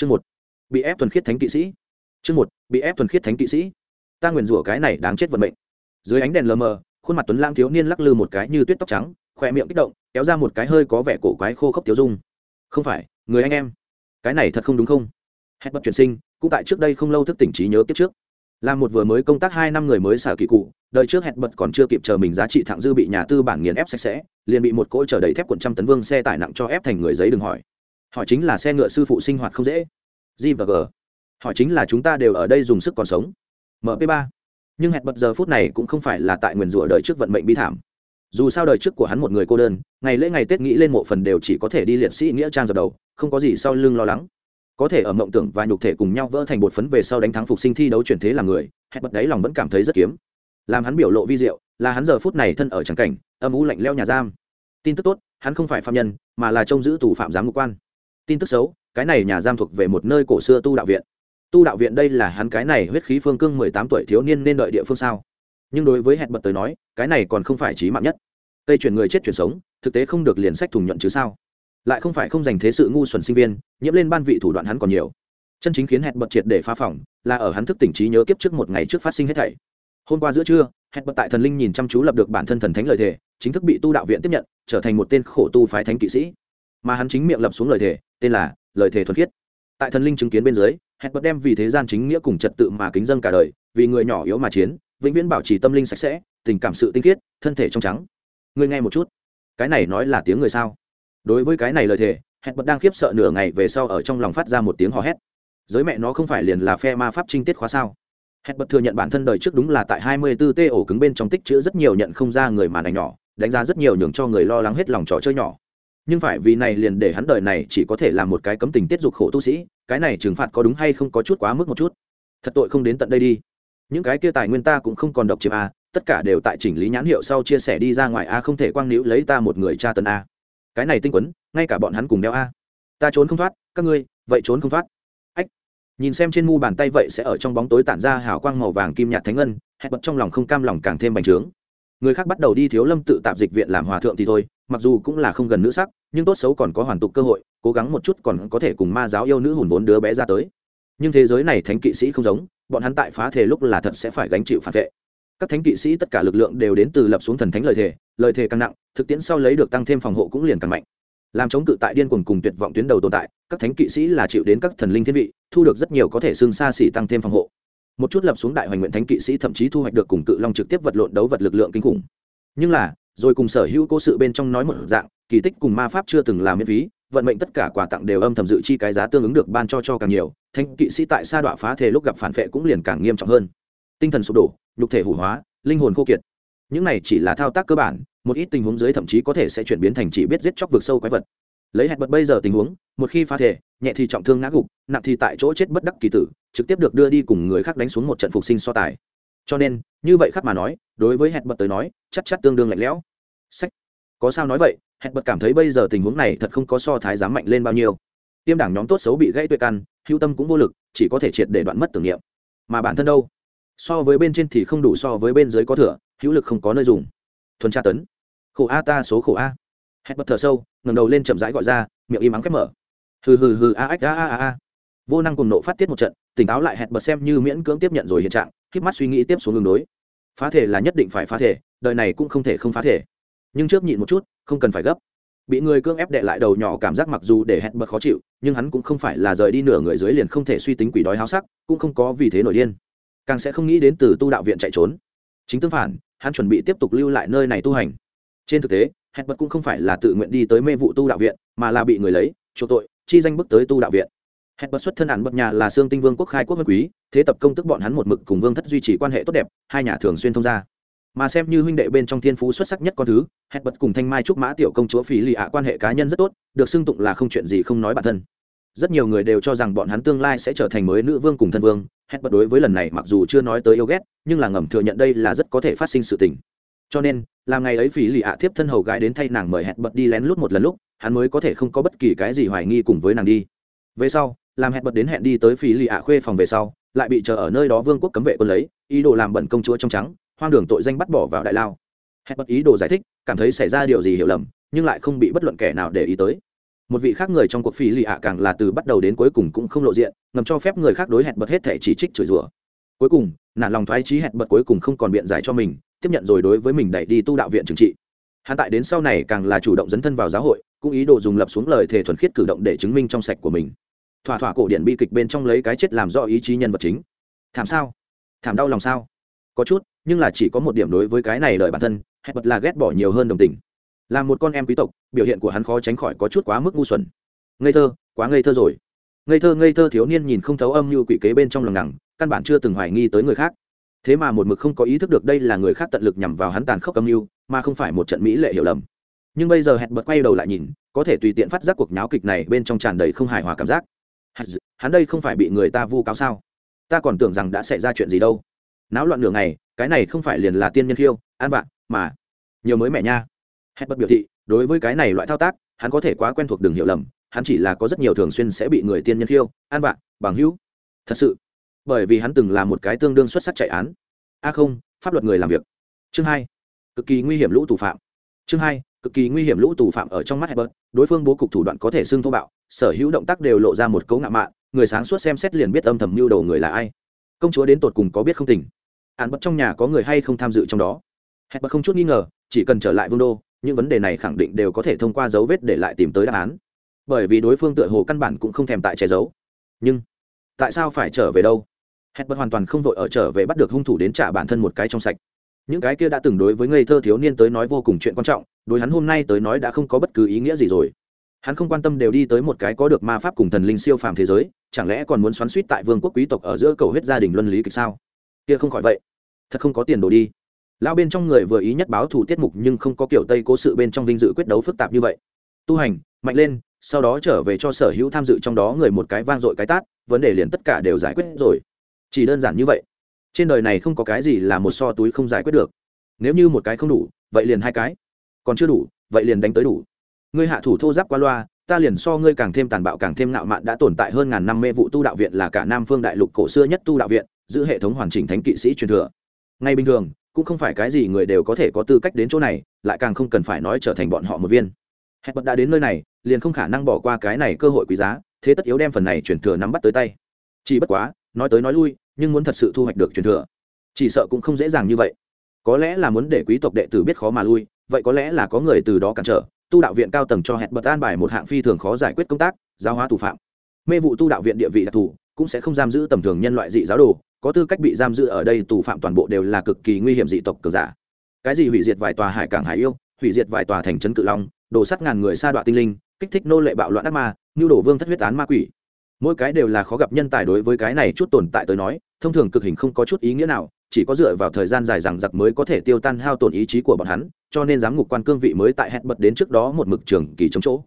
chương một. Bị ép thuần khiết thánh kỵ sĩ. Chương một. Bị ép thuần khiết thánh kỵ sĩ. Ta nguyền rủa cái này đáng chết vận mệnh. Dưới ánh đèn lờ mờ, khuôn mặt tuấn lang thiếu niên lắc lư một cái như tuyết tóc trắng khỏe miệng kích động, kéo ra một cái hơi có vẻ cổ quái khô khốc tiêu dung. Không phải, người anh em. Cái này thật không đúng không? Hết bất chuyển sinh, cũng tại trước đây không lâu thức tỉnh trí nhớ kiếp trước. Là một vừa mới công tác hai năm người mới xả kỳ cụ, đời trước hẹn bật còn chưa kịp chờ mình giá trị thẳng dư bị nhà tư bản nghiền ép sạch sẽ, liền bị một cỗ chở đầy thép quận trăm tấn vương xe tải nặng cho ép thành người giấy đừng hỏi hỏi chính là xe ngựa sư phụ sinh hoạt không dễ. G và g. Hỏi chính là chúng ta đều ở đây dùng sức còn sống. Mp 3 nhưng hẹn bật giờ phút này cũng không phải là tại nguyền rủa đời trước vận mệnh bi thảm. Dù sao đời trước của hắn một người cô đơn, ngày lễ ngày tết nghĩ lên mộ phần đều chỉ có thể đi liệt sĩ nghĩa trang dập đầu, không có gì sau lưng lo lắng. Có thể ở mộng tưởng và nhục thể cùng nhau vỡ thành bột phấn về sau đánh thắng phục sinh thi đấu chuyển thế làm người, hẹn bật đấy lòng vẫn cảm thấy rất kiếm. Làm hắn biểu lộ vi diệu, là hắn giờ phút này thân ở trắng cảnh, âm u lạnh leo nhà giam. Tin tức tốt, hắn không phải phạm nhân, mà là trông giữ tù phạm giám ngục quan tin tức xấu, cái này nhà giam thuộc về một nơi cổ xưa tu đạo viện. Tu đạo viện đây là hắn cái này huyết khí phương cương mười tám tuổi thiếu niên nên đợi địa phương sao? Nhưng đối với hẹn bật tới nói, cái này còn không phải trí mạng nhất. Cây chuyển người chết chuyển sống, thực tế không được liền sách thùng nhuận chứ sao? Lại không phải không dành thế sự ngu xuẩn sinh viên, nhiễm lên ban vị thủ đoạn hắn còn nhiều. Chân chính khiến hẹn bật triệt để phá phỏng là ở hắn thức tỉnh trí nhớ kiếp trước một ngày trước phát sinh hết thảy. Hôm qua giữa trưa, hẹn bật tại thần linh nhìn chăm chú lập được bản thân thần thánh lời thề, chính thức bị tu đạo viện tiếp nhận, trở thành một tên khổ tu phái thánh kỵ sĩ mà hắn chính miệng lập xuống lời thề, tên là lời thề thuần khiết. Tại thần linh chứng kiến bên dưới hẹn bật đem vì thế gian chính nghĩa cùng trật tự mà kính dân cả đời, vì người nhỏ yếu mà chiến, vĩnh viễn bảo trì tâm linh sạch sẽ, tình cảm sự tinh khiết, thân thể trong trắng. Ngươi nghe một chút. Cái này nói là tiếng người sao? Đối với cái này lời thề hẹn bật đang khiếp sợ nửa ngày về sau ở trong lòng phát ra một tiếng hò hét. Giới mẹ nó không phải liền là phe ma pháp trinh tiết khóa sao? Hẹn bật thừa nhận bản thân đời trước đúng là tại 24 t ổ cứng bên trong tích chữ rất nhiều nhận không ra người màn ảnh nhỏ, đánh giá rất nhiều nhường cho người lo lắng hết lòng trò chơi nhỏ nhưng phải vì này liền để hắn đời này chỉ có thể làm một cái cấm tình tiết dục khổ tu sĩ, cái này trừng phạt có đúng hay không có chút quá mức một chút. Thật tội không đến tận đây đi. Những cái kia tài nguyên ta cũng không còn độc chiếm a, tất cả đều tại chỉnh lý nhãn hiệu sau chia sẻ đi ra ngoài a, không thể quang níu lấy ta một người tra tấn a. Cái này tinh quấn, ngay cả bọn hắn cùng đeo a. Ta trốn không thoát, các ngươi, vậy trốn không thoát. Ách. Nhìn xem trên mu bàn tay vậy sẽ ở trong bóng tối tản ra hào quang màu vàng kim nhạt thánh ngân hẹp bật trong lòng không cam lòng càng thêm bành trướng. Người khác bắt đầu đi thiếu lâm tự tạp dịch viện làm hòa thượng thì thôi, mặc dù cũng là không gần nữ sắc nhưng tốt xấu còn có hoàn tục cơ hội, cố gắng một chút còn có thể cùng ma giáo yêu nữ hùn vốn đứa bé ra tới. Nhưng thế giới này thánh kỵ sĩ không giống, bọn hắn tại phá thể lúc là thật sẽ phải gánh chịu phản vệ. Các thánh kỵ sĩ tất cả lực lượng đều đến từ lập xuống thần thánh lời thề lời thề càng nặng, thực tiễn sau lấy được tăng thêm phòng hộ cũng liền càng mạnh. Làm chống cự tại điên cuồng cùng tuyệt vọng tuyến đầu tồn tại, các thánh kỵ sĩ là chịu đến các thần linh thiên vị, thu được rất nhiều có thể xương xa xỉ tăng thêm phòng hộ. Một chút lập xuống đại hoành nguyện thánh kỵ sĩ thậm chí thu hoạch được cùng cự long trực tiếp vật lộn đấu vật lực lượng kinh khủng. Nhưng là, rồi cùng sở hữu cố sự bên trong nói một dạng kỳ tích cùng ma pháp chưa từng làm miễn phí, vận mệnh tất cả quà tặng đều âm thầm dự chi cái giá tương ứng được ban cho cho càng nhiều, thánh kỵ sĩ tại sa đọa phá thể lúc gặp phản vệ cũng liền càng nghiêm trọng hơn. Tinh thần sụp đổ, nhục thể hủ hóa, linh hồn khô kiệt. Những này chỉ là thao tác cơ bản, một ít tình huống dưới thậm chí có thể sẽ chuyển biến thành chỉ biết giết chóc vực sâu quái vật. Lấy hẹn bật bây giờ tình huống, một khi phá thể nhẹ thì trọng thương ngã gục, nặng thì tại chỗ chết bất đắc kỳ tử, trực tiếp được đưa đi cùng người khác đánh xuống một trận phục sinh so tài. Cho nên, như vậy khác mà nói, đối với hẹn bật tới nói, chắc chắc tương đương lạnh lẽo. Sách. Có sao nói vậy? Hẹn bật cảm thấy bây giờ tình huống này thật không có so thái giám mạnh lên bao nhiêu. Tiêm đảng nhóm tốt xấu bị gãy tuệ căn hữu tâm cũng vô lực, chỉ có thể triệt để đoạn mất tưởng niệm. Mà bản thân đâu? So với bên trên thì không đủ so với bên dưới có thừa, hữu lực không có nơi dùng. Thuần tra tấn. Khổ a ta số khổ a. Hẹn bật thở sâu, ngẩng đầu lên chậm rãi gọi ra, miệng im ắng khép mở. Hừ hừ hừ, a ách, a a a a. Vô năng cùng nộ phát tiết một trận, tỉnh táo lại hẹn bật xem như miễn cưỡng tiếp nhận rồi hiện trạng k mắt suy nghĩ tiếp xuống đường đối. Phá thể là nhất định phải phá thể, đời này cũng không thể không phá thể. Nhưng trước nhịn một chút không cần phải gấp. Bị người cưỡng ép đệ lại đầu nhỏ cảm giác mặc dù để hẹn bật khó chịu, nhưng hắn cũng không phải là rời đi nửa người dưới liền không thể suy tính quỷ đói háo sắc, cũng không có vì thế nổi điên. Càng sẽ không nghĩ đến từ tu đạo viện chạy trốn. Chính tương phản, hắn chuẩn bị tiếp tục lưu lại nơi này tu hành. Trên thực tế, hẹn bật cũng không phải là tự nguyện đi tới mê vụ tu đạo viện, mà là bị người lấy, chỗ tội, chi danh bước tới tu đạo viện. Hẹn bật xuất thân hẳn bậc nhà là xương tinh vương quốc khai quốc vân quý, thế tập công tức bọn hắn một mực cùng vương thất duy trì quan hệ tốt đẹp, hai nhà thường xuyên thông gia mà xem như huynh đệ bên trong thiên phú xuất sắc nhất con thứ hẹn bật cùng thanh mai trúc mã tiểu công chúa phí lì ạ quan hệ cá nhân rất tốt, được xưng tụng là không chuyện gì không nói bản thân. Rất nhiều người đều cho rằng bọn hắn tương lai sẽ trở thành mới nữ vương cùng thân vương hẹn bật đối với lần này mặc dù chưa nói tới yêu ghét, nhưng là ngầm thừa nhận đây là rất có thể phát sinh sự tình. Cho nên, làm ngày ấy phí lì ạ tiếp thân hầu gái đến thay nàng mời hẹn bật đi lén lút một lần lúc, hắn mới có thể không có bất kỳ cái gì hoài nghi cùng với nàng đi. Về sau, làm hẹn bật đến hẹn đi tới phí lì ạ khuê phòng về sau, lại bị chờ ở nơi đó vương quốc cấm vệ quân lấy, ý đồ làm bẩn công chúa trong trắng hoang đường tội danh bắt bỏ vào đại lao. Hẹn bật ý đồ giải thích, cảm thấy xảy ra điều gì hiểu lầm, nhưng lại không bị bất luận kẻ nào để ý tới. Một vị khác người trong cuộc phi lì ạ càng là từ bắt đầu đến cuối cùng cũng không lộ diện, ngầm cho phép người khác đối hẹn bật hết thể chỉ trích chửi rủa. Cuối cùng, nản lòng thoái trí hẹn bật cuối cùng không còn biện giải cho mình, tiếp nhận rồi đối với mình đẩy đi tu đạo viện trừng trị. Hắn tại đến sau này càng là chủ động dấn thân vào giáo hội, cũng ý đồ dùng lập xuống lời thề thuần khiết cử động để chứng minh trong sạch của mình. Thỏa thỏa cổ điển bi kịch bên trong lấy cái chết làm do ý chí nhân vật chính. Thảm sao? Thảm đau lòng sao? Có chút, nhưng là chỉ có một điểm đối với cái này lời bản thân hẹn bật là ghét bỏ nhiều hơn đồng tình. Là một con em quý tộc, biểu hiện của hắn khó tránh khỏi có chút quá mức ngu xuẩn. Ngây thơ, quá ngây thơ rồi. Ngây thơ ngây thơ thiếu niên nhìn không thấu âm như quỷ kế bên trong lòng ngẳng căn bản chưa từng hoài nghi tới người khác. Thế mà một mực không có ý thức được đây là người khác tận lực nhằm vào hắn tàn khốc âm mưu, mà không phải một trận mỹ lệ hiểu lầm. Nhưng bây giờ hẹn bật quay đầu lại nhìn, có thể tùy tiện phát giác cuộc nháo kịch này bên trong tràn đầy không hài hòa cảm giác. Hắn đây không phải bị người ta vu cáo sao? Ta còn tưởng rằng đã xảy ra chuyện gì đâu náo loạn nửa ngày cái này không phải liền là tiên nhân khiêu an vạn mà nhiều mới mẹ nha. Hết bất biểu thị đối với cái này loại thao tác hắn có thể quá quen thuộc đường hiểu lầm hắn chỉ là có rất nhiều thường xuyên sẽ bị người tiên nhân khiêu an vạn bằng hữu. Thật sự bởi vì hắn từng là một cái tương đương xuất sắc chạy án. A không pháp luật người làm việc. Chương hai cực kỳ nguy hiểm lũ tù phạm. Chương hai cực kỳ nguy hiểm lũ tù phạm ở trong mắt Herbert, đối phương bố cục thủ đoạn có thể xưng thô bạo, sở hữu động tác đều lộ ra một cấu ngạo mạn, người sáng suốt xem xét liền biết âm thầm mưu đồ người là ai. Công chúa đến tột cùng có biết không tỉnh? Án bất trong nhà có người hay không tham dự trong đó? Herbert không chút nghi ngờ, chỉ cần trở lại vương đô, những vấn đề này khẳng định đều có thể thông qua dấu vết để lại tìm tới đáp án. Bởi vì đối phương tựa hồ căn bản cũng không thèm tại che giấu. Nhưng, tại sao phải trở về đâu? Herbert hoàn toàn không vội ở trở về bắt được hung thủ đến trả bản thân một cái trong sạch những cái kia đã từng đối với ngây thơ thiếu niên tới nói vô cùng chuyện quan trọng đối hắn hôm nay tới nói đã không có bất cứ ý nghĩa gì rồi hắn không quan tâm đều đi tới một cái có được ma pháp cùng thần linh siêu phàm thế giới chẳng lẽ còn muốn xoắn suýt tại vương quốc quý tộc ở giữa cầu hết gia đình luân lý kịch sao kia không khỏi vậy. Thật không có tiền đồ đi. Lão bên trong người vừa ý nhất báo thủ tiết mục nhưng không có kiểu tây cố sự bên trong vinh dự quyết đấu phức tạp như vậy. Tu hành, mạnh lên, sau đó trở về cho sở hữu tham dự trong đó người một cái vang dội cái tát, vấn đề liền tất cả đều giải quyết rồi. Chỉ đơn giản như vậy. Trên đời này không có cái gì là một so túi không giải quyết được. Nếu như một cái không đủ, vậy liền hai cái. Còn chưa đủ, vậy liền đánh tới đủ. Ngươi hạ thủ thô giáp qua loa, ta liền so ngươi càng thêm tàn bạo càng thêm ngạo mạn đã tồn tại hơn ngàn năm mê vụ tu đạo viện là cả nam phương đại lục cổ xưa nhất tu đạo viện giữ hệ thống hoàn chỉnh thánh kỵ sĩ truyền thừa. Ngay bình thường, cũng không phải cái gì người đều có thể có tư cách đến chỗ này, lại càng không cần phải nói trở thành bọn họ một viên. Hẹn bật đã đến nơi này, liền không khả năng bỏ qua cái này cơ hội quý giá, thế tất yếu đem phần này truyền thừa nắm bắt tới tay. Chỉ bất quá, nói tới nói lui, nhưng muốn thật sự thu hoạch được truyền thừa, chỉ sợ cũng không dễ dàng như vậy. Có lẽ là muốn để quý tộc đệ tử biết khó mà lui, vậy có lẽ là có người từ đó cản trở, tu đạo viện cao tầng cho hẹn bật an bài một hạng phi thường khó giải quyết công tác, giáo hóa thủ phạm. Mê vụ tu đạo viện địa vị đặc thù, cũng sẽ không giam giữ tầm thường nhân loại dị giáo đồ có tư cách bị giam giữ ở đây tù phạm toàn bộ đều là cực kỳ nguy hiểm dị tộc cường giả. Cái gì hủy diệt vài tòa hải cảng hải yêu, hủy diệt vài tòa thành trấn cự long, đổ sắt ngàn người sa đoạn tinh linh, kích thích nô lệ bạo loạn ác ma như đổ vương thất huyết án ma quỷ. Mỗi cái đều là khó gặp nhân tài đối với cái này chút tồn tại tới nói, thông thường cực hình không có chút ý nghĩa nào, chỉ có dựa vào thời gian dài rằng giặc mới có thể tiêu tan hao tổn ý chí của bọn hắn, cho nên giám ngục quan cương vị mới tại hẹn bật đến trước đó một mực trường kỳ chống chỗ.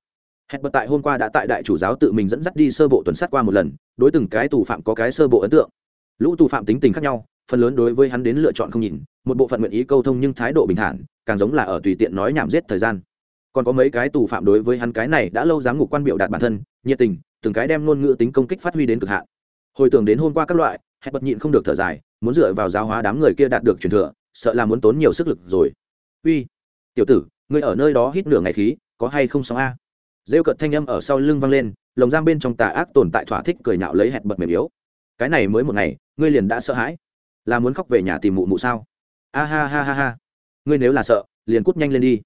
Hẹn bật tại hôm qua đã tại đại chủ giáo tự mình dẫn dắt đi sơ bộ tuần sát qua một lần, đối từng cái tù phạm có cái sơ bộ ấn tượng lũ tù phạm tính tình khác nhau, phần lớn đối với hắn đến lựa chọn không nhìn, một bộ phận nguyện ý câu thông nhưng thái độ bình thản, càng giống là ở tùy tiện nói nhảm giết thời gian. Còn có mấy cái tù phạm đối với hắn cái này đã lâu giám ngục quan biểu đạt bản thân, nhiệt tình, từng cái đem ngôn ngữ tính công kích phát huy đến cực hạn. Hồi tưởng đến hôm qua các loại, hẹn bật nhịn không được thở dài, muốn dựa vào giáo hóa đám người kia đạt được truyền thừa, sợ là muốn tốn nhiều sức lực rồi. Uy, tiểu tử, ngươi ở nơi đó hít nửa ngày khí, có hay không sóng a? Rêu cợt thanh âm ở sau lưng vang lên, lồng giam bên trong tà ác tồn tại thỏa thích cười nhạo lấy hẹn bật mềm yếu. Cái này mới một ngày ngươi liền đã sợ hãi. Là muốn khóc về nhà tìm mụ mụ sao? A ha ha ha ha. Ngươi nếu là sợ, liền cút nhanh lên đi.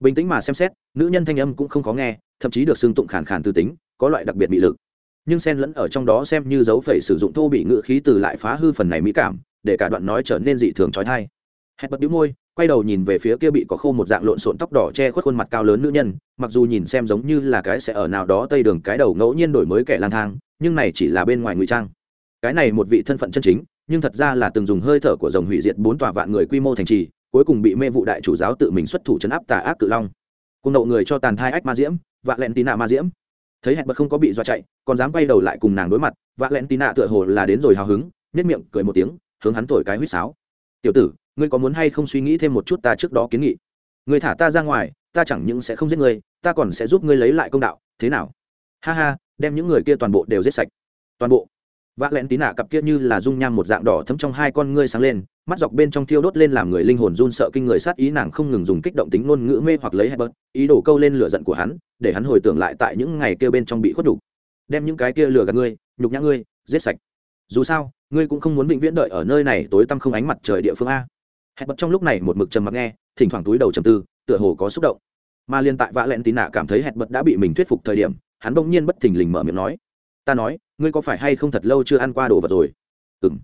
Bình tĩnh mà xem xét, nữ nhân thanh âm cũng không có nghe, thậm chí được xưng tụng khàn khàn từ tính, có loại đặc biệt bị lực. Nhưng xen lẫn ở trong đó xem như dấu phẩy sử dụng thô bị ngự khí từ lại phá hư phần này mỹ cảm, để cả đoạn nói trở nên dị thường trói thai. Hẹn bật đĩu môi, quay đầu nhìn về phía kia bị có khô một dạng lộn xộn tóc đỏ che khuất khuôn mặt cao lớn nữ nhân, mặc dù nhìn xem giống như là cái sẽ ở nào đó tây đường cái đầu ngẫu nhiên đổi mới kẻ lang thang, nhưng này chỉ là bên ngoài ngụy trang cái này một vị thân phận chân chính, nhưng thật ra là từng dùng hơi thở của dòng hủy diệt bốn tòa vạn người quy mô thành trì, cuối cùng bị mê vụ đại chủ giáo tự mình xuất thủ chấn áp tà ác cự long. Cùng nộ người cho tàn thai ách ma diễm và lẹn tì nạ ma diễm. Thấy hẹn bật không có bị dọa chạy, còn dám quay đầu lại cùng nàng đối mặt và lẹn tì nạ tựa hồ là đến rồi hào hứng nhất miệng cười một tiếng, hướng hắn thổi cái huýt sáo. Tiểu tử, ngươi có muốn hay không suy nghĩ thêm một chút ta trước đó kiến nghị? Ngươi thả ta ra ngoài, ta chẳng những sẽ không giết ngươi, ta còn sẽ giúp ngươi lấy lại công đạo, thế nào? Ha ha, đem những người kia toàn bộ đều giết sạch. Toàn bộ? Vạ lẹn tí nạ cặp kia như là dung nham một dạng đỏ thấm trong hai con ngươi sáng lên mắt dọc bên trong thiêu đốt lên làm người linh hồn run sợ kinh người sát ý nàng không ngừng dùng kích động tính ngôn ngữ mê hoặc lấy Herbert, ý đồ câu lên lửa giận của hắn, để hắn hồi tưởng lại tại những ngày kia bên trong bị khuất đủ. Đem những cái kia lừa gạt ngươi, nhục nhã ngươi, giết sạch. Dù sao, ngươi cũng không muốn vĩnh viễn đợi ở nơi này tối tăm không ánh mặt trời địa phương a. Herbert trong lúc này một mực trầm mặc nghe, thỉnh thoảng túi đầu trầm tư, tựa hồ có xúc động. Mà liên tại vạ lẹn tí nạ cảm thấy Herbert đã bị mình thuyết phục thời điểm, hắn bỗng nhiên bất thình lình mở miệng nói: "Ta nói, ngươi có phải hay không thật lâu chưa ăn qua đồ vật rồi?" "Ừm."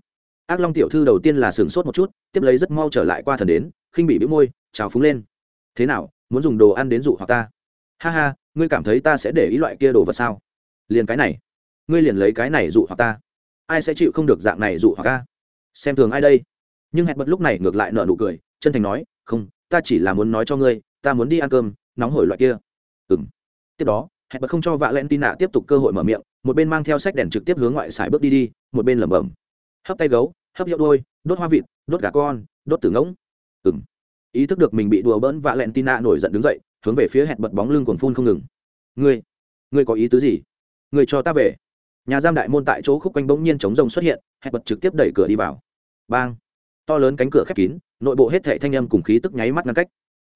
ác long tiểu thư đầu tiên là sửng sốt một chút, tiếp lấy rất mau trở lại qua thần đến, khinh bị bĩu môi trào phúng lên. Thế nào, muốn dùng đồ ăn đến dụ hoặc ta? Ha ha, ngươi cảm thấy ta sẽ để ý loại kia đồ vật sao? Liền cái này. Ngươi liền lấy cái này dụ hoặc ta. Ai sẽ chịu không được dạng này dụ hoặc ta xem thường ai đây? Nhưng hẹn bật lúc này ngược lại nợ nụ cười, chân thành nói, không, ta chỉ là muốn nói cho ngươi, ta muốn đi ăn cơm, nóng hổi loại kia. Ừ m tiếp đó hẹn bật không cho vạ len tin nạ tiếp tục cơ hội mở miệng, một bên mang theo sách đèn trực tiếp hướng ngoại xài bước đi đi, một bên lẩm bẩm. Hấp tay gấu, hấp hiệu đôi, đốt hoa vịt, đốt gà con, đốt tử ngỗng. Ừng ý thức được mình bị đùa bỡn vạ len tin nạ nổi giận đứng dậy, hướng về phía hẹn bật bóng lưng còn phun không ngừng. Ngươi ngươi có ý tứ gì? Ngươi cho ta về. Nhà giam đại môn tại chỗ khúc quanh bỗng nhiên chống rông xuất hiện, hẹn bật trực tiếp đẩy cửa đi vào. Bang. To lớn cánh cửa khép kín, nội bộ hết thệ thanh âm cùng khí tức nháy mắt ngăn cách.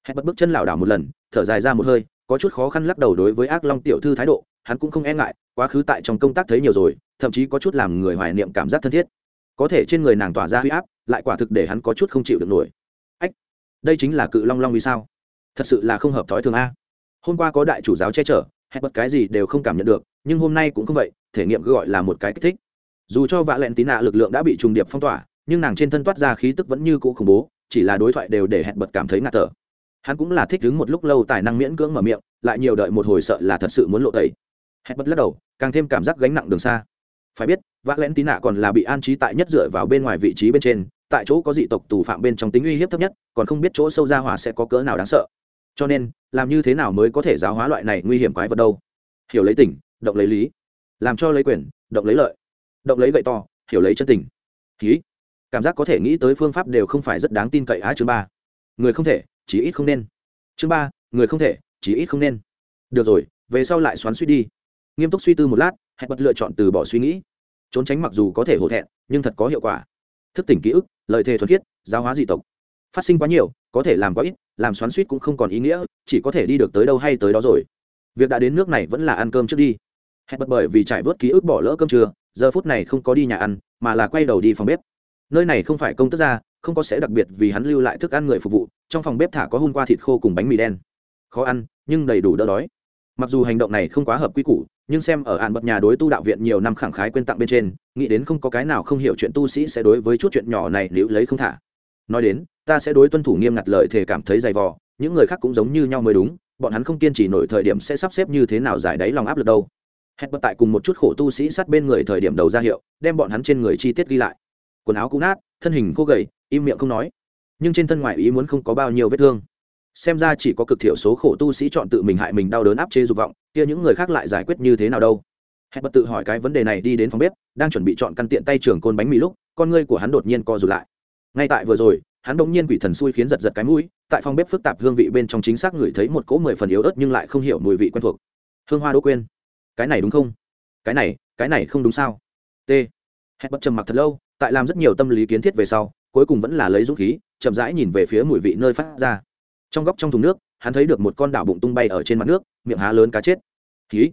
Hẹn bật bước chân lảo đảo một lần, thở dài ra một hơi có chút khó khăn lắc đầu đối với ác long tiểu thư thái độ, hắn cũng không e ngại, quá khứ tại trong công tác thấy nhiều rồi, thậm chí có chút làm người hoài niệm cảm giác thân thiết. Có thể trên người nàng tỏa ra huy áp, lại quả thực để hắn có chút không chịu được nổi. Ách, đây chính là cự long long vì sao? Thật sự là không hợp thói thường a. Hôm qua có đại chủ giáo che chở hay bất cái gì đều không cảm nhận được, nhưng hôm nay cũng không vậy, thể nghiệm gọi là một cái kích thích. Dù cho vạ lẹn tí nạ lực lượng đã bị trùng điệp phong tỏa, nhưng nàng trên thân toát ra khí tức vẫn như cũ khủng bố, chỉ là đối thoại đều để hẹn bật cảm thấy ngạt thở hắn cũng là thích đứng một lúc lâu tài năng miễn cưỡng mở miệng, lại nhiều đợi một hồi sợ là thật sự muốn lộ tẩy. Hết bất lắc đầu, càng thêm cảm giác gánh nặng đường xa. Phải biết vác lén tí nạ còn là bị an trí tại nhất dựa vào bên ngoài vị trí bên trên, tại chỗ có dị tộc tù phạm bên trong tính uy hiếp thấp nhất, còn không biết chỗ sâu ra hỏa sẽ có cỡ nào đáng sợ. Cho nên, làm như thế nào mới có thể giáo hóa loại này nguy hiểm quái vật đâu? Hiểu lấy tỉnh động lấy lý. Làm cho lấy quyền, động lấy lợi. Động lấy gậy to, hiểu lấy chân tình. Ký cảm giác có thể nghĩ tới phương pháp đều không phải rất đáng tin cậy á chứ ba. Người không thể chỉ ít không nên. Chương ba người không thể chỉ ít không nên. Được rồi về sau lại xoắn suy đi. Nghiêm túc suy tư một lát hãy bật lựa chọn từ bỏ suy nghĩ. Trốn tránh mặc dù có thể hổ thẹn nhưng thật có hiệu quả. Thức tỉnh ký ức lời thề thuật thiết, giáo hóa dị tộc. Phát sinh quá nhiều có thể làm quá ít làm xoắn suýt cũng không còn ý nghĩa chỉ có thể đi được tới đâu hay tới đó rồi. Việc đã đến nước này vẫn là ăn cơm trước đi. Hẹn bật bởi vì trải vớt ký ức bỏ lỡ cơm trưa giờ phút này không có đi nhà ăn mà là quay đầu đi phòng bếp. Nơi này không phải công tức ra không có sẽ đặc biệt vì hắn lưu lại thức ăn người phục vụ, trong phòng bếp thả có hôm qua thịt khô cùng bánh mì đen. Khó ăn, nhưng đầy đủ đỡ đói. Mặc dù hành động này không quá hợp quy củ, nhưng xem ở hạn bật nhà đối tu đạo viện nhiều năm khẳng khái quên tặng bên trên, nghĩ đến không có cái nào không hiểu chuyện tu sĩ sẽ đối với chút chuyện nhỏ này liễu lấy không thả. Nói đến, ta sẽ đối tuân thủ nghiêm ngặt lợi thể cảm thấy dày vò, những người khác cũng giống như nhau mới đúng, bọn hắn không kiên trì nổi thời điểm sẽ sắp xếp như thế nào giải đáy lòng áp lực đâu. Hẹn bật tại cùng một chút khổ tu sĩ sát bên người thời điểm đầu ra hiệu, đem bọn hắn trên người chi tiết ghi lại quần áo cũ nát, thân hình khô gầy, im miệng không nói. Nhưng trên thân ngoài ý muốn không có bao nhiêu vết thương. Xem ra chỉ có cực thiểu số khổ tu sĩ chọn tự mình hại mình đau đớn áp chế dục vọng, kia những người khác lại giải quyết như thế nào đâu? Hẹn bật tự hỏi cái vấn đề này đi đến phòng bếp, đang chuẩn bị chọn căn tiện tay trường côn bánh mì lúc, con ngươi của hắn đột nhiên co rụt lại. Ngay tại vừa rồi, hắn đ ỗ n g nhiên quỷ thần xui khiến giật giật cái mũi, tại phòng bếp phức tạp hương vị bên trong chính xác ngửi thấy một cỗ mười phần yếu ớt nhưng lại không hiểu mùi vị quen thuộc. Hương hoa đỗ quên. Cái này đúng không? Cái này cái này không đúng sao? T. Hẹn bật trầm mặc thật lâu tại làm rất nhiều tâm lý kiến thiết về sau cuối cùng vẫn là lấy dũng khí chậm rãi nhìn về phía mùi vị nơi phát ra. Trong góc trong thùng nước hắn thấy được một con đảo bụng tung bay ở trên mặt nước miệng há lớn cá chết. Khí,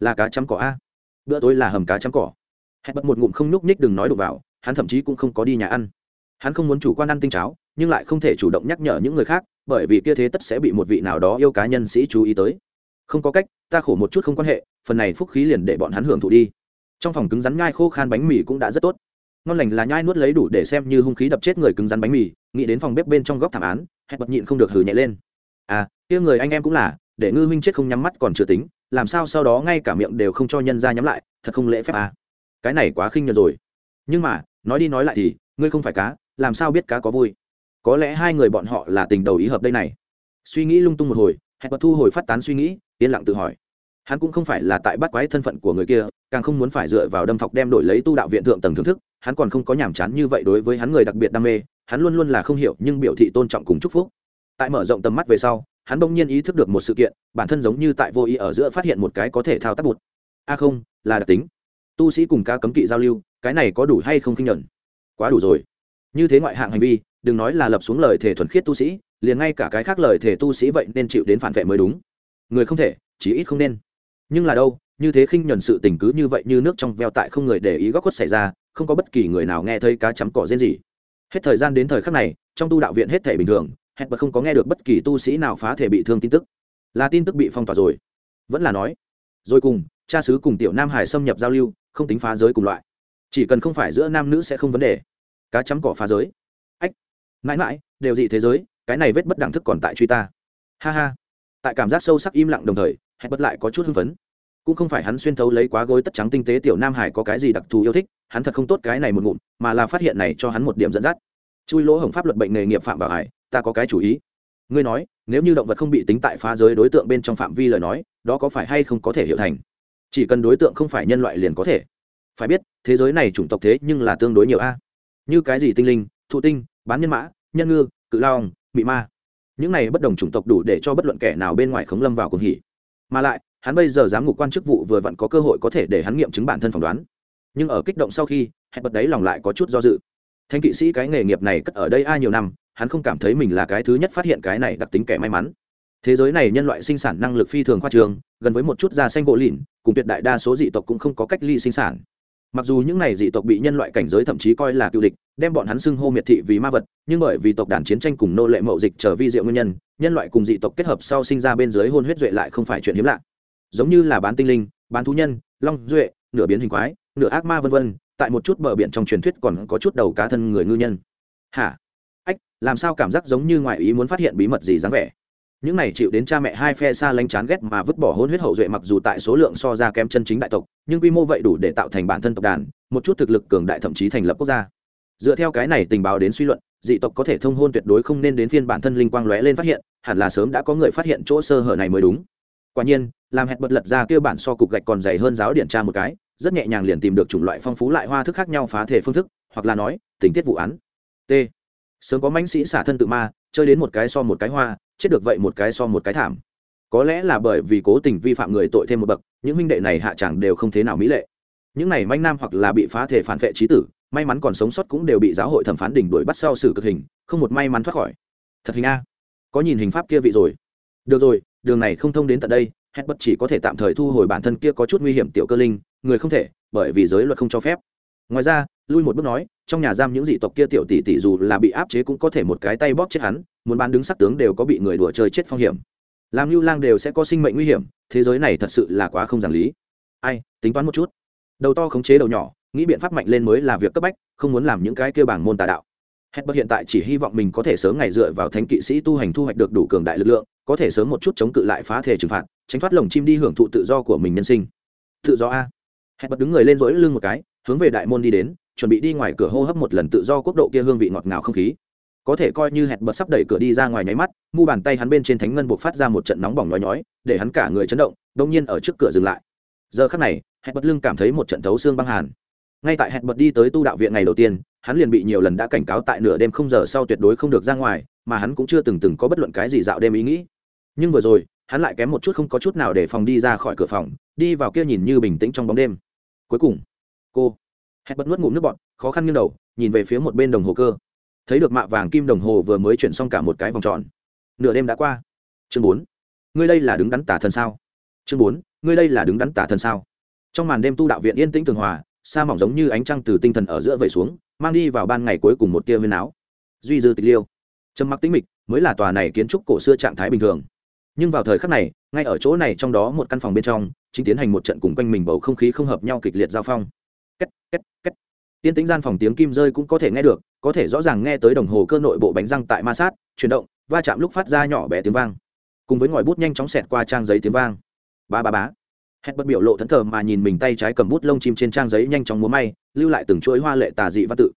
là cá chấm cỏ a. Bữa tối là hầm cá chấm cỏ. Hẹn bật một ngụm không nhúc nhích đừng nói đụng vào hắn thậm chí cũng không có đi nhà ăn. Hắn không muốn chủ quan ăn tinh cháo nhưng lại không thể chủ động nhắc nhở những người khác bởi vì kia thế tất sẽ bị một vị nào đó yêu cá nhân sĩ chú ý tới. Không có cách ta khổ một chút không quan hệ phần này phúc khí liền để bọn hắn hưởng thụ đi. Trong phòng cứng rắn ngai khô khan bánh mì cũng đã rất tốt ngon lành là nhai nuốt lấy đủ để xem như hung khí đập chết người cứng rắn bánh mì, nghĩ đến phòng bếp bên trong góc thảm án, hẹn bật nhịn không được hử nhẹ lên. À kia người anh em cũng là, để ngư huynh chết không nhắm mắt còn chưa tính, làm sao sau đó ngay cả miệng đều không cho nhân ra nhắm lại, thật không lễ phép à. cái này quá khinh nhờ rồi. Nhưng mà, nói đi nói lại thì, ngươi không phải cá, làm sao biết cá có vui? Có lẽ hai người bọn họ là tình đầu ý hợp đây này. Suy nghĩ lung tung một hồi, hẹn bật thu hồi phát tán suy nghĩ, yên lặng tự hỏi. Hắn cũng không phải là tại bắt quái thân phận của người kia, càng không muốn phải dựa vào đâm thọc đem đổi lấy tu đạo viện thượng tầng thưởng thức hắn còn không có nhàm chán như vậy đối với hắn người đặc biệt đam mê, hắn luôn luôn là không hiểu nhưng biểu thị tôn trọng cùng chúc phúc. Tại mở rộng tầm mắt về sau, hắn bỗng nhiên ý thức được một sự kiện, bản thân giống như tại vô ý ở giữa phát hiện một cái có thể thao tác bụt. A không, là đặc tính. Tu sĩ cùng ca cấm kỵ giao lưu, cái này có đủ hay không kinh nhận quá đủ rồi. Như thế ngoại hạng hành vi, đừng nói là lập xuống lời thể thuần khiết tu sĩ, liền ngay cả cái khác lời thể tu sĩ vậy nên chịu đến phản vệ mới đúng. Người không thể chỉ ít không nên. Nhưng là đâu như thế khinh nhuần sự tình cứ như vậy như nước trong veo tại không người để ý góc khuất xảy ra, không có bất kỳ người nào nghe thấy cá chấm cỏ rên gì hết thời gian đến thời khắc này, trong tu đạo viện hết thể bình thường hẹn bật không có nghe được bất kỳ tu sĩ nào phá thể bị thương tin tức. Là tin tức bị phong tỏa rồi. Vẫn là nói, rồi cùng, cha sứ cùng tiểu nam hải xâm nhập giao lưu, không tính phá giới cùng loại. Chỉ cần không phải giữa nam nữ sẽ không vấn đề. Cá chấm cỏ phá giới. Ách, mãi mãi, đều dị thế giới, cái này vết bất đẳng thức còn tại truy ta. Ha ha. Tại cảm giác sâu sắc im lặng đồng thời hẹn bật lại có chút hưng phấn cũng không phải hắn xuyên thấu lấy quá gối tất trắng tinh tế tiểu nam hải có cái gì đặc thù yêu thích, hắn thật không tốt cái này một ngụm, mà là phát hiện này cho hắn một điểm dẫn dắt. Chui lỗ hổng pháp luật bệnh nghề nghiệp phạm vào hải, ta có cái chủ ý. Ngươi nói, nếu như động vật không bị tính tại phá giới đối tượng bên trong phạm vi lời nói, đó có phải hay không có thể hiểu thành? Chỉ cần đối tượng không phải nhân loại liền có thể. Phải biết, thế giới này chủng tộc thế nhưng là tương đối nhiều a. Như cái gì tinh linh, thụ tinh, bán nhân mã, nhân ngư, cự lao mị ma. Những này bất đồng chủng tộc đủ để cho bất luận kẻ nào bên ngoài khống lâm vào cùng hỉ. Mà lại hắn bây giờ giám ngục quan chức vụ vừa vặn có cơ hội có thể để hắn nghiệm chứng bản thân phỏng đoán. Nhưng ở kích động sau khi, hẹn bật đấy lòng lại có chút do dự. Thanh kỵ sĩ cái nghề nghiệp này cất ở đây ai nhiều năm, hắn không cảm thấy mình là cái thứ nhất phát hiện cái này đặc tính kẻ may mắn. Thế giới này nhân loại sinh sản năng lực phi thường khoa trường gần với một chút da xanh gỗ lìn cùng tuyệt đại đa số dị tộc cũng không có cách ly sinh sản. Mặc dù những này dị tộc bị nhân loại cảnh giới thậm chí coi là cựu địch, đem bọn hắn xưng hô miệt thị vì ma vật, nhưng bởi vì tộc đàn chiến tranh cùng nô lệ mậu dịch trở vi diệu nguyên nhân nhân loại cùng dị tộc kết hợp sau sinh ra bên dưới hôn huyết duệ lại không phải chuyện hiếm lạ giống như là bán tinh linh, bán thú nhân, long, duệ, nửa biến hình quái, nửa ác ma vân vân, tại một chút bờ biển trong truyền thuyết còn có chút đầu cá thân người ngư nhân. Hả? Ách, làm sao cảm giác giống như ngoại ý muốn phát hiện bí mật gì dáng vẻ? Những này chịu đến cha mẹ hai phe xa lánh chán ghét mà vứt bỏ hôn huyết hậu duệ mặc dù tại số lượng so ra kém chân chính đại tộc, nhưng quy mô vậy đủ để tạo thành bản thân tộc đàn, một chút thực lực cường đại thậm chí thành lập quốc gia. Dựa theo cái này tình báo đến suy luận, dị tộc có thể thông hôn tuyệt đối không nên đến phiên bản thân linh quang lóe lên phát hiện, hẳn là sớm đã có người phát hiện chỗ sơ hở này mới đúng. Quả nhiên làm hẹn bật lật ra kêu bản so cục gạch còn dày hơn giáo điển tra một cái, rất nhẹ nhàng liền tìm được chủng loại phong phú lại hoa thức khác nhau phá thể phương thức, hoặc là nói, tình tiết vụ án. T. Sớm có mãnh sĩ xả thân tự ma, chơi đến một cái so một cái hoa, chết được vậy một cái so một cái thảm. Có lẽ là bởi vì cố tình vi phạm người tội thêm một bậc, những huynh đệ này hạ chẳng đều không thế nào mỹ lệ. Những này manh nam hoặc là bị phá thể phản vệ trí tử, may mắn còn sống sót cũng đều bị giáo hội thẩm phán đỉnh đuổi bắt sau xử cực hình, không một may mắn thoát khỏi. Thật hình a. Có nhìn hình pháp kia vị rồi. Được rồi, đường này không thông đến tận đây hết bất chỉ có thể tạm thời thu hồi bản thân kia có chút nguy hiểm tiểu cơ linh, người không thể, bởi vì giới luật không cho phép. Ngoài ra, lui một bước nói, trong nhà giam những dị tộc kia tiểu tỷ tỷ dù là bị áp chế cũng có thể một cái tay bóp chết hắn, muốn bán đứng sắc tướng đều có bị người đùa chơi chết phong hiểm. Làm lưu lang đều sẽ có sinh mệnh nguy hiểm, thế giới này thật sự là quá không giản lý. Ai, tính toán một chút. Đầu to khống chế đầu nhỏ, nghĩ biện pháp mạnh lên mới là việc cấp bách, không muốn làm những cái kêu bảng môn tà đạo hết bất hiện tại chỉ hy vọng mình có thể sớm ngày dựa vào thánh kỵ sĩ tu hành thu hoạch được đủ cường đại lực lượng, có thể sớm một chút chống cự lại phá thể trừng phạt, tránh thoát lồng chim đi hưởng thụ tự do của mình nhân sinh. Tự do a. Hẹn bật đứng người lên rỗi lưng một cái, hướng về đại môn đi đến, chuẩn bị đi ngoài cửa hô hấp một lần tự do quốc độ kia hương vị ngọt ngào không khí. Có thể coi như hẹn bật sắp đẩy cửa đi ra ngoài nháy mắt, mu bàn tay hắn bên trên thánh ngân buộc phát ra một trận nóng bỏng nhói nhói, để hắn cả người chấn động đông nhiên ở trước cửa dừng lại. Giờ khắc này hẹn bật lưng cảm thấy một trận thấu xương băng hàn ngay tại hẹn bật đi tới tu đạo viện ngày đầu tiên, hắn liền bị nhiều lần đã cảnh cáo tại nửa đêm không giờ sau tuyệt đối không được ra ngoài, mà hắn cũng chưa từng từng có bất luận cái gì dạo đêm ý nghĩ. Nhưng vừa rồi, hắn lại kém một chút không có chút nào để phòng đi ra khỏi cửa phòng, đi vào kia nhìn như bình tĩnh trong bóng đêm. Cuối cùng, cô, hẹn bật nuốt ngụm nước bọt, khó khăn nghiêng đầu, nhìn về phía một bên đồng hồ cơ. Thấy được mạ vàng kim đồng hồ vừa mới chuyển xong cả một cái vòng tròn. Nửa đêm đã qua. Chương bốn, ngươi đây là đứng đắn tả thần sao? Chương bốn, ngươi đây là đứng đắn tả thần sao? Trong màn đêm tu đạo viện yên tĩnh tường hòa sa mỏng giống như ánh trăng từ tinh thần ở giữa vẩy xuống, mang đi vào ban ngày cuối cùng một tia huyên áo. Duy dư tịch liêu. Trầm mặc tĩnh mịch, mới là tòa này kiến trúc cổ xưa trạng thái bình thường. Nhưng vào thời khắc này, ngay ở chỗ này trong đó một căn phòng bên trong, chính tiến hành một trận cùng quanh mình bầu không khí không hợp nhau kịch liệt giao phong. Két két két. Tiên tính gian phòng tiếng kim rơi cũng có thể nghe được, có thể rõ ràng nghe tới đồng hồ cơ nội bộ bánh răng tại ma sát, chuyển động, va chạm lúc phát ra nhỏ bé tiếng vang. Cùng với ngòi bút nhanh chóng xẹt qua trang giấy tiếng vang. Ba ba bá hét bất biểu lộ thẫn thờ mà nhìn mình tay trái cầm bút lông chim trên trang giấy nhanh chóng múa may, lưu lại từng chuỗi hoa lệ tà dị văn tự.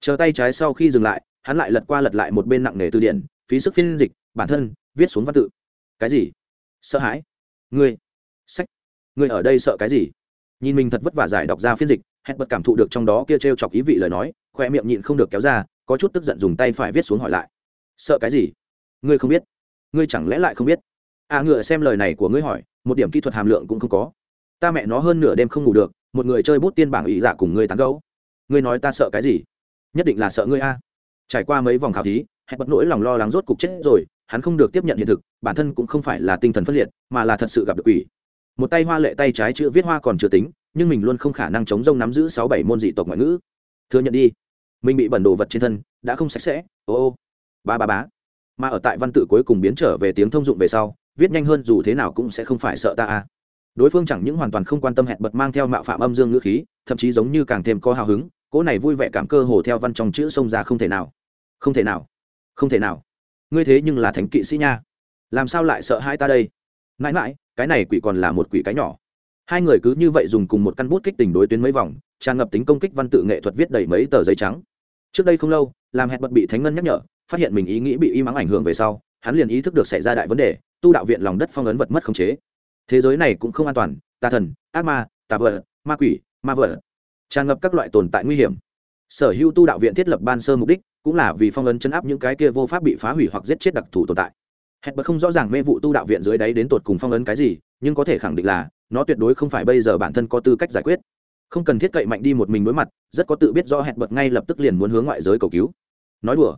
Chờ tay trái sau khi dừng lại, hắn lại lật qua lật lại một bên nặng nề từ điển, phí sức phiên dịch, bản thân, viết xuống văn tự. Cái gì? Sợ hãi. Ngươi. Sách. Ngươi ở đây sợ cái gì? Nhìn mình thật vất vả giải đọc ra phiên dịch hét bật cảm thụ được trong đó kia t r e o chọc ý vị lời nói khoe miệng nhịn không được kéo ra, có chút tức giận dùng tay phải viết xuống hỏi lại. Sợ cái gì? Ngươi không biết. Ngươi chẳng lẽ lại không biết? À ngựa xem lời này của ngươi hỏi một điểm kỹ thuật hàm lượng cũng không có. Ta mẹ nó hơn nửa đêm không ngủ được, một người chơi bút tiên bảng ý giả dạ cùng ngươi tán gấu ngươi nói ta sợ cái gì? Nhất định là sợ ngươi a. Trải qua mấy vòng khảo thí, hẹn bật nỗi lòng lo lắng rốt cục chết rồi, hắn không được tiếp nhận hiện thực, bản thân cũng không phải là tinh thần phân liệt, mà là thật sự gặp được quỷ. Một tay hoa lệ tay trái chữ viết hoa còn chưa tính, nhưng mình luôn không khả năng chống rông nắm giữ sáu bảy môn dị tộc ngoại ngữ. Thừa nhận đi. Mình bị bẩn đồ vật trên thân, đã không sạch sẽ, ô ô. Ba ba bá mà ở tại văn tự cuối cùng biến trở về tiếng thông dụng về sau viết nhanh hơn dù thế nào cũng sẽ không phải sợ ta à? đối phương chẳng những hoàn toàn không quan tâm hẹn bật mang theo mạo phạm âm dương ngữ khí, thậm chí giống như càng thêm có hào hứng, cỗ này vui vẻ cảm cơ hồ theo văn trong chữ xông ra không thể nào. Không thể nào. Không thể nào. Ngươi thế nhưng là thánh kỵ sĩ nha. Làm sao lại sợ hai ta đây? Mãi mãi, cái này quỷ còn là một quỷ cái nhỏ. Hai người cứ như vậy dùng cùng một căn bút kích tình đối tuyến mấy vòng, tràn ngập tính công kích văn tự nghệ thuật viết đầy mấy tờ giấy trắng. Trước đây không lâu, làm hẹn bật bị thánh ngân nhắc nhở, phát hiện mình ý nghĩ bị im ắng ảnh hưởng về sau, hắn liền ý thức được xảy ra đại vấn đề tu đạo viện lòng đất phong ấn vật mất khống chế. Thế giới này cũng không an toàn, tà thần, ác ma, tà vợ ma quỷ, ma vợ tràn ngập các loại tồn tại nguy hiểm. Sở hữu tu đạo viện thiết lập ban sơ mục đích cũng là vì phong ấn chấn áp những cái kia vô pháp bị phá hủy hoặc giết chết đặc thù tồn tại. Hẹn bật không rõ ràng mê vụ tu đạo viện dưới đáy đến tột cùng phong ấn cái gì, nhưng có thể khẳng định là, nó tuyệt đối không phải bây giờ bản thân có tư cách giải quyết. Không cần thiết cậy mạnh đi một mình đối mặt, rất có tự biết do hẹn bật ngay lập tức liền muốn hướng ngoại giới cầu cứu. Nói đùa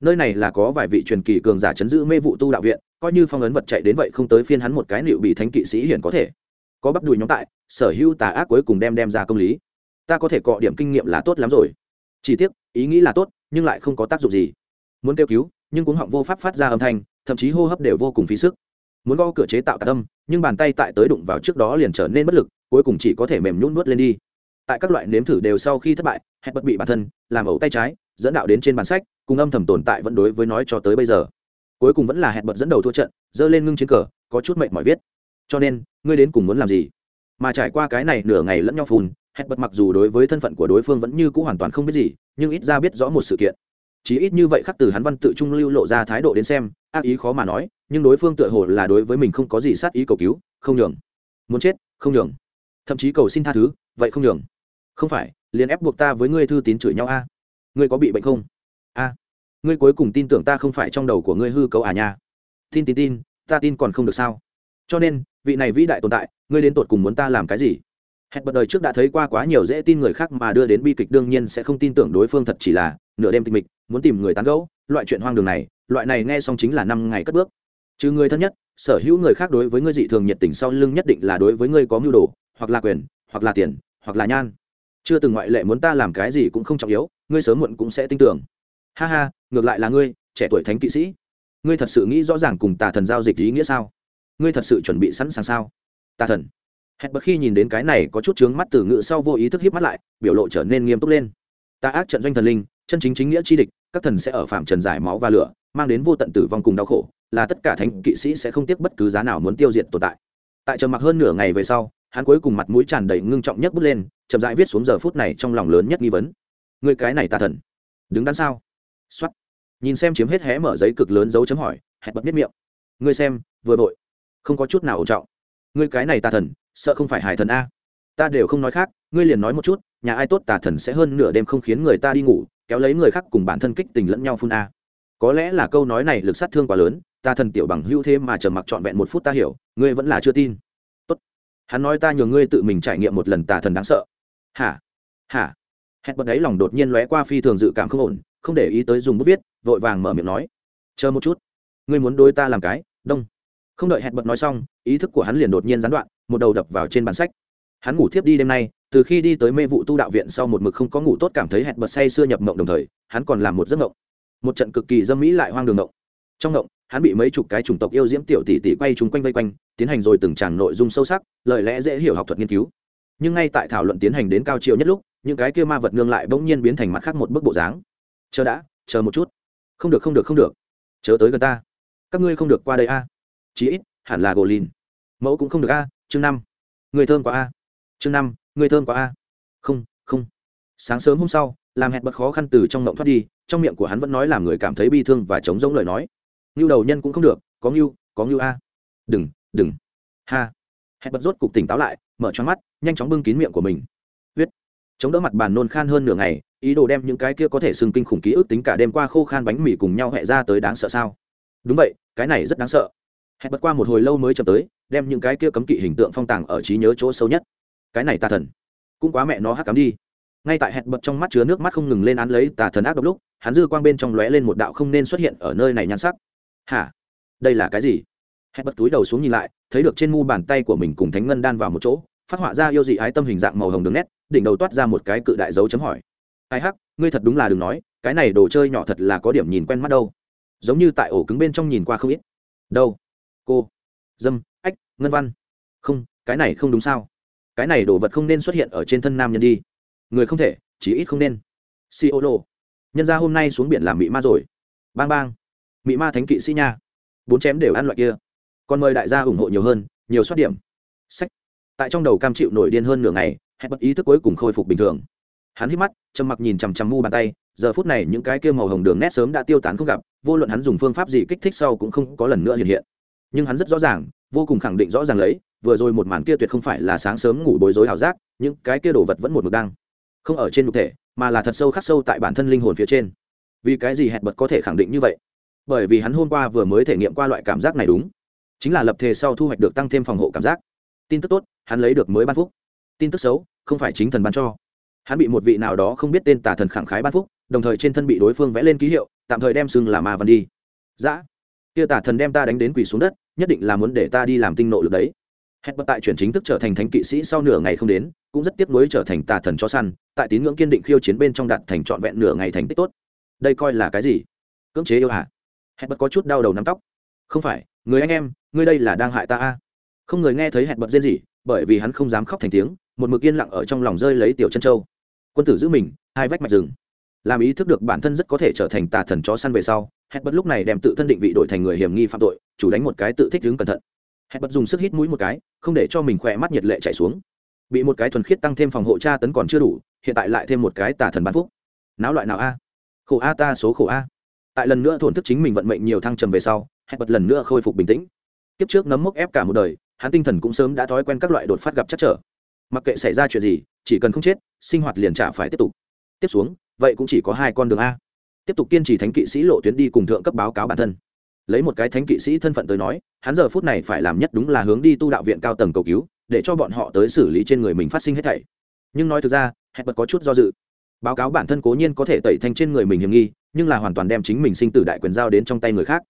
nơi này là có vài vị truyền kỳ cường giả chấn giữ mê vụ tu đạo viện, coi như phong ấn vật chạy đến vậy không tới phiên hắn một cái liệu bị thánh kỵ sĩ hiển có thể. Có bắp đùi nhóm tại, sở hữu tà ác cuối cùng đem đem ra công lý. Ta có thể cọ điểm kinh nghiệm là tốt lắm rồi. Chỉ tiếc, ý nghĩ là tốt, nhưng lại không có tác dụng gì. Muốn kêu cứu, nhưng cuống họng vô pháp phát ra âm thanh, thậm chí hô hấp đều vô cùng phí sức. Muốn gõ cửa chế tạo tạc tâm, nhưng bàn tay tại tới đụng vào trước đó liền trở nên bất lực, cuối cùng chỉ có thể mềm nhún nuốt lên đi. Tại các loại nếm thử đều sau khi thất bại, hẹn bất bị bản thân, làm ẩu tay trái, dẫn đạo đến trên bàn sách cùng âm thầm tồn tại vẫn đối với nói cho tới bây giờ. Cuối cùng vẫn là hẹn bật dẫn đầu thua trận dơ lên ngưng chiến cờ, có chút mệnh mỏi viết. Cho nên, ngươi đến cùng muốn làm gì? Mà trải qua cái này nửa ngày lẫn nhau phùn hẹn bật mặc dù đối với thân phận của đối phương vẫn như c ũ hoàn toàn không biết gì, nhưng ít ra biết rõ một sự kiện. Chỉ ít như vậy khắc từ hắn văn tự trung lưu lộ ra thái độ đến xem, ác ý khó mà nói, nhưng đối phương tựa hồ là đối với mình không có gì sát ý cầu cứu, không nhường. Muốn chết, không nhường. Thậm chí cầu xin tha thứ, vậy không nhường. Không phải, liền ép buộc ta với ngươi thư tín chửi nhau a. Ngươi có bị bệnh không? A ngươi cuối cùng tin tưởng ta không phải trong đầu của ngươi hư cấu à nha. Tin tin tin, ta tin còn không được sao? Cho nên, vị này vĩ đại tồn tại, ngươi đến tột cùng muốn ta làm cái gì? Hẹn bật đời trước đã thấy qua quá nhiều dễ tin người khác mà đưa đến bi kịch đương nhiên sẽ không tin tưởng đối phương thật chỉ là nửa đêm tịch mịch, muốn tìm người tán gẫu, loại chuyện hoang đường này, loại này nghe xong chính là năm ngày cất bước. Trừ người thân nhất, sở hữu người khác đối với ngươi dị thường nhiệt tình sau lưng nhất định là đối với ngươi có mưu đồ, hoặc là quyền, hoặc là tiền, hoặc là nhan. Chưa từng ngoại lệ muốn ta làm cái gì cũng không trọng yếu, ngươi sớm muộn cũng sẽ tin tưởng ha ha, ngược lại là ngươi, trẻ tuổi thánh kỵ sĩ. Ngươi thật sự nghĩ rõ ràng cùng tà thần giao dịch ý nghĩa sao? Ngươi thật sự chuẩn bị sẵn sàng sao? Tà thần. Hẹn bật khi nhìn đến cái này có chút chướng mắt từ ngự sau vô ý thức hiếp mắt lại, biểu lộ trở nên nghiêm túc lên. Ta ác trận doanh thần linh, chân chính chính nghĩa chi địch, các thần sẽ ở phạm trần giải máu và lửa, mang đến vô tận tử vong cùng đau khổ, là tất cả thánh kỵ sĩ sẽ không tiếc bất cứ giá nào muốn tiêu diệt tồn tại. Tại trầm mặc hơn nửa ngày về sau, hắn cuối cùng mặt mũi tràn đầy ngưng trọng nhất bút lên, chậm rãi viết xuống giờ phút này trong lòng lớn nhất nghi vấn. Người cái này tà thần, đứng đằng xuất nhìn xem chiếm hết hé mở giấy cực lớn dấu chấm hỏi, hẹn bật biết miệng. Ngươi xem, vừa vội. Không có chút nào ổn trọng. Ngươi cái này tà thần, sợ không phải hải thần a. Ta đều không nói khác, ngươi liền nói một chút, nhà ai tốt tà thần sẽ hơn nửa đêm không khiến người ta đi ngủ, kéo lấy người khác cùng bản thân kích tình lẫn nhau phun a. Có lẽ là câu nói này lực sát thương quá lớn ta thần tiểu bằng hữu thế mà trầm mặc trọn vẹn một phút ta hiểu, ngươi vẫn là chưa tin. Tốt. Hắn nói ta nhường ngươi tự mình trải nghiệm một lần tà thần đáng sợ. Hả? Hả? Hẹn bật đấy lòng đột nhiên lóe qua phi thường dự cảm không ổn không để ý tới dùng bút viết, vội vàng mở miệng nói, chờ một chút, ngươi muốn đối ta làm cái, đông. Không đợi hẹn bật nói xong, ý thức của hắn liền đột nhiên gián đoạn, một đầu đập vào trên bàn sách. Hắn ngủ thiếp đi đêm nay, từ khi đi tới mê vụ tu đạo viện sau một mực không có ngủ tốt cảm thấy hẹn bật say sưa nhập mộng đồng thời, hắn còn làm một giấc mộng. Một trận cực kỳ dâm mỹ lại hoang đường mộng. Trong mộng, hắn bị mấy chục cái chủng tộc yêu diễm tiểu tỷ tỷ quay chúng quanh vây quanh, tiến hành rồi từng tràng nội dung sâu sắc, lời lẽ dễ hiểu học thuật nghiên cứu. Nhưng ngay tại thảo luận tiến hành đến cao chiều nhất lúc, những cái kia ma vật nương lại bỗng nhiên biến thành mặt khác một bức bộ dáng chờ đã, chờ một chút. Không được không được không được. Chớ tới gần ta. Các ngươi không được qua đây a. Chí ít, hẳn là gỗ lìn mẫu cũng không được a, chương năm. Người thơm quá a. Chương năm, người thơm quá a. Không không. Sáng sớm hôm sau, làm hẹn bật khó khăn từ trong ngộng thoát đi, trong miệng của hắn vẫn nói làm người cảm thấy bi thương và chống giống lời nói. Ngưu đầu nhân cũng không được, có ngưu có ngưu a. Đừng đừng. Ha. Hẹn bật rốt cục tỉnh táo lại, mở choáng mắt, nhanh chóng bưng kín miệng của mình chống đỡ mặt bàn nôn khan hơn nửa ngày, ý đồ đem những cái kia có thể xưng kinh khủng ký ức tính cả đêm qua khô khan bánh mì cùng nhau hẹ ra tới đáng sợ sao? Đúng vậy, cái này rất đáng sợ. Hẹn bật qua một hồi lâu mới chậm tới, đem những cái kia cấm kỵ hình tượng phong tàng ở trí nhớ chỗ sâu nhất. Cái này tà thần, cũng quá mẹ nó hắc cắm đi. Ngay tại hẹn bật trong mắt chứa nước mắt không ngừng lên án lấy tà thần ác độc lúc, hắn dư quang bên trong lóe lên một đạo không nên xuất hiện ở nơi này nhan sắc. Hả? Đây là cái gì? Hẹn bật túi đầu xuống nhìn lại, thấy được trên mu bàn tay của mình cùng thánh ngân đan vào một chỗ phát họa ra yêu dị ái tâm hình dạng màu hồng đường nét, đỉnh đầu toát ra một cái cự đại dấu chấm hỏi. Ai hắc, ngươi thật đúng là đừng nói, cái này đồ chơi nhỏ thật là có điểm nhìn quen mắt đâu. Giống như tại ổ cứng bên trong nhìn qua không ít. Đâu? Cô. Dâm, ách, ngân văn. Không, cái này không đúng sao? Cái này đồ vật không nên xuất hiện ở trên thân nam nhân đi. Người không thể chỉ ít không nên. Si ô lô. Nhân ra hôm nay xuống biển làm mị ma rồi. Bang bang. Mị ma thánh kỵ sĩ nha. Bốn chém đều ăn loại kia. Còn mời đại gia ủng hộ nhiều hơn, nhiều xuất điểm. Sách tại trong đầu cam chịu nổi điên hơn nửa ngày hẹn bật ý thức cuối cùng khôi phục bình thường. Hắn hít mắt, trầm mặc nhìn chằm chằm mu bàn tay, giờ phút này những cái kia màu hồng đường nét sớm đã tiêu tán không gặp, vô luận hắn dùng phương pháp gì kích thích sau cũng không có lần nữa hiện hiện. Nhưng hắn rất rõ ràng, vô cùng khẳng định rõ ràng lấy, vừa rồi một màn kia tuyệt không phải là sáng sớm ngủ bối rối ảo giác, những cái kia đồ vật vẫn một mực đang không ở trên nhục thể, mà là thật sâu khắc sâu tại bản thân linh hồn phía trên. Vì cái gì hẹn bật có thể khẳng định như vậy? Bởi vì hắn hôm qua vừa mới thể nghiệm qua loại cảm giác này đúng. Chính là lập thể sau thu hoạch được tăng thêm phòng hộ cảm giác tin tức tốt, hắn lấy được mới ban phúc. Tin tức xấu, không phải chính thần ban cho. Hắn bị một vị nào đó không biết tên tà thần khẳng khái ban phúc, đồng thời trên thân bị đối phương vẽ lên ký hiệu, tạm thời đem xưng là ma văn đi. Dã kia tà thần đem ta đánh đến quỳ xuống đất, nhất định là muốn để ta đi làm tinh nộ lực đấy. Hết bất tại chuyển chính thức trở thành thánh kỵ sĩ sau nửa ngày không đến, cũng rất tiếc nuối trở thành tà thần cho săn, tại tín ngưỡng kiên định khiêu chiến bên trong đạt thành trọn vẹn nửa ngày thành tích tốt. Đây coi là cái gì? Cưỡng chế yêu hả? Hết bất có chút đau đầu nắm tóc. Không phải, người anh em ngươi đây là đang hại ta a không người nghe thấy hẹn bật rên gì bởi vì hắn không dám khóc thành tiếng, một mực yên lặng ở trong lòng rơi lấy tiểu chân châu. Quân tử giữ mình, hai vách mạch rừng. Làm ý thức được bản thân rất có thể trở thành tà thần chó săn về sau, hẹn bật lúc này đem tự thân định vị đổi thành người hiểm nghi phạm tội, chủ đánh một cái tự thích đứng cẩn thận. Hẹn bật dùng sức hít mũi một cái, không để cho mình khỏe mắt nhiệt lệ chảy xuống. Bị một cái thuần khiết tăng thêm phòng hộ tra tấn còn chưa đủ, hiện tại lại thêm một cái tà thần bán phúc. Náo loại nào a? Khổ a ta số khổ a. Tại lần nữa thổn thức chính mình vận mệnh nhiều thăng trầm về sau, hẹn bật lần nữa khôi phục bình tĩnh. Kiếp trước nấm mốc ép cả một đời hắn tinh thần cũng sớm đã thói quen các loại đột phát gặp chắc trở. Mặc kệ xảy ra chuyện gì, chỉ cần không chết, sinh hoạt liền trả phải tiếp tục. Tiếp xuống, vậy cũng chỉ có hai con đường a. Tiếp tục kiên trì thánh kỵ sĩ lộ tuyến đi cùng thượng cấp báo cáo bản thân. Lấy một cái thánh kỵ sĩ thân phận tới nói, hắn giờ phút này phải làm nhất đúng là hướng đi tu đạo viện cao tầng cầu cứu, để cho bọn họ tới xử lý trên người mình phát sinh hết thảy. Nhưng nói thực ra hẹn bật có chút do dự. Báo cáo bản thân cố nhiên có thể tẩy thanh trên người mình hiểm nghi, nhưng là hoàn toàn đem chính mình sinh tử đại quyền giao đến trong tay người khác.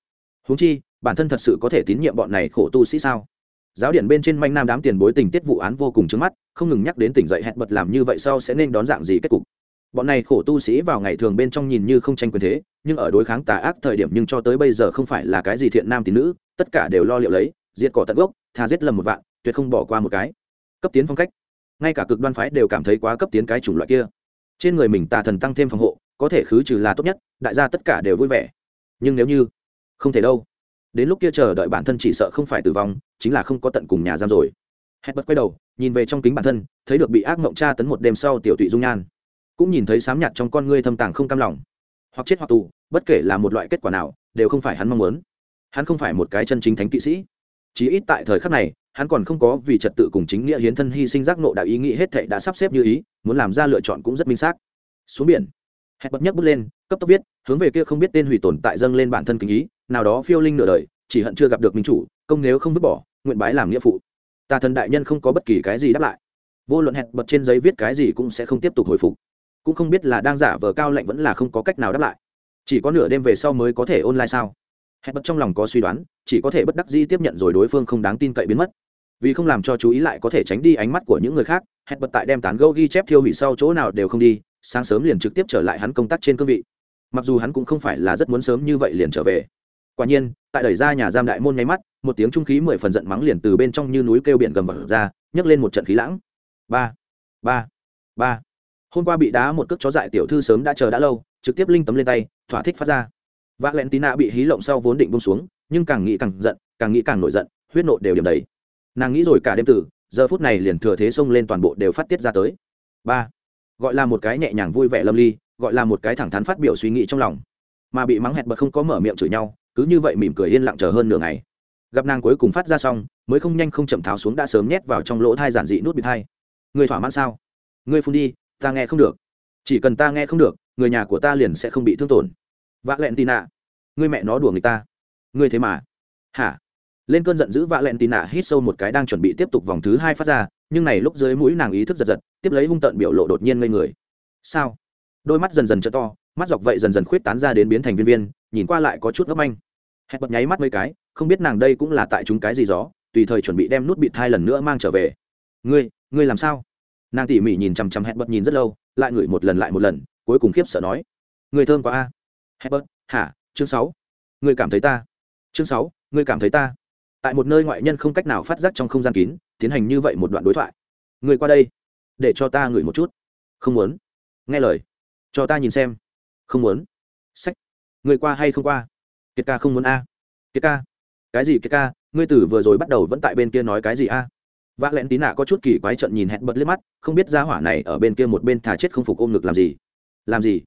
Húng chi, bản thân thật sự có thể tín nhiệm bọn này khổ tu sĩ sao? Giáo điển bên trên manh nam đám tiền bối tình tiết vụ án vô cùng trứng mắt, không ngừng nhắc đến tỉnh dậy hẹn bật làm như vậy sau sẽ nên đón dạng gì kết cục. Bọn này khổ tu sĩ vào ngày thường bên trong nhìn như không tranh quyền thế, nhưng ở đối kháng tà ác thời điểm nhưng cho tới bây giờ không phải là cái gì thiện nam tín nữ, tất cả đều lo liệu lấy, diệt cỏ tận gốc thà giết lầm một vạn, tuyệt không bỏ qua một cái. Cấp tiến phong cách. Ngay cả cực đoan phái đều cảm thấy quá cấp tiến cái chủng loại kia. Trên người mình tà thần tăng thêm phòng hộ, có thể khứ trừ là tốt nhất, đại gia tất cả đều vui vẻ. Nhưng nếu như không thể đâu đến lúc kia chờ đợi bản thân chỉ sợ không phải tử vong, chính là không có tận cùng nhà giam rồi. Hét bật quay đầu, nhìn về trong kính bản thân, thấy được bị ác mộng tra tấn một đêm sau tiểu tụy dung nhan. Cũng nhìn thấy sám nhạt trong con ngươi thâm tàng không cam lòng. Hoặc chết hoặc tù, bất kể là một loại kết quả nào, đều không phải hắn mong muốn. Hắn không phải một cái chân chính thánh kỵ sĩ. Chí ít tại thời khắc này, hắn còn không có vì trật tự cùng chính nghĩa hiến thân hy sinh giác nộ đạo ý nghĩ hết thệ đã sắp xếp như ý, muốn làm ra lựa chọn cũng rất minh xác. Xuống biển. Hẹn bật nhấc bước lên, cấp tốc viết, hướng về kia không biết tên hủy tồn tại dâng lên bản thân kính ý nào đó phiêu linh nửa đời, chỉ hận chưa gặp được minh chủ, công nếu không vứt bỏ, nguyện bái làm nghĩa phụ. Tà thần đại nhân không có bất kỳ cái gì đáp lại. Vô luận hẹn bật trên giấy viết cái gì cũng sẽ không tiếp tục hồi phục. Cũng không biết là đang giả vờ cao lạnh vẫn là không có cách nào đáp lại. Chỉ có nửa đêm về sau mới có thể online sao? Hẹn bật trong lòng có suy đoán, chỉ có thể bất đắc dĩ tiếp nhận rồi đối phương không đáng tin cậy biến mất. Vì không làm cho chú ý lại có thể tránh đi ánh mắt của những người khác, hẹn bật tại đem tán gâu ghi chép thiêu hủy sau chỗ nào đều không đi, sáng sớm liền trực tiếp trở lại hắn công tác trên cương vị. Mặc dù hắn cũng không phải là rất muốn sớm như vậy liền trở về quả nhiên, tại đẩy ra nhà giam đại môn nháy mắt, một tiếng trung khí mười phần giận mắng liền từ bên trong như núi kêu biển gầm vật ra, nhấc lên một trận khí lãng. Ba ba ba. Hôm qua bị đá một cước chó dại tiểu thư sớm đã chờ đã lâu, trực tiếp linh tấm lên tay, thỏa thích phát ra. V ạ tín nạ bị hí lộng sau vốn định bông xuống, nhưng càng nghĩ càng giận, càng nghĩ càng nổi giận, huyết nộ đều điểm đầy. Nàng nghĩ rồi cả đêm tử giờ phút này liền thừa thế xông lên toàn bộ đều phát tiết ra tới. Ba, gọi là một cái nhẹ nhàng vui vẻ lâm ly, gọi là một cái thẳng thắn phát biểu suy nghĩ trong lòng. Mà bị mắng hẹn bật không có mở miệng chửi nhau cứ như vậy mỉm cười yên lặng chờ hơn nửa ngày. Gặp nàng cuối cùng phát ra xong, mới không nhanh không chậm tháo xuống đã sớm nhét vào trong lỗ thai giản dị nút bị thai người thỏa mãn sao? Người phun đi, ta nghe không được. Chỉ cần ta nghe không được, người nhà của ta liền sẽ không bị thương tổn. Vạ lẹn tì nạ người mẹ nó đùa người ta. Người thế mà. Hả? Lên cơn giận dữ vạ lẹn tì nạ hít sâu một cái đang chuẩn bị tiếp tục vòng thứ hai phát ra, nhưng này lúc dưới mũi nàng ý thức giật giật, tiếp lấy hung tợn biểu lộ đột nhiên ngây người. Sao? Đôi mắt dần dần t to, mắt dọc vậy dần dần khuyết tán ra đến biến thành viên viên nhìn qua lại có chút ngấp anh hẹn bật nháy mắt mấy cái, không biết nàng đây cũng là tại chúng cái gì gió, tùy thời chuẩn bị đem nút bịt hai lần nữa mang trở về. Ngươi ngươi làm sao? Nàng tỉ mỉ nhìn chằm chằm hẹn bật nhìn rất lâu, lại ngửi một lần lại một lần, cuối cùng khiếp sợ nói. Người thơm quá a. Hẹn bật, hả, chương sáu. Ngươi cảm thấy ta. Chương sáu, ngươi cảm thấy ta. Tại một nơi ngoại nhân không cách nào phát giác trong không gian kín, tiến hành như vậy một đoạn đối thoại. Người qua đây, để cho ta ngửi một chút. Không muốn. Nghe lời. Cho ta nhìn xem. Không muốn. Sách người qua hay không qua? Kiệt ca không muốn a. Kiệt ca. Cái gì kiệt ca? Ngươi tử vừa rồi bắt đầu vẫn tại bên kia nói cái gì a? Vạ lẹn tí nạ có chút kỳ quái trận nhìn hẹn bật liếc mắt, không biết ra hỏa này ở bên kia một bên thà chết không phục ôm ngực làm gì. Làm gì?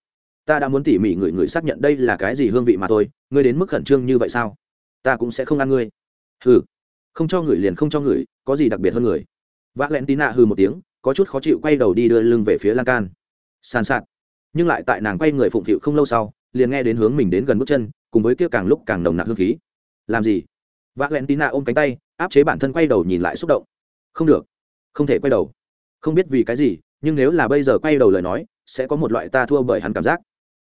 Ta đã muốn tỉ mỉ người người xác nhận đây là cái gì hương vị mà thôi, ngươi đến mức khẩn trương như vậy sao? Ta cũng sẽ không ăn ngươi. Hừ. Không cho người liền không cho người, có gì đặc biệt hơn người? Vạ lẹn tí nạ hừ một tiếng, có chút khó chịu quay đầu đi đưa lưng về phía lan can. Sàn sạt. Nhưng lại tại nàng quay người phụng phịu không lâu sau liền nghe đến hướng mình đến gần bước chân, cùng với kia càng lúc càng nồng nặc hương khí. Làm gì? Vạ lẹn tina nạ ôm cánh tay, áp chế bản thân quay đầu nhìn lại xúc động. Không được. Không thể quay đầu. Không biết vì cái gì, nhưng nếu là bây giờ quay đầu lời nói, sẽ có một loại ta thua bởi hắn cảm giác.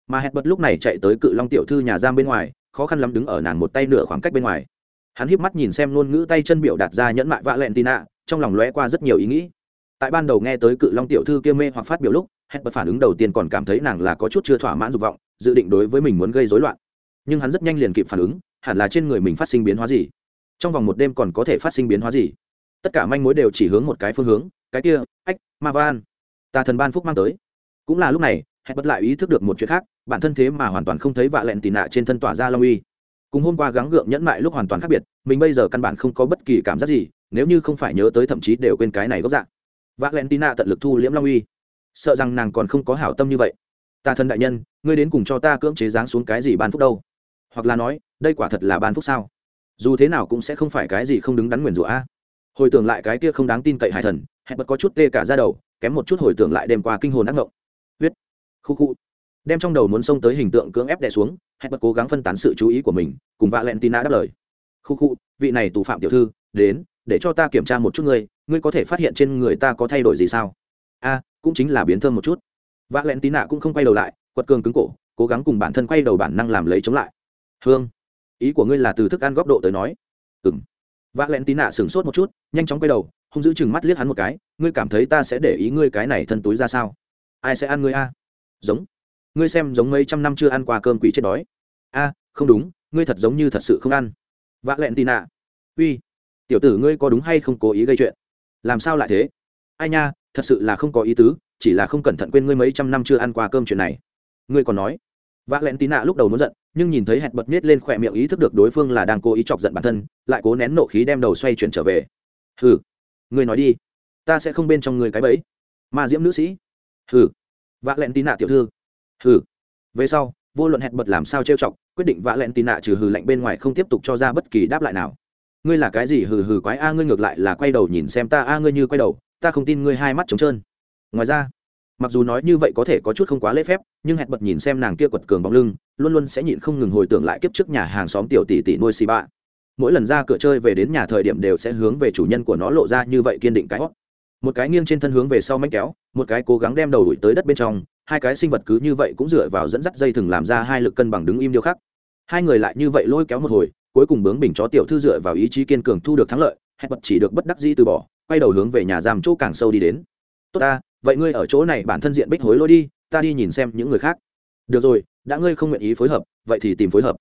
Mà hẹn bật lúc này chạy tới cự long tiểu thư nhà giam bên ngoài, khó khăn lắm đứng ở nàng một tay nửa khoảng cách bên ngoài. Hắn híp mắt nhìn xem ngôn ngữ tay chân biểu đạt ra nhẫn mại vạ lẹn tì nạ, trong lòng lóe qua rất nhiều ý nghĩ. Tại ban đầu nghe tới cự long tiểu thư kia mê hoặc phát biểu lúc hẹn bất phản ứng đầu tiên còn cảm thấy nàng là có chút chưa thỏa mãn dục vọng, dự định đối với mình muốn gây rối loạn. Nhưng hắn rất nhanh liền kịp phản ứng, hẳn là trên người mình phát sinh biến hóa gì? Trong vòng một đêm còn có thể phát sinh biến hóa gì? Tất cả manh mối đều chỉ hướng một cái phương hướng, cái kia, ách ma van tà thần ban phúc mang tới. Cũng là lúc này hẹn bất lại ý thức được một chuyện khác, bản thân thế mà hoàn toàn không thấy vạ lẹn tì nạ trên thân tỏa ra long uy. Cùng hôm qua gắng gượng nhẫn mại lúc hoàn toàn khác biệt, mình bây giờ căn bản không có bất kỳ cảm giác gì, nếu như không phải nhớ tới thậm chí đều quên cái này gốc dạng vạ lẹn tì nạ tận lực thu liễm long uy sợ rằng nàng còn không có hảo tâm như vậy. Ta thân đại nhân, ngươi đến cùng cho ta cưỡng chế giáng xuống cái gì ban phúc đâu? Hoặc là nói, đây quả thật là ban phúc sao? Dù thế nào cũng sẽ không phải cái gì không đứng đắn nguyền rủa a. Hồi tưởng lại cái kia không đáng tin cậy hải thần, hẹn bật có chút tê cả ra đầu, kém một chút hồi tưởng lại đêm qua kinh hồn ác ngộng. Huyết, khu khu. Đem trong đầu muốn xông tới hình tượng cưỡng ép đè xuống, hẹn bật cố gắng phân tán sự chú ý của mình, cùng vạ lẹn tina đáp lời. Khu khu, vị này tù phạm tiểu thư, đến, để cho ta kiểm tra một chút ngươi ngươi có thể phát hiện trên người ta có thay đổi gì sao? A cũng chính là biến thơm một chút. Vạ lẹn tí nạ cũng không quay đầu lại, quật cường cứng cổ, cố gắng cùng bản thân quay đầu bản năng làm lấy chống lại. Hương, ý của ngươi là từ thức ăn góc độ tới nói. Ừ m vạ lẹn tí nạ sửng sốt một chút, nhanh chóng quay đầu không giữ chừng mắt liếc hắn một cái, ngươi cảm thấy ta sẽ để ý ngươi cái này thân túi ra sao? Ai sẽ ăn ngươi a? Giống. Ngươi xem giống mấy trăm năm chưa ăn qua cơm quỷ chết đói. A, không đúng, ngươi thật giống như thật sự không ăn. Vạ lẹn tì nạ uy, tiểu tử ngươi có đúng hay không cố ý gây chuyện? Làm sao lại thế? Ai nha thật sự là không có ý tứ, chỉ là không cẩn thận quên ngươi mấy trăm năm chưa ăn qua cơm chuyện này. Ngươi còn nói. Vạ lẹn tí nạ lúc đầu muốn giận, nhưng nhìn thấy hẹn bật miết lên khỏe miệng ý thức được đối phương là đang cố ý chọc giận bản thân, lại cố nén nộ khí đem đầu xoay chuyển trở về. Hừ, ngươi nói đi. Ta sẽ không bên trong người cái bẫy. Mà diễm nữ sĩ. Hừ. Vạ lẹn tí nạ tiểu thư. Hừ. Về sau, vô luận hẹn bật làm sao trêu chọc, quyết định vạ lẹn tì nạ trừ hừ lạnh bên ngoài không tiếp tục cho ra bất kỳ đáp lại nào. Ngươi là cái gì hừ hừ quái a, ngươi ngược lại là quay đầu nhìn xem ta a, ngươi như quay đầu ta không tin ngươi hai mắt trống trơn. Ngoài ra, mặc dù nói như vậy có thể có chút không quá lễ phép, nhưng hẹn bật nhìn xem nàng kia quật cường bóng lưng, luôn luôn sẽ nhịn không ngừng hồi tưởng lại kiếp trước nhà hàng xóm tiểu tỷ tỷ nuôi xì bạ. Mỗi lần ra cửa chơi về đến nhà thời điểm đều sẽ hướng về chủ nhân của nó lộ ra như vậy kiên định cái hót một cái nghiêng trên thân hướng về sau mánh kéo, một cái cố gắng đem đầu đuổi tới đất bên trong, hai cái sinh vật cứ như vậy cũng dựa vào dẫn dắt dây thừng làm ra hai lực cân bằng đứng im điêu khắc. Hai người lại như vậy lôi kéo một hồi, cuối cùng bướng bình chó tiểu thư dựa vào ý chí kiên cường thu được thắng lợi, hẹn bật chỉ được bất đắc dĩ từ bỏ quay đầu hướng về nhà giam chỗ càng sâu đi đến. Tốt ta, vậy ngươi ở chỗ này bản thân diện bích hối lôi đi, ta đi nhìn xem những người khác. Được rồi, đã ngươi không nguyện ý phối hợp, vậy thì tìm phối hợp.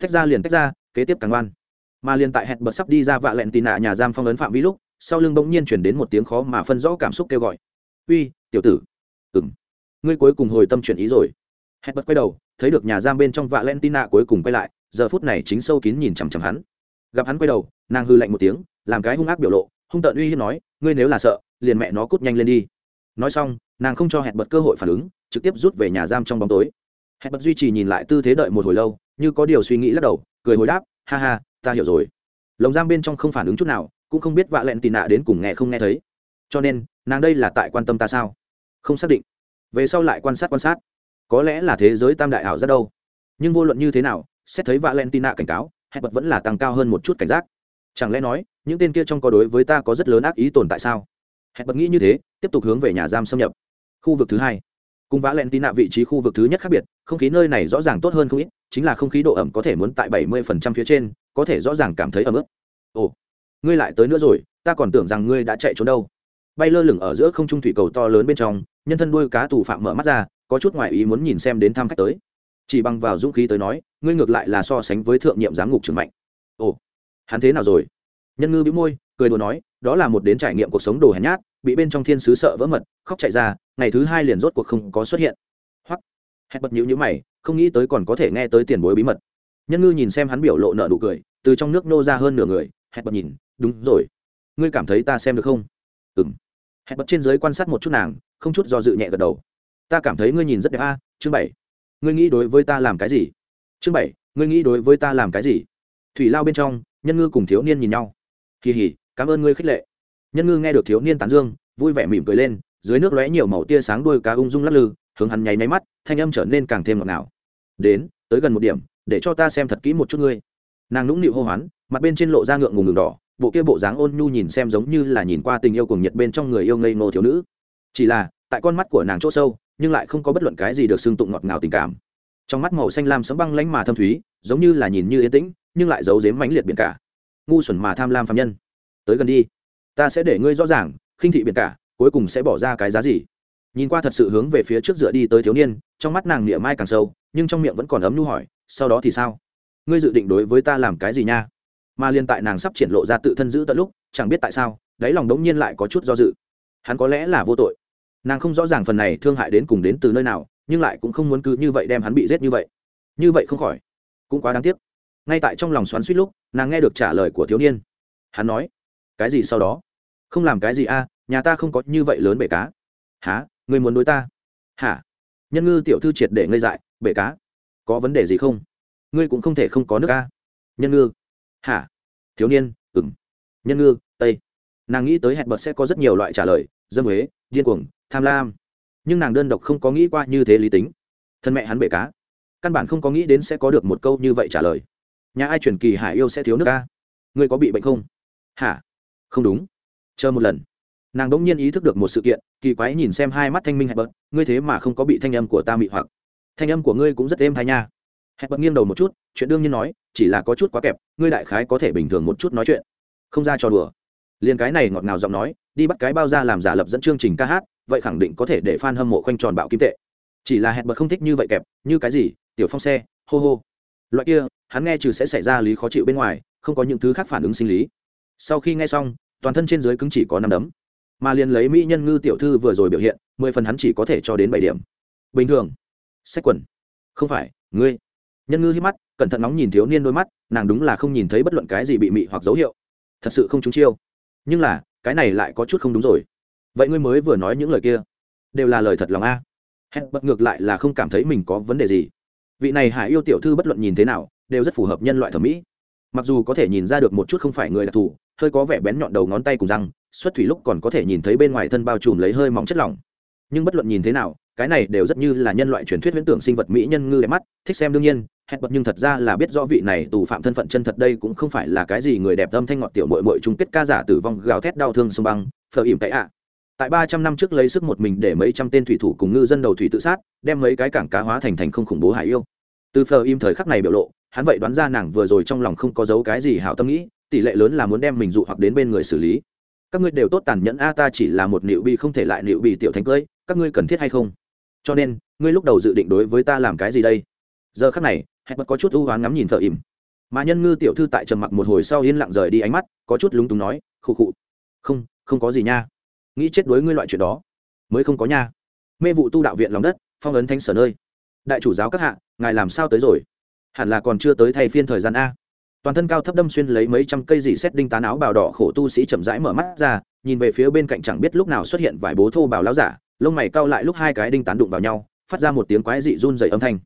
Tách ra liền tách ra, kế tiếp càng ngoan mà liền tại hẹn bật sắp đi ra vạ lẹn tì nạ nhà giam phong ấn phạm vi lúc, sau lưng bỗng nhiên chuyển đến một tiếng khó mà phân rõ cảm xúc kêu gọi. Uy, tiểu tử. Ừng ngươi cuối cùng hồi tâm chuyển ý rồi. Hẹn bật quay đầu, thấy được nhà giam bên trong vạ lẹn tì nạ cuối cùng quay lại, giờ phút này chính sâu kín nhìn chằm chằm hắn. Gặp hắn quay đầu, nàng hư lạnh một tiếng, làm cái hung ác biểu lộ hung tợn uy hiếp nói, ngươi nếu là sợ, liền mẹ nó cút nhanh lên đi. Nói xong, nàng không cho hẹn bật cơ hội phản ứng, trực tiếp rút về nhà giam trong bóng tối. Hẹn bật duy trì nhìn lại tư thế đợi một hồi lâu, như có điều suy nghĩ lắc đầu, cười hồi đáp, ha ha, ta hiểu rồi. Lồng giam bên trong không phản ứng chút nào, cũng không biết vạ lẹn tì nạ đến cùng nghe không nghe thấy. Cho nên, nàng đây là tại quan tâm ta sao? Không xác định. Về sau lại quan sát quan sát. Có lẽ là thế giới tam đại ảo rất đâu. Nhưng vô luận như thế nào, xét thấy vạ lẹn tì nạ cảnh cáo, hẹn bật vẫn là tăng cao hơn một chút cảnh giác chẳng lẽ nói, những tên kia trong có đối với ta có rất lớn ác ý tồn tại sao? Hẹn bật nghĩ như thế, tiếp tục hướng về nhà giam xâm nhập. Khu vực thứ hai. Cùng vã len tị nạ vị trí khu vực thứ nhất khác biệt, không khí nơi này rõ ràng tốt hơn không ít, chính là không khí độ ẩm có thể muốn tại bảy mươi phần trăm phía trên, có thể rõ ràng cảm thấy ấm ướt ồ, ngươi lại tới nữa rồi, ta còn tưởng rằng ngươi đã chạy trốn đâu. Bay lơ lửng ở giữa không trung thủy cầu to lớn bên trong, nhân thân đuôi cá tù phạm mở mắt ra, có chút ngoại ý muốn nhìn xem đến thăm khách tới. Chỉ bằng vào dũng khí tới nói, ngươi ngược lại là so sánh với thượng nhiệm giám ngục trưởng mạnh. Ồ hắn thế nào rồi? Nhân ngư bị môi, cười đùa nói, đó là một đến trải nghiệm cuộc sống đồ hèn nhát, bị bên trong thiên sứ sợ vỡ mật, khóc chạy ra, ngày thứ hai liền rốt cuộc không có xuất hiện. Hoặc hẹn bật nhữ nhữ mày, không nghĩ tới còn có thể nghe tới tiền bối bí mật. Nhân ngư nhìn xem hắn biểu lộ nợ nụ cười, từ trong nước nô ra hơn nửa người, hẹn bật nhìn, đúng rồi. Ngươi cảm thấy ta xem được không? Ừng hẹn bật trên giới quan sát một chút nàng, không chút do dự nhẹ gật đầu. Ta cảm thấy ngươi nhìn rất đẹp a, chương bảy. Ngươi nghĩ đối với ta làm cái gì? Chương bảy, ngươi nghĩ đối với ta làm cái gì? Thủy lao bên trong, nhân ngư cùng thiếu niên nhìn nhau. Kỳ hỉ, cảm ơn ngươi khích lệ. Nhân ngư nghe được thiếu niên tán dương, vui vẻ mỉm cười lên, dưới nước lóe nhiều màu tia sáng đuôi cá ung dung lắc lư, hướng hắn nháy máy mắt, thanh âm trở nên càng thêm ngọt ngào. Đến, tới gần một điểm, để cho ta xem thật kỹ một chút ngươi. Nàng nũng nịu hô hoán, mặt bên trên lộ ra ngượng ngùng ngừng đỏ, bộ kia bộ dáng ôn nhu nhìn xem giống như là nhìn qua tình yêu cùng nhiệt bên trong người yêu ngây ngô thiếu nữ. Chỉ là, tại con mắt của nàng chỗ sâu, nhưng lại không có bất luận cái gì được xưng tụng ngọt ngào tình cảm. Trong mắt màu xanh lam sấm băng lánh mà thâm thúy, giống như là nhìn như yên tĩnh nhưng lại giấu giếm mãnh liệt biển cả. Ngu xuẩn mà tham lam phạm nhân. Tới gần đi. Ta sẽ để ngươi rõ ràng, khinh thị biển cả, cuối cùng sẽ bỏ ra cái giá gì. Nhìn qua thật sự hướng về phía trước dựa đi tới thiếu niên, trong mắt nàng niệm mai càng sâu, nhưng trong miệng vẫn còn ấm nhu hỏi, sau đó thì sao? Ngươi dự định đối với ta làm cái gì nha? Mà liên tại nàng sắp triển lộ ra tự thân giữ tận lúc, chẳng biết tại sao, đáy lòng đống nhiên lại có chút do dự. Hắn có lẽ là vô tội. Nàng không rõ ràng phần này thương hại đến cùng đến từ nơi nào, nhưng lại cũng không muốn cứ như vậy đem hắn bị giết như vậy. Như vậy không khỏi. Cũng quá đáng tiếc ngay tại trong lòng xoắn suýt lúc, nàng nghe được trả lời của thiếu niên. Hắn nói, cái gì sau đó? Không làm cái gì a, nhà ta không có như vậy lớn bể cá. Há người muốn đối ta? Hả? Nhân ngư tiểu thư triệt để ngây dại, bể cá? Có vấn đề gì không? Ngươi cũng không thể không có nước a. Nhân ngư? Hả? Thiếu niên ừng nhân ngư, tây. Nàng nghĩ tới hẹn bật sẽ có rất nhiều loại trả lời, dâm huế, điên cuồng, tham lam. Nhưng nàng đơn độc không có nghĩ qua như thế lý tính. Thân mẹ hắn bể cá. Căn bản không có nghĩ đến sẽ có được một câu như vậy trả lời nhà ai truyền kỳ hải yêu sẽ thiếu nước ta ngươi có bị bệnh không? Hả? Không đúng. Chờ một lần. Nàng đỗng nhiên ý thức được một sự kiện, kỳ quái nhìn xem hai mắt thanh minh hẹp bật ngươi thế mà không có bị thanh âm của ta mị hoặc. Thanh âm của ngươi cũng rất êm thai nha. Hẹp bật nghiêng đầu một chút, chuyện đương nhiên nói, chỉ là có chút quá kẹp, ngươi đại khái có thể bình thường một chút nói chuyện. Không ra cho đùa. Liền cái này ngọt ngào giọng nói, đi bắt cái bao ra làm giả lập dẫn chương trình ca hát, vậy khẳng định có thể để f a n hâm mộ khoanh tròn bạo kim tệ. Chỉ là hẹn bật không thích như vậy kẹp, như cái gì, tiểu phong xe, hô hô. Loại kia hắn nghe trừ sẽ xảy ra lý khó chịu bên ngoài, không có những thứ khác phản ứng sinh lý. Sau khi nghe xong, toàn thân trên giới cứng chỉ có năm đấm. Mà liền lấy mỹ nhân ngư tiểu thư vừa rồi biểu hiện, mười phần hắn chỉ có thể cho đến bảy điểm. Bình thường. Sách quần. Không phải, ngươi. Nhân ngư hít mắt, cẩn thận nóng nhìn thiếu niên đôi mắt, nàng đúng là không nhìn thấy bất luận cái gì bị mị hoặc dấu hiệu. Thật sự không trúng chiêu. Nhưng là, cái này lại có chút không đúng rồi. Vậy ngươi mới vừa nói những lời kia, đều là lời thật lòng a. Hẹn bật ngược lại là không cảm thấy mình có vấn đề gì. Vị này hải yêu tiểu thư bất luận nhìn thế nào đều rất phù hợp nhân loại thẩm mỹ. Mặc dù có thể nhìn ra được một chút không phải người đặc thù, hơi có vẻ bén nhọn đầu ngón tay cùng răng, xuất thủy lúc còn có thể nhìn thấy bên ngoài thân bao trùm lấy hơi mỏng chất lỏng. Nhưng bất luận nhìn thế nào, cái này đều rất như là nhân loại truyền thuyết huyễn tưởng sinh vật mỹ nhân ngư đẹp mắt, thích xem đương nhiên hẹn bật nhưng thật ra là biết rõ vị này tù phạm thân phận chân thật đây cũng không phải là cái gì người đẹp tâm thanh ngọt tiểu mội mội chung kết ca giả tử vong gào thét đau thương sông băng phờ ỉm tại ạ. Tại ba trăm năm trước lấy sức một mình để mấy trăm tên thủy thủ cùng ngư dân đầu thủy tự sát, đem mấy cái cảng cá hóa thành thành không khủng bố hải yêu. Từ phờ im thời khắc này biểu lộ hắn vậy đoán ra nàng vừa rồi trong lòng không có dấu cái gì hảo tâm nghĩ, tỷ lệ lớn là muốn đem mình dụ hoặc đến bên người xử lý. Các ngươi đều tốt tàn nhẫn, a, ta chỉ là một liệu bị không thể lại liệu bị tiểu thánh cưới, các ngươi cần thiết hay không? Cho nên, ngươi lúc đầu dự định đối với ta làm cái gì đây? Giờ khắc này, hẹn bật có chút ưu hoán ngắm nhìn thợ ìm mà nhân ngư tiểu thư tại trầm mặc một hồi sau yên lặng rời đi ánh mắt, có chút lúng túng nói, khụ khụ. Không không có gì nha. Nghĩ chết đối ngươi loại chuyện đó, mới không có nha. Mê vụ tu đạo viện lòng đất, phong ấn thánh sở nơi. Đại chủ giáo các hạ, ngài làm sao tới rồi? Hẳn là còn chưa tới thay phiên thời gian a. Toàn thân cao thấp đâm xuyên lấy mấy trăm cây dị xét đinh tán áo bào đỏ khổ tu sĩ chậm rãi mở mắt ra, nhìn về phía bên cạnh chẳng biết lúc nào xuất hiện vài bố thô bào láo giả, lông mày cau lại lúc hai cái đinh tán đụng vào nhau, phát ra một tiếng quái dị run dày âm thanh.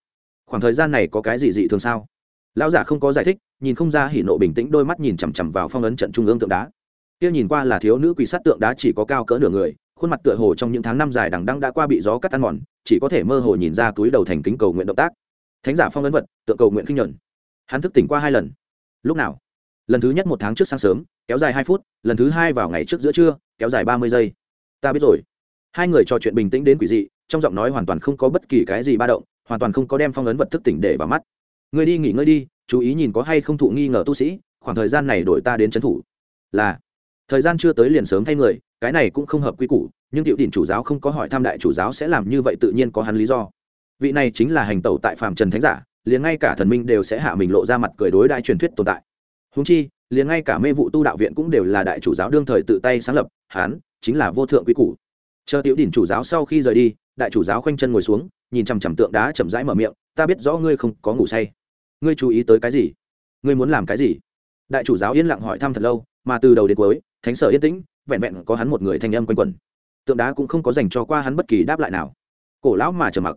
Khoảng thời gian này có cái gì dị thường sao? Lão giả không có giải thích, nhìn không ra hỉ nộ bình tĩnh, đôi mắt nhìn chằm chằm vào phong ấn trận trung ương tượng đá. Kia nhìn qua là thiếu nữ quỷ sát tượng đá chỉ có cao cỡ nửa người, khuôn mặt tựa hồ trong những tháng năm dài đằng đăng đã qua bị gió cắt ăn mòn, chỉ có thể mơ hồ nhìn ra túi đầu thành kính cầu nguyện động tác thánh giả phong ấn vật, tượng cầu nguyện kinh nhuận. Hắn thức tỉnh qua hai lần. Lúc nào? Lần thứ nhất một tháng trước sáng sớm, kéo dài hai phút, lần thứ hai vào ngày trước giữa trưa, kéo dài ba mươi giây. Ta biết rồi. Hai người trò chuyện bình tĩnh đến quỷ dị, trong giọng nói hoàn toàn không có bất kỳ cái gì ba động, hoàn toàn không có đem phong ấn vật thức tỉnh để vào mắt. Người đi nghỉ ngơi đi, chú ý nhìn có hay không thụ nghi ngờ tu sĩ, khoảng thời gian này đổi ta đến trấn thủ. Là. Thời gian chưa tới liền sớm thay người, cái này cũng không hợp quy củ, nhưng tiểu đỉnh chủ giáo không có hỏi tham đại chủ giáo sẽ làm như vậy tự nhiên có hắn lý do vị này chính là hành tẩu tại phạm trần thánh giả, liền ngay cả thần minh đều sẽ hạ mình lộ ra mặt cười đối đại truyền thuyết tồn tại. Húng chi, liền ngay cả mê vụ tu đạo viện cũng đều là đại chủ giáo đương thời tự tay sáng lập, hán, chính là vô thượng quy củ. Chờ tiểu đỉnh chủ giáo sau khi rời đi, đại chủ giáo khoanh chân ngồi xuống, nhìn chằm chằm tượng đá chậm rãi mở miệng, ta biết rõ ngươi không có ngủ say. Ngươi chú ý tới cái gì? Ngươi muốn làm cái gì? Đại chủ giáo yên lặng hỏi thăm thật lâu, mà từ đầu đến cuối, thánh sở yên tĩnh, vẹn vẹn có hắn một người thanh âm quanh quẩn. Tượng đá cũng không có dành cho qua hắn bất kỳ đáp lại nào. Cổ lão mà trầm mặc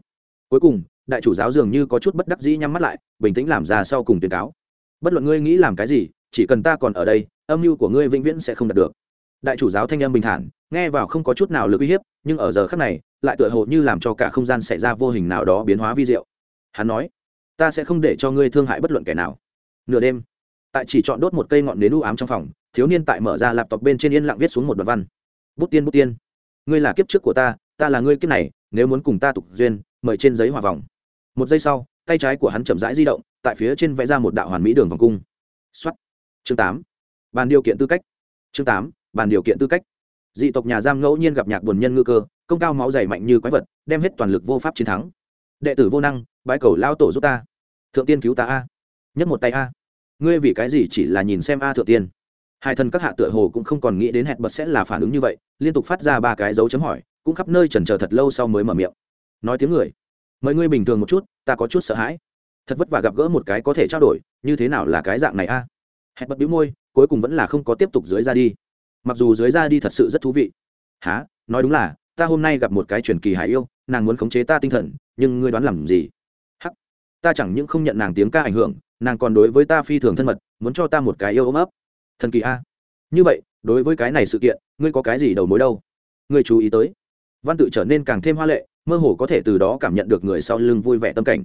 cuối cùng, đại chủ giáo dường như có chút bất đắc dĩ nhắm mắt lại, bình tĩnh làm ra sau cùng tuyên cáo. Bất luận ngươi nghĩ làm cái gì, chỉ cần ta còn ở đây, âm mưu của ngươi vĩnh viễn sẽ không đạt được. Đại chủ giáo thanh âm bình thản, nghe vào không có chút nào lực uy hiếp, nhưng ở giờ khắc này, lại tựa hồ như làm cho cả không gian xảy ra vô hình nào đó biến hóa vi diệu. Hắn nói, ta sẽ không để cho ngươi thương hại bất luận kẻ nào. Nửa đêm, tại chỉ chọn đốt một cây ngọn nến u ám trong phòng, thiếu niên tại mở ra lạp bên trên yên lặng viết xuống một đoạn văn. Bút tiên bút tiên, ngươi là kiếp trước của ta ta là ngươi kiếp này, nếu muốn cùng ta tục duyên mời trên giấy hòa vòng. Một giây sau, tay trái của hắn chậm rãi di động, tại phía trên vẽ ra một đạo hoàn mỹ đường vòng cung. Xuất chương tám. Bàn điều kiện tư cách. Chương tám. Bàn điều kiện tư cách. Dị tộc nhà giam ngẫu nhiên gặp nhạc buồn nhân ngư cơ, công cao máu dày mạnh như quái vật, đem hết toàn lực vô pháp chiến thắng. Đệ tử vô năng bãi cầu lao tổ giúp ta. Thượng tiên cứu ta a. Nhất một tay a. Ngươi vì cái gì chỉ là nhìn xem a thượng tiên? Hai thân các hạ tựa hồ cũng không còn nghĩ đến hẹn bật sẽ là phản ứng như vậy, liên tục phát ra ba cái dấu chấm hỏi, cũng khắp nơi trần chờ thật lâu sau mới mở miệng nói tiếng người. Mời ngươi bình thường một chút, ta có chút sợ hãi. Thật vất vả gặp gỡ một cái có thể trao đổi, như thế nào là cái dạng này a? À? hẹn bật bĩu môi, cuối cùng vẫn là không có tiếp tục dưới ra đi. Mặc dù dưới ra đi thật sự rất thú vị. Há nói đúng là, ta hôm nay gặp một cái truyền kỳ hải yêu, nàng muốn khống chế ta tinh thần, nhưng ngươi đoán làm gì? Hắc! Ta chẳng những không nhận nàng tiếng ca ảnh hưởng, nàng còn đối với ta phi thường thân mật, muốn cho ta một cái yêu ôm ấp. Thần kỳ a! Như vậy, đối với cái này sự kiện, ngươi có cái gì đầu mối đâu? Ngươi chú ý tới. Văn tự trở nên càng thêm hoa lệ mơ hồ có thể từ đó cảm nhận được người sau lưng vui vẻ tâm cảnh.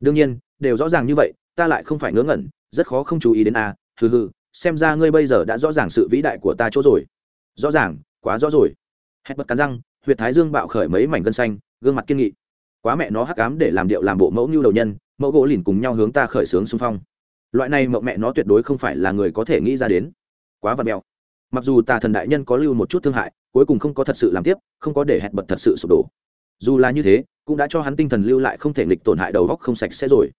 Đương nhiên, đều rõ ràng như vậy, ta lại không phải ngớ ngẩn, rất khó không chú ý đến a, hừ hừ, xem ra ngươi bây giờ đã rõ ràng sự vĩ đại của ta chỗ rồi. Rõ ràng, quá rõ rồi. Hét bật cắn răng, huyệt thái dương bạo khởi mấy mảnh gân xanh, gương mặt kiên nghị. Quá mẹ nó hắc ám để làm điệu làm bộ mẫu như đầu nhân, mẫu gỗ lìn cùng nhau hướng ta khởi sướng xung phong. Loại này mậu mẹ nó tuyệt đối không phải là người có thể nghĩ ra đến. Quá vật mèo. Mặc dù tà thần đại nhân có lưu một chút thương hại, cuối cùng không có thật sự làm tiếp, không có để hẹn bật thật sự sụp đổ dù là như thế, cũng đã cho hắn tinh thần lưu lại không thể nghịch tổn hại đầu góc không sạch sẽ rồi.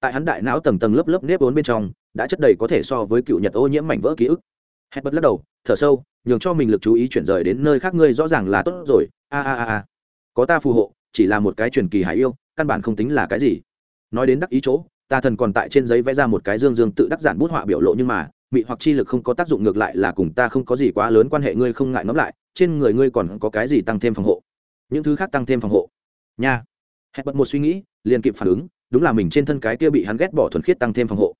Tại hắn đại não tầng tầng lớp lớp nếp vốn bên trong, đã chất đầy có thể so với cựu nhật ô nhiễm mảnh vỡ ký ức. Hết bất lắc đầu, thở sâu, nhường cho mình lực chú ý chuyển rời đến nơi khác ngươi rõ ràng là tốt rồi. A a a a. Có ta phù hộ, chỉ là một cái truyền kỳ hải yêu, căn bản không tính là cái gì. Nói đến đắc ý chỗ, ta thần còn tại trên giấy vẽ ra một cái dương dương tự đắc giản bút họa biểu lộ nhưng mà, mị hoặc chi lực không có tác dụng ngược lại là cùng ta không có gì quá lớn quan hệ, ngươi không ngại ngẫm lại, trên người ngươi còn có cái gì tăng thêm phòng hộ? Những thứ khác tăng thêm phòng hộ. Nha. Hẹn bật một suy nghĩ, liền kịp phản ứng, đúng là mình trên thân cái kia bị hắn ghét bỏ thuần khiết tăng thêm phòng hộ.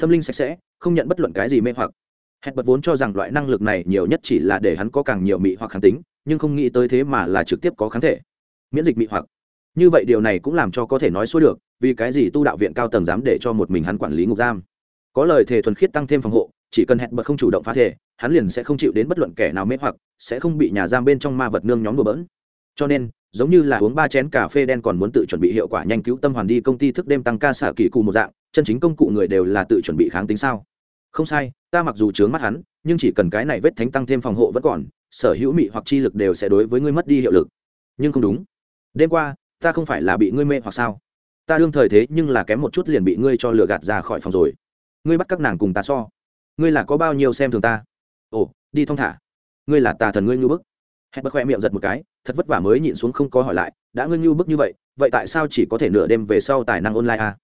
Tâm linh sạch sẽ, không nhận bất luận cái gì mê hoặc. Hẹn bật vốn cho rằng loại năng lực này nhiều nhất chỉ là để hắn có càng nhiều mị hoặc kháng tính, nhưng không nghĩ tới thế mà là trực tiếp có kháng thể. Miễn dịch mị hoặc. Như vậy điều này cũng làm cho có thể nói xuôi được, vì cái gì tu đạo viện cao tầng dám để cho một mình hắn quản lý ngục giam? Có lời thề thuần khiết tăng thêm phòng hộ, chỉ cần hẹn bật không chủ động phá thể, hắn liền sẽ không chịu đến bất luận kẻ nào mê hoặc, sẽ không bị nhà giam bên trong ma vật nương nhóm đùa bỡn cho nên, giống như là uống ba chén cà phê đen còn muốn tự chuẩn bị hiệu quả nhanh cứu tâm hoàn đi công ty thức đêm tăng ca xạ kỳ cụ một dạng, chân chính công cụ người đều là tự chuẩn bị kháng tính sao? Không sai, ta mặc dù chướng mắt hắn, nhưng chỉ cần cái này vết thánh tăng thêm phòng hộ vẫn còn, sở hữu mị hoặc chi lực đều sẽ đối với ngươi mất đi hiệu lực. Nhưng không đúng. Đêm qua, ta không phải là bị ngươi mê hoặc sao? Ta đương thời thế nhưng là kém một chút liền bị ngươi cho lừa gạt ra khỏi phòng rồi. Ngươi bắt các nàng cùng ta so. Ngươi là có bao nhiêu xem thường ta? Ồ, đi thong thả. Ngươi là tà thần ngươi ngưu bức. Hẹn bật khoe miệng giật một cái thật vất vả mới nhịn xuống không có hỏi lại, đã ngưng như bức như vậy vậy tại sao chỉ có thể nửa đêm về sau tài năng online à?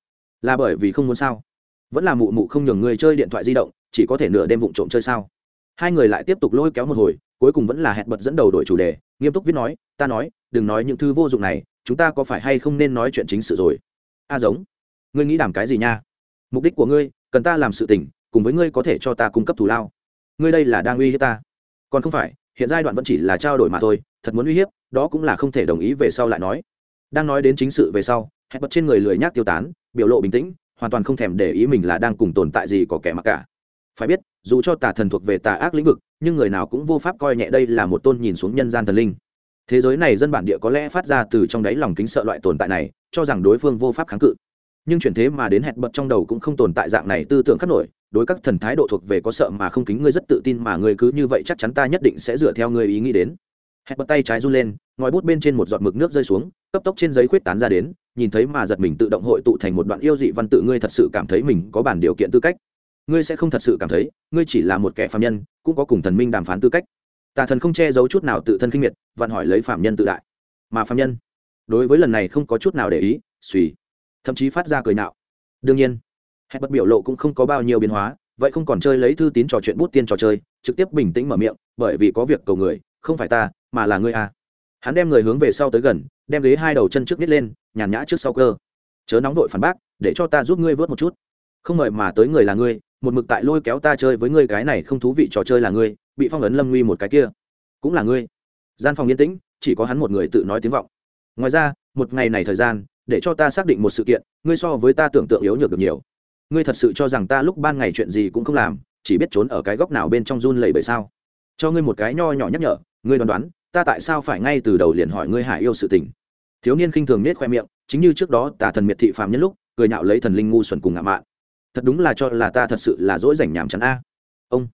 là bởi vì không muốn sao? Vẫn là mụ mụ không nhường người chơi điện thoại di động, chỉ có thể nửa đêm vụng trộm chơi sao? Hai người lại tiếp tục lôi kéo một hồi, cuối cùng vẫn là hẹn bật dẫn đầu đổi chủ đề, nghiêm túc viết nói, ta nói, đừng nói những thứ vô dụng này, chúng ta có phải hay không nên nói chuyện chính sự rồi? A giống, ngươi nghĩ đảm cái gì nha? Mục đích của ngươi, cần ta làm sự tình, cùng với ngươi có thể cho ta cung cấp thù lao. Ngươi đây là đang uy hiếp ta. Còn không phải hiện giai đoạn vẫn chỉ là trao đổi mà thôi, thật muốn uy hiếp, đó cũng là không thể đồng ý về sau lại nói. Đang nói đến chính sự về sau, hẹn bật trên người lười nhác tiêu tán, biểu lộ bình tĩnh, hoàn toàn không thèm để ý mình là đang cùng tồn tại gì có kẻ mặc cả. Phải biết, dù cho tà thần thuộc về tà ác lĩnh vực, nhưng người nào cũng vô pháp coi nhẹ đây là một tôn nhìn xuống nhân gian thần linh. Thế giới này dân bản địa có lẽ phát ra từ trong đáy lòng kính sợ loại tồn tại này, cho rằng đối phương vô pháp kháng cự. Nhưng chuyển thế mà đến hẹn bật trong đầu cũng không tồn tại dạng này tư tưởng khắc nổi đối các thần thái độ thuộc về có sợ mà không kính ngươi rất tự tin mà ngươi cứ như vậy chắc chắn ta nhất định sẽ dựa theo ngươi ý nghĩ đến. Hét bật tay trái run lên, ngòi bút bên trên một giọt mực nước rơi xuống, cấp tốc trên giấy khuyết tán ra đến, nhìn thấy mà giật mình tự động hội tụ thành một đoạn yêu dị văn tự ngươi thật sự cảm thấy mình có bản điều kiện tư cách. Ngươi sẽ không thật sự cảm thấy, ngươi chỉ là một kẻ phạm nhân, cũng có cùng thần minh đàm phán tư cách. Tà thần không che giấu chút nào tự thân kinh miệt, vặn hỏi lấy phạm nhân tự đại. Mà phạm nhân, đối với lần này không có chút nào để ý, suy, thậm chí phát ra cười nạo. Đương nhiên hẹn bất biểu lộ cũng không có bao nhiêu biến hóa, vậy không còn chơi lấy thư tín trò chuyện bút tiên trò chơi, trực tiếp bình tĩnh mở miệng, bởi vì có việc cầu người, không phải ta, mà là ngươi à. hắn đem người hướng về sau tới gần, đem ghế hai đầu chân trước nít lên, nhàn nhã trước sau cơ. Chớ nóng vội phản bác, để cho ta giúp ngươi vớt một chút. Không mời mà tới người là ngươi, một mực tại lôi kéo ta chơi với ngươi cái này không thú vị trò chơi là ngươi, bị phong ấn lâm nguy một cái kia. Cũng là ngươi. Gian phòng yên tĩnh, chỉ có hắn một người tự nói tiếng vọng. Ngoài ra, một ngày này thời gian, để cho ta xác định một sự kiện, ngươi so với ta tưởng tượng yếu nhược được nhiều ngươi thật sự cho rằng ta lúc ban ngày chuyện gì cũng không làm, chỉ biết trốn ở cái góc nào bên trong run lẩy bẩy sao? Cho ngươi một cái nho nhỏ nhắc nhở, ngươi đoán đoán, ta tại sao phải ngay từ đầu liền hỏi ngươi hải yêu sự tình? Thiếu niên khinh thường nết khoe miệng, chính như trước đó, tà thần miệt thị phàm nhân lúc, cười nhạo lấy thần linh ngu xuẩn cùng ngạo mạn. Thật đúng là cho là ta thật sự là dỗi rảnh nhàm chán a. Ông.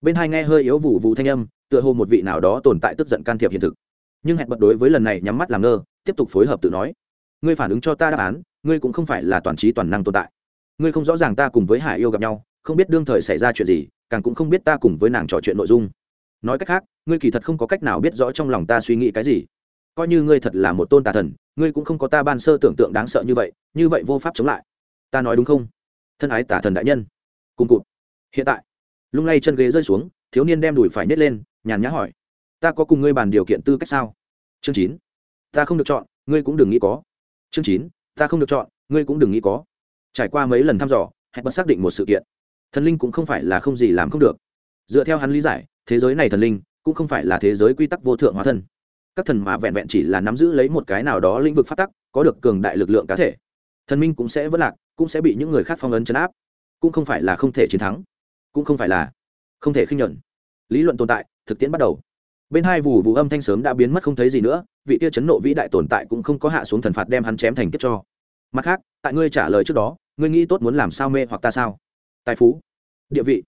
Bên hai nghe hơi yếu vụ vụ thanh âm, tựa hồ một vị nào đó tồn tại tức giận can thiệp hiện thực. Nhưng hẹn bật đối với lần này nhắm mắt làm ngơ, tiếp tục phối hợp tự nói. Ngươi phản ứng cho ta đáp án, ngươi cũng không phải là toàn trí toàn năng tồn tại ngươi không rõ ràng ta cùng với hải yêu gặp nhau, không biết đương thời xảy ra chuyện gì, càng cũng không biết ta cùng với nàng trò chuyện nội dung. Nói cách khác, ngươi kỳ thật không có cách nào biết rõ trong lòng ta suy nghĩ cái gì. Coi như ngươi thật là một tôn tà thần, ngươi cũng không có ta ban sơ tưởng tượng đáng sợ như vậy như vậy vô pháp chống lại. Ta nói đúng không? Thân ái tà thần đại nhân. Cùng cụt. Hiện tại, lung lay chân ghế rơi xuống, thiếu niên đem đùi phải nhét lên, nhàn nhã hỏi, ta có cùng ngươi bàn điều kiện tư cách sao? Chương chín. Ta không được chọn, ngươi cũng đừng nghĩ có. Chương chín. Ta không được chọn, ngươi cũng đừng nghĩ có trải qua mấy lần thăm dò, hẹn bật xác định một sự kiện. Thần linh cũng không phải là không gì làm không được. Dựa theo hắn lý giải, thế giới này thần linh cũng không phải là thế giới quy tắc vô thượng hóa thân. Các thần mà vẹn vẹn chỉ là nắm giữ lấy một cái nào đó lĩnh vực phát tắc, có được cường đại lực lượng cá thể. Thần minh cũng sẽ vất lạc, cũng sẽ bị những người khác phong ấn chấn áp. Cũng không phải là không thể chiến thắng, cũng không phải là không thể khinh nhuận. Lý luận tồn tại, thực tiễn bắt đầu. Bên hai vụ vụ âm thanh sớm đã biến mất không thấy gì nữa, vị tia chấn nộ vĩ đại tồn tại cũng không có hạ xuống thần phạt đem hắn chém thành kết cho. Mặt khác, tại ngươi trả lời trước đó ngươi nghĩ tốt muốn làm sao mê hoặc ta sao? Tài phú, địa vị,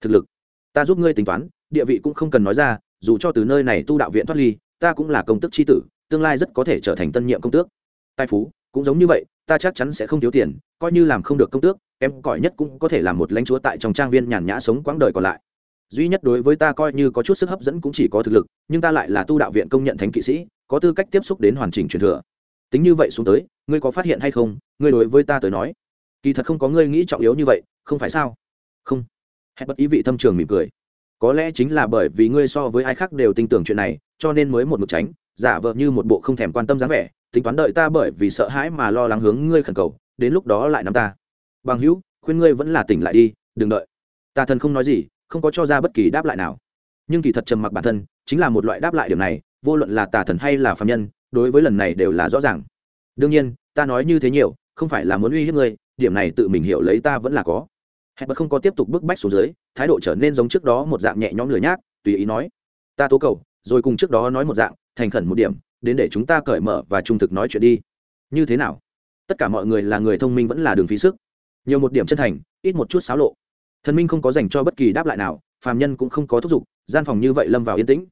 thực lực. Ta giúp ngươi tính toán, địa vị cũng không cần nói ra, dù cho từ nơi này tu đạo viện thoát ly, ta cũng là công tức tri tử, tương lai rất có thể trở thành tân nhiệm công tước. Tài phú cũng giống như vậy, ta chắc chắn sẽ không thiếu tiền, coi như làm không được công tước em cỏi nhất cũng có thể làm một lãnh chúa tại trong trang viên nhàn nhã sống quãng đời còn lại. Duy nhất đối với ta coi như có chút sức hấp dẫn cũng chỉ có thực lực, nhưng ta lại là tu đạo viện công nhận thánh kỵ sĩ, có tư cách tiếp xúc đến hoàn chỉnh truyền thừa. Tính như vậy xuống tới, ngươi có phát hiện hay không? Ngươi đối với ta tới nói kỳ thật không có ngươi nghĩ trọng yếu như vậy, không phải sao? Không. Hết bất ý vị thâm trường mỉm cười. Có lẽ chính là bởi vì ngươi so với ai khác đều tin tưởng chuyện này, cho nên mới một mực tránh, giả vờ như một bộ không thèm quan tâm dáng vẻ, tính toán đợi ta bởi vì sợ hãi mà lo lắng hướng ngươi khẩn cầu, đến lúc đó lại nắm ta. Bằng hữu, khuyên ngươi vẫn là tỉnh lại đi, đừng đợi. Tà thần không nói gì, không có cho ra bất kỳ đáp lại nào. Nhưng kỳ thật trầm mặc bản thân, chính là một loại đáp lại điểm này, vô luận là tà thần hay là phạm nhân, đối với lần này đều là rõ ràng. Đương nhiên, ta nói như thế nhiều, không phải là muốn uy hiếp ngươi điểm này tự mình hiểu lấy ta vẫn là có. Hẹn bật không có tiếp tục bức bách xuống dưới, thái độ trở nên giống trước đó một dạng nhẹ nhõm lười nhác, tùy ý nói, ta tố cầu, rồi cùng trước đó nói một dạng, thành khẩn một điểm, đến để chúng ta cởi mở và trung thực nói chuyện đi. Như thế nào? Tất cả mọi người là người thông minh vẫn là đường phí sức. Nhiều một điểm chân thành, ít một chút xáo lộ. Thần minh không có dành cho bất kỳ đáp lại nào, phàm nhân cũng không có thúc giục, gian phòng như vậy lâm vào yên tĩnh.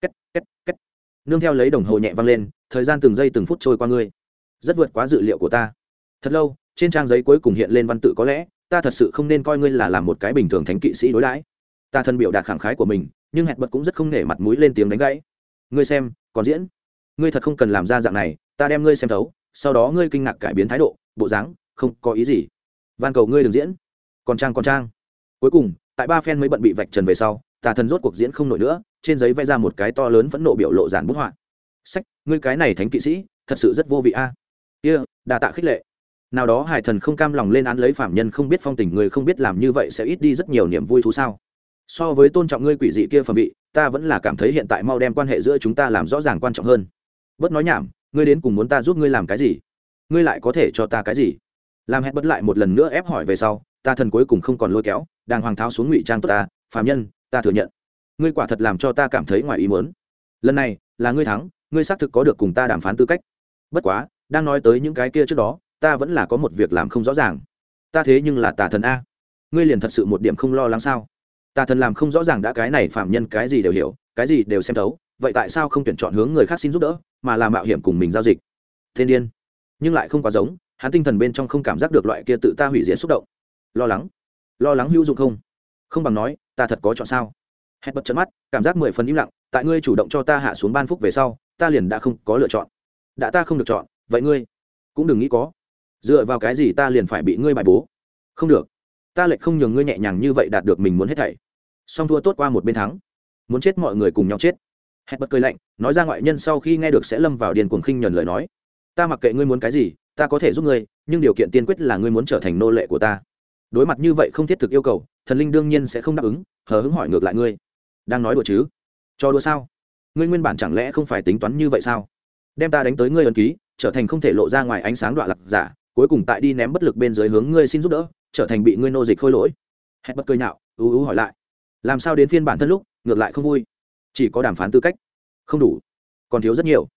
Két két két. Nương theo lấy đồng hồ nhẹ vang lên, thời gian từng giây từng phút trôi qua ngươi. Rất vượt quá dự liệu của ta. Thật lâu trên trang giấy cuối cùng hiện lên văn tự có lẽ ta thật sự không nên coi ngươi là làm một cái bình thường thánh kỵ sĩ đối đãi. Ta thân biểu đạt khẳng khái của mình nhưng hẹn bật cũng rất không nể mặt mũi lên tiếng đánh gãy. Ngươi xem còn diễn. Ngươi thật không cần làm ra dạng này ta đem ngươi xem thấu sau đó ngươi kinh ngạc cải biến thái độ bộ dáng không có ý gì. Van cầu ngươi đừng diễn. Còn trang còn trang. Cuối cùng tại ba phen mới bận bị vạch trần về sau tà thần rốt cuộc diễn không nổi nữa trên giấy vẽ ra một cái to lớn phẫn nộ biểu lộ giản bút họa. Sách ngươi cái này thánh kỵ sĩ thật sự rất vô vị a. À. kia、yeah, đà tạ khích lệ nào đó hải thần không cam lòng lên án lấy phạm nhân không biết phong tình, người không biết làm như vậy sẽ ít đi rất nhiều niềm vui thú sao? So với tôn trọng ngươi quỷ dị kia phẩm vị, ta vẫn là cảm thấy hiện tại mau đem quan hệ giữa chúng ta làm rõ ràng quan trọng hơn. Bớt nói nhảm, ngươi đến cùng muốn ta giúp ngươi làm cái gì? Ngươi lại có thể cho ta cái gì? Làm hẹn bất lại một lần nữa ép hỏi về sau, ta thần cuối cùng không còn lôi kéo đang hoàng tháo xuống ngụy trang tốt ta, phạm nhân, ta thừa nhận. Ngươi quả thật làm cho ta cảm thấy ngoài ý muốn. Lần này, là ngươi thắng, ngươi xác thực có được cùng ta đàm phán tư cách. Bất quá, đang nói tới những cái kia trước đó ta vẫn là có một việc làm không rõ ràng. Ta thế nhưng là tà thần a. Ngươi liền thật sự một điểm không lo lắng sao? Tà thần làm không rõ ràng đã cái này phạm nhân cái gì đều hiểu, cái gì đều xem thấu, vậy tại sao không tuyển chọn hướng người khác xin giúp đỡ, mà làm mạo hiểm cùng mình giao dịch? Thiên điên. Nhưng lại không quá giống, hắn tinh thần bên trong không cảm giác được loại kia tự ta hủy diệt xúc động. Lo lắng. Lo lắng hữu dụng không? Không bằng nói, ta thật có chọn sao? Hết bật trận mắt, cảm giác mười phần im lặng, tại ngươi chủ động cho ta hạ xuống ban phúc về sau, ta liền đã không có lựa chọn. Đã ta không được chọn, vậy ngươi cũng đừng nghĩ có dựa vào cái gì ta liền phải bị ngươi bài bố? Không được. Ta lại không nhường ngươi nhẹ nhàng như vậy đạt được mình muốn hết thảy. Song thua tốt qua một bên thắng. Muốn chết mọi người cùng nhau chết. Hẹn bật cười lạnh, nói ra ngoại nhân sau khi nghe được sẽ lâm vào điền cuồng khinh nhờn lời nói. Ta mặc kệ ngươi muốn cái gì, ta có thể giúp ngươi, nhưng điều kiện tiên quyết là ngươi muốn trở thành nô lệ của ta. Đối mặt như vậy không thiết thực yêu cầu, thần linh đương nhiên sẽ không đáp ứng, hờ hững hỏi ngược lại ngươi. Đang nói đùa chứ? Cho đùa sao? Ngươi nguyên bản chẳng lẽ không phải tính toán như vậy sao? Đem ta đánh tới ngươi ấn ký, trở thành không thể lộ ra ngoài ánh sáng đoạn lạc giả cuối cùng tại đi ném bất lực bên dưới hướng ngươi xin giúp đỡ trở thành bị ngươi nô dịch khôi lỗi. Hẹn bất cười nhạo ưu ưu hỏi lại. Làm sao đến phiên bản thân lúc ngược lại không vui? Chỉ có đàm phán tư cách. Không đủ. Còn thiếu rất nhiều.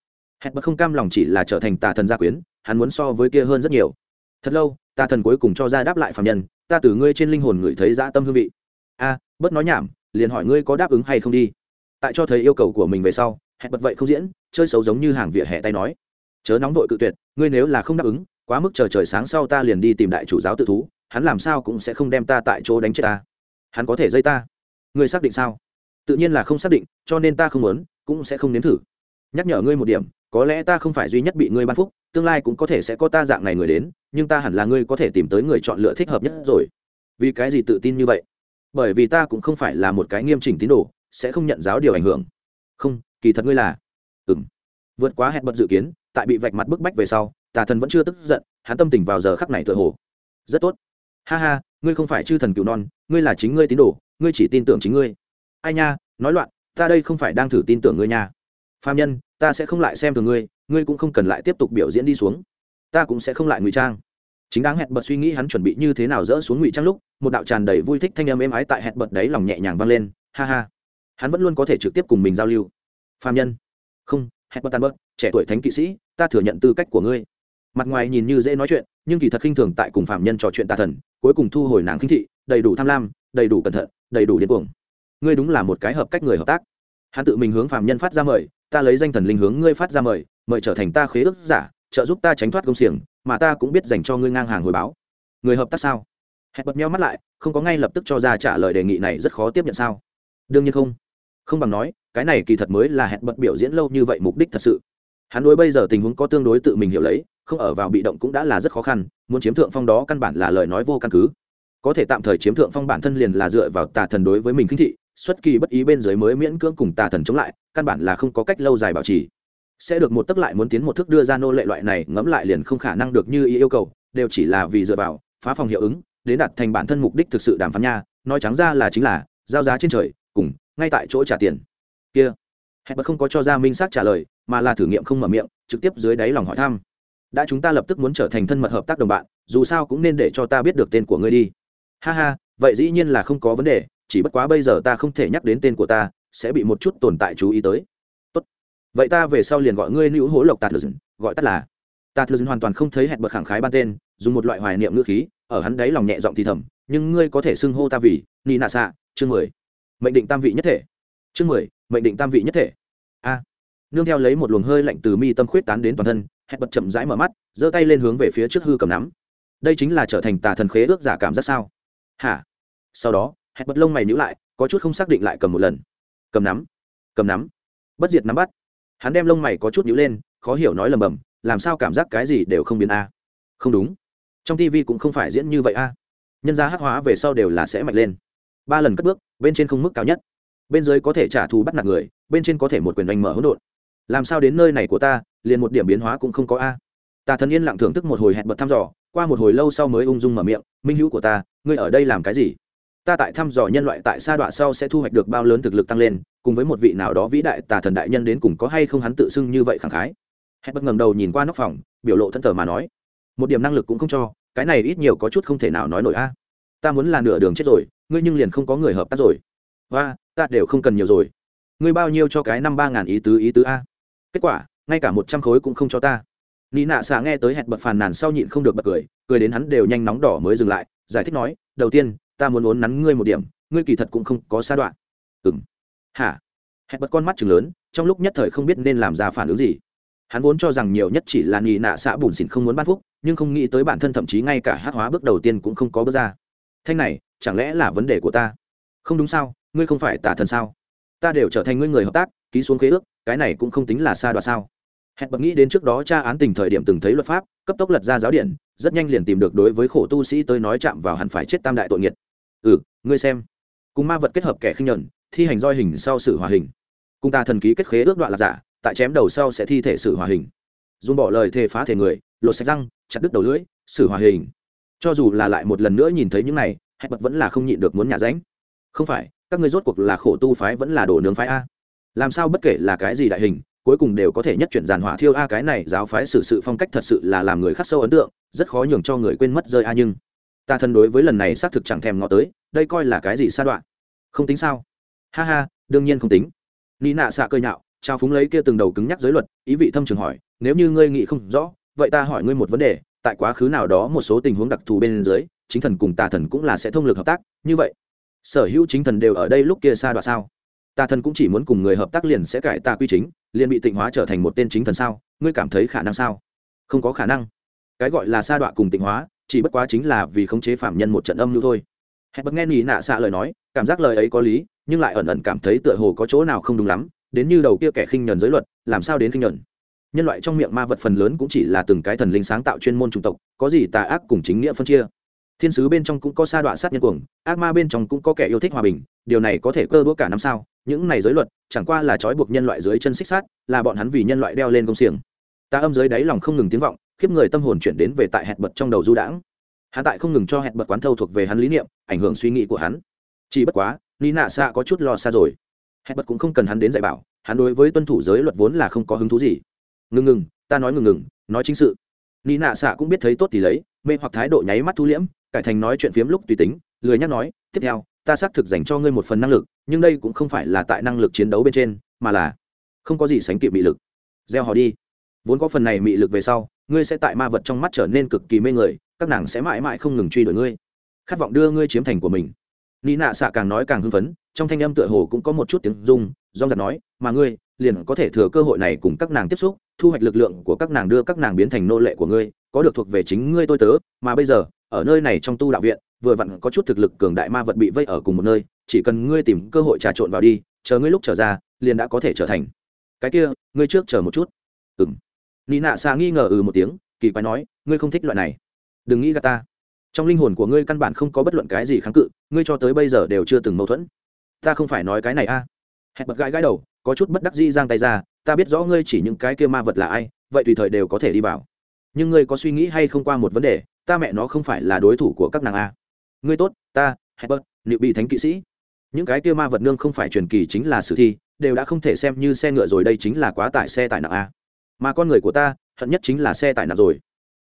Hẹn bất không cam lòng chỉ là trở thành tà thần gia quyến hắn muốn so với kia hơn rất nhiều. Thật lâu tà thần cuối cùng cho ra đáp lại phạm nhân ta từ ngươi trên linh hồn ngửi thấy dã tâm hương vị. A à, bớt nói nhảm liền hỏi ngươi có đáp ứng hay không đi. Tại cho thấy yêu cầu của mình về sau hẹn bật vậy không diễn chơi xấu giống như hàng vỉa hè tay nói. Chớ nóng vội cự tuyệt ngươi nếu là không đáp ứng quá mức chờ trời sáng sau ta liền đi tìm đại chủ giáo tự thú, hắn làm sao cũng sẽ không đem ta tại chỗ đánh chết ta. Hắn có thể dây ta? Ngươi xác định sao? Tự nhiên là không xác định, cho nên ta không muốn, cũng sẽ không nếm thử. Nhắc nhở ngươi một điểm, có lẽ ta không phải duy nhất bị ngươi ban phúc, tương lai cũng có thể sẽ có ta dạng này người đến, nhưng ta hẳn là ngươi có thể tìm tới người chọn lựa thích hợp nhất rồi. Vì cái gì tự tin như vậy? Bởi vì ta cũng không phải là một cái nghiêm chỉnh tín đồ, sẽ không nhận giáo điều ảnh hưởng. Không, kỳ thật ngươi là. Ừng vượt quá hẹn bật dự kiến, tại bị vạch mặt bức bách về sau tà thần vẫn chưa tức giận, hắn tâm tình vào giờ khắc này tựa hồ. Rất tốt. Ha ha, ngươi không phải chư thần cựu non, ngươi là chính ngươi tín đồ, ngươi chỉ tin tưởng chính ngươi. Ai nha, nói loạn, ta đây không phải đang thử tin tưởng ngươi nha. Phạm nhân, ta sẽ không lại xem thường ngươi ngươi cũng không cần lại tiếp tục biểu diễn đi xuống. Ta cũng sẽ không lại ngụy trang. Chính đáng hẹn bật suy nghĩ hắn chuẩn bị như thế nào dỡ xuống ngụy trang lúc, một đạo tràn đầy vui thích thanh âm êm ái tại hẹn bật đấy lòng nhẹ nhàng vang lên. Ha ha. Hắn vẫn luôn có thể trực tiếp cùng mình giao lưu. Phạm nhân. Không, hẹn bật tan bớt trẻ tuổi thánh kỵ sĩ, ta thừa nhận tư cách của ngươi mặt ngoài nhìn như dễ nói chuyện, nhưng kỳ thật khinh thường tại cùng phạm nhân trò chuyện tà thần, cuối cùng thu hồi nàng khinh thị, đầy đủ tham lam, đầy đủ cẩn thận, đầy đủ điên cuồng. Ngươi đúng là một cái hợp cách người hợp tác. Hắn tự mình hướng phạm nhân phát ra mời, ta lấy danh thần linh hướng ngươi phát ra mời mời trở thành ta khế ước giả, trợ giúp ta tránh thoát công xiềng, mà ta cũng biết dành cho ngươi ngang hàng hồi báo. Người hợp tác sao? Hẹn bật nhau mắt lại, không có ngay lập tức cho ra trả lời đề nghị này rất khó tiếp nhận sao? Đương nhiên không. Không bằng nói, cái này kỳ thật mới là hẹn bật biểu diễn lâu như vậy mục đích thật sự. Hắn đối bây giờ tình huống có tương đối tự mình hiểu lấy không ở vào bị động cũng đã là rất khó khăn, muốn chiếm thượng phong đó căn bản là lời nói vô căn cứ. Có thể tạm thời chiếm thượng phong bản thân liền là dựa vào tà thần đối với mình khinh thị, xuất kỳ bất ý bên dưới mới miễn cưỡng cùng tà thần chống lại, căn bản là không có cách lâu dài bảo trì. Sẽ được một tấc lại muốn tiến một thức đưa ra nô lệ loại này ngẫm lại liền không khả năng được như ý yêu cầu, đều chỉ là vì dựa vào, phá phòng hiệu ứng, đến đặt thành bản thân mục đích thực sự đàm phán nha, nói trắng ra là chính là, giao giá trên trời, cùng, ngay tại chỗ trả tiền. Kia. Hẹn bật không có cho ra minh xác trả lời, mà là thử nghiệm không mở miệng, trực tiếp dưới đáy lòng hỏi thăm đã chúng ta lập tức muốn trở thành thân mật hợp tác đồng bạn, dù sao cũng nên để cho ta biết được tên của ngươi đi. Ha ha, vậy dĩ nhiên là không có vấn đề, chỉ bất quá bây giờ ta không thể nhắc đến tên của ta, sẽ bị một chút tồn tại chú ý tới. Tốt. Vậy ta về sau liền gọi ngươi nữ hố lộc tạt lư gọi tắt là tạt lư hoàn toàn không thấy hẹn bậc khẳng khái ban tên, dùng một loại hoài niệm ngữ khí, ở hắn đấy lòng nhẹ giọng thì thầm, nhưng ngươi có thể xưng hô ta vì ni nạ xạ chương mười. Mệnh định tam vị nhất thể. Chương mười, mệnh định tam vị nhất thể. A. Nương theo lấy một luồng hơi lạnh từ mi tâm khuyết tán đến toàn thân hẹn bật chậm rãi mở mắt, giơ tay lên hướng về phía trước hư cầm nắm. Đây chính là trở thành tà thần khế ước giả cảm giác sao? Hả? Sau đó hẹn bật lông mày nhữ lại, có chút không xác định lại cầm một lần. Cầm nắm cầm nắm. Bất diệt nắm bắt. Hắn đem lông mày có chút nhữ lên, khó hiểu nói lầm bầm, làm sao cảm giác cái gì đều không biến a? Không đúng. Trong tv cũng không phải diễn như vậy a. Nhân gia hắc hóa về sau đều là sẽ mạnh lên. Ba lần cất bước, bên trên không mức cao nhất. Bên dưới có thể trả thù bắt nạt người, bên trên có thể một quyền oanh mở hỗn độn làm sao đến nơi này của ta, liền một điểm biến hóa cũng không có a. Ta thần yên lặng thưởng thức một hồi hẹn bật thăm dò, qua một hồi lâu sau mới ung dung mở miệng, minh hữu của ta, ngươi ở đây làm cái gì? Ta tại thăm dò nhân loại tại sa đoạn sau sẽ thu hoạch được bao lớn thực lực tăng lên, cùng với một vị nào đó vĩ đại tà thần đại nhân đến cùng có hay không hắn tự xưng như vậy khẳng khái. Hẹn bật ngẩng đầu nhìn qua nóc phòng, biểu lộ thân thờ mà nói, một điểm năng lực cũng không cho, cái này ít nhiều có chút không thể nào nói nổi a. Ta muốn là nửa đường chết rồi, ngươi nhưng liền không có người hợp tác rồi. Và ta đều không cần nhiều rồi. Ngươi bao nhiêu cho cái năm ba ngàn ý tứ ý tứ a? Kết quả ngay cả một trăm khối cũng không cho ta nị nạ xạ nghe tới hẹn bật phàn nàn sau nhịn không được bật cười cười đến hắn đều nhanh nóng đỏ mới dừng lại giải thích nói đầu tiên ta muốn uốn nắn ngươi một điểm ngươi kỳ thật cũng không có xa đoạn ừng hả hẹn bật con mắt chừng lớn trong lúc nhất thời không biết nên làm ra phản ứng gì hắn vốn cho rằng nhiều nhất chỉ là nị nạ xạ bùn xỉn không muốn ban phúc nhưng không nghĩ tới bản thân thậm chí ngay cả hát hóa bước đầu tiên cũng không có bước ra thanh này chẳng lẽ là vấn đề của ta không đúng sao ngươi không phải tả thần sao ta đều trở thành ngươi người hợp tác ký xuống khế ước cái này cũng không tính là xa đoạn sao. Hẹn bật nghĩ đến trước đó tra án tình thời điểm từng thấy luật pháp, cấp tốc lật ra giáo điện, rất nhanh liền tìm được đối với khổ tu sĩ tới nói chạm vào hẳn phải chết tam đại tội nghiệt. Ừ ngươi xem. Cùng ma vật kết hợp kẻ khinh nhuận thi hành roi hình sau sự hòa hình. Cùng ta thần ký kết khế ước đoạn là giả, tại chém đầu sau sẽ thi thể sự hòa hình. Dùng bỏ lời thề phá thể người, lột sạch răng, chặt đứt đầu lưỡi xử hòa hình. Cho dù là lại một lần nữa nhìn thấy những này, hẹn bật vẫn là không nhịn được muốn nhà ránh. Không phải, các ngươi rốt cuộc là khổ tu phái vẫn là đồ nướng phái a làm sao bất kể là cái gì đại hình, cuối cùng đều có thể nhất chuyển giàn hỏa thiêu a cái này giáo phái xử sự phong cách thật sự là làm người khắc sâu ấn tượng, rất khó nhường cho người quên mất rơi a nhưng. Ta thân đối với lần này xác thực chẳng thèm ngó tới, đây coi là cái gì sa đoạn? Không tính sao? Ha ha, đương nhiên không tính. Ni nạ xạ cơi nhạo, trao phúng lấy kia từng đầu cứng nhắc giới luật, ý vị thâm trường hỏi, nếu như ngươi nghĩ không rõ, vậy ta hỏi ngươi một vấn đề, tại quá khứ nào đó một số tình huống đặc thù bên dưới, chính thần cùng tà thần cũng là sẽ thông lực hợp tác, như vậy, sở hữu chính thần đều ở đây lúc kia xa đoạn sao? Tà thần cũng chỉ muốn cùng người hợp tác liền sẽ cải tà quy chính, liền bị tịnh hóa trở thành một tên chính thần sao? Ngươi cảm thấy khả năng sao? Không có khả năng. Cái gọi là sa đoạn cùng tịnh hóa, chỉ bất quá chính là vì khống chế phạm nhân một trận âm lưu thôi. Hẹn bật nghe nỉ nạ xạ lời nói, cảm giác lời ấy có lý, nhưng lại ẩn ẩn cảm thấy tựa hồ có chỗ nào không đúng lắm, đến như đầu kia kẻ khinh nhẫn giới luật, làm sao đến khinh nhẫn nhân loại trong miệng ma vật phần lớn cũng chỉ là từng cái thần linh sáng tạo chuyên môn chủng tộc, có gì tà ác cùng chính nghĩa phân chia? Thiên sứ bên trong cũng có sa đọa sát nhân cuồng, ác ma bên trong cũng có kẻ yêu thích hòa bình, điều này có thể cơ đũa cả năm sao? Những này giới luật, chẳng qua là trói buộc nhân loại dưới chân xích sát là bọn hắn vì nhân loại đeo lên công xiềng. Ta âm dưới đáy lòng không ngừng tiếng vọng, khiếp người tâm hồn chuyển đến về tại hẹn bật trong đầu du đãng. Hắn tại không ngừng cho hẹn bật quán thâu thuộc về hắn lý niệm, ảnh hưởng suy nghĩ của hắn. Chỉ bất quá ni nạ xa có chút lo xa rồi. Hẹn bật cũng không cần hắn đến dạy bảo, hắn đối với tuân thủ giới luật vốn là không có hứng thú gì. Ngừng ngừng, ta nói ngừng ngừng, nói chính sự. Ni nạ xạ cũng biết thấy tốt thì lấy, mê hoặc thái độ nháy mắt thu liễm cải thành nói chuyện phiếm lúc tùy tính, lười nhắc nói, tiếp theo, ta xác thực dành cho ngươi một phần năng lực, nhưng đây cũng không phải là tại năng lực chiến đấu bên trên, mà là không có gì sánh kịp mị lực. Gieo họ đi. Vốn có phần này mị lực về sau, ngươi sẽ tại ma vật trong mắt trở nên cực kỳ mê người, các nàng sẽ mãi mãi không ngừng truy đuổi ngươi. Khát vọng đưa ngươi chiếm thành của mình. Ni nạ xạ càng nói càng hưng phấn, trong thanh âm tựa hồ cũng có một chút tiếng rung do giật nói, mà ngươi, liền có thể thừa cơ hội này cùng các nàng tiếp xúc, thu hoạch lực lượng của các nàng đưa các nàng biến thành nô lệ của ngươi, có được thuộc về chính ngươi tôi tớ, mà bây giờ ở nơi này trong tu đạo viện, vừa vặn có chút thực lực cường đại ma vật bị vây ở cùng một nơi, chỉ cần ngươi tìm cơ hội trà trộn vào đi, chờ ngươi lúc trở ra, liền đã có thể trở thành. Cái kia, ngươi trước chờ một chút. Ừng nị nạ xạ nghi ngờ ừ một tiếng, kỳ quái nói, ngươi không thích loại này. Đừng nghĩ gà ta. Trong linh hồn của ngươi căn bản không có bất luận cái gì kháng cự, ngươi cho tới bây giờ đều chưa từng mâu thuẫn. Ta không phải nói cái này a. À. hẹn bật gãi gãi đầu, có chút bất đắc dĩ giang tay ra, ta biết rõ ngươi chỉ những cái kia ma vật là ai, vậy tùy thời đều có thể đi vào. Nhưng ngươi có suy nghĩ hay không qua một vấn đề ta mẹ nó không phải là đối thủ của các nàng a. Ngươi tốt, ta hẹn liệu bị thánh kỵ sĩ. Những cái kia ma vật nương không phải truyền kỳ chính là sử thi, đều đã không thể xem như xe ngựa rồi, đây chính là quá tải xe tải nặng a. Mà con người của ta, hận nhất chính là xe tải nặng rồi.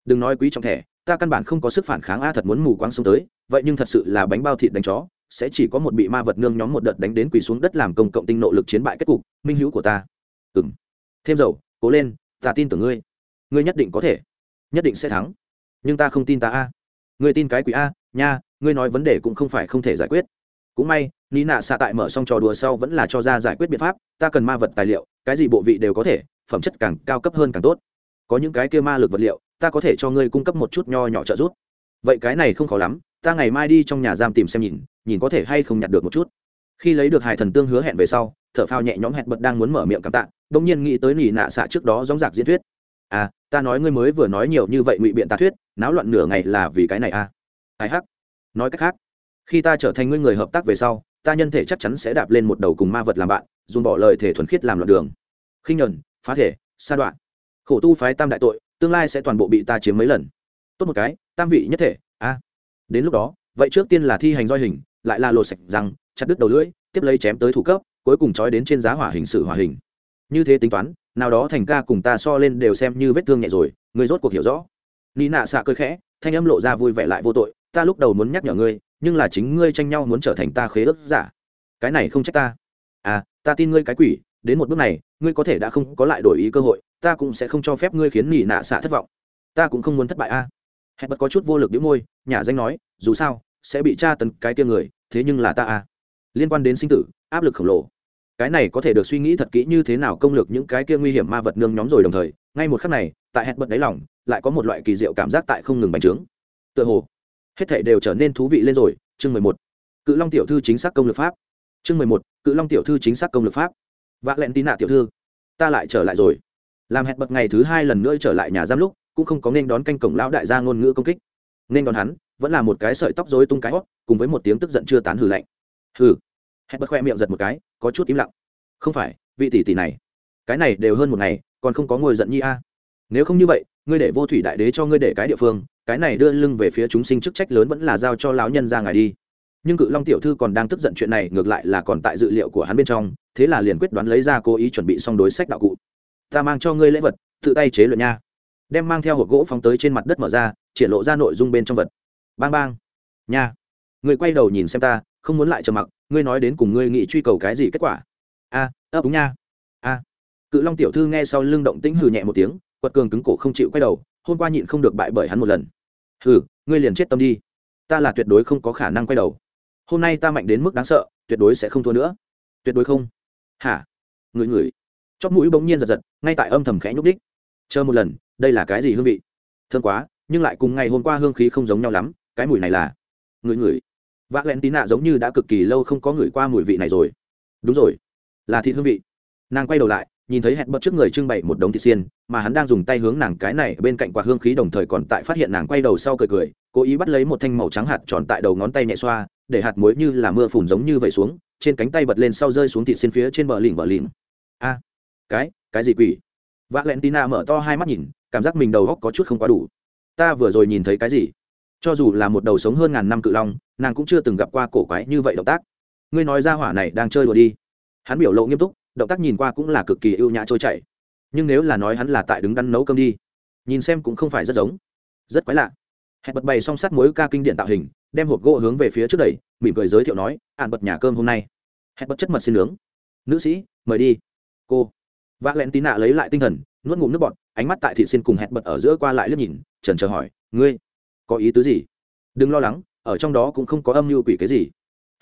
Đừng nói quý trọng thẻ, ta căn bản không có sức phản kháng a, thật muốn mù quáng xuống tới. Vậy nhưng thật sự là bánh bao thịt đánh chó, sẽ chỉ có một bị ma vật nương nhóm một đợt đánh đến quỳ xuống đất làm công cộng tinh nộ lực chiến bại kết cục, minh hữu của ta. Ừng thêm dầu, cố lên, ta tin tưởng ngươi. Ngươi nhất định có thể, nhất định sẽ thắng nhưng ta không tin ta a. Người tin cái quỷ a, nha, ngươi nói vấn đề cũng không phải không thể giải quyết. Cũng may ní nạ xạ tại mở xong trò đùa sau vẫn là cho ra giải quyết biện pháp, ta cần ma vật tài liệu, cái gì bộ vị đều có thể, phẩm chất càng cao cấp hơn càng tốt. Có những cái kia ma lực vật liệu, ta có thể cho ngươi cung cấp một chút nho nhỏ trợ giúp. Vậy cái này không khó lắm, ta ngày mai đi trong nhà giam tìm xem nhìn nhìn có thể hay không nhặt được một chút. Khi lấy được hải thần tương hứa hẹn về sau thợ phao nhẹ nhõm hẹn bật đang muốn mở miệng cảm tạ đ ỗ n g nhiên nghĩ tới nỉ nạ xạ trước đó dóng dạc diễn thuyết. À ta nói ngươi mới vừa nói nhiều như vậy ngụy biện ta thuyết, náo loạn nửa ngày là vì cái này à? Ai hắc? Nói cách khác, khi ta trở thành ngươi người hợp tác về sau, ta nhân thể chắc chắn sẽ đạp lên một đầu cùng ma vật làm bạn, dùng bỏ lời thể thuần khiết làm loạn đường. Khinh nhuần phá thể, sa đoạn. Khổ tu phái tam đại tội, tương lai sẽ toàn bộ bị ta chiếm mấy lần. Tốt một cái, tam vị nhất thể, a. Đến lúc đó, vậy trước tiên là thi hành roi hình, lại là lột sạch răng, chặt đứt đầu lưỡi, tiếp lấy chém tới thủ cấp, cuối cùng trói đến trên giá hỏa hình sự hỏa hình. Như thế tính toán nào đó thành ca cùng ta so lên đều xem như vết thương nhẹ rồi người rốt cuộc hiểu rõ. Ni nạ xạ cơi khẽ, thanh âm lộ ra vui vẻ lại vô tội, ta lúc đầu muốn nhắc nhở ngươi, nhưng là chính ngươi tranh nhau muốn trở thành ta khế ước giả. Cái này không trách ta. À ta tin ngươi cái quỷ, đến một bước này, ngươi có thể đã không có lại đổi ý cơ hội, ta cũng sẽ không cho phép ngươi khiến nỉ nạ xạ thất vọng. Ta cũng không muốn thất bại a. Hẹn bật có chút vô lực đĩu môi, nhà danh nói, dù sao, sẽ bị tra tấn cái tia người, thế nhưng là ta a. Liên quan đến sinh tử, áp lực khổng lồ cái này có thể được suy nghĩ thật kỹ như thế nào công lược những cái kia nguy hiểm ma vật nương nhóm rồi đồng thời, ngay một khắc này, tại hẹn bật đáy lòng, lại có một loại kỳ diệu cảm giác tại không ngừng bành trướng. Tựa hồ, hết thể đều trở nên thú vị lên rồi. Chương mười một, cự long tiểu thư chính xác công lược pháp. Chương mười một, cự long tiểu thư chính xác công lược pháp. Vạ lẹn tín nạ tiểu thư, ta lại trở lại rồi. Làm hẹn bật ngày thứ hai lần nữa trở lại nhà giam lúc, cũng không có nên đón canh cổng lão đại gia ngôn ngữ công kích. Nên đón hắn, vẫn là một cái sợi tóc rối tung cái hót, cùng với một tiếng tức giận chưa tán hừ lạnh. Hừ hẹn bật khoe miệng giật một cái, có chút im lặng. Không phải, vị tỷ tỷ này. Cái này đều hơn một ngày, còn không có ngồi giận nhi a. Nếu không như vậy, ngươi để vô thủy đại đế cho ngươi để cái địa phương, cái này đưa lưng về phía chúng sinh chức trách lớn vẫn là giao cho lão nhân ra ngài đi. Nhưng cự long tiểu thư còn đang tức giận chuyện này, ngược lại là còn tại dự liệu của hắn bên trong, thế là liền quyết đoán lấy ra cố ý chuẩn bị xong đối sách đạo cụ. Ta mang cho ngươi lễ vật, tự tay chế luyện nha. Đem mang theo hộp gỗ phóng tới trên mặt đất mở ra, triển lộ ra nội dung bên trong vật. Bang bang. Nha. Người quay đầu nhìn xem ta, không muốn lại trầm mặc ngươi nói đến cùng ngươi nghĩ truy cầu cái gì kết quả? A, ấp đúng nha. A. Cự long tiểu thư nghe sau lưng động tĩnh hừ nhẹ một tiếng, quật cường cứng cổ không chịu quay đầu, hôm qua nhịn không được bại bởi hắn một lần. Hừ, ngươi liền chết tâm đi. Ta là tuyệt đối không có khả năng quay đầu. Hôm nay ta mạnh đến mức đáng sợ, tuyệt đối sẽ không thua nữa. Tuyệt đối không. Hả? Ngửi ngửi. Chót mũi bỗng nhiên giật giật, ngay tại âm thầm khẽ nhúc đích. Chờ một lần, đây là cái gì hương vị? Thương quá, nhưng lại cùng ngày hôm qua hương khí không giống nhau lắm, cái mùi này là. Ngửi ngửi v ạ len tí nạ giống như đã cực kỳ lâu không có ngửi qua mùi vị này rồi. Đúng rồi, là thịt hương vị. Nàng quay đầu lại, nhìn thấy hẹn bật trước người trưng bày một đống thịt xiên, mà hắn đang dùng tay hướng nàng cái này bên cạnh quạt hương khí đồng thời còn tại phát hiện nàng quay đầu sau cười cười, cố ý bắt lấy một thanh màu trắng hạt tròn tại đầu ngón tay nhẹ xoa, để hạt muối như là mưa phùn giống như vậy xuống, trên cánh tay bật lên sau rơi xuống thịt xiên phía trên bờ lỉnh bờ lỉnh. A, cái cái gì quỷ? V ạ l e n tina mở to hai mắt nhìn, cảm giác mình đầu góc có chút không quá đủ. Ta vừa rồi nhìn thấy cái gì? Cho dù là một đầu sống hơn ngàn năm cự long nàng cũng chưa từng gặp qua cổ quái như vậy động tác. Ngươi nói ra hỏa này đang chơi đùa đi. Hắn biểu lộ nghiêm túc, động tác nhìn qua cũng là cực kỳ ưu nhã trôi chảy. Nhưng nếu là nói hắn là tại đứng đắn nấu cơm đi, nhìn xem cũng không phải rất giống. Rất quái lạ. Hẹn bật bày song sắt mối ca kinh điện tạo hình, đem hộp gỗ hướng về phía trước đẩy, mỉm cười giới thiệu nói ạn bật nhà cơm hôm nay. Hẹn bật chất mật xin nướng. Nữ sĩ, mời đi. Cô. V ạ l ẹ n tí nạ lấy lại tinh thần, nuốt ngụm nước bọt, ánh mắt tại thị xin cùng hẹn bật ở giữa qua lại liếc nhìn, trần chờ hỏi, ngươi có ý tứ gì? Đừng lo lắng ở trong đó cũng không có âm mưu quỷ cái gì.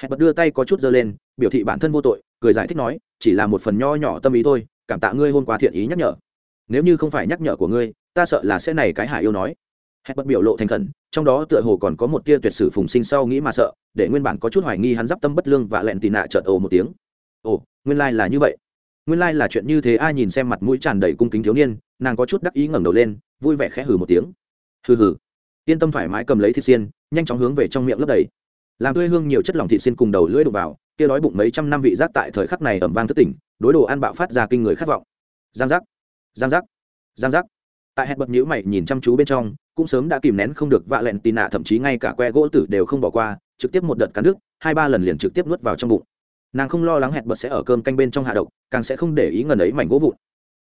Hẹn bật đưa tay có chút dơ lên, biểu thị bản thân vô tội, cười giải thích nói, chỉ là một phần nho nhỏ tâm ý thôi, cảm tạ ngươi hôm qua thiện ý nhắc nhở. Nếu như không phải nhắc nhở của ngươi, ta sợ là sẽ này cái hải yêu nói. Hẹn bật biểu lộ thành khẩn, trong đó tựa hồ còn có một tia tuyệt sử phùng sinh sau nghĩ mà sợ, để nguyên bản có chút hoài nghi hắn d tâm bất lương và lẹn tì nạ trợt ồ một tiếng. Ồ, nguyên lai、like、là như vậy. Nguyên lai、like、là chuyện như thế, ai nhìn xem mặt mũi tràn đầy cung kính thiếu niên, nàng có chút đắc ý ngẩng đầu lên, vui vẻ khẽ hừ một tiếng. Hừ hừ yên tâm thoải mái cầm lấy thịt xiên, nhanh chóng hướng về trong miệng lấp đầy. Làm tươi hương nhiều chất lỏng thịt xiên cùng đầu lưỡi đục vào, kia đói bụng mấy trăm năm vị giác tại thời khắc này ẩm vang thất tỉnh, đối đồ ăn bạo phát ra kinh người khát vọng. Giang giác giang giác giang giác. Tại hẹn bật nhữ mày nhìn chăm chú bên trong, cũng sớm đã kìm nén không được vạ lẹn tì nạ, thậm chí ngay cả que gỗ tử đều không bỏ qua, trực tiếp một đợt cắn nước hai ba lần liền trực tiếp nuốt vào trong bụng. Nàng không lo lắng hẹn bật sẽ ở cơm canh bên trong hạ độc, càng sẽ không để ý ngần ấy mảnh gỗ vụn.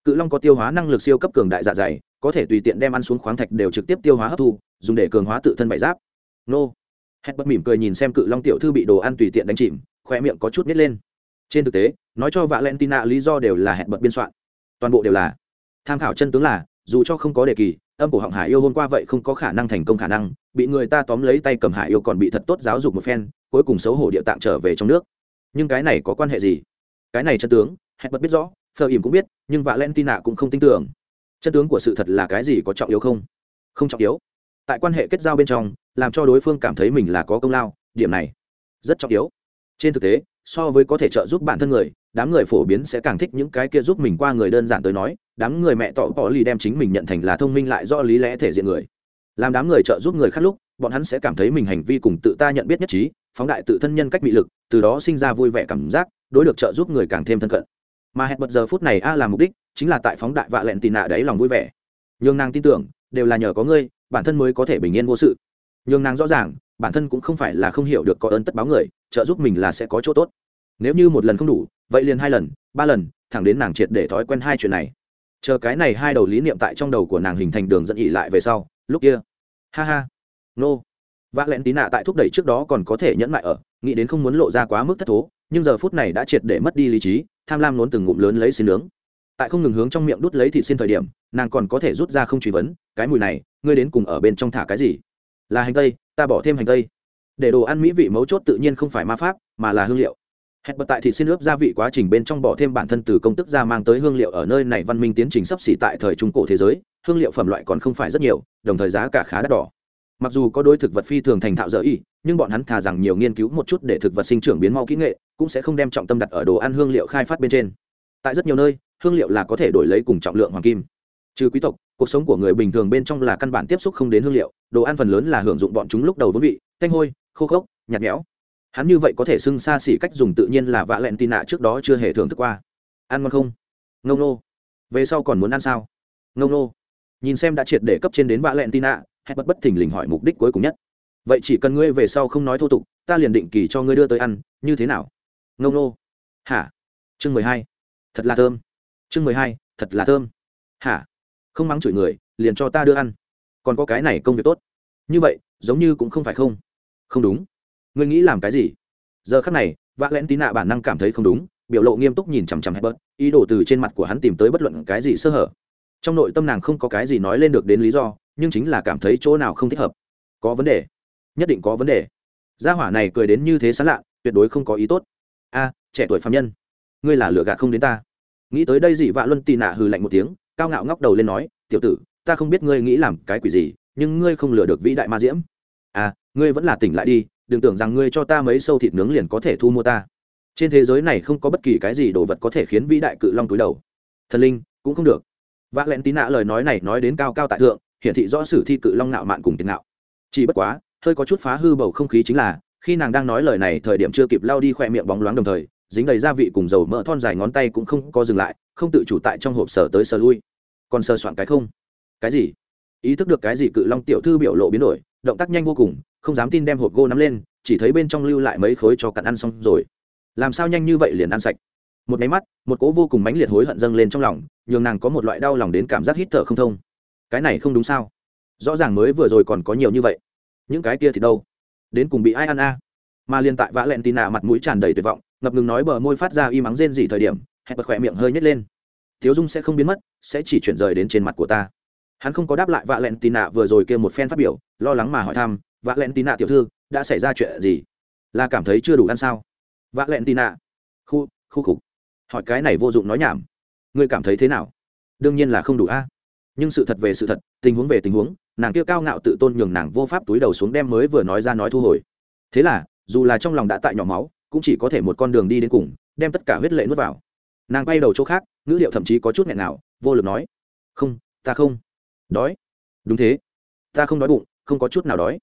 Cự long có tiêu hóa năng lực siêu cấp cường đại dạ dày, có thể tùy tiện đem ăn xuống khoáng thạch đều trực tiếp tiêu hóa hấp thu dùng để cường hóa tự thân vải giáp. Nô. Hét bất mỉm cười nhìn xem cự long tiểu thư bị đồ ăn tùy tiện đánh chìm khoe miệng có chút nít lên. Trên thực tế, nói cho valentina lý do đều là hẹn bật biên soạn. Toàn bộ đều là. Tham khảo chân tướng là, dù cho không có đề kỳ, âm của họng hải yêu hôm qua vậy không có khả năng thành công khả năng, bị người ta tóm lấy tay cầm hải yêu còn bị thật tốt giáo dục một phen, cuối cùng xấu hổ địa tạng trở về trong nước. Nhưng cái này có quan hệ gì? Cái này chân tướng, hẹn bật biết rõ, phờ ỉm cũng biết, nhưng valentina cũng không tin tưởng. Chân tướng của sự thật là cái gì có trọng yếu không? Không trọng yếu tại quan hệ kết giao bên trong, làm cho đối phương cảm thấy mình là có công lao, điểm này rất trọng yếu. Trên thực tế, so với có thể trợ giúp bản thân người, đám người phổ biến sẽ càng thích những cái kia giúp mình qua người đơn giản tới nói, đám người mẹ tỏ bỏ lì đem chính mình nhận thành là thông minh lại do lý lẽ thể diện người. Làm đám người trợ giúp người khác lúc, bọn hắn sẽ cảm thấy mình hành vi cùng tự ta nhận biết nhất trí, phóng đại tự thân nhân cách bị lực, từ đó sinh ra vui vẻ cảm giác, đối được trợ giúp người càng thêm thân cận. Mà hẹn bật giờ phút này a làm mục đích, chính là tại phóng đại vạ lẹn tì nạ đấy lòng vui vẻ. Nhường nàng tin tưởng, đều là nhờ có ngươi bản thân mới có thể bình yên vô sự. Nhường nàng rõ ràng, bản thân cũng không phải là không hiểu được có ơn tất báo người, trợ giúp mình là sẽ có chỗ tốt. Nếu như một lần không đủ, vậy liền hai lần, ba lần, thẳng đến nàng triệt để thói quen hai chuyện này. Chờ cái này hai đầu lý niệm tại trong đầu của nàng hình thành đường dẫn ỉ lại về sau, lúc kia. Ha ha. Nô. Vác lẹn tí nạ tại thúc đẩy trước đó còn có thể nhẫn lại ở, nghĩ đến không muốn lộ ra quá mức thất thố, nhưng giờ phút này đã triệt để mất đi lý trí, tham lam nốn từng ngụm lớn lấy xin nướng tại không ngừng hướng trong miệng đút lấy thịt xin thời điểm, nàng còn có thể rút ra không truy vấn, cái mùi này, ngươi đến cùng ở bên trong thả cái gì? Là hành tây, ta bỏ thêm hành tây. Để đồ ăn mỹ vị mấu chốt tự nhiên không phải ma pháp, mà là hương liệu. Hẹn bật tại thịt xin ướp gia vị quá trình bên trong bỏ thêm bản thân từ công tức ra mang tới hương liệu ở nơi này văn minh tiến trình sắp xỉ tại thời trung cổ thế giới, hương liệu phẩm loại còn không phải rất nhiều, đồng thời giá cả khá đắt đỏ. Mặc dù có đôi thực vật phi thường thành thạo dở y, nhưng bọn hắn thà rằng nhiều nghiên cứu một chút để thực vật sinh trưởng biến mau kỹ nghệ, cũng sẽ không đem trọng tâm đặt ở đồ ăn hương liệu khai phát bên trên. Tại rất nhiều nơi hương liệu là có thể đổi lấy cùng trọng lượng hoàng kim. Trừ quý tộc, cuộc sống của người bình thường bên trong là căn bản tiếp xúc không đến hương liệu, đồ ăn phần lớn là hưởng dụng bọn chúng lúc đầu vốn vị thanh hôi, khô khốc, nhạt nhẽo. Hắn như vậy có thể xưng xa xỉ cách dùng tự nhiên là vạ lẹn tì nạ trước đó chưa hề thưởng thức qua. Ăn ngon không? Ngông nô. Về sau còn muốn ăn sao? Ngông nô. Nhìn xem đã triệt để cấp trên đến vạ lẹn tì nạ hết bất bất thình lình hỏi mục đích cuối cùng nhất. Vậy chỉ cần ngươi về sau không nói thô tục, ta liền định kỳ cho ngươi đưa tới ăn, như thế nào? Ngông nô. Hả? Chương mười hai. Thật là thơm chương mười hai thật là thơm. Hả? Không mắng chửi người liền cho ta đưa ăn. Còn có cái này công việc tốt. Như vậy giống như cũng không phải không. Không đúng. Ngươi nghĩ làm cái gì? Giờ khắc này vạ lẽn tí nạ bản năng cảm thấy không đúng biểu lộ nghiêm túc nhìn chằm chằm bớt, ý đồ từ trên mặt của hắn tìm tới bất luận cái gì sơ hở. Trong nội tâm nàng không có cái gì nói lên được đến lý do nhưng chính là cảm thấy chỗ nào không thích hợp. Có vấn đề. Nhất định có vấn đề. Gia hỏa này cười đến như thế sán lạ tuyệt đối không có ý tốt. A trẻ tuổi phạm nhân. Ngươi là lựa gạt không đến ta nghĩ tới đây dị vạ luân tì nạ hừ lạnh một tiếng, cao ngạo ngóc đầu lên nói, tiểu tử, ta không biết ngươi nghĩ làm cái quỷ gì, nhưng ngươi không lừa được vĩ đại ma diễm. À ngươi vẫn là tỉnh lại đi, đừng tưởng rằng ngươi cho ta mấy sâu thịt nướng liền có thể thu mua ta. Trên thế giới này không có bất kỳ cái gì đồ vật có thể khiến vĩ đại cự long túi đầu. Thần linh, cũng không được. Vác lẹn tí nạ lời nói này nói đến cao cao tại thượng, hiển thị rõ sử thi cự long nạo mạn cùng tiền nạo. Chỉ bất quá, hơi có chút phá hư bầu không khí chính là, khi nàng đang nói lời này thời điểm chưa kịp lao đi khoe miệng bóng loáng đồng thời dính đầy gia vị cùng dầu mỡ thon dài ngón tay cũng không có dừng lại, không tự chủ tại trong hộp sở tới sờ lui. Còn sờ soạn cái không? Cái gì? Ý thức được cái gì cự long tiểu thư biểu lộ biến đổi, động tác nhanh vô cùng, không dám tin đem hộp gô nắm lên, chỉ thấy bên trong lưu lại mấy khối cho cặn ăn xong rồi. Làm sao nhanh như vậy liền ăn sạch? Một máy mắt, một cố vô cùng mãnh liệt hối hận dâng lên trong lòng, nhường nàng có một loại đau lòng đến cảm giác hít thở không thông. Cái này không đúng sao? Rõ ràng mới vừa rồi còn có nhiều như vậy. Những cái kia thì đâu? Đến cùng bị ai ăn a? Mà liên tại vã lẹn tì nạ mặt mũi tràn đầy tuyệt vọng ngập ngừng nói bờ môi phát ra y mắng rên gì thời điểm hẹp bật khỏe miệng hơi nhét lên. Thiếu dung sẽ không biến mất, sẽ chỉ chuyển rời đến trên mặt của ta. Hắn không có đáp lại vạ lẹn tì nạ vừa rồi kêu một phen phát biểu, lo lắng mà hỏi thăm vạ lẹn tì nạ tiểu thư, đã xảy ra chuyện gì? Là cảm thấy chưa đủ ăn sao? Vạ lẹn tì nạ khu khu khục. Hỏi cái này vô dụng nói nhảm. Ngươi cảm thấy thế nào? Đương nhiên là không đủ a. Nhưng sự thật về sự thật, tình huống về tình huống, nàng kia cao ngạo tự tôn nhường nàng vô pháp túi đầu xuống đem mới vừa nói ra nói thu hồi. Thế là, dù là trong lòng đã tại nhỏ máu cũng chỉ có thể một con đường đi đến cùng, đem tất cả huyết lệ nuốt vào. Nàng quay đầu chỗ khác, ngữ liệu thậm chí có chút nghẹn nào, vô lực nói, không, ta không. Đói? Đúng thế. Ta không đói bụng, không có chút nào đói.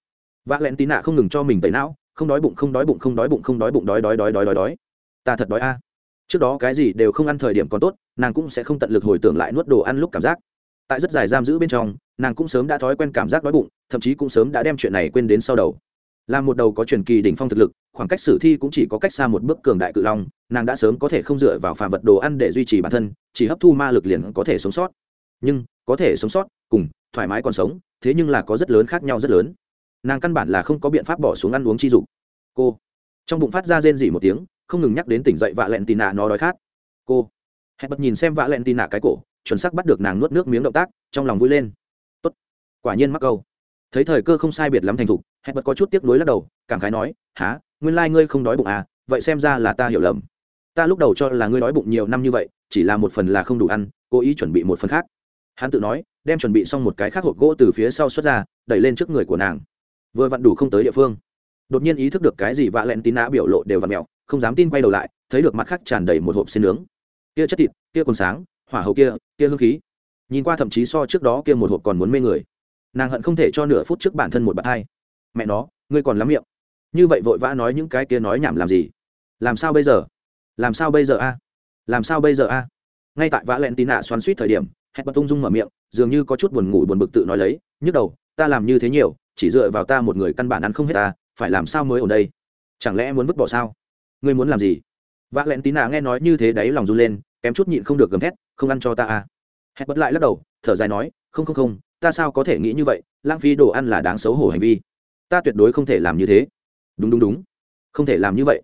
Vạ lẹn tí nạ không ngừng cho mình tẩy não, không đói bụng, không đói bụng, không đói bụng, không đói bụng, đói đói đói đói đói đói. Ta thật đói a. Trước đó cái gì đều không ăn thời điểm còn tốt, nàng cũng sẽ không tận lực hồi tưởng lại nuốt đồ ăn lúc cảm giác. Tại rất dài giam giữ bên trong, nàng cũng sớm đã thói quen cảm giác đói bụng, thậm chí cũng sớm đã đem chuyện này quên đến sau đầu. Là một đầu có truyền kỳ đỉnh phong thực lực khoảng cách sử thi cũng chỉ có cách xa một bước cường đại cự long, nàng đã sớm có thể không dựa vào phàm vật đồ ăn để duy trì bản thân, chỉ hấp thu ma lực liền có thể sống sót. Nhưng, có thể sống sót, cùng, thoải mái còn sống, thế nhưng là có rất lớn khác nhau rất lớn. Nàng căn bản là không có biện pháp bỏ xuống ăn uống chi dục. Cô. Trong bụng phát ra rên dỉ một tiếng, không ngừng nhắc đến tỉnh dậy vạ lẹn tì nạ nó đói khát. Cô. Hẹn bật nhìn xem vạ lẹn tì nạ cái cổ, chuẩn xác bắt được nàng nuốt nước miếng động tác, trong lòng vui lên. Tốt. Quả nhiên mắc câu. Thấy thời cơ không sai biệt lắm thành thục hẹn bật có chút tiếc nuối lắc đầu, cảm khái nói há nguyên lai、like、ngươi không đói bụng à vậy xem ra là ta hiểu lầm. Ta lúc đầu cho là ngươi đói bụng nhiều năm như vậy, chỉ là một phần là không đủ ăn, cố ý chuẩn bị một phần khác. Hắn tự nói, đem chuẩn bị xong một cái khác hộp gỗ từ phía sau xuất ra, đẩy lên trước người của nàng. Vừa vặn đủ không tới địa phương. Đột nhiên ý thức được cái gì vạ lẹn tín nã biểu lộ đều vặn mẹo, không dám tin quay đầu lại, thấy được mặt khác tràn đầy một hộp xin nướng. Kia chất thịt, kia còn sáng, hỏa hậu kia kia hương khí. Nhìn qua thậm chí so trước đó kia một hộp còn muốn mê người. Nàng hận không thể cho nửa phút trước bản thân một bạt hai. Mẹ nó, ngươi còn lắm miệng như vậy vội vã nói những cái kia nói nhảm làm gì? Làm sao bây giờ? Làm sao bây giờ a? Làm sao bây giờ a? Ngay tại vã lẹn tín nạ xoắn suýt thời điểm hẹn bật tung dung mở miệng, dường như có chút buồn ngủ buồn bực tự nói lấy, nhức đầu, ta làm như thế nhiều, chỉ dựa vào ta một người căn bản ăn không hết ta phải làm sao mới ở đây? Chẳng lẽ muốn vứt bỏ sao? Ngươi muốn làm gì? Vã lẹn tín nạ nghe nói như thế đấy lòng run lên, kém chút nhịn không được gầm thét, không ăn cho ta à hẹn bật lại lắc đầu, thở dài nói, không không không, ta sao có thể nghĩ như vậy? Lãng phí đồ ăn là đáng xấu hổ hành vi. Ta tuyệt đối không thể làm như thế đúng đúng đúng. Không thể làm như vậy.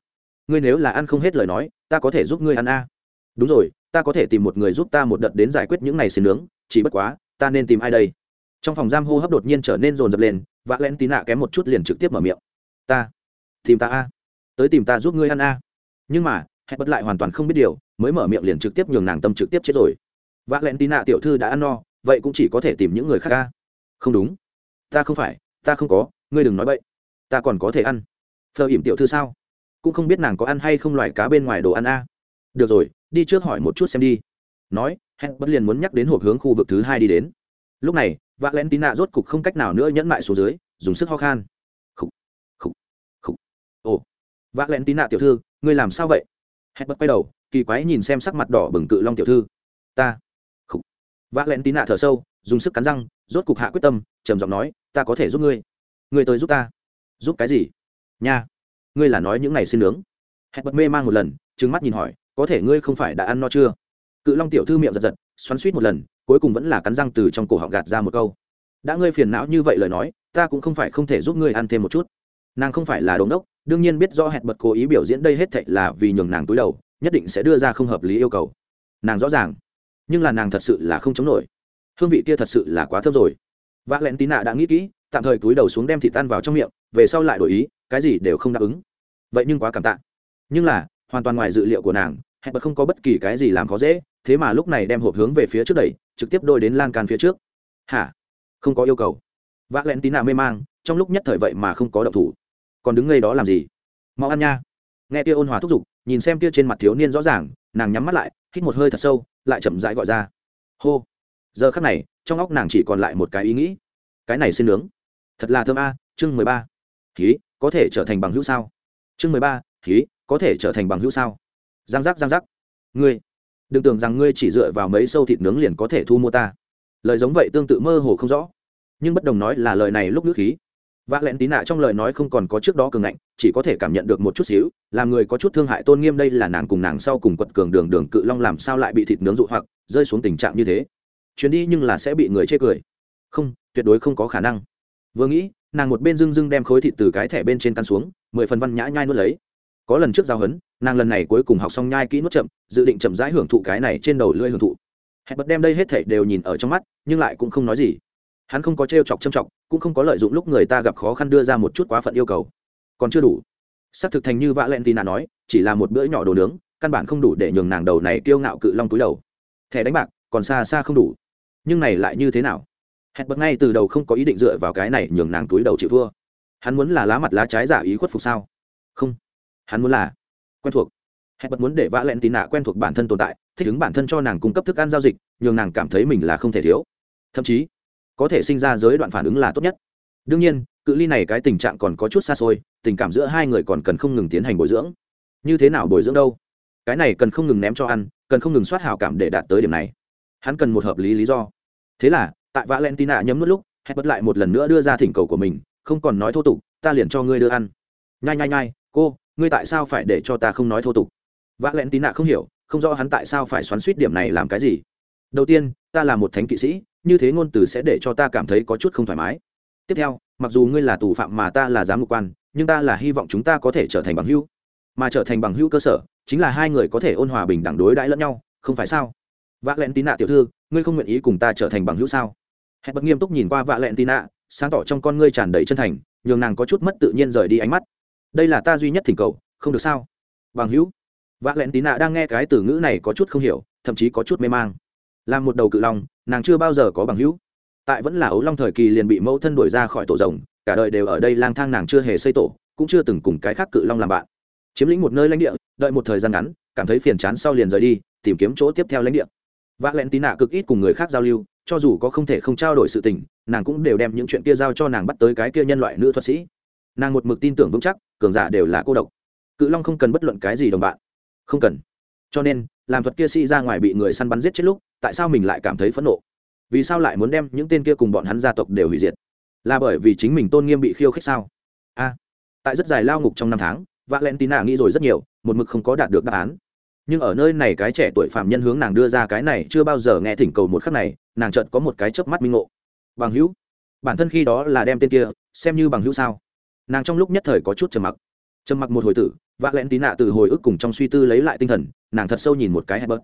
Ngươi nếu là ăn không hết lời nói, ta có thể giúp ngươi ăn a. Đúng rồi, ta có thể tìm một người giúp ta một đợt đến giải quyết những ngày xin nướng, chỉ bất quá, ta nên tìm ai đây? Trong phòng giam hô hấp đột nhiên trở nên rồn rập lên, vạ len tí nạ kém một chút liền trực tiếp mở miệng. Ta, tìm ta a. Tới tìm ta giúp ngươi ăn a. Nhưng mà hẹn bất lại hoàn toàn không biết điều, mới mở miệng liền trực tiếp nhường nàng tâm trực tiếp chết rồi. Vạ len tí nạ tiểu thư đã ăn no, vậy cũng chỉ có thể tìm những người khác a. Không đúng. Ta không phải, ta không có, ngươi đừng nói bậy. Ta còn có thể ăn phờ ỉm tiểu thư sao? Cũng không biết nàng có ăn hay không loài cá bên ngoài đồ ăn a. Được rồi, đi trước hỏi một chút xem đi. Nói hẹn bất liền muốn nhắc đến hộp hướng khu vực thứ hai đi đến. Lúc này v ạ l e n t i n a rốt cục không cách nào nữa nhẫn mại xuống dưới, dùng sức ho khan. Khúc khúc khúc ồ. V ạ l e n t i n a tiểu thư, ngươi làm sao vậy? Hẹn bất quay đầu, kỳ quái nhìn xem sắc mặt đỏ bừng cự long tiểu thư. Ta. Khúc v ạ l e n t i n a thở sâu, dùng sức cắn răng, rốt cục hạ quyết tâm, trầm giọng nói, ta có thể giúp ngươi. Ngươi tới giúp ta. Giúp cái gì? Nha, ngươi là nói những ngày xin nướng. Hẹn bật mê mang một lần trứng mắt nhìn hỏi, có thể ngươi không phải đã ăn no chưa? Cự long tiểu thư miệng giật giật, xoắn suýt một lần, cuối cùng vẫn là cắn răng từ trong cổ họng gạt ra một câu. Đã ngươi phiền não như vậy lời nói, ta cũng không phải không thể giúp ngươi ăn thêm một chút. Nàng không phải là đống đốc, đương nhiên biết do hẹn bật cố ý biểu diễn đây hết thệ là vì nhường nàng túi đầu, nhất định sẽ đưa ra không hợp lý yêu cầu. Nàng rõ ràng, nhưng là nàng thật sự là không chống nổi. Hương vị kia thật sự là quá thơm rồi. Vác lén tí nạ đã nghĩ kỹ, tạm thời túi đầu xuống đem thịt tan vào trong miệng, về sau lại đổi ý cái gì đều không đáp ứng. Vậy nhưng quá cảm tạ. Nhưng là, hoàn toàn ngoài dự liệu của nàng hẹn bật không có bất kỳ cái gì làm khó dễ, thế mà lúc này đem hộp hướng về phía trước đẩy, trực tiếp đôi đến lan can phía trước. Hả? Không có yêu cầu. V ạ l n tí nào mê mang, trong lúc nhất thời vậy mà không có động thủ. Còn đứng ngay đó làm gì? Mau ăn nha. Nghe kia ôn hòa thúc giục, nhìn xem kia trên mặt thiếu niên rõ ràng, nàng nhắm mắt lại, hít một hơi thật sâu, lại chậm rãi gọi ra. Hô. Giờ khắc này, trong óc nàng chỉ còn lại một cái ý nghĩ. Cái này xin nướng. Thật là thơm a, chương mười ba. Ký có thể trở thành bằng hữu sao? Chương mười ba khí có thể trở thành bằng hữu sao? Giang giác giang giác. Ngươi, đừng tưởng rằng ngươi chỉ dựa vào mấy sâu thịt nướng liền có thể thu mua ta. Lời giống vậy tương tự mơ hồ không rõ. Nhưng bất đồng nói là lời này lúc nước khí. V ạ lẹn tí nạ trong lời nói không còn có trước đó cường ngạnh, chỉ có thể cảm nhận được một chút xíu làm người có chút thương hại tôn nghiêm đây là nàng cùng nàng sau cùng quật cường đường đường cự long làm sao lại bị thịt nướng dụ hoặc, rơi xuống tình trạng như thế. Chuyến đi nhưng là sẽ bị người chê cười. Không, tuyệt đối không có khả năng. Vừa nghĩ nàng một bên dưng dưng đem khối thịt từ cái thẻ bên trên căn xuống, mười phần văn nhã nhai nuốt lấy. Có lần trước giao hấn, nàng lần này cuối cùng học xong nhai kỹ nuốt chậm, dự định chậm rãi hưởng thụ cái này trên đầu lưỡi hưởng thụ. Hẹn bật đem đây hết thảy đều nhìn ở trong mắt, nhưng lại cũng không nói gì. Hắn không có trêu chọc châm chọc, cũng không có lợi dụng lúc người ta gặp khó khăn đưa ra một chút quá phận yêu cầu. Còn chưa đủ. Xác thực thành như vạ len tì nà nói, chỉ là một bữa nhỏ đồ nướng, căn bản không đủ để nhường nàng đầu này kiêu ngạo cự long túi đầu. Thẻ đánh bạc, còn xa xa không đủ. Nhưng này lại như thế nào? Hẹn bật ngay từ đầu không có ý định dựa vào cái này nhường nàng túi đầu chịu thua. Hắn muốn là lá mặt lá trái giả ý khuất phục sao? Không. Hắn muốn là quen thuộc. Hẹn bật muốn để vã lẹn tì nạ quen thuộc bản thân tồn tại, thích ứng bản thân cho nàng cung cấp thức ăn giao dịch, nhường nàng cảm thấy mình là không thể thiếu. Thậm chí, có thể sinh ra giới đoạn phản ứng là tốt nhất. Đương nhiên, cự ly này cái tình trạng còn có chút xa xôi, tình cảm giữa hai người còn cần không ngừng tiến hành bồi dưỡng. Như thế nào bồi dưỡng đâu? Cái này cần không ngừng ném cho ăn, cần không ngừng soát hào cảm để đạt tới điểm này. Hắn cần một hợp lý lý do. Thế là tại valentina nhấm nút lúc hẹn bật lại một lần nữa đưa ra thỉnh cầu của mình, không còn nói thô tục, ta liền cho ngươi đưa ăn. Nhai nhai nhai, cô, ngươi tại sao phải để cho ta không nói thô tục? Valentina không hiểu, không rõ hắn tại sao phải xoắn suýt điểm này làm cái gì. Đầu tiên, ta là một thánh kỵ sĩ, như thế ngôn từ sẽ để cho ta cảm thấy có chút không thoải mái. Tiếp theo, mặc dù ngươi là tù phạm mà ta là giám mục quan, nhưng ta là hy vọng chúng ta có thể trở thành bằng hữu. Mà trở thành bằng hữu cơ sở, chính là hai người có thể ôn hòa bình đẳng đối đãi lẫn nhau, không phải sao? Vạ lẹn tín nạ tiểu thư, ngươi không nguyện ý cùng ta trở thành bằng hữu sao? Hẹn bất nghiêm túc nhìn qua vạ lẹn tì nạ, sáng tỏ trong con ngươi tràn đầy chân thành, nhường nàng có chút mất tự nhiên rời đi ánh mắt. Đây là ta duy nhất thỉnh cầu, không được sao? Bằng hữu. Vạ lẹn tì nạ đang nghe cái từ ngữ này có chút không hiểu, thậm chí có chút mê mang. Làm một đầu cự long, nàng chưa bao giờ có bằng hữu. Tại vẫn là ấu long thời kỳ liền bị mẫu thân đuổi ra khỏi tổ rồng, cả đời đều ở đây lang thang nàng chưa hề xây tổ, cũng chưa từng cùng cái khác cự long làm bạn. Chiếm lĩnh một nơi lãnh địa, đợi một thời gian ngắn, cảm thấy phiền chán sau liền rời đi, tìm kiếm chỗ tiếp theo lãnh địa. V lẹn tí nạ cực ít cùng người khác giao lưu cho dù có không thể không trao đổi sự tình, nàng cũng đều đem những chuyện kia giao cho nàng bắt tới cái kia nhân loại nữ thuật sĩ. Nàng một mực tin tưởng vững chắc, cường giả đều là cô độc. Cự long không cần bất luận cái gì đồng bạn. Không cần. Cho nên, làm thuật kia sĩ ra ngoài bị người săn bắn giết chết lúc, tại sao mình lại cảm thấy phẫn nộ? Vì sao lại muốn đem những tên kia cùng bọn hắn gia tộc đều hủy diệt? Là bởi vì chính mình tôn nghiêm bị khiêu khích sao? A. Tại rất dài lao ngục trong năm tháng, valentina nghĩ rồi rất nhiều, một mực không có đạt được đáp án. Nhưng ở nơi này cái trẻ tuổi phạm nhân hướng nàng đưa ra cái này chưa bao giờ nghe thỉnh cầu một khắc này nàng chợt có một cái chớp mắt minh ngộ. Bằng hữu, bản thân khi đó là đem tên kia xem như bằng hữu sao? Nàng trong lúc nhất thời có chút trầm mặc. Trầm mặc một hồi tử, vạ ạ tí nạ từ hồi ức cùng trong suy tư lấy lại tinh thần, nàng thật sâu nhìn một cái hẹp bớt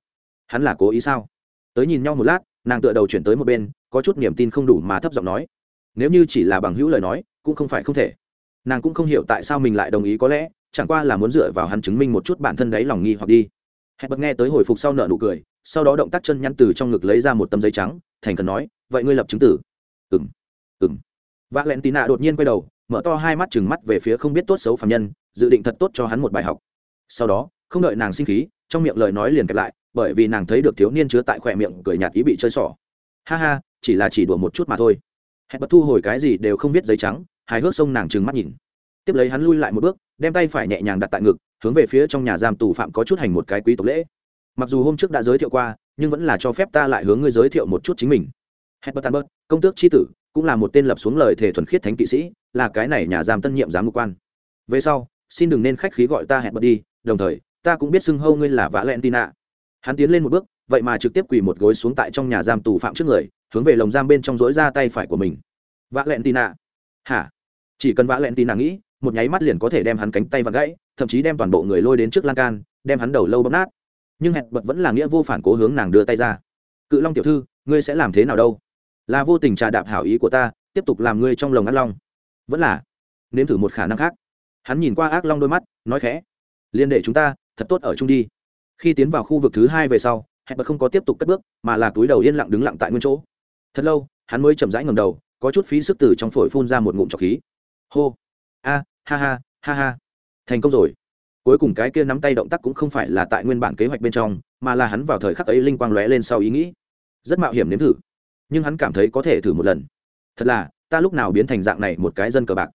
hắn là cố ý sao? Tới nhìn nhau một lát, nàng tựa đầu chuyển tới một bên, có chút niềm tin không đủ mà thấp giọng nói. Nếu như chỉ là bằng hữu lời nói, cũng không phải không thể. Nàng cũng không hiểu tại sao mình lại đồng ý, có lẽ, chẳng qua là muốn dựa vào hắn chứng minh một chút bản thân đấy lòng nghi hoặc đi. Hẹn bớt nghe tới hồi phục sau nợ nụ cười sau đó động tác chân nhăn từ trong ngực lấy ra một tấm giấy trắng, thành cần nói, vậy ngươi lập chứng tử. Ừng ừng vác lẹn tì nạ đột nhiên quay đầu, mở to hai mắt chừng mắt về phía không biết tốt xấu phạm nhân, dự định thật tốt cho hắn một bài học. Sau đó, không đợi nàng sinh khí, trong miệng lời nói liền kẹp lại, bởi vì nàng thấy được thiếu niên chứa tại khỏe miệng cười nhạt ý bị chơi xỏ. Ha ha, chỉ là chỉ đùa một chút mà thôi. Hẹn bật thu hồi cái gì đều không biết giấy trắng, hài hước xông nàng trừng mắt nhìn. Tiếp lấy hắn lui lại một bước, đem tay phải nhẹ nhàng đặt tại ngực, hướng về phía trong nhà giam tù phạm có chút hành một cái quý tộc lễ mặc dù hôm trước đã giới thiệu qua nhưng vẫn là cho phép ta lại hướng ngươi giới thiệu một chút chính mình Herbert Albert, công tước chi tử, cũng là một tên lập xuống lời thể thuần khiết thánh kỵ sĩ, là cái này nhà giam tân nhiệm giám mục quan. Về sau, xin đừng nên khách khí gọi ta Herbert đi, đồng thời, ta cũng biết xưng hô ngươi là Valentina. Hắn tiến lên một bước, vậy mà trực tiếp quỳ một gối xuống tại trong nhà giam tù phạm trước người, hướng về lồng giam bên trong rỗi ra tay phải của mình. Valentina. Hả? Chỉ cần Valentina nghĩ, một nháy mắt liền có thể đem hắn cánh tay vặn gãy, thậm chí đem toàn bộ người lôi đến trước lan can, đem hắn đầu lâu bóp nát. Nhưng hẹn bật vẫn là nghĩa vô phản cố hướng nàng đưa tay ra. Cự Long tiểu thư, ngươi sẽ làm thế nào đâu? là vô tình trà đạp hảo ý của ta tiếp tục làm ngươi trong lồng ác long. Vẫn là nếm thử một khả năng khác. Hắn nhìn qua ác long đôi mắt nói khẽ liên đệ chúng ta thật tốt ở chung đi. Khi tiến vào khu vực thứ hai về sau hẹn bật không có tiếp tục cất bước mà là túi đầu yên lặng đứng lặng tại nguyên chỗ. Thật lâu hắn mới chậm rãi ngầm đầu có chút phí sức từ trong phổi phun ra một ngụm trọc khí. Hô. A ha ha ha ha. Thành công rồi cuối cùng cái kia nắm tay động tác cũng không phải là tại nguyên bản kế hoạch bên trong, mà là hắn vào thời khắc ấy linh quang lóe lên sau ý nghĩ. Rất mạo hiểm nếm thử, nhưng hắn cảm thấy có thể thử một lần. Thật là, ta lúc nào biến thành dạng này một cái dân cờ bạc.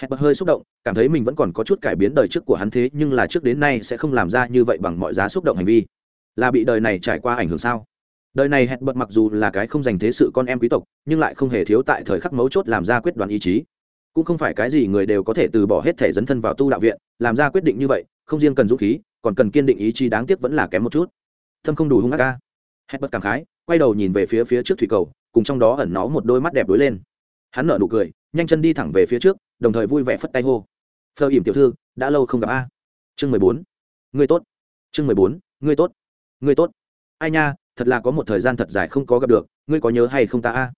Hẹn bật hơi xúc động, cảm thấy mình vẫn còn có chút cải biến đời trước của hắn thế, nhưng là trước đến nay sẽ không làm ra như vậy bằng mọi giá xúc động hành vi. Là bị đời này trải qua ảnh hưởng sao? Đời này hẹn bật mặc dù là cái không dành thế sự con em quý tộc, nhưng lại không hề thiếu tại thời khắc mấu chốt làm ra quyết đoán ý chí cũng không phải cái gì người đều có thể từ bỏ hết thể dấn thân vào tu đạo viện, làm ra quyết định như vậy, không riêng cần dũng khí, còn cần kiên định ý chí đáng tiếc vẫn là kém một chút. Thâm không đủ hung ác ca. Hết bất cảm khái, quay đầu nhìn về phía phía trước thủy cầu, cùng trong đó ẩn nó một đôi mắt đẹp đối lên. Hắn nở nụ cười, nhanh chân đi thẳng về phía trước, đồng thời vui vẻ phất tay hô. Phơ ỉm tiểu thư, đã lâu không gặp a. Chương mười bốn. Người tốt. Chương mười bốn. Người tốt. Người tốt. Ai nha, thật là có một thời gian thật dài không có gặp được, ngươi có nhớ hay không ta a?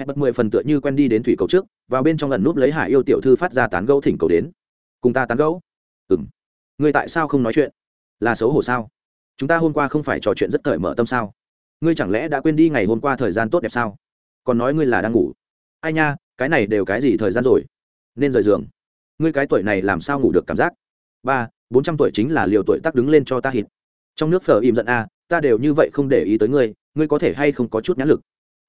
Hẹn bật mười phần tựa như quen đi đến thủy cầu trước, vào bên trong lần núp lấy hải yêu tiểu thư phát ra tán gẫu thỉnh cầu đến. Cùng ta tán gẫu? Ừ m ngươi tại sao không nói chuyện? Là xấu hổ sao? Chúng ta hôm qua không phải trò chuyện rất cởi mở tâm sao? Ngươi chẳng lẽ đã quên đi ngày hôm qua thời gian tốt đẹp sao? Còn nói ngươi là đang ngủ. Ai nha, cái này đều cái gì thời gian rồi? Nên rời giường. Ngươi cái tuổi này làm sao ngủ được cảm giác? Ba, bốn trăm tuổi chính là liều tuổi tắc đứng lên cho ta hít. Trong nước phở im giận a, ta đều như vậy không để ý tới ngươi ngươi có thể hay không có chút nhãn lực?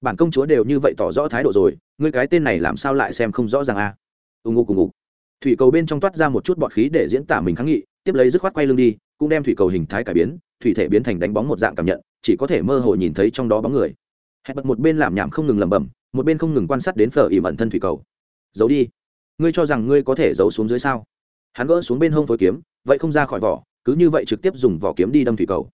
Bản công chúa đều như vậy tỏ rõ thái độ rồi, ngươi cái tên này làm sao lại xem không rõ ràng a ù ngụ cùng ngụ thủy cầu bên trong toát ra một chút bọt khí để diễn tả mình kháng nghị, tiếp lấy dứt khoát quay lưng đi, cũng đem thủy cầu hình thái cải biến, thủy thể biến thành đánh bóng một dạng cảm nhận, chỉ có thể mơ hồ nhìn thấy trong đó bóng người. Hẹn bật một bên làm nhảm không ngừng lẩm bẩm, một bên không ngừng quan sát đến phở ỉ mẩn thân thủy cầu. Giấu đi. Ngươi cho rằng ngươi có thể giấu xuống dưới sao? Hắn gỡ xuống bên hông phối kiếm, vậy không ra khỏi vỏ, cứ như vậy trực tiếp dùng vỏ kiếm đi đâm thủy cầu.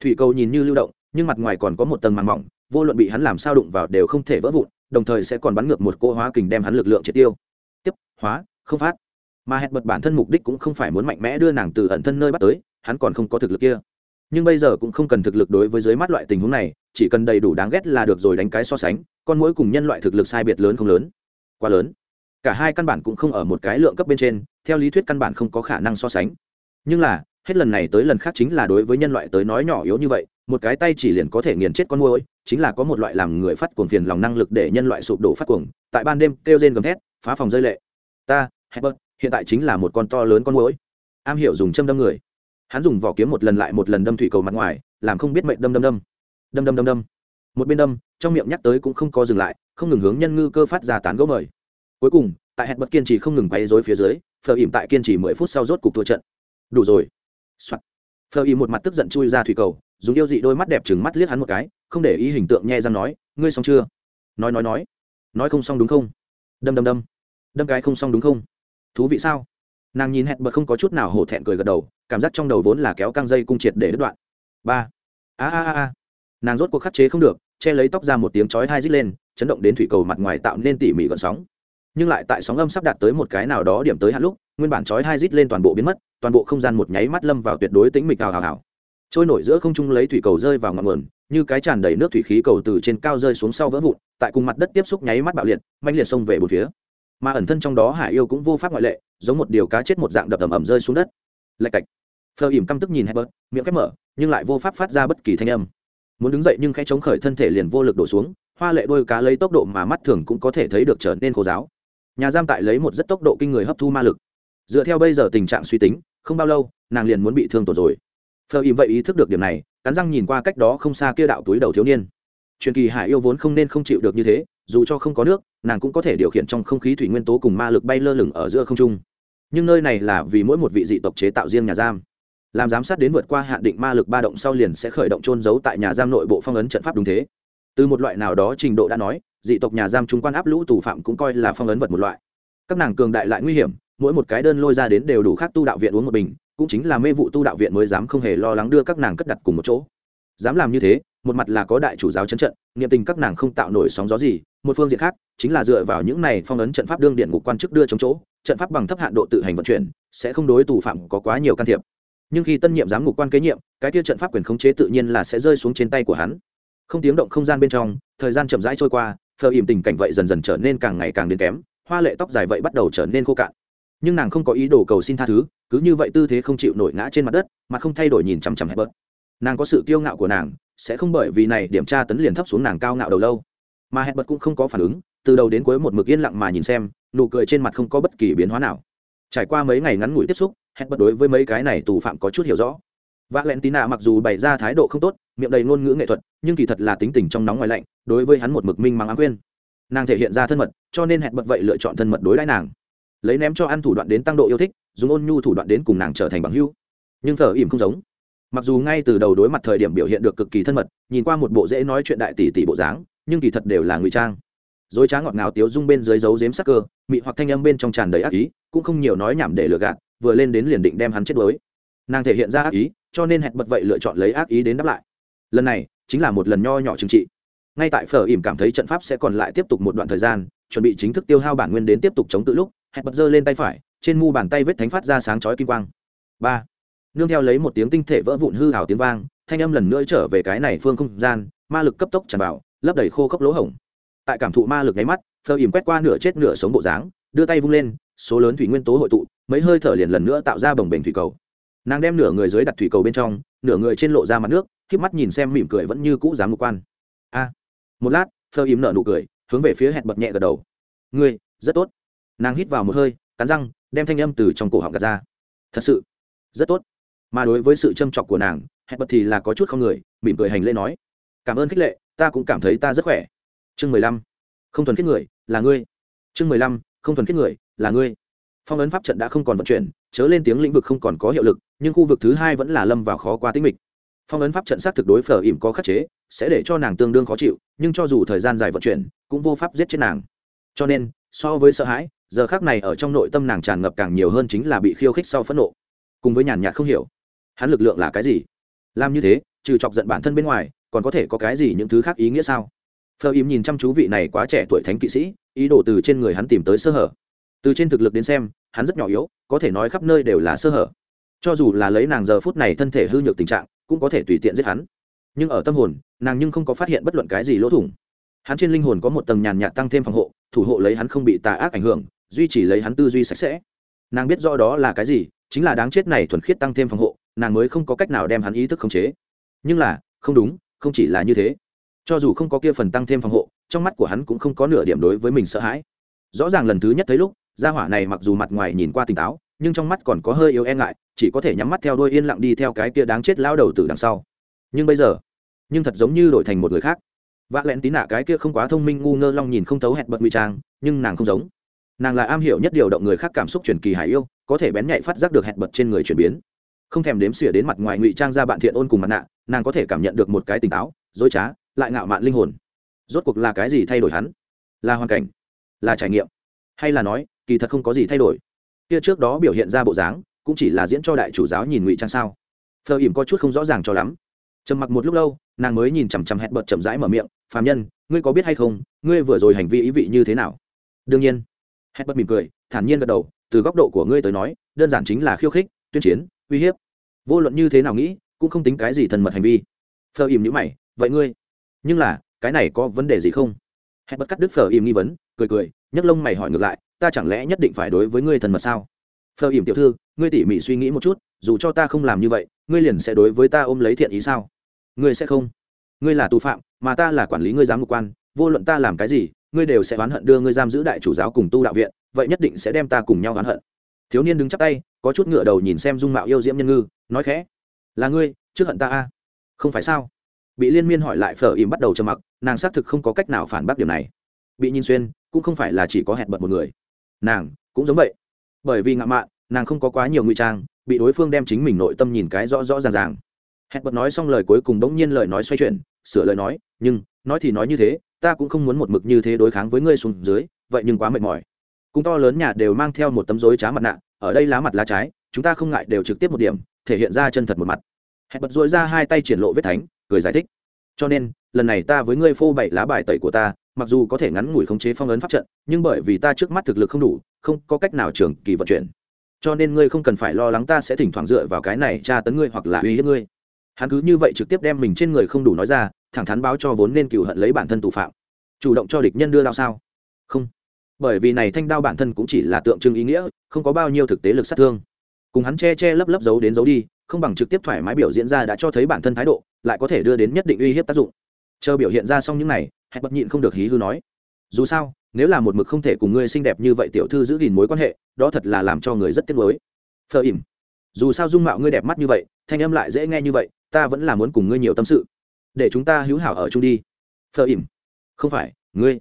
Thủy cầu nhìn như lưu động, nhưng mặt ngoài còn có một tầng màng mỏng vô luận bị hắn làm sao đụng vào đều không thể vỡ vụn, đồng thời sẽ còn bắn ngược một cô hóa kình đem hắn lực lượng triệt tiêu. Tiếp, hóa, không phát. Mà hẹn bật bản thân mục đích cũng không phải muốn mạnh mẽ đưa nàng từ ẩn thân nơi bắt tới, hắn còn không có thực lực kia. Nhưng bây giờ cũng không cần thực lực đối với dưới mắt loại tình huống này, chỉ cần đầy đủ đáng ghét là được rồi đánh cái so sánh, con mỗi cùng nhân loại thực lực sai biệt lớn không lớn. Quá lớn. Cả hai căn bản cũng không ở một cái lượng cấp bên trên, theo lý thuyết căn bản không có khả năng so sánh. Nhưng là, hết lần này tới lần khác chính là đối với nhân loại tới nói nhỏ yếu như vậy một cái tay chỉ liền có thể nghiền chết con môi chính là có một loại làm người phát cuồng phiền lòng năng lực để nhân loại sụp đổ phát cuồng tại ban đêm kêu rên gầm thét phá phòng rơi lệ. Ta Herbert, hiện tại chính là một con to lớn con môi. Am hiểu dùng châm đâm người. Hắn dùng vỏ kiếm một lần lại một lần đâm thủy cầu mặt ngoài làm không biết mệnh đâm đâm đâm. Đâm đâm đâm đâm. Một bên đâm trong miệng nhắc tới cũng không có dừng lại không ngừng hướng nhân ngư cơ phát ra tán gỗ mời. Cuối cùng tại hẹn bật kiên trì không ngừng bay dối phía dưới phờ ỉm tại kiên trì mười phút sau rốt cục thua trận. Đủ rồi、Soạn. phờ ỉm một mặt tức giận chui ra thủy cầu dùng yêu dị đôi mắt đẹp chừng mắt liếc hắn một cái, không để ý hình tượng nhẹ răng nói, ngươi xong chưa? Nói nói nói. Nói không xong đúng không? Đâm đâm đâm. Đâm cái không xong đúng không? Thú vị sao? Nàng nhìn hẹn bật không có chút nào hổ thẹn cười gật đầu, cảm giác trong đầu vốn là kéo căng dây cung triệt để đứt đoạn. Ba. A a a a. Nàng rốt cuộc khắc chế không được, che lấy tóc ra một tiếng chói hai rít lên, chấn động đến thủy cầu mặt ngoài tạo nên tỉ mỉ gợn sóng. Nhưng lại tại sóng âm sắp đạt tới một cái nào đó điểm tới hạn lúc, nguyên bản chói hai rít lên toàn bộ biến mất, toàn bộ không gian một nháy mắt lâm vào tuyệt đối tĩnh mịch hào hào hào trôi nổi giữa không trung lấy thủy cầu rơi vào ngọn nguồn, như cái tràn đầy nước thủy khí cầu từ trên cao rơi xuống sau vỡ vụn, tại cùng mặt đất tiếp xúc nháy mắt bạo liệt mạnh liệt xông về bốn phía. Mà ẩn thân trong đó hải yêu cũng vô pháp ngoại lệ, giống một điều cá chết một dạng đập ầm ầm rơi xuống đất. Lạch cạch. Phờ ỉm căm tức nhìn hebert miệng khép mở, nhưng lại vô pháp phát ra bất kỳ thanh âm. Muốn đứng dậy nhưng khẽ chống khởi thân thể liền vô lực đổ xuống, hoa lệ đôi cá lấy tốc độ mà mắt thường cũng có thể thấy được trở nên khô giáo nhà giam tại lấy một rất tốc độ kinh người hấp thu ma lực. Dựa theo bây giờ tình trạng suy tính, không bao lâu, nàng liền muốn bị thương tổn rồi phờ ìm vậy ý thức được điểm này, cắn răng nhìn qua cách đó không xa kia đạo túi đầu thiếu niên. Truyền kỳ hải yêu vốn không nên không chịu được như thế, dù cho không có nước, nàng cũng có thể điều khiển trong không khí thủy nguyên tố cùng ma lực bay lơ lửng ở giữa không trung. Nhưng nơi này là vì mỗi một vị dị tộc chế tạo riêng nhà giam. Làm giám sát đến vượt qua hạn định ma lực ba động sau liền sẽ khởi động trôn giấu tại nhà giam nội bộ phong ấn trận pháp đúng thế. Từ một loại nào đó trình độ đã nói, dị tộc nhà giam trung quan áp lũ tù phạm cũng coi là phong ấn vật một loại. Các nàng cường đại lại nguy hiểm, mỗi một cái đơn lôi ra đến đều đủ khác tu đạo viện uống một bình cũng chính là mê vụ tu đạo viện mới dám không hề lo lắng đưa các nàng cất đặt cùng một chỗ. Dám làm như thế, một mặt là có đại chủ giáo chấn trận, niệm tình các nàng không tạo nổi sóng gió gì, một phương diện khác, chính là dựa vào những này phong ấn trận pháp đương điện ngục quan chức đưa chống chỗ, trận pháp bằng thấp hạn độ tự hành vận chuyển, sẽ không đối tù phạm có quá nhiều can thiệp. Nhưng khi tân nhiệm giám ngục quan kế nhiệm, cái tiêu trận pháp quyền khống chế tự nhiên là sẽ rơi xuống trên tay của hắn. Không tiếng động không gian bên trong, thời gian chậm rãi trôi qua, phờ ìm tình cảnh vậy dần dần trở nên càng ngày càng đến kém, hoa lệ tóc dài vậy bắt đầu trở nên khô cạn nhưng nàng không có ý đồ cầu xin tha thứ, cứ như vậy tư thế không chịu nổi ngã trên mặt đất, mà không thay đổi nhìn chằm chằm hẹp bớt nàng có sự kiêu ngạo của nàng, sẽ không bởi vì này điểm tra tấn liền thấp xuống nàng cao ngạo đầu lâu. Mà hẹp bớt cũng không có phản ứng, từ đầu đến cuối một mực yên lặng mà nhìn xem, nụ cười trên mặt không có bất kỳ biến hóa nào. Trải qua mấy ngày ngắn ngủi tiếp xúc hẹp bớt đối với mấy cái này tù phạm có chút hiểu rõ. V len tín mặc dù bày ra thái độ không tốt, miệng đầy ngôn ngữ nghệ thuật, nhưng kỳ thật là tính tình trong nóng ngoài lạnh, đối với hắn một mực minh mắng ám khuyên nàng thể hiện ra thân mật, cho nên hẹn bật vậy lựa chọn thân mật đối đãi nàng lấy ném cho ăn thủ đoạn đến tăng độ yêu thích, dùng ôn nhu thủ đoạn đến cùng nàng trở thành bằng hữu. Nhưng thờ ỉm không giống. Mặc dù ngay từ đầu đối mặt thời điểm biểu hiện được cực kỳ thân mật, nhìn qua một bộ dễ nói chuyện đại tỷ tỷ bộ dáng, nhưng kỳ thật đều là ngụy trang. Dối trá ngọt ngào tiếu dung bên dưới dấu dếm sắc cơ, mị hoặc thanh âm bên trong tràn đầy ác ý, cũng không nhiều nói nhảm để lừa gạt, vừa lên đến liền định đem hắn chết đuối. Nàng thể hiện ra ác ý, cho nên hẹn bật vậy lựa chọn lấy ác ý đến đáp lại. Lần này, chính là một lần nho nhỏ trừng trị. Ngay tại phở ỉm cảm thấy trận pháp sẽ còn lại tiếp tục một đoạn thời gian, chuẩn bị chính thức tiêu hao bản nguyên đến tiếp tục chống tự lúc hẹn bật giơ lên tay phải, trên mu bàn tay vết thánh phát ra sáng chói kim quang. Ba. Nương theo lấy một tiếng tinh thể vỡ vụn hư hào tiếng vang, thanh âm lần nữa trở về cái này phương không gian, ma lực cấp tốc tràn vào, lấp đầy khô khốc lỗ hổng. Tại cảm thụ ma lực nháy mắt, Phơ ỉm quét qua nửa chết nửa sống bộ dáng, đưa tay vung lên, số lớn thủy nguyên tố hội tụ, mấy hơi thở liền lần nữa tạo ra bồng bềnh thủy cầu. Nàng đem nửa người dưới đặt thủy cầu bên trong, nửa người trên lộ ra mặt nước k mắt nhìn xem mỉm cười vẫn như cũ dám ngục quan. A. Một lát, phơ im nợ nụ cười, hướng về phía hẹn bật nhẹ gật đầu. Ngươi, rất tốt nàng hít vào một hơi, cắn răng, đem thanh âm từ trong cổ họng gạt ra. Thật sự? Rất tốt. Mà đối với sự châm chọc của nàng hẹn bật thì là có chút không người, mỉm cười hành lễ nói, cảm ơn khích lệ, ta cũng cảm thấy ta rất khỏe. Chương mười lăm, không thuần khiết người, là ngươi. Chương mười lăm, không thuần khiết người, là ngươi. Phong ấn pháp trận đã không còn vận chuyển, chớ lên tiếng lĩnh vực không còn có hiệu lực, nhưng khu vực thứ hai vẫn là lâm vào khó qua tính mịch. Phong ấn pháp trận sát thực đối phở ỉm có khắc chế, sẽ để cho nàng tương đương khó chịu, nhưng cho dù thời gian dài vận chuyển, cũng vô pháp giết chết nàng. Cho nên, so với sợ hãi giờ khác này ở trong nội tâm nàng tràn ngập càng nhiều hơn chính là bị khiêu khích sau phẫn nộ. Cùng với nhàn nhạt không hiểu, hắn lực lượng là cái gì? Làm như thế, trừ chọc giận bản thân bên ngoài, còn có thể có cái gì những thứ khác ý nghĩa sao? Phờ im nhìn chăm chú vị này quá trẻ tuổi thánh kỵ sĩ, ý đồ từ trên người hắn tìm tới sơ hở. Từ trên thực lực đến xem, hắn rất nhỏ yếu, có thể nói khắp nơi đều là sơ hở. Cho dù là lấy nàng giờ phút này thân thể hư nhược tình trạng, cũng có thể tùy tiện giết hắn. Nhưng ở tâm hồn, nàng nhưng không có phát hiện bất luận cái gì lỗ thủng. Hắn trên linh hồn có một tầng nhàn nhạt tăng thêm phòng hộ, thủ hộ lấy hắn không bị tà ác ảnh hưởng duy trì lấy hắn tư duy sạch sẽ. Nàng biết rõ đó là cái gì, chính là đáng chết này thuần khiết tăng thêm phòng hộ, nàng mới không có cách nào đem hắn ý thức khống chế. Nhưng là, không đúng, không chỉ là như thế. Cho dù không có kia phần tăng thêm phòng hộ, trong mắt của hắn cũng không có nửa điểm đối với mình sợ hãi. Rõ ràng lần thứ nhất thấy lúc, gia hỏa này mặc dù mặt ngoài nhìn qua tỉnh táo, nhưng trong mắt còn có hơi yếu e ngại, chỉ có thể nhắm mắt theo đuôi yên lặng đi theo cái kia đáng chết lao đầu từ đằng sau. Nhưng bây giờ, nhưng thật giống như đổi thành một người khác. Vạ lẹn tí nạ cái kia không quá thông minh ngu ngơ long nhìn không thấu hẹn bật nguy trang, nhưng nàng không giống nàng là am hiểu nhất điều động người khác cảm xúc truyền kỳ hải yêu, có thể bén nhạy phát giác được hẹn bật trên người chuyển biến. Không thèm đếm xỉa đến mặt ngoài ngụy trang ra bạn thiện ôn cùng mặt nạ, nàng có thể cảm nhận được một cái tỉnh táo, dối trá, lại ngạo mạn linh hồn. Rốt cuộc là cái gì thay đổi hắn? Là hoàn cảnh? Là trải nghiệm? Hay là nói, kỳ thật không có gì thay đổi? Kia trước đó biểu hiện ra bộ dáng, cũng chỉ là diễn cho đại chủ giáo nhìn ngụy trang sao. Phờ ỉm có chút không rõ ràng cho lắm. Trầm mặc một lúc lâu, nàng mới nhìn chằm chằm hẹn bật chậm rãi mở miệng phàm nhân, ngươi có biết hay không, ngươi vừa rồi hành vi ý vị như thế nào? Đương nhiên hết bất mỉm cười, thản nhiên gật đầu, từ góc độ của ngươi tới nói, đơn giản chính là khiêu khích, tuyên chiến, uy hiếp. Vô luận như thế nào nghĩ, cũng không tính cái gì thân mật hành vi. Phờ im nhữ mày, vậy ngươi? Nhưng là, cái này có vấn đề gì không? Hết bất cắt đứt phờ im nghi vấn, cười cười, nhấc lông mày hỏi ngược lại, ta chẳng lẽ nhất định phải đối với ngươi thân mật sao? Phờ im tiểu thư, ngươi tỉ mỉ suy nghĩ một chút, dù cho ta không làm như vậy, ngươi liền sẽ đối với ta ôm lấy thiện ý sao? Ngươi sẽ không? Ngươi là tù phạm, mà ta là quản lý ngươi giám mục quan, vô luận ta làm cái gì ngươi đều sẽ oán hận đưa ngươi giam giữ đại chủ giáo cùng tu đạo viện, vậy nhất định sẽ đem ta cùng nhau oán hận. Thiếu niên đứng chắp tay, có chút ngựa đầu nhìn xem dung mạo yêu diễm nhân ngư, nói khẽ, là ngươi, trước hận ta a. Không phải sao? Bị liên miên hỏi lại phở im bắt đầu trầm mặc, nàng xác thực không có cách nào phản bác điều này. Bị nhìn xuyên, cũng không phải là chỉ có hẹn bật một người. Nàng cũng giống vậy. Bởi vì ngạo mạn, nàng không có quá nhiều ngụy trang, bị đối phương đem chính mình nội tâm nhìn cái rõ rõ ràng ràng. Hẹn bật nói xong lời cuối cùng bỗng nhiên lời nói xoay chuyển, sửa lời nói, nhưng, nói thì nói như thế ta cũng không muốn một mực như thế đối kháng với ngươi xuống dưới, vậy nhưng quá mệt mỏi. Cung to lớn nhà đều mang theo một tấm dối trá mặt nạ, ở đây lá mặt lá trái, chúng ta không ngại đều trực tiếp một điểm, thể hiện ra chân thật một mặt. Hẹn bật dội ra hai tay triển lộ vết thánh, cười giải thích. Cho nên, lần này ta với ngươi phô bảy lá bài tẩy của ta, mặc dù có thể ngắn ngủi khống chế phong ấn pháp trận, nhưng bởi vì ta trước mắt thực lực không đủ, không có cách nào trường kỳ vận chuyển. Cho nên ngươi không cần phải lo lắng ta sẽ thỉnh thoảng dựa vào cái này tra tấn ngươi hoặc là uy hiếp ngươi hắn cứ như vậy trực tiếp đem mình trên người không đủ nói ra, thẳng thắn báo cho vốn nên cựu hận lấy bản thân tù phạm. Chủ động cho địch nhân đưa đao sao? Không. Bởi vì này thanh đao bản thân cũng chỉ là tượng trưng ý nghĩa, không có bao nhiêu thực tế lực sát thương. Cùng hắn che che lấp lấp giấu đến giấu đi, không bằng trực tiếp thoải mái biểu diễn ra đã cho thấy bản thân thái độ, lại có thể đưa đến nhất định uy hiếp tác dụng. Chờ biểu hiện ra xong những này, hẹn bật nhịn không được hí hư nói, dù sao, nếu là một mực không thể cùng ngươi xinh đẹp như vậy tiểu thư giữ gìn mối quan hệ, đó thật là làm cho người rất tiếc nuối. Phờ ỉm, dù sao dung mạo ngươi đẹp mắt như vậy, thanh âm lại dễ nghe như vậy ta vẫn là muốn cùng ngươi nhiều tâm sự, để chúng ta hữu hảo ở chung đi. Phờ ỉm. Không phải, ngươi.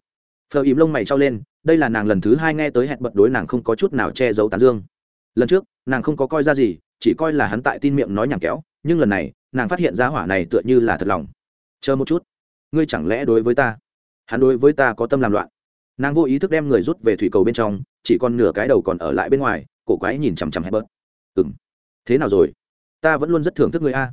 Phờ ỉm lông mày trao lên, đây là nàng lần thứ hai nghe tới hẹn bật đối nàng không có chút nào che giấu tán dương. Lần trước, nàng không có coi ra gì, chỉ coi là hắn tại tin miệng nói nhảm kéo, nhưng lần này, nàng phát hiện ra hỏa này tựa như là thật lòng. Chờ một chút. Ngươi chẳng lẽ đối với ta? Hắn đối với ta có tâm làm loạn. Nàng vô ý thức đem người rút về thủy cầu bên trong, chỉ còn nửa cái đầu còn ở lại bên ngoài, cổ quái nhìn chằm chằm hẹn bớt ừ m thế nào rồi? Ta vẫn luôn rất thưởng thức người a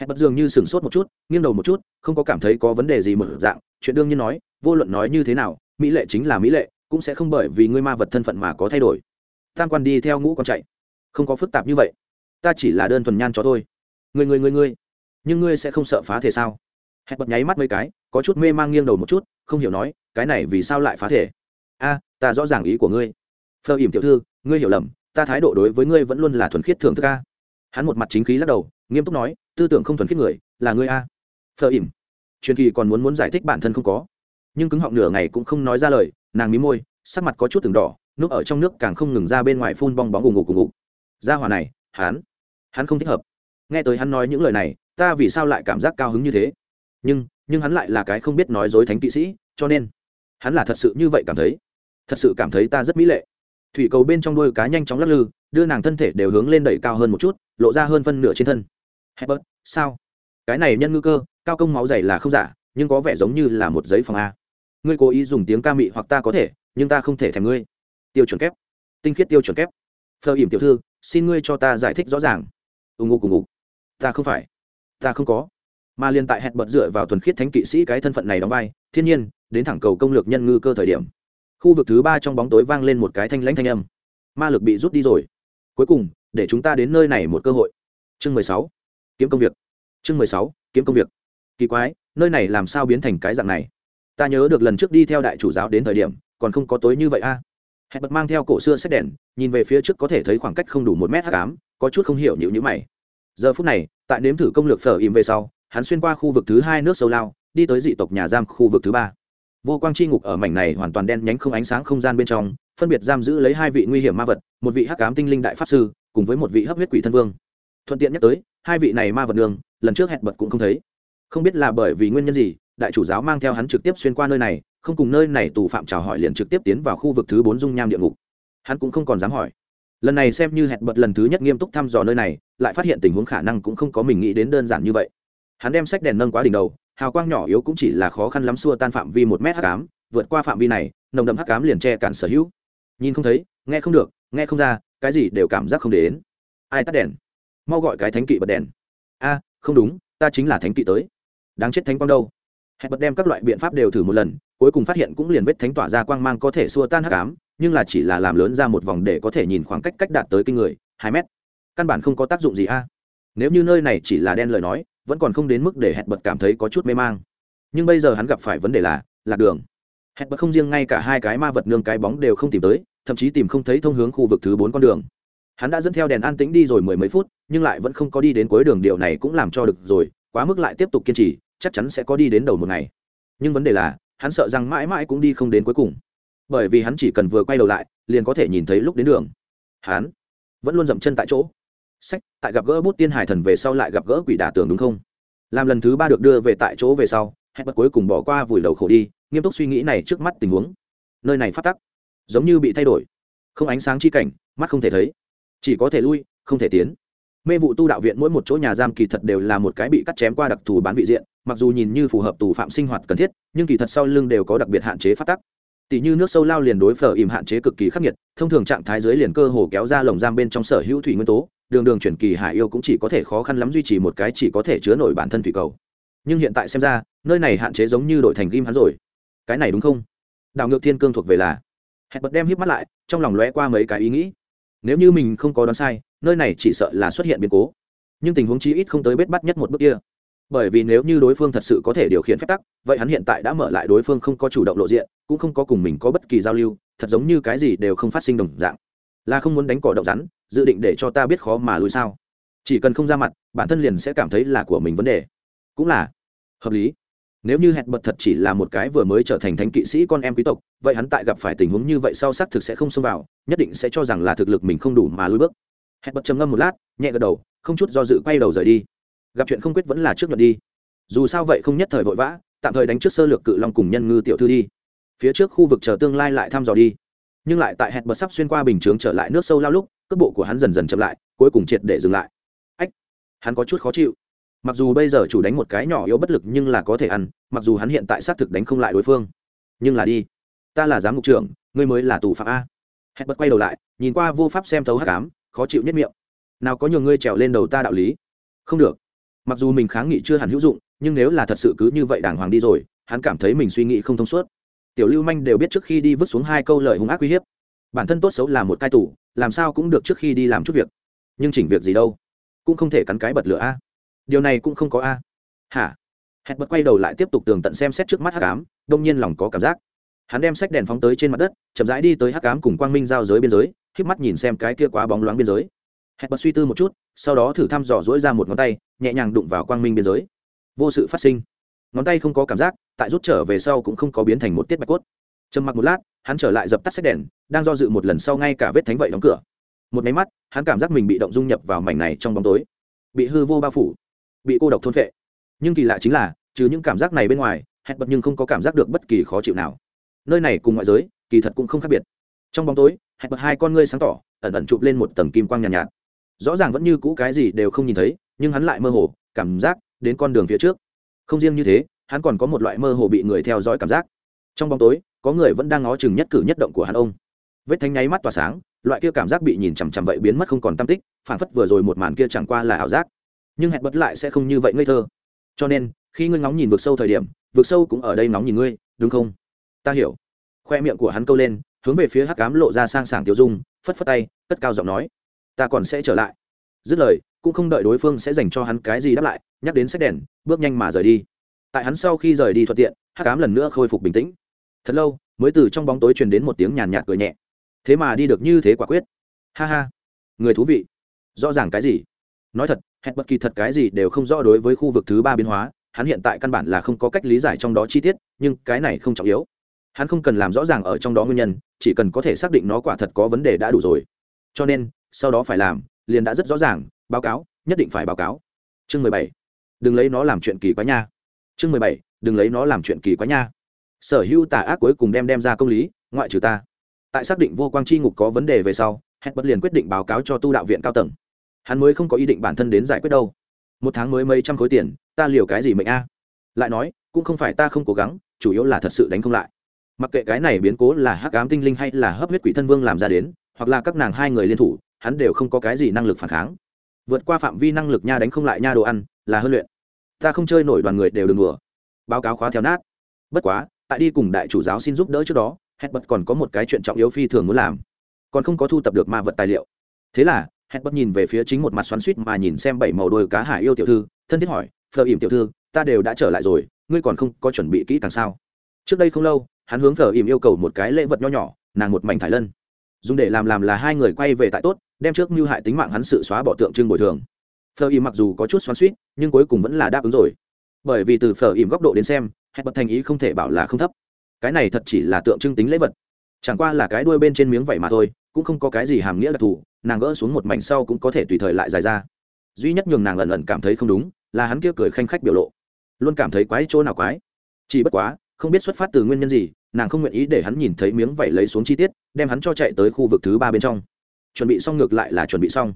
hẹn bật dường như sửng sốt một chút nghiêng đầu một chút không có cảm thấy có vấn đề gì mở dạng chuyện đương nhiên nói vô luận nói như thế nào mỹ lệ chính là mỹ lệ cũng sẽ không bởi vì ngươi ma vật thân phận mà có thay đổi. Tam quan đi theo ngũ con chạy. Không có phức tạp như vậy. Ta chỉ là đơn thuần nhan cho thôi. Người người người người, nhưng ngươi sẽ không sợ phá thể sao? Hẹn bật nháy mắt mấy cái có chút mê mang nghiêng đầu một chút không hiểu nói cái này vì sao lại phá thể? A ta rõ ràng ý của ngươi. Phờ ỉm tiểu thư ngươi hiểu lầm ta thái độ đối với ngươi vẫn luôn là thuần khiết thưởng thức a hắn một mặt chính khí lắc đầu, nghiêm túc nói, tư tưởng không thuần khiết người, là ngươi a. Phờ ỉm. Truyền kỳ còn muốn muốn giải thích bản thân không có. Nhưng cứng họng nửa ngày cũng không nói ra lời, nàng mí môi, sắc mặt có chút từng đỏ, nước ở trong nước càng không ngừng ra bên ngoài phun bong bóng ù ngục ù ngục ra hòa này, hắn hắn không thích hợp. Nghe tới hắn nói những lời này, ta vì sao lại cảm giác cao hứng như thế? Nhưng nhưng hắn lại là cái không biết nói dối thánh kỵ sĩ, cho nên, hắn là thật sự như vậy cảm thấy. Thật sự cảm thấy ta rất mỹ lệ. Thủy cầu bên trong đôi cá nhanh chóng lắc lư, đưa nàng thân thể đều hướng lên đẩy cao hơn một chút lộ ra hơn phân nửa trên thân. Hebert sao? Cái này nhân ngư cơ, cao công máu dày là không giả, nhưng có vẻ giống như là một giấy phòng a. Ngươi cố ý dùng tiếng ca mị hoặc ta có thể, nhưng ta không thể thèm ngươi. Tiêu chuẩn kép. Tinh khiết tiêu chuẩn kép. Phờ ỉm tiểu thư, xin ngươi cho ta giải thích rõ ràng. Ù ngục ù ngục. Ta không phải. Ta không có. Mà liên tại hẹn bật dựa vào thuần khiết thánh kỵ sĩ cái thân phận này đóng vai, thiên nhiên, đến thẳng cầu công lược nhân ngư cơ thời điểm. Khu vực thứ ba trong bóng tối vang lên một cái thanh lãnh thanh âm. Ma lực bị rút đi rồi. Cuối cùng để chúng ta đến nơi này một cơ hội. Chương mười sáu, kiếm công việc. Chương mười sáu, kiếm công việc. Kỳ quái, nơi này làm sao biến thành cái dạng này? Ta nhớ được lần trước đi theo đại chủ giáo đến thời điểm, còn không có tối như vậy a. À? hẹn bật mang theo cổ xưa xét đèn, nhìn về phía trước có thể thấy khoảng cách không đủ một mét h tám có chút không hiểu nhịu nhữ mày. Giờ phút này, tại nếm thử công lược phở im về sau, hắn xuyên qua khu vực thứ hai nước sâu lao, đi tới dị tộc nhà giam khu vực thứ ba. Vô quang c h i ngục ở mảnh này hoàn toàn đen nhánh không ánh sáng không gian bên trong, phân biệt giam giữ lấy hai vị nguy hiểm ma vật, một vị hắc cám tinh linh đại pháp sư cùng với một vị hấp huyết quỷ thân vương. Thuận tiện nhắc tới, hai vị này ma vật đường lần trước hẹn bật cũng không thấy. Không biết là bởi vì nguyên nhân gì, đại chủ giáo mang theo hắn trực tiếp xuyên qua nơi này, không cùng nơi này tù phạm chào hỏi liền trực tiếp tiến vào khu vực thứ bốn dung nham địa ngục. Hắn cũng không còn dám hỏi. Lần này xem như hẹn bật lần thứ nhất nghiêm túc thăm dò nơi này, lại phát hiện tình huống khả năng cũng không có mình nghĩ đến đơn giản như vậy. Hắn đem sách đèn nâng quá đỉnh đầu, hào quang nhỏ yếu cũng chỉ là khó khăn lắm xua tan phạm vi một mét h tám vượt qua phạm vi này, nồng đậm hắc cám liền che cản sở hữu. Nhìn không thấy, nghe không được, nghe không ra cái gì đều cảm giác không đến. Ai tắt đèn? Mau gọi cái thánh kỵ bật đèn. A, không đúng, ta chính là thánh kỵ tới. Đáng chết thánh quang đâu? Hẹn bật đem các loại biện pháp đều thử một lần, cuối cùng phát hiện cũng liền vết thánh tỏa ra quang mang có thể xua tan hắc ám, nhưng là chỉ là làm lớn ra một vòng để có thể nhìn khoảng cách cách đạt tới kinh người, hai mét. Căn bản không có tác dụng gì a. Nếu như nơi này chỉ là đen lời nói, vẫn còn không đến mức để hẹn bật cảm thấy có chút mê mang. Nhưng bây giờ hắn gặp phải vấn đề là lạc đường. Hẹn bật không riêng ngay cả hai cái ma vật nương cái bóng đều không tìm tới thậm chí tìm không thấy thông hướng khu vực thứ bốn con đường. Hắn đã dẫn theo đèn an tĩnh đi rồi mười mấy phút, nhưng lại vẫn không có đi đến cuối đường, điều này cũng làm cho được rồi, quá mức lại tiếp tục kiên trì, chắc chắn sẽ có đi đến đầu một ngày. Nhưng vấn đề là, hắn sợ rằng mãi mãi cũng đi không đến cuối cùng. Bởi vì hắn chỉ cần vừa quay đầu lại, liền có thể nhìn thấy lúc đến đường. Hắn vẫn luôn dậm chân tại chỗ. Sách, tại gặp gỡ bút tiên hải thần về sau lại gặp gỡ quỷ đả tường đúng không? Làm lần thứ ba được đưa về tại chỗ về sau hẹn bật cuối cùng bỏ qua vùi đầu khổ đi, nghiêm túc suy nghĩ này trước mắt tình huống. Nơi này phát tắc giống như bị thay đổi. Không ánh sáng chi cảnh, mắt không thể thấy. Chỉ có thể lui, không thể tiến. Mê vụ tu đạo viện mỗi một chỗ nhà giam kỳ thật đều là một cái bị cắt chém qua đặc thù bán vị diện, mặc dù nhìn như phù hợp tù phạm sinh hoạt cần thiết, nhưng kỳ thật sau lưng đều có đặc biệt hạn chế phát tắc. Tỷ như nước sâu lao liền đối phở ìm hạn chế cực kỳ khắc nghiệt, thông thường trạng thái dưới liền cơ hồ kéo ra lồng giam bên trong sở hữu thủy nguyên tố, đường đường chuyển kỳ hải yêu cũng chỉ có thể khó khăn lắm duy trì một cái chỉ có thể chứa nổi bản thân thủy cầu. Nhưng hiện tại xem ra, nơi này hạn chế giống như đội thành ghim hắn rồi. Cái này đúng không? Đảo ngược thiên cương thuộc về là hẹn bật đem híp mắt lại, trong lòng lóe qua mấy cái ý nghĩ. Nếu như mình không có đoán sai, nơi này chỉ sợ là xuất hiện biến cố. Nhưng tình huống chí ít không tới bết bắt nhất một bước kia. Bởi vì nếu như đối phương thật sự có thể điều khiển phép tắc, vậy hắn hiện tại đã mở lại đối phương không có chủ động lộ diện, cũng không có cùng mình có bất kỳ giao lưu, thật giống như cái gì đều không phát sinh đồng dạng. Là không muốn đánh cỏ động rắn, dự định để cho ta biết khó mà lùi sao? Chỉ cần không ra mặt, bản thân liền sẽ cảm thấy là của mình vấn đề. Cũng là. Hợp lý nếu như hẹn bật thật chỉ là một cái vừa mới trở thành thánh kỵ sĩ con em quý tộc, vậy hắn tại gặp phải tình huống như vậy sau xác thực sẽ không xông vào, nhất định sẽ cho rằng là thực lực mình không đủ mà lùi bước. Hẹn bật trầm ngâm một lát, nhẹ gật đầu, không chút do dự quay đầu rời đi. Gặp chuyện không quyết vẫn là trước nhận đi. Dù sao vậy không nhất thời vội vã, tạm thời đánh trước sơ lược cự long cùng nhân ngư tiểu thư đi. Phía trước khu vực chờ tương lai lại thăm dò đi. Nhưng lại tại hẹn bật sắp xuyên qua bình chướng trở lại nước sâu lao lúc, cước bộ của hắn dần dần chậm lại, cuối cùng triệt để dừng lại. Ách, hắn có chút khó chịu mặc dù bây giờ chủ đánh một cái nhỏ yếu bất lực nhưng là có thể ăn, mặc dù hắn hiện tại xác thực đánh không lại đối phương. Nhưng là đi. Ta là giám mục trưởng, ngươi mới là tù phạm a. Hẹn bật quay đầu lại, nhìn qua vô pháp xem thấu hát cám khó chịu nhất miệng. Nào có nhiều ngươi trèo lên đầu ta đạo lý? Không được. Mặc dù mình kháng nghị chưa hẳn hữu dụng, nhưng nếu là thật sự cứ như vậy đàng hoàng đi rồi, hắn cảm thấy mình suy nghĩ không thông suốt. Tiểu lưu manh đều biết trước khi đi vứt xuống hai câu lời hung ác uy hiếp. Bản thân tốt xấu là một cai tủ làm sao cũng được trước khi đi làm chút việc. Nhưng chỉnh việc gì đâu? Cũng không thể cắn cái bật lửa a điều này cũng không có a. Hả? Hẹn bật quay đầu lại tiếp tục tường tận xem xét trước mắt hắc ám, đông nhiên lòng có cảm giác. Hắn đem sách đèn phóng tới trên mặt đất, chậm rãi đi tới hắc ám cùng quang minh giao giới biên giới k mắt nhìn xem cái kia quá bóng loáng biên giới. Hẹn bật suy tư một chút, sau đó thử thăm dò dỗi ra một ngón tay, nhẹ nhàng đụng vào quang minh biên giới. Vô sự phát sinh. Ngón tay không có cảm giác, tại rút trở về sau cũng không có biến thành một tiết bạch cốt. Trầm mặc một lát, hắn trở lại dập tắt sách đèn, đang do dự một lần sau ngay cả vết thánh vậy đóng cửa. Một máy mắt, hắn cảm giác mình bị động dung nhập vào mảnh này trong bóng tối. Bị hư vô bao phủ bị cô độc thôn phệ, nhưng kỳ lạ chính là trừ những cảm giác này bên ngoài hẹn bật nhưng không có cảm giác được bất kỳ khó chịu nào. Nơi này cùng ngoại giới kỳ thật cũng không khác biệt. Trong bóng tối hẹn bật hai con ngươi sáng tỏ ẩn ẩn chụp lên một tầng kim quang nhàn nhạt, nhạt. Rõ ràng vẫn như cũ cái gì đều không nhìn thấy nhưng hắn lại mơ hồ cảm giác đến con đường phía trước. Không riêng như thế hắn còn có một loại mơ hồ bị người theo dõi cảm giác. Trong bóng tối có người vẫn đang ngó chừng nhất cử nhất động của hắn ông. Vết thanh nháy mắt tỏa sáng loại kia cảm giác bị nhìn chằm chằm vậy biến mất không còn tâm tích phản phất vừa rồi một màn kia chẳng qua là ảo giác nhưng hẹn bật lại sẽ không như vậy ngây thơ. Cho nên, khi ngươi ngóng nhìn vực sâu thời điểm, vực sâu cũng ở đây ngóng nhìn ngươi, đúng không? Ta hiểu. Khoe miệng của hắn câu lên, hướng về phía hắc cám lộ ra sang sảng tiêu dung, phất phất tay, cất cao giọng nói, ta còn sẽ trở lại. Dứt lời, cũng không đợi đối phương sẽ dành cho hắn cái gì đáp lại, nhắc đến sách đèn, bước nhanh mà rời đi. Tại hắn sau khi rời đi thuận tiện, hắc cám lần nữa khôi phục bình tĩnh. Thật lâu, mới từ trong bóng tối truyền đến một tiếng nhàn nhạt cười nhẹ. Thế mà đi được như thế quả quyết. Ha ha. Người thú vị. Rõ ràng cái gì? Nói thật hẹn bất kỳ thật cái gì đều không rõ đối với khu vực thứ ba biến hóa, hắn hiện tại căn bản là không có cách lý giải trong đó chi tiết, nhưng cái này không trọng yếu. Hắn không cần làm rõ ràng ở trong đó nguyên nhân, chỉ cần có thể xác định nó quả thật có vấn đề đã đủ rồi. Cho nên, sau đó phải làm, liền đã rất rõ ràng, báo cáo, nhất định phải báo cáo. Chương mười bảy. Đừng lấy nó làm chuyện kỳ quá nha. Chương mười bảy. Đừng lấy nó làm chuyện kỳ quá nha. Sở hữu tà ác cuối cùng đem đem ra công lý, ngoại trừ ta. Tại xác định vô quang c h i ngục có vấn đề về sau, hẹn bất liền quyết định báo cáo cho tu đạo viện cao tầng hắn mới không có ý định bản thân đến giải quyết đâu. Một tháng mới mấy trăm khối tiền, ta liều cái gì mệnh a? Lại nói, cũng không phải ta không cố gắng, chủ yếu là thật sự đánh không lại. Mặc kệ cái này biến cố là hắc ám tinh linh hay là hấp huyết quỷ thân vương làm ra đến, hoặc là các nàng hai người liên thủ, hắn đều không có cái gì năng lực phản kháng. Vượt qua phạm vi năng lực nha đánh không lại nha đồ ăn, là hơn luyện. Ta không chơi nổi đoàn người đều đừng đùa. Báo cáo khóa theo nát. Bất quá, tại đi cùng đại chủ giáo xin giúp đỡ trước đó hẹn bật còn có một cái chuyện trọng yếu phi thường muốn làm. Còn không có thu tập được ma vật tài liệu. Thế là hẹn bất nhìn về phía chính một mặt xoắn suýt mà nhìn xem bảy màu đôi cá hải yêu tiểu thư, thân thiết hỏi, phờ ỉm tiểu thư, ta đều đã trở lại rồi, ngươi còn không có chuẩn bị kỹ càng sao? Trước đây không lâu, hắn hướng phờ ỉm yêu cầu một cái lễ vật nho nhỏ, nàng một mảnh thải lân. Dùng để làm làm là hai người quay về tại tốt, đem trước mưu hại tính mạng hắn sự xóa bỏ tượng trưng bồi thường. Phờ ỉm mặc dù có chút xoắn suýt nhưng cuối cùng vẫn là đáp ứng rồi. Bởi vì từ phờ ỉm góc độ đến xem hẹn bật thành ý không thể bảo là không thấp. Cái này thật chỉ là tượng trưng tính lễ vật. Chẳng qua là cái đuôi bên trên miếng vảy mà thôi cũng không có cái gì hàm nghĩa đặc thù, nàng gỡ xuống một mảnh sau cũng có thể tùy thời lại dài ra. Duy nhất nhường nàng ẩn ẩn cảm thấy không đúng, là hắn kia cười khanh khách biểu lộ. Luôn cảm thấy quái chỗ nào quái. Chỉ bất quá, không biết xuất phát từ nguyên nhân gì, nàng không nguyện ý để hắn nhìn thấy miếng vảy lấy xuống chi tiết, đem hắn cho chạy tới khu vực thứ ba bên trong. Chuẩn bị xong ngược lại là chuẩn bị xong.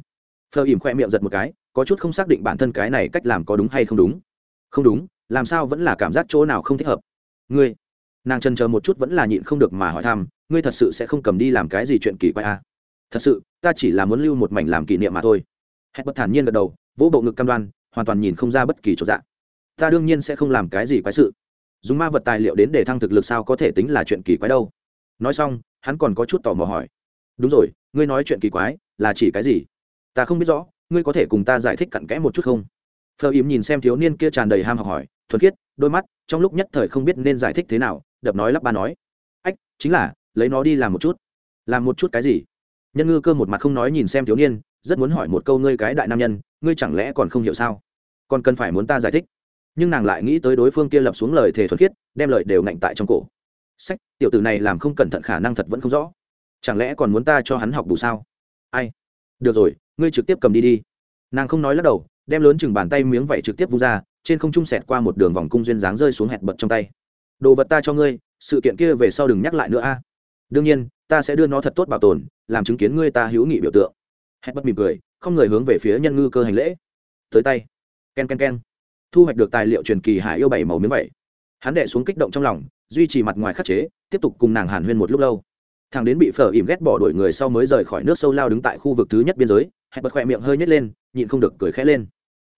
Phờ ìm khoe miệng giật một cái, có chút không xác định bản thân cái này cách làm có đúng hay không đúng. Không đúng, làm sao vẫn là cảm giác chỗ nào không thích hợp. Ngươi, nàng trần chờ một chút vẫn là nhịn không được mà hỏi thăm ngươi thật sự sẽ không cầm đi làm cái gì chuyện kỳ quái à? thật sự, ta chỉ là muốn lưu một mảnh làm kỷ niệm mà thôi. Hết bất thản nhiên gật đầu, vỗ bộ ngực cam đoan, hoàn toàn nhìn không ra bất kỳ chỗ dạng. Ta đương nhiên sẽ không làm cái gì quái sự. Dùng ma vật tài liệu đến để thăng thực lực sao có thể tính là chuyện kỳ quái đâu. Nói xong, hắn còn có chút tò mò hỏi. Đúng rồi, ngươi nói chuyện kỳ quái, là chỉ cái gì? Ta không biết rõ, ngươi có thể cùng ta giải thích cặn kẽ một chút không? Phờ ìm nhìn xem thiếu niên kia tràn đầy ham học hỏi, thuần khiết, đôi mắt, trong lúc nhất thời không biết nên giải thích thế nào, đập nói lắp ba nói. Ách, chính là lấy nó đi làm một chút. Làm một chút cái gì? Nhân ngư cơ một mặt không nói nhìn xem thiếu niên, rất muốn hỏi một câu ngươi cái đại nam nhân, ngươi chẳng lẽ còn không hiểu sao? Còn cần phải muốn ta giải thích. Nhưng nàng lại nghĩ tới đối phương kia lập xuống lời thề thuật khiết, đem lời đều ngạnh tại trong cổ. Sách, tiểu tử này làm không cẩn thận khả năng thật vẫn không rõ. Chẳng lẽ còn muốn ta cho hắn học bù sao? Ai? Được rồi, ngươi trực tiếp cầm đi đi. Nàng không nói lắc đầu, đem lớn chừng bàn tay miếng vẩy trực tiếp vung ra, trên không trung sẹt qua một đường vòng cung duyên dáng rơi xuống hẹn bật trong tay. Đồ vật ta cho ngươi, sự kiện kia về sau đừng nhắc lại nữa a đương nhiên, ta sẽ đưa nó thật tốt bảo tồn, làm chứng kiến ngươi ta hữu nghị biểu tượng. Hẹn bất mỉm cười, không người hướng về phía nhân ngư cơ hành lễ. Tới tay. K e n k e n k e n thu hoạch được tài liệu truyền kỳ hải yêu bảy màu miếng vậy. Hắn đệ xuống kích động trong lòng, duy trì mặt ngoài khắc chế, tiếp tục cùng nàng hàn huyên một lúc lâu. Thằng đến bị phở ìm ghét bỏ đuổi người sau mới rời khỏi nước sâu lao đứng tại khu vực thứ nhất biên giới, hẹn bật khỏe miệng hơi nhét lên, nhịn không được cười khẽ lên.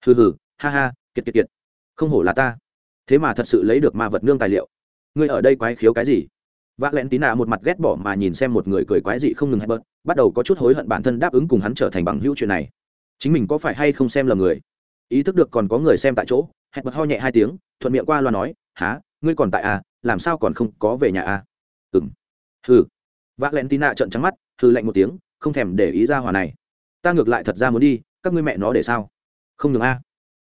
Hừ hừ, ha ha, kiệt kiệt kiệt. Không hổ là ta. Thế mà thật sự lấy được ma vật nương tài liệu. Ngươi ở đây quái khiếu cái gì? V ạ l e n tí nạ một mặt ghét bỏ mà nhìn xem một người cười quái dị không ngừng hay bớt, bắt đầu có chút hối hận bản thân đáp ứng cùng hắn trở thành bằng hữu chuyện này. Chính mình có phải hay không xem lầm người? Ý thức được còn có người xem tại chỗ, hẹn bật ho nhẹ hai tiếng, thuận miệng qua loa nói há ngươi còn tại à? Làm sao còn không có về nhà à? Ừng hừ. V ạ l e n tí nạ trận trắng mắt, hừ lạnh một tiếng, không thèm để ý ra hòa này. Ta ngược lại thật ra muốn đi, các ngươi mẹ nó để sao? Không ngừng a.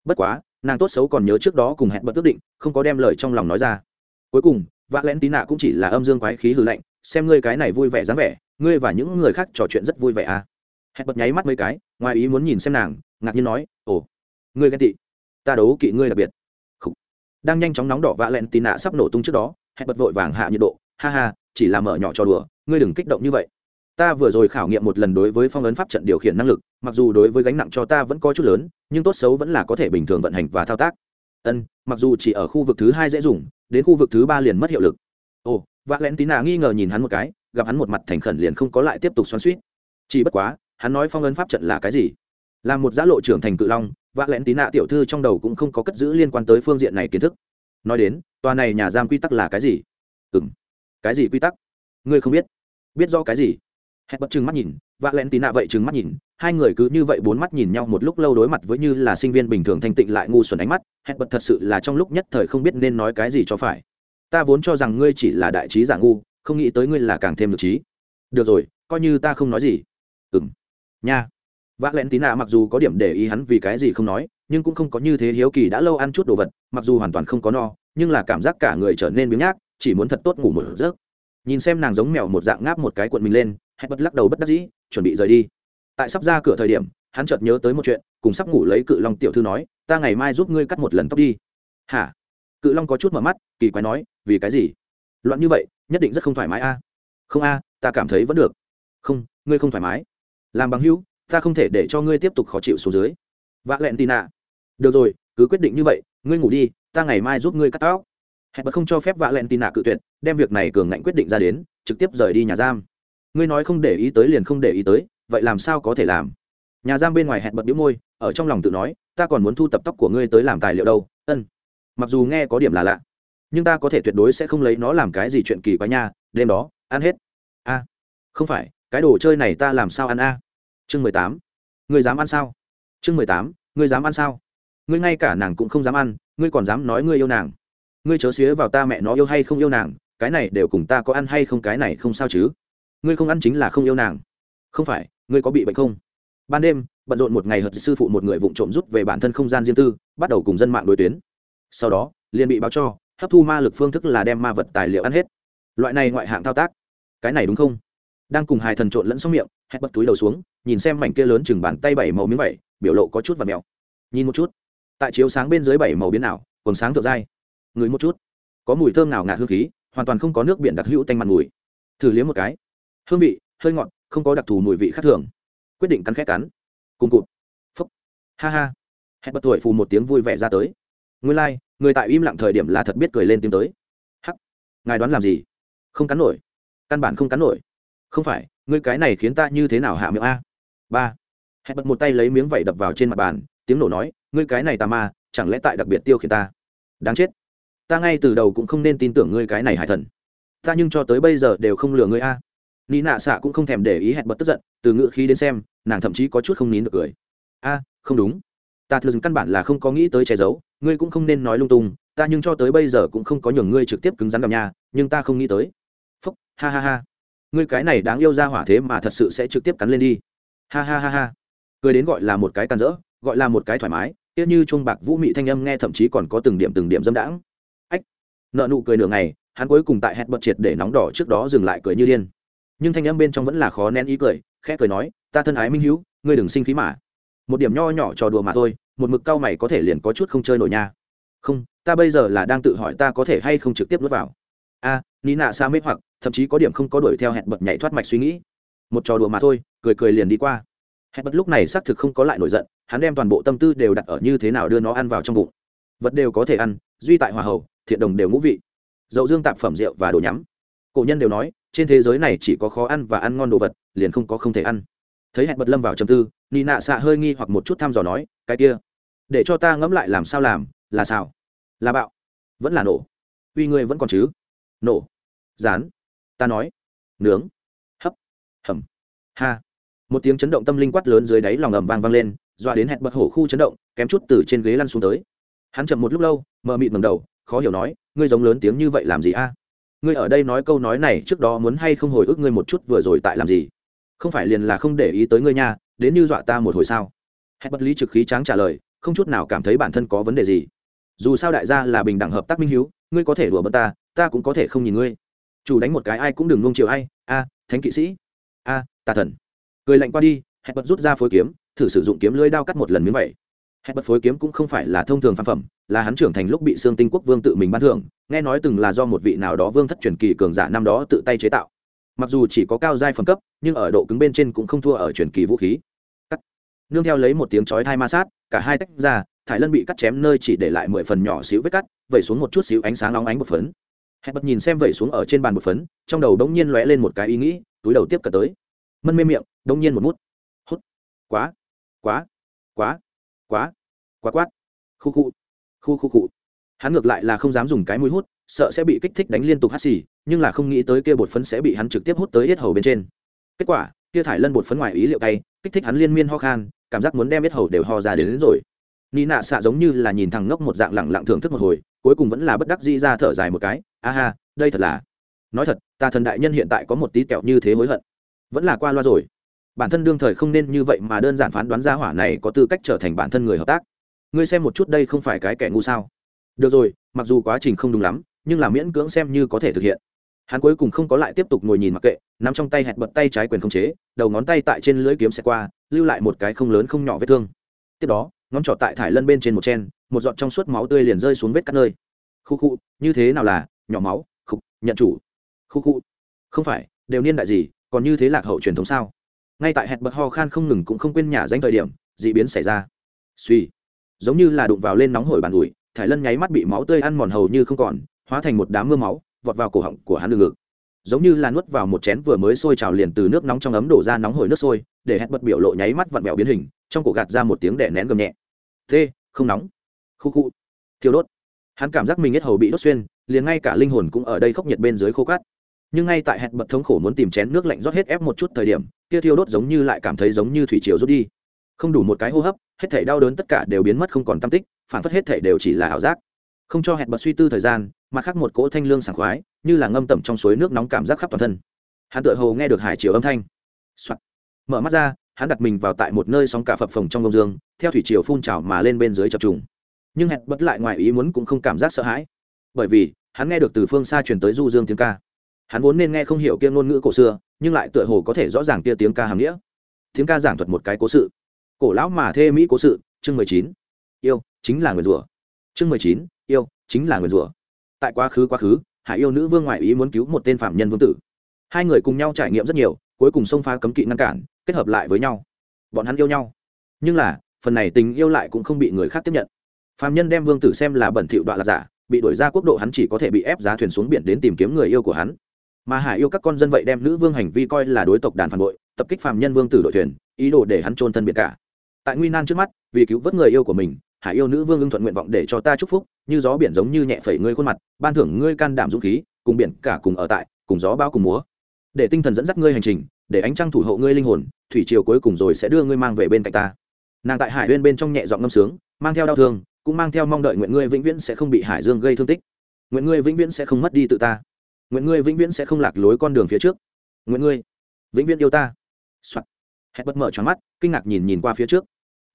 Bất quá, nàng tốt xấu còn nhớ trước đó cùng hẹn bật ước định, không có đem lời trong lòng nói ra. Cuối cùng vạ lén tí nạ cũng chỉ là âm dương quái khí hư lạnh, xem ngươi cái này vui vẻ dáng vẻ, ngươi và những người khác trò chuyện rất vui vẻ à? Hẹn bật nháy mắt mấy cái, ngoài ý muốn nhìn xem nàng, ngạc nhiên nói, ồ, ngươi ghen tị, ta đấu kỵ ngươi đặc biệt. Khủ. đang nhanh chóng nóng đỏ vạ lén tí nạ sắp nổ tung trước đó, hẹn bật vội vàng hạ nhiệt độ, ha ha, chỉ là mở nhỏ cho đùa, ngươi đừng kích động như vậy. Ta vừa rồi khảo nghiệm một lần đối với phong ấn pháp trận điều khiển năng lực, mặc dù đối với gánh nặng cho ta vẫn có chút lớn, nhưng tốt xấu vẫn là có thể bình thường vận hành và thao tác. Ân, mặc dù chỉ ở khu vực thứ hai dễ dùng đến khu vực thứ ba liền mất hiệu lực. Ồ vác lén tí tín nạ nghi ngờ nhìn hắn một cái, gặp hắn một mặt thành khẩn liền không có lại tiếp tục xoắn suýt chỉ bất quá, hắn nói phong ấn pháp trận là cái gì? Là một giã lộ trưởng thành cự long Vác lén tí tín nạ tiểu thư trong đầu cũng không có cất giữ liên quan tới phương diện này kiến thức. Nói đến, tòa này nhà giam quy tắc là cái gì? Ừ m cái gì quy tắc? Ngươi không biết. Biết do cái gì? Hẹn bật chừng mắt nhìn vạ lẹn tí nạ vậy trừng mắt nhìn, hai người cứ như vậy bốn mắt nhìn nhau một lúc lâu đối mặt với như là sinh viên bình thường thanh tịnh lại ngu xuẩn ánh mắt, hẹn bật thật sự là trong lúc nhất thời không biết nên nói cái gì cho phải. Ta vốn cho rằng ngươi chỉ là đại trí giả ngu, không nghĩ tới ngươi là càng thêm được trí. Được rồi, coi như ta không nói gì. Ừ m nha. Vạ lẹn tí nạ mặc dù có điểm để ý hắn vì cái gì không nói, nhưng cũng không có như thế hiếu kỳ đã lâu ăn chút đồ vật, mặc dù hoàn toàn không có no, nhưng là cảm giác cả người trở nên biếng nhác, chỉ muốn thật tốt ngủ một giấc. Nhìn xem nàng giống mèo một dạng ngáp một cái cuộn mình lên hẹn bật lắc đầu bất đắc dĩ, chuẩn bị rời đi. Tại sắp ra cửa thời điểm, hắn chợt nhớ tới một chuyện, cùng sắp ngủ lấy cự long tiểu thư nói, ta ngày mai giúp ngươi cắt một lần tóc đi. Hả? Cự long có chút mở mắt, kỳ quái nói, vì cái gì? Loạn như vậy, nhất định rất không thoải mái a. Không a, ta cảm thấy vẫn được. Không, ngươi không thoải mái. Làm bằng hữu, ta không thể để cho ngươi tiếp tục khó chịu xuống dưới. Vạ lẹn tì nạ. Được rồi, cứ quyết định như vậy, ngươi ngủ đi, ta ngày mai giúp ngươi cắt tóc. Hẹn bật không cho phép vạ lẹn tì nạ cự tuyệt, đem việc này cường ngạnh quyết định ra đến, trực tiếp rời đi nhà giam ngươi nói không để ý tới liền không để ý tới, vậy làm sao có thể làm? Nhà giam bên ngoài hẹn bật đĩu môi, ở trong lòng tự nói, ta còn muốn thu tập tóc của ngươi tới làm tài liệu đâu, ân. Mặc dù nghe có điểm là lạ, nhưng ta có thể tuyệt đối sẽ không lấy nó làm cái gì chuyện kỳ quái nha, đêm đó, ăn hết. A, không phải, cái đồ chơi này ta làm sao ăn a? Chương mười tám, ngươi dám ăn sao? Chương mười tám, ngươi dám ăn sao? Ngươi ngay cả nàng cũng không dám ăn, ngươi còn dám nói ngươi yêu nàng. Ngươi chớ xía vào ta mẹ nó yêu hay không yêu nàng, cái này đều cùng ta có ăn hay không cái này không sao chứ ngươi không ăn chính là không yêu nàng. Không phải ngươi có bị bệnh không? Ban đêm bận rộn một ngày hợp sư phụ một người vụng trộm rút về bản thân không gian riêng tư bắt đầu cùng dân mạng đối tuyến. Sau đó liền bị báo cho hấp thu ma lực phương thức là đem ma vật tài liệu ăn hết. Loại này ngoại hạng thao tác. Cái này đúng không? Đang cùng hai thần trộn lẫn xong miệng hét bật túi đầu xuống nhìn xem mảnh kia lớn chừng bàn tay bảy màu miếng vẩy biểu lộ có chút và mèo. Nhìn một chút. Tại chiếu sáng bên dưới bảy màu biến nào, còn sáng thượng dai ngửi một chút. Có mùi thơm nào ngạt hương khí hoàn toàn không có nước biển đặc hữu tanh mặt mùi. Thử liếm một cái hương vị hơi ngọt không có đặc thù mùi vị khác thường. Quyết định cắn khét cắn. Cùng cụt. Phúc. Ha ha. Hẹn bật tuổi phù một tiếng vui vẻ ra tới. Nguyên lai、like, người tại im lặng thời điểm là thật biết cười lên tiếng tới. Hắc. Ngài đoán làm gì? Không cắn nổi. Căn bản không cắn nổi. Không phải ngươi cái này khiến ta như thế nào hạ miệng a? Ba. Hẹn bật một tay lấy miếng vẩy đập vào trên mặt bàn tiếng nổ nói ngươi cái này tà ma chẳng lẽ tại đặc biệt tiêu khiến ta? Đáng chết. Ta ngay từ đầu cũng không nên tin tưởng ngươi cái này hải thần. Ta nhưng cho tới bây giờ đều không lừa ngươi a ni nạ xạ cũng không thèm để ý hẹn bật tức giận, từ ngữ khí đến xem, nàng thậm chí có chút không nín được cười. A, không đúng. Ta thường căn bản là không có nghĩ tới che giấu, ngươi cũng không nên nói lung tung, ta nhưng cho tới bây giờ cũng không có nhường ngươi trực tiếp cứng rắn gặp nhà, nhưng ta không nghĩ tới. Phúc, ha ha ha. Ngươi cái này đáng yêu ra hỏa thế mà thật sự sẽ trực tiếp cắn lên đi. Ha ha ha ha. Cười đến gọi là một cái tàn rỡ, gọi là một cái thoải mái tiếc như chuông bạc vũ mị thanh âm nghe thậm chí còn có từng điểm từng điểm dâm đãng. Ách. Nợ nụ cười nửa ngày, hắn cuối cùng tại hẹn bật triệt để nóng đỏ trước đó dừng lại cười như điên nhưng thanh âm bên trong vẫn là khó nén ý cười khẽ cười nói ta thân ái minh hữu ngươi đừng sinh khí mà. Một điểm nho nhỏ trò đùa mà thôi một mực cao mày có thể liền có chút không chơi nổi nha. Không ta bây giờ là đang tự hỏi ta có thể hay không trực tiếp nuốt vào. A à, ni nạ xa mê hoặc thậm chí có điểm không có đuổi theo hẹn bật nhảy thoát mạch suy nghĩ. Một trò đùa mà thôi cười cười liền đi qua. Hẹn bật lúc này xác thực không có lại nổi giận hắn đem toàn bộ tâm tư đều đặt ở như thế nào đưa nó ăn vào trong bụng. Vật đều có thể ăn duy tại hòa hậu thiện đồng đều ngũ vị. Dậu dương tạp phẩm rượu và đồ nhắm. Cổ nhân đều nói trên thế giới này chỉ có khó ăn và ăn ngon đồ vật, liền không có không thể ăn. Thấy hẹn bật lâm vào trầm tư, nị nạ xạ hơi nghi hoặc một chút thăm dò nói, cái kia, để cho ta ngẫm lại làm sao làm, là sao? Là bạo? Vẫn là nổ? Uy ngươi vẫn còn chứ? Nổ? Rán ta nói. Nướng? Hấp? Hầm? Ha. Một tiếng chấn động tâm linh quát lớn dưới đáy lòng ầm vang vang lên, dọa đến hẹn bật hổ khu chấn động, kém chút từ trên ghế lăn xuống tới. Hắn chậm một lúc lâu, mờ mịt ngầm đầu, khó hiểu nói, ngươi giống lớn tiếng như vậy làm gì a? Ngươi ở đây nói câu nói này trước đó muốn hay không hồi ức ngươi một chút vừa rồi tại làm gì? Không phải liền là không để ý tới ngươi nha, đến như dọa ta một hồi sao? Hẹn bất lý trực khí tráng trả lời, không chút nào cảm thấy bản thân có vấn đề gì. Dù sao đại gia là bình đẳng hợp tác minh hiếu, ngươi có thể đùa bật ta ta cũng có thể không nhìn ngươi. Chủ đánh một cái ai cũng đừng nung chiều ai, a, thánh kỵ sĩ. A, tà thần. Cười lạnh qua đi, hẹn bật rút ra phối kiếm, thử sử dụng kiếm lưới đao cắt một lần miếng vậy hẹn bật phối kiếm cũng không phải là thông thường phản phẩm, là hắn trưởng thành lúc bị xương tinh quốc vương tự mình ban thưởng, nghe nói từng là do một vị nào đó vương thất truyền kỳ cường giả năm đó tự tay chế tạo. Mặc dù chỉ có cao giai phẩm cấp, nhưng ở độ cứng bên trên cũng không thua ở truyền kỳ vũ khí. Cắt. Nương theo lấy một tiếng chói thai ma sát, cả hai tách ra, thải lân bị cắt chém nơi chỉ để lại mười phần nhỏ xíu vết cắt, vẩy xuống một chút xíu ánh sáng nóng ánh một phấn. Hẹn bật nhìn xem vẩy xuống ở trên bàn một phấn, trong đầu đống nhiên lóe lên một cái ý nghĩ, túi đầu tiếp cận tới. Mân mê miệng, đống nhiên một mút. Hút. Quá. Quá. Quá quá quá quát. Khu khu khu khu khu. Hắn ngược lại là không dám dùng cái mũi hút sợ sẽ bị kích thích đánh liên tục hắt xì nhưng là không nghĩ tới kia bột phấn sẽ bị hắn trực tiếp hút tới yết hầu bên trên. Kết quả kia thải lân bột phấn ngoài ý liệu tay kích thích hắn liên miên ho khan cảm giác muốn đem yết hầu đều ho ra đến, đến rồi. Ni nạ xạ giống như là nhìn thằng ngốc một dạng lẳng lặng thưởng thức một hồi cuối cùng vẫn là bất đắc dĩ ra thở dài một cái a ha đây thật là. Nói thật ta thần đại nhân hiện tại có một tí kẹo như thế hối hận. Vẫn là qua loa rồi bản thân đương thời không nên như vậy mà đơn giản phán đoán ra hỏa này có tư cách trở thành bản thân người hợp tác. Ngươi xem một chút đây không phải cái kẻ ngu sao? Được rồi, mặc dù quá trình không đúng lắm, nhưng là miễn cưỡng xem như có thể thực hiện. Hắn cuối cùng không có lại tiếp tục ngồi nhìn mặc kệ nằm trong tay hẹn bật tay trái quyền không chế, đầu ngón tay tại trên lưỡi kiếm xe qua, lưu lại một cái không lớn không nhỏ vết thương. Tiếp đó, ngón trỏ tại thải lân bên trên một chen, một giọt trong suốt máu tươi liền rơi xuống vết cắt nơi. Khu khu, như thế nào là nhỏ máu, khục, nhận chủ. Khu khu. Không phải, đều niên đại gì, còn như thế lạc hậu truyền thống sao? Ngay tại hẹn bật ho khan không ngừng cũng không quên nhà danh thời điểm d ị biến xảy ra. Suy giống như là đụng vào lên nóng hổi bàn ủi thải lân nháy mắt bị máu tươi ăn mòn hầu như không còn hóa thành một đám mưa máu vọt vào cổ họng của hắn lưng ngực. Giống như là nuốt vào một chén vừa mới sôi trào liền từ nước nóng trong ấm đổ ra nóng hổi nước sôi để hét bật biểu lộ nháy mắt vặn vẹo biến hình trong cổ gạt ra một tiếng đẻ nén gầm nhẹ. Thê, không nóng. Khu khu. Thiêu đốt. Hắn cảm giác mình hết hầu bị đốt xuyên liền ngay cả linh hồn cũng ở đây khốc nhiệt bên dưới khô cát nhưng ngay tại hẹn bật thống khổ muốn tìm chén nước lạnh rót hết ép một chút thời điểm, kia thiêu đốt giống như lại cảm thấy giống như thủy triều rút đi. Không đủ một cái hô hấp, hết thể đau đớn tất cả đều biến mất không còn tâm tích, phản phất hết thể đều chỉ là ảo giác. Không cho hẹn bật suy tư thời gian mặt khác một cỗ thanh lương sảng khoái, như là ngâm tẩm trong suối nước nóng cảm giác khắp toàn thân. Hắn tự hồ nghe được hải chiều âm thanh、Soạn. mở mắt ra, hắn đặt mình vào tại một nơi sóng cả phập phồng trong công dương, theo thủy chiều phun trào mà lên bên dưới chập trùng. Nhưng hẹn bật lại ngoài ý muốn cũng không cảm giác sợ hãi. Bởi vì, hắn nghe được từ phương xa truyền tới du dương tiếng ca hắn vốn nên nghe không hiểu kia ngôn ngữ cổ xưa, nhưng lại tựa hồ có thể rõ ràng kia tiếng ca hàm nghĩa. Tiếng ca giảng thuật một cái cố sự. Cổ lão mà thê mỹ cố sự, chương mười chín. Yêu, chính là người rùa. Chương mười chín, yêu, chính là người rùa. Tại quá khứ quá khứ, hải yêu nữ vương ngoại ý muốn cứu một tên phạm nhân vương tử. Hai người cùng nhau trải nghiệm rất nhiều, cuối cùng xông phá cấm kỵ ngăn cản, kết hợp lại với nhau. Bọn hắn yêu nhau. Nhưng là, phần này tình yêu lại cũng không bị người khác tiếp nhận. Phạm nhân đem vương tử xem là bẩn thỉu đoạn là giả, bị đổi ra quốc độ hắn chỉ có thể bị ép giá thuyền xuống biển đến tìm kiếm người yêu của hắn mà hải yêu các con dân vậy đem nữ vương hành vi coi là đối tộc đàn phản bội, tập kích phạm nhân vương tử đội thuyền, ý đồ để hắn trôn thân biệt cả. Tại nguy nan trước mắt, vì cứu vớt người yêu của mình, hải yêu nữ vương ưng thuận nguyện vọng để cho ta chúc phúc, như gió biển giống như nhẹ phẩy ngươi khuôn mặt, ban thưởng ngươi can đảm dũng khí, cùng biển cả cùng ở tại, cùng gió bao cùng múa. Để tinh thần dẫn dắt ngươi hành trình, để ánh trăng thủ hộ ngươi linh hồn, thủy triều cuối cùng rồi sẽ đưa ngươi mang về bên cạnh ta. Nàng tại hải uyên bên trong nhẹ giọng ngâm sướng, mang theo đau thương, cũng mang theo mong đợi nguyện ngươi vĩnh viễn sẽ không bị hải dương gây thương tích. Nguyện ngươi vĩnh viễn sẽ không mất đi tự ta nguyện ngươi vĩnh viễn sẽ không lạc lối con đường phía trước. Nguyện ngươi vĩnh viễn yêu ta、Soạn. hẹn bất mở tròn mắt, kinh ngạc nhìn nhìn qua phía trước.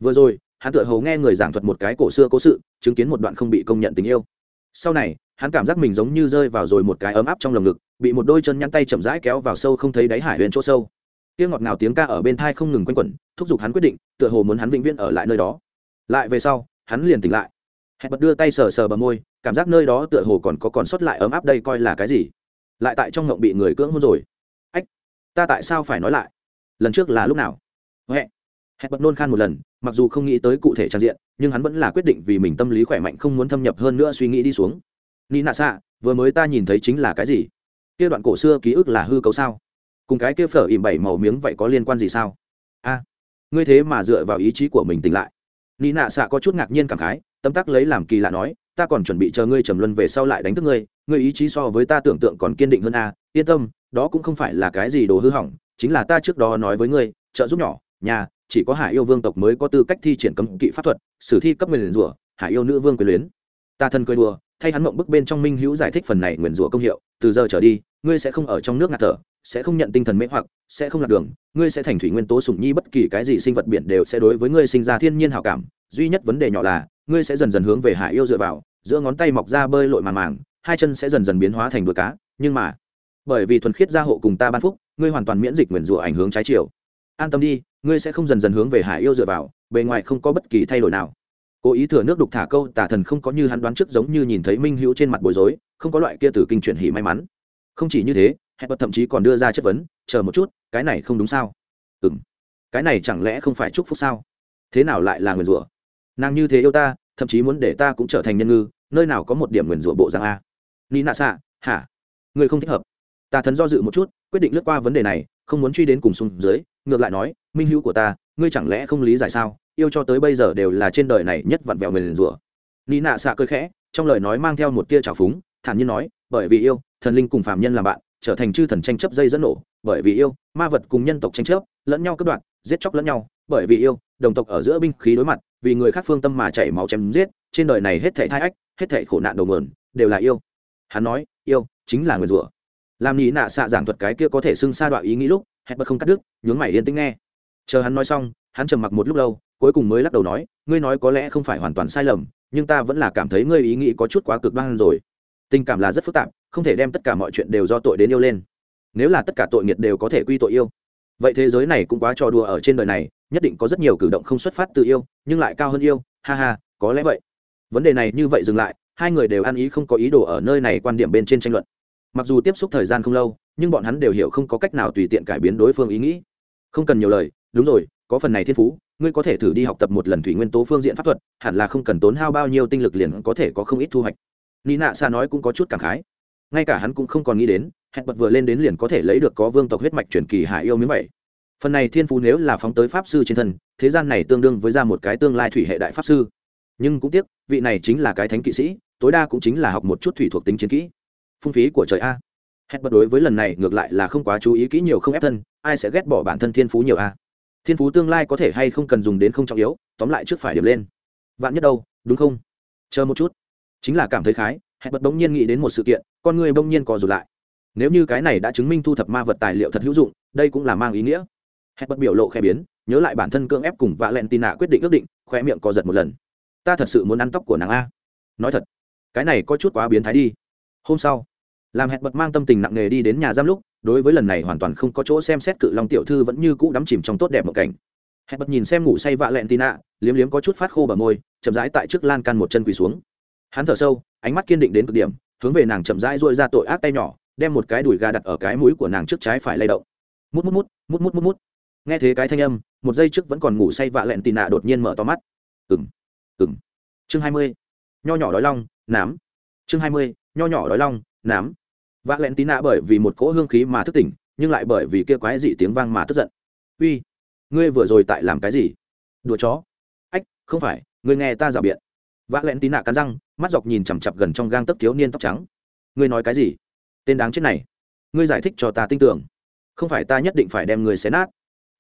Vừa rồi, hắn tựa hầu nghe người giảng thuật một cái cổ xưa cố sự, chứng kiến một đoạn không bị công nhận tình yêu. Sau này, hắn cảm giác mình giống như rơi vào rồi một cái ấm áp trong lồng ngực, bị một đôi chân nhăn tay chậm rãi kéo vào sâu không thấy đáy hải huyền chỗ sâu. Tiếng ngọt ngào tiếng ca ở bên thai không ngừng quanh quẩn, thúc giục hắn quyết định, tựa hồ muốn hắn vĩnh viễn ở lại nơi đó. Lại về sau, hắn liền tỉnh lại. Hẹn bật đưa tay sờ sờ bờ môi, cảm giác nơi đó tựa hồ còn có còn sót lại ấm áp đây coi là cái gì lại tại trong ngộng bị người cưỡng hôn rồi. Ách, ta tại sao phải nói lại? Lần trước là lúc nào? Huệ hẹn bật nôn khan một lần, mặc dù không nghĩ tới cụ thể trang diện, nhưng hắn vẫn là quyết định vì mình tâm lý khỏe mạnh không muốn thâm nhập hơn nữa suy nghĩ đi xuống. Ni nạ xạ, vừa mới ta nhìn thấy chính là cái gì? Kia đoạn cổ xưa ký ức là hư cấu sao? Cùng cái kia phở ìm bảy màu miếng vậy có liên quan gì sao? A, ngươi thế mà dựa vào ý chí của mình tỉnh lại. Ni nạ xạ có chút ngạc nhiên cảm khái tâm tắc lấy làm kỳ lạ nói ta còn chuẩn bị chờ ngươi trầm luân về sau lại đánh thức ngươi ngươi ý chí so với ta tưởng tượng còn kiên định hơn a yên tâm, đó cũng không phải là cái gì đồ hư hỏng, chính là ta trước đó nói với ngươi, trợ giúp nhỏ, nhà, chỉ có hải yêu vương tộc mới có tư cách thi triển cấm kỵ pháp thuật, sử thi cấp nguyền rủa, hải yêu nữ vương quyền luyến. Ta thân cười đùa, thay hắn mộng bức bên trong minh hữu giải thích phần này nguyền rủa công hiệu, từ giờ trở đi, ngươi sẽ không ở trong nước ngạt thở, sẽ không nhận tinh thần mê hoặc, sẽ không lạc đường, ngươi sẽ thành thủy nguyên tố sủng nhi bất kỳ cái gì sinh vật biển đều sẽ đối với ngươi sinh ra thiên nhiên hảo cảm, duy nhất vấn đề nhỏ là ngươi sẽ dần dần hướng về hải yêu dựa vào, giữa ngón tay mọc ra bơi lội màng màng, hai chân sẽ dần dần biến hóa thành đuôi cá, nhưng mà, bởi vì thuần khiết gia hộ cùng ta ban phúc, ngươi hoàn toàn miễn dịch nguyền rủa ảnh hướng trái chiều. An tâm đi, ngươi sẽ không dần dần hướng về hải yêu dựa vào, bề ngoài không có bất kỳ thay đổi nào. Cố ý thừa nước đục thả câu tả thần không có như hắn đoán trước giống như nhìn thấy minh hữu trên mặt bối rối, không có loại kia từ kinh chuyển hỉ may mắn. Không chỉ như thế, hẹn bật thậm chí còn đưa ra chất vấn, chờ một chút, cái này không đúng sao? Ừ m cái này chẳng lẽ không phải chúc phúc sao? Thế nào lại là nguyền rủa? Nàng như thế yêu ta, thậm chí muốn để ta cũng trở thành nhân ngư, nơi nào có một điểm nguyền rủa bộ dạng a? Ni nạ xạ, hả? Người không thích hợp. Tà thần do dự một chút, quyết định lướt qua vấn đề này, không muốn truy đến cùng xuống dưới, ngược lại nói, minh hữu của ta, ngươi chẳng lẽ không lý giải sao? Yêu cho tới bây giờ đều là trên đời này nhất vặn vẹo nguyền rủa. Ni nạ xạ cơ khẽ, trong lời nói mang theo một tia trào phúng, thản nhiên nói, bởi vì yêu, thần linh cùng phạm nhân làm bạn, trở thành chư thần tranh chấp dây dẫn nổ, bởi vì yêu, ma vật cùng nhân tộc tranh chấp, lẫn nhau cướp đoạt, giết chóc lẫn nhau bởi vì yêu, đồng tộc ở giữa binh khí đối mặt, vì người khác phương tâm mà chảy máu chém giết, trên đời này hết thảy thai ách, hết thảy khổ nạn đầu nguồn, đều là yêu. Hắn nói, yêu, chính là người rủa. Làm nhị nạ xạ giảng thuật cái kia có thể xưng xa đoạn ý nghĩ lúc, hẹn bật không cắt đứt, nhướng mày yên tĩnh nghe. Chờ hắn nói xong, hắn trầm mặc một lúc lâu, cuối cùng mới lắc đầu nói, ngươi nói có lẽ không phải hoàn toàn sai lầm, nhưng ta vẫn là cảm thấy ngươi ý nghĩ có chút quá cực đoan rồi. Tình cảm là rất phức tạp, không thể đem tất cả mọi chuyện đều do tội đến yêu lên. Nếu là tất cả tội nghiệt đều có thể quy tội yêu, vậy thế giới này cũng quá trò đùa ở trên đời này nhất định có rất nhiều cử động không xuất phát từ yêu, nhưng lại cao hơn yêu, ha ha, có lẽ vậy. Vấn đề này như vậy dừng lại, hai người đều ăn ý không có ý đồ ở nơi này quan điểm bên trên tranh luận. Mặc dù tiếp xúc thời gian không lâu, nhưng bọn hắn đều hiểu không có cách nào tùy tiện cải biến đối phương ý nghĩ. Không cần nhiều lời, đúng rồi, có phần này thiên phú, ngươi có thể thử đi học tập một lần thủy nguyên tố phương diện pháp thuật, hẳn là không cần tốn hao bao nhiêu tinh lực liền có thể có không ít thu hoạch. Ni nạ xa nói cũng có chút cảm khái. Ngay cả hắn cũng không còn nghĩ đến, hẹn bật vừa lên đến liền có thể lấy được có vương tộc huyết mạch truyền kỳ hải yêu miếng vậy phần này thiên phú nếu là phóng tới pháp sư trên thân, thế gian này tương đương với ra một cái tương lai thủy hệ đại pháp sư. Nhưng cũng tiếc, vị này chính là cái thánh kỵ sĩ, tối đa cũng chính là học một chút thủy thuộc tính chiến kỹ. Phung phí của trời a. Hẹn bật đối với lần này, ngược lại là không quá chú ý kỹ nhiều không ép thân, ai sẽ ghét bỏ bản thân thiên phú nhiều a? Thiên phú tương lai có thể hay không cần dùng đến không trọng yếu, tóm lại trước phải điểm lên. Vạn nhất đâu, đúng không? Chờ một chút. Chính là cảm thấy khái hẹn bật bỗng nhiên nghĩ đến một sự kiện, con người bỗng nhiên co rụt lại. Nếu như cái này đã chứng minh thu thập ma vật tài liệu thật hữu dụng, đây cũng là mang ý nghĩa hẹn bất biểu lộ khẽ biến, nhớ lại bản thân cưỡng ép cùng vạ lẹn tin nạ quyết định ước định khoe miệng co giật một lần. Ta thật sự muốn ăn tóc của nàng a. Nói thật, cái này có chút quá biến thái đi. Hôm sau, làm hẹn bật mang tâm tình nặng nề đi đến nhà giam lúc, đối với lần này hoàn toàn không có chỗ xem xét cự long tiểu thư vẫn như cũ đắm chìm trong tốt đẹp một cảnh. Hẹn bật nhìn xem ngủ say vạ lẹn tì nạ liếm liếm có chút phát khô bờ môi, chậm rãi tại trước lan can một chân quỳ xuống. Hắn thở sâu, ánh mắt kiên định đến cực điểm, hướng về nàng chậm rãi dội ra tội ác tay nhỏ, đem một cái đùi gà đặt ở cái mũi của nàng trước trái phải lay động. Mút mút mút mút mút mút mút nghe thế cái thanh âm, một giây trước vẫn còn ngủ say vạ lẹn tì nạ đột nhiên mở to mắt. Ừng ừng chương hai mươi. Nho nhỏ đói long, nám. Chương hai mươi, nho nhỏ đói long, nám. Vạ lẹn tì nạ bởi vì một cỗ hương khí mà thức tỉnh, nhưng lại bởi vì kia quái dị tiếng vang mà tức giận. Uy, ngươi vừa rồi tại làm cái gì? Đùa chó. Ách, không phải, ngươi nghe ta rào biện. Vạ lẹn tì nạ cắn răng, mắt dọc nhìn chằm chặp gần trong gang tấc thiếu niên tóc trắng. Ngươi nói cái gì? Tên đáng chết này. Ngươi giải thích cho ta tin tưởng. Không phải ta nhất định phải đem người xé nát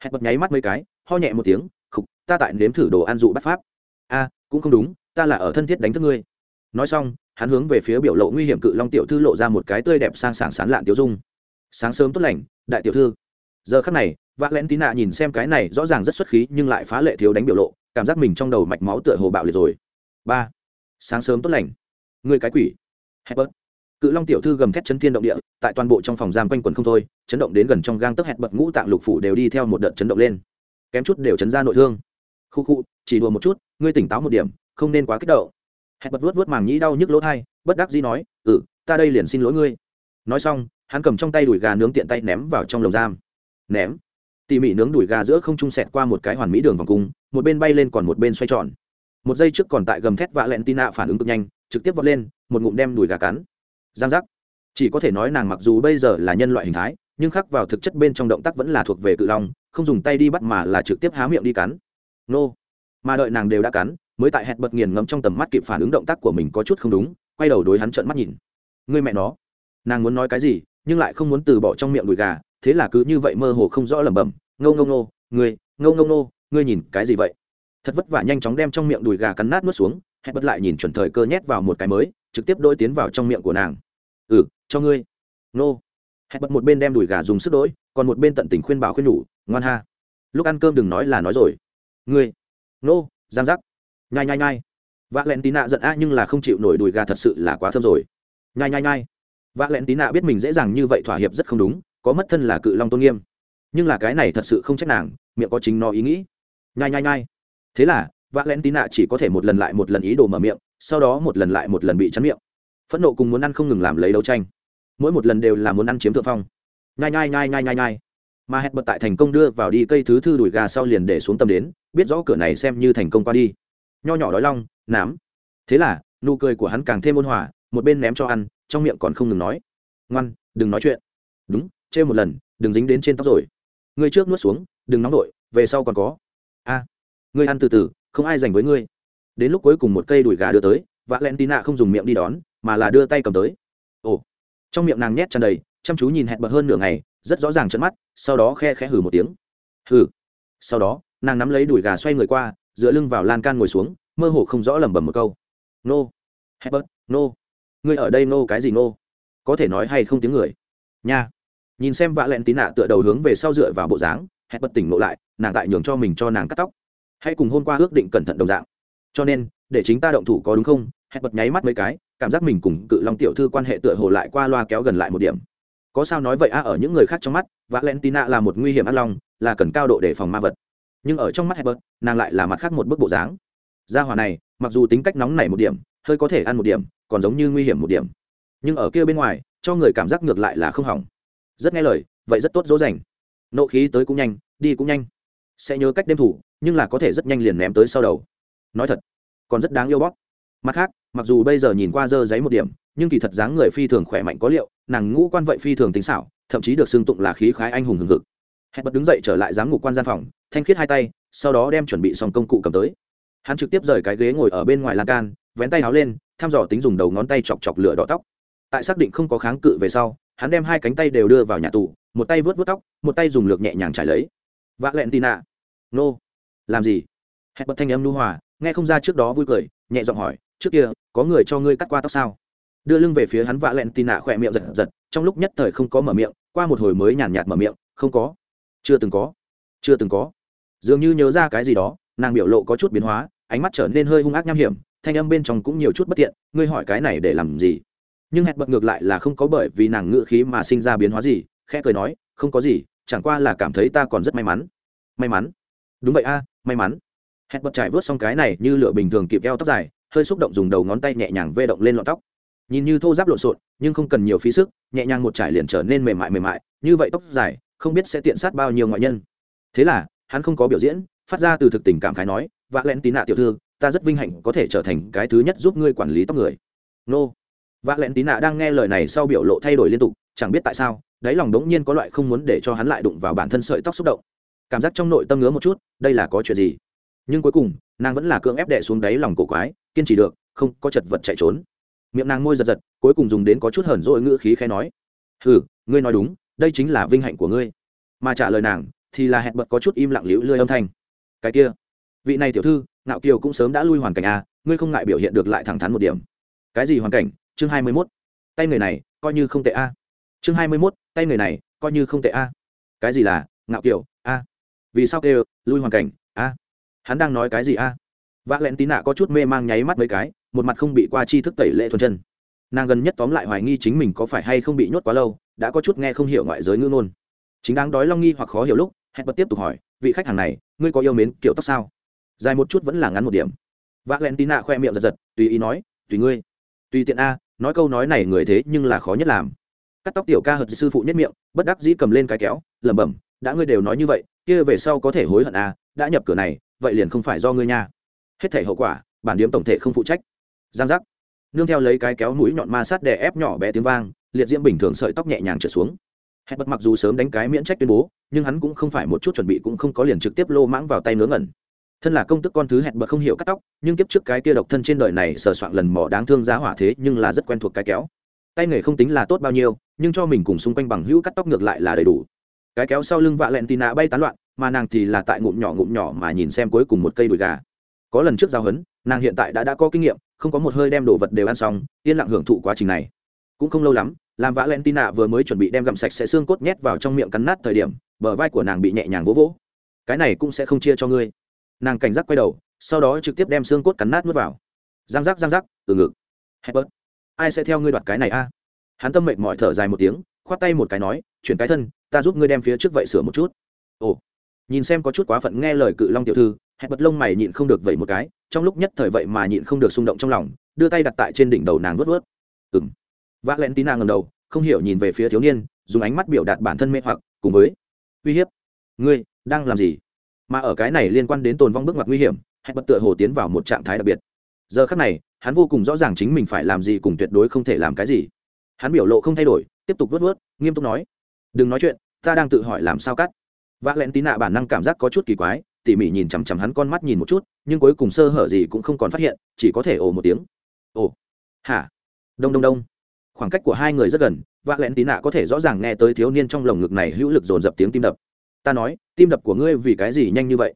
hẹn bật nháy mắt mấy cái, ho nhẹ một tiếng, khục, ta tại nếm thử đồ ăn dụ bắt pháp. A, cũng không đúng, ta là ở thân thiết đánh thức ngươi. Nói xong, hắn hướng về phía biểu lộ nguy hiểm cự long tiểu thư lộ ra một cái tươi đẹp sang sảng sán lạn tiểu dung. Sáng sớm tốt lành, đại tiểu thư. Giờ khắc này vác lén tí nạ nhìn xem cái này rõ ràng rất xuất khí nhưng lại phá lệ thiếu đánh biểu lộ, cảm giác mình trong đầu mạch máu tựa hồ bạo liệt rồi. Ba, sáng sớm tốt lành. Người cái quỷ. Hebert cự long tiểu thư gầm thét chấn thiên động địa, tại toàn bộ trong phòng giam quanh quần không thôi, chấn động đến gần trong gang tấc hẹn bật ngũ tạng lục phủ đều đi theo một đợt chấn động lên. Kém chút đều chấn ra nội thương. Khu khu, chỉ đùa một chút, ngươi tỉnh táo một điểm, không nên quá kích động. Hẹn bật vuốt vuốt màng nhĩ đau nhức lỗ thai, bất đắc dĩ nói ừ ta đây liền xin lỗi ngươi. Nói xong, hắn cầm trong tay đùi gà nướng tiện tay ném vào trong lồng giam. Ném. Tỉ mỉ nướng đùi gà giữa không trung sẹt qua một cái hoàn mỹ đường vòng cung, một bên bay lên còn một bên xoay tròn. Một giây trước còn tại gầm thét vạ lẹn tin nạ phản ứng cực nhanh, trực tiếp vọt lên, một ngụm đem đùi gà cắn giang giác. Chỉ có thể nói nàng mặc dù bây giờ là nhân loại hình thái, nhưng khắc vào thực chất bên trong động tác vẫn là thuộc về cự long, không dùng tay đi bắt mà là trực tiếp há miệng đi cắn. Nô. Mà đợi nàng đều đã cắn, mới tại hẹn bật nghiền ngẫm trong tầm mắt kịp phản ứng động tác của mình có chút không đúng, quay đầu đối hắn trợn mắt nhìn. Người mẹ nó. Nàng muốn nói cái gì, nhưng lại không muốn từ bỏ trong miệng đùi gà, thế là cứ như vậy mơ hồ không rõ lẩm bẩm. Ngâu ngâu nô ngươi ngâu ngâu nô ngươi nhìn cái gì vậy? Thật vất vả nhanh chóng đem trong miệng đùi gà cắn nát nuốt xuống, hẹn bật lại nhìn chuẩn thời cơ nhét vào một cái mới trực tiếp đôi tiến vào trong miệng của nàng. Ừ cho ngươi. Nô. Hẹn bật một bên đem đùi gà dùng sức đỗi, còn một bên tận tình khuyên bảo khuyên nhủ, ngoan ha. Lúc ăn cơm đừng nói là nói rồi. Ngươi. Nô, giang giác. Nhai nhai nhai. Vạ lẹn tí nạ giận a nhưng là không chịu nổi đùi gà thật sự là quá thơm rồi. Nhai nhai nhai. Vạ lẹn tí nạ biết mình dễ dàng như vậy thỏa hiệp rất không đúng, có mất thân là cự long tôn nghiêm. Nhưng là cái này thật sự không trách nàng, miệng có chính nó ý nghĩ. Nhai nhai nhai. Thế là vạ lén tí nạ chỉ có thể một lần lại một lần ý đồ mở miệng, sau đó một lần lại một lần bị chắn miệng. Phẫn nộ cùng muốn ăn không ngừng làm lấy đấu tranh. Mỗi một lần đều là muốn ăn chiếm thượng phong. Nhai nhai nhai nhai nhai nhai. Mà hẹn bật tại thành công đưa vào đi cây thứ thư đùi gà sau liền để xuống tâm đến, biết rõ cửa này xem như thành công qua đi. Nho nhỏ đói long, nám. Thế là, nụ cười của hắn càng thêm ôn hòa, một bên ném cho ăn, trong miệng còn không ngừng nói. Ngoan, đừng nói chuyện. Đúng chê một lần, đừng dính đến trên tóc rồi. Ngươi trước nuốt xuống, đừng nóng vội, về sau còn có. A, ngươi ăn từ từ không ai dành với ngươi. Đến lúc cuối cùng một cây đùi gà đưa tới và len tina không dùng miệng đi đón, mà là đưa tay cầm tới. Ồ. Trong miệng nàng nhét tràn đầy, chăm chú nhìn hẹn bật hơn nửa ngày, rất rõ ràng trận mắt, sau đó khe khẽ hử một tiếng. Hử sau đó, nàng nắm lấy đùi gà xoay người qua, dựa lưng vào lan can ngồi xuống, mơ hồ không rõ lẩm bẩm một câu. Nô. Hebert nô. Ngươi ở đây nô cái gì nô? Có thể nói hay không tiếng người? Nha. Nhìn xem vạ lẹn tí nạ tựa đầu hướng về sau dựa vào bộ dáng, hẹn bất tỉnh ngộ lại, nàng tại nhường cho mình cho nàng cắt tóc hãy cùng hôm qua ước định cẩn thận đồng dạng. Cho nên, để chính ta động thủ có đúng không? Hẹn bật nháy mắt mấy cái, cảm giác mình cùng cự long tiểu thư quan hệ tựa hồ lại qua loa kéo gần lại một điểm. Có sao nói vậy a ở những người khác trong mắt, valentina là một nguy hiểm ác long, là cần cao độ để phòng ma vật. Nhưng ở trong mắt hebert nàng lại là mặt khác một bức bộ dáng. Gia hỏa này, mặc dù tính cách nóng nảy một điểm, hơi có thể ăn một điểm, còn giống như nguy hiểm một điểm. Nhưng ở kia bên ngoài, cho người cảm giác ngược lại là không hỏng. Rất nghe lời, vậy rất tốt dỗ dành. Nộ khí tới cũng nhanh, đi cũng nhanh. Sẽ nhớ cách đêm thủ nhưng là có thể rất nhanh liền ném tới sau đầu. Nói thật, còn rất đáng yêu bóp. Mặt khác, mặc dù bây giờ nhìn qua dơ giấy một điểm, nhưng kỳ thật dáng người phi thường khỏe mạnh có liệu, nàng ngũ quan vậy phi thường tính xảo, thậm chí được xưng tụng là khí khái anh hùng hừng hực. Hẹn bật đứng dậy trở lại giám ngục quan gian phòng, thanh khiết hai tay, sau đó đem chuẩn bị xong công cụ cầm tới. Hắn trực tiếp rời cái ghế ngồi ở bên ngoài lan can, vén tay áo lên, thăm dò tính dùng đầu ngón tay chọc chọc lửa đỏ tóc. Tại xác định không có kháng cự về sau, hắn đem hai cánh tay đều đưa vào nhà tù, một tay vớt vớt tóc, một tay dùng lược nhẹ nhàng trải lấy. Vạ lẹn tì nạ nô làm gì? Hẹn bật thanh âm nu hòa, nghe không ra trước đó vui cười, nhẹ giọng hỏi, trước kia, có người cho ngươi cắt qua tóc sao? Đưa lưng về phía hắn vạ lẹn tì nạ khỏe miệng giật giật, trong lúc nhất thời không có mở miệng, qua một hồi mới nhàn nhạt mở miệng, không có. Chưa từng có. Chưa từng có. Dường như nhớ ra cái gì đó, nàng biểu lộ có chút biến hóa, ánh mắt trở nên hơi hung ác nham hiểm, thanh âm bên trong cũng nhiều chút bất tiện, ngươi hỏi cái này để làm gì? Nhưng hẹn bật ngược lại là không có bởi vì nàng ngự khí mà sinh ra biến hóa gì, khẽ cười nói, không có gì, chẳng qua là cảm thấy ta còn rất may mắn. May mắn? Đúng vậy a may mắn. Hẹn bật trải vớt xong cái này như lửa bình thường kịp eo tóc dài, hơi xúc động dùng đầu ngón tay nhẹ nhàng vê động lên lọn tóc. Nhìn như thô giáp lộn xộn, nhưng không cần nhiều phí sức, nhẹ nhàng một trải liền trở nên mềm mại mềm mại, như vậy tóc dài, không biết sẽ tiện sát bao nhiêu ngoại nhân. Thế là, hắn không có biểu diễn, phát ra từ thực tình cảm khái nói, vạ lẹn tín nạ tiểu thư, ta rất vinh hạnh có thể trở thành cái thứ nhất giúp ngươi quản lý tóc người. Nô. Vạ lẹn tín nạ đang nghe lời này sau biểu lộ thay đổi liên tục, chẳng biết tại sao, đáy lòng đống nhiên có loại không muốn để cho hắn lại đụng vào bản thân sợi tóc xúc động cảm giác trong nội tâm ngứa một chút, đây là có chuyện gì? Nhưng cuối cùng, nàng vẫn là cưỡng ép đệ xuống đáy lòng cổ quái, kiên trì được, không có chật vật chạy trốn. Miệng nàng môi giật giật, cuối cùng dùng đến có chút hờn dỗi ngữ khí khẽ nói, hừ, ngươi nói đúng, đây chính là vinh hạnh của ngươi. Mà trả lời nàng, thì là hẹn bật có chút im lặng liễu lươi âm thanh. Cái kia, vị này tiểu thư, ngạo kiều cũng sớm đã lui hoàn cảnh a, ngươi không ngại biểu hiện được lại thẳng thắn một điểm. Cái gì hoàn cảnh? Chương hai mươi mốt. Tay người này, coi như không tệ a. Chương hai mươi mốt, tay người này, coi như không tệ a. Cái gì là, ngạo kiều, a? Vì sao kêu, lui hoàn cảnh, a? Hắn đang nói cái gì a? Vạ lẹn tí nạ có chút mê mang nháy mắt mấy cái, một mặt không bị qua chi thức tẩy lệ thuần chân. Nàng gần nhất tóm lại hoài nghi chính mình có phải hay không bị nhốt quá lâu, đã có chút nghe không hiểu ngoại giới ngữ ngôn. Chính đáng đói long nghi hoặc khó hiểu lúc hẹn bật tiếp tục hỏi, vị khách hàng này, ngươi có yêu mến kiểu tóc sao? Dài một chút vẫn là ngắn một điểm. V ạ tí nạ tina khoe miệng giật giật, tùy ý nói, tùy ngươi. Tùy tiện a, nói câu nói này người thế nhưng là khó nhất làm. Cắt tóc tiểu ca hợt sư phụ nhất miệng, bất đắc dĩ cầm lên cái kéo, lẩm bẩm đã ngươi đều nói như vậy, kia về sau có thể hối hận à? đã nhập cửa này, vậy liền không phải do ngươi nha. Hết thể hậu quả, bản điếm tổng thể không phụ trách. Giang giác. Nương theo lấy cái kéo mũi nhọn ma sát đè ép nhỏ bé tiếng vang, liệt diễm bình thường sợi tóc nhẹ nhàng trở xuống. Hẹn bật mặc dù sớm đánh cái miễn trách tuyên bố, nhưng hắn cũng không phải một chút chuẩn bị cũng không có liền trực tiếp lô mãng vào tay nướng ẩn thân là công tức con thứ hẹn bật không hiểu cắt tóc, nhưng kiếp trước cái kia độc thân trên đời này sờ soạn lần mỏ đáng thương giá hỏa thế nhưng là rất quen thuộc cái kéo. Tay nghề không tính là tốt bao nhiêu, nhưng cho mình cùng xung quanh bằng hữu cắt tóc ngược lại là đầy đủ cái kéo sau lưng vạ lẹn tì nạ bay tán loạn, mà nàng thì là tại ngụm nhỏ ngụm nhỏ mà nhìn xem cuối cùng một cây đùi gà. Có lần trước giao hấn, nàng hiện tại đã đã có kinh nghiệm, không có một hơi đem đồ vật đều ăn xong, yên lặng hưởng thụ quá trình này. Cũng không lâu lắm, làm vã len tin nạ vừa mới chuẩn bị đem gặm sạch sẽ xương cốt nhét vào trong miệng cắn nát thời điểm, bờ vai của nàng bị nhẹ nhàng vỗ vỗ. Cái này cũng sẽ không chia cho ngươi. Nàng cảnh giác quay đầu, sau đó trực tiếp đem xương cốt cắn nát nuốt vào. Giang giác giang giác, từ ngực. Hebert ai sẽ theo ngươi đoạt cái này a? Hắn tâm mệnh mọi thở dài một tiếng, khoát tay một cái nói, chuyển cái thân ta giúp ngươi đem phía trước vậy sửa một chút. Ồ, nhìn xem có chút quá phận nghe lời cự long tiểu thư, hẹn bật lông mày nhịn không được vậy một cái, trong lúc nhất thời vậy mà nhịn không được xung động trong lòng, đưa tay đặt tại trên đỉnh đầu nàng vớt vớt ừng vác len tí nàng ngầm đầu, không hiểu nhìn về phía thiếu niên, dùng ánh mắt biểu đạt bản thân mê hoặc, cùng với, uy hiếp, ngươi đang làm gì? Mà ở cái này liên quan đến tồn vong bước ngoặt nguy hiểm, hẹn bật tựa hồ tiến vào một trạng thái đặc biệt. Giờ khắc này, hắn vô cùng rõ ràng chính mình phải làm gì cùng tuyệt đối không thể làm cái gì. Hắn biểu lộ không thay đổi, tiếp tục vớt vớt nghiêm túc nói đừng nói chuyện, ta đang tự hỏi làm sao cắt. Vạ lẹn tí nạ bản năng cảm giác có chút kỳ quái, tỉ mỉ nhìn chằm chằm hắn con mắt nhìn một chút, nhưng cuối cùng sơ hở gì cũng không còn phát hiện, chỉ có thể ồ một tiếng. Ồ, hả? Đông đông đông. Khoảng cách của hai người rất gần vạ lẹn tí nạ có thể rõ ràng nghe tới thiếu niên trong lồng ngực này hữu lực dồn dập tiếng tim đập. Ta nói, tim đập của ngươi vì cái gì nhanh như vậy?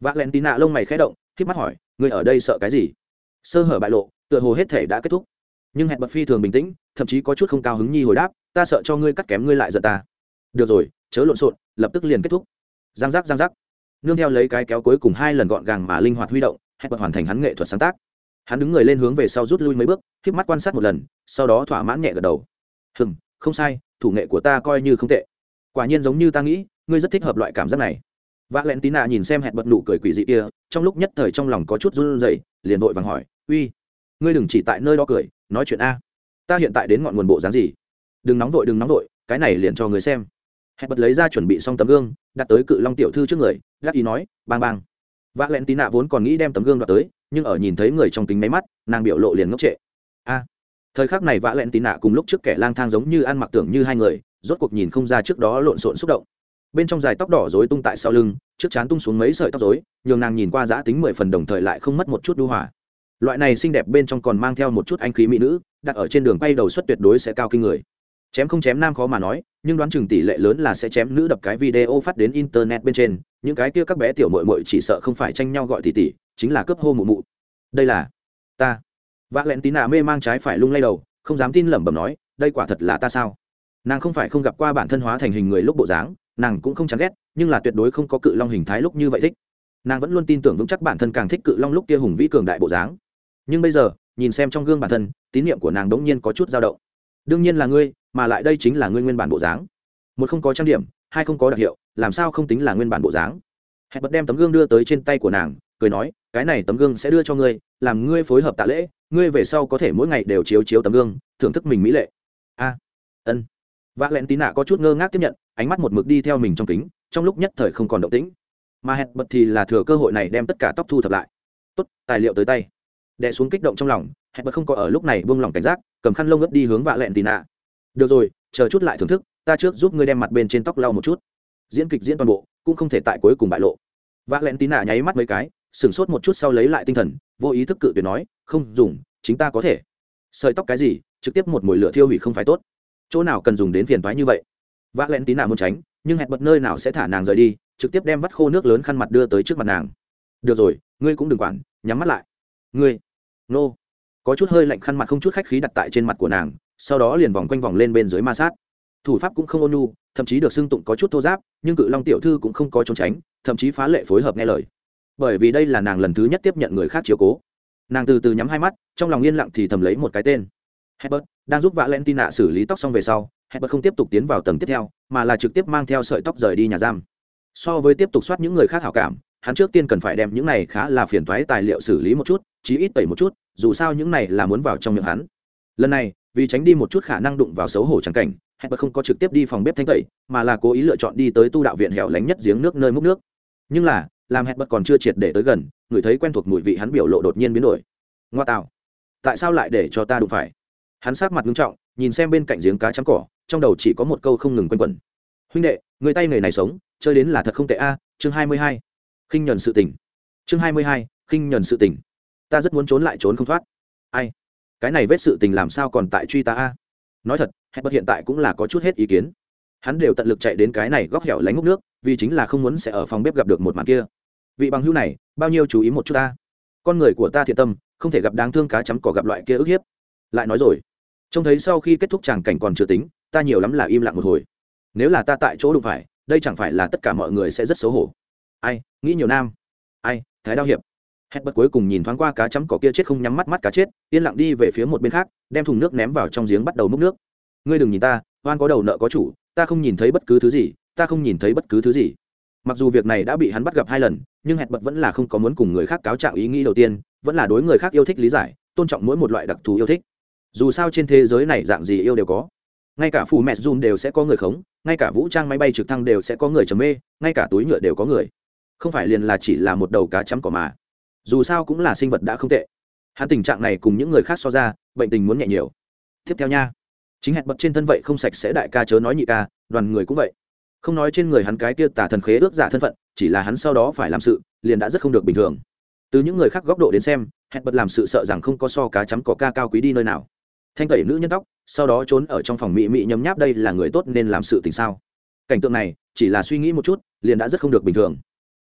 Vạ lẹn tí nạ lông mày khẽ động k mắt hỏi, ngươi ở đây sợ cái gì? Sơ hở bại lộ, tựa hồ hết thể đã kết thúc. Nhưng hẹn bật phi thường bình tĩnh, thậm chí có chút không cao hứng nhi hồi đáp, ta sợ cho ngươi cắt kém ngươi lại giận ta được rồi, chớ lộn xộn, lập tức liền kết thúc. Giang giác giang giác. Nương theo lấy cái kéo cuối cùng hai lần gọn gàng mà linh hoạt huy động, hẹn bật hoàn thành hắn nghệ thuật sáng tác. Hắn đứng người lên hướng về sau rút lui mấy bước k mắt quan sát một lần, sau đó thỏa mãn nhẹ gật đầu. Hừng không sai, thủ nghệ của ta coi như không tệ. Quả nhiên giống như ta nghĩ, ngươi rất thích hợp loại cảm giác này. Vác ạ l tín nạ nhìn xem hẹn bật nụ cười quỷ dị kia, trong lúc nhất thời trong lòng có chút run r u dậy liền vội vàng hỏi, uy, ngươi đừng chỉ tại nơi đó cười, nói chuyện a. Ta hiện tại đến ngọn nguồn bộ dáng gì? Đừng nóng vội, đừng nóng vội, cái này liền cho người xem hẹn bật lấy ra chuẩn bị xong tấm gương, đặt tới cự long tiểu thư trước người gác ý nói, bang bang. V ạ l n tín nạ vốn còn nghĩ đem tấm gương đoạt tới, nhưng ở nhìn thấy người trong kính máy mắt, nàng biểu lộ liền ngốc trệ. A. Thời khắc này vã lẹn tín nạ cùng lúc trước kẻ lang thang giống như ăn mặc tưởng như hai người, rốt cuộc nhìn không ra trước đó lộn xộn xúc động. Bên trong dài tóc đỏ dối tung tại sau lưng, trước chán tung xuống mấy sợi tóc dối nhường nàng nhìn qua giã tính mười phần đồng thời lại không mất một chút đu hòa. Loại này xinh đẹp bên trong còn mang theo một chút anh khí mỹ nữ, đặt ở trên đường bay đầu suất tuyệt đối sẽ cao kinh người chém không chém nam khó mà nói, nhưng đoán chừng tỷ lệ lớn là sẽ chém nữ đập cái video phát đến internet bên trên, những cái kia các bé tiểu mội mội chỉ sợ không phải tranh nhau gọi tỷ tỷ, chính là cướp hô mụ mụ. Đây là ta. Vạ lẹn tí nạ mê mang trái phải lung lay đầu, không dám tin lẩm bẩm nói, đây quả thật là ta sao? Nàng không phải không gặp qua bản thân hóa thành hình người lúc bộ dáng, nàng cũng không chán ghét, nhưng là tuyệt đối không có cự long hình thái lúc như vậy thích. Nàng vẫn luôn tin tưởng vững chắc bản thân càng thích cự long lúc kia hùng vĩ cường đại bộ dáng. Nhưng bây giờ, nhìn xem trong gương bản thân, tín nhiệm của nàng đ n g nhiên có chút dao động. Đương nhiên là ngươi mà lại đây chính là ngươi nguyên bản bộ dáng. Một không có trang điểm, hai không có đặc hiệu, làm sao không tính là nguyên bản bộ dáng? Hẹn bật đem tấm gương đưa tới trên tay của nàng, cười nói, cái này tấm gương sẽ đưa cho ngươi, làm ngươi phối hợp tạ lễ, ngươi về sau có thể mỗi ngày đều chiếu chiếu tấm gương, thưởng thức mình mỹ lệ. A, ân. Vạ lẹn tí nạ có chút ngơ ngác tiếp nhận, ánh mắt một mực đi theo mình trong kính, trong lúc nhất thời không còn động tĩnh. Mà hẹn bật thì là thừa cơ hội này đem tất cả tóc thu thập lại. Tốt, tài liệu tới tay. Đè xuống kích động trong lòng, hẹn bật không có ở lúc này buông lỏng cảnh giác, cầm khăn lông ướt đi hướng vạ lẹn tì nạ được rồi, chờ chút lại thưởng thức, ta trước giúp ngươi đem mặt bên trên tóc lau một chút. Diễn kịch diễn toàn bộ, cũng không thể tại cuối cùng bại lộ. Vạ lẹn tì nạ nháy mắt mấy cái, sửng sốt một chút sau lấy lại tinh thần, vô ý thức cự tuyệt nói, không dùng, chính ta có thể. Sợi tóc cái gì? Trực tiếp một mồi lửa thiêu hủy không phải tốt. Chỗ nào cần dùng đến phiền toái như vậy? Vạ lẹn tí nạ muốn tránh, nhưng hẹn bật nơi nào sẽ thả nàng rời đi, trực tiếp đem vắt khô nước lớn khăn mặt đưa tới trước mặt nàng. Được rồi, ngươi cũng đừng quản, nhắm mắt lại. Ngươi? Nô. Có chút hơi lạnh khăn mặt không chút khách khí đặt tại trên mặt của nàng sau đó liền vòng quanh vòng lên bên dưới ma sát. Thủ pháp cũng không ôn nhu thậm chí được xưng tụng có chút thô giáp nhưng cự long tiểu thư cũng không có trốn tránh thậm chí phá lệ phối hợp nghe lời. Bởi vì đây là nàng lần thứ nhất tiếp nhận người khác chiếu cố. Nàng từ từ nhắm hai mắt trong lòng yên lặng thì thầm lấy một cái tên. Herbert đang giúp Valentina xử lý tóc xong về sau, Herbert không tiếp tục tiến vào tầng tiếp theo, mà là trực tiếp mang theo sợi tóc rời đi nhà giam. So với tiếp tục soát những người khác hảo cảm hắn trước tiên cần phải đem những này khá là phiền toái tài liệu xử lý một chút chí ít tẩy một chút dù sao những này là muốn vào trong miệng hắn. Lần này vì tránh đi một chút khả năng đụng vào xấu hổ trắng cảnh, hẹn bật không có trực tiếp đi phòng bếp thanh tẩy, mà là cố ý lựa chọn đi tới tu đạo viện hẻo lánh nhất giếng nước nơi múc nước. Nhưng là, làm hẹn bật còn chưa triệt để tới gần, người thấy quen thuộc mùi vị hắn biểu lộ đột nhiên biến đổi. Ngoa tạo, tại sao lại để cho ta đụng phải? Hắn sát mặt nghiêm trọng, nhìn xem bên cạnh giếng cá trắng cỏ, trong đầu chỉ có một câu không ngừng quanh quẩn. Huynh đệ, người tay người này sống, chơi đến là thật không tệ a, chương hai mươi hai. Khinh nhuần sự tỉnh chương hai mươi hai, khinh nhuần sự tỉnh ta rất muốn trốn lại trốn không thoát. Ai? Cái này vết sự tình làm sao còn tại truy ta a? Nói thật hết bất hiện tại cũng là có chút hết ý kiến. Hắn đều tận lực chạy đến cái này góc hẻo lánh ngốc nước, vì chính là không muốn sẽ ở phòng bếp gặp được một màn kia. Vị bằng hữu này, bao nhiêu chú ý một chút ta? Con người của ta thiện tâm, không thể gặp đáng thương cá chấm cỏ gặp loại kia ức hiếp. Lại nói rồi, trông thấy sau khi kết thúc tràng cảnh còn chưa tính, ta nhiều lắm là im lặng một hồi. Nếu là ta tại chỗ đụng phải, đây chẳng phải là tất cả mọi người sẽ rất xấu hổ. Ai, nghĩ nhiều nam. Ai, thái đao hiệp hét bất cuối cùng nhìn thoáng qua cá chấm cỏ kia chết không nhắm mắt mắt cá chết, yên lặng đi về phía một bên khác, đem thùng nước ném vào trong giếng bắt đầu múc nước. Ngươi đừng nhìn ta, oan có đầu nợ có chủ, ta không nhìn thấy bất cứ thứ gì, ta không nhìn thấy bất cứ thứ gì. Mặc dù việc này đã bị hắn bắt gặp hai lần, nhưng hẹn bật vẫn là không có muốn cùng người khác cáo trạng ý nghĩ đầu tiên, vẫn là đối người khác yêu thích lý giải, tôn trọng mỗi một loại đặc thù yêu thích. Dù sao trên thế giới này dạng gì yêu đều có. Ngay cả phù mẹ dùn đều sẽ có người khống, ngay cả vũ trang máy bay trực thăng đều sẽ có người trầm mê, ngay cả túi nhựa đều có người. Không phải liền là chỉ là một đầu cá chấm cỏ mà dù sao cũng là sinh vật đã không tệ. Hắn tình trạng này cùng những người khác so ra, bệnh tình muốn nhẹ nhiều. Tiếp theo nha. Chính hẹn bật trên thân vậy không sạch sẽ đại ca chớ nói nhị ca, đoàn người cũng vậy. Không nói trên người hắn cái kia tả thần khế ước giả thân phận, chỉ là hắn sau đó phải làm sự, liền đã rất không được bình thường. Từ những người khác góc độ đến xem, hẹn bật làm sự sợ rằng không có so cá chấm có ca cao quý đi nơi nào. Thanh tẩy nữ nhân tóc, sau đó trốn ở trong phòng mỹ mỹ nhấm nháp đây là người tốt nên làm sự tình sao. Cảnh tượng này, chỉ là suy nghĩ một chút, liền đã rất không được bình thường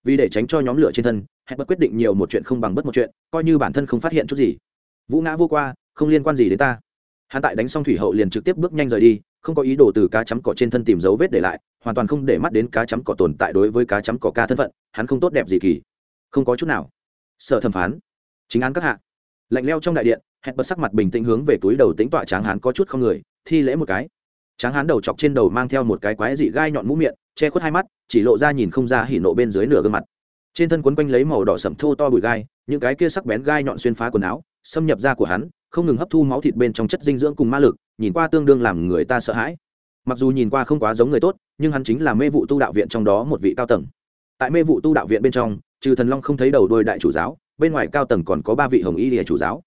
vì để tránh cho nhóm lửa trên thân, hẹn bất quyết định nhiều một chuyện không bằng bất một chuyện, coi như bản thân không phát hiện chút gì. Vũ ngã vô qua, không liên quan gì đến ta. Hắn tại đánh xong thủy hậu liền trực tiếp bước nhanh rời đi, không có ý đồ từ cá chấm cỏ trên thân tìm dấu vết để lại, hoàn toàn không để mắt đến cá chấm cỏ tồn tại đối với cá chấm cỏ ca thân phận, hắn không tốt đẹp gì kỳ. Không có chút nào. Sợ thẩm phán. Chính án các hạ. Lạnh leo trong đại điện, hẹn bật sắc mặt bình tĩnh hướng về túi đầu tính tọa tráng hắn có chút không người, thi lễ một cái tráng hán đầu chọc trên đầu mang theo một cái quái dị gai nhọn mũ miệng, che khuất hai mắt, chỉ lộ ra nhìn không ra hỉ nộ bên dưới nửa gương mặt. Trên thân quấn quanh lấy màu đỏ sậm thô to bụi gai, những cái kia sắc bén gai nhọn xuyên phá quần áo, xâm nhập da của hắn, không ngừng hấp thu máu thịt bên trong chất dinh dưỡng cùng ma lực, nhìn qua tương đương làm người ta sợ hãi. Mặc dù nhìn qua không quá giống người tốt, nhưng hắn chính là mê vụ tu đạo viện trong đó một vị cao tầng. Tại mê vụ tu đạo viện bên trong, trừ thần long không thấy đầu đôi đại chủ giáo, bên ngoài cao tầng còn có ba vị hồng y lìa chủ giáo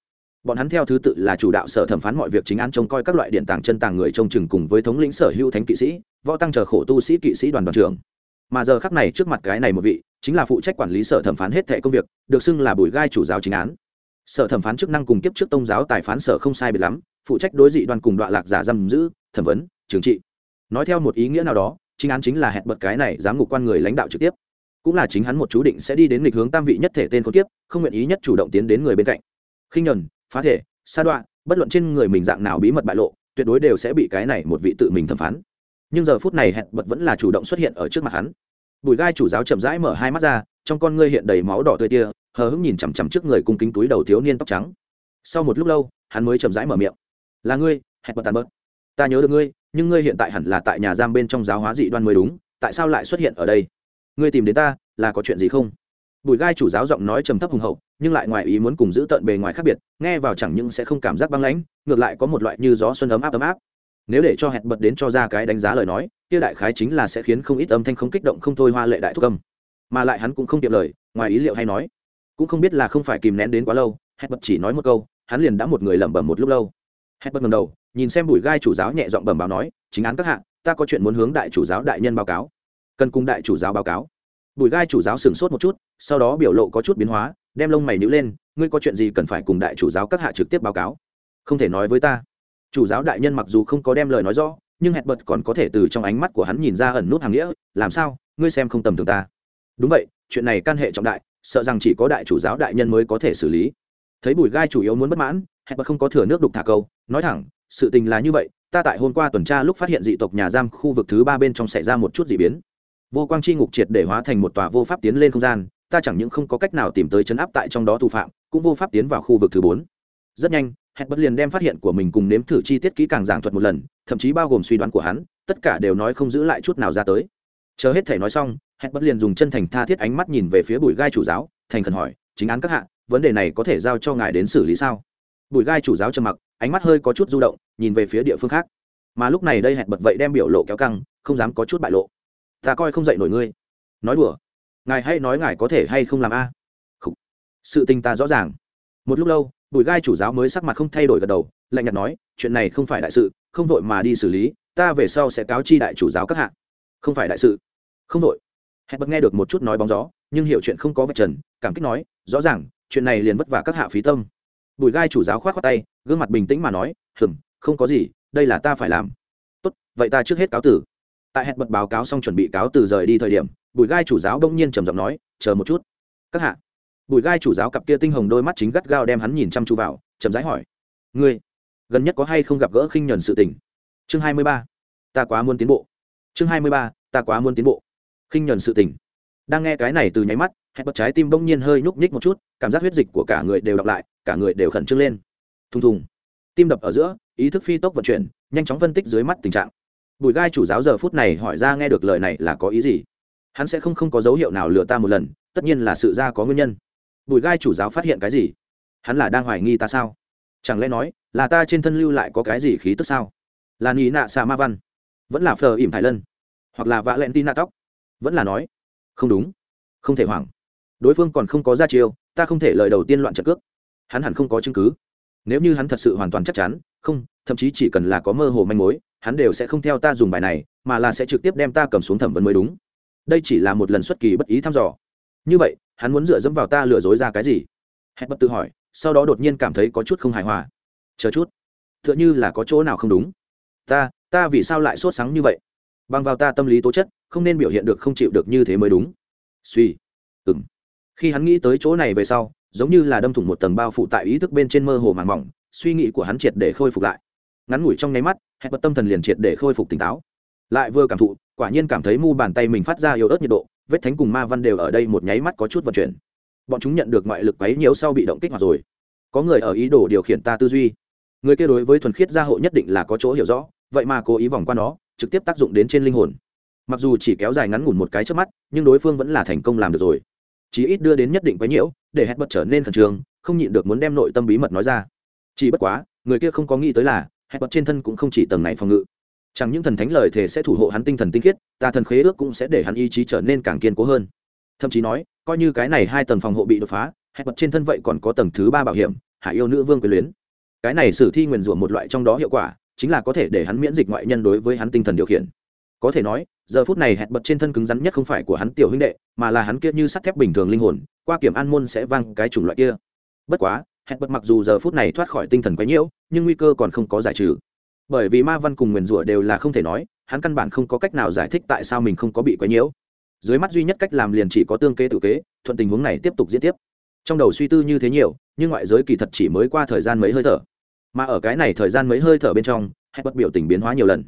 bọn hắn theo thứ tự là chủ đạo sở thẩm phán mọi việc chính án trông coi các loại điện tàng chân tàng người trông chừng cùng với thống lĩnh sở hữu thánh kỵ sĩ, võ tăng chờ khổ tu sĩ kỵ sĩ đoàn đoàn trưởng. Mà giờ khắc này trước mặt cái này một vị, chính là phụ trách quản lý sở thẩm phán hết thệ công việc, được xưng là bùi gai chủ giáo chính án. Sở thẩm phán chức năng cùng kiếp trước tông giáo tài phán sở không sai biệt lắm, phụ trách đối dị đoàn cùng đoạn lạc giả giam giữ, thẩm vấn, trừng trị. Nói theo một ý nghĩa nào đó, chính án chính là hẹn bật cái này giám ngục quan người lãnh đạo trực tiếp. Cũng là chính hắn một chú định sẽ đi đến nghịch hướng tam vị nhất thể tên khốn tiếp không nguyện ý nhất chủ động tiến đến người bên cạnh. Khinh nhẫn phá thể, sa đoạn bất luận trên người mình dạng nào bí mật bại lộ, tuyệt đối đều sẽ bị cái này một vị tự mình thẩm phán. Nhưng giờ phút này hẹn bật vẫn là chủ động xuất hiện ở trước mặt hắn. Bùi gai chủ giáo chậm rãi mở hai mắt ra, trong con ngươi hiện đầy máu đỏ tươi tia, hờ hững nhìn chằm chằm trước người cung kính túi đầu thiếu niên tóc trắng. Sau một lúc lâu, hắn mới chậm rãi mở miệng. Là ngươi, hẹn bật tàn bớt. Ta nhớ được ngươi, nhưng ngươi hiện tại hẳn là tại nhà giam bên trong giáo hóa dị đoan mới đúng, tại sao lại xuất hiện ở đây? Ngươi tìm đến ta, là có chuyện gì không? Bùi gai chủ giáo giọng nói trầm thấp hùng hậu nhưng lại ngoài ý muốn cùng giữ tận bề ngoài khác biệt, nghe vào chẳng những sẽ không cảm giác băng lãnh, ngược lại có một loại như gió xuân ấm áp ấm áp. Nếu để cho hẹn bật đến cho ra cái đánh giá lời nói tiêu đại khái chính là sẽ khiến không ít âm thanh không kích động không thôi hoa lệ đại thúc âm. Mà lại hắn cũng không kiệm lời, ngoài ý liệu hay nói, cũng không biết là không phải kìm nén đến quá lâu, hẹn bật chỉ nói một câu, hắn liền đã một người lẩm bẩm một lúc lâu. Hẹn bật ngầm đầu, nhìn xem bùi gai chủ giáo nhẹ giọng bẩm báo nói, chính án các hạng ta có chuyện muốn hướng đại chủ giáo đại nhân báo cáo. Cần cùng đại chủ giáo báo cáo. Bùi gai chủ giáo sửng sốt một chút, sau đó biểu lộ có chút biến hóa đem lông mày nhữ lên, ngươi có chuyện gì cần phải cùng đại chủ giáo các hạ trực tiếp báo cáo? Không thể nói với ta. Chủ giáo đại nhân mặc dù không có đem lời nói rõ, nhưng hẹn bật còn có thể từ trong ánh mắt của hắn nhìn ra ẩn nút hàng nghĩa, làm sao? Ngươi xem không tầm thường ta. Đúng vậy, chuyện này can hệ trọng đại, sợ rằng chỉ có đại chủ giáo đại nhân mới có thể xử lý. Thấy bùi gai chủ yếu muốn bất mãn, hẹn bật không có thừa nước đục thả câu, nói thẳng, sự tình là như vậy, ta tại hôm qua tuần tra lúc phát hiện dị tộc nhà giam khu vực thứ ba bên trong xảy ra một chút d ị biến. Vô quang c h i ngục triệt để hóa thành một tòa vô pháp tiến lên không gian ta chẳng những không có cách nào tìm tới chấn áp tại trong đó thủ phạm, cũng vô pháp tiến vào khu vực thứ bốn. Rất nhanh hẹn bất liền đem phát hiện của mình cùng nếm thử chi tiết kỹ càng giảng thuật một lần, thậm chí bao gồm suy đoán của hắn, tất cả đều nói không giữ lại chút nào ra tới. Chờ hết thể nói xong hẹn bất liền dùng chân thành tha thiết ánh mắt nhìn về phía bùi gai chủ giáo, thành khẩn hỏi, chính án các hạ, vấn đề này có thể giao cho ngài đến xử lý sao? Bùi gai chủ giáo trầm mặc, ánh mắt hơi có chút du động, nhìn về phía địa phương khác. Mà lúc này đây hẹn bật vậy đem biểu lộ kéo căng, không dám có chút bại lộ. Ta coi không dậy nổi ngươi. Nói đùa ngài hãy nói ngài có thể hay không làm a? Sự tình ta rõ ràng. Một lúc lâu, bùi gai chủ giáo mới sắc mặt không thay đổi gật đầu, lạnh nhạt nói, chuyện này không phải đại sự, không vội mà đi xử lý, ta về sau sẽ cáo chi đại chủ giáo các hạ. Không phải đại sự. Không vội. Hẹn bật nghe được một chút nói bóng gió, nhưng hiểu chuyện không có vạch trần, cảm kích nói, rõ ràng, chuyện này liền vất vả các hạ phí tâm. Bùi gai chủ giáo khoát khoát tay, gương mặt bình tĩnh mà nói, hừm, không có gì, đây là ta phải làm. Tốt, vậy ta trước hết cáo tử. Tại hẹn bật báo cáo xong chuẩn bị cáo từ rời đi thời điểm bùi gai chủ giáo đông nhiên trầm giọng nói, chờ một chút. Các hạ. Bùi gai chủ giáo cặp kia tinh hồng đôi mắt chính gắt gao đem hắn nhìn chăm chú vào, chậm rãi hỏi, ngươi, gần nhất có hay không gặp gỡ khinh nhuần sự tình? Chương hai mươi ba, ta quá muốn tiến bộ. Chương hai mươi ba, ta quá muốn tiến bộ. Khinh nhuần sự tình. Đang nghe cái này từ nháy mắt hẹn bật trái tim bỗng nhiên hơi nhúc nhích một chút, cảm giác huyết dịch của cả người đều đọc lại, cả người đều khẩn trương lên. Thùng thùng. Tim đập ở giữa, ý thức phi tốc vận chuyển, nhanh chóng phân tích dưới mắt tình trạng. Bùi gai chủ giáo giờ phút này hỏi ra nghe được lời này là có ý gì? Hắn sẽ không không có dấu hiệu nào lừa ta một lần, tất nhiên là sự ra có nguyên nhân. Bùi gai chủ giáo phát hiện cái gì? Hắn là đang hoài nghi ta sao? Chẳng lẽ nói, là ta trên thân lưu lại có cái gì khí tức sao? Là nị nạ xà ma văn? Vẫn là phờ ỉm thái lân? Hoặc là vạ lẹn tin nạ tóc? Vẫn là nói, không đúng, không thể hoảng. Đối phương còn không có ra chiêu, ta không thể lời đầu tiên loạn trận cước. Hắn hẳn không có chứng cứ. Nếu như hắn thật sự hoàn toàn chắc chắn, không, thậm chí chỉ cần là có mơ hồ manh mối, hắn đều sẽ không theo ta dùng bài này, mà là sẽ trực tiếp đem ta cầm xuống thẩm vấn mới đúng đây chỉ là một lần xuất kỳ bất ý thăm dò. Như vậy, hắn muốn dựa dẫm vào ta lừa dối ra cái gì? Hẹn bất tự hỏi, sau đó đột nhiên cảm thấy có chút không hài hòa. Chờ chút. T h ư ợ n h ư là có chỗ nào không đúng. Ta ta vì sao lại sốt sắng như vậy? Bằng vào ta tâm lý tố chất, không nên biểu hiện được không chịu được như thế mới đúng. Suy. Ừng khi hắn nghĩ tới chỗ này về sau, giống như là đâm thủng một tầng bao phủ tại ý thức bên trên mơ hồ màng mỏng, suy nghĩ của hắn triệt để khôi phục lại. Ngắn ngủi trong nháy mắt, hẹn bật tâm thần liền triệt để khôi phục tỉnh táo. Lại vừa cảm thụ quả nhiên cảm thấy mu bàn tay mình phát ra yếu ớt nhiệt độ, vết thánh cùng ma văn đều ở đây một nháy mắt có chút vận chuyển. Bọn chúng nhận được ngoại lực quấy nhiều sau bị động kích hoạt rồi. Có người ở ý đồ điều khiển ta tư duy. Người kia đối với thuần khiết gia hộ nhất định là có chỗ hiểu rõ, vậy mà cố ý vòng qua nó, trực tiếp tác dụng đến trên linh hồn. Mặc dù chỉ kéo dài ngắn ngủn một cái trước mắt, nhưng đối phương vẫn là thành công làm được rồi. Chỉ ít đưa đến nhất định quấy nhiễu, để hết bật trở nên khẩn trương, không nhịn được muốn đem nội tâm bí mật nói ra. Chỉ bất quá, người kia không có nghĩ tới là hết bật trên thân cũng không chỉ tầng này phòng ngự chẳng những thần thánh lời thể sẽ thủ hộ hắn tinh thần tinh khiết tà thần khế ước cũng sẽ để hắn ý chí trở nên càng kiên cố hơn. Thậm chí nói, coi như cái này hai tầng phòng hộ bị đột phá hẹn bật trên thân vậy còn có tầng thứ ba bảo hiểm hạ yêu nữ vương quyền luyến. Cái này sử thi nguyền rủa một loại trong đó hiệu quả, chính là có thể để hắn miễn dịch ngoại nhân đối với hắn tinh thần điều khiển. Có thể nói, giờ phút này hẹn bật trên thân cứng rắn nhất không phải của hắn tiểu huynh đệ, mà là hắn kia như sắt thép bình thường linh hồn, qua kiểm an môn sẽ vang cái chủng loại kia. Bất quá hẹn bật mặc dù giờ phút này thoát khỏi tinh thần quấy nhiễu, nhưng nguy cơ còn không có giải trừ bởi vì ma văn cùng nguyền rủa đều là không thể nói, hắn căn bản không có cách nào giải thích tại sao mình không có bị quấy nhiễu. Dưới mắt duy nhất cách làm liền chỉ có tương kế tự kế, thuận tình huống này tiếp tục diễn tiếp. Trong đầu suy tư như thế nhiều, nhưng ngoại giới kỳ thật chỉ mới qua thời gian mấy hơi thở. Mà ở cái này thời gian mấy hơi thở bên trong, hẹn bất biểu tình biến hóa nhiều lần.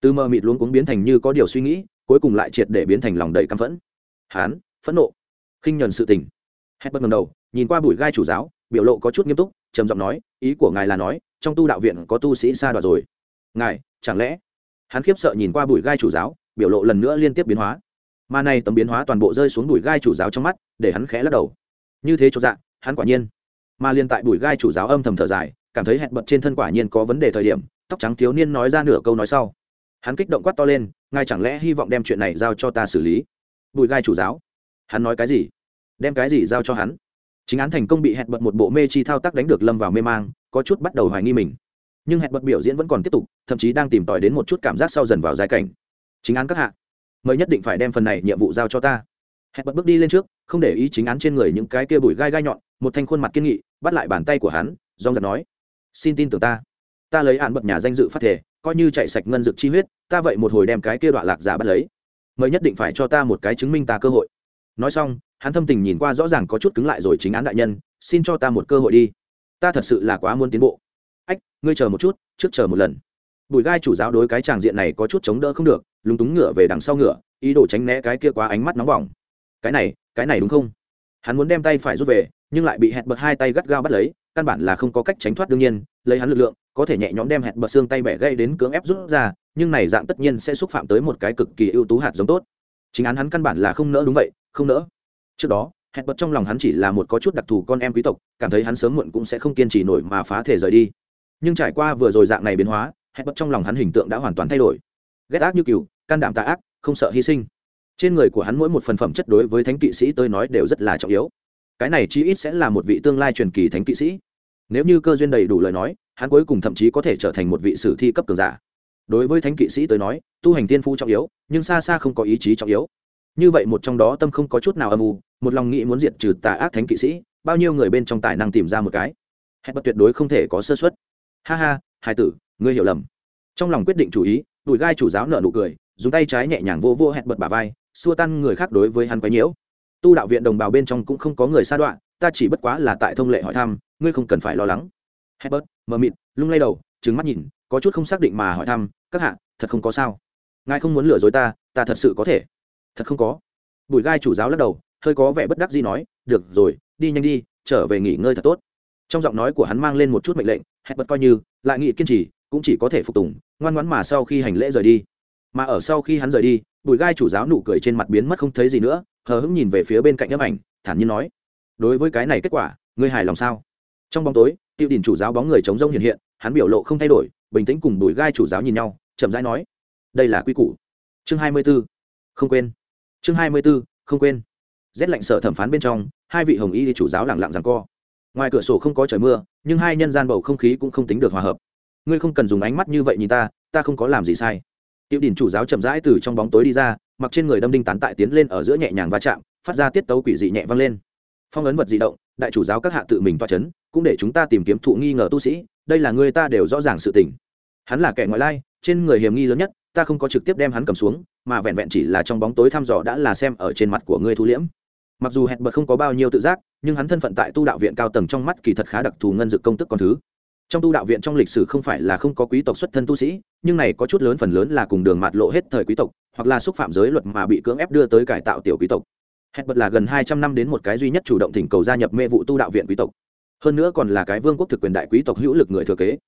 Từ mờ mịt luống cuống biến thành như có điều suy nghĩ, cuối cùng lại triệt để biến thành lòng đầy căm phẫn. Hán, phẫn nộ. Khinh nhuần sự tình. Hẹn bất ngầm đầu, nhìn qua bụi gai chủ giáo, biểu lộ có chút nghiêm túc, trầm giọng nói, ý của ngài là nói, trong tu đạo viện có tu sĩ xa đoạt rồi ngài, chẳng lẽ? Hắn khiếp sợ nhìn qua bụi gai chủ giáo, biểu lộ lần nữa liên tiếp biến hóa. Mà này tấm biến hóa toàn bộ rơi xuống bụi gai chủ giáo trong mắt, để hắn khẽ lắc đầu. Như thế cho dạ hắn quả nhiên. Mà liên tại bụi gai chủ giáo âm thầm thở dài, cảm thấy hẹn bật trên thân quả nhiên có vấn đề thời điểm, tóc trắng thiếu niên nói ra nửa câu nói sau. Hắn kích động quát to lên, ngài chẳng lẽ hy vọng đem chuyện này giao cho ta xử lý? Bụi gai chủ giáo. Hắn nói cái gì? Đem cái gì giao cho hắn? Chính án thành công bị hẹn bật một bộ mê chi thao tác đánh được lâm vào mê mang, có chút bắt đầu hoài nghi mình nhưng hẹn bật biểu diễn vẫn còn tiếp tục, thậm chí đang tìm tòi đến một chút cảm giác sau dần vào giai cảnh. Chính án các hạ, mời nhất định phải đem phần này nhiệm vụ giao cho ta. Hẹn bật bước đi lên trước, không để ý chính án trên người những cái kia bụi gai gai nhọn, một thanh khuôn mặt kiên nghị, bắt lại bàn tay của hắn dong giật nói, xin tin tưởng ta. Ta lấy hạn bật nhà danh dự phát thể, coi như chạy sạch ngân dực chi huyết, ta vậy một hồi đem cái kia đoạn lạc giả bắt lấy. Mới nhất định phải cho ta một cái chứng minh ta cơ hội. Nói xong, hắn thâm tình nhìn qua rõ ràng có chút cứng lại rồi chính án đại nhân, xin cho ta một cơ hội đi. Ta thật sự là quá muốn tiến bộ ách, ngươi chờ một chút, trước chờ một lần. Bùi gai chủ giáo đối cái tràng diện này có chút chống đỡ không được, lúng túng ngựa về đằng sau ngựa, ý đồ tránh né cái kia quá ánh mắt nóng bỏng. Cái này cái này đúng không? Hắn muốn đem tay phải rút về, nhưng lại bị hẹn bật hai tay gắt gao bắt lấy, căn bản là không có cách tránh thoát đương nhiên, lấy hắn lực lượng, có thể nhẹ nhõm đem hẹn bật xương tay bẻ gây đến cưỡng ép rút ra, nhưng này dạng tất nhiên sẽ xúc phạm tới một cái cực kỳ ưu tú hạt giống tốt. Chính án hắn căn bản là không nỡ đúng vậy, không nỡ. Trước đó, hẹn bật trong lòng hắn chỉ là một có chút đặc thù con em quý tộc, cảm thấy hắn sớm muộn cũng sẽ không kiên trì nổi mà phá thể rời đi nhưng trải qua vừa rồi dạng này biến hóa, hẹn bật trong lòng hắn hình tượng đã hoàn toàn thay đổi. Ghét ác như cừu, can đảm tà ác, không sợ hy sinh. Trên người của hắn mỗi một phần phẩm chất đối với thánh kỵ sĩ tôi nói đều rất là trọng yếu. Cái này chí ít sẽ là một vị tương lai truyền kỳ thánh kỵ sĩ. Nếu như cơ duyên đầy đủ lời nói, hắn cuối cùng thậm chí có thể trở thành một vị sử thi cấp cường giả. Đối với thánh kỵ sĩ tới nói, tu hành tiên phu trọng yếu, nhưng xa xa không có ý chí trọng yếu. Như vậy một trong đó tâm không có chút nào âm u, một lòng nghĩ muốn diệt trừ tà ác thánh kỵ sĩ, bao nhiêu người bên trong tài năng tìm ra một cái. Hẹn bật tuyệt đối không thể có sơ xuất ha ha hai tử ngươi hiểu lầm trong lòng quyết định chủ ý đùi gai chủ giáo nợ nụ cười dùng tay trái nhẹ nhàng vô vô hẹn bật bà vai xua tan người khác đối với hắn quấy nhiễu tu đạo viện đồng bào bên trong cũng không có người xa đoạn ta chỉ bất quá là tại thông lệ hỏi thăm ngươi không cần phải lo lắng Herbert, mờ mịt, lung lay đầu, trừng mắt nhìn, có chút không xác định mà hỏi thăm, các hạ, thật không có sao? Ngài không muốn lừa dối ta, ta thật sự có thể. Thật không có. Bùi gai chủ giáo lắc đầu, hơi có vẻ bất đắc dĩ nói, được rồi, đi nhanh đi, trở về nghỉ ngơi thật tốt. Trong giọng nói của hắn mang lên một chút mệnh lệnh, Herbert coi như lại nghị kiên trì, cũng chỉ có thể phục tùng, ngoan ngoãn mà sau khi hành lễ rời đi. Mà ở sau khi hắn rời đi, Bùi gai chủ giáo nụ cười trên mặt biến mất không thấy gì nữa, hờ hững nhìn về phía bên cạnh âm ảnh, thản nhiên nói, đối với cái này kết quả, ngươi hài lòng sao? Trong bóng tối, tiêu đình chủ giáo bóng người chống rông hiện hiện hắn biểu lộ không thay đổi bình tĩnh cùng bùi gai chủ giáo nhìn nhau chậm rãi nói đây là quy củ chương hai mươi b ố không quên chương hai mươi b ố không quên rét lạnh sợ thẩm phán bên trong hai vị hồng y chủ giáo lẳng lặng rằng co ngoài cửa sổ không có trời mưa, nhưng hai nhân gian bầu không khí cũng không tính được hòa hợp. Ngươi không cần dùng ánh mắt như vậy nhìn ta ta không có làm gì sai. Tiểu đình chủ giáo chậm rãi từ trong bóng tối đi ra, mặc trên người đâm đinh tán tại tiến lên ở giữa nhẹ nhàng va chạm, phát ra tiết tấu quỷ dị nhẹ vang lên. Phong ấn vật di động, đại chủ giáo các hạ tự mình toa c h ấ n cũng để chúng ta tìm kiếm thụ nghi ngờ tu sĩ, đây là người ta đều rõ ràng sự tình. Hắn là kẻ ngoại lai, trên người hiểm nghi lớn nhất, ta không có trực tiếp đem hắn cầm xuống, mà vẹn vẹn chỉ là trong bóng tối thăm dò đã là xem ở trên mặt của ngươi thu liễm mặc dù hẹn bật không có bao nhiêu tự giác, nhưng hắn thân phận tại tu đạo viện cao tầng trong mắt kỳ thật khá đặc thù ngân dự công tức con thứ. Trong tu đạo viện trong lịch sử không phải là không có quý tộc xuất thân tu sĩ, nhưng này có chút lớn phần lớn là cùng đường mạt lộ hết thời quý tộc, hoặc là xúc phạm giới luật mà bị cưỡng ép đưa tới cải tạo tiểu quý tộc. Hẹn bật là gần hai trăm năm đến một cái duy nhất chủ động thỉnh cầu gia nhập mê vụ tu đạo viện quý tộc. Hơn nữa còn là cái vương quốc thực quyền đại quý tộc hữu lực người thừa kế.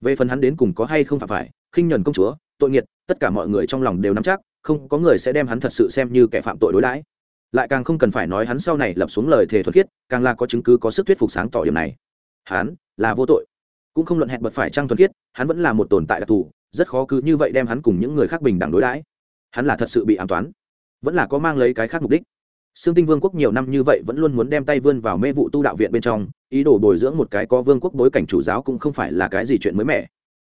Về phần hắn đến cùng có hay không phạm phải, khinh nhuần công chúa, tội nghiệt, tất cả mọi người trong lòng đều nắm chắc, không có người sẽ đem hắn thật sự xem như kẻ phạm tội đối đãi lại càng không cần phải nói hắn sau này lập xuống lời thề thuật khiết càng là có chứng cứ có sức thuyết phục sáng tỏ điểm này hắn là vô tội cũng không luận hẹn bật phải trăng thuần khiết hắn vẫn là một tồn tại đặc thù rất khó cứ như vậy đem hắn cùng những người khác bình đẳng đối đãi hắn là thật sự bị ám toán vẫn là có mang lấy cái khác mục đích Sương Tinh Vương quốc nhiều năm như vậy vẫn luôn muốn đem tay vươn vào mê vụ tu đạo viện bên trong, ý đồ bồi dưỡng một cái có vương quốc bối cảnh chủ giáo cũng không phải là cái gì chuyện mới mẻ.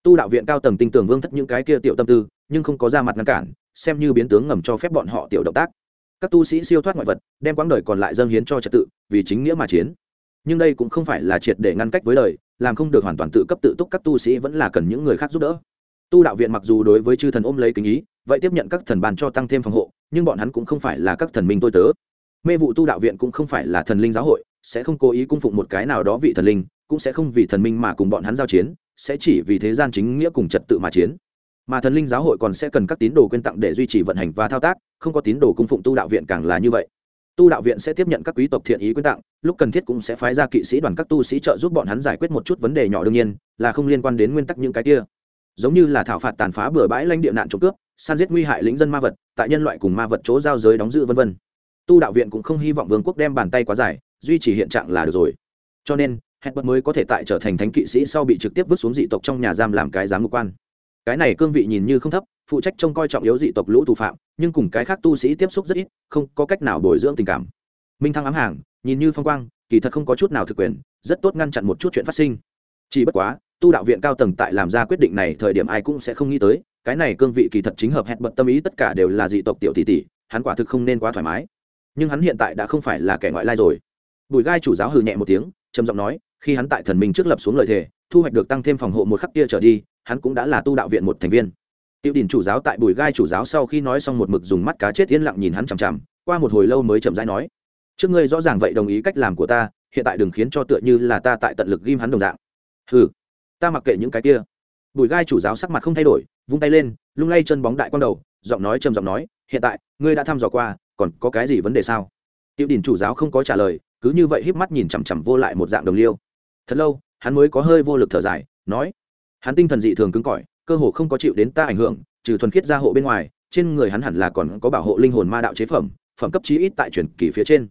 Tu đạo viện cao tầng tinh tường vương thất những cái kia tiểu tâm tư, nhưng không có ra mặt ngăn cản, xem như biến tướng ngầm cho phép bọn họ tiểu động tác. Các tu sĩ siêu thoát ngoại vật, đem quãng đời còn lại dâng hiến cho trật tự, vì chính nghĩa mà chiến. Nhưng đây cũng không phải là triệt để ngăn cách với đời, làm không được hoàn toàn tự cấp tự túc các tu sĩ vẫn là cần những người khác giúp đỡ. tu đạo viện mặc dù đối với chư thần ôm lấy kính ý vậy tiếp nhận các thần bàn cho tăng thêm phòng hộ nhưng bọn hắn cũng không phải là các thần minh tôi tớ mê vụ tu đạo viện cũng không phải là thần linh giáo hội sẽ không cố ý cung phụng một cái nào đó vị thần linh cũng sẽ không vì thần minh mà cùng bọn hắn giao chiến sẽ chỉ vì thế gian chính nghĩa cùng trật tự mà chiến mà thần linh giáo hội còn sẽ cần các tín đồ quyên tặng để duy trì vận hành và thao tác, không có tín đồ cung phụng tu đạo viện càng là như vậy. Tu đạo viện sẽ tiếp nhận các quý tộc thiện ý quyên tặng, lúc cần thiết cũng sẽ phái ra kỵ sĩ đoàn các tu sĩ trợ giúp bọn hắn giải quyết một chút vấn đề nhỏ đương nhiên, là không liên quan đến nguyên tắc những cái kia. Giống như là thảo phạt tàn phá bừa bãi lãnh địa nạn trộm cướp, san giết nguy hại lính dân ma vật, tại nhân loại cùng ma vật chỗ giao giới đóng giữ vân vân. Tu đạo viện cũng không hy vọng vương quốc đem bàn tay quá dài, duy trì hiện trạng là được rồi. Cho nên hẹn bật mới có thể tại trở thành thánh kỵ sĩ sau bị trực tiếp vứt xuống dị tộc trong nhà giam làm cái giám mục quan cái này cương vị nhìn như không thấp, phụ trách trông coi trọng yếu dị tộc lũ tù phạm, nhưng cùng cái khác tu sĩ tiếp xúc rất ít, không có cách nào bồi dưỡng tình cảm. Minh thăng ám hàng, nhìn như phong quang, kỳ thật không có chút nào thực quyền, rất tốt ngăn chặn một chút chuyện phát sinh. Chỉ bất quá, tu đạo viện cao tầng tại làm ra quyết định này thời điểm ai cũng sẽ không nghĩ tới, cái này cương vị kỳ thật chính hợp hẹn bật tâm ý tất cả đều là dị tộc tiểu tỷ tỷ, hắn quả thực không nên quá thoải mái. Nhưng hắn hiện tại đã không phải là kẻ ngoại lai rồi. Bùi gai chủ giáo hừ nhẹ một tiếng, trầm giọng nói khi hắn tại thần minh trước lập xuống lời thề thu hoạch được tăng thêm phòng hộ một khắc kia trở đi, hắn cũng đã là tu đạo viện một thành viên. Tiêu đình chủ giáo tại bùi gai chủ giáo sau khi nói xong một mực dùng mắt cá chết yên lặng nhìn hắn chằm chằm, qua một hồi lâu mới chậm rãi nói, trước ngươi rõ ràng vậy đồng ý cách làm của ta, hiện tại đừng khiến cho tựa như là ta tại tận lực ghim hắn đồng dạng. Hừ, ta mặc kệ những cái kia. Bùi gai chủ giáo sắc mặt không thay đổi, vung tay lên, lung lay chân bóng đại quang đầu, giọng nói trầm giọng nói, hiện tại, ngươi đã thăm dò qua, còn có cái gì vấn đề sao? Tiêu đình chủ giáo không có trả lời, cứ như vậy híp mắt nhìn chằm chằm vô lại một dạng đồng liêu thật lâu, hắn mới có hơi vô lực thở dài, nói, hắn tinh thần dị thường cứng cỏi, cơ hồ không có chịu đến ta ảnh hưởng, trừ thuần khiết gia hộ bên ngoài, trên người hắn hẳn là còn có bảo hộ linh hồn ma đạo chế phẩm phẩm cấp chí ít tại truyền kỳ phía trên.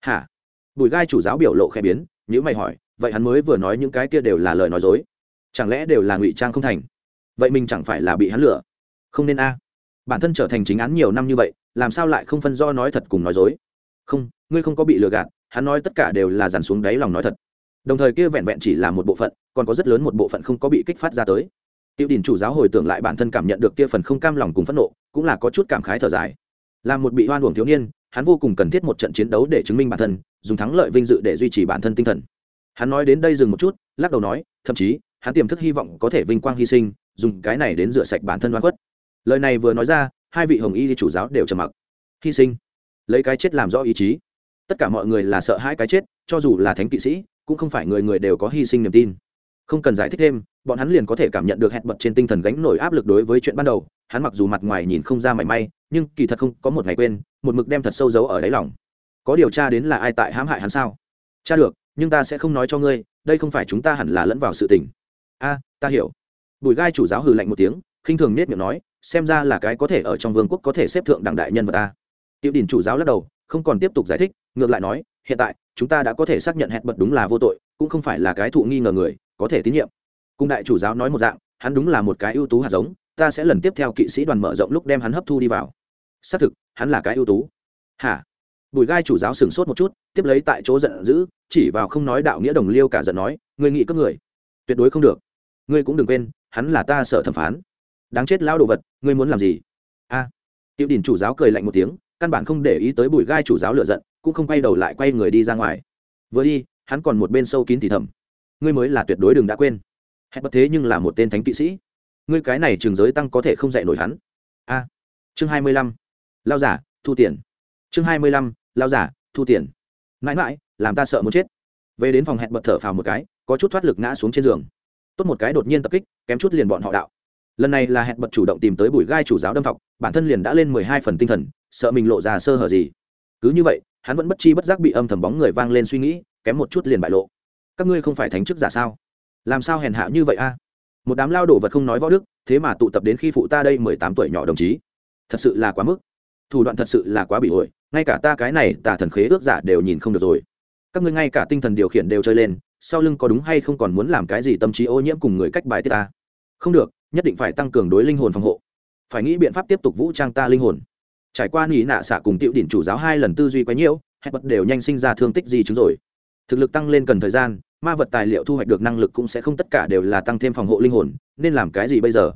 Hả? Bùi gai chủ giáo biểu lộ khẽ biến nhữ mày hỏi, vậy hắn mới vừa nói những cái kia đều là lời nói dối? Chẳng lẽ đều là ngụy trang không thành? Vậy mình chẳng phải là bị hắn lừa? Không nên a. Bản thân trở thành chính án nhiều năm như vậy, làm sao lại không phân do nói thật cùng nói dối? Không, ngươi không có bị lừa gạt, hắn nói tất cả đều là dàn xuống đáy lòng nói thật đồng thời kia vẹn vẹn chỉ là một bộ phận, còn có rất lớn một bộ phận không có bị kích phát ra tới. Tiêu đình chủ giáo hồi tưởng lại bản thân cảm nhận được kia phần không cam lòng cùng phẫn nộ, cũng là có chút cảm khái thở dài. Là một bị hoan hưởng thiếu niên, hắn vô cùng cần thiết một trận chiến đấu để chứng minh bản thân, dùng thắng lợi vinh dự để duy trì bản thân tinh thần. Hắn nói đến đây dừng một chút, lắc đầu nói, thậm chí, hắn tiềm thức hy vọng có thể vinh quang hy sinh, dùng cái này đến rửa sạch bản thân oan khuất. Lời này vừa nói ra, hai vị hồng y chủ giáo đều trầm mặc. Hy sinh. Lấy cái chết làm rõ ý chí. Tất cả mọi người là sợ hai cái chết, cho dù là thánh kỵ sĩ cũng không phải người người đều có hy sinh niềm tin. Không cần giải thích thêm, bọn hắn liền có thể cảm nhận được hẹn bật trên tinh thần gánh nổi áp lực đối với chuyện ban đầu, hắn mặc dù mặt ngoài nhìn không ra mảy may, nhưng kỳ thật không, có một ngày quên, một mực đem thật sâu giấu ở đáy lòng. Có điều tra đến là ai tại hãm hại hắn sao? Cha được, nhưng ta sẽ không nói cho ngươi, đây không phải chúng ta hẳn là lẫn vào sự tình. A, ta hiểu. Bùi gai chủ giáo hừ lạnh một tiếng, khinh thường nết miệng nói, xem ra là cái có thể ở trong vương quốc có thể xếp thượng đẳng đại nhân vật ta. Tiểu đình chủ giáo lắc đầu, không còn tiếp tục giải thích, ngược lại nói, hiện tại chúng ta đã có thể xác nhận hẹn bật đúng là vô tội cũng không phải là cái thụ nghi ngờ người có thể tín nhiệm. Cùng đại chủ giáo nói một dạng hắn đúng là một cái ưu tú hạt giống ta sẽ lần tiếp theo kỵ sĩ đoàn mở rộng lúc đem hắn hấp thu đi vào. Xác thực hắn là cái ưu tú. Hả? Bùi gai chủ giáo sửng sốt một chút tiếp lấy tại chỗ giận dữ chỉ vào không nói đạo nghĩa đồng liêu cả giận nói người nghĩ cấp người? Tuyệt đối không được. Ngươi cũng đừng quên hắn là ta sợ thẩm phán. Đáng chết lao đồ vật ngươi muốn làm gì? A. À, tiểu đình chủ giáo cười lạnh một tiếng căn bản không để ý tới bùi gai chủ giáo lựa giận cũng không quay đầu lại quay người đi ra ngoài. Vừa đi, hắn còn một bên sâu kín thì thầm. Ngươi mới là tuyệt đối đừng đã quên. Hẹn bất thế nhưng là một tên thánh kỵ sĩ. Ngươi cái này trường giới tăng có thể không dạy nổi hắn. A. Chương hai mươi lăm. Lao giả, thu tiền. Chương hai mươi lăm. Lao giả, thu tiền. Mãi mãi, làm ta sợ muốn chết. Về đến phòng hẹn bật thở phào một cái, có chút thoát lực ngã xuống trên giường. Tốt một cái đột nhiên tập kích, kém chút liền bọn họ đạo. Lần này là hẹn bật chủ động tìm tới bùi gai chủ giáo đâm thọc, bản thân liền đã lên mười hai phần tinh thần, sợ mình lộ ra sơ hở gì. Cứ như vậy hắn vẫn bất chi bất giác bị âm thầm bóng người vang lên suy nghĩ, kém một chút liền bại lộ. Các ngươi không phải thánh chức giả sao? Làm sao hèn hạ như vậy a? Một đám lao đổ vật không nói võ đức, thế mà tụ tập đến khi phụ ta đây mười tám tuổi nhỏ đồng chí. Thật sự là quá mức. Thủ đoạn thật sự là quá bị ổi, ngay cả ta cái này tà thần khế ước giả đều nhìn không được rồi. Các ngươi ngay cả tinh thần điều khiển đều chơi lên, sau lưng có đúng hay không còn muốn làm cái gì tâm trí ô nhiễm cùng người cách bài tiết ta? Không được, nhất định phải tăng cường đối linh hồn phòng hộ. Phải nghĩ biện pháp tiếp tục vũ trang ta linh hồn trải qua nỉ nạ xạ cùng tiểu đỉnh chủ giáo hai lần tư duy quấy nhiễu hay bật đều nhanh sinh ra thương tích gì chứng rồi. Thực lực tăng lên cần thời gian, ma vật tài liệu thu hoạch được năng lực cũng sẽ không tất cả đều là tăng thêm phòng hộ linh hồn, nên làm cái gì bây giờ?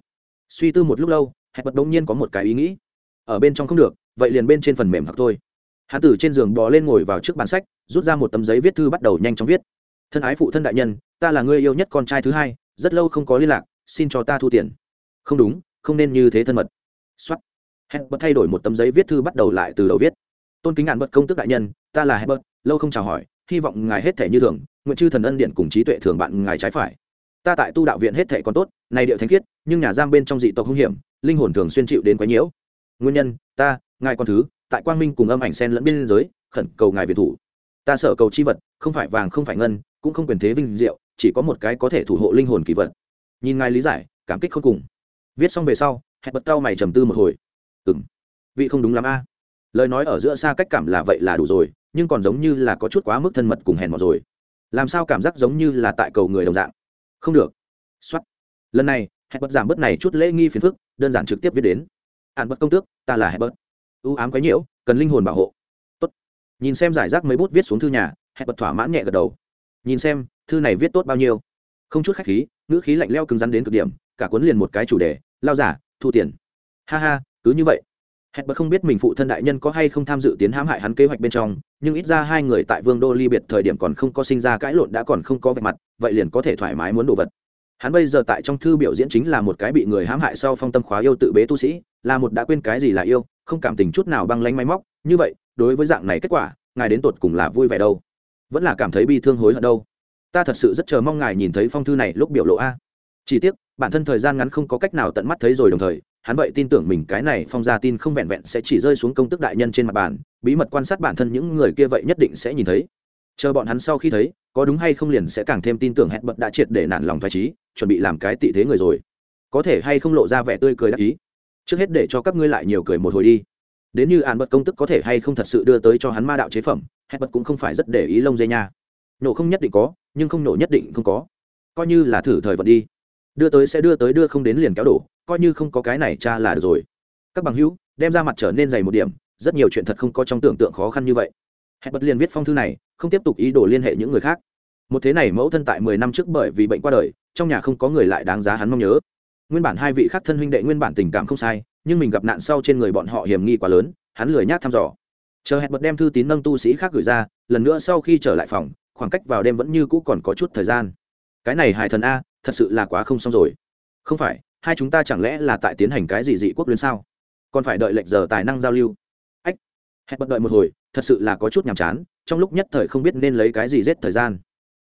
Suy tư một lúc lâu hẹn bật đ nhiên có một cái ý nghĩ. Ở bên trong không được, vậy liền bên trên phần mềm hoặc thôi. Hắn Tử trên giường bò lên ngồi vào trước bàn sách, rút ra một tấm giấy viết thư bắt đầu nhanh chóng viết. Thân ái phụ thân đại nhân, ta là người yêu nhất con trai thứ hai, rất lâu không có liên lạc, xin cho ta thu tiền. Không đúng, không nên như thế thân mật. Xuất hẹn bật thay đổi một tấm giấy viết thư bắt đầu lại từ đầu viết. Tôn kính ngạn bật công tước đại nhân, ta là hẹn bật lâu không chào hỏi, hy vọng ngài hết thể như thường, nguyện chư thần ân điện cùng trí tuệ thường bạn ngài trái phải. Ta tại tu đạo viện hết thể còn tốt, này điệu thánh khiết, nhưng nhà giam bên trong dị tộc hung hiểm, linh hồn thường xuyên chịu đến quái nhiễu. Nguyên nhân, ta, ngài con thứ, tại quang minh cùng âm ảnh sen lẫn biên giới, khẩn cầu ngài việt thủ. Ta sợ cầu chi vật, không phải vàng không phải ngân, cũng không quyền thế vinh diệu, chỉ có một cái có thể thủ hộ linh hồn kỳ vật. Nhìn ngài lý giải, cảm kích không cùng. Viết xong về sau hẹn bật cao mày trầm tư một hồi ừ m vị không đúng lắm a. Lời nói ở giữa xa cách cảm là vậy là đủ rồi, nhưng còn giống như là có chút quá mức thân mật cùng hèn mọt rồi. Làm sao cảm giác giống như là tại cầu người đồng dạng? Không được. X o á t lần này hẹn bật giảm bớt này chút lễ nghi phiền phức, đơn giản trực tiếp viết đến. Hạn bật công tước, ta là hẹn bớt ưu ám quấy nhiễu, cần linh hồn bảo hộ. Tốt. Nhìn xem giải rác mấy bút viết xuống thư nhà hẹn bật thỏa mãn nhẹ gật đầu. Nhìn xem, thư này viết tốt bao nhiêu? Không chút khách khí, ngữ khí lạnh leo cứng rắn đến cực điểm, cả cuốn liền một cái chủ đề, lao giả, thu tiền. Ha ha cứ như vậy hẹn bật không biết mình phụ thân đại nhân có hay không tham dự tiến hãm hại hắn kế hoạch bên trong, nhưng ít ra hai người tại vương đô ly biệt thời điểm còn không có sinh ra cãi lộn đã còn không có vạch mặt, vậy liền có thể thoải mái muốn đồ vật. Hắn bây giờ tại trong thư biểu diễn chính là một cái bị người hãm hại sau phong tâm khóa yêu tự bế tu sĩ, là một đã quên cái gì là yêu, không cảm tình chút nào băng lanh máy móc, như vậy, đối với dạng này kết quả, ngài đến tột cùng là vui vẻ đâu? Vẫn là cảm thấy bi thương hối hận đâu? Ta thật sự rất chờ mong ngài nhìn thấy phong thư này lúc biểu lộ a. Chỉ tiếc, bản thân thời gian ngắn không có cách nào tận mắt thấy rồi đồng thời hắn vậy tin tưởng mình cái này phong ra tin không vẹn vẹn sẽ chỉ rơi xuống công tức đại nhân trên mặt bàn, bí mật quan sát bản thân những người kia vậy nhất định sẽ nhìn thấy. Chờ bọn hắn sau khi thấy, có đúng hay không liền sẽ càng thêm tin tưởng hẹn bật đã triệt để nản lòng thoải trí chuẩn bị làm cái tị thế người rồi. Có thể hay không lộ ra vẻ tươi cười đắc ý? Trước hết để cho các ngươi lại nhiều cười một hồi đi. Đến như ạn bật công tức có thể hay không thật sự đưa tới cho hắn ma đạo chế phẩm, hẹn bật cũng không phải rất để ý lông dây nha. Nổ không nhất định có, nhưng không nổ nhất định không có. Coi như là thử thời vận đi đưa tới sẽ đưa tới đưa không đến liền kéo đổ, coi như không có cái này cha là được rồi. Các bằng hữu, đem ra mặt trở nên dày một điểm, rất nhiều chuyện thật không có trong tưởng tượng khó khăn như vậy. Hẹn bật liền viết phong thư này, không tiếp tục ý đồ liên hệ những người khác. Một thế này mẫu thân tại mười năm trước bởi vì bệnh qua đời, trong nhà không có người lại đáng giá hắn mong nhớ. Nguyên bản hai vị khác thân huynh đệ nguyên bản tình cảm không sai, nhưng mình gặp nạn sau trên người bọn họ hiểm nghi quá lớn, hắn lười nhác thăm dò. Chờ hẹn bật đem thư tín nâng tu sĩ khác gửi ra, lần nữa sau khi trở lại phòng, khoảng cách vào đêm vẫn như cũ còn có chút thời gian cái này hải thần a, thật sự là quá không xong rồi. Không phải, hai chúng ta chẳng lẽ là tại tiến hành cái gì dị quốc luyến sao? Còn phải đợi lệnh giờ tài năng giao lưu. Ách, hẹn bận đợi một hồi, thật sự là có chút nhàm chán, trong lúc nhất thời không biết nên lấy cái gì giết thời gian.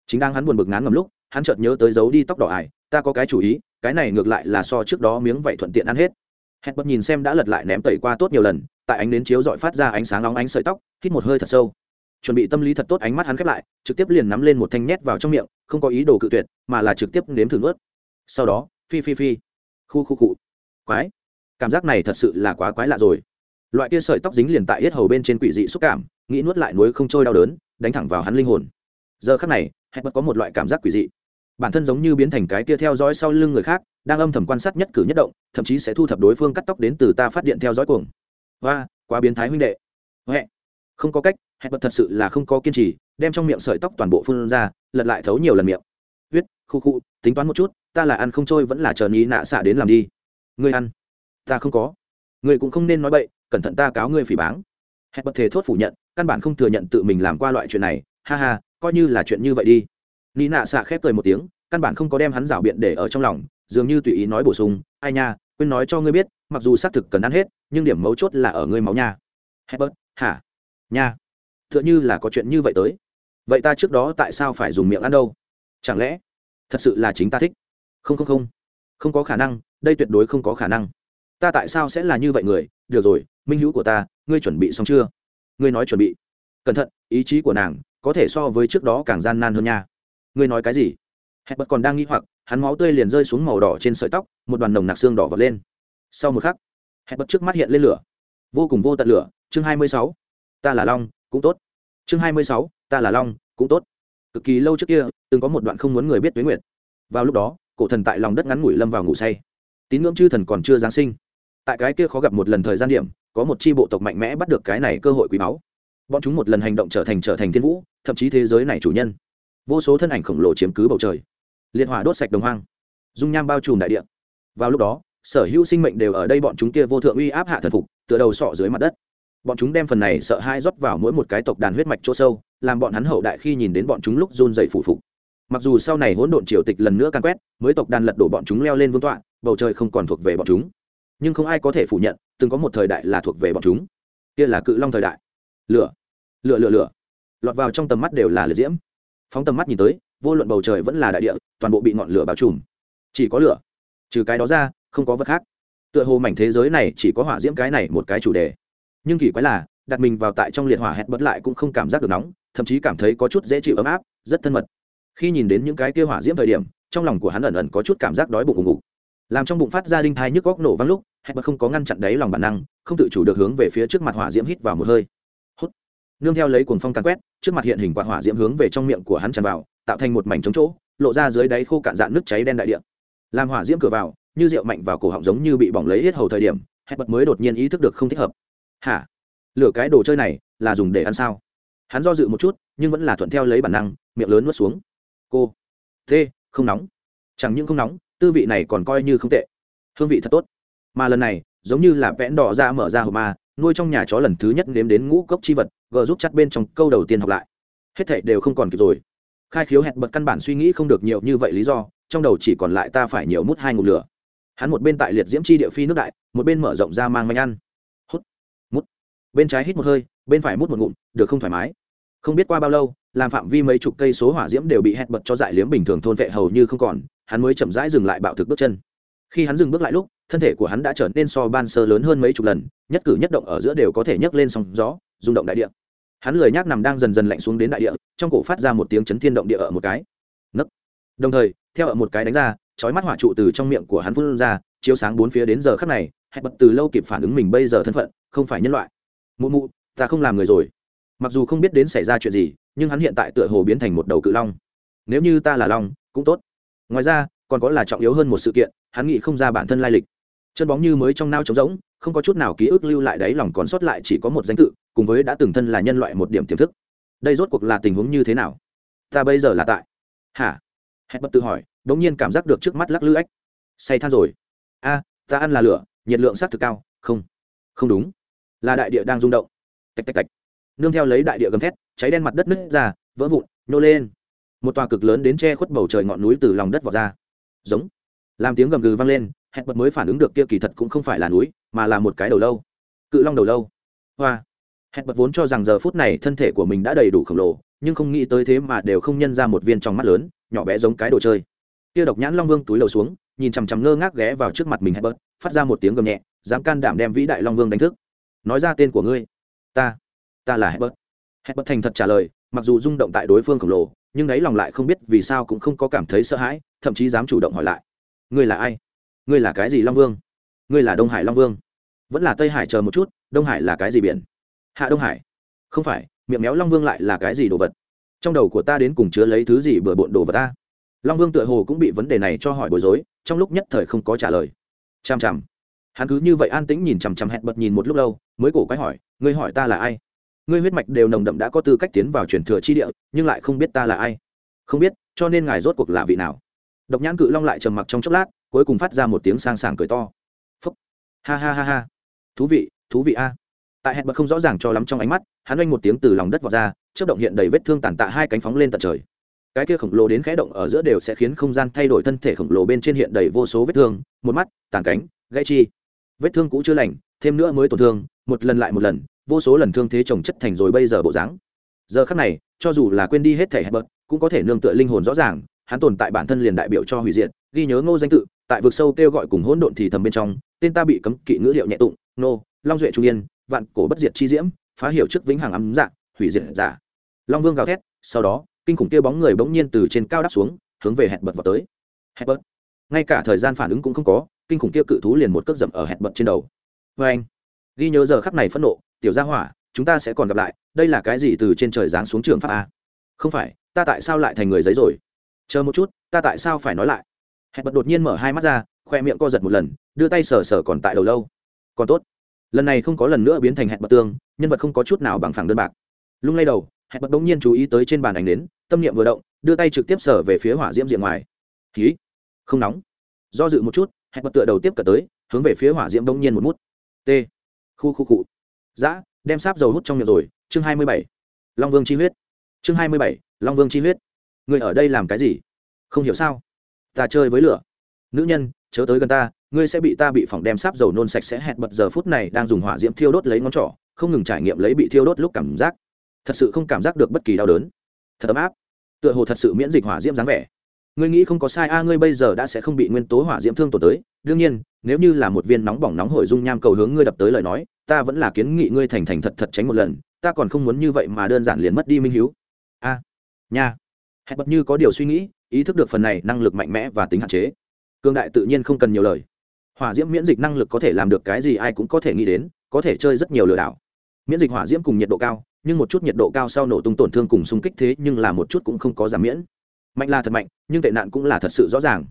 Chính đang hắn buồn bực ngán ngầm lúc, hắn chợt nhớ tới giấu đi tóc đỏ ải, ta có cái chủ ý, cái này ngược lại là so trước đó miếng vậy thuận tiện ăn hết. Hẹn bật nhìn xem đã lật lại ném tẩy qua tốt nhiều lần, tại ánh nến chiếu dọi phát ra ánh sáng nóng ánh sợi tóc, hít một hơi thật sâu chuẩn bị tâm lý thật tốt ánh mắt hắn khép lại, trực tiếp liền nắm lên một thanh nhét vào trong miệng, không có ý đồ cự tuyệt, mà là trực tiếp nếm thử nuốt. Sau đó, phi phi phi. Khu khu cụ quái. Cảm giác này thật sự là quá quái lạ rồi. Loại kia sợi tóc dính liền tại yết hầu bên trên quỷ dị xúc cảm, nghĩ nuốt lại nuối không trôi đau đớn, đánh thẳng vào hắn linh hồn. Giờ khắc này, hẹn bật có một loại cảm giác quỷ dị. Bản thân giống như biến thành cái kia theo dõi sau lưng người khác, đang âm thầm quan sát nhất cử nhất động, thậm chí sẽ thu thập đối phương cắt tóc đến từ ta phát điện theo dõi cuồng. Và quá biến thái huynh đệ. Huệ không có cách, hẹn bật thật sự là không có kiên trì, đem trong miệng sợi tóc toàn bộ phun ra, lật lại thấu nhiều lần miệng. Huyết khu khu, tính toán một chút, ta là ăn không trôi vẫn là chờ ní nạ xạ đến làm đi. Ngươi ăn. Ta không có. Ngươi cũng không nên nói bậy, cẩn thận ta cáo ngươi phỉ báng. Hẹn bật thể thốt phủ nhận, căn bản không thừa nhận tự mình làm qua loại chuyện này. Ha ha, coi như là chuyện như vậy đi. Ní nạ xạ khép cười một tiếng, căn bản không có đem hắn rảo biện để ở trong lòng, dường như tùy ý nói bổ sung, ai nha, quên nói cho ngươi biết, mặc dù xác thực cần ăn hết, nhưng điểm mấu chốt là ở ngươi máu nha. Hebert hả? Nha t h ư ợ n h ư là có chuyện như vậy tới. Vậy ta trước đó tại sao phải dùng miệng ăn đâu? Chẳng lẽ thật sự là chính ta thích? Không không không. Không có khả năng, đây tuyệt đối không có khả năng. Ta tại sao sẽ là như vậy người? Được rồi, minh hữu của ta, ngươi chuẩn bị xong chưa? Ngươi nói chuẩn bị. Cẩn thận, ý chí của nàng có thể so với trước đó càng gian nan hơn nha. Ngươi nói cái gì? Hẹn bật còn đang nghĩ hoặc, hắn máu tươi liền rơi xuống màu đỏ trên sợi tóc, một đoàn nồng nặc xương đỏ vật lên. Sau một khắc hẹn bật trước mắt hiện lên lửa. Vô cùng vô tận lửa, chương hai mươi sáu ta là long, cũng tốt. Chương hai mươi sáu, ta là long, cũng tốt. Cực kỳ lâu trước kia, từng có một đoạn không muốn người biết tuế nguyệt. Vào lúc đó, cổ thần tại lòng đất ngắn ngủi lâm vào ngủ say. Tín ngưỡng chư thần còn chưa giáng sinh. Tại cái kia khó gặp một lần thời gian điểm, có một chi bộ tộc mạnh mẽ bắt được cái này cơ hội quý báu. Bọn chúng một lần hành động trở thành trở thành thiên vũ, thậm chí thế giới này chủ nhân. Vô số thân ảnh khổng lồ chiếm cứ bầu trời. Liệt hỏa đốt sạch đồng hoang. Dung nham bao trùm đại địa. Vào lúc đó, sở hữu sinh mệnh đều ở đây bọn chúng kia vô thượng uy áp hạ thần phục, tựa đầu sọ dưới mặt đất bọn chúng đem phần này sợ hai rót vào mỗi một cái tộc đàn huyết mạch chỗ sâu, làm bọn hắn hậu đại khi nhìn đến bọn chúng lúc run dày phủ phục. Mặc dù sau này hỗn độn triều tịch lần nữa càn quét, mới tộc đàn lật đổ bọn chúng leo lên vương tọa, bầu trời không còn thuộc về bọn chúng. Nhưng không ai có thể phủ nhận, từng có một thời đại là thuộc về bọn chúng. Kia là cự long thời đại. Lửa. Lửa lửa lửa. Lọt vào trong tầm mắt đều là liệt diễm. Phóng tầm mắt nhìn tới, vô luận bầu trời vẫn là đại địa, toàn bộ bị ngọn lửa bao trùm. Chỉ có lửa. Trừ cái đó ra, không có vật khác. Tựa hồ mảnh thế giới này chỉ có hỏa diễm cái này một cái chủ đề nhưng kỳ quái là, đặt mình vào tại trong liệt hỏa hẹn bật lại cũng không cảm giác được nóng, thậm chí cảm thấy có chút dễ chịu ấm áp, rất thân mật. Khi nhìn đến những cái kia hỏa diễm thời điểm, trong lòng của hắn ẩn ẩn có chút cảm giác đói bụng ủng ngủ làm trong bụng phát ra đinh thai nhức góc nổ văng lúc, hẹn bật không có ngăn chặn đáy lòng bản năng, không tự chủ được hướng về phía trước mặt hỏa diễm hít vào một hơi. Hút. Nương theo lấy cuồng phong càn quét, trước mặt hiện hình quạt hỏa diễm hướng về trong miệng của hắn tràn vào, tạo thành một mảnh trống chỗ, lộ ra dưới đáy khô cạn dạn nước cháy đen đại địa. Làm hỏa diễm cửa vào, như rượu mạnh vào cổ họng giống như bị bỏng lấy hết hầu thời điểm, hẹn bật mới đột nhiên ý thức được không thích hợp hả? Lửa cái đồ chơi này là dùng để ăn sao? Hắn do dự một chút, nhưng vẫn là thuận theo lấy bản năng, miệng lớn nuốt xuống. Cô. Thế không nóng. Chẳng những không nóng, tư vị này còn coi như không tệ. Hương vị thật tốt. Mà lần này, giống như là vẽn đỏ ra mở ra hộp ma, nuôi trong nhà chó lần thứ nhất nếm đến ngũ cốc chi vật, gờ giúp chặt bên trong câu đầu tiên học lại. Hết thệ đều không còn kịp rồi. Khai khiếu hẹn bật căn bản suy nghĩ không được nhiều như vậy lý do, trong đầu chỉ còn lại ta phải nhiều mút hai ngụm lửa. Hắn một bên tại liệt diễm chi địa phi nước đại, một bên mở rộng ra mang manh ăn bên trái hít một hơi, bên phải mút một ngụm, được không thoải mái. Không biết qua bao lâu, làm phạm vi mấy chục cây số hỏa diễm đều bị hẹn bật cho dại liếm bình thường thôn vệ hầu như không còn, hắn mới chậm rãi dừng lại bạo thực bước chân. Khi hắn dừng bước lại lúc, thân thể của hắn đã trở nên so ban sơ lớn hơn mấy chục lần, nhất cử nhất động ở giữa đều có thể nhấc lên sóng gió, rung động đại địa. Hắn lười nhác nằm đang dần dần lạnh xuống đến đại địa, trong cổ phát ra một tiếng chấn thiên động địa ở một cái. Nấc. Đồng thời, theo ở một cái đánh ra, chói mắt hỏa trụ từ trong miệng của hắn phun ra, chiếu sáng bốn phía đến giờ khắc này, hẹn bật từ lâu kịp phản ứng mình bây giờ thân phận, không phải nhân loại mụ mụ, ta không làm người rồi. Mặc dù không biết đến xảy ra chuyện gì, nhưng hắn hiện tại tựa hồ biến thành một đầu cự long. Nếu như ta là long, cũng tốt. Ngoài ra, còn có là trọng yếu hơn một sự kiện, hắn nghĩ không ra bản thân lai lịch. Chân bóng như mới trong nao trống rỗng, không có chút nào ký ức lưu lại đấy lòng còn sót lại chỉ có một danh tự, cùng với đã từng thân là nhân loại một điểm tiềm thức. Đây rốt cuộc là tình huống như thế nào? Ta bây giờ là tại. Hả? Hẹn bật tự hỏi đ ỗ n g nhiên cảm giác được trước mắt lắc lư ếch say than rồi. A, ta ăn là lửa, nhiệt lượng s á t thực cao. Không. Không đúng là đại địa đang rung động. Tạch tạch tạch. Nương theo lấy đại địa gầm thét, cháy đen mặt đất nứt ra, vỡ vụn, nhô lên. Một tòa cực lớn đến che khuất bầu trời ngọn núi từ lòng đất vọt ra. Giống. Làm tiếng gầm gừ vang lên, hẹn bật mới phản ứng được kia kỳ thật cũng không phải là núi, mà là một cái đầu lâu. Cự long đầu lâu. Hoa. Hẹn bật vốn cho rằng giờ phút này thân thể của mình đã đầy đủ khổng lồ, nhưng không nghĩ tới thế mà đều không nhân ra một viên trong mắt lớn, nhỏ bé giống cái đồ chơi. Kia độc nhãn long vương túi lầu xuống, nhìn chằm chằm ngơ ngác ghé vào trước mặt mình hẹn bật, phát ra một tiếng gầm nhẹ, dám can đảm đem vĩ đại long vương đánh thức nói ra tên của ngươi. Ta ta là hẹn bật thành thật trả lời, mặc dù rung động tại đối phương khổng lồ, nhưng đáy lòng lại không biết vì sao cũng không có cảm thấy sợ hãi, thậm chí dám chủ động hỏi lại. Ngươi là ai? Ngươi là cái gì long vương? Ngươi là đông hải long vương? Vẫn là tây hải chờ một chút, đông hải là cái gì biển? Hạ đông hải. Không phải, miệng méo long vương lại là cái gì đồ vật? Trong đầu của ta đến cùng chứa lấy thứ gì bừa bộn đồ vật ta? Long vương tựa hồ cũng bị vấn đề này cho hỏi bối rối, trong lúc nhất thời không có trả lời. Chằm chằm hắn cứ như vậy an tĩnh nhìn chằm chằm hẹn bật nhìn một lúc lâu, mới cổ quái hỏi, ngươi hỏi ta là ai? Ngươi huyết mạch đều nồng đậm đã có tư cách tiến vào truyền thừa chi địa, nhưng lại không biết ta là ai. Không biết, cho nên ngài rốt cuộc là vị nào? Độc nhãn cự long lại trầm mặc trong chốc lát, cuối cùng phát ra một tiếng sang sảng cười to. Phúc. Ha ha ha ha. Thú vị thú vị a. Tại hẹn bật không rõ ràng cho lắm trong ánh mắt, hắn oanh một tiếng từ lòng đất vọt ra chất động hiện đầy vết thương tàn tạ hai cánh phóng lên tận trời. Cái kia khổng lồ đến khẽ động ở giữa đều sẽ khiến không gian thay đổi thân thể khổng lồ bên trên hiện đầy vô số vết thương, một mắt, tàn cánh, gãy chi vết thương cũ chưa lành, thêm nữa mới tổn thương, một lần lại một lần, vô số lần thương thế trồng chất thành rồi bây giờ bộ dáng. Giờ khắc này, cho dù là quên đi hết thể hẹp bật cũng có thể nương tựa linh hồn rõ ràng, hắn tồn tại bản thân liền đại biểu cho hủy diệt, ghi nhớ ngô danh tự, tại vực sâu kêu gọi cùng hỗn độn thì thầm bên trong, tên ta bị cấm kỵ ngữ liệu nhẹ tụng nô long duệ trung yên, vạn cổ bất diệt chi diễm, phá hiệu trước vĩnh hằng ấm dạng, hủy diệt giả. Long vương gào thét, sau đó, kinh khủng kia bóng người bỗng nhiên từ trên cao đáp xuống, hướng về hẹn bật vào tới. Hẹn bật ngay cả thời gian phản ứng cũng không có kinh khủng kia cự thú liền một cước dậm ở hẹn bật trên đầu. Vê anh, ghi nhớ giờ khắc này phẫn nộ, tiểu gia hỏa, chúng ta sẽ còn gặp lại, đây là cái gì từ trên trời giáng xuống trường pháp a? Không phải, ta tại sao lại thành người giấy rồi? Chờ một chút, ta tại sao phải nói lại? Hẹn bật đột nhiên mở hai mắt ra, khoe miệng co giật một lần, đưa tay sờ sờ còn tại đầu lâu. Còn tốt, lần này không có lần nữa biến thành hẹn bật tương, nhân vật không có chút nào bằng phẳng đơn bạc. Lung lay đầu, hẹn bật đ ỗ n g nhiên chú ý tới trên bàn ảnh đến tâm niệm vừa động, đưa tay trực tiếp sờ về phía hỏa diễm diện ngoài. Ký không nóng. Do dự một chút hẹn bật tựa đầu tiếp cận tới, hướng về phía hỏa diễm đông nhiên một mút. T. Khu khu cụ giã đem sáp dầu hút trong miệng rồi. Chương hai mươi bảy. Long vương chi huyết. Chương hai mươi bảy. Long vương chi huyết. Người ở đây làm cái gì? Không hiểu sao? Ta chơi với lửa. Nữ nhân, chớ tới gần ta, ngươi sẽ bị ta bị phỏng đem sáp dầu nôn sạch sẽ hẹn bật giờ phút này đang dùng hỏa diễm thiêu đốt lấy ngón trỏ, không ngừng trải nghiệm lấy bị thiêu đốt lúc cảm giác. Thật sự không cảm giác được bất kỳ đau đớn. Thật ấm áp. Tựa hồ thật sự miễn dịch hỏa diễm dáng vẻ ngươi nghĩ không có sai a, ngươi bây giờ đã sẽ không bị nguyên tố hỏa diễm thương tổn tới. Đương nhiên, nếu như là một viên nóng bỏng nóng hổi dung nham cầu hướng ngươi đập tới lời nói, ta vẫn là kiến nghị ngươi thành thành thật thật tránh một lần. Ta còn không muốn như vậy mà đơn giản liền mất đi minh hiếu. A, nha. Hẹn bật như có điều suy nghĩ, ý thức được phần này năng lực mạnh mẽ và tính hạn chế. Cương đại tự nhiên không cần nhiều lời. Hỏa diễm miễn dịch năng lực có thể làm được cái gì ai cũng có thể nghĩ đến, có thể chơi rất nhiều lừa đảo. Miễn dịch hỏa diễm cùng nhiệt độ cao, nhưng một chút nhiệt độ cao sau nổ tung tổn thương cùng xung kích thế nhưng là một chút cũng không có giảm miễn mạnh là thật mạnh, nhưng tệ nạn cũng là thật sự rõ ràng.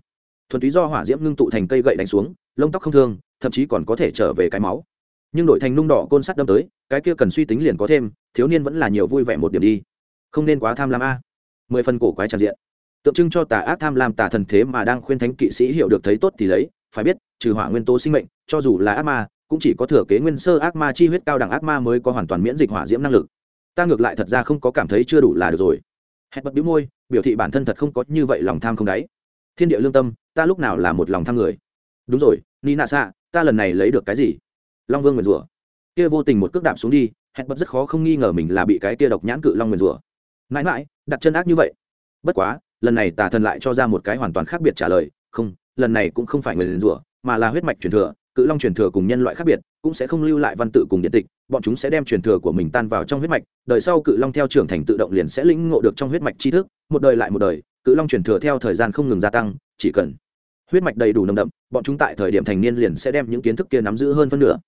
Thuần túy do hỏa diễm ngưng tụ thành cây gậy đánh xuống, lông tóc không thương, thậm chí còn có thể trở về cái máu. Nhưng đổi thành nung đỏ côn sắt đâm tới, cái kia cần suy tính liền có thêm, thiếu niên vẫn là nhiều vui vẻ một điểm đi. Không nên quá tham lam a. Mười phần cổ quái tràn diện. Tượng trưng cho tà ác tham lam tà thần thế mà đang khuyên thánh kỵ sĩ hiểu được thấy tốt thì lấy, phải biết, trừ hỏa nguyên tố sinh mệnh, cho dù là ác ma, cũng chỉ có thừa kế nguyên sơ ác ma chi huyết cao đẳng ác ma mới có hoàn toàn miễn dịch hỏa diễm năng lực. Ta ngược lại thật ra không có cảm thấy chưa đủ là được rồi hẹn bật bĩu môi, biểu thị bản thân thật không có như vậy lòng tham không đáy. Thiên địa lương tâm, ta lúc nào là một lòng tham người? Đúng rồi ni nạ xạ ta lần này lấy được cái gì? Long vương nguyền rủa. Kia vô tình một cước đạp xuống đi, hẹn bật rất khó không nghi ngờ mình là bị cái kia độc nhãn cự long nguyền rủa. Mãi mãi, đặt chân ác như vậy. Bất quá, lần này tà thần lại cho ra một cái hoàn toàn khác biệt trả lời, không, lần này cũng không phải nguyền rủa, mà là huyết mạch truyền thừa, cự long truyền thừa cùng nhân loại khác biệt, cũng sẽ không lưu lại văn tự cùng điện tịch bọn chúng sẽ đem truyền thừa của mình tan vào trong huyết mạch, đời sau cự long theo trưởng thành tự động liền sẽ lĩnh ngộ được trong huyết mạch tri thức, một đời lại một đời, cự long truyền thừa theo thời gian không ngừng gia tăng, chỉ cần huyết mạch đầy đủ nồng đậm, bọn chúng tại thời điểm thành niên liền sẽ đem những kiến thức kia nắm giữ hơn phân nửa.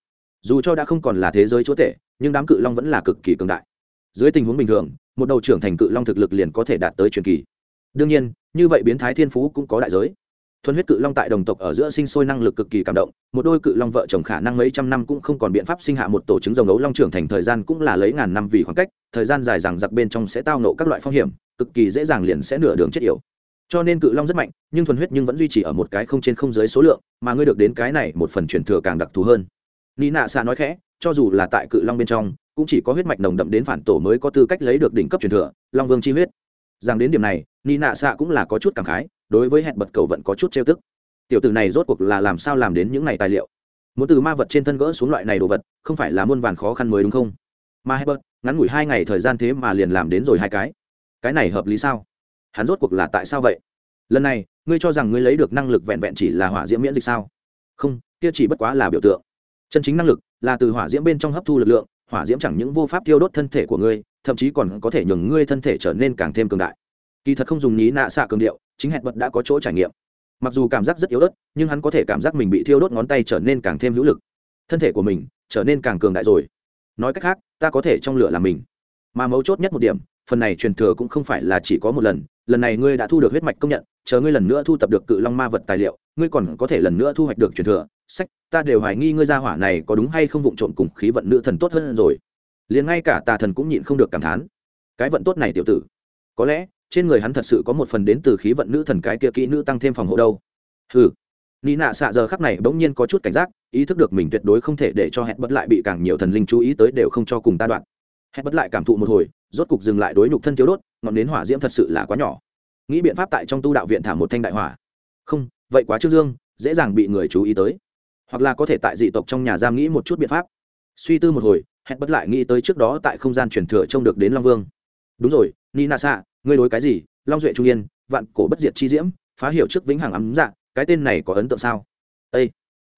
Dù cho đã không còn là thế giới chúa tể, nhưng đám cự long vẫn là cực kỳ cường đại. Dưới tình huống bình thường, một đầu trưởng thành cự long thực lực liền có thể đạt tới truyền kỳ. Đương nhiên, như vậy biến thái thiên phú cũng có đại giới thuần huyết cự long tại đồng tộc ở giữa sinh sôi năng lực cực kỳ cảm động, một đôi cự long vợ chồng khả năng mấy trăm năm cũng không còn biện pháp sinh hạ một tổ trứng rồng ấu long trưởng thành thời gian cũng là lấy ngàn năm vì khoảng cách, thời gian dài rằng giặc bên trong sẽ tao nộ các loại phong hiểm, cực kỳ dễ dàng liền sẽ nửa đường chết yểu. Cho nên cự long rất mạnh, nhưng thuần huyết nhưng vẫn duy trì ở một cái không trên không dưới số lượng, mà ngươi được đến cái này một phần truyền thừa càng đặc thù hơn. Ni nạ xạ nói khẽ, cho dù là tại cự long bên trong, cũng chỉ có huyết mạch nồng đậm đến phản tổ mới có tư cách lấy được đỉnh cấp truyền thừa, long vương chi huyết. Rằng đến điểm này ni nạ xạ cũng là có chút cảm khái đối với hẹn bật cầu vẫn có chút trêu tức. Tiểu tử này rốt cuộc là làm sao làm đến những này tài liệu? Muốn từ ma vật trên thân gỡ xuống loại này đồ vật, không phải là muôn vàn khó khăn mới đúng không? Mà hẹn bật ngắn ngủi hai ngày thời gian thế mà liền làm đến rồi hai cái. Cái này hợp lý sao? Hắn rốt cuộc là tại sao vậy? Lần này, ngươi cho rằng ngươi lấy được năng lực vẹn vẹn chỉ là hỏa diễm miễn dịch sao? Không, kia chỉ bất quá là biểu tượng. Chân chính năng lực là từ hỏa diễm bên trong hấp thu lực lượng, hỏa diễm chẳng những vô pháp tiêu đốt thân thể của ngươi, thậm chí còn có thể nhường ngươi thân thể trở nên càng thêm cường đại kỳ thật không dùng ní nạ xạ cường điệu, chính hẹn bật đã có chỗ trải nghiệm. Mặc dù cảm giác rất yếu ớt, nhưng hắn có thể cảm giác mình bị thiêu đốt ngón tay trở nên càng thêm hữu lực. Thân thể của mình trở nên càng cường đại rồi. Nói cách khác, ta có thể trong lửa làm mình. Mà mấu chốt nhất một điểm, phần này truyền thừa cũng không phải là chỉ có một lần. Lần này ngươi đã thu được huyết mạch công nhận, chờ ngươi lần nữa thu tập được cự long ma vật tài liệu, ngươi còn có thể lần nữa thu hoạch được truyền thừa. Sách, ta đều hoài nghi ngươi ra hỏa này có đúng hay không vụng trộn cùng khí vận nữ thần tốt hơn rồi. Liền ngay cả tà thần cũng nhịn không được cảm thán. Cái vận tốt này tiểu tử, có lẽ trên người hắn thật sự có một phần đến từ khí vận nữ thần cái kia kỹ nữ tăng thêm phòng hộ đâu. Ừ nị nạ xạ giờ khắc này bỗng nhiên có chút cảnh giác, ý thức được mình tuyệt đối không thể để cho hẹn bất lại bị càng nhiều thần linh chú ý tới đều không cho cùng ta đoạn. Hẹn bất lại cảm thụ một hồi, rốt cục dừng lại đối nhục thân thiếu đốt, ngọn đến hỏa diễm thật sự là quá nhỏ. Nghĩ biện pháp tại trong tu đạo viện thả một thanh đại hỏa. Không, vậy quá trương dương, dễ dàng bị người chú ý tới. Hoặc là có thể tại dị tộc trong nhà giam nghĩ một chút biện pháp. Suy tư một hồi, hẹn bất lại nghĩ tới trước đó tại không gian truyền thừa trông được đến long vương. Đúng rồi nina xạ ngươi đối cái gì? Long duệ trung yên, vạn cổ bất diệt chi diễm, phá hiệu trước vĩnh hằng ấm dạ cái tên này có ấn tượng sao? Ây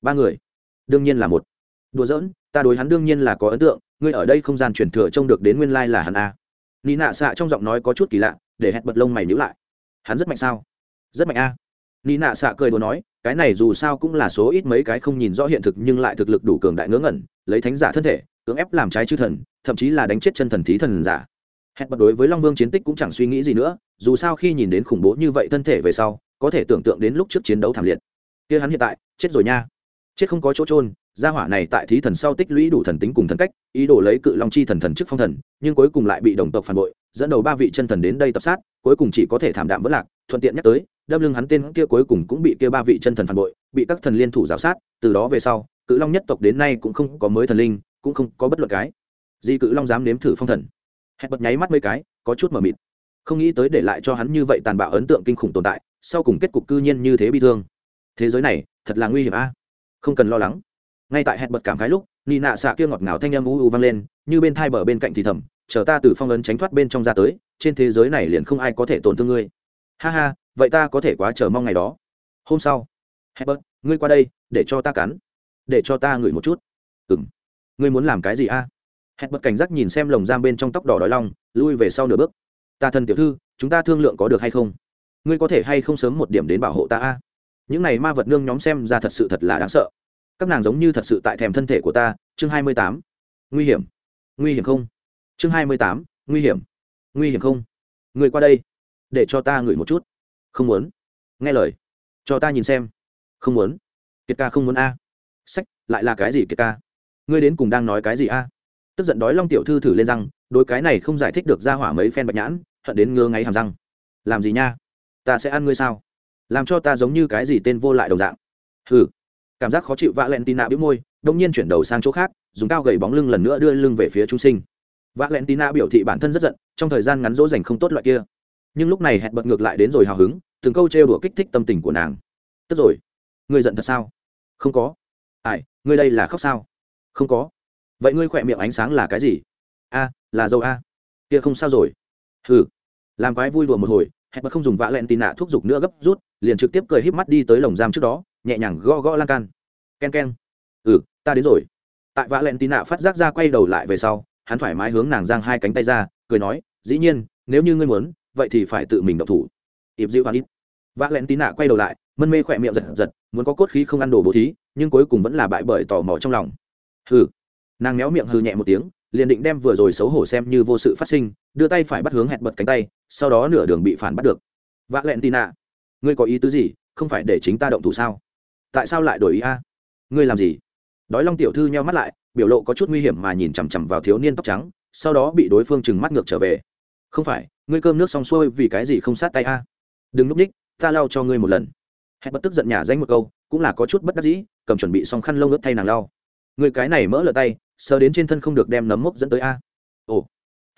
ba người, đương nhiên là một. Đùa giỡn, ta đối hắn đương nhiên là có ấn tượng, ngươi ở đây không gian truyền thừa trông được đến nguyên lai là hắn a. Nị nạ xạ trong giọng nói có chút kỳ lạ, để hẹn bật lông mày nhữ lại. Hắn rất mạnh sao? Rất mạnh a. À. nị nạ xạ cười đùa nói, cái này dù sao cũng là số ít mấy cái không nhìn rõ hiện thực nhưng lại thực lực đủ cường đại ngớ ngẩn, lấy thánh giả thân thể, cưỡng ép làm trái chư thần, thậm chí là đánh chết chân thần thí thần giả hẹn bật đối với long vương chiến tích cũng chẳng suy nghĩ gì nữa, dù sao khi nhìn đến khủng bố như vậy thân thể về sau, có thể tưởng tượng đến lúc trước chiến đấu thảm liệt. Kia hắn hiện tại, chết rồi nha. Chết không có chỗ trôn gia hỏa này tại thí thần sau tích lũy đủ thần tính cùng thần cách, ý đồ lấy cự long chi thần thần trước phong thần, nhưng cuối cùng lại bị đồng tộc phản bội, dẫn đầu ba vị chân thần đến đây tập sát, cuối cùng chỉ có thể thảm đạm vỡ lạc, thuận tiện nhắc tới, đâm lưng hắn tên kia cuối cùng cũng bị kia ba vị chân thần phản bội, bị các thần liên thủ giáo sát, từ đó về sau, cự long nhất tộc đến nay cũng không có mới thần linh, cũng không có bất luận cái. Gì cự long dám nếm thử phong thần hẹn bật nháy mắt mấy cái, có chút mờ mịt. Không nghĩ tới để lại cho hắn như vậy tàn bạo ấn tượng kinh khủng tồn tại, sau cùng kết cục cư nhiên như thế bi thương. Thế giới này, thật là nguy hiểm a. Không cần lo lắng. Ngay tại hẹn bật cảm khái lúc, nị nạ xạ kia ngọt ngào thanh âm u u vang lên, như bên thai bờ bên cạnh thì thầm, chờ ta từ phong ấn tránh thoát bên trong ra tới, trên thế giới này liền không ai có thể tổn thương ngươi. Ha ha, vậy ta có thể quá chờ mong ngày đó. Hôm sau. Hebert ngươi qua đây, để cho ta cắn. Để cho ta ngửi một chút. Ừ m ngươi muốn làm cái gì a? à? Hebert cảnh giác nhìn xem lồng giam bên trong tóc đỏ đói long, lui về sau nửa bước. Ta thân tiểu thư, chúng ta thương lượng có được hay không? Ngươi có thể hay không sớm một điểm đến bảo hộ ta a? Những này ma vật nương nhóm xem ra thật sự thật là đáng sợ. Các nàng giống như thật sự tại thèm thân thể của ta. Chương hai mươi tám. Nguy hiểm. Nguy hiểm không? Chương hai mươi tám. Nguy hiểm. Nguy hiểm không? Người qua đây. Để cho ta ngửi một chút. Không muốn. Nghe lời. Cho ta nhìn xem. Không muốn. Kiệt ca không muốn a. Sách, lại là cái gì kiệt ca? Ngươi đến cùng đang nói cái gì a? Tức giận đói long tiểu thư thử lên răng đôi cái này không giải thích được ra hỏa mấy phen bạch nhãn, hận đến ngơ ngáy hàm răng. Làm gì nha? Ta sẽ ăn ngươi sao? Làm cho ta giống như cái gì tên vô lại đồng dạng. Hừ. Cảm giác khó chịu vạ len tina bĩu môi, đông nhiên chuyển đầu sang chỗ khác, dùng cao gầy bóng lưng lần nữa đưa lưng về phía trung sinh. Vạ len tina biểu thị bản thân rất giận, trong thời gian ngắn dỗ dành không tốt loại kia. Nhưng lúc này hẹn bật ngược lại đến rồi hào hứng, từng câu trêu đùa kích thích tâm tình của nàng. Tức rồi. Ngươi giận thật sao? Không có. Ai, ngươi đây là khóc sao? Không có vậy ngươi khỏe miệng ánh sáng là cái gì? A, là dâu a. Kia không sao rồi. Hừ. Làm quái vui đùa một hồi, hẹn bật không dùng vạ lẹn tì nạ thuốc giục nữa gấp rút, liền trực tiếp cười híp mắt đi tới lồng giam trước đó, nhẹ nhàng gõ gõ lan can. K e n k e n ừ ta đến rồi. Tại vạ lẹn tì nạ phát giác ra quay đầu lại về sau, hắn thoải mái hướng nàng giang hai cánh tay ra, cười nói, dĩ nhiên, nếu như ngươi muốn, vậy thì phải tự mình độc thủ. Ịp dịu hắn ít vạ lẹn tì nạ quay đầu lại, mân mê khỏe miệng giật giật, muốn có cốt khí không ăn đồ bố thí, nhưng cuối cùng vẫn là bại bởi tò mò trong lòng. Hừ nàng méo miệng hừ nhẹ một tiếng, liền định đem vừa rồi xấu hổ xem như vô sự phát sinh, đưa tay phải bắt hướng hẹn bật cánh tay, sau đó nửa đường bị phản bắt được. Vạ lẹn tì nạ, ngươi có ý tứ gì? Không phải để chính ta động thủ sao? Tại sao lại đổi ý a? Ngươi làm gì? Đói long tiểu thư nheo mắt lại, biểu lộ có chút nguy hiểm mà nhìn chằm chằm vào thiếu niên tóc trắng, sau đó bị đối phương chừng mắt ngược trở về. Không phải, ngươi cơm nước xong xuôi vì cái gì không sát tay a? Đừng núp ních, ta lau cho ngươi một lần. Hẹn bất tức giận nhà danh một câu, cũng là có chút bất đắc dĩ, cầm chuẩn bị xong khăn lông ướt thay nàng lau người cái này mỡ lợn tay, sờ đến trên thân không được đem nấm mốc dẫn tới a. Ồ.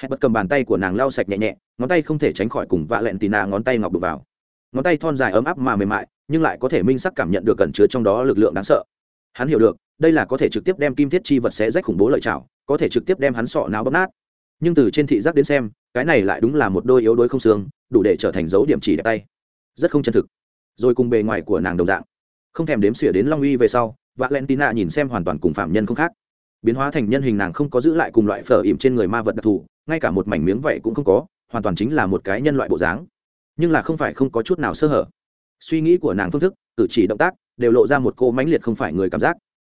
Hẹn bất cầm bàn tay của nàng lau sạch nhẹ nhẹ, ngón tay không thể tránh khỏi cùng vạ lẹn tì nà ngón tay ngọc đục vào. Ngón tay thon dài ấm áp mà mềm mại, nhưng lại có thể minh sắc cảm nhận được cẩn chứa trong đó lực lượng đáng sợ. Hắn hiểu được, đây là có thể trực tiếp đem kim thiết chi vật xé rách khủng bố lợi chảo có thể trực tiếp đem hắn sọ não bóp nát. Nhưng từ trên thị giác đến xem, cái này lại đúng là một đôi yếu đuối không xương, đủ để trở thành dấu điểm chỉ đẹp tay. Rất không chân thực. Rồi cùng bề ngoài của nàng đồng dạng. Không thèm đếm xỉa đến long uy về sau valentina nhìn xem hoàn toàn cùng phạm nhân không khác. Biến hóa thành nhân hình nàng không có giữ lại cùng loại phở ỉm trên người ma vật đặc thù, ngay cả một mảnh miếng vậy cũng không có, hoàn toàn chính là một cái nhân loại bộ dáng. Nhưng là không phải không có chút nào sơ hở. Suy nghĩ của nàng phương thức, cử chỉ động tác, đều lộ ra một cô mãnh liệt không phải người cảm giác.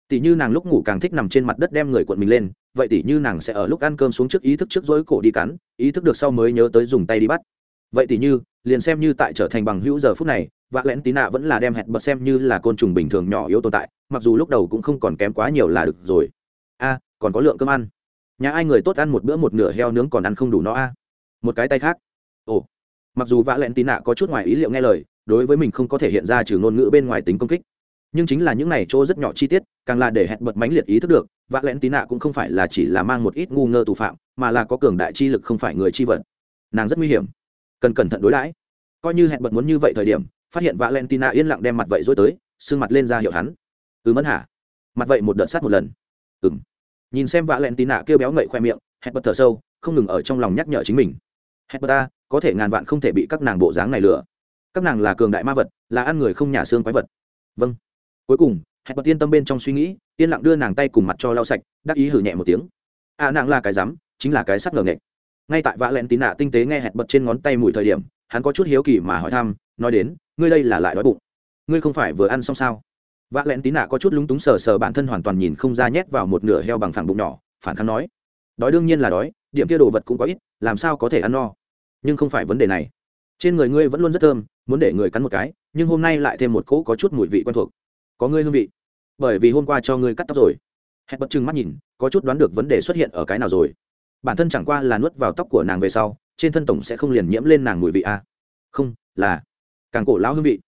Tỷ như nàng lúc ngủ càng thích nằm trên mặt đất đem người cuộn mình lên, vậy tỷ như nàng sẽ ở lúc ăn cơm xuống trước ý thức trước dối cổ đi cắn, ý thức được sau mới nhớ tới dùng tay đi bắt vậy thì như, liền xem như tại trở thành bằng hữu giờ phút này, vạ lẽn tí nạ vẫn là đem hẹn bật xem như là côn trùng bình thường nhỏ yếu tồn tại, mặc dù lúc đầu cũng không còn kém quá nhiều là được rồi. A, còn có lượng cơm ăn. Nhà ai người tốt ăn một bữa một nửa heo nướng còn ăn không đủ nó a. Một cái tay khác. Ồ, mặc dù vạ lẽn tí nạ có chút ngoài ý liệu nghe lời, đối với mình không có thể hiện ra trừ ngôn ngữ bên ngoài tính công kích. Nhưng chính là những này chỗ rất nhỏ chi tiết, càng là để hẹn bật mãnh liệt ý thức được, vạ lẽn tí nạ cũng không phải là chỉ là mang một ít ngu ngơ tù phạm, mà là có cường đại chi lực không phải người chi vật. Nàng rất nguy hiểm cần cẩn thận đối đãi. Coi như hẹn bật muốn như vậy thời điểm, phát hiện valentina yên lặng đem mặt vậy dối tới, sưng mặt lên ra hiệu hắn. Ừ mẫn hả mặt vậy một đợt sát một lần. Ừ m nhìn xem valentina kêu béo ngậy khoe miệng, hẹn bật thở sâu, không ngừng ở trong lòng nhắc nhở chính mình. Hẹn bật ta, có thể ngàn vạn không thể bị các nàng bộ dáng này lừa. Các nàng là cường đại ma vật, là ăn người không nhà xương quái vật. Vâng. Cuối cùng, hẹn bật yên tâm bên trong suy nghĩ, yên lặng đưa nàng tay cùng mặt cho lau sạch, đắc ý hử nhẹ một tiếng. À nàng là cái rắm chính là cái sắc ngờ nghệch ngay tại vạ lẹn tín nạ tinh tế nghe hẹn bật trên ngón tay mùi thời điểm, hắn có chút hiếu kỳ mà hỏi thăm, nói đến, ngươi đây là lại đói bụng. Ngươi không phải vừa ăn xong sao? Vạ lẹn tín nạ có chút lúng túng sờ sờ bản thân hoàn toàn nhìn không ra nhét vào một nửa heo bằng phẳng bụng nhỏ, phản kháng nói, đói đương nhiên là đói, điểm kia đồ vật cũng có ít, làm sao có thể ăn no? Nhưng không phải vấn đề này. Trên người ngươi vẫn luôn rất thơm, muốn để người cắn một cái, nhưng hôm nay lại thêm một cỗ có chút mùi vị quen thuộc. Có ngươi hương vị. Bởi vì hôm qua cho ngươi cắt tóc rồi. Hẹn bật chừng mắt nhìn, có chút đoán được vấn đề xuất hiện ở cái nào rồi bản thân chẳng qua là nuốt vào tóc của nàng về sau, trên thân tổng sẽ không liền nhiễm lên nàng mùi vị a. À? không, là càng cổ lão hương vị.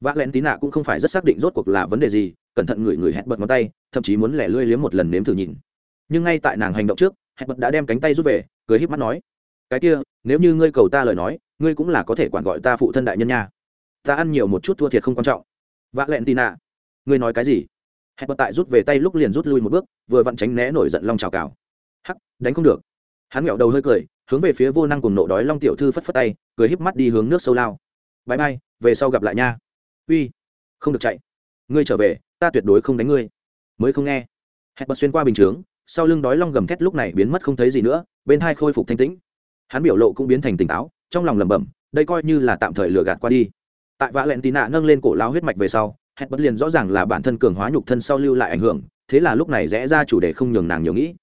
Vã lén tí nạ cũng không phải rất xác định rốt cuộc là vấn đề gì, cẩn thận ngửi ngửi hẹn bật ngón tay, thậm chí muốn lẻ lươi liếm một lần nếm thử nhìn. Nhưng ngay tại nàng hành động trước, hẹn bật đã đem cánh tay rút về, cười híp mắt nói, cái kia, nếu như ngươi cầu ta lời nói, ngươi cũng là có thể quản gọi ta phụ thân đại nhân nha. Ta ăn nhiều một chút thua thiệt không quan trọng. Vã lẹn tì nạ, ngươi nói cái gì? Hẹn bật tại rút về tay lúc liền rút lui một bước, vừa vặn tránh né nổi giận long trào cào. Hắc, đánh không được hắn nghẹo đầu hơi cười, hướng về phía vô năng cùng nộ đói long tiểu thư phất phất tay, cười híp mắt đi hướng nước sâu lao. Bãi bay về sau gặp lại nha. Uy, không được chạy. Ngươi trở về, ta tuyệt đối không đánh ngươi. Mới không nghe. Hẹn bật xuyên qua bình chướng, sau lưng đói long gầm thét lúc này biến mất không thấy gì nữa, bên hai khôi phục thanh tĩnh. Hắn biểu lộ cũng biến thành tỉnh táo, trong lòng lẩm bẩm, đây coi như là tạm thời lừa gạt qua đi. Tại vã lẹn tì nạ nâng lên cổ lao huyết mạch về sau, hẹn bất liền rõ ràng là bản thân cường hóa nhục thân sau lưu lại ảnh hưởng, thế là lúc này rẽ ra chủ đề không nhường nàng nhiều nghĩ.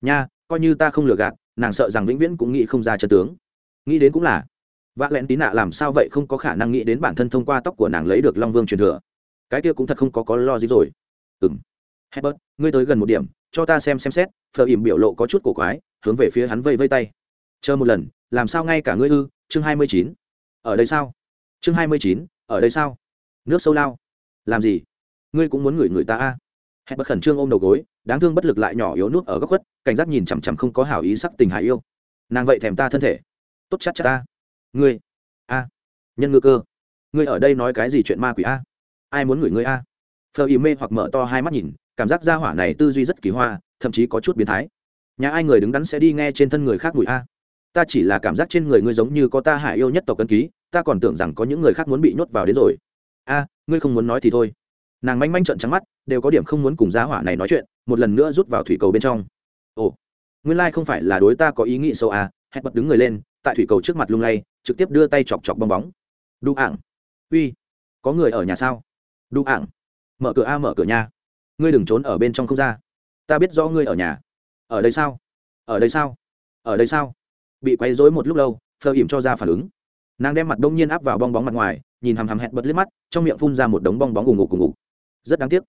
Nha, coi như ta không lừa gạt nàng sợ rằng vĩnh viễn cũng nghĩ không ra chân tướng. Nghĩ đến cũng là, vạ lẹn tí nạ làm sao vậy không có khả năng nghĩ đến bản thân thông qua tóc của nàng lấy được long vương truyền thừa. Cái kia cũng thật không có có lo gì rồi. Ừng hebert ngươi tới gần một điểm, cho ta xem xem xét phờ ìm biểu lộ có chút cổ quái, hướng về phía hắn vây vây tay. Chờ một lần, làm sao ngay cả ngươi ư? Chương hai mươi chín. Ở đây sao? Chương hai mươi chín, ở đây sao? Nước sâu lao. Làm gì? Ngươi cũng muốn ngửi người ta a? Hẹn khẩn trương ôm đầu gối đáng thương bất lực lại nhỏ yếu nuốt ở góc khuất, cảnh giác nhìn chằm chằm không có hảo ý sắc tình hại yêu. Nàng vậy thèm ta thân thể. Tốt chắc chắc ta. Ngươi. A. Nhân ngư cơ. Ngươi ở đây nói cái gì chuyện ma quỷ a? Ai muốn ngửi ngươi a? Phờ ý mê hoặc mở to hai mắt nhìn, cảm giác gia hỏa này tư duy rất kỳ hoa, thậm chí có chút biến thái. Nhà ai người đứng đắn sẽ đi nghe trên thân người khác mùi a? Ta chỉ là cảm giác trên người ngươi giống như có ta hại yêu nhất tộc cân ký, ta còn tưởng rằng có những người khác muốn bị nhốt vào đến rồi. A, ngươi không muốn nói thì thôi nàng manh manh trợn trắng mắt, đều có điểm không muốn cùng giá hỏa này nói chuyện, một lần nữa rút vào thủy cầu bên trong. Ồ, nguyên lai、like、không phải là đối ta có ý nghĩ sâu à hẹn bật đứng người lên, tại thủy cầu trước mặt lung lay, trực tiếp đưa tay chọc chọc bong bóng. Đu ảng. Uy, có người ở nhà sao? Đu ảng. Mở cửa a, mở cửa nhà. Ngươi đừng trốn ở bên trong không ra. Ta biết rõ ngươi ở nhà. Ở đây sao? Ở đây sao? Ở đây sao? Bị quấy rối một lúc lâu, phờ ỉm cho ra phản ứng. Nàng đem mặt đông nhiên áp vào bong bóng mặt ngoài, nhìn hằm hằm hẹn bật liếc mắt, trong miệng phun ra một đống bong bóng ủng ngục ủng ngục rất đáng tiếc.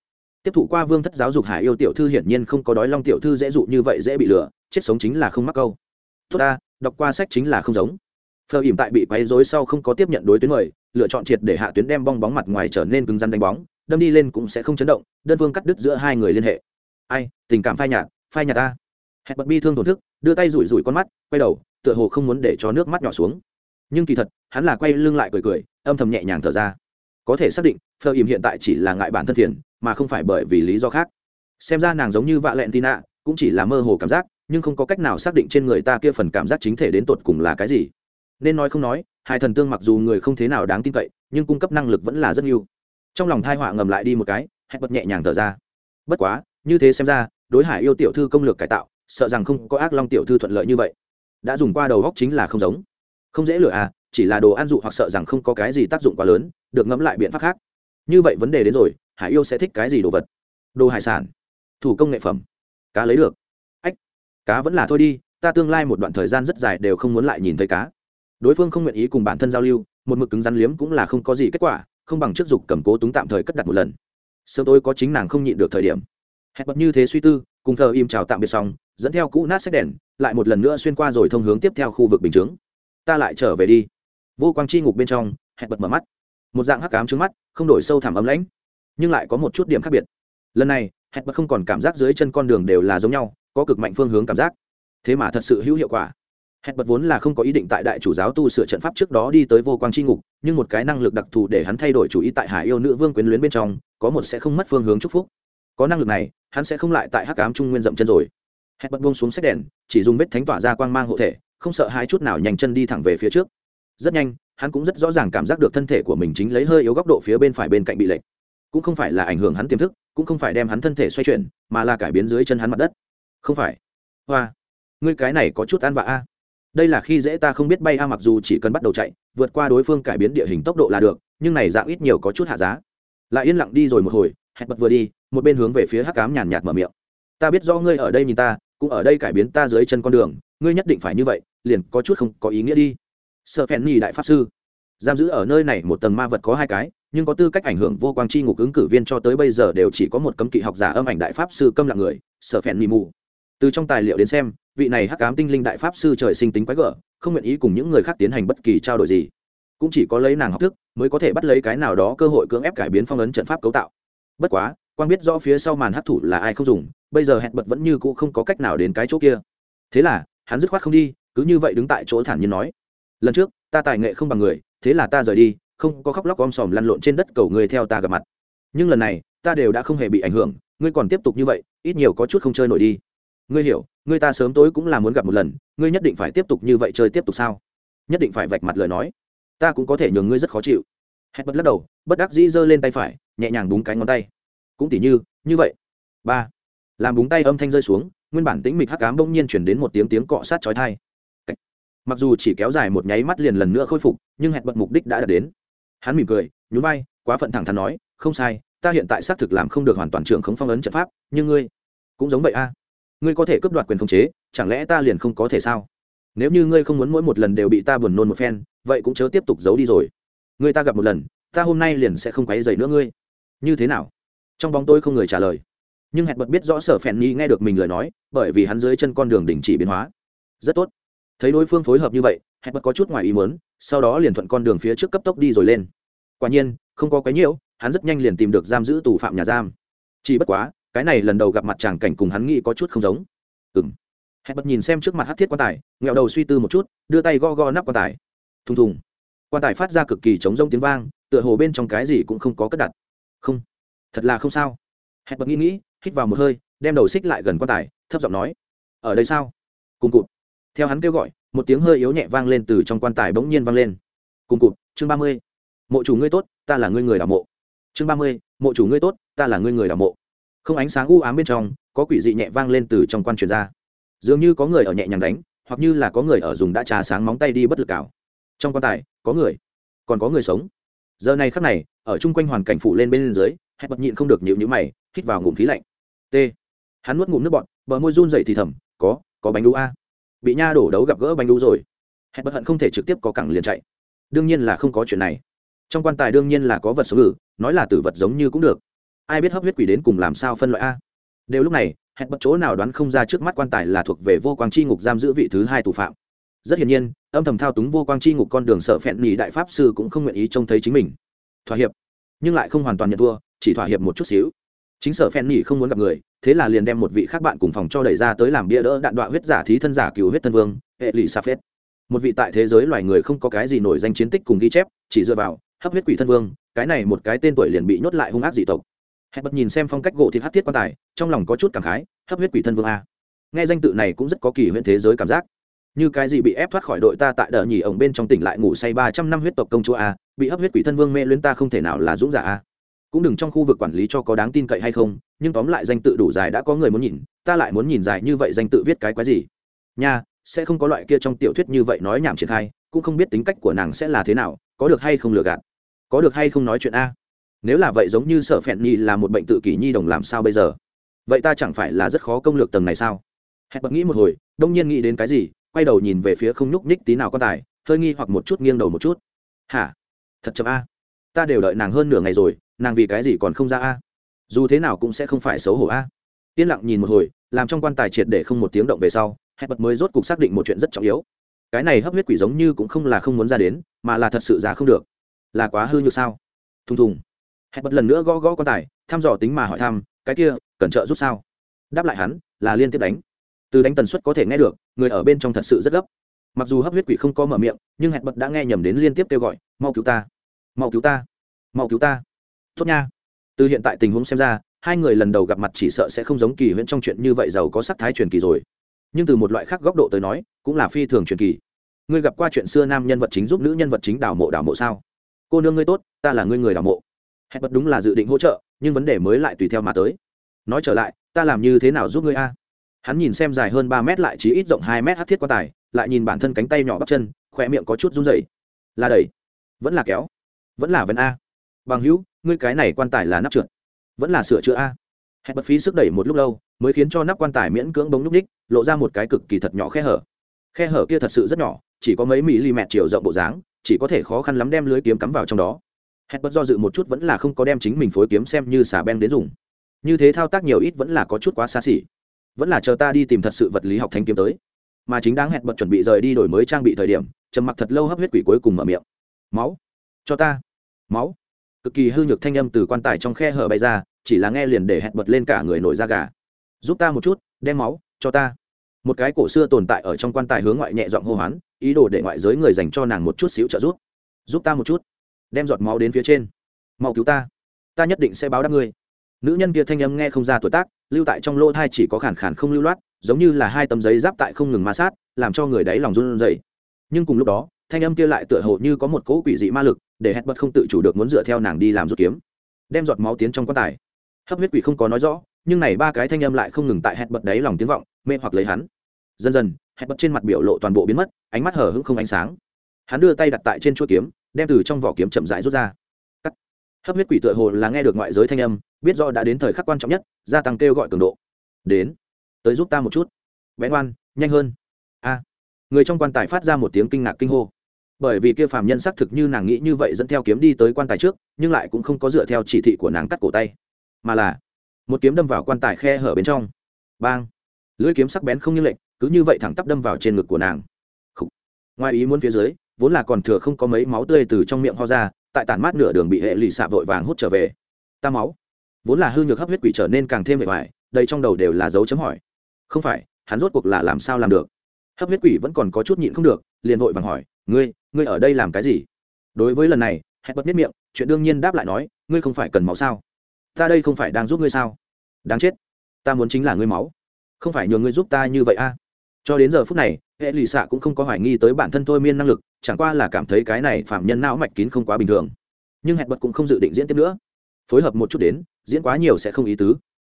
Tiếp thụ qua vương thất giáo dục hải yêu tiểu thư hiển nhiên không có đói long tiểu thư dễ dụ như vậy dễ bị lừa, chết sống chính là không mắc câu. Tốt ta, đọc qua sách chính là không giống. Phờ ỉm tại bị quấy rối sau không có tiếp nhận đối tuyến người lựa chọn triệt để hạ tuyến đem bong bóng mặt ngoài trở nên cứng rắn đánh bóng, đâm đi lên cũng sẽ không chấn động, đơn phương cắt đứt giữa hai người liên hệ. Ai, tình cảm phai nhạt phai nhạt ta. Hẹn bật bi thương thổn thức, đưa tay rủi rủi con mắt, quay đầu, tựa hồ không muốn để cho nước mắt nhỏ xuống. Nhưng kỳ thật, hắn là quay lưng lại cười cười, âm thầm nhẹ nhàng thở ra có thể xác định, phờ ìm hiện tại chỉ là ngại bản thân phiền, mà không phải bởi vì lý do khác. Xem ra nàng giống như vạ lẹn tin ạ cũng chỉ là mơ hồ cảm giác, nhưng không có cách nào xác định trên người ta kia phần cảm giác chính thể đến tột cùng là cái gì. Nên nói không nói, hai thần tương mặc dù người không thế nào đáng tin cậy, nhưng cung cấp năng lực vẫn là rất nhiều. Trong lòng thai họa ngầm lại đi một cái, hẹn bật nhẹ nhàng thở ra. Bất quá, như thế xem ra, đối hải yêu tiểu thư công lược cải tạo, sợ rằng không có ác long tiểu thư thuận lợi như vậy. Đã dùng qua đầu góc chính là không giống. Không dễ lựa à chỉ là đồ ăn dụ hoặc sợ rằng không có cái gì tác dụng quá lớn, được ngẫm lại biện pháp khác. Như vậy vấn đề đến rồi, hải yêu sẽ thích cái gì đồ vật? Đồ hải sản, thủ công nghệ phẩm. Cá lấy được. Ách, cá vẫn là thôi đi, ta tương lai một đoạn thời gian rất dài đều không muốn lại nhìn thấy cá. Đối phương không nguyện ý cùng bản thân giao lưu, một mực cứng rắn liếm cũng là không có gì kết quả, không bằng trước dục cầm cố túng tạm thời cất đặt một lần. Sớm tôi có chính nàng không nhịn được thời điểm. Hẹn bật như thế suy tư, cùng thờ im chào tạm biệt xong, dẫn theo cũ nát sách đèn, lại một lần nữa xuyên qua rồi thông hướng tiếp theo khu vực bình chướng. Ta lại trở về đi vô quang chi ngục bên trong, hẹn bật mở mắt. Một dạng hắc cám trứng mắt, không đổi sâu thẳm ấm lãnh, nhưng lại có một chút điểm khác biệt. Lần này, hẹn bật không còn cảm giác dưới chân con đường đều là giống nhau, có cực mạnh phương hướng cảm giác. Thế mà thật sự hữu hiệu quả. Hẹn bật vốn là không có ý định tại đại chủ giáo tu sửa trận pháp trước đó đi tới vô quang c h i ngục, nhưng một cái năng lực đặc thù để hắn thay đổi chủ ý tại hải yêu nữ vương quyến luyến bên trong, có một sẽ không mất phương hướng chúc phúc. Có năng lực này, hắn sẽ không lại tại hắc cám trung nguyên dậm chân rồi. Hẹn bật buông xuống sách đèn, chỉ dùng vết thánh tỏa ra quang mang hộ thể, không sợ hai chút nào nhanh chân đi thẳng về phía trước rất nhanh, hắn cũng rất rõ ràng cảm giác được thân thể của mình chính lấy hơi yếu góc độ phía bên phải bên cạnh bị lệch. Cũng không phải là ảnh hưởng hắn tiềm thức, cũng không phải đem hắn thân thể xoay chuyển, mà là cải biến dưới chân hắn mặt đất. Không phải. Hoa, ngươi cái này có chút ăn vạ a. Đây là khi dễ ta không biết bay a, mặc dù chỉ cần bắt đầu chạy, vượt qua đối phương cải biến địa hình tốc độ là được, nhưng này dạng ít nhiều có chút hạ giá. Lại yên lặng đi rồi một hồi, hẹn bật vừa đi, một bên hướng về phía hắc cám nhàn nhạt mở miệng. Ta biết do ngươi ở đây nhìn ta, cũng ở đây cải biến ta dưới chân con đường, ngươi nhất định phải như vậy, liền có chút không có ý nghĩa đi sợ phèn nhì đại pháp sư. Giam giữ ở nơi này một tầng ma vật có hai cái, nhưng có tư cách ảnh hưởng vô quang chi ngục ứng cử viên cho tới bây giờ đều chỉ có một cấm kỵ học giả âm ảnh đại pháp sư câm lặng người sợ phèn nhì mù. Từ trong tài liệu đến xem, vị này hắc cám tinh linh đại pháp sư trời sinh tính quái gở, không nguyện ý cùng những người khác tiến hành bất kỳ trao đổi gì. Cũng chỉ có lấy nàng học thức, mới có thể bắt lấy cái nào đó cơ hội cưỡng ép cải biến phong ấn trận pháp cấu tạo. Bất quá quan biết rõ phía sau màn hắc thủ là ai không dùng, bây giờ hẹn bật vẫn như cũ không có cách nào đến cái chỗ kia. Thế là, hắn dứt khoát không đi, cứ như vậy đứng tại chỗ thản nhiên nói lần trước, ta tài nghệ không bằng người, thế là ta rời đi, không có khóc lóc om sòm lăn lộn trên đất cầu người theo ta gặp mặt. Nhưng lần này, ta đều đã không hề bị ảnh hưởng, ngươi còn tiếp tục như vậy, ít nhiều có chút không chơi nổi đi. Ngươi hiểu, ngươi ta sớm tối cũng là muốn gặp một lần, ngươi nhất định phải tiếp tục như vậy chơi tiếp tục sao? Nhất định phải vạch mặt lời nói. Ta cũng có thể nhường ngươi rất khó chịu. Hét bất lắc đầu, bất đắc dĩ giơ lên tay phải, nhẹ nhàng búng cái ngón tay. Cũng tỉ như như vậy. Ba. Làm búng tay âm thanh rơi xuống, nguyên bản tĩnh mịch hắc cám bỗng nhiên chuyển đến một tiếng tiếng cọ sát chói thai mặc dù chỉ kéo dài một nháy mắt liền lần nữa khôi phục, nhưng hẹn bật mục đích đã đạt đến. Hắn mỉm cười, nhún vai, quá phận thẳng thắn nói, không sai, ta hiện tại xác thực làm không được hoàn toàn trưởng khống phong ấn trận pháp, nhưng ngươi cũng giống vậy a. Ngươi có thể cướp đoạt quyền khống chế, chẳng lẽ ta liền không có thể sao? Nếu như ngươi không muốn mỗi một lần đều bị ta buồn nôn một phen, vậy cũng chớ tiếp tục giấu đi rồi. Ngươi ta gặp một lần, ta hôm nay liền sẽ không quấy dày nữa ngươi. Như thế nào? Trong bóng tôi không người trả lời. Nhưng hẹn bật biết rõ sở phèn nhi nghe được mình lời nói, bởi vì hắn dưới chân con đường đình chỉ biến hóa. Rất tốt thấy đối phương phối hợp như vậy, hẹn bật có chút ngoài ý muốn, sau đó liền thuận con đường phía trước cấp tốc đi rồi lên. Quả nhiên, không có cái nhiễu, hắn rất nhanh liền tìm được giam giữ tù phạm nhà giam. Chỉ bất quá, cái này lần đầu gặp mặt chàng cảnh cùng hắn nghĩ có chút không giống. Ừng hẹn bật nhìn xem trước mặt hát thiết quan tài, nghẹo đầu suy tư một chút, đưa tay go go nắp quan tài. Thùng thùng. Quan tài phát ra cực kỳ chống rông tiếng vang, tựa hồ bên trong cái gì cũng không có cất đặt. Không. Thật là không sao. Hẹn bật nghĩ nghĩ, hít vào một hơi, đem đầu xích lại gần quan tài, thấp giọng nói, ở đây sao? Cùng cụt theo hắn kêu gọi, một tiếng hơi yếu nhẹ vang lên từ trong quan tài bỗng nhiên vang lên. Cùng cụt, chương ba mươi. Mộ chủ ngươi tốt, ta là ngươi người đảo mộ. Chương ba mươi, mộ chủ ngươi tốt, ta là ngươi người đảo mộ. Không ánh sáng u ám bên trong, có quỷ dị nhẹ vang lên từ trong quan truyền ra. Dường như có người ở nhẹ nhàng đánh, hoặc như là có người ở dùng đã trà sáng móng tay đi bất lực cào. Trong quan tài, có người, còn có người sống. Giờ này khắc này, ở chung quanh hoàn cảnh phủ lên bên dưới hẹn bật nhịn không được nhịu nhữ mày, hít vào ngụm khí lạnh. T. Hắn nuốt ngụm nước bọt, bờ môi run dậy thì thầm, có có bánh đu a bị nha đổ đấu gặp gỡ bánh đu rồi. Hẹn bất hận không thể trực tiếp có cẳng liền chạy. Đương nhiên là không có chuyện này. Trong quan tài đương nhiên là có vật sống ngự, nói là tử vật giống như cũng được. Ai biết hấp huyết quỷ đến cùng làm sao phân loại a? Đều lúc này hẹn bất chỗ nào đoán không ra trước mắt quan tài là thuộc về vô quang c h i ngục giam giữ vị thứ hai tù phạm. Rất hiển nhiên, âm thầm thao túng vô quang c h i ngục con đường sợ phẹn nhì đại pháp sư cũng không nguyện ý trông thấy chính mình. Thỏa hiệp, nhưng lại không hoàn toàn nhận thua, chỉ thỏa hiệp một chút xíu chính sở phen nhỉ không muốn gặp người, thế là liền đem một vị khác bạn cùng phòng cho đẩy ra tới làm bia đỡ đạn đoạn huyết giả thí thân giả cứu huyết thân vương hệ lụy sa phết một vị tại thế giới loài người không có cái gì nổi danh chiến tích cùng ghi chép, chỉ dựa vào hấp huyết quỷ thân vương, cái này một cái tên tuổi liền bị nhốt lại hung ác dị tộc. Hẹn bật nhìn xem phong cách gỗ thịt hát thiết quan tài, trong lòng có chút cảm khái, hấp huyết quỷ thân vương a. Nghe danh tự này cũng rất có kỳ huyện thế giới cảm giác. Như cái gì bị ép thoát khỏi đội ta tại đờ nhì ổng bên trong tỉnh lại ngủ say ba trăm năm huyết tộc công chúa a, bị hấp huyết quỷ thân vương mê luyến ta không thể nào là dũng giả a cũng đừng trong khu vực quản lý cho có đáng tin cậy hay không, nhưng tóm lại danh tự đủ dài đã có người muốn nhìn, ta lại muốn nhìn dài như vậy danh tự viết cái quái gì? Nha, sẽ không có loại kia trong tiểu thuyết như vậy nói nhảm triển khai, cũng không biết tính cách của nàng sẽ là thế nào, có được hay không lừa gạt? Có được hay không nói chuyện a? Nếu là vậy giống như sở phẹn nhi là một bệnh tự kỷ nhi đồng làm sao bây giờ? Vậy ta chẳng phải là rất khó công lược tầng này sao? Hẹn bật nghĩ một hồi, đông nhiên nghĩ đến cái gì, quay đầu nhìn về phía không nhúc nhích tí nào có tài, hơi nghi hoặc một chút nghiêng đầu một chút. Hả? Thật chậm a. Ta đều đợi nàng hơn nửa ngày rồi nàng vì cái gì còn không ra a? Dù thế nào cũng sẽ không phải xấu hổ a. Yên lặng nhìn một hồi, làm trong quan tài triệt để không một tiếng động về sau hẹn bật mới rốt cuộc xác định một chuyện rất trọng yếu. Cái này hấp huyết quỷ giống như cũng không là không muốn ra đến, mà là thật sự ra không được. Là quá hư như sao? Thùng thùng. Hẹn bật lần nữa gõ gõ quan tài, thăm dò tính mà hỏi thăm, cái kia cẩn trợ giúp sao? Đáp lại hắn, là liên tiếp đánh. Từ đánh tần suất có thể nghe được, người ở bên trong thật sự rất gấp. Mặc dù hấp huyết quỷ không có mở miệng, nhưng hẹn bật đã nghe nhầm đến liên tiếp kêu gọi, mau cứu ta. Mau cứu ta. Mau cứu ta tốt nha. Từ hiện tại tình huống xem ra, hai người lần đầu gặp mặt chỉ sợ sẽ không giống kỳ huyễn trong chuyện như vậy giàu có sắc thái truyền kỳ rồi. Nhưng từ một loại khác góc độ tới nói, cũng là phi thường truyền kỳ. Ngươi gặp qua chuyện xưa nam nhân vật chính giúp nữ nhân vật chính đào mộ đào mộ sao? Cô nương ngươi tốt, ta là ngươi người đào mộ. Hẹn bật đúng là dự định hỗ trợ, nhưng vấn đề mới lại tùy theo mà tới. Nói trở lại, ta làm như thế nào giúp ngươi a? Hắn nhìn xem dài hơn ba mét lại chỉ ít rộng hai mét hát thiết quan tài, lại nhìn bản thân cánh tay nhỏ bắp chân khỏe miệng có chút run rẩy. Là đẩy. Vẫn là kéo. Vẫn là vấn a. Bằng hữu ngươi cái này quan tài là nắp trượt. Vẫn là sửa chữa a. Hẹn bật phí sức đẩy một lúc lâu, mới khiến cho nắp quan tài miễn cưỡng bóng núp ních, lộ ra một cái cực kỳ thật nhỏ khe hở. Khe hở kia thật sự rất nhỏ, chỉ có mấy mỹ li mẹt chiều rộng bộ dáng, chỉ có thể khó khăn lắm đem lưới kiếm cắm vào trong đó. Hẹn bật do dự một chút vẫn là không có đem chính mình phối kiếm xem như xà beng đến dùng. Như thế thao tác nhiều ít vẫn là có chút quá xa xỉ. Vẫn là chờ ta đi tìm thật sự vật lý học thanh kiếm tới. Mà chính đáng hẹn bật chuẩn bị rời đi đổi mới trang bị thời điểm, trầm mặc thật lâu hấp huyết quỷ cuối cùng mở miệng. Máu, cho ta. Máu? Cực kỳ hư nhược thanh âm từ quan tài trong khe hở bay ra, chỉ là nghe liền để hẹn bật lên cả người nổi da gà. Giúp ta một chút, đem máu cho ta. Một cái cổ xưa tồn tại ở trong quan tài hướng ngoại nhẹ giọng hô hoán, ý đồ để ngoại giới người dành cho nàng một chút xíu trợ giúp. Giúp ta một chút, đem giọt máu đến phía trên. Mau cứu ta. Ta nhất định sẽ báo đáp ngươi. Nữ nhân kia thanh âm nghe không ra tuổi tác, lưu tại trong lỗ thai chỉ có khản khản không lưu loát, giống như là hai tấm giấy giáp tại không ngừng ma sát, làm cho người đáy lòng run rẩy. Nhưng cùng lúc đó, thanh âm kia lại tựa hồ như có một cỗ quỷ dị ma lực để hẹn bật không tự chủ được muốn dựa theo nàng đi làm rút kiếm. Đem giọt máu tiến trong quan tài. Hấp huyết quỷ không có nói rõ nhưng này ba cái thanh âm lại không ngừng tại hẹn bật đáy lòng tiếng vọng mê hoặc lấy hắn. Dần dần hẹn bật trên mặt biểu lộ toàn bộ biến mất ánh mắt hở hững không ánh sáng. Hắn đưa tay đặt tại trên chuỗi kiếm đem từ trong vỏ kiếm chậm rãi rút ra. Cắt. hấp huyết quỷ tựa hồ là nghe được ngoại giới thanh âm biết do đã đến thời khắc quan trọng nhất gia tăng kêu gọi cường độ. Đến. Tới giúp ta một chút. Bé oan, nhanh hơn. A. Người trong quan tài phát ra một tiếng kinh ngạc kinh hô bởi vì kia phàm nhân xác thực như nàng nghĩ như vậy dẫn theo kiếm đi tới quan tài trước, nhưng lại cũng không có dựa theo chỉ thị của nàng cắt cổ tay, mà là một kiếm đâm vào quan tài khe hở bên trong. Bang! Lưỡi kiếm sắc bén không như lệnh, cứ như vậy thẳng tắp đâm vào trên ngực của nàng. Khủ. ngoài ý muốn phía dưới, vốn là còn thừa không có mấy máu tươi từ trong miệng ho ra, tại tản mát nửa đường bị hệ lì xạ vội vàng hút trở về. Ta máu! Vốn là hư nhược hấp huyết quỷ trở nên càng thêm bề ngoài đây trong đầu đều là dấu chấm hỏi. Không phải, hắn rốt cuộc là làm sao làm được? Hấp huyết quỷ vẫn còn có chút nhịn không được liền vội vàng hỏi, ngươi ngươi ở đây làm cái gì? Đối với lần này, hẹn bật biết miệng, chuyện đương nhiên đáp lại nói, ngươi không phải cần máu sao? Ta đây không phải đang giúp ngươi sao? Đáng chết, ta muốn chính là ngươi máu. Không phải nhờ ngươi giúp ta như vậy a. Cho đến giờ phút này, hệ lụy xạ cũng không có hoài nghi tới bản thân thôi miên năng lực, chẳng qua là cảm thấy cái này phạm nhân não mạch kín không quá bình thường. Nhưng hẹn bật cũng không dự định diễn tiếp nữa. Phối hợp một chút đến, diễn quá nhiều sẽ không ý tứ.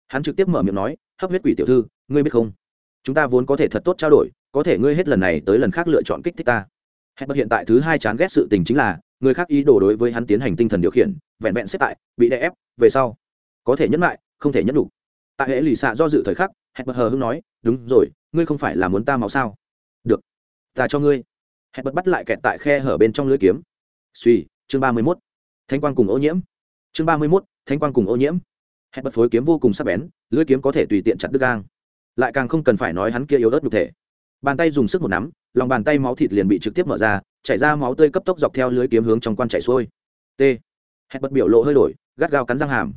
Hắn trực tiếp mở miệng nói, hấp huyết quỷ tiểu thư, ngươi biết không? Chúng ta vốn có thể thật tốt trao đổi có thể ngươi hết lần này tới lần khác lựa chọn kích thích ta. Hẹn bất hiện tại thứ hai chán ghét sự tình chính là, người khác ý đồ đối với hắn tiến hành tinh thần điều khiển, vẹn vẹn xếp tại, bị đè ép, về sau. Có thể nhẫn lại, không thể nhẫn đủ. Tại hệ lì xạ do dự thời khắc hẹn bật hờ hưng nói, đúng rồi, ngươi không phải là muốn ta máu sao? Được, ta cho ngươi. Hẹn bật bắt lại kẹt tại khe hở bên trong lưới kiếm. Suy chương ba mươi mốt. Thanh quan cùng ô nhiễm. Chương ba mươi mốt thanh quan cùng ô nhiễm. Hẹn bật phối kiếm vô cùng sắc bén, lưới kiếm có thể tùy tiện chặt đứt gang. Lại càng không cần phải nói hắn kia yếu ớt nhục thể bàn tay dùng sức một nắm, lòng bàn tay máu thịt liền bị trực tiếp mở ra, chảy ra máu tươi cấp tốc dọc theo lưới kiếm hướng trong quan chảy xuôi. T. Hẹn bật biểu lộ hơi đổi, gắt gao cắn răng hàm.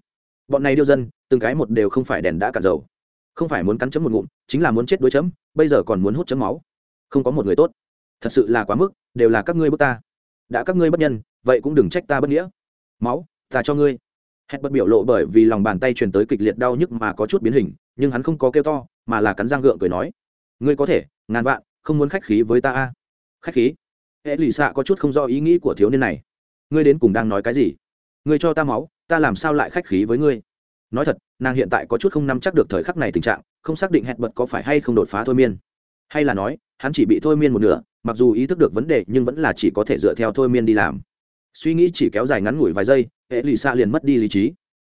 Bọn này điêu dân, từng cái một đều không phải đèn đã cả dầu. Không phải muốn cắn chấm một ngụm, chính là muốn chết đuối chấm, bây giờ còn muốn hút chấm máu. Không có một người tốt. Thật sự là quá mức, đều là các ngươi bước ta. Đã các ngươi bất nhân, vậy cũng đừng trách ta bất nghĩa. Máu, ta cho ngươi. Hẹn bật biểu lộ bởi vì lòng bàn tay truyền tới kịch liệt đau nhức mà có chút biến hình, nhưng hắn không có kêu to, mà là cắn răng gượng cười nói. Ngươi có thể ngàn vạn, không muốn khách khí với ta a. Khách khí? Hệ lì xạ có chút không rõ ý nghĩ của thiếu niên này. Ngươi đến cùng đang nói cái gì? Ngươi cho ta máu, ta làm sao lại khách khí với ngươi? Nói thật, nàng hiện tại có chút không nắm chắc được thời khắc này tình trạng, không xác định hẹn bật có phải hay không đột phá thôi miên. Hay là nói, hắn chỉ bị thôi miên một nửa, mặc dù ý thức được vấn đề nhưng vẫn là chỉ có thể dựa theo thôi miên đi làm. Suy nghĩ chỉ kéo dài ngắn ngủi vài giây, hệ lì xạ liền mất đi lý trí.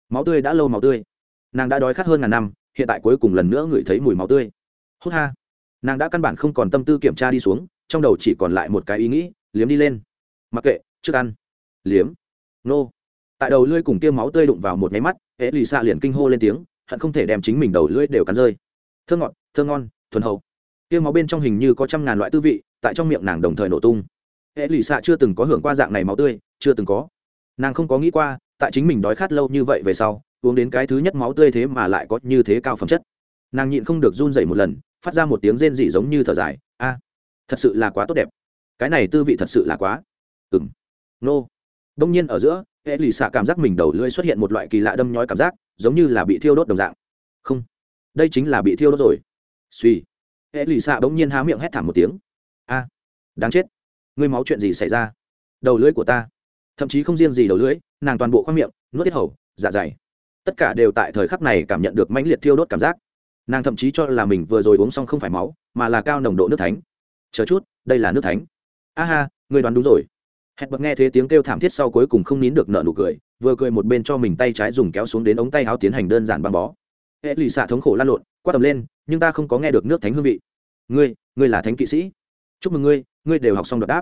Máu tươi đã lâu máu tươi. Nàng đã đói khát hơn ngàn năm, hiện tại cuối cùng lần nữa ngửi thấy mùi máu tươi. Hốt ha nàng đã căn bản không còn tâm tư kiểm tra đi xuống, trong đầu chỉ còn lại một cái ý nghĩ, liếm đi lên. Mặc kệ, trước ăn. Liếm. Nô. Tại đầu lưỡi cùng tiêm máu tươi đụng vào một nháy mắt hệ lì xạ liền kinh hô lên tiếng, hận không thể đem chính mình đầu lưỡi đều cắn rơi. Thơ ngọt, thơ ngon, thuần hậu. Tiêm máu bên trong hình như có trăm ngàn loại tư vị, tại trong miệng nàng đồng thời nổ tung. Hệ lì xạ chưa từng có hưởng qua dạng này máu tươi, chưa từng có. Nàng không có nghĩ qua, tại chính mình đói khát lâu như vậy về sau, uống đến cái thứ nhất máu tươi thế mà lại có như thế cao phẩm chất. Nàng nhịn không được run dậy một lần phát ra một tiếng rên rỉ giống như thở dài. A, thật sự là quá tốt đẹp. Cái này tư vị thật sự là quá. Ừng nô. Đông nhiên ở giữa, hệ lì xạ cảm giác mình đầu lưỡi xuất hiện một loại kỳ lạ đâm nhói cảm giác, giống như là bị thiêu đốt đồng dạng. Không. Đây chính là bị thiêu đốt rồi. Suy. Hệ lì xạ bỗng nhiên há miệng hét thảm một tiếng. A, đáng chết. Ngươi máu chuyện gì xảy ra? Đầu lưỡi của ta. Thậm chí không riêng gì đầu lưỡi, nàng toàn bộ khoang miệng, nuốt tiết hầu dạ dày. Tất cả đều tại thời khắc này cảm nhận được mãnh liệt thiêu đốt cảm giác nàng thậm chí cho là mình vừa rồi uống xong không phải máu, mà là cao nồng độ nước thánh. Chờ chút, đây là nước thánh. A ha, người đoán đúng rồi. Hẹn bật nghe thấy tiếng kêu thảm thiết sau cuối cùng không nín được nợ nụ cười, vừa cười một bên cho mình tay trái dùng kéo xuống đến ống tay áo tiến hành đơn giản băng bó. Hệ lụy xạ thống khổ lan lộn, quát tầm lên, nhưng ta không có nghe được nước thánh hương vị. Ngươi ngươi là thánh kỵ sĩ. Chúc mừng ngươi ngươi đều học xong đọc đáp.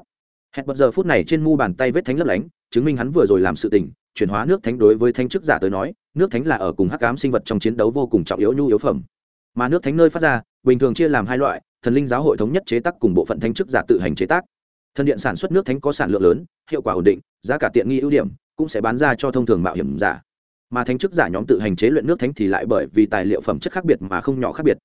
Hẹn bật giờ phút này trên mu bàn tay vết thánh lấp lánh, chứng minh hắn vừa rồi làm sự tình, chuyển hóa nước thánh đối với thánh chức giả tới nói, nước thánh là ở cùng hắc ám sinh vật trong chiến đấu vô cùng trọng yếu nhu yếu phẩm mà nước thánh nơi phát ra, bình thường chia làm hai loại, thần linh giáo hội thống nhất chế tác cùng bộ phận thánh chức giả tự hành chế tác. Thần điện sản xuất nước thánh có sản lượng lớn, hiệu quả ổn định, giá cả tiện nghi ưu điểm, cũng sẽ bán ra cho thông thường mạo hiểm giả. Mà thánh chức giả nhóm tự hành chế luyện nước thánh thì lại bởi vì tài liệu phẩm chất khác biệt mà không nhỏ khác biệt.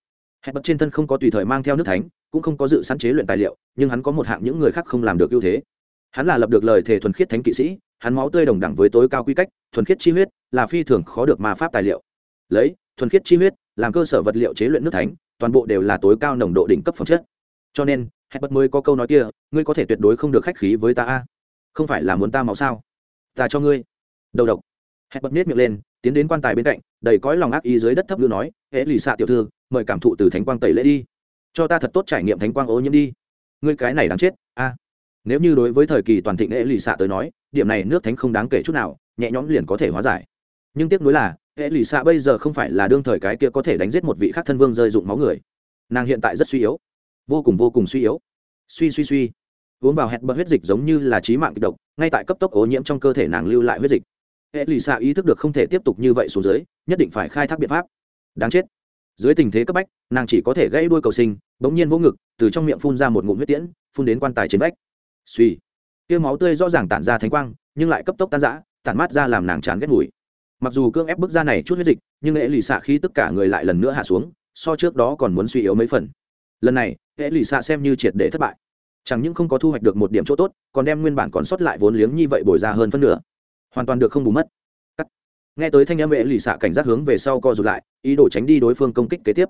Hẹn bật trên thân không có tùy thời mang theo nước thánh, cũng không có dự sẵn chế luyện tài liệu, nhưng hắn có một hạng những người khác không làm được ưu thế. Hắn là lập được lời thề thuần khiết thánh kỵ sĩ, hắn máu tươi đồng đẳng với tối cao quy cách, thuần khiết chi huyết là phi thường khó được ma pháp tài liệu. Lấy, thuần khiết chi huyết làm cơ sở vật liệu chế luyện nước thánh, toàn bộ đều là tối cao nồng độ đỉnh cấp phẩm chất. Cho nên hẹn bật mới có câu nói kia, ngươi có thể tuyệt đối không được khách khí với ta a. Không phải là muốn ta máu sao? Ta cho ngươi. Đầu độc. Hẹn bật nết miệng lên, tiến đến quan tài bên cạnh, đầy cõi lòng ác ý dưới đất thấp lưu nói, hễ lì xạ tiểu thư, mời cảm thụ từ thánh quang tẩy lễ đi. Cho ta thật tốt trải nghiệm thánh quang ô nhiễm đi. Ngươi cái này đáng chết, a. Nếu như đối với thời kỳ toàn thịnh hễ lì xạ tới nói, điểm này nước thánh không đáng kể chút nào, nhẹ nhõm liền có thể hóa giải. Nhưng tiếc nuối là hệ lì xạ bây giờ không phải là đương thời cái kia có thể đánh giết một vị khác thân vương rơi dụng máu người. Nàng hiện tại rất suy yếu. Vô cùng vô cùng suy yếu. Suy suy suy. Uống vào hẹn bật huyết dịch giống như là trí mạng kịch độc, ngay tại cấp tốc ô nhiễm trong cơ thể nàng lưu lại huyết dịch. Hệ lì xạ ý thức được không thể tiếp tục như vậy xuống dưới, nhất định phải khai thác biện pháp. Đáng chết. Dưới tình thế cấp bách, nàng chỉ có thể gãy đuôi cầu sinh, bỗng nhiên vỗ ngực, từ trong miệng phun ra một ngụm huyết tiễn, phun đến quan tài trên vách. Suy. Tiêu máu tươi rõ ràng tản ra thánh quang, nhưng lại cấp tốc tan rã, tản mát ra làm nàng chán ghét mùi mặc dù cương ép bức ra này chút huyết dịch, nhưng hệ lì xạ khi tất cả người lại lần nữa hạ xuống, so trước đó còn muốn suy yếu mấy phần. Lần này, hệ lì xạ xem như triệt để thất bại. Chẳng những không có thu hoạch được một điểm chỗ tốt, còn đem nguyên bản còn sót lại vốn liếng như vậy bồi ra hơn phân nửa. Hoàn toàn được không bù mất. Cắt. nghe tới thanh âm hệ lì xạ cảnh giác hướng về sau co rụt lại, ý đồ tránh đi đối phương công kích kế tiếp.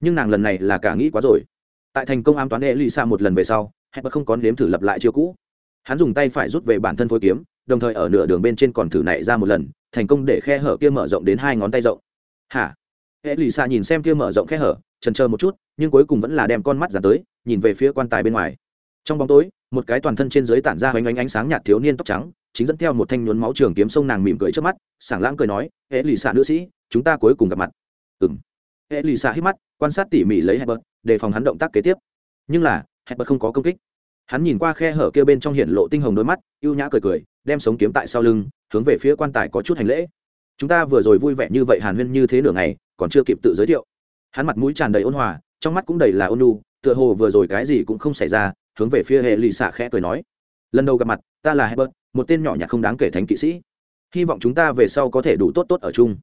Nhưng nàng lần này là cả nghĩ quá rồi. Tại thành công ám toán hệ lì xạ một lần về sau hẹn không có nếm thử lập lại chiêu cũ. Hắn dùng tay phải rút về bản thân phối kiếm đồng thời ở nửa đường bên trên còn thử nảy ra một lần, thành công để khe hở kia mở rộng đến hai ngón tay rộng. Hả? Hệ lì xạ nhìn xem kia mở rộng khe hở trần chờ một chút, nhưng cuối cùng vẫn là đem con mắt ra tới, nhìn về phía quan tài bên ngoài. Trong bóng tối, một cái toàn thân trên dưới tản ra hoành ánh ánh sáng nhạt thiếu niên tóc trắng, chính dẫn theo một thanh nhuốm máu trường kiếm sông nàng mỉm cười trước mắt, sảng lãng cười nói hệ lì xạ nữ sĩ, chúng ta cuối cùng gặp mặt. Ừng hệ lì xạ hít mắt, quan sát tỉ mỉ lấy hebert đề phòng hắn động tác kế tiếp. Nhưng là hebert không có công kích hắn nhìn qua khe hở kia bên trong hiện lộ tinh hồng đôi mắt, ưu nhã cười cười, đem sống kiếm tại sau lưng, hướng về phía quan tài có chút hành lễ. Chúng ta vừa rồi vui vẻ như vậy hàn huyên như thế nửa ngày, còn chưa kịp tự giới thiệu. Hắn mặt mũi tràn đầy ôn hòa, trong mắt cũng đầy là ôn nu tựa hồ vừa rồi cái gì cũng không xảy ra, hướng về phía hệ lì xạ khẽ cười nói. Lần đầu gặp mặt, ta là hebert một tên nhỏ nhặt không đáng kể thánh kỵ sĩ. Hy vọng chúng ta về sau có thể đủ tốt tốt ở chung.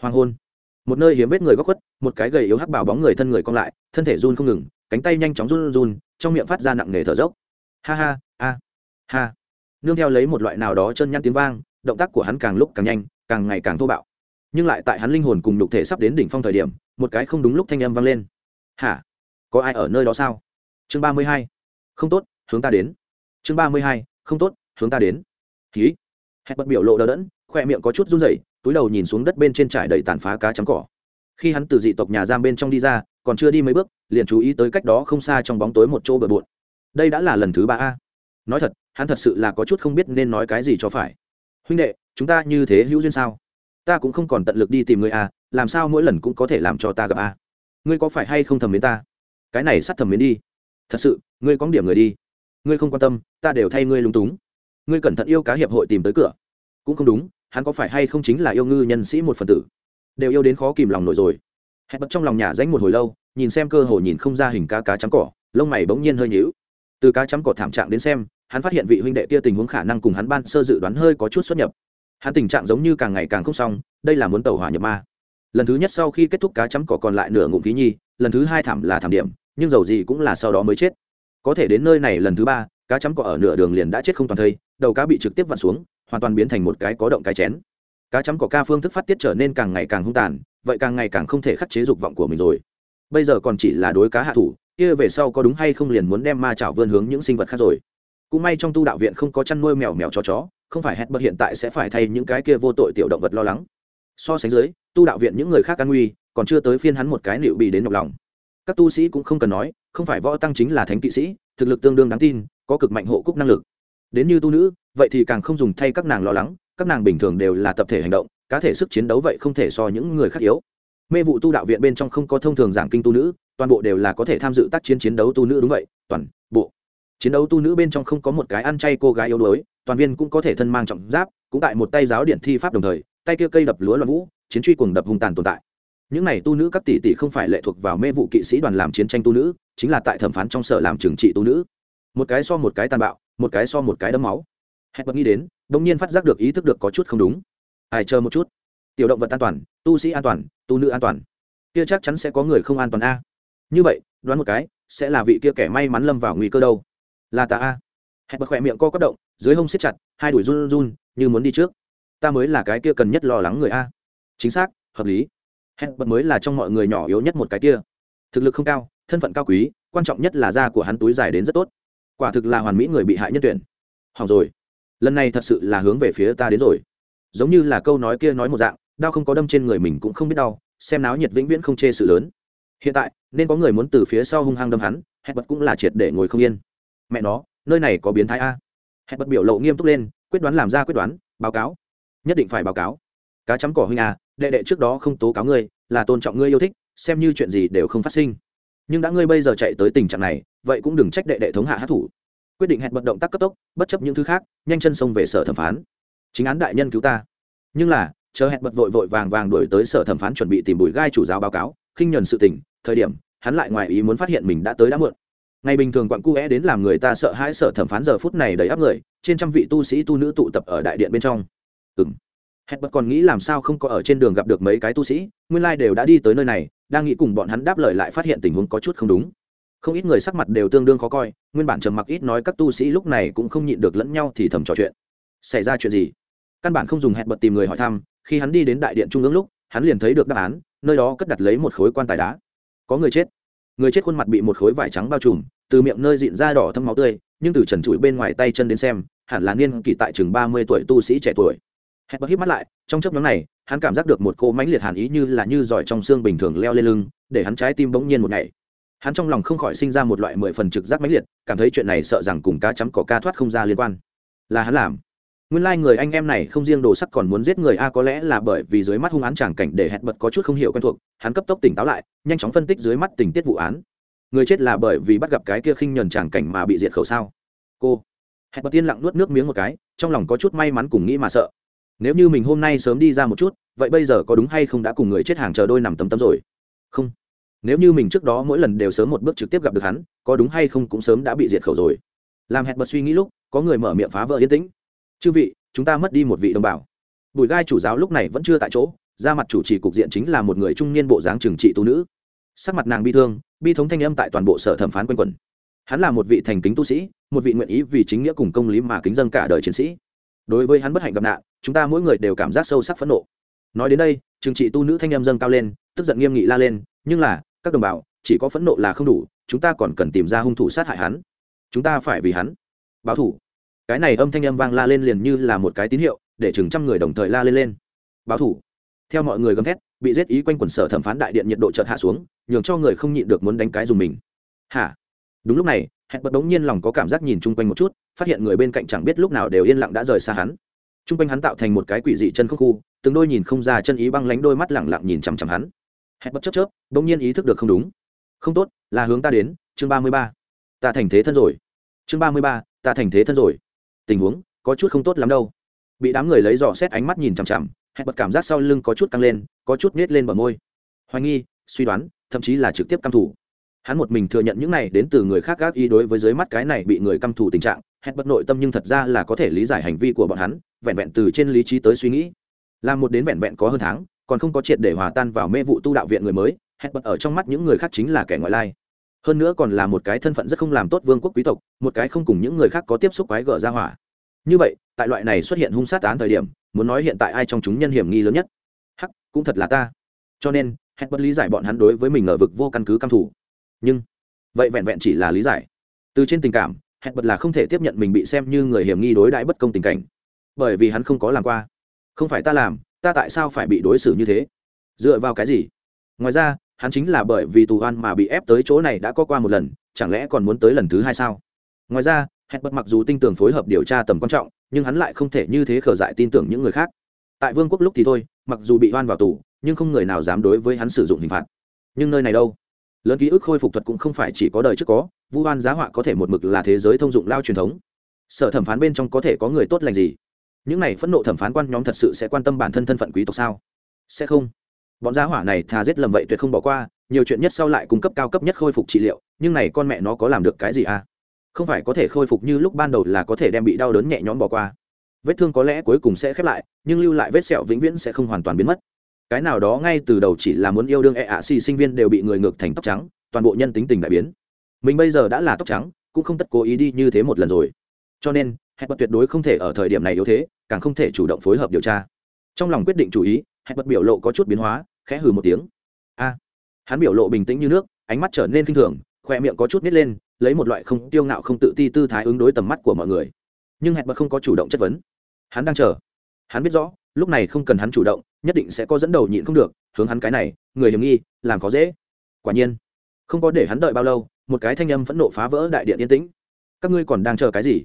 Hoàng hôn. Một nơi hiếm vết người góc khuất, một cái gầy yếu hắc bảo bóng người thân người cong lại, thân thể run không ngừng, cánh tay nhanh chóng run run, trong miệng phát ra nặng nề thở dốc ha ha, a, ha. Nương theo lấy một loại nào đó chân nhăn tiếng vang, động tác của hắn càng lúc càng nhanh, càng ngày càng thô bạo. Nhưng lại tại hắn linh hồn cùng nhục thể sắp đến đỉnh phong thời điểm, một cái không đúng lúc thanh âm vang lên. Hả? Có ai ở nơi đó sao? Chương ba mươi hai. Không tốt, hướng ta đến. Chương ba mươi hai. Không tốt, hướng ta đến. Ký hẹn bật biểu lộ đờ đẫn, khoe miệng có chút run rẩy, túi đầu nhìn xuống đất bên trên trải đầy tàn phá cá chấm cỏ. Khi hắn từ dị tộc nhà giam bên trong đi ra, còn chưa đi mấy bước, liền chú ý tới cách đó không xa trong bóng tối một chỗ bờ bộn đây đã là lần thứ ba a. Nói thật, hắn thật sự là có chút không biết nên nói cái gì cho phải. Huynh đệ, chúng ta như thế hữu duyên sao? Ta cũng không còn tận lực đi tìm người a, làm sao mỗi lần cũng có thể làm cho ta gặp a? Ngươi có phải hay không thầm mến ta? Cái này sắt thầm mến đi. Thật sự, ngươi có điểm người đi. Ngươi không quan tâm, ta đều thay ngươi lung túng. Ngươi cẩn thận yêu cá hiệp hội tìm tới cửa. Cũng không đúng, hắn có phải hay không chính là yêu ngư nhân sĩ một phần tử? Đều yêu đến khó kìm lòng nổi rồi. Hẹn bật trong lòng nhà danh một hồi lâu, nhìn xem cơ hồ nhìn không ra hình cá cá trắng cỏ, lông mày bỗng nhiên hơi nhíu từ cá chấm cỏ thảm trạng đến xem, hắn phát hiện vị huynh đệ kia tình huống khả năng cùng hắn ban sơ dự đoán hơi có chút xuất nhập. Hắn tình trạng giống như càng ngày càng không xong, đây là muốn tàu hỏa nhập ma. Lần thứ nhất sau khi kết thúc cá chấm cỏ còn lại nửa ngụm khí nhi, lần thứ hai thảm là thảm điểm, nhưng dầu gì cũng là sau đó mới chết. Có thể đến nơi này lần thứ ba, cá chấm cỏ ở nửa đường liền đã chết không toàn thây, đầu cá bị trực tiếp vặn xuống, hoàn toàn biến thành một cái có động cái chén. Cá chấm cỏ ca phương thức phát tiết trở nên càng ngày càng hung tàn, vậy càng ngày càng không thể khắc chế dục vọng của mình rồi. Bây giờ còn chỉ là đối cá hạ thủ kia về sau có đúng hay không liền muốn đem ma chảo vươn hướng những sinh vật khác rồi. Cũng may trong tu đạo viện không có chăn nuôi mèo mèo chó chó, không phải hét bật hiện tại sẽ phải thay những cái kia vô tội tiểu động vật lo lắng. So sánh dưới, tu đạo viện những người khác an nguy, còn chưa tới phiên hắn một cái liệu bị đến nhọc lòng. Các tu sĩ cũng không cần nói, không phải võ tăng chính là thánh kỵ sĩ, thực lực tương đương đáng tin, có cực mạnh hộ cúc năng lực. Đến như tu nữ, vậy thì càng không dùng thay các nàng lo lắng, các nàng bình thường đều là tập thể hành động, cá thể sức chiến đấu vậy không thể so những người khác yếu. Mê vụ tu đạo viện bên trong không có thông thường giảng kinh tu nữ toàn bộ đều là có thể tham dự tác chiến chiến đấu tu nữ, đúng vậy, toàn bộ. Chiến đấu tu nữ bên trong không có một cái ăn chay cô gái yếu đuối, toàn viên cũng có thể thân mang trọng giáp, cũng tại một tay giáo điện thi pháp đồng thời, tay kia cây đập lúa loạn vũ, chiến truy cuồng đập hung tàn tồn tại. Những này tu nữ các tỷ tỷ không phải lệ thuộc vào mê vụ kỵ sĩ đoàn làm chiến tranh tu nữ, chính là tại thẩm phán trong sở làm trừng trị tu nữ. Một cái so một cái tàn bạo, một cái so một cái đấm máu. Hẹn bật nghĩ đến đông nhiên phát giác được ý thức được có chút không đúng. Ai chờ một chút. Tiểu động vật an toàn, tu sĩ an toàn, tu nữ an toàn. Kia chắc chắn sẽ có người không an toàn a như vậy, đoán một cái, sẽ là vị kia kẻ may mắn lâm vào nguy cơ đâu. Là ta a. Hẹn bật khỏe miệng co quắp động, dưới hông siết chặt, hai đuổi run run, như muốn đi trước. Ta mới là cái kia cần nhất lo lắng người a. Chính xác, hợp lý. Hẹn bật mới là trong mọi người nhỏ yếu nhất một cái kia. Thực lực không cao, thân phận cao quý, quan trọng nhất là da của hắn túi dài đến rất tốt. Quả thực là hoàn mỹ người bị hại nhân tuyển. Hỏng rồi. Lần này thật sự là hướng về phía ta đến rồi. Giống như là câu nói kia nói một dạng, đau không có đâm trên người mình cũng không biết đau, xem náo nhiệt vĩnh viễn không chê sự lớn hiện tại, nên có người muốn từ phía sau hung hăng đâm hắn hẹn bật cũng là triệt để ngồi không yên. Mẹ nó, nơi này có biến thái a. Hẹn bật biểu lộ nghiêm túc lên, quyết đoán làm ra quyết đoán, báo cáo. Nhất định phải báo cáo. Cá chấm cỏ huynh à đệ đệ trước đó không tố cáo ngươi, là tôn trọng ngươi yêu thích, xem như chuyện gì đều không phát sinh. Nhưng đã ngươi bây giờ chạy tới tình trạng này, vậy cũng đừng trách đệ đệ thống hạ hát thủ. Quyết định hẹn bật động tác cấp tốc, bất chấp những thứ khác, nhanh chân xông về sở thẩm phán. Chính án đại nhân cứu ta. Nhưng là, chờ hẹn bật vội vội vàng vàng đuổi tới sở thẩm phán chuẩn bị tìm bùi gai chủ giáo báo cáo khinh nhuần sự tình, thời điểm, hắn lại ngoài ý muốn phát hiện mình đã tới đã muộn. Ngày bình thường quặng cu é đến làm người ta sợ hãi sợ thẩm phán giờ phút này đầy áp người, trên trăm vị tu sĩ tu nữ tụ tập ở đại điện bên trong. Ừng hết bất còn nghĩ làm sao không có ở trên đường gặp được mấy cái tu sĩ, nguyên lai đều đã đi tới nơi này, đang nghĩ cùng bọn hắn đáp lời lại phát hiện tình huống có chút không đúng. Không ít người sắc mặt đều tương đương khó coi, nguyên bản trầm mặc ít nói các tu sĩ lúc này cũng không nhịn được lẫn nhau thì thầm trò chuyện. Xảy ra chuyện gì? Căn bản không dùng hẹn bật tìm người hỏi thăm, khi hắn đi đến đại điện trung ương lúc, hắn liền thấy được đáp án nơi đó cất đặt lấy một khối quan tài đá. Có người chết. Người chết khuôn mặt bị một khối vải trắng bao trùm, từ miệng nơi dịn ra đỏ thâm máu tươi, nhưng từ trần trụi bên ngoài tay chân đến xem, hẳn là niên kỷ tại chừng ba mươi tuổi tu sĩ trẻ tuổi. Hẹp bật hít mắt lại, trong chấp nhóm này, hắn cảm giác được một cô mãnh liệt hàn ý như là như giỏi trong xương bình thường leo lên lưng, để hắn trái tim bỗng nhiên một ngày hắn trong lòng không khỏi sinh ra một loại mười phần trực giác mãnh liệt, cảm thấy chuyện này sợ rằng cùng cá chấm cỏ ca thoát không ra liên quan. Là hắn làm nguyên lai、like、người anh em này không riêng đồ sắc còn muốn giết người a có lẽ là bởi vì dưới mắt hung án tràng cảnh để hẹn bật có chút không hiểu quen thuộc, hắn cấp tốc tỉnh táo lại, nhanh chóng phân tích dưới mắt tình tiết vụ án. Người chết là bởi vì bắt gặp cái kia khinh nhuần tràng cảnh mà bị diệt khẩu sao? Cô, hẹn bật tiên lặng nuốt nước miếng một cái, trong lòng có chút may mắn cùng nghĩ mà sợ. Nếu như mình hôm nay sớm đi ra một chút, vậy bây giờ có đúng hay không đã cùng người chết hàng chờ đôi nằm tấm tấm rồi? Không. Nếu như mình trước đó mỗi lần đều sớm một bước trực tiếp gặp được hắn, có đúng hay không cũng sớm đã bị diệt khẩu rồi. Làm hẹn bật suy nghĩ lúc, có người mở miệng phá vỡ yên tĩnh chư vị, chúng ta mất đi một vị đồng bào. Bùi gai chủ giáo lúc này vẫn chưa tại chỗ, ra mặt chủ trì cục diện chính là một người trung niên bộ dáng trừng trị tu nữ. Sắc mặt nàng bi thương, bi thống thanh âm tại toàn bộ sở thẩm phán quanh quẩn. Hắn là một vị thành kính tu sĩ, một vị nguyện ý vì chính nghĩa cùng công lý mà kính dân cả đời chiến sĩ. Đối với hắn bất hạnh gặp nạn, chúng ta mỗi người đều cảm giác sâu sắc phẫn nộ. Nói đến đây, trừng trị tu nữ thanh âm dâng cao lên, tức giận nghiêm nghị la lên, nhưng là, các đồng bào, chỉ có phẫn nộ là không đủ, chúng ta còn cần tìm ra hung thủ sát hại hắn. Chúng ta phải vì hắn. Báo thủ cái này âm thanh âm vang la lên liền như là một cái tín hiệu, để chừng trăm người đồng thời la lên lên. Báo thủ. Theo mọi người gầm thét, bị giết ý quanh quần sở thẩm phán đại điện nhiệt độ chợt hạ xuống, nhường cho người không nhịn được muốn đánh cái dùng mình. Hả? Đúng lúc này, hẹn bật đống nhiên lòng có cảm giác nhìn chung quanh một chút, phát hiện người bên cạnh chẳng biết lúc nào đều yên lặng đã rời xa hắn. Chung quanh hắn tạo thành một cái quỷ dị chân khúc khu, từng đôi nhìn không ra chân ý băng lánh đôi mắt lẳng lặng nhìn chằm chằm hắn. Hẹn bật chớp chớp, đống nhiên ý thức được không đúng. Không tốt, là hướng ta đến, chương ba mươi ba. Ta thành thế thân rồi. Chương ba mươi ba, ta thành thế thân rồi tình huống, có chút không tốt lắm đâu. Bị đám người lấy dò xét ánh mắt nhìn chằm chằm, hẹn bật cảm giác sau lưng có chút căng lên, có chút nhét lên bờ môi. Hoài nghi, suy đoán, thậm chí là trực tiếp căm thủ hắn một mình thừa nhận những này đến từ người khác gác ý đối với dưới mắt cái này bị người căm thủ tình trạng, hẹn bật nội tâm nhưng thật ra là có thể lý giải hành vi của bọn hắn, vẹn vẹn từ trên lý trí tới suy nghĩ. Làm một đến vẹn vẹn có hơn tháng, còn không có triệt để hòa tan vào mê vụ tu đạo viện người mới, hẹn bật ở trong mắt những người khác chính là kẻ ngoại lai hơn nữa còn là một cái thân phận rất không làm tốt vương quốc quý tộc, một cái không cùng những người khác có tiếp xúc quái gở ra hỏa. Như vậy, tại loại này xuất hiện hung sát án thời điểm, muốn nói hiện tại ai trong chúng nhân hiểm nghi lớn nhất? Hắc, cũng thật là ta. Cho nên, hẹn bất lý giải bọn hắn đối với mình ở vực vô căn cứ căm thủ nhưng, vậy vẹn vẹn chỉ là lý giải. Từ trên tình cảm, hẹn bật là không thể tiếp nhận mình bị xem như người hiểm nghi đối đãi bất công tình cảnh. Bởi vì hắn không có làm qua. Không phải ta làm, ta tại sao phải bị đối xử như thế? Dựa vào cái gì? Ngoài ra hắn chính là bởi vì tù oan mà bị ép tới chỗ này đã có qua một lần, chẳng lẽ còn muốn tới lần thứ hai sao? Ngoài ra hẹn bật mặc dù tin tưởng phối hợp điều tra tầm quan trọng, nhưng hắn lại không thể như thế khở dại tin tưởng những người khác. Tại vương quốc lúc thì thôi, mặc dù bị oan vào tù, nhưng không người nào dám đối với hắn sử dụng hình phạt. Nhưng nơi này đâu? Lớn ký ức khôi phục thuật cũng không phải chỉ có đời trước có, vu oan giá họa có thể một mực là thế giới thông dụng lao truyền thống. Sở thẩm phán bên trong có thể có người tốt lành gì? Những này phẫn nộ thẩm phán quan nhóm thật sự sẽ quan tâm bản thân thân phận quý tộc sao? Sẽ không bọn gia hỏa này thà giết lầm vậy tuyệt không bỏ qua, nhiều chuyện nhất sau lại cung cấp cao cấp nhất khôi phục trị liệu, nhưng này con mẹ nó có làm được cái gì à? Không phải có thể khôi phục như lúc ban đầu là có thể đem bị đau đớn nhẹ nhõm bỏ qua. Vết thương có lẽ cuối cùng sẽ khép lại, nhưng lưu lại vết sẹo vĩnh viễn sẽ không hoàn toàn biến mất. Cái nào đó ngay từ đầu chỉ là muốn yêu đương ẹ ạ xì sinh viên đều bị người ngược thành tóc trắng, toàn bộ nhân tính tình đại biến. Mình bây giờ đã là tóc trắng, cũng không tất cố ý đi như thế một lần rồi. Cho nên hẹn bật tuyệt đối không thể ở thời điểm này yếu thế, càng không thể chủ động phối hợp điều tra. Trong lòng quyết định chủ ý hẹn bật biểu lộ có chút biến hóa khẽ hừ một tiếng. A. Hắn biểu lộ bình tĩnh như nước ánh mắt trở nên k i n h thường khoe miệng có chút nít lên lấy một loại không tiêu ngạo không tự ti tư thái ứng đối tầm mắt của mọi người. Nhưng hẹn bật không có chủ động chất vấn. Hắn đang chờ. Hắn biết rõ lúc này không cần hắn chủ động nhất định sẽ có dẫn đầu nhịn không được hướng hắn cái này người hiểm nghi làm có dễ. Quả nhiên không có để hắn đợi bao lâu một cái thanh âm phẫn nộ phá vỡ đại điện yên tĩnh. Các ngươi còn đang chờ cái gì?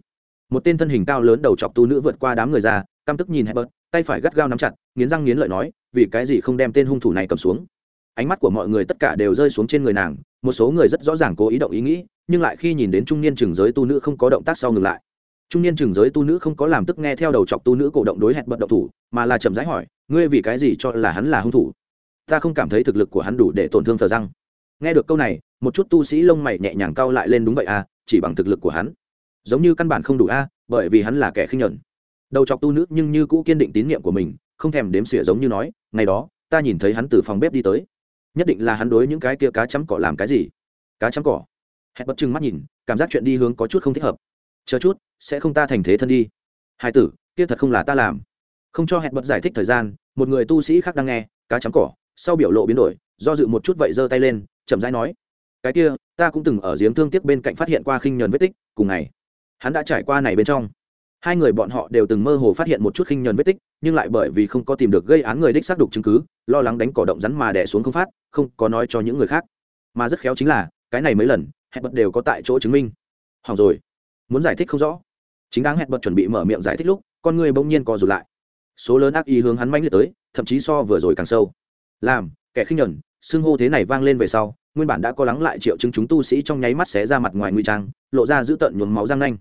Một tên thân hình cao lớn đầu chọc tu nữ vượt qua đám người ra căm tức nhìn Hebert, tay phải gắt gao nắm chặt, nghiến răng nghiến lợi nói, vì cái gì không đem tên hung thủ này cầm xuống? Ánh mắt của mọi người tất cả đều rơi xuống trên người nàng, một số người rất rõ ràng cố ý động ý nghĩ, nhưng lại khi nhìn đến trung niên trưởng giới tu nữ không có động tác sau ngừng lại. Trung niên trưởng giới tu nữ không có làm tức nghe theo đầu chọc tu nữ cổ động đối hẹn bận động thủ, mà là chậm rãi hỏi, ngươi vì cái gì cho là hắn là hung thủ? Ta không cảm thấy thực lực của hắn đủ để tổn thương thờ răng. Nghe được câu này, một chút tu sĩ lông mày nhẹ nhàng cau lại lên đúng vậy à, chỉ bằng thực lực của hắn. Giống như căn bản không đủ a, bởi vì hắn là kẻ khinh nhẫn đầu chọc tu nữ nhưng như cũ kiên định tín nhiệm của mình, không thèm đếm xỉa giống như nói, ngày đó, ta nhìn thấy hắn từ phòng bếp đi tới. Nhất định là hắn đối những cái kia cá chấm cỏ làm cái gì? Cá chấm cỏ? Hẹn bất chừng mắt nhìn, cảm giác chuyện đi hướng có chút không thích hợp. Chờ chút, sẽ không ta thành thế thân đi. Hai tử, kia thật không là ta làm. Không cho hẹn bật giải thích thời gian, một người tu sĩ khác đang nghe, cá chấm cỏ. Sau biểu lộ biến đổi, do dự một chút vậy giơ tay lên, chậm rãi nói, cái kia, ta cũng từng ở giếng thương tiếc bên cạnh phát hiện qua khinh nhờn vết tích, cùng ngày, hắn đã trải qua này bên trong hai người bọn họ đều từng mơ hồ phát hiện một chút khinh nhuần vết tích, nhưng lại bởi vì không có tìm được gây án người đích xác đục chứng cứ, lo lắng đánh cỏ động rắn mà đẻ xuống không phát, không có nói cho những người khác. Mà rất khéo chính là, cái này mấy lần hẹn bật đều có tại chỗ chứng minh. Hỏng rồi. Muốn giải thích không rõ. Chính đáng hẹn bật chuẩn bị mở miệng giải thích lúc, con người bỗng nhiên co rụt lại. Số lớn ác ý hướng hắn manh liệt tới, thậm chí so vừa rồi càng sâu. Làm, kẻ khinh nhuần, xưng hô thế này vang lên về sau, nguyên bản đã có lắng lại triệu chứng chúng tu sĩ trong nháy mắt xé ra mặt ngoài nguy trang, lộ ra giữ tận nhuốm máu răng nanh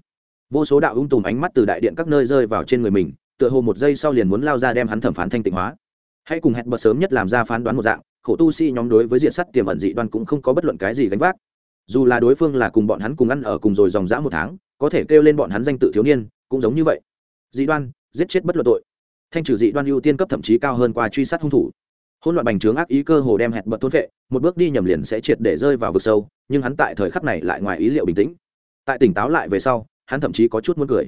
vô số đạo ung tùm ánh mắt từ đại điện các nơi rơi vào trên người mình, tựa hồ một giây sau liền muốn lao ra đem hắn thẩm phán thanh tịnh hóa. Hãy cùng hẹn bật sớm nhất làm ra phán đoán một dạng, khổ tu sĩ nhóm đối với diện sắt tiềm ẩn dị đoan cũng không có bất luận cái gì gánh vác. Dù là đối phương là cùng bọn hắn cùng ăn ở cùng rồi dòng dã một tháng, có thể kêu lên bọn hắn danh tự thiếu niên, cũng giống như vậy. Dị đoan, giết chết bất luận tội. Thanh trừ dị đoan ưu tiên cấp thậm chí cao hơn qua truy sát hung thủ. Hôn loạn bành trướng ác ý cơ hồ đem hẹn bật thôn vệ một bước đi nhầm liền sẽ triệt để rơi vào vực sâu, nhưng hắn tại thời khắc này lại ngoài ý liệu bình tĩnh. Tại tỉnh táo lại về sau hắn thậm chí có chút muốn cười.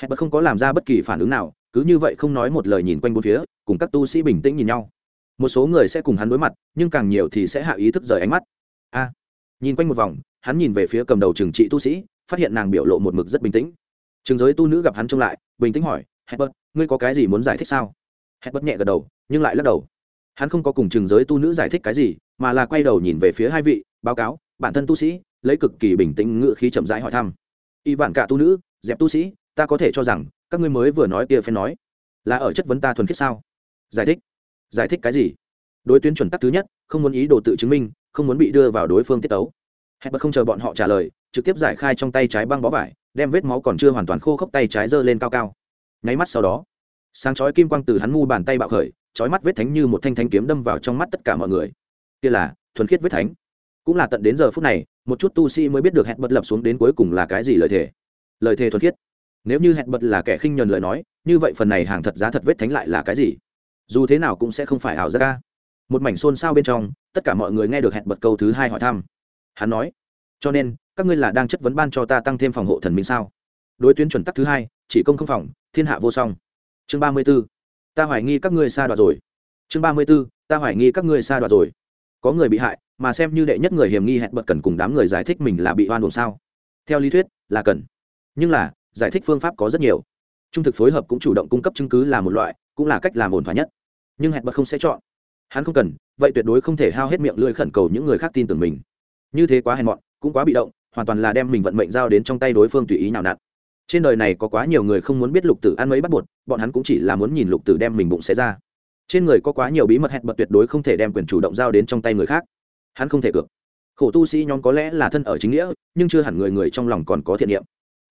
Hẹn bật không có làm ra bất kỳ phản ứng nào, cứ như vậy không nói một lời nhìn quanh bốn phía, cùng các tu sĩ bình tĩnh nhìn nhau. Một số người sẽ cùng hắn đối mặt, nhưng càng nhiều thì sẽ hạ ý thức rời ánh mắt. A. Nhìn quanh một vòng, hắn nhìn về phía cầm đầu trừng trị tu sĩ, phát hiện nàng biểu lộ một mực rất bình tĩnh. Trường giới tu nữ gặp hắn trông lại, bình tĩnh hỏi hẹn bật ngươi có cái gì muốn giải thích sao? Hẹn bật nhẹ gật đầu, nhưng lại lắc đầu. Hắn không có cùng trường giới tu nữ giải thích cái gì, mà là quay đầu nhìn về phía hai vị, báo cáo, bản thân tu sĩ, lấy cực kỳ bình tĩnh ngựa khí chậm rãi hỏi thăm y vạn cả tu nữ, dẹp tu sĩ, ta có thể cho rằng, các ngươi mới vừa nói kia phải nói, là ở chất vấn ta thuần khiết sao? Giải thích. Giải thích cái gì? Đối tuyến chuẩn tắc thứ nhất, không muốn ý đồ tự chứng minh, không muốn bị đưa vào đối phương tiết tấu. Hẹn bật không chờ bọn họ trả lời, trực tiếp giải khai trong tay trái băng bó vải, đem vết máu còn chưa hoàn toàn khô khốc tay trái giơ lên cao cao. Nháy mắt sau đó, sáng chói kim quang từ hắn mu bàn tay bạo khởi, chói mắt vết thánh như một thanh thanh kiếm đâm vào trong mắt tất cả mọi người. Kia là thuần khiết vết thánh cũng là tận đến giờ phút này, một chút tu sĩ mới biết được hẹn bật lập xuống đến cuối cùng là cái gì lời thề. Lời thề thuần khiết. Nếu như hẹn bật là kẻ khinh nhuần lời nói, như vậy phần này hàng thật giá thật vết thánh lại là cái gì? Dù thế nào cũng sẽ không phải ảo ra ca một mảnh xôn xao bên trong, tất cả mọi người nghe được hẹn bật câu thứ hai hỏi thăm. Hắn nói, cho nên, các ngươi là đang chất vấn ban cho ta tăng thêm phòng hộ thần minh sao? Đối tuyến chuẩn tắc thứ hai, chỉ công không phòng, thiên hạ vô song. Chương ba mươi b ố ta hoài nghi các ngươi xa đoạt rồi. Chương ba mươi b ố ta hoài nghi các ngươi xa đoạt rồi. Có người bị hại mà xem như đệ nhất người hiểm nghi hẹn bật cần cùng đám người giải thích mình là bị oan uổng sao. Theo lý thuyết, là cần. Nhưng là, giải thích phương pháp có rất nhiều. Trung thực phối hợp cũng chủ động cung cấp chứng cứ là một loại, cũng là cách làm ổn thỏa nhất. Nhưng hẹn bật không sẽ chọn. Hắn không cần, vậy tuyệt đối không thể hao hết miệng lưỡi khẩn cầu những người khác tin tưởng mình. Như thế quá hèn mọn, cũng quá bị động, hoàn toàn là đem mình vận mệnh giao đến trong tay đối phương tùy ý nào nặn. Trên đời này có quá nhiều người không muốn biết lục tử ăn mấy bắt buộc, bọn hắn cũng chỉ là muốn nhìn lục tử đem mình bụng xé ra. Trên người có quá nhiều bí mật hẹn bật tuyệt đối không thể đem quyền chủ động giao đến trong tay người khác hắn không thể cược. Khổ tu sĩ nhóm có lẽ là thân ở chính nghĩa, nhưng chưa hẳn người người trong lòng còn có thiện niệm.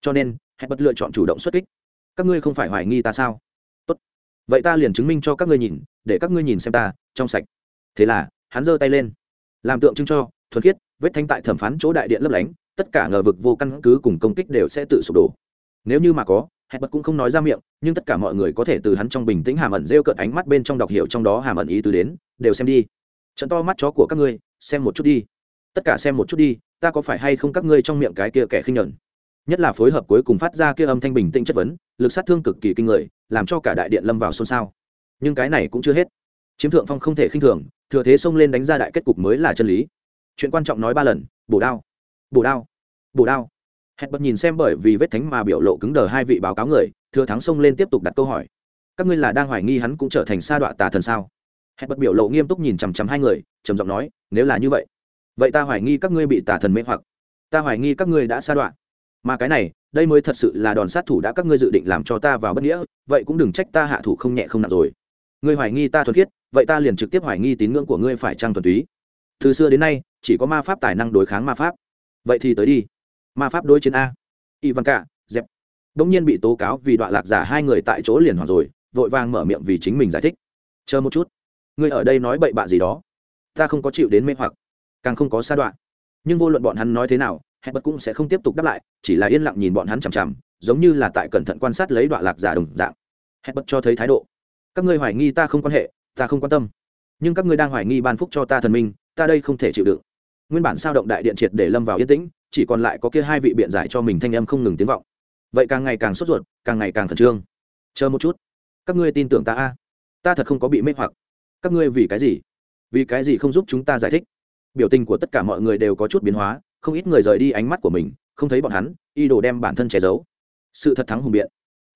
Cho nên, hãy bất lựa chọn chủ động xuất kích. Các ngươi không phải hoài nghi ta sao? Tốt. vậy ta liền chứng minh cho các ngươi nhìn, để các ngươi nhìn xem ta, trong sạch. Thế là, hắn giơ tay lên. Làm tượng trưng cho, thuần khiết, vết thanh tại thẩm phán chỗ đại điện lấp lánh, tất cả ngờ vực vô căn cứ cùng công kích đều sẽ tự sụp đổ. Nếu như mà có hẹn bật cũng không nói ra miệng, nhưng tất cả mọi người có thể từ hắn trong bình tĩnh hàm ẩn rêu cợt ánh mắt bên trong đọc hiểu trong đó hàm ẩn ý tứ đến, đều xem đi. Trận to mắt chó của các ngươi xem một chút đi. Tất cả xem một chút đi, ta có phải hay không các ngươi trong miệng cái kia kẻ khinh nhẫn? Nhất là phối hợp cuối cùng phát ra kia âm thanh bình tĩnh chất vấn, lực sát thương cực kỳ kinh người, làm cho cả đại điện lâm vào xôn xao. Nhưng cái này cũng chưa hết. Chiếm thượng phong không thể khinh thường, thừa thế xông lên đánh ra đại kết cục mới là chân lý. Chuyện quan trọng nói ba lần, bổ đao bổ đao bổ đao. Hẹn bật nhìn xem bởi vì vết thánh mà biểu lộ cứng đờ hai vị báo cáo người, thừa thắng xông lên tiếp tục đặt câu hỏi. Các ngươi là đang hoài nghi hắn cũng trở thành sa đọa tà thần sao? Hẹn bật biểu lộ nghiêm túc nhìn chằm chằm hai người, trầm giọng nói, nếu là như vậy vậy ta hoài nghi các ngươi bị tà thần mê hoặc. Ta hoài nghi các ngươi đã sa đoạn. Mà cái này, đây mới thật sự là đòn sát thủ đã các ngươi dự định làm cho ta vào bất nghĩa, vậy cũng đừng trách ta hạ thủ không nhẹ không nặng rồi. Ngươi hoài nghi ta thuần khiết, vậy ta liền trực tiếp hoài nghi tín ngưỡng của ngươi phải trăng thuần túy. Từ xưa đến nay, chỉ có ma pháp tài năng đối kháng ma pháp. Vậy thì tới đi. Ma pháp đối chiến a. Ivan cả dẹp đông nhiên bị tố cáo vì đoạn lạc giả hai người tại chỗ liền hoặc rồi, vội vàng mở miệng vì chính mình giải thích. Chờ một chút ngươi ở đây nói bậy bạ gì đó. Ta không có chịu đến mê hoặc, càng không có sa đoạn. Nhưng vô luận bọn hắn nói thế nào hẹn bật cũng sẽ không tiếp tục đáp lại, chỉ là yên lặng nhìn bọn hắn chằm chằm, giống như là tại cẩn thận quan sát lấy đoạn lạc giả đồng dạng. Hẹn bật cho thấy thái độ. Các ngươi hoài nghi ta không quan hệ, ta không quan tâm. Nhưng các ngươi đang hoài nghi ban phúc cho ta thần minh, ta đây không thể chịu đựng. Nguyên bản sao động đại điện triệt để lâm vào yên tĩnh, chỉ còn lại có kia hai vị biện giải cho mình thanh âm không ngừng tiếng vọng. Vậy càng ngày càng sốt ruột, càng ngày càng khẩn trương. Chờ một chút. Các ngươi tin tưởng ta a? Ta thật không có bị mê hoặc các ngươi vì cái gì? Vì cái gì không giúp chúng ta giải thích? Biểu tình của tất cả mọi người đều có chút biến hóa, không ít người rời đi ánh mắt của mình, không thấy bọn hắn y đồ đem bản thân che giấu. Sự thật thắng hùng biện.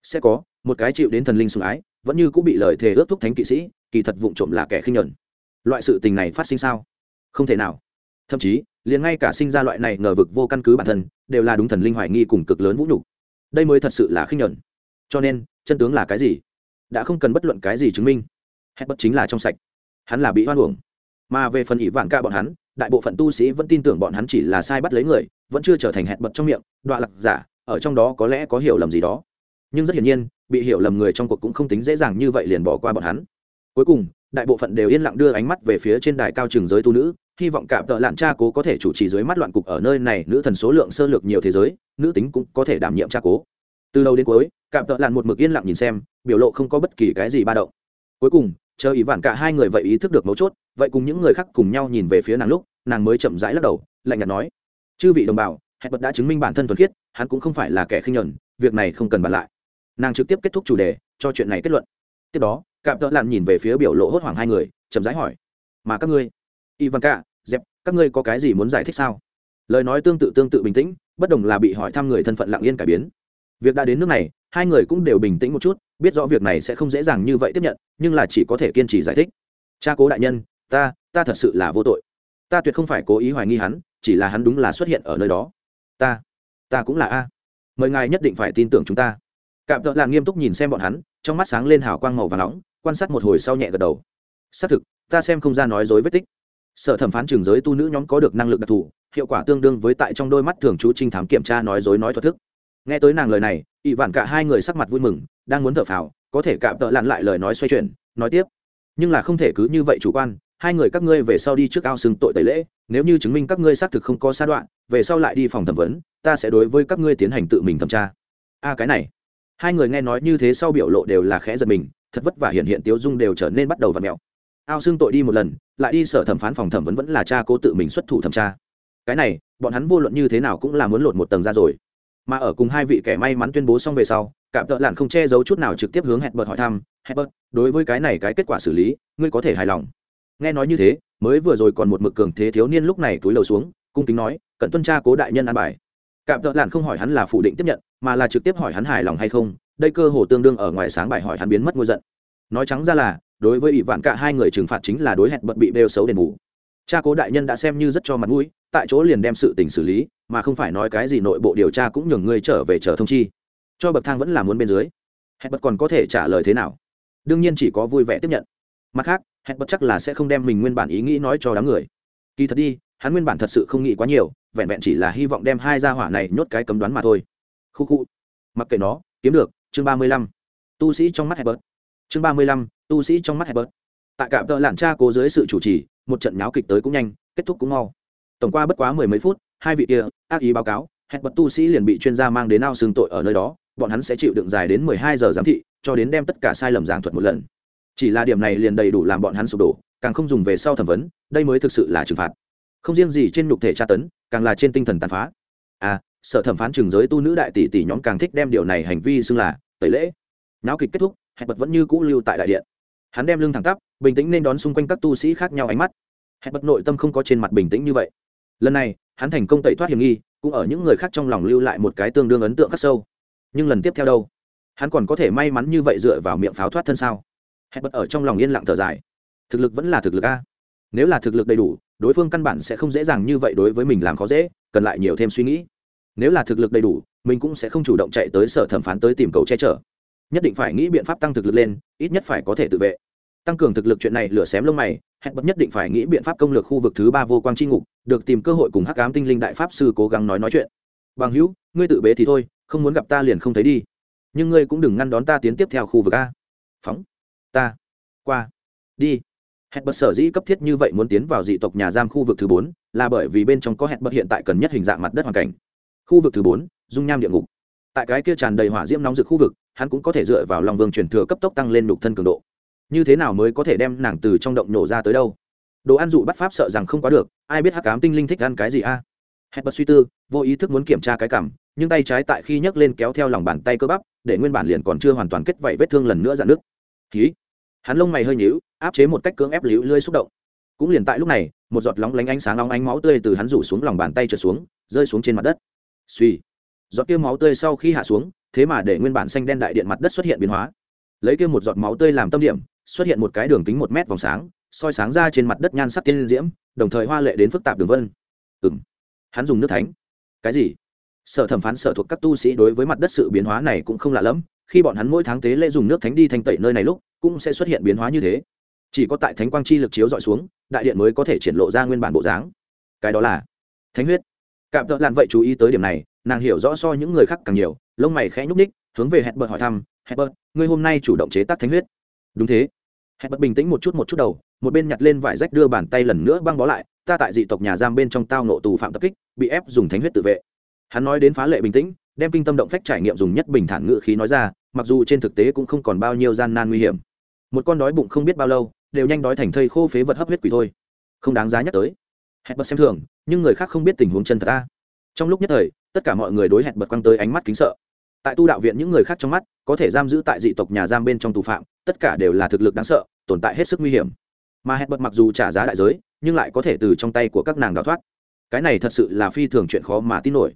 Sẽ có, một cái chịu đến thần linh sùng ái, vẫn như cũng bị lời thề ước thúc thánh kỵ sĩ, kỳ thật vụng trộm là kẻ khinh nhẫn. Loại sự tình này phát sinh sao? Không thể nào. Thậm chí, liền ngay cả sinh ra loại này ngờ vực vô căn cứ bản thân, đều là đúng thần linh hoài nghi cùng cực lớn vũ nhục. Đây mới thật sự là khinh nhẫn. Cho nên, chân tướng là cái gì? Đã không cần bất luận cái gì chứng minh hết bất chính là trong sạch. Hắn là bị hoan uổng. Mà về phần ỷ vạn ca bọn hắn, đại bộ phận tu sĩ vẫn tin tưởng bọn hắn chỉ là sai bắt lấy người, vẫn chưa trở thành hẹn bật trong miệng đoạn lạc giả, ở trong đó có lẽ có hiểu lầm gì đó. Nhưng rất hiển nhiên, bị hiểu lầm người trong cuộc cũng không tính dễ dàng như vậy liền bỏ qua bọn hắn. Cuối cùng, đại bộ phận đều yên lặng đưa ánh mắt về phía trên đài cao trường giới tu nữ, hy vọng cạm tợ lạn cha cố có thể chủ trì dưới mắt loạn cục ở nơi này, nữ thần số lượng sơ lược nhiều thế giới, nữ tính cũng có thể đảm nhiệm cha cố. Từ đầu đến cuối cạm tợ lạn một mực yên lặng nhìn xem, biểu lộ không có bất kỳ cái gì ba động. Cuối cùng chờ ý vạn cả hai người vậy ý thức được mấu chốt, vậy cùng những người khác cùng nhau nhìn về phía nàng lúc, nàng mới chậm rãi lắc đầu, lạnh nhạt nói, chư vị đồng bào, hẹn bật đã chứng minh bản thân thuần khiết, hắn cũng không phải là kẻ khinh nhẫn việc này không cần bàn lại. Nàng trực tiếp kết thúc chủ đề, cho chuyện này kết luận. Tiếp đó, cạm tợ lặn nhìn về phía biểu lộ hốt hoảng hai người, chậm rãi hỏi, mà các ngươi? Ivanka dẹp, các ngươi có cái gì muốn giải thích sao? Lời nói tương tự tương tự bình tĩnh, bất đồng là bị hỏi thăm người thân phận lặng yên cải biến. Việc đã đến nước này hai người cũng đều bình tĩnh một chút, biết rõ việc này sẽ không dễ dàng như vậy tiếp nhận, nhưng là chỉ có thể kiên trì giải thích. Cha cố đại nhân, ta ta thật sự là vô tội. Ta tuyệt không phải cố ý hoài nghi hắn, chỉ là hắn đúng là xuất hiện ở nơi đó. Ta ta cũng là a. Mời ngài nhất định phải tin tưởng chúng ta. Cạm tợ là nghiêm túc nhìn xem bọn hắn, trong mắt sáng lên hào quang màu và nóng, quan sát một hồi sau nhẹ gật đầu. Xác thực, ta xem không ra nói dối vết tích. Sở thẩm phán trường giới tu nữ nhóm có được năng lực đặc thù, hiệu quả tương đương với tại trong đôi mắt thường chú trinh thám kiểm tra nói dối nói thuật thức nghe tới nàng lời này ỵ vạn cả hai người sắc mặt vui mừng, đang muốn thở phào, có thể cạm tợ lặn lại lời nói xoay chuyển, nói tiếp. Nhưng là không thể cứ như vậy chủ quan, hai người các ngươi về sau đi trước ao xưng tội tẩy lễ, nếu như chứng minh các ngươi xác thực không có sa đoạn, về sau lại đi phòng thẩm vấn, ta sẽ đối với các ngươi tiến hành tự mình thẩm tra. A, cái này. Hai người nghe nói như thế sau biểu lộ đều là khẽ giật mình, thật vất vả hiện hiện tiếu dung đều trở nên bắt đầu v ặ mẹo. Ao xưng tội đi một lần, lại đi sở thẩm phán phòng thẩm vấn vẫn là cha cố tự mình xuất thủ thẩm tra. Cái này, bọn hắn vô luận như thế nào cũng là muốn lột một tầng ra rồi mà ở cùng hai vị kẻ may mắn tuyên bố xong về sau, cạm tợ lặn không che giấu chút nào trực tiếp hướng hẹn bật hỏi thăm hẹn bật đối với cái này cái kết quả xử lý, ngươi có thể hài lòng? Nghe nói như thế, mới vừa rồi còn một mực cường thế thiếu niên lúc này túi lầu xuống, cung kính nói, cận tuân tra cố đại nhân an bài. Cạm tợ lặn không hỏi hắn là phủ định tiếp nhận, mà là trực tiếp hỏi hắn hài lòng hay không, đây cơ hồ tương đương ở ngoài sáng bài hỏi hắn biến mất ngôi giận. Nói trắng ra là, đối với ỷ vạn cả hai người trừng phạt chính là đối hẹn bật bị bêu xấu đền bù cha cố đại nhân đã xem như rất cho mặt mũi, tại chỗ liền đem sự tình xử lý, mà không phải nói cái gì nội bộ điều tra cũng nhường ngươi trở về chờ thông chi. Cho bậc thang vẫn là muốn bên dưới. Hẹn bật còn có thể trả lời thế nào? Đương nhiên chỉ có vui vẻ tiếp nhận. Mặt khác, hẹn bật chắc là sẽ không đem mình nguyên bản ý nghĩ nói cho đám người. Kỳ thật đi, hắn nguyên bản thật sự không nghĩ quá nhiều, vẹn vẹn chỉ là hy vọng đem hai gia hỏa này nhốt cái cấm đoán mà thôi. Khu khu. Mặc kệ nó, kiếm được, chương ba mươi lăm. Tu sĩ trong mắt hẹn bật. Chương ba mươi lăm, tu sĩ trong mắt hẹn bật. Tại cạm tợ lạn cha cố dưới sự chủ trì một trận nháo kịch tới cũng nhanh, kết thúc cũng mau. Tổng qua bất quá mười mấy phút, hai vị kia, ác ý báo cáo, hẹn bật tu sĩ liền bị chuyên gia mang đến ao xương tội ở nơi đó, bọn hắn sẽ chịu đựng dài đến mười hai giờ giám thị, cho đến đem tất cả sai lầm giảng thuật một lần. Chỉ là điểm này liền đầy đủ làm bọn hắn sụp đổ, càng không dùng về sau thẩm vấn, đây mới thực sự là trừng phạt. Không riêng gì trên nhục thể tra tấn, càng là trên tinh thần tàn phá. À sở thẩm phán trường giới tu nữ đại tỷ tỷ nhóm càng thích đem điều này hành vi xưng là tẩy lễ. Náo kịch kết thúc, hẹn bật vẫn như cũ lưu tại đại điện. Hắn đem lưng thẳng tắp bình tĩnh nên đón xung quanh các tu sĩ khác nhau ánh mắt. Hẹn bật nội tâm không có trên mặt bình tĩnh như vậy. Lần này, hắn thành công tẩy thoát hiểm nghi, cũng ở những người khác trong lòng lưu lại một cái tương đương ấn tượng khắc sâu. Nhưng lần tiếp theo đâu? Hắn còn có thể may mắn như vậy dựa vào miệng pháo thoát thân sao? Hẹn bật ở trong lòng yên lặng thở dài. Thực lực vẫn là thực lực a. Nếu là thực lực đầy đủ, đối phương căn bản sẽ không dễ dàng như vậy đối với mình làm khó dễ, cần lại nhiều thêm suy nghĩ. Nếu là thực lực đầy đủ, mình cũng sẽ không chủ động chạy tới sở thẩm phán tới tìm cầu che chở. Nhất định phải nghĩ biện pháp tăng thực lực lên, ít nhất phải có thể tự vệ tăng cường thực lực chuyện này lửa xém lông mày, hẹn bất nhất định phải nghĩ biện pháp công lược khu vực thứ ba vô quang c ngục, được tìm cơ hội cùng hắc cám tinh linh đại pháp sư cố gắng nói nói chuyện. Bằng hữu, ngươi tự bế thì thôi, không muốn gặp ta liền không thấy đi. Nhưng ngươi cũng đừng ngăn đón ta tiến tiếp theo khu vực a. Phóng. Ta. Qua. Đi. Hẹn bật sở dĩ cấp thiết như vậy muốn tiến vào dị tộc nhà giam khu vực thứ bốn, là bởi vì bên trong có hẹn bật hiện tại cần nhất hình dạng mặt đất hoàn cảnh. Khu vực thứ bốn, dung nham địa ngục. Tại cái kia tràn đầy hỏa diễm nóng rực khu vực, hắn cũng có thể dựa vào lòng vương truyền thừa cấp tốc tăng lên đục thân cường độ như thế nào mới có thể đem nàng từ trong động nổ ra tới đâu? Đồ ăn dụ bắt pháp sợ rằng không quá được, ai biết hắc cám tinh linh thích ăn cái gì a? À? hẹn bật suy tư, vô ý thức muốn kiểm tra cái cảm, nhưng tay trái tại khi nhấc lên kéo theo lòng bàn tay cơ bắp, để nguyên bản liền còn chưa hoàn toàn kết vảy vết thương lần nữa dạn nước ký hắn lông mày hơi nhíu, áp chế một cách cưỡng ép liễu lưỡi xúc động. Cũng liền tại lúc này, một giọt lóng lánh ánh sáng long ánh máu tươi từ hắn rủ xuống lòng bàn tay trượt xuống, rơi xuống trên mặt đất. Suy giọt kia máu tươi sau khi hạ xuống, thế mà để nguyên bản xanh đen đại điện mặt đất xuất hiện biến hóa. Lấy kia một giọt máu tươi làm tâm điểm xuất hiện một cái đường kính một mét vòng sáng, soi sáng ra trên mặt đất nhan sắc tiên diễm, đồng thời hoa lệ đến phức tạp đường vân. Ừng hắn dùng nước thánh. Cái gì? Sở thẩm phán sở thuộc các tu sĩ đối với mặt đất sự biến hóa này cũng không lạ lẫm, khi bọn hắn mỗi tháng tế lễ dùng nước thánh đi thanh tẩy nơi này lúc, cũng sẽ xuất hiện biến hóa như thế. Chỉ có tại thánh quang chi lực chiếu dọi xuống, đại điện mới có thể triển lộ ra nguyên bản bộ dáng. Cái đó là thánh huyết. Cạm tợ làn vậy chú ý tới điểm này, nàng hiểu rõ so những người khác càng nhiều, lông mày khẽ nhúc ních hướng về hẹn bật hỏi thăm hẹn bật ngươi hôm nay chủ động chế tác thánh huyết? Đúng thế hẹn bật bình tĩnh một chút một chút đầu, một bên nhặt lên vải rách đưa bàn tay lần nữa băng bó lại, ta tại dị tộc nhà giam bên trong tao nộ tù phạm tập kích, bị ép dùng thánh huyết tự vệ. Hắn nói đến phá lệ bình tĩnh, đem kinh tâm động phách trải nghiệm dùng nhất bình thản ngự khí nói ra, mặc dù trên thực tế cũng không còn bao nhiêu gian nan nguy hiểm. Một con đói bụng không biết bao lâu, đều nhanh đói thành thây khô phế vật hấp huyết quỷ thôi. Không đáng giá nhắc tới. Hẹn bật xem thường, nhưng người khác không biết tình huống chân thật ta. Trong lúc nhất thời, tất cả mọi người đối hẹn bật quăng tới ánh mắt kính sợ tại tu đạo viện những người khác trong mắt, có thể giam giữ tại dị tộc nhà giam bên trong tù phạm, tất cả đều là thực lực đáng sợ, tồn tại hết sức nguy hiểm. Mà hẹn bật mặc dù trả giá đại giới, nhưng lại có thể từ trong tay của các nàng đào thoát. Cái này thật sự là phi thường chuyện khó mà tin nổi.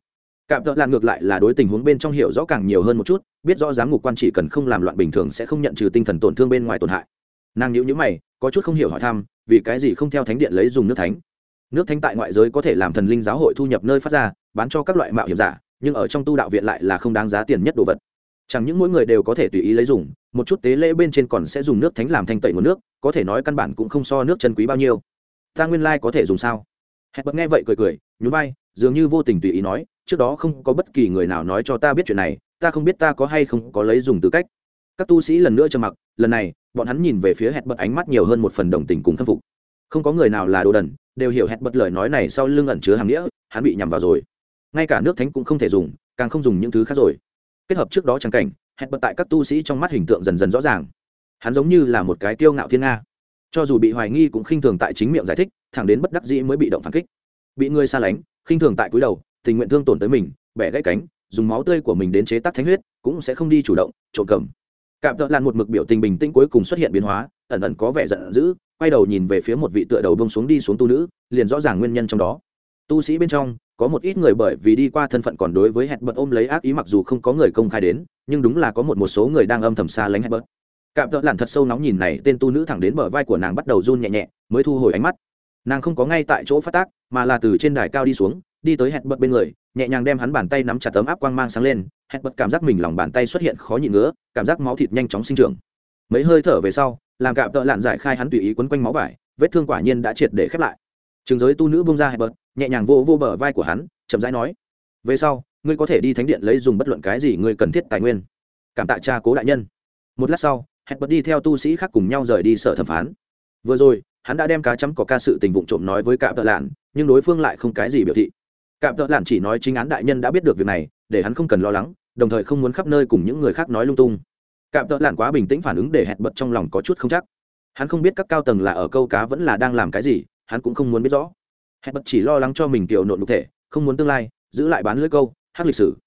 Cảm tợ là ngược lại là đối tình huống bên trong hiểu rõ càng nhiều hơn một chút, biết rõ giám ngục quan chỉ cần không làm loạn bình thường sẽ không nhận trừ tinh thần tổn thương bên ngoài tổn hại. Nàng nhữ nhữ mày, có chút không hiểu hỏi thăm, vì cái gì không theo thánh điện lấy dùng nước thánh? Nước thánh tại ngoại giới có thể làm thần linh giáo hội thu nhập nơi phát ra, bán cho các loại mạo hiểm giả nhưng ở trong tu đạo viện lại là không đáng giá tiền nhất đồ vật. Chẳng những mỗi người đều có thể tùy ý lấy dùng, một chút tế lễ bên trên còn sẽ dùng nước thánh làm thanh tẩy nguồn nước, có thể nói căn bản cũng không so nước chân quý bao nhiêu. Ta nguyên lai có thể dùng sao? Hẹn bật nghe vậy cười cười, nhún vai, dường như vô tình tùy ý nói, trước đó không có bất kỳ người nào nói cho ta biết chuyện này, ta không biết ta có hay không có lấy dùng tư cách. Các tu sĩ lần nữa trầm mặc, lần này, bọn hắn nhìn về phía hẹn bật ánh mắt nhiều hơn một phần đồng tình cùng khâm phục. Không có người nào là đồ đần, đều hiểu hẹn bật lời nói này sau lưng ẩn chứa hàm nghĩa, hắn bị nhầm vào rồi ngay cả nước thánh cũng không thể dùng, càng không dùng những thứ khác rồi. Kết hợp trước đó trắng cảnh, hẹn bật tại các tu sĩ trong mắt hình tượng dần dần rõ ràng. Hắn giống như là một cái kiêu ngạo thiên nga. Cho dù bị hoài nghi cũng khinh thường tại chính miệng giải thích, thẳng đến bất đắc dĩ mới bị động phản kích. Bị người xa lánh, khinh thường tại cúi đầu, tình nguyện thương tổn tới mình, bẻ gãy cánh, dùng máu tươi của mình đến chế tác thánh huyết, cũng sẽ không đi chủ động trộm cầm. Cạm tợ lan một mực biểu tình bình tĩnh cuối cùng xuất hiện biến hóa, ẩn ẩn có vẻ giận dữ, quay đầu nhìn về phía một vị tựa đầu bông xuống đi xuống tu nữ, liền rõ ràng nguyên nhân trong đó. Tu sĩ bên trong có một ít người bởi vì đi qua thân phận còn đối với hẹn bật ôm lấy ác ý mặc dù không có người công khai đến, nhưng đúng là có một một số người đang âm thầm xa lánh hẹn bật cạm tợ lặn thật sâu nóng nhìn này, tên tu nữ thẳng đến bờ vai của nàng bắt đầu run nhẹ nhẹ, mới thu hồi ánh mắt. Nàng không có ngay tại chỗ phát tác, mà là từ trên đài cao đi xuống, đi tới hẹn bật bên người, nhẹ nhàng đem hắn bàn tay nắm chặt tấm áp quang mang sáng lên. Hẹn bật cảm giác mình lòng bàn tay xuất hiện khó nhịn ngứa cảm giác máu thịt nhanh chóng sinh trưởng. Mấy hơi thở về sau, làm cạm tợ lặn giải khai hắn tùy ý quấn quanh máu vải, vết thương quả nhiên đã triệt để khép lại. Trường giới tu nữ bông ra hẹn bật nhẹ nhàng vô vô bờ vai của hắn, chậm rãi nói, về sau, ngươi có thể đi thánh điện lấy dùng bất luận cái gì ngươi cần thiết tài nguyên. Cảm tạ cha cố đại nhân. Một lát sau hẹn bật đi theo tu sĩ khác cùng nhau rời đi sở thẩm phán. Vừa rồi, hắn đã đem cá chấm có ca sự tình vụng trộm nói với cạm tợ lạn, nhưng đối phương lại không cái gì biểu thị. Cạm tợ lạn chỉ nói chính án đại nhân đã biết được việc này, để hắn không cần lo lắng, đồng thời không muốn khắp nơi cùng những người khác nói lung tung. Cạm tợ lạn quá bình tĩnh phản ứng để hẹn bật trong lòng có chút không chắc. Hắn không biết các cao tầng là ở câu cá vẫn là đang làm cái gì, hắn cũng không muốn biết rõ hẹn bật chỉ lo lắng cho mình tiểu nộn đục thể, không muốn tương lai, giữ lại bán lưỡi câu, hát lịch sử.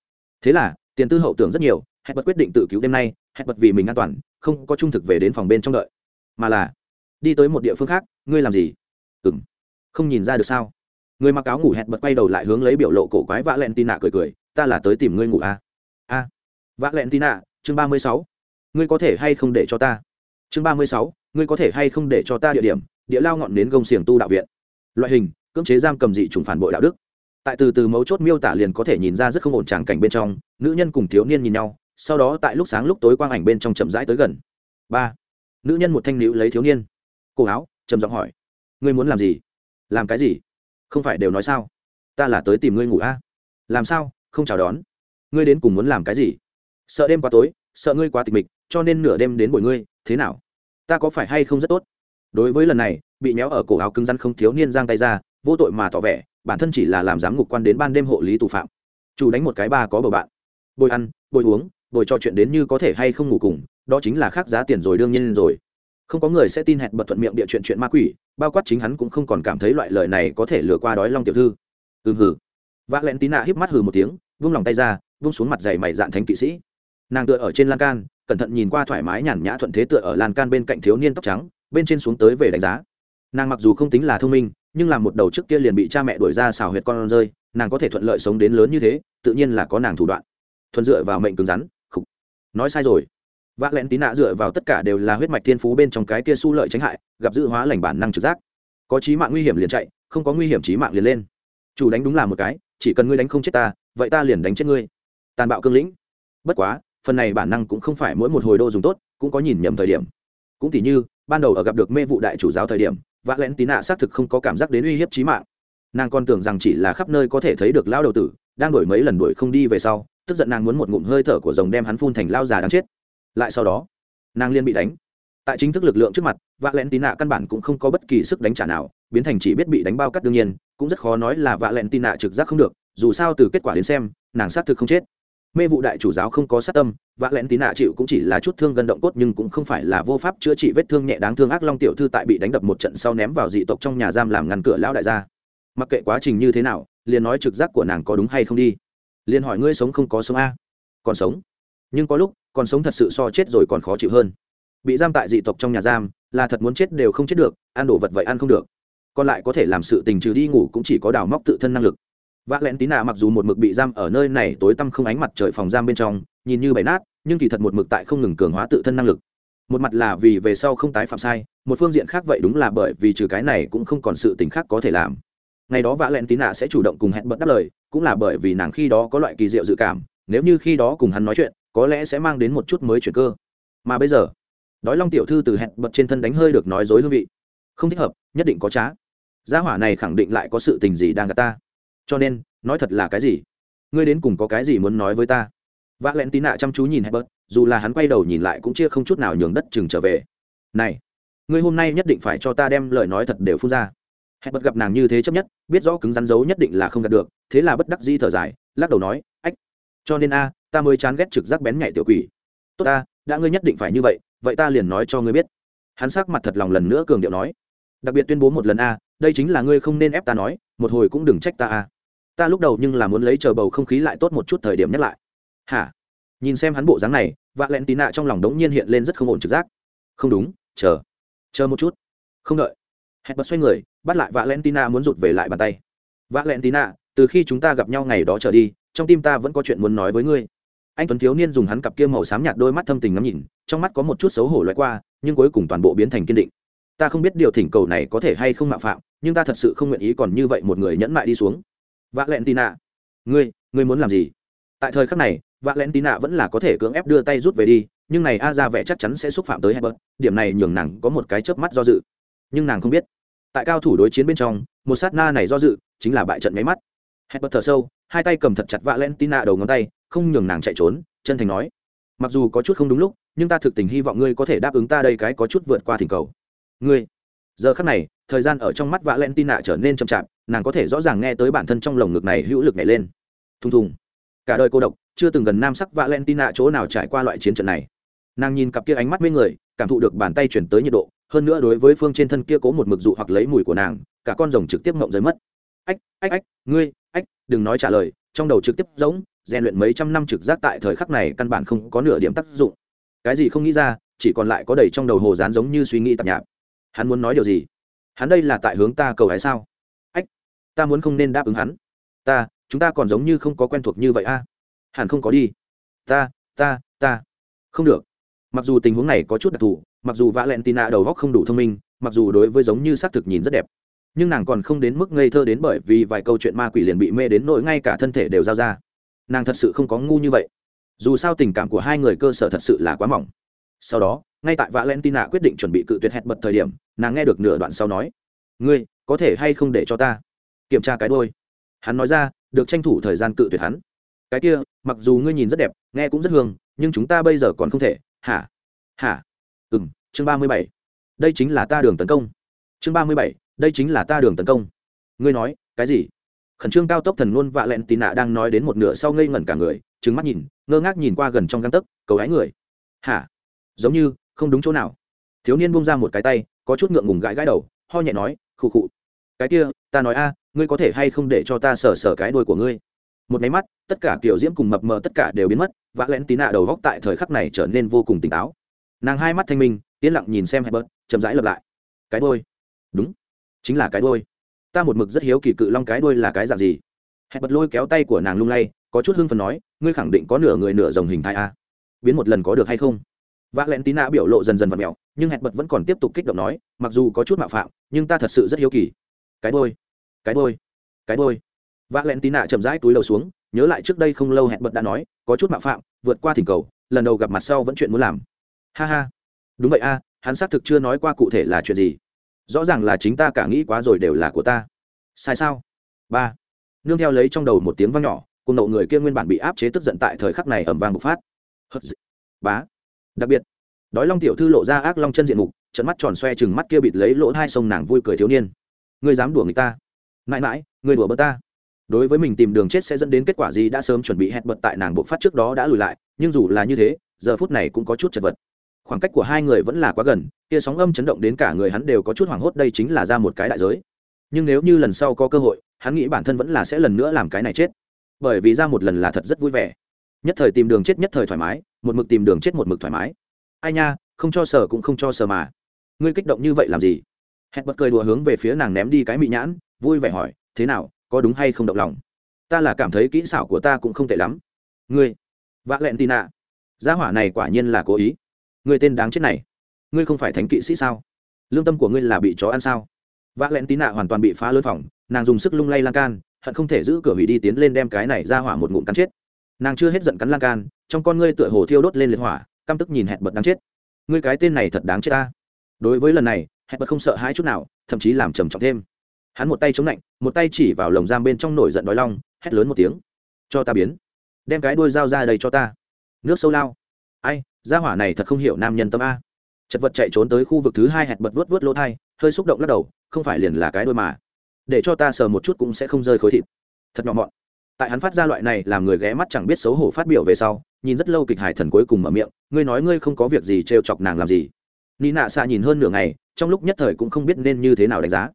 Thế là, tiền tư hậu tưởng rất nhiều, hẹn bật quyết định tự cứu đêm nay, hẹn bật vì mình an toàn, không có trung thực về đến phòng bên trong đợi. Mà là, đi tới một địa phương khác, ngươi làm gì? Ừ m không nhìn ra được sao? Người mặc áo ngủ hẹn bật quay đầu lại hướng lấy biểu lộ cổ quái vã len tin nạ cười cười, ta là tới tìm ngươi ngủ à? a à. vã len tin nạ chương ba mươi sáu. Ngươi có thể hay không để cho ta? Chương ba mươi sáu, ngươi có thể hay không để cho ta địa điểm? Địa lao ngọn đến gông xiềng tu đạo viện. Loại hình cưỡng chế giam cầm dị chủng phản bội đạo đức. Tại từ từ mấu chốt miêu tả liền có thể nhìn ra rất không ổn tràng cảnh bên trong, nữ nhân cùng thiếu niên nhìn nhau, sau đó tại lúc sáng lúc tối quang ảnh bên trong chậm rãi tới gần. Ba. Nữ nhân một thanh nữ lấy thiếu niên. Cổ áo, trầm giọng hỏi. Ngươi muốn làm gì? Làm cái gì? Không phải đều nói sao? Ta là tới tìm ngươi ngủ a. À? làm sao? Không chào đón. Ngươi đến cùng muốn làm cái gì? Sợ đêm quá tối, sợ ngươi quá tịch mịch, cho nên nửa đêm đến bồi ngươi, thế nào? Ta có phải hay không rất tốt? Đối với lần này, bị méo ở cổ áo cứng rắn không thiếu niên giang tay ra vô tội mà tỏ vẻ, bản thân chỉ là làm giám ngục quan đến ban đêm hộ lý tù phạm. Chủ đánh một cái ba có bầu bạn. Bồi ăn, bồi uống, bồi trò chuyện đến như có thể hay không ngủ cùng, đó chính là khác giá tiền rồi đương nhiên rồi. Không có người sẽ tin hẹn bật thuận miệng địa chuyện chuyện ma quỷ, bao quát chính hắn cũng không còn cảm thấy loại lời này có thể lừa qua đói long tiểu thư. Ừm hừ. Vác lẹn tí nạ híp mắt hừ một tiếng, vung lòng tay ra, vung xuống mặt dày mày dạn thánh kỵ sĩ. Nàng tựa ở trên lan can, cẩn thận nhìn qua thoải mái nhàn nhã thuận thế tựa ở lan can bên cạnh thiếu niên tóc trắng, bên trên xuống tới về đánh giá nàng mặc dù không tính là thông minh, nhưng làm một đầu trước kia liền bị cha mẹ đuổi ra xào huyệt con rơi, nàng có thể thuận lợi sống đến lớn như thế, tự nhiên là có nàng thủ đoạn. Thuận dựa vào mệnh cứng rắn, khục. Nói sai rồi. Vác lẹn tí nạ dựa vào tất cả đều là huyết mạch thiên phú bên trong cái kia su lợi tránh hại, gặp dự hóa lành bản năng trực giác. Có trí mạng nguy hiểm liền chạy, không có nguy hiểm trí mạng liền lên. Chủ đánh đúng là một cái, chỉ cần ngươi đánh không chết ta, vậy ta liền đánh chết ngươi. Tàn bạo cương lĩnh. Bất quá, phần này bản năng cũng không phải mỗi một hồi đô dùng tốt, cũng có nhìn nhầm thời điểm. Cũng tỉ như, ban đầu ở gặp được mê vụ đại chủ giáo thời điểm vã lẽn tín nạ xác thực không có cảm giác đến uy hiếp trí mạng. Nàng còn tưởng rằng chỉ là khắp nơi có thể thấy được lao đầu tử, đang đổi mấy lần đuổi không đi về sau, tức giận nàng muốn một ngụm hơi thở của rồng đem hắn phun thành lao già đáng chết. Lại sau đó, nàng liên bị đánh. Tại chính thức lực lượng trước mặt vạ lẹn tín nạ căn bản cũng không có bất kỳ sức đánh trả nào, biến thành chỉ biết bị đánh bao cắt đương nhiên, cũng rất khó nói là vạ lẹn tín nạ trực giác không được, dù sao từ kết quả đến xem, nàng xác thực không chết mê vụ đại chủ giáo không có sát tâm, vạ lẹn tí nạ chịu cũng chỉ là chút thương gần động cốt nhưng cũng không phải là vô pháp chữa trị vết thương nhẹ đáng thương ác long tiểu thư tại bị đánh đập một trận sau ném vào dị tộc trong nhà giam làm ngăn cửa lão đại gia. Mặc kệ quá trình như thế nào, liền nói trực giác của nàng có đúng hay không đi. Liền hỏi ngươi sống không có sống a? Còn sống? Nhưng có lúc, còn sống thật sự so chết rồi còn khó chịu hơn. Bị giam tại dị tộc trong nhà giam, là thật muốn chết đều không chết được, ăn đồ vật vậy ăn không được. Còn lại có thể làm sự tình trừ đi ngủ cũng chỉ có đào móc tự thân năng lực vạ lẹn tí nạ mặc dù một mực bị giam ở nơi này tối tăm không ánh mặt trời phòng giam bên trong, nhìn như bày nát, nhưng kỳ thật một mực tại không ngừng cường hóa tự thân năng lực. Một mặt là vì về sau không tái phạm sai, một phương diện khác vậy đúng là bởi vì trừ cái này cũng không còn sự tình khác có thể làm. Ngày đó vạ lẹn tí nạ sẽ chủ động cùng hẹn bật đáp lời, cũng là bởi vì nàng khi đó có loại kỳ diệu dự cảm, nếu như khi đó cùng hắn nói chuyện, có lẽ sẽ mang đến một chút mới chuyển cơ. Mà bây giờ, đói long tiểu thư từ hẹn bật trên thân đánh hơi được nói dối hương vị. Không thích hợp, nhất định có trá. Gia hỏa này khẳng định lại có sự tình gì đang gặp ta cho nên, nói thật là cái gì? Ngươi đến cùng có cái gì muốn nói với ta? Vác ạ tí nạ chăm chú nhìn hebert dù là hắn quay đầu nhìn lại cũng chia không chút nào nhường đất chừng trở về. Này, ngươi hôm nay nhất định phải cho ta đem lời nói thật đều phun ra. Hebert gặp nàng như thế chấp nhất, biết rõ cứng rắn giấu nhất định là không gặp được, thế là bất đắc di thở dài, lắc đầu nói, ách, cho nên a, ta mới chán ghét trực giác bén nhạy tiểu quỷ. Tốt ta, đã ngươi nhất định phải như vậy vậy ta liền nói cho ngươi biết. Hắn sắc mặt thật lòng lần nữa cường điệu nói. Đặc biệt tuyên bố một lần a, đây chính là ngươi không nên ép ta nói, một hồi cũng đừng trách ta a ta lúc đầu nhưng là muốn lấy chờ bầu không khí lại tốt một chút thời điểm nhắc lại. Hả? Nhìn xem hắn bộ dáng này vạ lẹn tí nạ trong lòng đống nhiên hiện lên rất không ổn trực giác. Không đúng, chờ. Chờ một chút. Không đợi. Hẹn bật xoay người, bắt lại vạ lẹn tí nạ muốn rụt về lại bàn tay. Vạ lẹn tí nạ từ khi chúng ta gặp nhau ngày đó trở đi, trong tim ta vẫn có chuyện muốn nói với ngươi. Anh tuấn thiếu niên dùng hắn cặp kia màu xám nhạt đôi mắt thâm tình ngắm nhìn, trong mắt có một chút xấu hổ loại qua, nhưng cuối cùng toàn bộ biến thành kiên định. Ta không biết điều thỉnh cầu này có thể hay không mạo phạm, nhưng ta thật sự không nguyện ý còn như vậy một người nhẫn mại đi xuống vạ lẹn tì nạ ngươi ngươi muốn làm gì? Tại thời khắc này vạ lẹn tì nạ vẫn là có thể cưỡng ép đưa tay rút về đi, nhưng này a ra vẻ chắc chắn sẽ xúc phạm tới hebert điểm này nhường nàng có một cái chớp mắt do dự. Nhưng nàng không biết. Tại cao thủ đối chiến bên trong, một sát na này do dự chính là bại trận máy mắt. Hebert thở sâu, hai tay cầm thật chặt vạ lẹn tì nạ đầu ngón tay, không nhường nàng chạy trốn, chân thành nói. Mặc dù có chút không đúng lúc, nhưng ta thực tình hy vọng ngươi có thể đáp ứng ta đây cái có chút vượt qua thỉnh cầu. Ngươi. Giờ khắc này, thời gian ở trong mắt vạ len tin nạ trở nên chậm chạp nàng có thể rõ ràng nghe tới bản thân trong lồng ngực này hữu lực nhảy lên. Thùng thùng. Cả đời cô độc, chưa từng gần nam sắc vạ len tin nạ chỗ nào trải qua loại chiến trận này. Nàng nhìn cặp kia ánh mắt với người, cảm thụ được bàn tay chuyển tới nhiệt độ, hơn nữa đối với phương trên thân kia cố một mực dụ hoặc lấy mùi của nàng, cả con rồng trực tiếp ngộng rơi mất. Ách ách ách, ngươi, ách, đừng nói trả lời, trong đầu trực tiếp giống rèn luyện mấy trăm năm trực giác tại thời khắc này căn bản không có nửa điểm tác dụng. Cái gì không nghĩ ra, chỉ còn lại có đầy trong đầu hồ dán giống như suy nghĩ tạp nhạp. Hắn muốn nói điều gì? Hắn đây là tại hướng ta cầu hay sao? Ta muốn không nên đáp ứng hắn. Ta, chúng ta còn giống như không có quen thuộc như vậy a. Hẳn không có đi. Ta ta ta. Không được. Mặc dù tình huống này có chút đặc thù, mặc dù vã lẹn tina đầu góc không đủ thông minh, mặc dù đối với giống như xác thực nhìn rất đẹp, nhưng nàng còn không đến mức ngây thơ đến bởi vì vài câu chuyện ma quỷ liền bị mê đến nỗi ngay cả thân thể đều giao ra. Nàng thật sự không có ngu như vậy. Dù sao tình cảm của hai người cơ sở thật sự là quá mỏng. Sau đó, ngay tại valentina quyết định chuẩn bị cự tuyệt hẹn bật thời điểm, nàng nghe được nửa đoạn sau nói, ngươi, có thể hay không để cho ta? Kiểm tra cái đôi. Hắn nói ra, được tranh thủ thời gian cự tuyệt hắn. Cái kia, mặc dù ngươi nhìn rất đẹp, nghe cũng rất hương, nhưng chúng ta bây giờ còn không thể. Hả? Hả? Ừ m chương ba mươi bảy. Đây chính là ta đường tấn công. Chương ba mươi bảy, đây chính là ta đường tấn công. Ngươi nói, cái gì? Khẩn trương cao tốc thần luôn vạ lẹn tì nạ đang nói đến một nửa sau ngây ngẩn cả người trứng mắt nhìn, ngơ ngác nhìn qua gần trong găng tấc, cầu ái người. Hả? Giống như, không đúng chỗ nào. Thiếu niên bung ra một cái tay, có chút ngượng ngùng gãi gãi đầu, ho nhẹ nói, khụ khụ. Cái kia, ta nói a ngươi có thể hay không để cho ta sờ sờ cái đuôi của ngươi? Một máy mắt, tất cả kiểu diễm cùng mập mờ tất cả đều biến mất vạ lẽn tí nạ đầu góc tại thời khắc này trở nên vô cùng tỉnh táo. Nàng hai mắt thanh minh, yên lặng nhìn xem hẹp bớt chậm rãi lập lại. Cái đôi đúng, chính là cái đôi ta một mực rất hiếu kỳ cự long cái đôi là cái dạng gì? Hẹp bật lôi kéo tay của nàng lung lay, có chút hưng phần nói, ngươi khẳng định có nửa người nửa dòng hình thai a à? biến một lần có được hay không? V ạ l e n tí nạ biểu lộ dần dần và mẹo, nhưng hẹp bật vẫn còn tiếp tục kích động nói, mặc dù có chút mạo phạm, nhưng ta thật sự rất hiếu kỳ. Cái đôi cái đôi cái đôi. V len tí nạ chậm rãi túi đầu xuống, nhớ lại trước đây không lâu hẹn bật đã nói, có chút mạo phạm, vượt qua thỉnh cầu, lần đầu gặp mặt sau vẫn chuyện muốn làm. Ha ha. Đúng vậy a, hắn xác thực chưa nói qua cụ thể là chuyện gì. Rõ ràng là chính ta cả nghĩ quá rồi đều là của ta. Sai sao? Ba. Nương theo lấy trong đầu một tiếng vang nhỏ, cùng nộ người kia nguyên bản bị áp chế tức giận tại thời khắc này ẩm vang bộc phát. Bá. Đặc biệt, đói long tiểu thư lộ ra ác long chân diện mục trận mắt tròn xoe chừng mắt kia bịt lấy lỗ hai sông nàng vui cười thiếu niên. Ngươi dám đùa người ta? Mãi mãi, người đùa bớt ta. Đối với mình tìm đường chết sẽ dẫn đến kết quả gì đã sớm chuẩn bị hẹn bật tại nàng bộ phát trước đó đã lùi lại, nhưng dù là như thế, giờ phút này cũng có chút chật vật. Khoảng cách của hai người vẫn là quá gần kia sóng âm chấn động đến cả người hắn đều có chút hoảng hốt đây chính là ra một cái đại giới. Nhưng nếu như lần sau có cơ hội, hắn nghĩ bản thân vẫn là sẽ lần nữa làm cái này chết. Bởi vì ra một lần là thật rất vui vẻ. Nhất thời tìm đường chết nhất thời thoải mái, một mực tìm đường chết một mực thoải mái. Ai nha, không cho sờ cũng không cho sờ mà. Ngươi kích động như vậy làm gì? Hẹn bật cười đùa hướng về phía nàng ném đi cái mị nhãn vui vẻ hỏi thế nào có đúng hay không động lòng? Ta là cảm thấy kỹ xảo của ta cũng không tệ lắm. Ngươi vạ lẹn tì nạ, gia hỏa này quả nhiên là cố ý. Ngươi tên đáng chết này. Ngươi không phải thánh kỵ sĩ sao? Lương tâm của ngươi là bị chó ăn sao? Vạ lẹn tì nạ hoàn toàn bị phá lớn phòng nàng dùng sức lung lay lan can hận không thể giữ cửa hủy đi tiến lên đem cái này ra hỏa một ngụm cắn chết. Nàng chưa hết giận cắn lan can trong con ngươi tựa hồ thiêu đốt lên liệt hỏa căm tức nhìn hẹn bật đáng chết. Ngươi cái tên này thật đáng chết ta. Đối với lần này hẹn bật không sợ hãi chút nào thậm chí làm trầm trọng thêm hắn một tay chống lạnh, một tay chỉ vào lồng giam bên trong nổi giận đói long, hét lớn một tiếng. Cho ta biến. Đem cái đuôi dao ra đây cho ta. Nước sâu lao. Ai, gia hỏa này thật không hiểu nam nhân tâm a. Chật vật chạy trốn tới khu vực thứ hai hẹn bật vớt vớt lỗ thai, hơi xúc động lắc đầu, không phải liền là cái đôi mà. Để cho ta sờ một chút cũng sẽ không rơi khối thịt. Thật nhỏ mọn. Tại hắn phát ra loại này làm người ghé mắt chẳng biết xấu hổ phát biểu về sau, nhìn rất lâu kịch hài thần cuối cùng mở miệng, ngươi nói ngươi không có việc gì trêu chọc nàng làm gì. Ni nạ xạ nhìn hơn nửa ngày, trong lúc nhất thời cũng không biết nên như thế nào đánh giá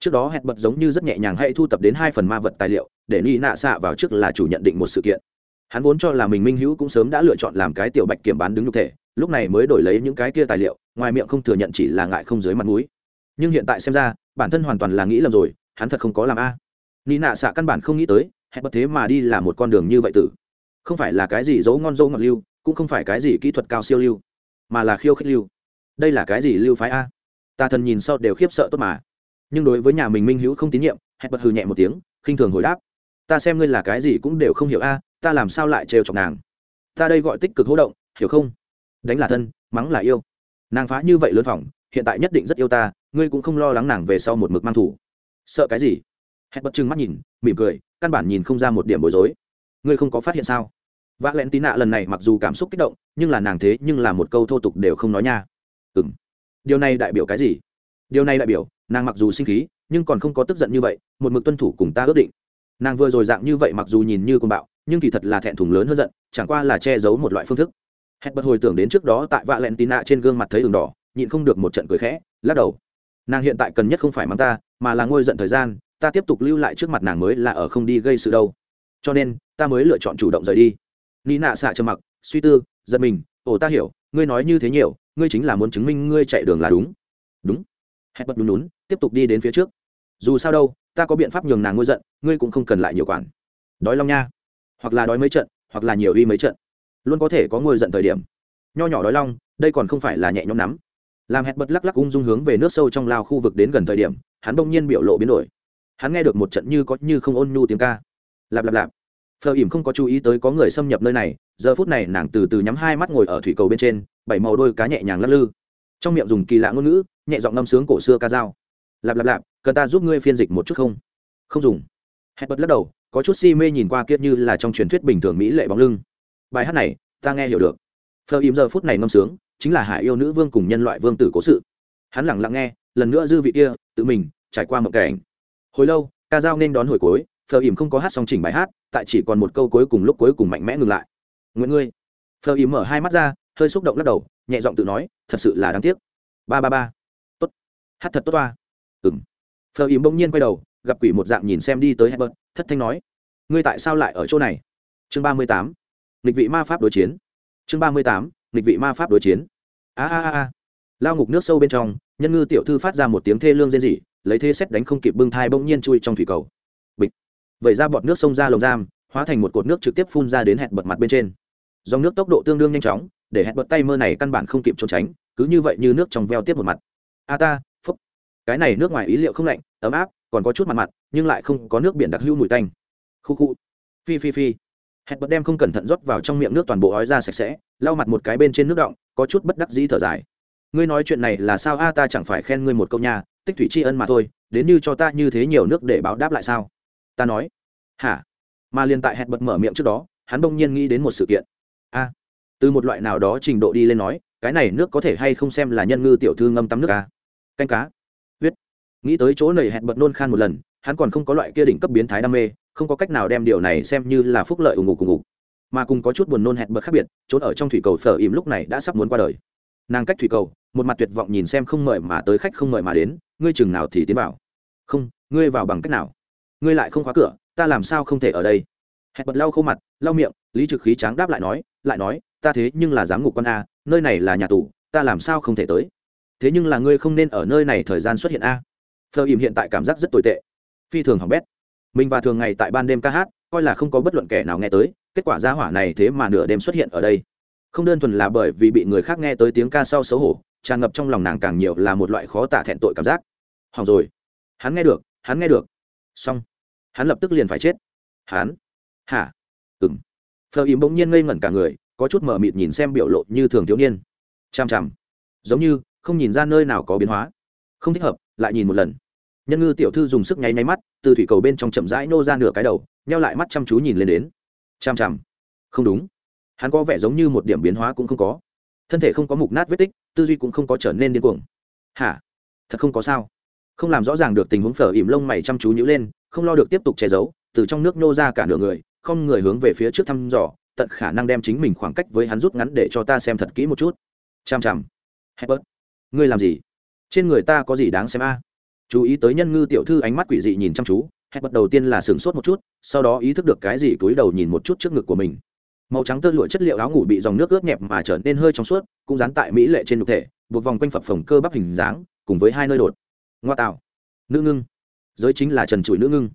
trước đó hẹn bật giống như rất nhẹ nhàng hay thu tập đến hai phần ma vật tài liệu, để ni nạ xạ vào trước là chủ nhận định một sự kiện. Hắn vốn cho là mình minh hữu cũng sớm đã lựa chọn làm cái tiểu bạch kiểm bán đứng nhục thể, lúc này mới đổi lấy những cái kia tài liệu, ngoài miệng không thừa nhận chỉ là ngại không dưới mặt mũi. Nhưng hiện tại xem ra, bản thân hoàn toàn là nghĩ lầm rồi, hắn thật không có làm a. Ni nạ xạ căn bản không nghĩ tới, hẹn bật thế mà đi là một con đường như vậy tử. Không phải là cái gì giấu ngon dấu ngọt lưu, cũng không phải cái gì kỹ thuật cao siêu lưu, mà là khiêu khích lưu. Đây là cái gì lưu phái a? Ta thần nhìn sau đều khiếp sợ tốt mà nhưng đối với nhà mình minh hữu không tín nhiệm, hẹn bật hừ nhẹ một tiếng, khinh thường hồi đáp. Ta xem ngươi là cái gì cũng đều không hiểu a, ta làm sao lại trêu chọc nàng? Ta đây gọi tích cực hỗ động, hiểu không? Đánh là thân, mắng là yêu. Nàng phá như vậy lớn phòng, hiện tại nhất định rất yêu ta, ngươi cũng không lo lắng nàng về sau một mực mang thủ. Sợ cái gì? Hẹn bật trừng mắt nhìn, mỉm cười, căn bản nhìn không ra một điểm bối rối. Ngươi không có phát hiện sao? Vác lén tí nạ lần này mặc dù cảm xúc kích động, nhưng là nàng thế nhưng là một câu thô tục đều không nói nha. Ừ m điều này đại biểu cái gì? Điều này đại biểu nàng mặc dù sinh khí, nhưng còn không có tức giận như vậy, một mực tuân thủ cùng ta ước định. Nàng vừa rồi dạng như vậy mặc dù nhìn như côn bạo, nhưng kỳ thật là thẹn thùng lớn hơn giận, chẳng qua là che giấu một loại phương thức. Hẹn bật hồi tưởng đến trước đó tại vạ lẹn tín nạ trên gương mặt thấy đường đỏ, nhịn không được một trận cười khẽ, lắc đầu. Nàng hiện tại cần nhất không phải mắng ta, mà là ngôi giận thời gian, ta tiếp tục lưu lại trước mặt nàng mới là ở không đi gây sự đâu. Cho nên, ta mới lựa chọn chủ động rời đi. Ni nạ xạ trầm mặc, suy tư, giật mình, ồ, ta hiểu, ngươi nói như thế nhiều, ngươi chính là muốn chứng minh ngươi chạy đường là đúng. Đúng hẹn bật nhún nhún, tiếp tục đi đến phía trước. Dù sao đâu, ta có biện pháp nhường nàng ngôi giận, ngươi cũng không cần lại nhiều quản. Đói long nha. Hoặc là đói mấy trận, hoặc là nhiều uy mấy trận. Luôn có thể có ngôi giận thời điểm. Nho nhỏ đói long đây còn không phải là nhẹ nhõm nắm làm hẹn bật lắc lắc ung dung hướng về nước sâu trong lao khu vực đến gần thời điểm, hắn bỗng nhiên biểu lộ biến đổi. Hắn nghe được một trận như có như không ôn nhu tiếng ca. Lạp lạp lạp. Phờ ỉm không có chú ý tới có người xâm nhập nơi này, giờ phút này nàng từ từ nhắm hai mắt ngồi ở thủy cầu bên trên, bảy màu đôi cá nhẹ nhàng lắc lư. Trong miệng dùng kỳ lạ ngôn ngữ nhẹ giọng ngâm sướng cổ xưa ca dao. Lạp lạp lạp, cần ta giúp ngươi phiên dịch một chút không? Không dùng. Hẹn bật lắc đầu, có chút si mê nhìn qua kiết như là trong truyền thuyết bình thường mỹ lệ bóng lưng. Bài hát này, ta nghe hiểu được. Phờ im giờ phút này ngâm sướng, chính là hải yêu nữ vương cùng nhân loại vương tử cố sự. Hắn lẳng lặng nghe, lần nữa dư vị kia, tự mình, trải qua một cảnh hồi lâu, ca dao nên đón hồi cuối, phờ im không có hát xong chỉnh bài hát, tại chỉ còn một câu cuối cùng lúc cuối cùng mạnh mẽ ngừng lại. Nguyễn ngươi. Phờ im mở hai mắt ra, hơi xúc động lắc đầu, nhẹ giọng tự nói, thật sự là đáng tiếc. Ba ba ba hát thật tốt toa. Ừng phờ ìm bỗng nhiên quay đầu, gặp quỷ một dạng nhìn xem đi tới hebert thất thanh nói, ngươi tại sao lại ở chỗ này? Chương ba mươi tám. Nghịch vị ma pháp đối chiến. Chương ba mươi tám. Nghịch vị ma pháp đối chiến. A a a a. Lao ngục nước sâu bên trong, nhân ngư tiểu thư phát ra một tiếng thê lương rên rỉ, lấy thế xét đánh không kịp bưng thai bỗng nhiên chui trong thủy cầu. Bịch. Vẩy ra bọt nước sông ra lồng giam, hóa thành một cột nước trực tiếp phun ra đến hẹn bật mặt bên trên. Dòng nước tốc độ tương đương nhanh chóng, để hẹn bật tay mơ này căn bản không kịp trốn tránh, cứ như vậy như nước trong veo tiếp một mặt. A ta cái này nước ngoài ý liệu không lạnh, ấm áp, còn có chút mặt mặt nhưng lại không có nước biển đặc hữu mùi tanh. Khu khu. Phi phi phi. Hẹn bật đem không cẩn thận rót vào trong miệng nước toàn bộ ói ra sạch sẽ, lau mặt một cái bên trên nước động có chút bất đắc dĩ thở dài. Ngươi nói chuyện này là sao? A, ta chẳng phải khen ngươi một câu nhà tích thủy tri ân mà thôi, đến như cho ta như thế nhiều nước để báo đáp lại sao? Ta nói. Hả? Mà liền tại hẹn bật mở miệng trước đó, hắn bỗng nhiên nghĩ đến một sự kiện. A. Từ một loại nào đó trình độ đi lên nói, cái này nước có thể hay không xem là nhân ngư tiểu thư ngâm tắm nước a. Canh cá nghĩ tới chỗ này hẹn bật nôn khan một lần hắn còn không có loại kia đỉnh cấp biến thái đam mê không có cách nào đem điều này xem như là phúc lợi ủng ngủ cùng ngủ, mà cùng có chút buồn nôn hẹn bật khác biệt trốn ở trong thủy cầu phở ìm lúc này đã sắp muốn qua đời. Nàng cách thủy cầu một mặt tuyệt vọng nhìn xem không mời mà tới khách không mời mà đến ngươi chừng nào thì tiến vào? Không ngươi vào bằng cách nào? Ngươi lại không khóa cửa ta làm sao không thể ở đây? Hẹn bật lau khô mặt lau miệng lý trực khí tráng đáp lại nói lại nói ta thế nhưng là giám ngục con a nơi này là nhà tù ta làm sao không thể tới? Thế nhưng là ngươi không nên ở nơi này thời gian xuất hiện a phờ ìm hiện tại cảm giác rất tồi tệ. Phi thường hỏng bét. Mình và thường ngày tại ban đêm ca hát, coi là không có bất luận kẻ nào nghe tới, kết quả gia hỏa này thế mà nửa đêm xuất hiện ở đây. Không đơn thuần là bởi vì bị người khác nghe tới tiếng ca sau xấu hổ, tràn ngập trong lòng nàng càng nhiều là một loại khó tả thẹn tội cảm giác. Hỏng rồi. Hắn nghe được, hắn nghe được. Xong. Hắn lập tức liền phải chết. Hắn. Hả? Ừng phờ ìm bỗng nhiên ngây ngẩn cả người, có chút mờ mịt nhìn xem biểu lộ như thường thiếu niên. Chằm chằm. Giống như không nhìn ra nơi nào có biến hóa không thích hợp, lại nhìn một lần. Nhân ngư tiểu thư dùng sức nháy nháy mắt, từ thủy cầu bên trong chậm rãi nô ra nửa cái đầu neo lại mắt chăm chú nhìn lên đến. Chằm chằm. Không đúng. Hắn có vẻ giống như một điểm biến hóa cũng không có. Thân thể không có mục nát vết tích, tư duy cũng không có trở nên điên cuồng. Hả? Thật không có sao. Không làm rõ ràng được tình huống phở ỉm lông mày chăm chú nhữ lên, không lo được tiếp tục che giấu, từ trong nước nô ra cả nửa người, không người hướng về phía trước thăm dò, tận khả năng đem chính mình khoảng cách với hắn rút ngắn để cho ta xem thật kỹ một chút. Chằm chằm. Hebert ngươi làm gì? Trên người ta có gì đáng xem a? Chú ý tới nhân ngư tiểu thư ánh mắt quỷ dị nhìn chăm chú hebert đầu tiên là sửng sốt một chút, sau đó ý thức được cái gì cúi đầu nhìn một chút trước ngực của mình. Màu trắng tơ lụa chất liệu áo ngủ bị dòng nước ướt nhẹp mà trở nên hơi trong suốt, cũng dán tại mỹ lệ trên nhục thể, buộc vòng quanh phập phồng cơ bắp hình dáng, cùng với hai nơi đột. Ngoa tạo. Nữ ngưng. Giới chính là trần trụi nữ ngưng.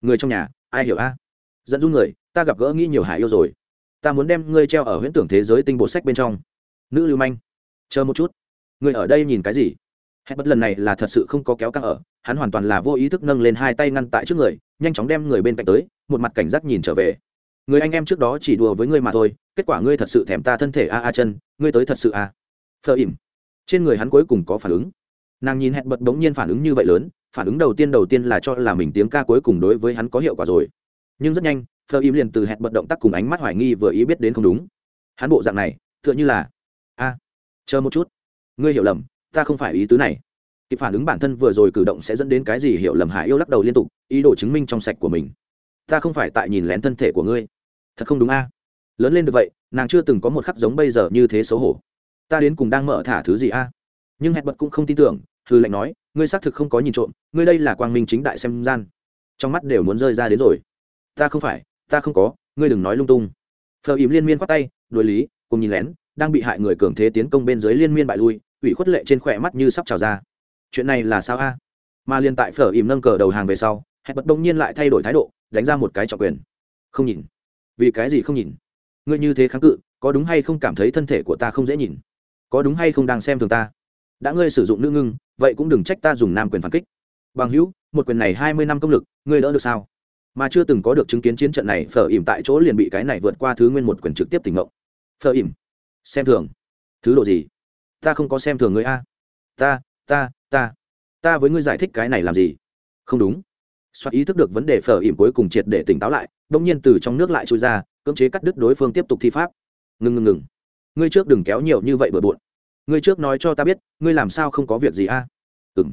Người trong nhà, ai hiểu a? Dẫn du người, ta gặp gỡ nghĩ nhiều hải yêu rồi. Ta muốn đem ngươi treo ở huyễn tưởng thế giới tinh bộ sách bên trong. Nữ lưu manh. Chờ một chút. Ngươi ở đây nhìn cái gì? Hẹn bất lần này là thật sự không có kéo căng ở, hắn hoàn toàn là vô ý thức nâng lên hai tay ngăn tại trước người, nhanh chóng đem người bên cạnh tới, một mặt cảnh giác nhìn trở về. Người anh em trước đó chỉ đùa với ngươi mà thôi, kết quả ngươi thật sự thèm ta thân thể a a chân, ngươi tới thật sự a. À. phờ ỉm. Trên người hắn cuối cùng có phản ứng. Nàng nhìn hẹn bật đống nhiên phản ứng như vậy lớn, phản ứng đầu tiên đầu tiên là cho là mình tiếng ca cuối cùng đối với hắn có hiệu quả rồi. Nhưng rất nhanh, phờ ỉm liền từ hẹn bật động tác cùng ánh mắt hoài nghi vừa ý biết đến không đúng. Hắn bộ dạng này, tựa như là, a, chờ một chút. Ngươi hiểu lầm ta không phải ý tứ này. Kịp phản ứng bản thân vừa rồi cử động sẽ dẫn đến cái gì hiểu lầm hải yêu lắc đầu liên tục, ý đồ chứng minh trong sạch của mình. Ta không phải tại nhìn lén thân thể của ngươi. Thật không đúng a. Lớn lên được vậy, nàng chưa từng có một khắc giống bây giờ như thế xấu hổ. Ta đến cùng đang mở thả thứ gì a? Nhưng hẹn bật cũng không tin tưởng hư lệnh nói, ngươi xác thực không có nhìn trộm, ngươi đây là quang minh chính đại xem gian. Trong mắt đều muốn rơi ra đến rồi. Ta không phải, ta không có, ngươi đừng nói lung tung. Phờ ìm liên miên khoát tay đối lý, cùng nhìn lén, đang bị hại người cường thế tiến công bên dưới liên miên bại lui ủy khuất lệ trên khỏe mắt như sắp trào ra. Chuyện này là sao a? Mà liên tại phở ìm nâng cờ đầu hàng về sau, hẹn bật đông nhiên lại thay đổi thái độ, đánh ra một cái trọng quyền. Không nhìn. Vì cái gì không nhìn? Ngươi như thế kháng cự, có đúng hay không cảm thấy thân thể của ta không dễ nhìn? Có đúng hay không đang xem thường ta? Đã ngươi sử dụng nữ ngưng, vậy cũng đừng trách ta dùng nam quyền phản kích. Bằng hữu, một quyền này hai mươi năm công lực, ngươi đỡ được sao? Mà chưa từng có được chứng kiến chiến trận này, phở ỉm tại chỗ liền bị cái này vượt qua thứ nguyên một quyền trực tiếp tỉnh ngộ. Phở ỉm, xem thường. Thứ độ gì? Ta không có xem thường ngươi a. Ta ta ta. Ta với ngươi giải thích cái này làm gì? Không đúng. Soát ý thức được vấn đề phở ỉm cuối cùng triệt để tỉnh táo lại đông nhiên từ trong nước lại trôi ra, cưỡng chế cắt đứt đối phương tiếp tục thi pháp. Ngừng ngừng ngừng. Ngươi trước đừng kéo nhiều như vậy bừa bộn. Ngươi trước nói cho ta biết, ngươi làm sao không có việc gì a? À? ừng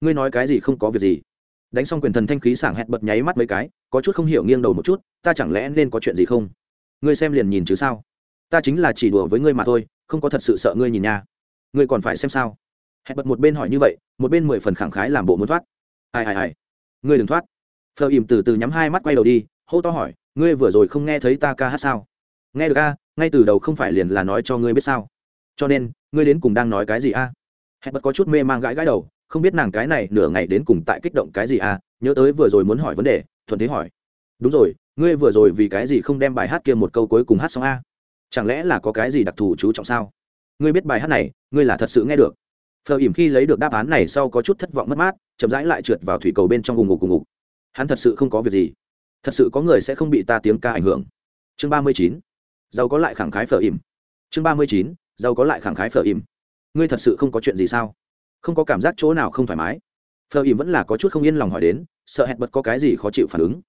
ngươi nói cái gì không có việc gì. Đánh xong quyền thần thanh khí sảng hẹn bật nháy mắt mấy cái, có chút không hiểu nghiêng đầu một chút, ta chẳng lẽ nên có chuyện gì không? Ngươi xem liền nhìn chứ sao? Ta chính là chỉ đùa với ngươi mà thôi, không có thật sự sợ ngươi nhìn nha ngươi còn phải xem sao. Hẹn bật một bên hỏi như vậy, một bên mười phần khẳng khái làm bộ muốn thoát. Ai ai ai. Ngươi đừng thoát. Phờ ìm từ từ nhắm hai mắt quay đầu đi, hô to hỏi, ngươi vừa rồi không nghe thấy ta ca hát sao? Nghe được a, ngay từ đầu không phải liền là nói cho ngươi biết sao. Cho nên, ngươi đến cùng đang nói cái gì a? Hẹn bật có chút mê mang gãi gãi đầu, không biết nàng cái này nửa ngày đến cùng tại kích động cái gì a, nhớ tới vừa rồi muốn hỏi vấn đề, thuận thế hỏi. Đúng rồi, ngươi vừa rồi vì cái gì không đem bài hát kia một câu cuối cùng hát xong a? Chẳng lẽ là có cái gì đặc thù chú trọng sao? Ngươi biết bài hát này, ngươi là thật sự nghe được. Phờ ỉm khi lấy được đáp án này sau có chút thất vọng mất mát, chậm rãi lại trượt vào thủy cầu bên trong cùng ngục cùng ngục. Hắn thật sự không có việc gì. Thật sự có người sẽ không bị ta tiếng ca ảnh hưởng. Chương ba mươi chín. Giàu có lại khẳng khái phở ỉm. Chương ba mươi chín. Giàu có lại khẳng khái phở ỉm. Ngươi thật sự không có chuyện gì sao? Không có cảm giác chỗ nào không thoải mái? Phở ỉm vẫn là có chút không yên lòng hỏi đến, sợ hẹn bật có cái gì khó chịu phản ứng.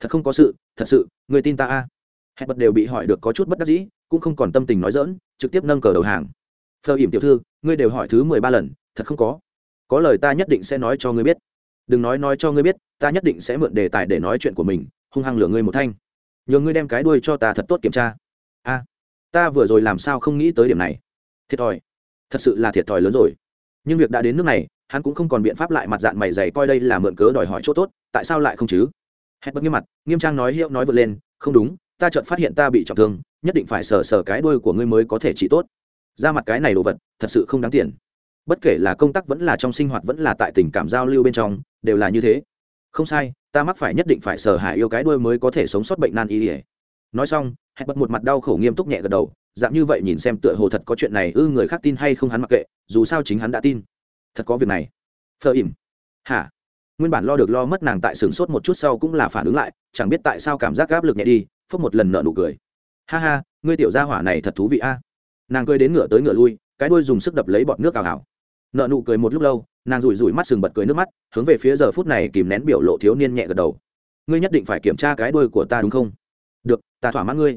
Thật không có sự, thật sự người tin ta a? Hẹn bật đều bị hỏi được có chút bất đắc dĩ, cũng không còn tâm tình nói dỡn trực tiếp nâng cờ đầu hàng phờ ỉm tiểu thư, ngươi đều hỏi thứ mười ba lần, thật không có. Có lời ta nhất định sẽ nói cho ngươi biết. Đừng nói nói cho ngươi biết, ta nhất định sẽ mượn đề tài để nói chuyện của mình, hung hăng lửa ngươi một thanh. Nhờ ngươi đem cái đuôi cho ta thật tốt kiểm tra. A, ta vừa rồi làm sao không nghĩ tới điểm này? Thiệt thòi. Thật sự là thiệt thòi lớn rồi. Nhưng việc đã đến nước này, hắn cũng không còn biện pháp lại mặt dạng mày dày coi đây là mượn cớ đòi hỏi chỗ tốt, tại sao lại không chứ? Hét bất nghiêm mặt, nghiêm trang nói hiệu nói vượt lên, không đúng, ta chợt phát hiện ta bị trọng thương, nhất định phải sờ sờ cái đuôi của ngươi mới có thể trị tốt ra mặt cái này đồ vật, thật sự không đáng tiền. Bất kể là công tác vẫn là trong sinh hoạt vẫn là tại tình cảm giao lưu bên trong, đều là như thế. Không sai, ta mắc phải nhất định phải sở hại yêu cái đuôi mới có thể sống sót bệnh nan y ỉa nói xong hẹn bật một mặt đau khổ nghiêm túc nhẹ gật đầu, dạng như vậy nhìn xem tựa hồ thật có chuyện này ư người khác tin hay không hắn mặc kệ, dù sao chính hắn đã tin. Thật có việc này. Phờ ỉm. Hả? Nguyên bản lo được lo mất nàng tại sửng sốt một chút sau cũng là phản ứng lại, chẳng biết tại sao cảm giác áp lực nhẹ đi, phốc một lần nợ nụ cười. Ha ha, ngươi tiểu gia hỏa này thật thú vị a nàng cười đến ngựa tới ngựa lui, cái đuôi dùng sức đập lấy bọt nước ảo ảo nợ nụ cười một lúc lâu, nàng rủi rủi mắt sừng bật cười nước mắt, hướng về phía giờ phút này kìm nén biểu lộ thiếu niên nhẹ gật đầu. Ngươi nhất định phải kiểm tra cái đuôi của ta đúng không? Được, ta thỏa mãn ngươi.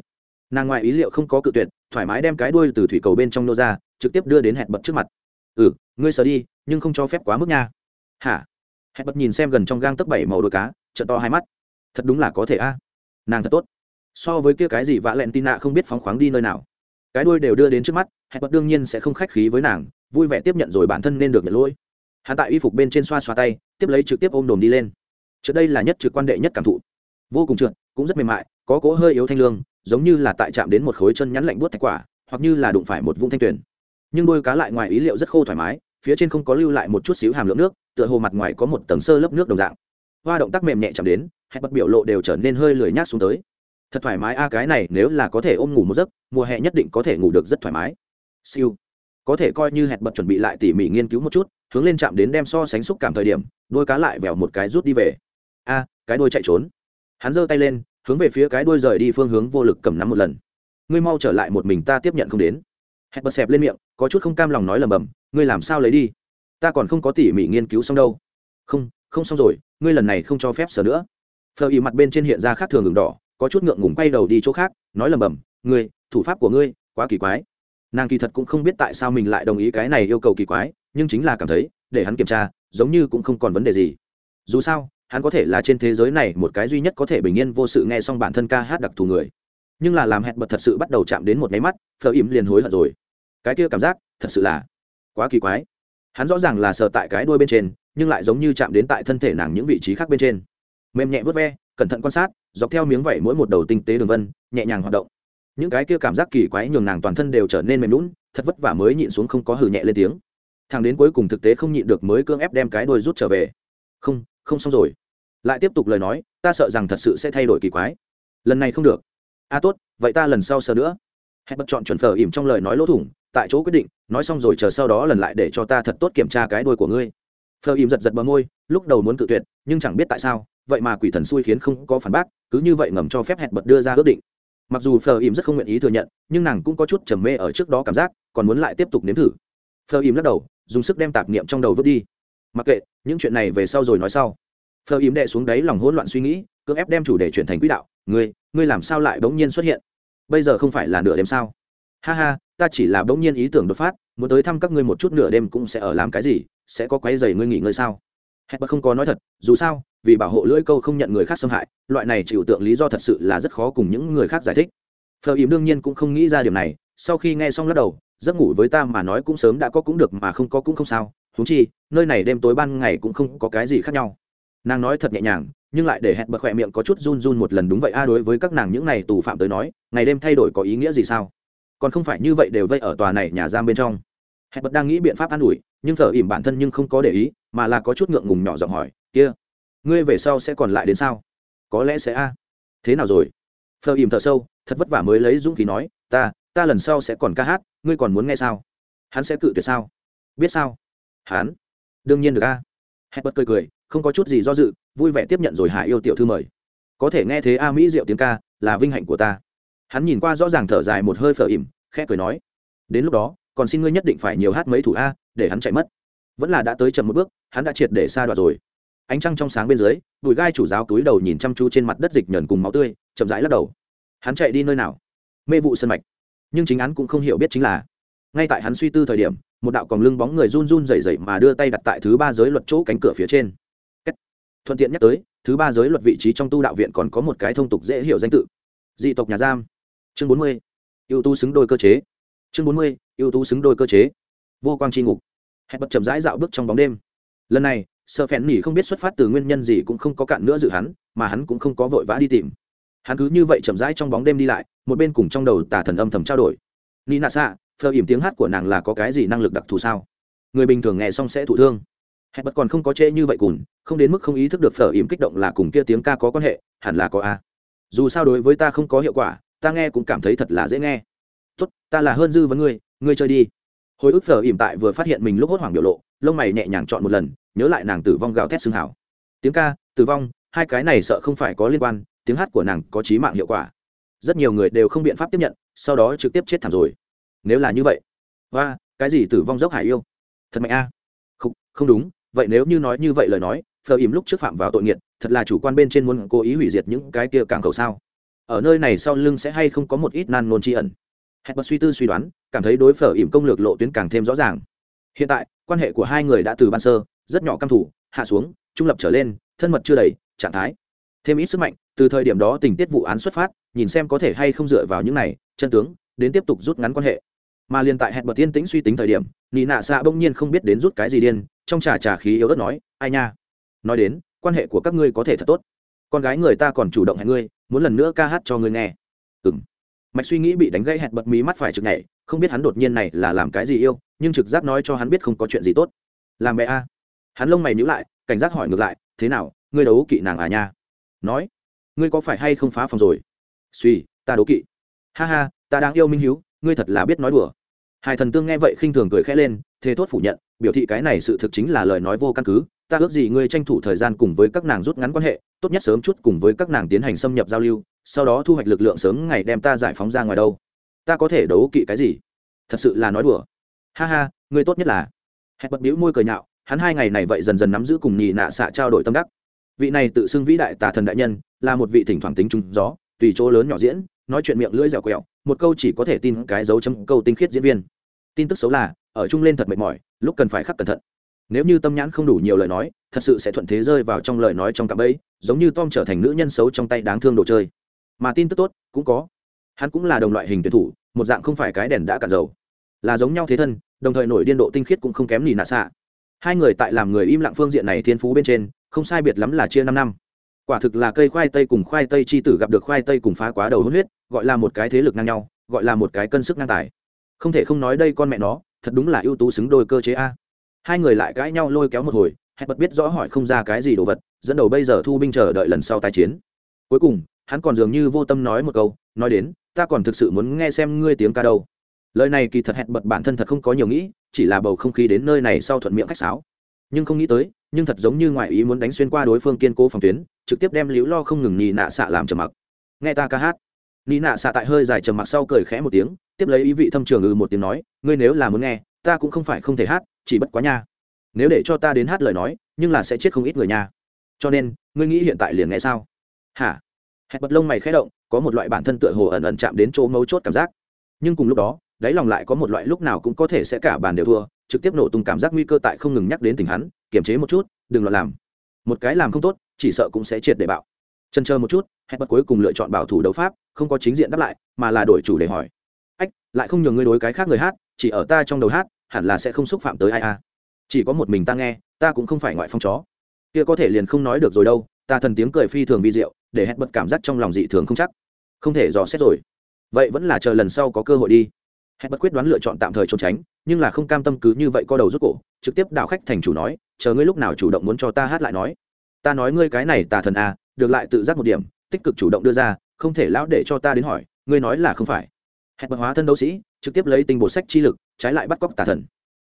Nàng ngoài ý liệu không có cự tuyệt, thoải mái đem cái đuôi từ thủy cầu bên trong nô ra, trực tiếp đưa đến hẹn bật trước mặt. Ừ ngươi sờ đi, nhưng không cho phép quá mức nha. Hả? Hẹn bật nhìn xem gần trong gang tấc bảy màu đôi cá trận to hai mắt. Thật đúng là có thể a. Nàng thật tốt. So với kia cái gì vạ lẹn tin nạ không biết phóng khoáng đi nơi nào cái đuôi đều đưa đến trước mắt, hẹn bật đương nhiên sẽ không khách khí với nàng, vui vẻ tiếp nhận rồi bản thân nên được nhận lỗi. Hắn tại y phục bên trên xoa xoa tay, tiếp lấy trực tiếp ôm đồm đi lên. Trước đây là nhất trực quan đệ nhất cảm thụ. Vô cùng trượt, cũng rất mềm mại, có cỗ hơi yếu thanh lương, giống như là tại chạm đến một khối chân nhắn lạnh buốt thạch quả, hoặc như là đụng phải một vũng thanh tuyển nhưng đôi cá lại ngoài ý liệu rất khô thoải mái, phía trên không có lưu lại một chút xíu hàm lượng nước, tựa hồ mặt ngoài có một tầng sơ lớp nước đồng dạng. Hoa động tác mềm nhẹ chạm đến, hẹn bật biểu lộ đều trở nên hơi lười nhác xuống tới thật thoải mái. A cái này nếu là có thể ôm ngủ một giấc, mùa hè nhất định có thể ngủ được rất thoải mái. Siêu. Có thể coi như hẹn bật chuẩn bị lại tỉ mỉ nghiên cứu một chút, hướng lên chạm đến đem so sánh xúc cảm thời điểm, đôi cá lại vèo một cái rút đi về. A cái đôi chạy trốn. Hắn giơ tay lên, hướng về phía cái đuôi rời đi phương hướng vô lực cầm nắm một lần. Ngươi mau trở lại một mình ta tiếp nhận không đến. Hẹn bật xẹp lên miệng, có chút không cam lòng nói lầm bầm, ngươi làm sao lấy đi? Ta còn không có tỉ mỉ nghiên cứu xong đâu. Không không xong rồi, ngươi lần này không cho phép sở nữa. Phờ ý mặt bên trên hiện ra khác thường đường đỏ có chút ngượng ngùng quay đầu đi chỗ khác, nói lầm bầm, ngươi, thủ pháp của ngươi quá kỳ quái. Nàng kỳ thật cũng không biết tại sao mình lại đồng ý cái này yêu cầu kỳ quái, nhưng chính là cảm thấy, để hắn kiểm tra, giống như cũng không còn vấn đề gì. Dù sao, hắn có thể là trên thế giới này một cái duy nhất có thể bình yên vô sự nghe xong bản thân ca hát đặc thù người. Nhưng là làm hẹn bật thật sự bắt đầu chạm đến một máy mắt phờ im liền hối hận rồi. Cái kia cảm giác, thật sự là quá kỳ quái. Hắn rõ ràng là sờ tại cái đuôi bên trên, nhưng lại giống như chạm đến tại thân thể nàng những vị trí khác bên trên mềm nhẹ vớt ve, cẩn thận quan sát, dọc theo miếng vẩy mỗi một đầu tinh tế đường vân, nhẹ nhàng hoạt động. Những cái kia cảm giác kỳ quái nhường nàng toàn thân đều trở nên mềm lún thật vất vả mới nhịn xuống không có hử nhẹ lên tiếng. Thằng đến cuối cùng thực tế không nhịn được mới cưỡng ép đem cái đôi rút trở về. Không không xong rồi. Lại tiếp tục lời nói, ta sợ rằng thật sự sẽ thay đổi kỳ quái. Lần này không được. A, tốt, vậy ta lần sau sợ nữa. Hẹn bật chọn chuẩn phở ỉm trong lời nói lỗ thủng, tại chỗ quyết định, nói xong rồi chờ sau đó lần lại để cho ta thật tốt kiểm tra cái đôi của ngươi. Phở ỉm giật giật bờ môi, lúc đầu muốn cự tuyệt nhưng chẳng biết tại sao, vậy mà quỷ thần xui khiến không có phản bác, cứ như vậy ngầm cho phép hẹn bật đưa ra ước định. Mặc dù phờ ìm rất không nguyện ý thừa nhận, nhưng nàng cũng có chút trầm mê ở trước đó cảm giác, còn muốn lại tiếp tục nếm thử. Phờ ìm lắc đầu, dùng sức đem tạp niệm trong đầu vứt đi. Mặc kệ, những chuyện này về sau rồi nói sau. Phờ ìm đệ xuống đáy lòng hỗn loạn suy nghĩ, cưỡng ép đem chủ đề chuyển thành quỹ đạo. Ngươi ngươi làm sao lại bỗng nhiên xuất hiện? Bây giờ không phải là nửa đêm sao? Ha ha, ta chỉ là bỗng nhiên ý tưởng đột phát, muốn tới thăm các ngươi một chút nửa đêm cũng sẽ ở làm cái gì? Sẽ có quấy giày ngươi nghỉ ngơi sao? Hết bất không có nói thật, dù sao, vì bảo hộ lưỡi câu không nhận người khác xâm hại, loại này chịu tượng lý do thật sự là rất khó cùng những người khác giải thích. Phờ ìm đương nhiên cũng không nghĩ ra điều này, sau khi nghe xong lắc đầu, giấc ngủ với ta mà nói cũng sớm đã có cũng được mà không có cũng không sao thú chi, nơi này đêm tối ban ngày cũng không có cái gì khác nhau. Nàng nói thật nhẹ nhàng, nhưng lại để hẹn bật khỏe miệng có chút run run một lần đúng vậy a, đối với các nàng những này tù phạm tới nói, ngày đêm thay đổi có ý nghĩa gì sao? Còn không phải như vậy đều vây ở tòa này nhà giam bên trong hẹn bật đang nghĩ biện pháp an ủi, nhưng thở ỉm bản thân nhưng không có để ý, mà là có chút ngượng ngùng nhỏ giọng hỏi, kia, ngươi về sau sẽ còn lại đến sao? Có lẽ sẽ a. Thế nào rồi? Thở ỉm thở sâu, thật vất vả mới lấy dũng khí nói, ta ta lần sau sẽ còn ca hát, ngươi còn muốn nghe sao? Hắn sẽ cự tuyệt sao? Biết sao? Hắn? Đương nhiên được a. Hẹn bật cười cười, không có chút gì do dự, vui vẻ tiếp nhận rồi hạ yêu tiểu thư mời. Có thể nghe thế a mỹ diệu tiếng ca, là vinh hạnh của ta. Hắn nhìn qua rõ ràng thở dài một hơi phở ỉm, khẽ cười nói, đến lúc đó còn xin ngươi nhất định phải nhiều hát mấy thủ a, để hắn chạy mất. Vẫn là đã tới chậm một bước, hắn đã triệt để xa đoạt rồi. Ánh trăng trong sáng bên dưới bụi gai chủ giáo túi đầu nhìn chăm chú trên mặt đất dịch nhờn cùng máu tươi, chậm rãi lắc đầu. Hắn chạy đi nơi nào? Mê vụ sân mạch. Nhưng chính hắn cũng không hiểu biết chính là, ngay tại hắn suy tư thời điểm, một đạo còng lưng bóng người run run rẩy rẩy mà đưa tay đặt tại thứ ba giới luật chỗ cánh cửa phía trên. Thuận tiện nhắc tới, thứ ba giới luật vị trí trong tu đạo viện còn có một cái thông tục dễ hiểu danh tự. Dị tộc nhà giam. Chương bốn mươi. Ưu tu xứng đôi cơ chế chương bốn mươi, ưu tú xứng đôi cơ chế. Vô quang tri ngục. Hẹn bật chậm rãi dạo bước trong bóng đêm. Lần này sợ phèn nỉ không biết xuất phát từ nguyên nhân gì cũng không có cạn nữa dự hắn, mà hắn cũng không có vội vã đi tìm. Hắn cứ như vậy chậm rãi trong bóng đêm đi lại, một bên cùng trong đầu tà thần âm thầm trao đổi. Ni nạ xạ, phờ ỉm tiếng hát của nàng là có cái gì năng lực đặc thù sao? Người bình thường nghe xong sẽ thụ thương. Hẹn bật còn không có chê như vậy cùn, không đến mức không ý thức được phở ỉm kích động là cùng kia tiếng ca có quan hệ, hẳn là có a. Dù sao đối với ta không có hiệu quả, ta nghe cũng cảm thấy thật là dễ nghe tốt ta là hơn dư với ngươi ngươi chơi đi. Hồi ức phở ỉm tại vừa phát hiện mình lúc hốt hoảng biểu lộ lông mày nhẹ nhàng chọn một lần nhớ lại nàng tử vong gào thét xương hảo. Tiếng ca tử vong hai cái này sợ không phải có liên quan tiếng hát của nàng có trí mạng hiệu quả. Rất nhiều người đều không biện pháp tiếp nhận sau đó trực tiếp chết thảm rồi. Nếu là như vậy và cái gì tử vong dốc hải yêu? Thật mạnh a. Không, không đúng vậy nếu như nói như vậy lời nói phờ ìm lúc trước phạm vào tội nghiệt thật là chủ quan bên trên muốn cố ý hủy diệt những cái kia càng cầu sao? Ở nơi này sau lưng sẽ hay không có một ít nan nôn tri ẩn? Hẹn bật suy tư suy đoán, cảm thấy đối phở ỉm công lược lộ tuyến càng thêm rõ ràng. Hiện tại, quan hệ của hai người đã từ ban sơ, rất nhỏ căm thủ hạ xuống, trung lập trở lên, thân mật chưa đầy, trạng thái thêm ít sức mạnh. Từ thời điểm đó tình tiết vụ án xuất phát, nhìn xem có thể hay không dựa vào những này, chân tướng, đến tiếp tục rút ngắn quan hệ. Mà liền tại hẹn bật tiên tĩnh suy tính thời điểm, nị nạ xạ bỗng nhiên không biết đến rút cái gì điên, trong trà trà khí yếu ớt nói, ai nha. Nói đến, quan hệ của các ngươi có thể thật tốt. Con gái người ta còn chủ động hẹn ngươi, muốn lần nữa ca hát cho ngươi nghe. Ừng mạch suy nghĩ bị đánh gây hẹn bật mí mắt phải trực nhảy, không biết hắn đột nhiên này là làm cái gì yêu, nhưng trực giác nói cho hắn biết không có chuyện gì tốt. Làm mẹ a. Hắn lông mày nhữ lại, cảnh giác hỏi ngược lại, thế nào, ngươi đấu kỵ nàng à nha? Nói, ngươi có phải hay không phá phòng rồi? Suy, ta đấu kỵ. Ha ha, ta đang yêu minh hiếu, ngươi thật là biết nói đùa. Hai thần tương nghe vậy khinh thường cười khẽ lên, thế thốt phủ nhận, biểu thị cái này sự thực chính là lời nói vô căn cứ ta ước gì ngươi tranh thủ thời gian cùng với các nàng rút ngắn quan hệ, tốt nhất sớm chút cùng với các nàng tiến hành xâm nhập giao lưu, sau đó thu hoạch lực lượng sớm ngày đem ta giải phóng ra ngoài đâu. Ta có thể đấu kỵ cái gì? Thật sự là nói đùa. Ha ha, ngươi tốt nhất là. Hẹn bật bĩu môi cười nhạo, hắn hai ngày này vậy dần dần nắm giữ cùng nhì nạ xạ trao đổi tâm đắc. Vị này tự xưng vĩ đại tà thần đại nhân, là một vị thỉnh thoảng tính trung gió, tùy chỗ lớn nhỏ diễn, nói chuyện miệng lưỡi dẻo quẹo, một câu chỉ có thể tin cái dấu chấm câu tinh khiết diễn viên. Tin tức xấu là, ở chung lên thật mệt mỏi, lúc cần phải khắc cẩn thận nếu như tâm nhãn không đủ nhiều lời nói, thật sự sẽ thuận thế rơi vào trong lời nói trong cạm ấy giống như tom trở thành nữ nhân xấu trong tay đáng thương đồ chơi. Mà tin tức tốt, cũng có. Hắn cũng là đồng loại hình tuyển thủ, một dạng không phải cái đèn đã cạn dầu. Là giống nhau thế thân, đồng thời nổi điên độ tinh khiết cũng không kém nỉ nạ xạ. Hai người tại làm người im lặng phương diện này thiên phú bên trên, không sai biệt lắm là chia năm năm. Quả thực là cây khoai tây cùng khoai tây chi tử gặp được khoai tây cùng phá quá đầu hôn huyết, gọi là một cái thế lực ngang nhau, gọi là một cái cân sức ngang tài. Không thể không nói đây con mẹ nó, thật đúng là ưu tú xứng đôi cơ chế a hai người lại cãi nhau lôi kéo một hồi, hẹn bật biết rõ hỏi không ra cái gì đồ vật, dẫn đầu bây giờ thu binh chờ đợi lần sau tái chiến. Cuối cùng, hắn còn dường như vô tâm nói một câu, nói đến, ta còn thực sự muốn nghe xem ngươi tiếng ca đâu. Lời này kỳ thật hẹn bật bản thân thật không có nhiều nghĩ, chỉ là bầu không khí đến nơi này sau thuận miệng khách sáo. Nhưng không nghĩ tới, nhưng thật giống như ngoại ý muốn đánh xuyên qua đối phương kiên cố phòng tuyến, trực tiếp đem liễu lo không ngừng nhì nạ xạ làm trầm mặc. Nghe ta ca hát. Nhì nạ xạ tại hơi dài trầm mặc sau cười khẽ một tiếng, tiếp lấy ý vị thâm trường ừ một tiếng nói, ngươi nếu là muốn nghe, ta cũng không phải không thể hát chỉ bất quá nha. Nếu để cho ta đến hát lời nói, nhưng là sẽ chết không ít người nha. Cho nên, ngươi nghĩ hiện tại liền nghe sao? Hả? Hẹn bật lông mày khẽ động, có một loại bản thân tựa hồ ẩn ẩn chạm đến chỗ mấu chốt cảm giác. Nhưng cùng lúc đó, đáy lòng lại có một loại lúc nào cũng có thể sẽ cả bàn đều thua, trực tiếp nổ tung cảm giác nguy cơ tại không ngừng nhắc đến tình hắn, kiềm chế một chút, đừng lo làm. Một cái làm không tốt, chỉ sợ cũng sẽ triệt để bạo. Chân chờ một chút, hẹn bật cuối cùng lựa chọn bảo thủ đấu pháp, không có chính diện đáp lại, mà là đổi chủ để hỏi. Ách, lại không nhường ngươi đối cái khác người hát, chỉ ở ta trong đầu hát hẳn là sẽ không xúc phạm tới ai a. Chỉ có một mình ta nghe, ta cũng không phải ngoại phong chó. Kia có thể liền không nói được rồi đâu, ta thần tiếng cười phi thường vi diệu, để hẹn bật cảm giác trong lòng dị thường không chắc. Không thể dò xét rồi. Vậy vẫn là chờ lần sau có cơ hội đi. Hẹn bật quyết đoán lựa chọn tạm thời trốn tránh, nhưng là không cam tâm cứ như vậy co đầu rút cổ, trực tiếp đạo khách thành chủ nói, chờ ngươi lúc nào chủ động muốn cho ta hát lại nói. Ta nói ngươi cái này tà thần à được lại tự giác một điểm, tích cực chủ động đưa ra, không thể lão để cho ta đến hỏi, ngươi nói là không phải. Hẹn bật hóa thân đấu sĩ, trực tiếp lấy tinh bột sách chi lực trái lại bắt cóc tà thần.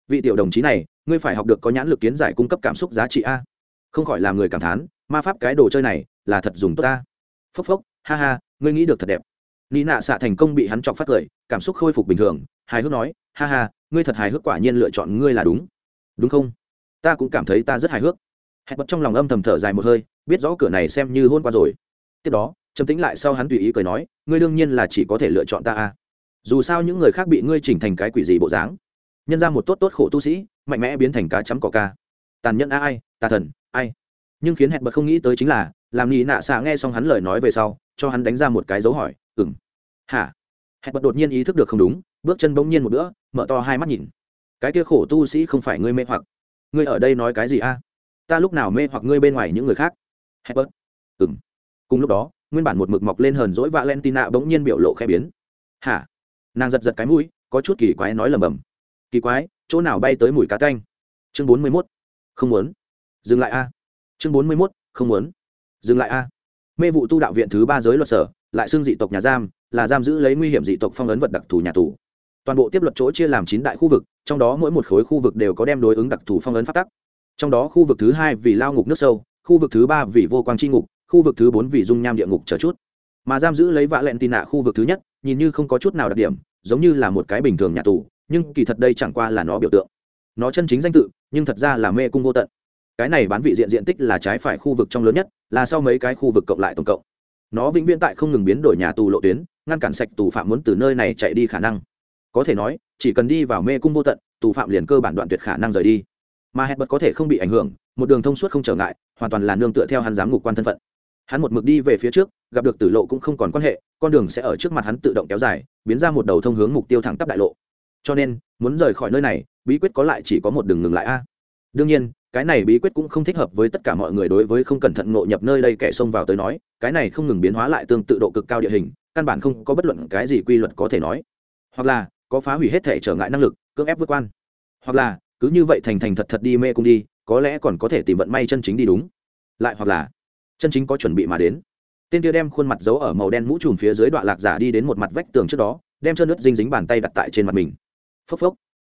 Vị tiểu đồng chí này, ngươi phải học được có nhãn lực kiến giải cung cấp cảm xúc giá trị a. Không khỏi làm người cảm thán, ma pháp cái đồ chơi này là thật dùng tốt ta. Phốc phốc, ha ha, ngươi nghĩ được thật đẹp. Ni nạ xạ thành công bị hắn chọc phát cười, cảm xúc khôi phục bình thường, hài hước nói, ha ha, ngươi thật hài hước quả nhiên lựa chọn ngươi là đúng. Đúng không? Ta cũng cảm thấy ta rất hài hước. Hẹn bật trong lòng âm thầm thở dài một hơi, biết rõ cửa này xem như hôn qua rồi. Tiếp đó, trầm tính lại sau hắn tùy ý cười nói, ngươi đương nhiên là chỉ có thể lựa chọn ta a dù sao những người khác bị ngươi chỉnh thành cái quỷ gì bộ dáng. Nhân ra một tốt tốt khổ tu sĩ, mạnh mẽ biến thành cá chấm cỏ ca. Tàn nhẫn a ai, tà thần, ai. Nhưng khiến hẹn bật không nghĩ tới chính là, làm nhị nạ xạ nghe xong hắn lời nói về sau, cho hắn đánh ra một cái dấu hỏi ừng hả? Hẹn bật đột nhiên ý thức được không đúng, bước chân bỗng nhiên một bữa, mở to hai mắt nhìn. Cái kia khổ tu sĩ không phải ngươi mê hoặc. Ngươi ở đây nói cái gì a? Ta lúc nào mê hoặc ngươi bên ngoài những người khác? Hẹn bật ừng cùng lúc đó, nguyên bản một mực mọc lên hờn dỗi valentina bỗng nhiên biểu lộ khẽ biến. Hả? Nàng giật giật cái mũi, có chút kỳ quái nói lầm bầm. Kỳ quái, chỗ nào bay tới mùi cá canh? Chương bốn mươi mốt. Không muốn. Dừng lại a. Chương bốn mươi mốt, không muốn. Dừng lại a. Mê vụ tu đạo viện thứ ba giới luật sở, lại xưng dị tộc nhà giam, là giam giữ lấy nguy hiểm dị tộc phong ấn vật đặc thù nhà tù. Toàn bộ tiếp luật chỗ chia làm chín đại khu vực, trong đó mỗi một khối khu vực đều có đem đối ứng đặc thù phong ấn phát tắc. Trong đó khu vực thứ hai vì lao ngục nước sâu, khu vực thứ ba vì vô quang tri ngục, khu vực thứ bốn vì dung nham địa ngục chờ chút mà giam giữ lấy vạ lẹn tì nạ khu vực thứ nhất, nhìn như không có chút nào đặc điểm, giống như là một cái bình thường nhà tù, nhưng kỳ thật đây chẳng qua là nó biểu tượng. Nó chân chính danh tự, nhưng thật ra là mê cung vô tận. Cái này bán vị diện diện tích là trái phải khu vực trong lớn nhất, là sau mấy cái khu vực cộng lại tổng cộng. Nó vĩnh viễn tại không ngừng biến đổi nhà tù lộ tuyến, ngăn cản sạch tù phạm muốn từ nơi này chạy đi khả năng. Có thể nói, chỉ cần đi vào mê cung vô tận, tù phạm liền cơ bản đoạn tuyệt khả năng rời đi. Mà hẹn bật có thể không bị ảnh hưởng, một đường thông suốt không trở ngại, hoàn toàn là nương tựa theo hắn giám ngục quan thân phận. Hắn một mực đi về phía trước gặp được tử lộ cũng không còn quan hệ, con đường sẽ ở trước mặt hắn tự động kéo dài, biến ra một đầu thông hướng mục tiêu thẳng tắp đại lộ. Cho nên, muốn rời khỏi nơi này, bí quyết có lại chỉ có một đường ngừng lại a. Đương nhiên, cái này bí quyết cũng không thích hợp với tất cả mọi người đối với không cẩn thận ngộ nhập nơi đây kẻ xông vào tới nói, cái này không ngừng biến hóa lại tương tự độ cực cao địa hình, căn bản không có bất luận cái gì quy luật có thể nói. Hoặc là, có phá hủy hết thể trở ngại năng lực, cưỡng ép vượt quan. Hoặc là, cứ như vậy thành thành thật thật đi mê cung đi, có lẽ còn có thể tìm vận may chân chính đi đúng. Lại hoặc là, chân chính có chuẩn bị mà đến tên kia đem khuôn mặt giấu ở màu đen mũ trùm phía dưới đoạn lạc giả đi đến một mặt vách tường trước đó, đem chân nước dinh dính bàn tay đặt tại trên mặt mình. Phốc phốc.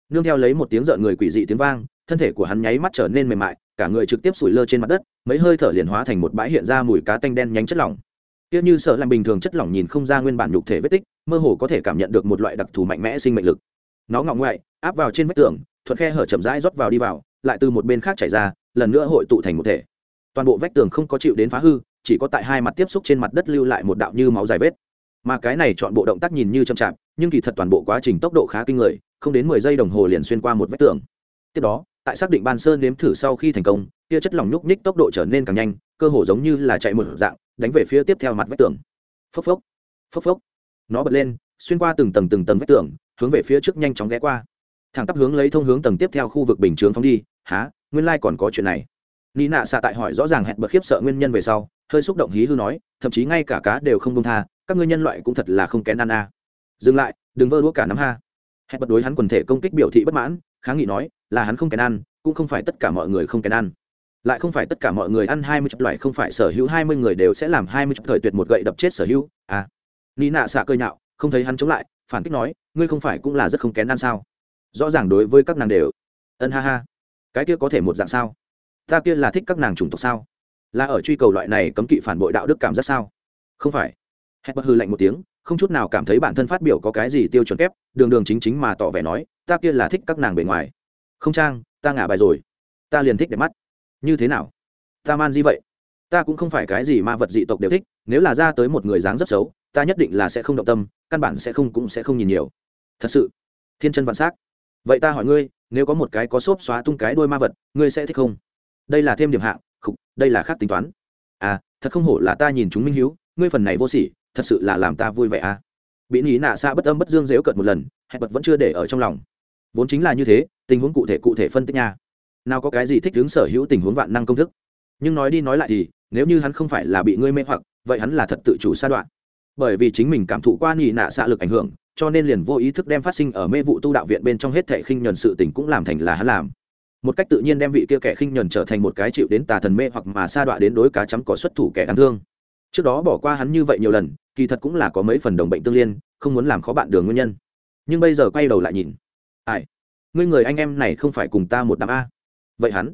Nương theo lấy một tiếng rợn người quỷ dị tiếng vang, thân thể của hắn nháy mắt trở nên mềm mại, cả người trực tiếp sủi lơ trên mặt đất, mấy hơi thở liền hóa thành một bãi hiện ra mùi cá tanh đen nhánh chất lỏng. Tiếc như sợ làm bình thường chất lỏng nhìn không ra nguyên bản nhục thể vết tích, mơ hồ có thể cảm nhận được một loại đặc thù mạnh mẽ sinh mệnh lực. Nó ngọng ngoại, áp vào trên vách tường, thuận khe hở chậm rãi rót vào đi vào, lại từ một bên khác chảy ra, lần nữa hội tụ thành một thể. Toàn bộ vách tường không có chịu đến phá hư chỉ có tại hai mặt tiếp xúc trên mặt đất lưu lại một đạo như máu dài vết. Mà cái này chọn bộ động tác nhìn như chậm chạp, nhưng kỳ thật toàn bộ quá trình tốc độ khá kinh người, không đến mười giây đồng hồ liền xuyên qua một vách tường. Tiếp đó, tại xác định ban sơn nếm thử sau khi thành công kia chất lỏng nhúc nhích tốc độ trở nên càng nhanh, cơ hồ giống như là chạy một dạng, đánh về phía tiếp theo mặt vách tường. Phốc phốc phốc phốc. Nó bật lên, xuyên qua từng tầng từng tầng vách tường, hướng về phía trước nhanh chóng ghé qua. Thẳng tắp hướng lấy thông hướng tầng tiếp theo khu vực bình chướng phóng đi há nguyên lai còn có chuyện này ni nạ xạ tại hỏi rõ ràng hẹn bật khiếp sợ nguyên nhân về sau, hơi xúc động hí hư nói, thậm chí ngay cả cá đều không buông tha, các ngươi nhân loại cũng thật là không kén ăn a. Dừng lại, đừng vơ đũa cả nắm ha. Hẹn bật đối hắn quần thể công kích biểu thị bất mãn, kháng nghị nói, là hắn không kén ăn, cũng không phải tất cả mọi người không kén ăn. Lại không phải tất cả mọi người ăn hai mươi loại, không phải sở hữu hai mươi người đều sẽ làm hai mươi thời tuyệt một gậy đập chết sở hữu à. Ni nạ xạ cơi nhạo, không thấy hắn chống lại, phản kích nói, ngươi không phải cũng là rất không kén ăn sao? Rõ ràng đối với các nàng đều. Ân ha ha. Cái kia có thể một dạng sao? Ta kia là thích các nàng chủng tộc sao? Là ở truy cầu loại này cấm kỵ phản bội đạo đức cảm giác sao? Không phải. Hét bất hư lạnh một tiếng, không chút nào cảm thấy bản thân phát biểu có cái gì tiêu chuẩn kép, đường đường chính chính mà tỏ vẻ nói, ta kia là thích các nàng bề ngoài. Không trang, ta ngả bài rồi. Ta liền thích đẹp mắt. Như thế nào? Ta man gì vậy. Ta cũng không phải cái gì ma vật dị tộc đều thích, nếu là ra tới một người dáng rất xấu, ta nhất định là sẽ không động tâm, căn bản sẽ không cũng sẽ không nhìn nhiều. Thật sự. Thiên chân vạn s á c vậy ta hỏi ngươi, nếu có một cái có xốp xóa tung cái đôi ma vật, ngươi sẽ thích không? Đây là thêm điểm hạng, khục, đây là khác tính toán. À thật không hổ là ta nhìn chúng minh hiếu, ngươi phần này vô sỉ, thật sự là làm ta vui vẻ à. Bị nghĩ nạ xa bất âm bất dương dễu cợt một lần, hẹn bật vẫn chưa để ở trong lòng. Vốn chính là như thế, tình huống cụ thể cụ thể phân tích nha. Nào có cái gì thích hướng sở hữu tình huống vạn năng công thức. Nhưng nói đi nói lại thì, nếu như hắn không phải là bị ngươi mê hoặc, vậy hắn là thật tự chủ sa đoạn. Bởi vì chính mình cảm thụ qua nhị nạ xạ lực ảnh hưởng, cho nên liền vô ý thức đem phát sinh ở mê vụ tu đạo viện bên trong hết thể khinh nhuần sự tình cũng làm thành là hắn làm một cách tự nhiên đem vị kia kẻ khinh nhẫn trở thành một cái chịu đến tà thần mê hoặc mà sa đọa đến đối cá chấm có xuất thủ kẻ đáng thương. Trước đó bỏ qua hắn như vậy nhiều lần, kỳ thật cũng là có mấy phần đồng bệnh tương liên, không muốn làm khó bạn đường nguyên nhân. Nhưng bây giờ quay đầu lại nhìn. Ai? Ngươi người anh em này không phải cùng ta một đám a. Vậy hắn?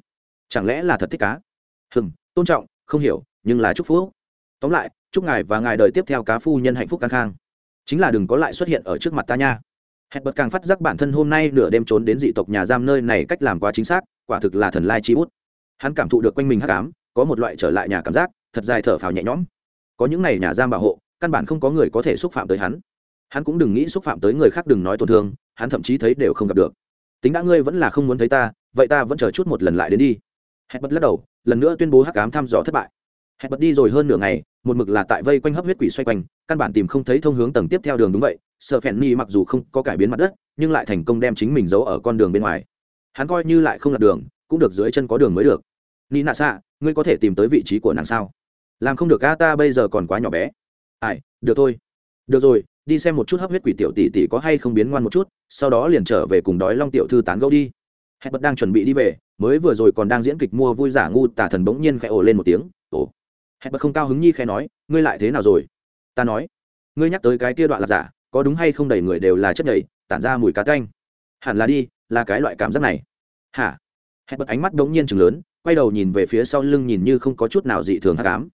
Chẳng lẽ là thật thích cá? Hừng tôn trọng, không hiểu, nhưng là chúc phúc. Tóm lại, chúc ngài và ngài đời tiếp theo cá phu nhân hạnh phúc căng khang. Chính là đừng có lại xuất hiện ở trước mặt ta nha hẹn bật càng phát giác bản thân hôm nay nửa đêm trốn đến dị tộc nhà giam nơi này cách làm quá chính xác, quả thực là thần lai chi bút. Hắn cảm thụ được quanh mình hắc ám, có một loại trở lại nhà cảm giác, thật dài thở phào nhẹ nhõm. Có những này nhà giam bảo hộ, căn bản không có người có thể xúc phạm tới hắn. Hắn cũng đừng nghĩ xúc phạm tới người khác đừng nói tổn thương, hắn thậm chí thấy đều không gặp được. Tính đã ngươi vẫn là không muốn thấy ta, vậy ta vẫn chờ chút một lần lại đến đi. Hẹn bật lắc đầu, lần nữa tuyên bố hắc ám thăm dò thất bại. Hẹn bật đi rồi hơn nửa ngày, một mực là tại vây quanh hấp huyết quỷ xoay quanh, căn bản tìm không thấy thông hướng tầng tiếp theo đường đúng vậy sở phèn ni mặc dù không có cải biến mặt đất, nhưng lại thành công đem chính mình giấu ở con đường bên ngoài. Hắn coi như lại không lạc đường, cũng được dưới chân có đường mới được. Ni nạ xạ ngươi có thể tìm tới vị trí của nàng sao? Làm không được a, ta bây giờ còn quá nhỏ bé. Ai, được thôi. Được rồi, đi xem một chút hấp huyết quỷ tiểu tỷ tỷ có hay không biến ngoan một chút, sau đó liền trở về cùng đói long tiểu thư tán gẫu đi. Hẹn bật đang chuẩn bị đi về, mới vừa rồi còn đang diễn kịch mua vui giả ngu tả thần bỗng nhiên khẽ ồ lên một tiếng. Ồ. Hẹn bật không cao hứng nhi khẽ nói, ngươi lại thế nào rồi? Ta nói, ngươi nhắc tới cái kia đoạn là giả có đúng hay không đầy người đều là chất nhầy, tản ra mùi cá canh. Hẳn là đi, là cái loại cảm giác này. Hả? Hẹn bật ánh mắt đống nhiên chừng lớn, quay đầu nhìn về phía sau lưng nhìn như không có chút nào dị thường hát cám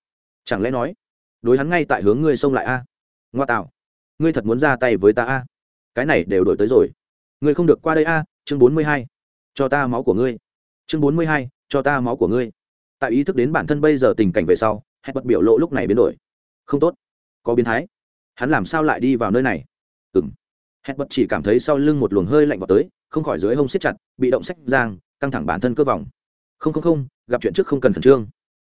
chẳng lẽ nói, đối hắn ngay tại hướng ngươi xông lại a? Ngoa tạo, ngươi thật muốn ra tay với ta a? Cái này đều đổi tới rồi. Ngươi không được qua đây a, chương bốn mươi hai, cho ta máu của ngươi. Chương bốn mươi hai, cho ta máu của ngươi. Tại ý thức đến bản thân bây giờ tình cảnh về sau hẹn bật biểu lộ lúc này biến đổi. Không tốt. Có biến thái hắn làm sao lại đi vào nơi này? Ừng hẹn bật chỉ cảm thấy sau lưng một luồng hơi lạnh vào tới, không khỏi dưới hông siết chặt, bị động sách giang, căng thẳng bản thân cơ vòng. Không không không, gặp chuyện trước không cần khẩn trương.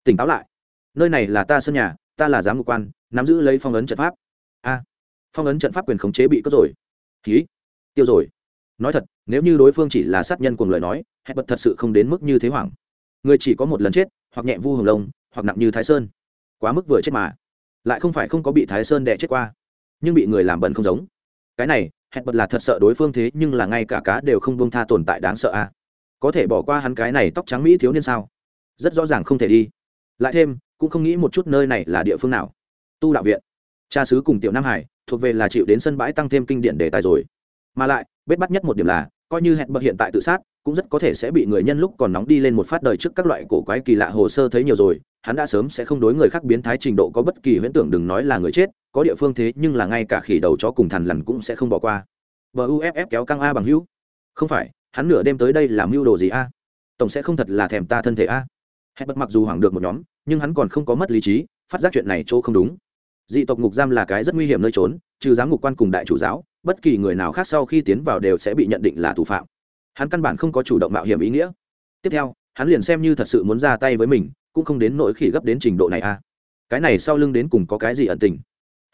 Tỉnh táo lại. Nơi này là ta sân nhà, ta là giám mục quan, nắm giữ lấy phong ấn trận pháp. A, phong ấn trận pháp quyền khống chế bị cất rồi. Ký tiêu rồi. Nói thật, nếu như đối phương chỉ là sát nhân cùng lời nói hẹn bật thật sự không đến mức như thế hoảng. Người chỉ có một lần chết, hoặc nhẹ vu hồng lông, hoặc nặng như thái sơn. Quá mức vừa chết mà. Lại không phải không có bị thái sơn đẻ chết qua nhưng bị người làm bẩn không giống. Cái này, hẹn bật là thật sợ đối phương thế nhưng là ngay cả cá đều không buông tha tồn tại đáng sợ a à. có thể bỏ qua hắn cái này tóc trắng mỹ thiếu niên sao? Rất rõ ràng không thể đi. Lại thêm, cũng không nghĩ một chút nơi này là địa phương nào. Tu đạo viện. Cha sứ cùng tiểu nam hải, thuộc về là chịu đến sân bãi tăng thêm kinh điển đề tài rồi. Mà lại, bết bắt nhất một điểm là, coi như hẹn bật hiện tại tự sát, cũng rất có thể sẽ bị người nhân lúc còn nóng đi lên một phát đời trước các loại cổ quái kỳ lạ hồ sơ thấy nhiều rồi, hắn đã sớm sẽ không đối người khác biến thái trình độ có bất kỳ huyễn tưởng đừng nói là người chết có địa phương thế nhưng là ngay cả khỉ đầu chó cùng thằn lằn cũng sẽ không bỏ qua. Bờ uff kéo căng a bằng hữu. Không phải, hắn nửa đêm tới đây làm mưu đồ gì a? Tổng sẽ không thật là thèm ta thân thể a. Hẹn bật mặc dù hoảng được một nhóm, nhưng hắn còn không có mất lý trí, phát giác chuyện này chỗ không đúng. Dị tộc ngục giam là cái rất nguy hiểm nơi trốn, trừ giám ngục quan cùng đại chủ giáo, bất kỳ người nào khác sau khi tiến vào đều sẽ bị nhận định là thủ phạm. Hắn căn bản không có chủ động mạo hiểm ý nghĩa. Tiếp theo, hắn liền xem như thật sự muốn ra tay với mình, cũng không đến nỗi khỉ gấp đến trình độ này a. Cái này sau lưng đến cùng có cái gì ẩn tình?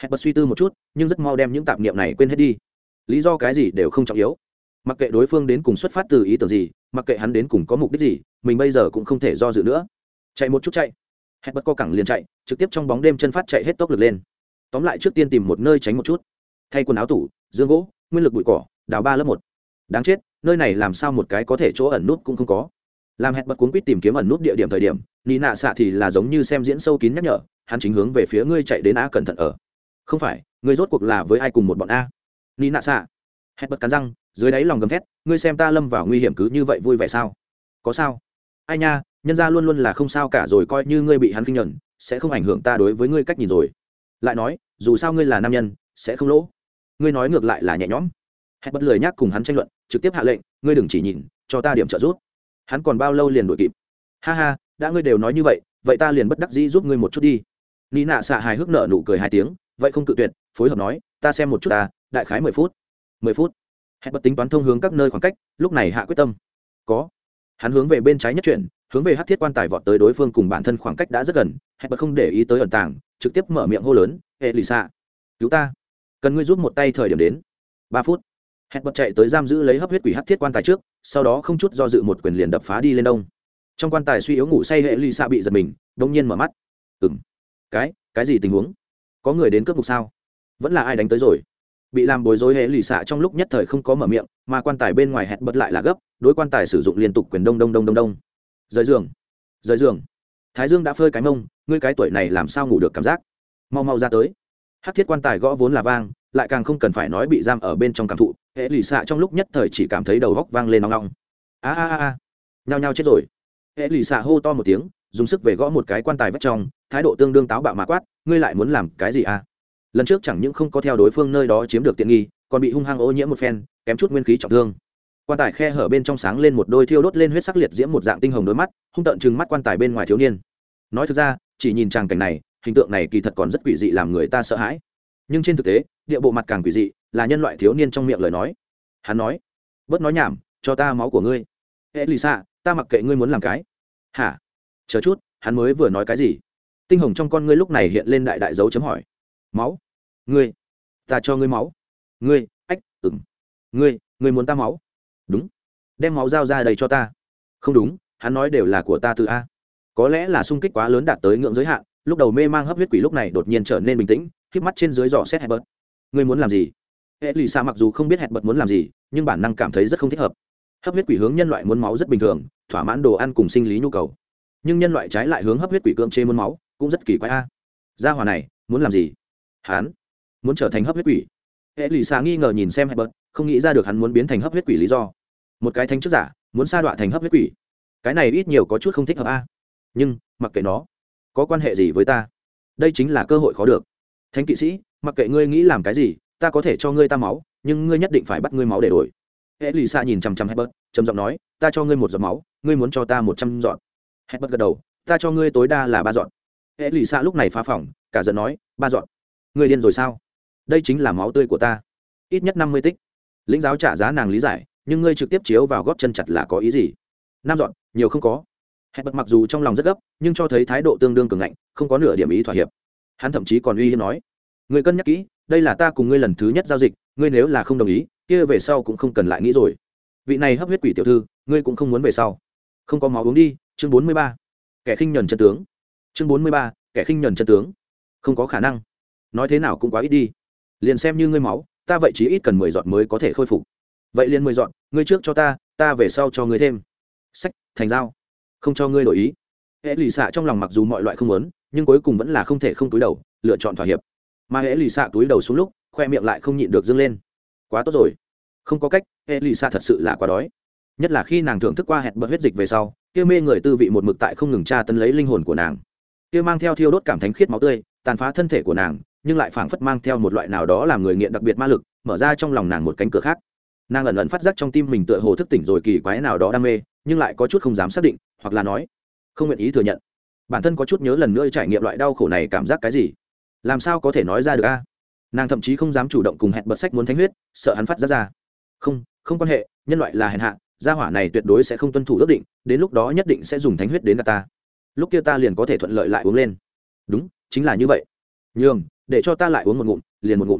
Hẹn bật suy tư một chút, nhưng rất mau đem những tạp niệm này quên hết đi. Lý do cái gì đều không trọng yếu. Mặc kệ đối phương đến cùng xuất phát từ ý tưởng gì, mặc kệ hắn đến cùng có mục đích gì, mình bây giờ cũng không thể do dự nữa. Chạy một chút chạy. Hẹn bật co cẳng liền chạy, trực tiếp trong bóng đêm chân phát chạy hết tốc lực lên. Tóm lại trước tiên tìm một nơi tránh một chút. Thay quần áo tủ dương gỗ, nguyên lực bụi cỏ, đào ba lớp một. Đáng chết, nơi này làm sao một cái có thể chỗ ẩn nút cũng không có. Làm hẹn bật cuốn quýt tìm kiếm ẩn nút địa điểm thời điểm nị nạ xạ thì là giống như xem diễn sâu kín nhắc nhở, hắn chính hướng về phía ngươi chạy đến á cẩn thận ở không phải, ngươi rốt cuộc là với ai cùng một bọn a? Ni nạ xạ. Hết bật cắn răng, dưới đáy lòng gầm thét, ngươi xem ta lâm vào nguy hiểm cứ như vậy vui vẻ sao? Có sao? Ai nha, nhân ra luôn luôn là không sao cả rồi coi như ngươi bị hắn kinh nhuận sẽ không ảnh hưởng ta đối với ngươi cách nhìn rồi. Lại nói, dù sao ngươi là nam nhân, sẽ không lỗ. Ngươi nói ngược lại là nhẹ nhõm. Hẹn bất lười nhác cùng hắn tranh luận, trực tiếp hạ lệnh, ngươi đừng chỉ nhìn, cho ta điểm trợ giúp. Hắn còn bao lâu liền đuổi kịp? Ha ha, đã ngươi đều nói như vậy vậy ta liền bất đắc dĩ giúp ngươi một chút đi. Ni nạ xạ hài hước nợ nụ cười hai tiếng vậy không cự tuyệt, phối hợp nói, ta xem một chút ta, đại khái mười phút. Mười phút. Hẹn bất tính toán thông hướng các nơi khoảng cách, lúc này hạ quyết tâm. Có. Hắn hướng về bên trái nhất chuyển, hướng về hát thiết quan tài vọt tới đối phương cùng bản thân khoảng cách đã rất gần hẹn bất không để ý tới ẩn tàng, trực tiếp mở miệng hô lớn hệ lì xạ cứu ta. Cần ngươi giúp một tay thời điểm đến. Ba phút. Hẹn bật chạy tới giam giữ lấy hấp huyết quỷ hát thiết quan tài trước, sau đó không chút do dự một quyền liền đập phá đi lên đông. Trong quan tài suy yếu ngủ say hệ lì xạ bị giật mình đông nhiên mở mắt. Ừng cái cái gì tình huống? Có người đến cướp mục sao? Vẫn là ai đánh tới rồi? Bị làm bối rối hệ lì xạ trong lúc nhất thời không có mở miệng, mà quan tài bên ngoài hẹn bật lại là gấp, đối quan tài sử dụng liên tục quyền đông đông đông đông đông. Rời giường. Rời giường. Thái dương đã phơi cái mông, ngươi cái tuổi này làm sao ngủ được cảm giác? Mau mau ra tới. Hát thiết quan tài gõ vốn là vang, lại càng không cần phải nói bị giam ở bên trong cảm thụ, hệ lì xạ trong lúc nhất thời chỉ cảm thấy đầu góc vang lên nóng nóng a a a a. Nhao nhao chết rồi. Hệ lì xạ hô to một tiếng, dùng sức về gõ một cái quan tài vách trong thái độ tương đương táo bạo mà quát, ngươi lại muốn làm cái gì à? Lần trước chẳng những không có theo đối phương nơi đó chiếm được tiện nghi, còn bị hung hăng ô nhiễm một phen, kém chút nguyên khí trọng thương. Quan tài khe hở bên trong sáng lên một đôi thiêu đốt lên huyết sắc liệt diễm một dạng tinh hồng đôi mắt, hung tợn chừng mắt quan tài bên ngoài thiếu niên. Nói thực ra, chỉ nhìn tràng cảnh này, hình tượng này kỳ thật còn rất quỷ dị làm người ta sợ hãi. Nhưng trên thực tế, địa bộ mặt càng quỷ dị, là nhân loại thiếu niên trong miệng lời nói. Hắn nói, bớt nói nhảm, cho ta máu của ngươi. Ê lì xạ ta mặc kệ ngươi muốn làm cái. Hả? Chờ chút, hắn mới vừa nói cái gì? Tinh hồng trong con ngươi lúc này hiện lên đại đại dấu chấm hỏi. Máu? Ngươi. Ta cho ngươi máu. Ngươi, ách ừng ngươi ngươi muốn ta máu? Đúng. Đem máu dao ra đây cho ta. Không đúng, hắn nói đều là của ta từ a. Có lẽ là sung kích quá lớn đạt tới ngưỡng giới hạn, lúc đầu mê mang hấp huyết quỷ lúc này đột nhiên trở nên bình tĩnh k mắt trên dưới dò xét hẹp bớt ngươi muốn làm gì? Hệ lì xa mặc dù không biết hẹp bớt muốn làm gì, nhưng bản năng cảm thấy rất không thích hợp. Hấp huyết quỷ hướng nhân loại muốn máu rất bình thường, thỏa mãn đồ ăn cùng sinh lý nhu cầu. Nhưng nhân loại trái lại hướng hấp huyết quỷ cưỡng chế muốn máu cũng rất kỳ quái a. Gia hòa này, muốn làm gì? Hắn muốn trở thành hấp huyết quỷ. Hệ lì xa nghi ngờ nhìn xem hẹp bớt không nghĩ ra được hắn muốn biến thành hấp huyết quỷ lý do. Một cái thanh chức giả, muốn sa đọa thành hấp huyết quỷ. Cái này ít nhiều có chút không thích hợp a. Nhưng, mặc kệ nó, có quan hệ gì với ta? Đây chính là cơ hội khó được. Thánh kỵ sĩ, mặc kệ ngươi nghĩ làm cái gì, ta có thể cho ngươi ta máu, nhưng ngươi nhất định phải bắt ngươi máu để đổi. Hệ lì xạ nhìn chằm chằm hebert trầm giọng nói, ta cho ngươi một giọt máu, ngươi muốn cho ta một trăm dọn hebert gật đầu, ta cho ngươi tối đa là ba dọn hệ lì xạ lúc này phá phỏng cả giận nói, ba dọn, người điên rồi sao? Đây chính là máu tươi của ta. Ít nhất năm mươi tích. Lĩnh giáo trả giá nàng lý giải, nhưng ngươi trực tiếp chiếu vào góp chân chặt là có ý gì? Năm dọn, nhiều không có. Hẹn bật mặc dù trong lòng rất gấp, nhưng cho thấy thái độ tương đương cường ngạnh, không có nửa điểm ý thỏa hiệp. Hắn thậm chí còn uy hiếp nói, người cân nhắc kỹ, đây là ta cùng ngươi lần thứ nhất giao dịch, ngươi nếu là không đồng ý, kia về sau cũng không cần lại nghĩ rồi. Vị này hấp huyết quỷ tiểu thư, ngươi cũng không muốn về sau. Không có máu uống đi, chương bốn mươi ba. Kẻ khinh nhuần chân tướng chương bốn mươi ba, kẻ khinh nhuần chân tướng. Không có khả năng. Nói thế nào cũng quá ít đi. Liền xem như ngươi máu, ta vậy chỉ ít cần mười giọt mới có thể khôi phục. Vậy liền mười giọt, ngươi trước cho ta ta về sau cho ngươi thêm. Sách, thành dao. Không cho ngươi đổi ý. Hệ lì xạ trong lòng mặc dù mọi loại không muốn, nhưng cuối cùng vẫn là không thể không túi đầu, lựa chọn thỏa hiệp. Mà hệ lì xạ túi đầu xuống lúc, khoe miệng lại không nhịn được dâng lên. Quá tốt rồi. Không có cách, hệ lì xạ thật sự là quá đói. Nhất là khi nàng thưởng thức qua hẹn bật huyết dịch về sau, kia mê người tư vị một mực tại không ngừng tra tấn lấy linh hồn của nàng kia mang theo thiêu đốt cảm thánh khiết máu tươi, tàn phá thân thể của nàng, nhưng lại phảng phất mang theo một loại nào đó làm người nghiện đặc biệt ma lực, mở ra trong lòng nàng một cánh cửa khác. Nàng ẩn ẩn phát giác trong tim mình tựa hồ thức tỉnh rồi kỳ quái nào đó đam mê, nhưng lại có chút không dám xác định, hoặc là nói, không nguyện ý thừa nhận. Bản thân có chút nhớ lần nữa trải nghiệm loại đau khổ này cảm giác cái gì? Làm sao có thể nói ra được a? Nàng thậm chí không dám chủ động cùng hẹn bật sách muốn thánh huyết, sợ hắn phát ra ra. Không không quan hệ, nhân loại là hẹn hạ, gia hỏa này tuyệt đối sẽ không tuân thủ ước định, đến lúc đó nhất định sẽ dùng thánh huyết đến gà ta lúc kia ta liền có thể thuận lợi lại uống lên. Đúng, chính là như vậy. Nhường, để cho ta lại uống một ngụm, liền một ngụm.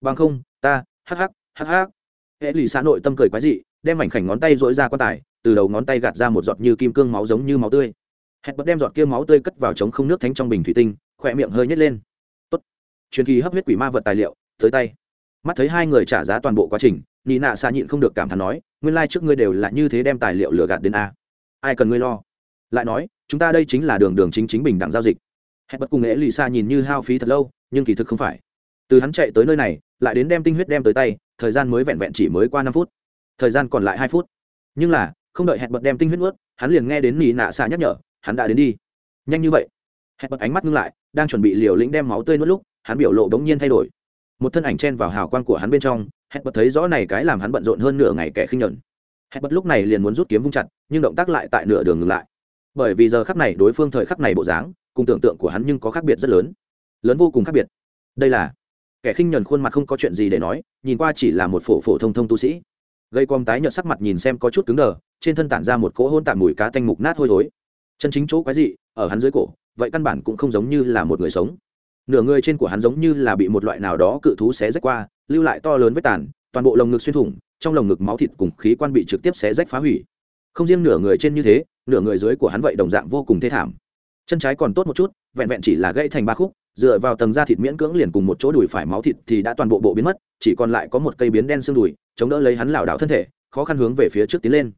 Bằng không, ta, hắc hắc hắc hắc. Hệ lì xã nội tâm cười quái dị, đem mảnh khảnh ngón tay dỗi ra quan tài, từ đầu ngón tay gạt ra một giọt như kim cương máu giống như máu tươi. Hẹn bật đem giọt kia máu tươi cất vào trống không nước thánh trong bình thủy tinh, khỏe miệng hơi nhét lên. Tốt. Truyền kỳ hấp huyết quỷ ma vật tài liệu, tới tay. Mắt thấy hai người trả giá toàn bộ quá trình, nị nạ xa nhịn không được cảm thán nói, nguyên lai trước ngươi đều là như thế đem tài liệu lừa gạt đến a. Ai cần ngươi lo? Lại nói, chúng ta đây chính là đường đường chính chính bình đẳng giao dịch. Hẹn bất cùng nghệ lì xa nhìn như hao phí thật lâu, nhưng kỳ thực không phải. Từ hắn chạy tới nơi này, lại đến đem tinh huyết đem tới tay, thời gian mới vẹn vẹn chỉ mới qua năm phút. Thời gian còn lại hai phút. Nhưng là, không đợi hẹn bật đem tinh huyết ướt hắn liền nghe đến nỉ nạ xạ nhắc nhở, hắn đã đến đi. Nhanh như vậy. Hẹn bật ánh mắt ngưng lại, đang chuẩn bị liều lĩnh đem máu tươi nuốt lúc, hắn biểu lộ bỗng nhiên thay đổi. Một thân ảnh chen vào hào quang của hắn bên trong hẹn bật thấy rõ này cái làm hắn bận rộn hơn nửa ngày kẻ khinh nhẫn. Hẹn bật lúc này liền muốn rút kiếm vung chặt, nhưng động tác lại tại nửa đường ngừng lại bởi vì giờ khắc này đối phương thời khắc này bộ dáng, cùng tưởng tượng của hắn nhưng có khác biệt rất lớn. Lớn vô cùng khác biệt. Đây là, kẻ khinh nhẫn khuôn mặt không có chuyện gì để nói, nhìn qua chỉ là một phổ phổ thông thông tu sĩ. Gây quang tái nhợt sắc mặt nhìn xem có chút cứng đờ, trên thân tản ra một cỗ hôn tạm mùi cá tanh mục nát hôi thối. Chân chính chỗ quái dị, ở hắn dưới cổ, vậy căn bản cũng không giống như là một người sống. Nửa người trên của hắn giống như là bị một loại nào đó cự thú xé rách qua, lưu lại to lớn với tàn, toàn bộ lồng ngực xuyên thủng, trong lồng ngực máu thịt cùng khí quan bị trực tiếp xé rách phá hủy. Không riêng nửa người trên như thế nửa người dưới của hắn vậy đồng dạng vô cùng thê thảm. Chân trái còn tốt một chút, vẹn vẹn chỉ là gãy thành ba khúc, dựa vào tầng da thịt miễn cưỡng liền cùng một chỗ đùi phải máu thịt thì đã toàn bộ bộ biến mất, chỉ còn lại có một cây biến đen xương đùi, chống đỡ lấy hắn lảo đảo thân thể, khó khăn hướng về phía trước tiến lên.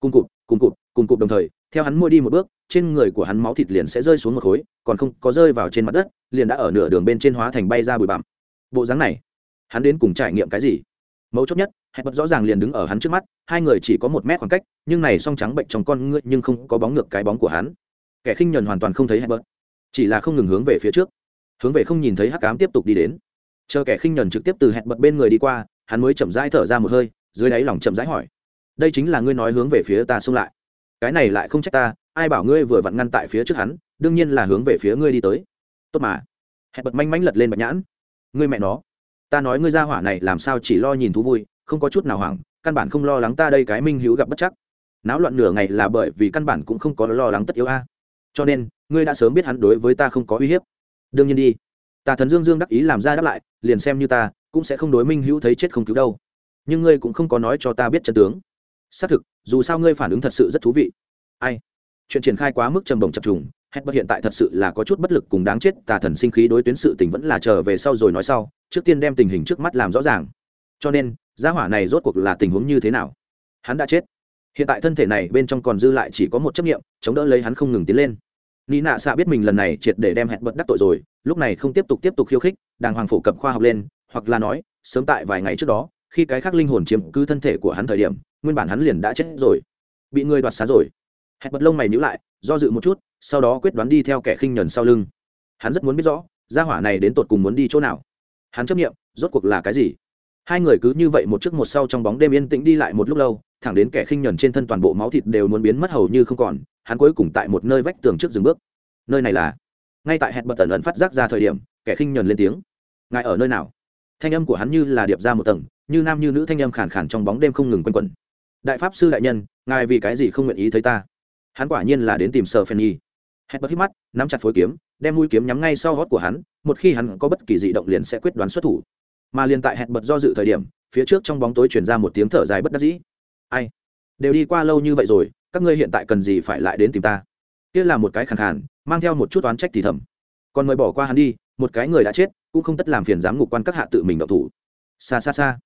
Cùng cụp cùng cụp cùng cụp đồng thời, theo hắn môi đi một bước, trên người của hắn máu thịt liền sẽ rơi xuống một khối, còn không có rơi vào trên mặt đất, liền đã ở nửa đường bên trên hóa thành bay ra bụi bặm. Bộ dáng này, hắn đến cùng trải nghiệm cái gì? Mấu chốt nhất hẹn bật rõ ràng liền đứng ở hắn trước mắt, hai người chỉ có một mét khoảng cách, nhưng này song trắng bệnh trong con ngươi nhưng không có bóng ngược cái bóng của hắn. Kẻ khinh nhuần hoàn toàn không thấy hẹn bật, chỉ là không ngừng hướng về phía trước, hướng về không nhìn thấy hắc cám tiếp tục đi đến. Chờ kẻ khinh nhuần trực tiếp từ hẹn bật bên người đi qua, hắn mới chậm rãi thở ra một hơi, dưới đáy lòng chậm rãi hỏi, đây chính là ngươi nói hướng về phía ta xông lại. Cái này lại không trách ta, ai bảo ngươi vừa vặn ngăn tại phía trước hắn, đương nhiên là hướng về phía ngươi đi tới. Tốt mà. Hẹn bật manh manh lật lên bạch nhãn, ngươi mẹ nó, ta nói ngươi ra hỏa này làm sao chỉ lo nhìn thú vui không có chút nào hoảng, căn bản không lo lắng ta đây cái minh hữu gặp bất chắc. Náo loạn nửa ngày là bởi vì căn bản cũng không có lo lắng tất yếu a. Cho nên, ngươi đã sớm biết hắn đối với ta không có uy hiếp. Đương nhiên đi. Ta thần dương dương đắc ý làm ra đáp lại, liền xem như ta, cũng sẽ không đối minh hữu thấy chết không cứu đâu. Nhưng ngươi cũng không có nói cho ta biết chân tướng. Xác thực, dù sao ngươi phản ứng thật sự rất thú vị. Ai? Chuyện triển khai quá mức trầm bồng chập trùng hết bất hiện tại thật sự là có chút bất lực cùng đáng chết tà thần sinh khí đối tuyến sự tình vẫn là chờ về sau rồi nói sau, trước tiên đem tình hình trước mắt làm rõ ràng. Cho nên gia hỏa này rốt cuộc là tình huống như thế nào? Hắn đã chết. Hiện tại thân thể này bên trong còn dư lại chỉ có một chấp nghiệm chống đỡ lấy hắn không ngừng tiến lên. Ni nạ xạ biết mình lần này triệt để đem hẹn bật đắc tội rồi, lúc này không tiếp tục tiếp tục khiêu khích, đàng hoàng phổ cập khoa học lên, hoặc là nói, sớm tại vài ngày trước đó, khi cái khác linh hồn chiếm cứ thân thể của hắn thời điểm, nguyên bản hắn liền đã chết rồi. Bị người đoạt xá rồi. Hẹn bật lông mày nhữ lại, do dự một chút, sau đó quyết đoán đi theo kẻ khinh nhuần sau lưng. Hắn rất muốn biết rõ, gia hỏa này đến tột cùng muốn đi chỗ nào. Hắn chấp nghiệm rốt cuộc là cái gì? Hai người cứ như vậy một trước một sau trong bóng đêm yên tĩnh đi lại một lúc lâu, thẳng đến kẻ khinh nhuần trên thân toàn bộ máu thịt đều muốn biến mất hầu như không còn, hắn cuối cùng tại một nơi vách tường trước dừng bước. Nơi này là? Ngay tại hẹn bật tần ẩn phát giác ra thời điểm, kẻ khinh nhuần lên tiếng. Ngài ở nơi nào? Thanh âm của hắn như là điệp ra một tầng, như nam như nữ thanh âm khàn khàn trong bóng đêm không ngừng quanh quẩn. Đại pháp sư đại nhân, ngài vì cái gì không nguyện ý thấy ta? Hắn quả nhiên là đến tìm sờ phen nhi hẹn bật hít mắt, nắm chặt phối kiếm, đem mũi kiếm nhắm ngay sau hót của hắn, một khi hắn có bất kỳ dị động liền sẽ quyết đoán xuất thủ mà liền tại hẹn bật do dự thời điểm, phía trước trong bóng tối chuyển ra một tiếng thở dài bất đắc dĩ. Ai? Đều đi qua lâu như vậy rồi, các ngươi hiện tại cần gì phải lại đến tìm ta? Kia là một cái khẳng khàn, mang theo một chút oán trách thì thầm. Còn mời bỏ qua hắn đi, một cái người đã chết, cũng không tất làm phiền giám ngục quan các hạ tự mình đậu thủ. Xa xa xa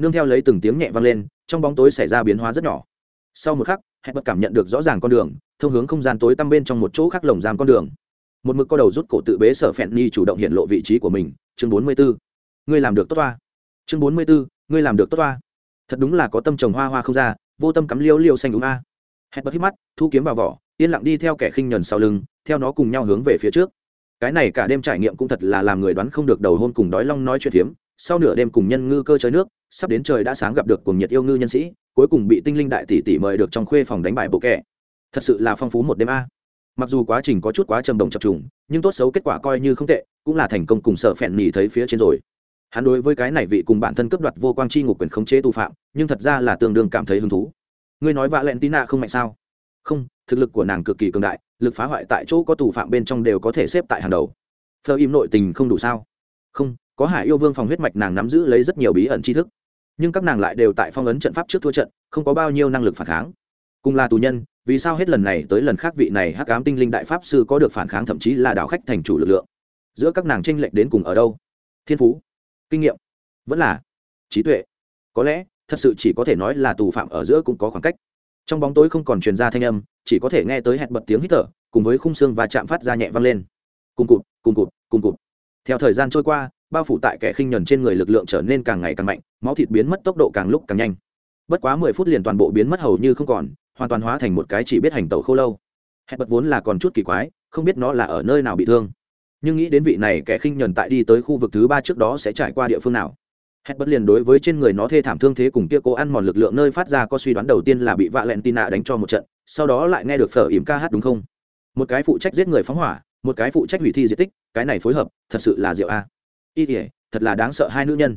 nương theo lấy từng tiếng nhẹ vang lên, trong bóng tối xảy ra biến hóa rất nhỏ. Sau một khắc, hẹn bật cảm nhận được rõ ràng con đường, thông hướng không gian tối tăm bên trong một chỗ khác lồng giam con đường. Một mực co đầu rút cổ tự bế sở phẹn ni chủ động hiện lộ vị trí của mình, chương bốn mươi b ố ngươi làm được tốt toa. Chương bốn mươi b ố ngươi làm được tốt toa. Thật đúng là có tâm trồng hoa hoa không ra, vô tâm cắm liêu liêu xanh đúng a. Hẹn bật hít mắt, thu kiếm vào vỏ, yên lặng đi theo kẻ khinh nhuần sau lưng, theo nó cùng nhau hướng về phía trước. Cái này cả đêm trải nghiệm cũng thật là làm người đoán không được đầu hôn cùng đói long nói chuyện phiếm. Sau nửa đêm cùng nhân ngư cơ chơi nước, sắp đến trời đã sáng gặp được cùng nhiệt yêu ngư nhân sĩ, cuối cùng bị tinh linh đại tỷ tỷ mời được trong khuê phòng đánh bài bộ kẻ. Thật sự là phong phú một đêm a. Mặc dù quá trình có chút quá trầm đồng chập trùng, nhưng tốt xấu kết quả coi như không tệ, cũng là thành công cùng sợ phèn nhì thấy phía trên rồi hắn đối với cái này vị cùng bản thân cướp đoạt vô quang chi ngục quyền khống chế tù phạm, nhưng thật ra là tương đương cảm thấy hứng thú. Ngươi nói vạ lẹn tí nạ không mạnh sao? Không, thực lực của nàng cực kỳ cường đại, lực phá hoại tại chỗ có tù phạm bên trong đều có thể xếp tại hàng đầu. Phờ im nội tình không đủ sao? Không, có hải yêu vương phòng huyết mạch nàng nắm giữ lấy rất nhiều bí ẩn tri thức. Nhưng các nàng lại đều tại phong ấn trận pháp trước thua trận, không có bao nhiêu năng lực phản kháng. Cùng là tù nhân, vì sao hết lần này tới lần khác vị này hắc ám tinh linh đại pháp sư có được phản kháng thậm chí là đảo khách thành chủ lực lượng? Giữa các nàng tranh lệch đến cùng ở đâu? Thiên phú kinh nghiệm. Vẫn là trí tuệ. Có lẽ, thật sự chỉ có thể nói là tù phạm ở giữa cũng có khoảng cách. Trong bóng tối không còn truyền ra thanh âm, chỉ có thể nghe tới hẹn bật tiếng hít thở, cùng với khung xương và chạm phát ra nhẹ văng lên. Cùng cụt cùng cụt cùng cụt. Theo thời gian trôi qua, bao phủ tại kẻ khinh nhuần trên người lực lượng trở nên càng ngày càng mạnh, máu thịt biến mất tốc độ càng lúc càng nhanh. Bất quá mười phút liền toàn bộ biến mất hầu như không còn, hoàn toàn hóa thành một cái chỉ biết hành tẩu khô lâu. Hẹn bật vốn là còn chút kỳ quái, không biết nó là ở nơi nào bị thương nhưng nghĩ đến vị này kẻ khinh nhuần tại đi tới khu vực thứ ba trước đó sẽ trải qua địa phương nào. Hết bất liền đối với trên người nó thê thảm thương thế cùng kia cố ăn mòn lực lượng nơi phát ra có suy đoán đầu tiên là bị vạ lẹn tin nạ đánh cho một trận, sau đó lại nghe được phở ỉm ca hát đúng không? Một cái phụ trách giết người phóng hỏa, một cái phụ trách hủy thi di tích, cái này phối hợp, thật sự là diệu a. Y thể thật là đáng sợ hai nữ nhân.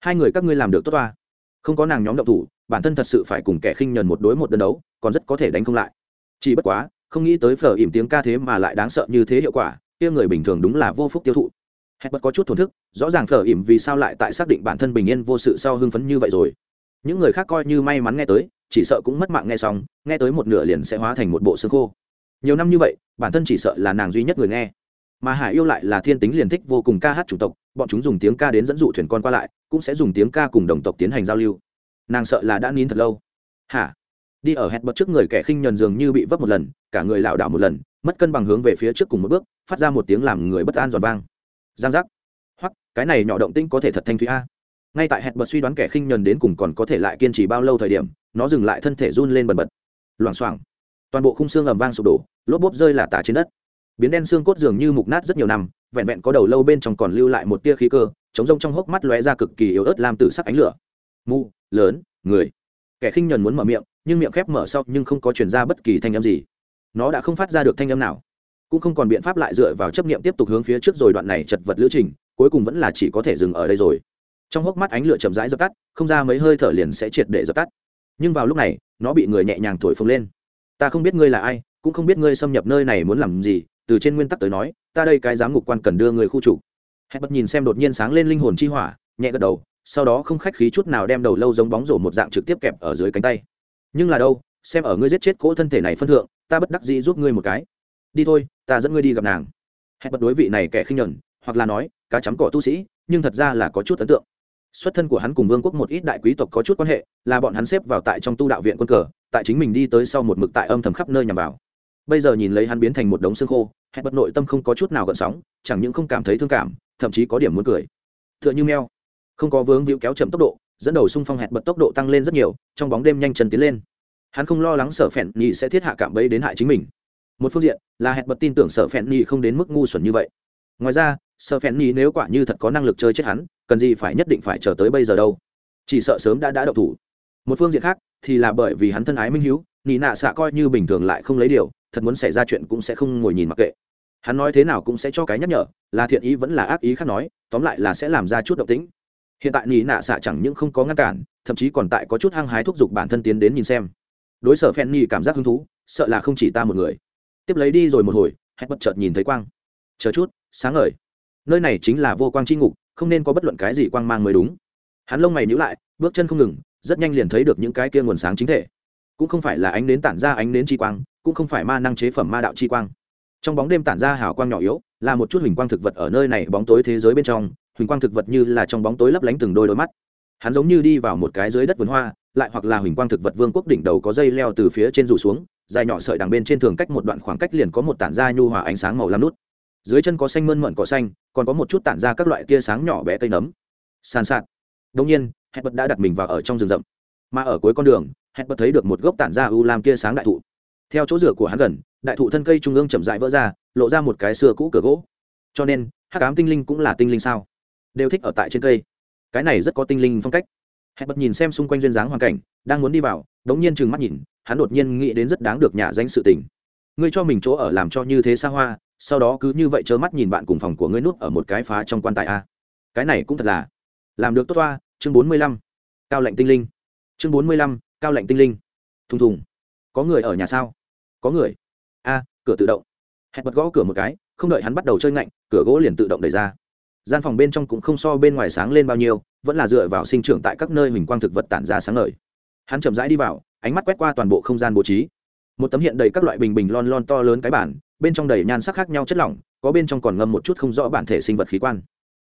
Hai người các ngươi làm được tốt toa. Không có nàng nhóm động thủ, bản thân thật sự phải cùng kẻ khinh nhờn một đối một đơn đấu, còn rất có thể đánh không lại. Chỉ bất quá, không nghĩ tới phở ỉm tiếng ca thế mà lại đáng sợ như thế hiệu quả kia người bình thường đúng là vô phúc tiêu thụ. Hẹn bất có chút thổn thức, rõ ràng phở ỉm vì sao lại tại xác định bản thân bình yên vô sự sau hưng phấn như vậy rồi. Những người khác coi như may mắn nghe tới, chỉ sợ cũng mất mạng nghe xong, nghe tới một nửa liền sẽ hóa thành một bộ xương khô. Nhiều năm như vậy, bản thân chỉ sợ là nàng duy nhất người nghe. Mà hải yêu lại là thiên tính liền thích vô cùng ca hát chủng tộc, bọn chúng dùng tiếng ca đến dẫn dụ thuyền con qua lại, cũng sẽ dùng tiếng ca cùng đồng tộc tiến hành giao lưu. Nàng sợ là đã nín thật lâu. Hả? Đi ở hẹn bật trước người kẻ khinh nhờn dường như bị vấp một lần, cả người lảo đảo một lần mất cân bằng hướng về phía trước cùng một bước, phát ra một tiếng làm người bất an giòn vang. Giang giác. Hoặc cái này nhỏ động tinh có thể thật thanh thúy a. Ngay tại hẹn bật suy đoán kẻ khinh nhờn đến cùng còn có thể lại kiên trì bao lâu thời điểm, nó dừng lại thân thể run lên bần bật. Loảng xoảng. Toàn bộ khung xương ầm vang sụp đổ, lốp bốp rơi là tả trên đất. Biến đen xương cốt dường như mục nát rất nhiều năm, vẹn vẹn có đầu lâu bên trong còn lưu lại một tia khí cơ, chống rông trong hốc mắt lóe ra cực kỳ yếu ớt làm từ sắc ánh lửa. Mu, lớn, người. Kẻ khinh nhuần muốn mở miệng, nhưng miệng khép mở sau nhưng không có chuyển ra bất kỳ thanh âm gì nó đã không phát ra được thanh âm nào. Cũng không còn biện pháp lại dựa vào chấp niệm tiếp tục hướng phía trước rồi đoạn này chật vật lữ trình, cuối cùng vẫn là chỉ có thể dừng ở đây rồi. Trong hốc mắt ánh lửa chậm rãi dập tắt, không ra mấy hơi thở liền sẽ triệt để dập tắt. Nhưng vào lúc này, nó bị người nhẹ nhàng thổi phồng lên. Ta không biết ngươi là ai, cũng không biết ngươi xâm nhập nơi này muốn làm gì, từ trên nguyên tắc tới nói, ta đây cái giám ngục quan cần đưa người khu chủ hẹn bật nhìn xem đột nhiên sáng lên linh hồn chi hỏa, nhẹ gật đầu, sau đó không khách khí chút nào đem đầu lâu giống bóng rổ một dạng trực tiếp kẹp ở dưới cánh tay. Nhưng là đâu xem ở ngươi giết chết cỗ thân thể này phân thượng, ta bất đắc dĩ giúp ngươi một cái. Đi thôi, ta dẫn ngươi đi gặp nàng. Hẹn bật đối vị này kẻ khinh nhẫn, hoặc là nói, cá chấm cỏ tu sĩ, nhưng thật ra là có chút ấn tượng. Xuất thân của hắn cùng vương quốc một ít đại quý tộc có chút quan hệ, là bọn hắn xếp vào tại trong tu đạo viện quân cờ, tại chính mình đi tới sau một mực tại âm thầm khắp nơi nhằm vào. Bây giờ nhìn lấy hắn biến thành một đống xương khô, hẹn bật nội tâm không có chút nào gợn sóng, chẳng những không cảm thấy thương cảm, thậm chí có điểm muốn cười. T h ư ợ n h ư meo. Không có vướng víu kéo chậm tốc độ, dẫn đầu xung phong hẹn bật tốc độ tăng lên rất nhiều, trong bóng đêm nhanh chân tiến lên hắn không lo lắng sở phèn nhì sẽ thiết hạ cảm bẫy đến hại chính mình. Một phương diện là hẹn bật tin tưởng sở phèn nhì không đến mức ngu xuẩn như vậy. Ngoài ra, sở phèn nhì nếu quả như thật có năng lực chơi chết hắn, cần gì phải nhất định phải chờ tới bây giờ đâu. Chỉ sợ sớm đã đã đậu thủ. Một phương diện khác thì là bởi vì hắn thân ái minh hữu nị nạ xạ coi như bình thường lại không lấy điều, thật muốn xảy ra chuyện cũng sẽ không ngồi nhìn mặc kệ. Hắn nói thế nào cũng sẽ cho cái nhắc nhở, là thiện ý vẫn là ác ý khác nói, tóm lại là sẽ làm ra chút động tĩnh. Hiện tại Nị nạ xạ chẳng những không có ngăn cản, thậm chí còn tại có chút hăng hái thúc giục bản thân tiến đến nhìn xem đối sở phen nỉ cảm giác hứng thú, sợ là không chỉ ta một người. Tiếp lấy đi rồi một hồi, hết bất chợt nhìn thấy quang. Chờ chút, sáng ngời. Nơi này chính là vô quang c h i ngục, không nên có bất luận cái gì quang mang mới đúng. Hắn lông mày nhữ lại, bước chân không ngừng, rất nhanh liền thấy được những cái kia nguồn sáng chính thể. Cũng không phải là ánh nến tản ra ánh nến chi quang, cũng không phải ma năng chế phẩm ma đạo chi quang. Trong bóng đêm tản ra hào quang nhỏ yếu, là một chút huỳnh quang thực vật ở nơi này bóng tối thế giới bên trong, huỳnh quang thực vật như là trong bóng tối lấp lánh từng đôi đôi mắt hắn giống như đi vào một cái dưới đất vườn hoa, lại hoặc là huỳnh quang thực vật vương quốc đỉnh đầu có dây leo từ phía trên rủ xuống, dài nhỏ sợi đằng bên trên thường cách một đoạn khoảng cách liền có một tản ra nhu hòa ánh sáng màu lam nút. Dưới chân có xanh mơn mận cỏ xanh, còn có một chút tản ra các loại tia sáng nhỏ bé cây nấm. Sàn sạt. Đông nhiên hẹn bật đã đặt mình vào ở trong rừng rậm. Mà ở cuối con đường hẹn bật thấy được một gốc tản ra u lam tia sáng đại thụ. Theo chỗ rửa của hắn gần, đại thụ thân cây trung ương chậm rãi vỡ ra, lộ ra một cái xưa cũ cửa gỗ. Cho nên hát cám tinh linh cũng là tinh linh sao? Đều thích ở tại trên cây cái này rất có tinh linh phong cách. Hẹn bật nhìn xem xung quanh duyên dáng hoàn cảnh, đang muốn đi vào, đống nhiên chừng mắt nhìn, hắn đột nhiên nghĩ đến rất đáng được nhà danh sự tình. Ngươi cho mình chỗ ở làm cho như thế xa hoa, sau đó cứ như vậy trơ mắt nhìn bạn cùng phòng của ngươi nuốt ở một cái phá trong quan tài a. Cái này cũng thật là làm được tốt toa, chương bốn mươi lăm, cao lệnh tinh linh. Chương bốn mươi lăm, cao lệnh tinh linh. Thùng thùng. Có người ở nhà sao? Có người. A, cửa tự động. Hẹn bật gõ cửa một cái, không đợi hắn bắt đầu chơi ngạnh, cửa gỗ liền tự động đẩy ra gian phòng bên trong cũng không so bên ngoài sáng lên bao nhiêu, vẫn là dựa vào sinh trưởng tại các nơi hình quang thực vật tản ra sáng ngời. Hắn chậm rãi đi vào, ánh mắt quét qua toàn bộ không gian bố trí. Một tấm hiện đầy các loại bình bình lon lon to lớn cái bản, bên trong đầy nhan sắc khác nhau chất lỏng, có bên trong còn ngâm một chút không rõ bản thể sinh vật khí quan.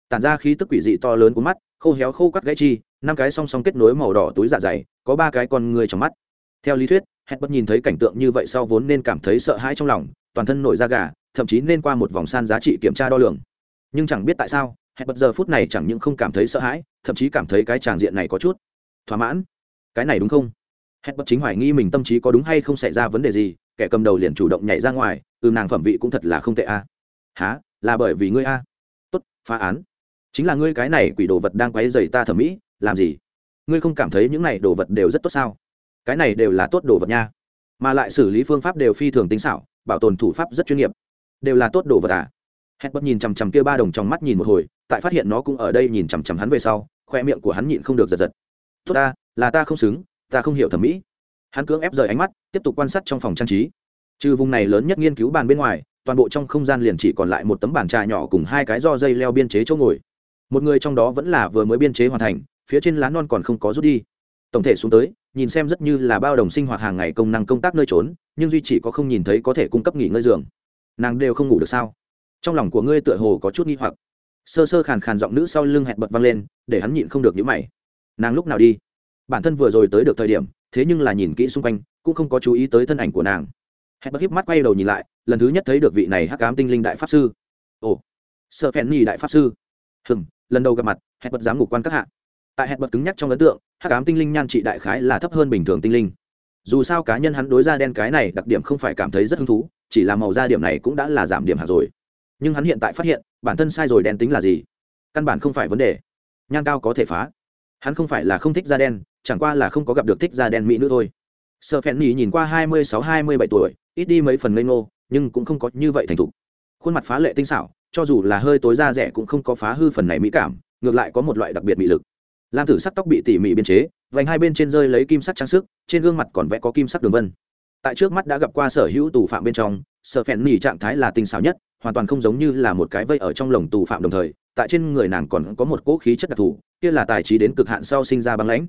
Tản ra khí tức quỷ dị to lớn của mắt, khô héo khô cắt gãy chi, năm cái song song kết nối màu đỏ túi dạ dày, có ba cái con người trong mắt. Theo lý thuyết, hẹn bất nhìn thấy cảnh tượng như vậy sau vốn nên cảm thấy sợ hãi trong lòng, toàn thân nổi da gà, thậm chí nên qua một vòng san giá trị kiểm tra đo lường nhưng chẳng biết tại sao, hẹn bật giờ phút này chẳng những không cảm thấy sợ hãi, thậm chí cảm thấy cái tràng diện này có chút thỏa mãn. Cái này đúng không? Hẹn bật chính hoài nghi mình tâm trí có đúng hay không xảy ra vấn đề gì, kẻ cầm đầu liền chủ động nhảy ra ngoài từ nàng phẩm vị cũng thật là không tệ a. À. há là bởi vì ngươi a? Tốt, phá án. Chính là ngươi cái này quỷ đồ vật đang quấy dày ta thẩm mỹ, làm gì? Ngươi không cảm thấy những này đồ vật đều rất tốt sao? Cái này đều là tốt đồ vật nha. Mà lại xử lý phương pháp đều phi thường tinh xảo, bảo tồn thủ pháp rất chuyên nghiệp. Đều là tốt đồ vật à? Hét bất nhìn chằm chằm kia ba đồng trong mắt nhìn một hồi, tại phát hiện nó cũng ở đây nhìn chằm chằm hắn về sau, khoe miệng của hắn nhịn không được giật giật. Tốt ta, là ta không xứng, ta không hiểu thẩm mỹ. Hắn cưỡng ép rời ánh mắt, tiếp tục quan sát trong phòng trang trí. Trừ vùng này lớn nhất nghiên cứu bàn bên ngoài, toàn bộ trong không gian liền chỉ còn lại một tấm bàn trà nhỏ cùng hai cái do dây leo biên chế chỗ ngồi. Một người trong đó vẫn là vừa mới biên chế hoàn thành, phía trên lá non còn không có rút đi. Tổng thể xuống tới, nhìn xem rất như là bao đồng sinh hoạt hàng ngày công năng công tác nơi trốn, nhưng duy chỉ có không nhìn thấy có thể cung cấp nghỉ ngơi giường. Nàng đều không ngủ được sao? Trong lòng của ngươi tựa hồ có chút nghi hoặc. Sơ sơ khàn khàn giọng nữ sau lưng hẹn bật văng lên, để hắn nhịn không được nhíu mày. Nàng lúc nào đi? Bản thân vừa rồi tới được thời điểm, thế nhưng là nhìn kỹ xung quanh, cũng không có chú ý tới thân ảnh của nàng. Hẹn bật híp mắt quay đầu nhìn lại, lần thứ nhất thấy được vị này hắc ám tinh linh đại pháp sư. Ồ sợ phèn nhì đại pháp sư. Hừng lần đầu gặp mặt, hẹn bật dám ngục quan các hạ. Tại hẹn bật cứng nhắc trong ấn tượng, hắc ám tinh linh nhan trị đại khái là thấp hơn bình thường tinh linh. Dù sao cá nhân hắn đối ra đen cái này đặc điểm không phải cảm thấy rất hứng thú, chỉ là màu da điểm này cũng đã là giảm điểm hạt rồi nhưng hắn hiện tại phát hiện, bản thân sai rồi đen tính là gì? Căn bản không phải vấn đề. Nhan cao có thể phá. Hắn không phải là không thích da đen, chẳng qua là không có gặp được thích da đen mỹ nữ thôi. Sợ phèn nhì nhìn qua hai mươi sáu, hai mươi bảy tuổi, ít đi mấy phần ngây ngô, nhưng cũng không có như vậy thành thục. Khuôn mặt phá lệ tinh xảo, cho dù là hơi tối da rẻ cũng không có phá hư phần này mỹ cảm, ngược lại có một loại đặc biệt mỹ lực. Lam tử sắc tóc bị tỉ mỉ biên chế, vành hai bên trên rơi lấy kim sắc trang sức, trên gương mặt còn vẽ có kim sắc đường vân. Tại trước mắt đã gặp qua sở hữu tù phạm bên trong sợ phèn nỉ trạng thái là tinh xảo nhất hoàn toàn không giống như là một cái vây ở trong lồng tù phạm đồng thời, tại trên người nàng còn có một cỗ khí chất đặc thù, kia là tài trí đến cực hạn sau sinh ra băng lãnh.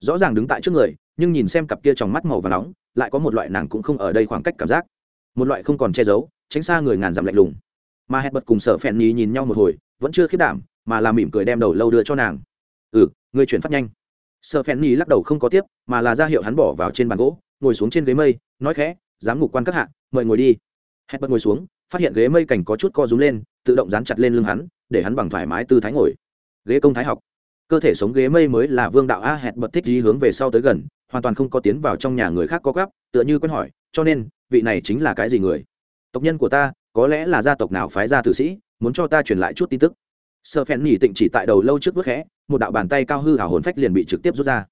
Rõ ràng đứng tại trước người, nhưng nhìn xem cặp kia trong mắt màu và nóng, lại có một loại nàng cũng không ở đây khoảng cách cảm giác. Một loại không còn che giấu, tránh xa người ngàn dặm lạnh lùng. Mà hẹn bật cùng sở phèn nhì nhìn nhau một hồi, vẫn chưa khiết đảm, mà là mỉm cười đem đầu lâu đưa cho nàng. Ừ người chuyển phát nhanh. Sở phèn nhì lắc đầu không có tiếp, mà là ra hiệu hắn bỏ vào trên bàn gỗ, ngồi xuống trên ghế mây, nói khẽ dám ngục quan các hạ, mời ngồi đi. Hẹn bật ngồi xuống phát hiện ghế mây cảnh có chút co rúm lên, tự động dán chặt lên lưng hắn, để hắn bằng thoải mái tư thái ngồi. Ghế công thái học. Cơ thể sống ghế mây mới là vương đạo a hẹn bật thích đi hướng về sau tới gần, hoàn toàn không có tiến vào trong nhà người khác có gấp tựa như quen hỏi, cho nên, vị này chính là cái gì người? Tộc nhân của ta, có lẽ là gia tộc nào phái ra tử sĩ, muốn cho ta truyền lại chút tin tức. Sợ phèn nhỉ tịnh chỉ tại đầu lâu trước vớt khẽ, một đạo bàn tay cao hư hảo hồn phách liền bị trực tiếp rút ra.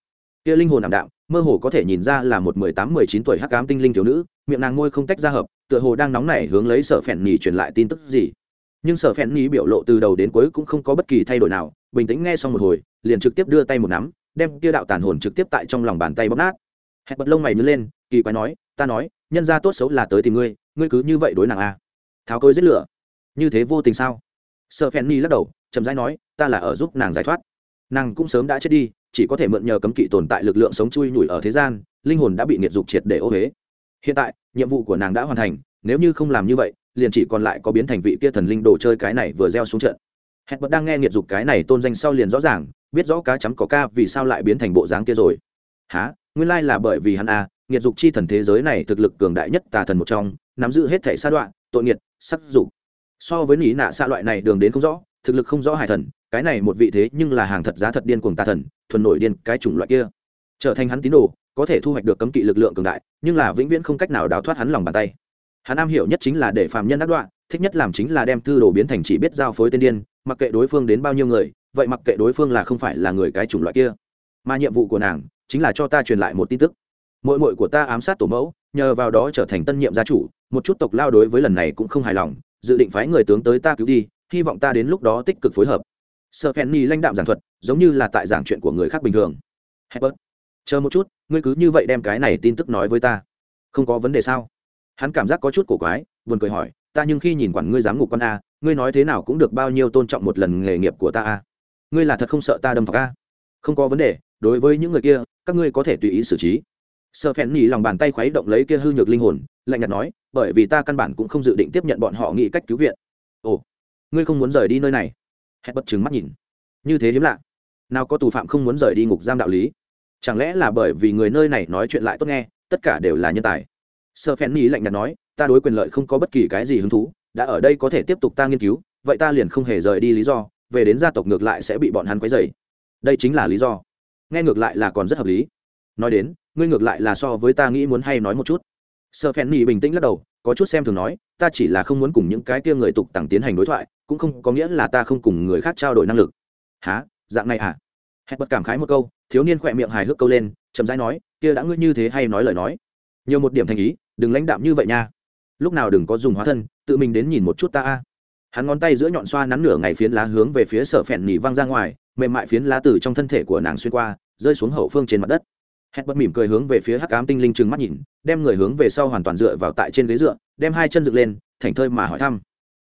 Kia linh hồn ảm đạm, mơ hồ có thể nhìn ra là một mười tám, mười chín tuổi hắc cám tinh linh thiếu nữ miệng nàng ngôi không tách ra hợp, tựa hồ đang nóng nảy hướng lấy sở phèn nhỉ truyền lại tin tức gì. Nhưng sở phèn nhỉ biểu lộ từ đầu đến cuối cũng không có bất kỳ thay đổi nào, bình tĩnh nghe xong một hồi, liền trực tiếp đưa tay một nắm, đem kia đạo tàn hồn trực tiếp tại trong lòng bàn tay bóp nát. Hẹn bật lông mày nhớ lên, kỳ quái nói, ta nói, nhân ra tốt xấu là tới tìm ngươi ngươi cứ như vậy đối nàng a à. tháo cối giết lửa. Như thế vô tình sao? Sợ phen ni lắc đầu, chậm rãi nói, ta là ở giúp nàng giải thoát. Nàng cũng sớm đã chết đi, chỉ có thể mượn nhờ cấm kỵ tồn tại lực lượng sống chui nhủi ở thế gian, linh hồn đã bị nghiệt dục triệt để ô huế hiện tại, nhiệm vụ của nàng đã hoàn thành, nếu như không làm như vậy, liền chỉ còn lại có biến thành vị kia thần linh đồ chơi cái này vừa gieo xuống trận. Hẹn bật đang nghe nghiệt dục cái này tôn danh sau liền rõ ràng, biết rõ cá chấm có ca vì sao lại biến thành bộ dáng kia rồi. Há nguyên lai là bởi vì hắn a nghiệt dục chi thần thế giới này thực lực cường đại nhất tà thần một trong, nắm giữ hết thể sa đoạn, tội nghiệt, sắc dục. So với nỉ nạ xa loại này đường đến không rõ, thực lực không rõ hải thần, cái này một vị thế nhưng là hàng thật giá thật điên cuồng tà thần, thuần nổi điên cái chủng loại kia. Trở thành hắn tín đồ có thể thu hoạch được cấm kỵ lực lượng cường đại nhưng là vĩnh viễn không cách nào đào thoát hắn lòng bàn tay. Hắn am hiểu nhất chính là để phàm nhân đắc đoạn thích nhất làm chính là đem thư đồ biến thành chỉ biết giao phối tên điên mặc kệ đối phương đến bao nhiêu người vậy mặc kệ đối phương là không phải là người cái chủng loại kia. Mà nhiệm vụ của nàng chính là cho ta truyền lại một tin tức. Mội mội của ta ám sát tổ mẫu nhờ vào đó trở thành tân nhiệm gia chủ một chút tộc lao đối với lần này cũng không hài lòng dự định phái người tướng tới ta cứu đi hy vọng ta đến lúc đó tích cực phối hợp. Sợ phen ni lãnh đạo giảng thuật giống như là tại giảng chuyện của người khác bình thường. Hebert, chờ một chút ngươi cứ như vậy đem cái này tin tức nói với ta. Không có vấn đề sao? Hắn cảm giác có chút cổ quái, buồn cười hỏi, ta nhưng khi nhìn quản ngươi giám ngục con a, ngươi nói thế nào cũng được bao nhiêu tôn trọng một lần nghề nghiệp của ta a. Ngươi là thật không sợ ta đâm vào a? Không có vấn đề, đối với những người kia, các ngươi có thể tùy ý xử trí. Sợ phèn nhì lòng bàn tay khuấy động lấy kia hư nhược linh hồn, lạnh nhạt nói, bởi vì ta căn bản cũng không dự định tiếp nhận bọn họ nghĩ cách cứu viện. Ồ, ngươi không muốn rời đi nơi này? Hẹn bất chứng mắt nhìn. Như thế hiếm lạ. Nào có tù phạm không muốn rời đi ngục giam đạo lý chẳng lẽ là bởi vì người nơi này nói chuyện lại tốt nghe, tất cả đều là nhân tài? Sơ phen nhì lạnh nhạt nói, ta đối quyền lợi không có bất kỳ cái gì hứng thú, đã ở đây có thể tiếp tục ta nghiên cứu, vậy ta liền không hề rời đi lý do, về đến gia tộc ngược lại sẽ bị bọn hắn quấy dày đây chính là lý do. Nghe ngược lại là còn rất hợp lý. Nói đến, ngươi ngược lại là so với ta nghĩ muốn hay nói một chút. Sơ phen nhì bình tĩnh lắc đầu, có chút xem thường nói, ta chỉ là không muốn cùng những cái kia người tục tặng tiến hành đối thoại, cũng không có nghĩa là ta không cùng người khác trao đổi năng lực. Há dạng này à? Hẹn bật cảm khái một câu thiếu niên khỏe miệng hài hước câu lên, chậm rãi nói, kia đã ngươi như thế hay nói lời nói? Nhiều một điểm thành ý, đừng lãnh đạm như vậy nha. Lúc nào đừng có dùng hóa thân, tự mình đến nhìn một chút ta a. Hắn ngón tay giữa nhọn xoa nắn nửa ngày phiến lá hướng về phía sở phèn nỉ văng ra ngoài, mềm mại phiến lá từ trong thân thể của nàng xuyên qua, rơi xuống hậu phương trên mặt đất. Hét bất mỉm cười hướng về phía hắc ám tinh linh trừng mắt nhìn, đem người hướng về sau hoàn toàn dựa vào tại trên ghế dựa, đem hai chân dựng lên thành thơi mà hỏi thăm,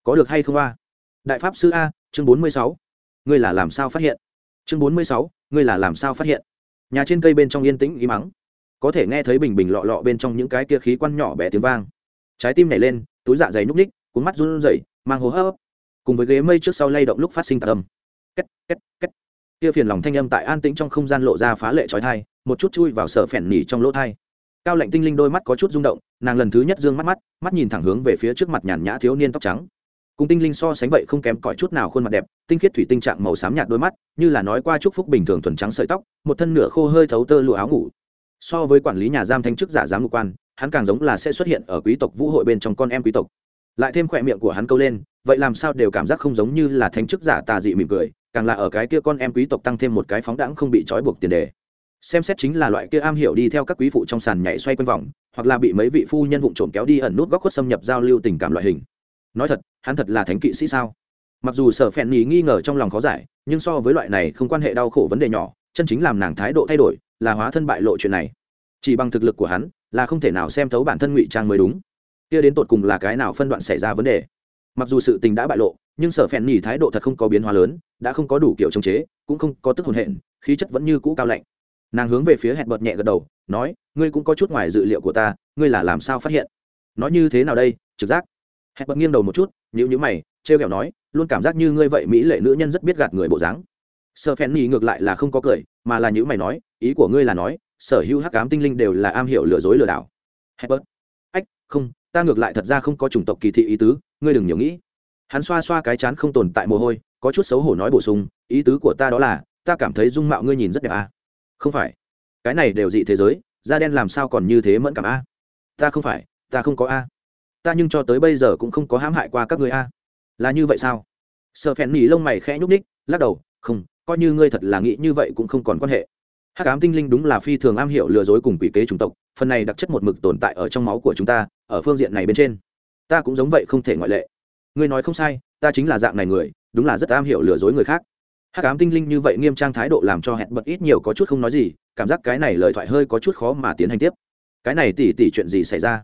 có được hay không a? Đại pháp sư a, chương bốn mươi sáu. Ngươi là làm sao phát hiện? Chương bốn mươi sáu ngươi là làm sao phát hiện? Nhà trên cây bên trong yên tĩnh, ý mắng. Có thể nghe thấy bình bình lọ lọ bên trong những cái kia khí quan nhỏ bé tiếng vang. Trái tim nảy lên, túi dạ dày nhúc ních, cuốn mắt run rẩy, mang hô hấp cùng với ghế mây trước sau lay động lúc phát sinh tạc âm. Két két két. Kia phiền lòng thanh âm tại an tĩnh trong không gian lộ ra phá lệ trói thai, một chút chui vào sợ phèn nỉ trong lỗ thai. Cao lạnh tinh linh đôi mắt có chút rung động, nàng lần thứ nhất d ư ơ n g mắt mắt mắt nhìn thẳng hướng về phía trước mặt nhàn nhã thiếu niên tóc trắng cùng tinh linh so sánh vậy không kém cỏi chút nào khuôn mặt đẹp, tinh khiết thủy tinh trạng màu xám nhạt đôi mắt, như là nói qua chúc phúc bình thường thuần trắng sợi tóc, một thân nửa khô hơi thấu tơ lụa áo ngủ. So với quản lý nhà giam thanh chức giả giám ngục quan, hắn càng giống là sẽ xuất hiện ở quý tộc vũ hội bên trong con em quý tộc. Lại thêm khỏe miệng của hắn câu lên, vậy làm sao đều cảm giác không giống như là thanh chức giả tà dị mỉm cười, càng là ở cái kia con em quý tộc tăng thêm một cái phóng đãng không bị trói buộc tiền đề. Xem xét chính là loại kia am hiểu đi theo các quý phụ trong sàn nhảy xoay quanh vòng, hoặc là bị mấy vị phu nhân vụng trộm kéo đi ẩn nút góc khuất xâm nhập giao lưu tình cảm loại hình nói thật, hắn thật là thánh kỵ sĩ sao? Mặc dù sở phèn nhì nghi ngờ trong lòng khó giải, nhưng so với loại này không quan hệ đau khổ vấn đề nhỏ, chân chính làm nàng thái độ thay đổi là hóa thân bại lộ chuyện này. Chỉ bằng thực lực của hắn là không thể nào xem thấu bản thân ngụy trang mới đúng. Kia đến tột cùng là cái nào phân đoạn xảy ra vấn đề? Mặc dù sự tình đã bại lộ, nhưng sở phèn nhì thái độ thật không có biến hóa lớn, đã không có đủ kiểu chống chế, cũng không có tức hồn hện, khí chất vẫn như cũ cao lạnh. Nàng hướng về phía hẹn bật nhẹ gật đầu, nói, ngươi cũng có chút ngoài dự liệu của ta, ngươi là làm sao phát hiện? Nói như thế nào đây, trực giác? Hẹn bật nghiêng đầu một chút nhữ nhữ mày t r e o kẹo nói, luôn cảm giác như ngươi vậy mỹ lệ nữ nhân rất biết gạt người bộ dáng. Sợ phen nhì ngược lại là không có cười, mà là nhữ mày nói, ý của ngươi là nói, sở hữu hắc cám tinh linh đều là am hiểu lừa dối lừa đảo. Hẹn bật, ách, không, ta ngược lại thật ra không có chủng tộc kỳ thị ý tứ, ngươi đừng nhiều nghĩ. Hắn xoa xoa cái chán không tồn tại mồ hôi, có chút xấu hổ nói bổ sung, ý tứ của ta đó là, ta cảm thấy dung mạo ngươi nhìn rất đẹp à? Không phải. Cái này đều dị thế giới, da đen làm sao còn như thế mẫn cảm a ta không phải, ta không có a ta nhưng cho tới bây giờ cũng không có hãm hại qua các người a. Là như vậy sao? Sợ phèn nỉ lông mày khẽ nhúc ních lắc đầu, không, coi như ngươi thật là nghĩ như vậy cũng không còn quan hệ. Hát cám tinh linh đúng là phi thường am hiểu lừa dối cùng quỷ kế chủng tộc, phần này đặc chất một mực tồn tại ở trong máu của chúng ta, ở phương diện này bên trên. Ta cũng giống vậy không thể ngoại lệ. Ngươi nói không sai, ta chính là dạng này người, đúng là rất am hiểu lừa dối người khác. Hắc ám tinh linh như vậy nghiêm trang thái độ làm cho hẹn bật ít nhiều có chút không nói gì, cảm giác cái này lời thoại hơi có chút khó mà tiến hành tiếp. Cái này tỉ tỉ chuyện gì xảy ra?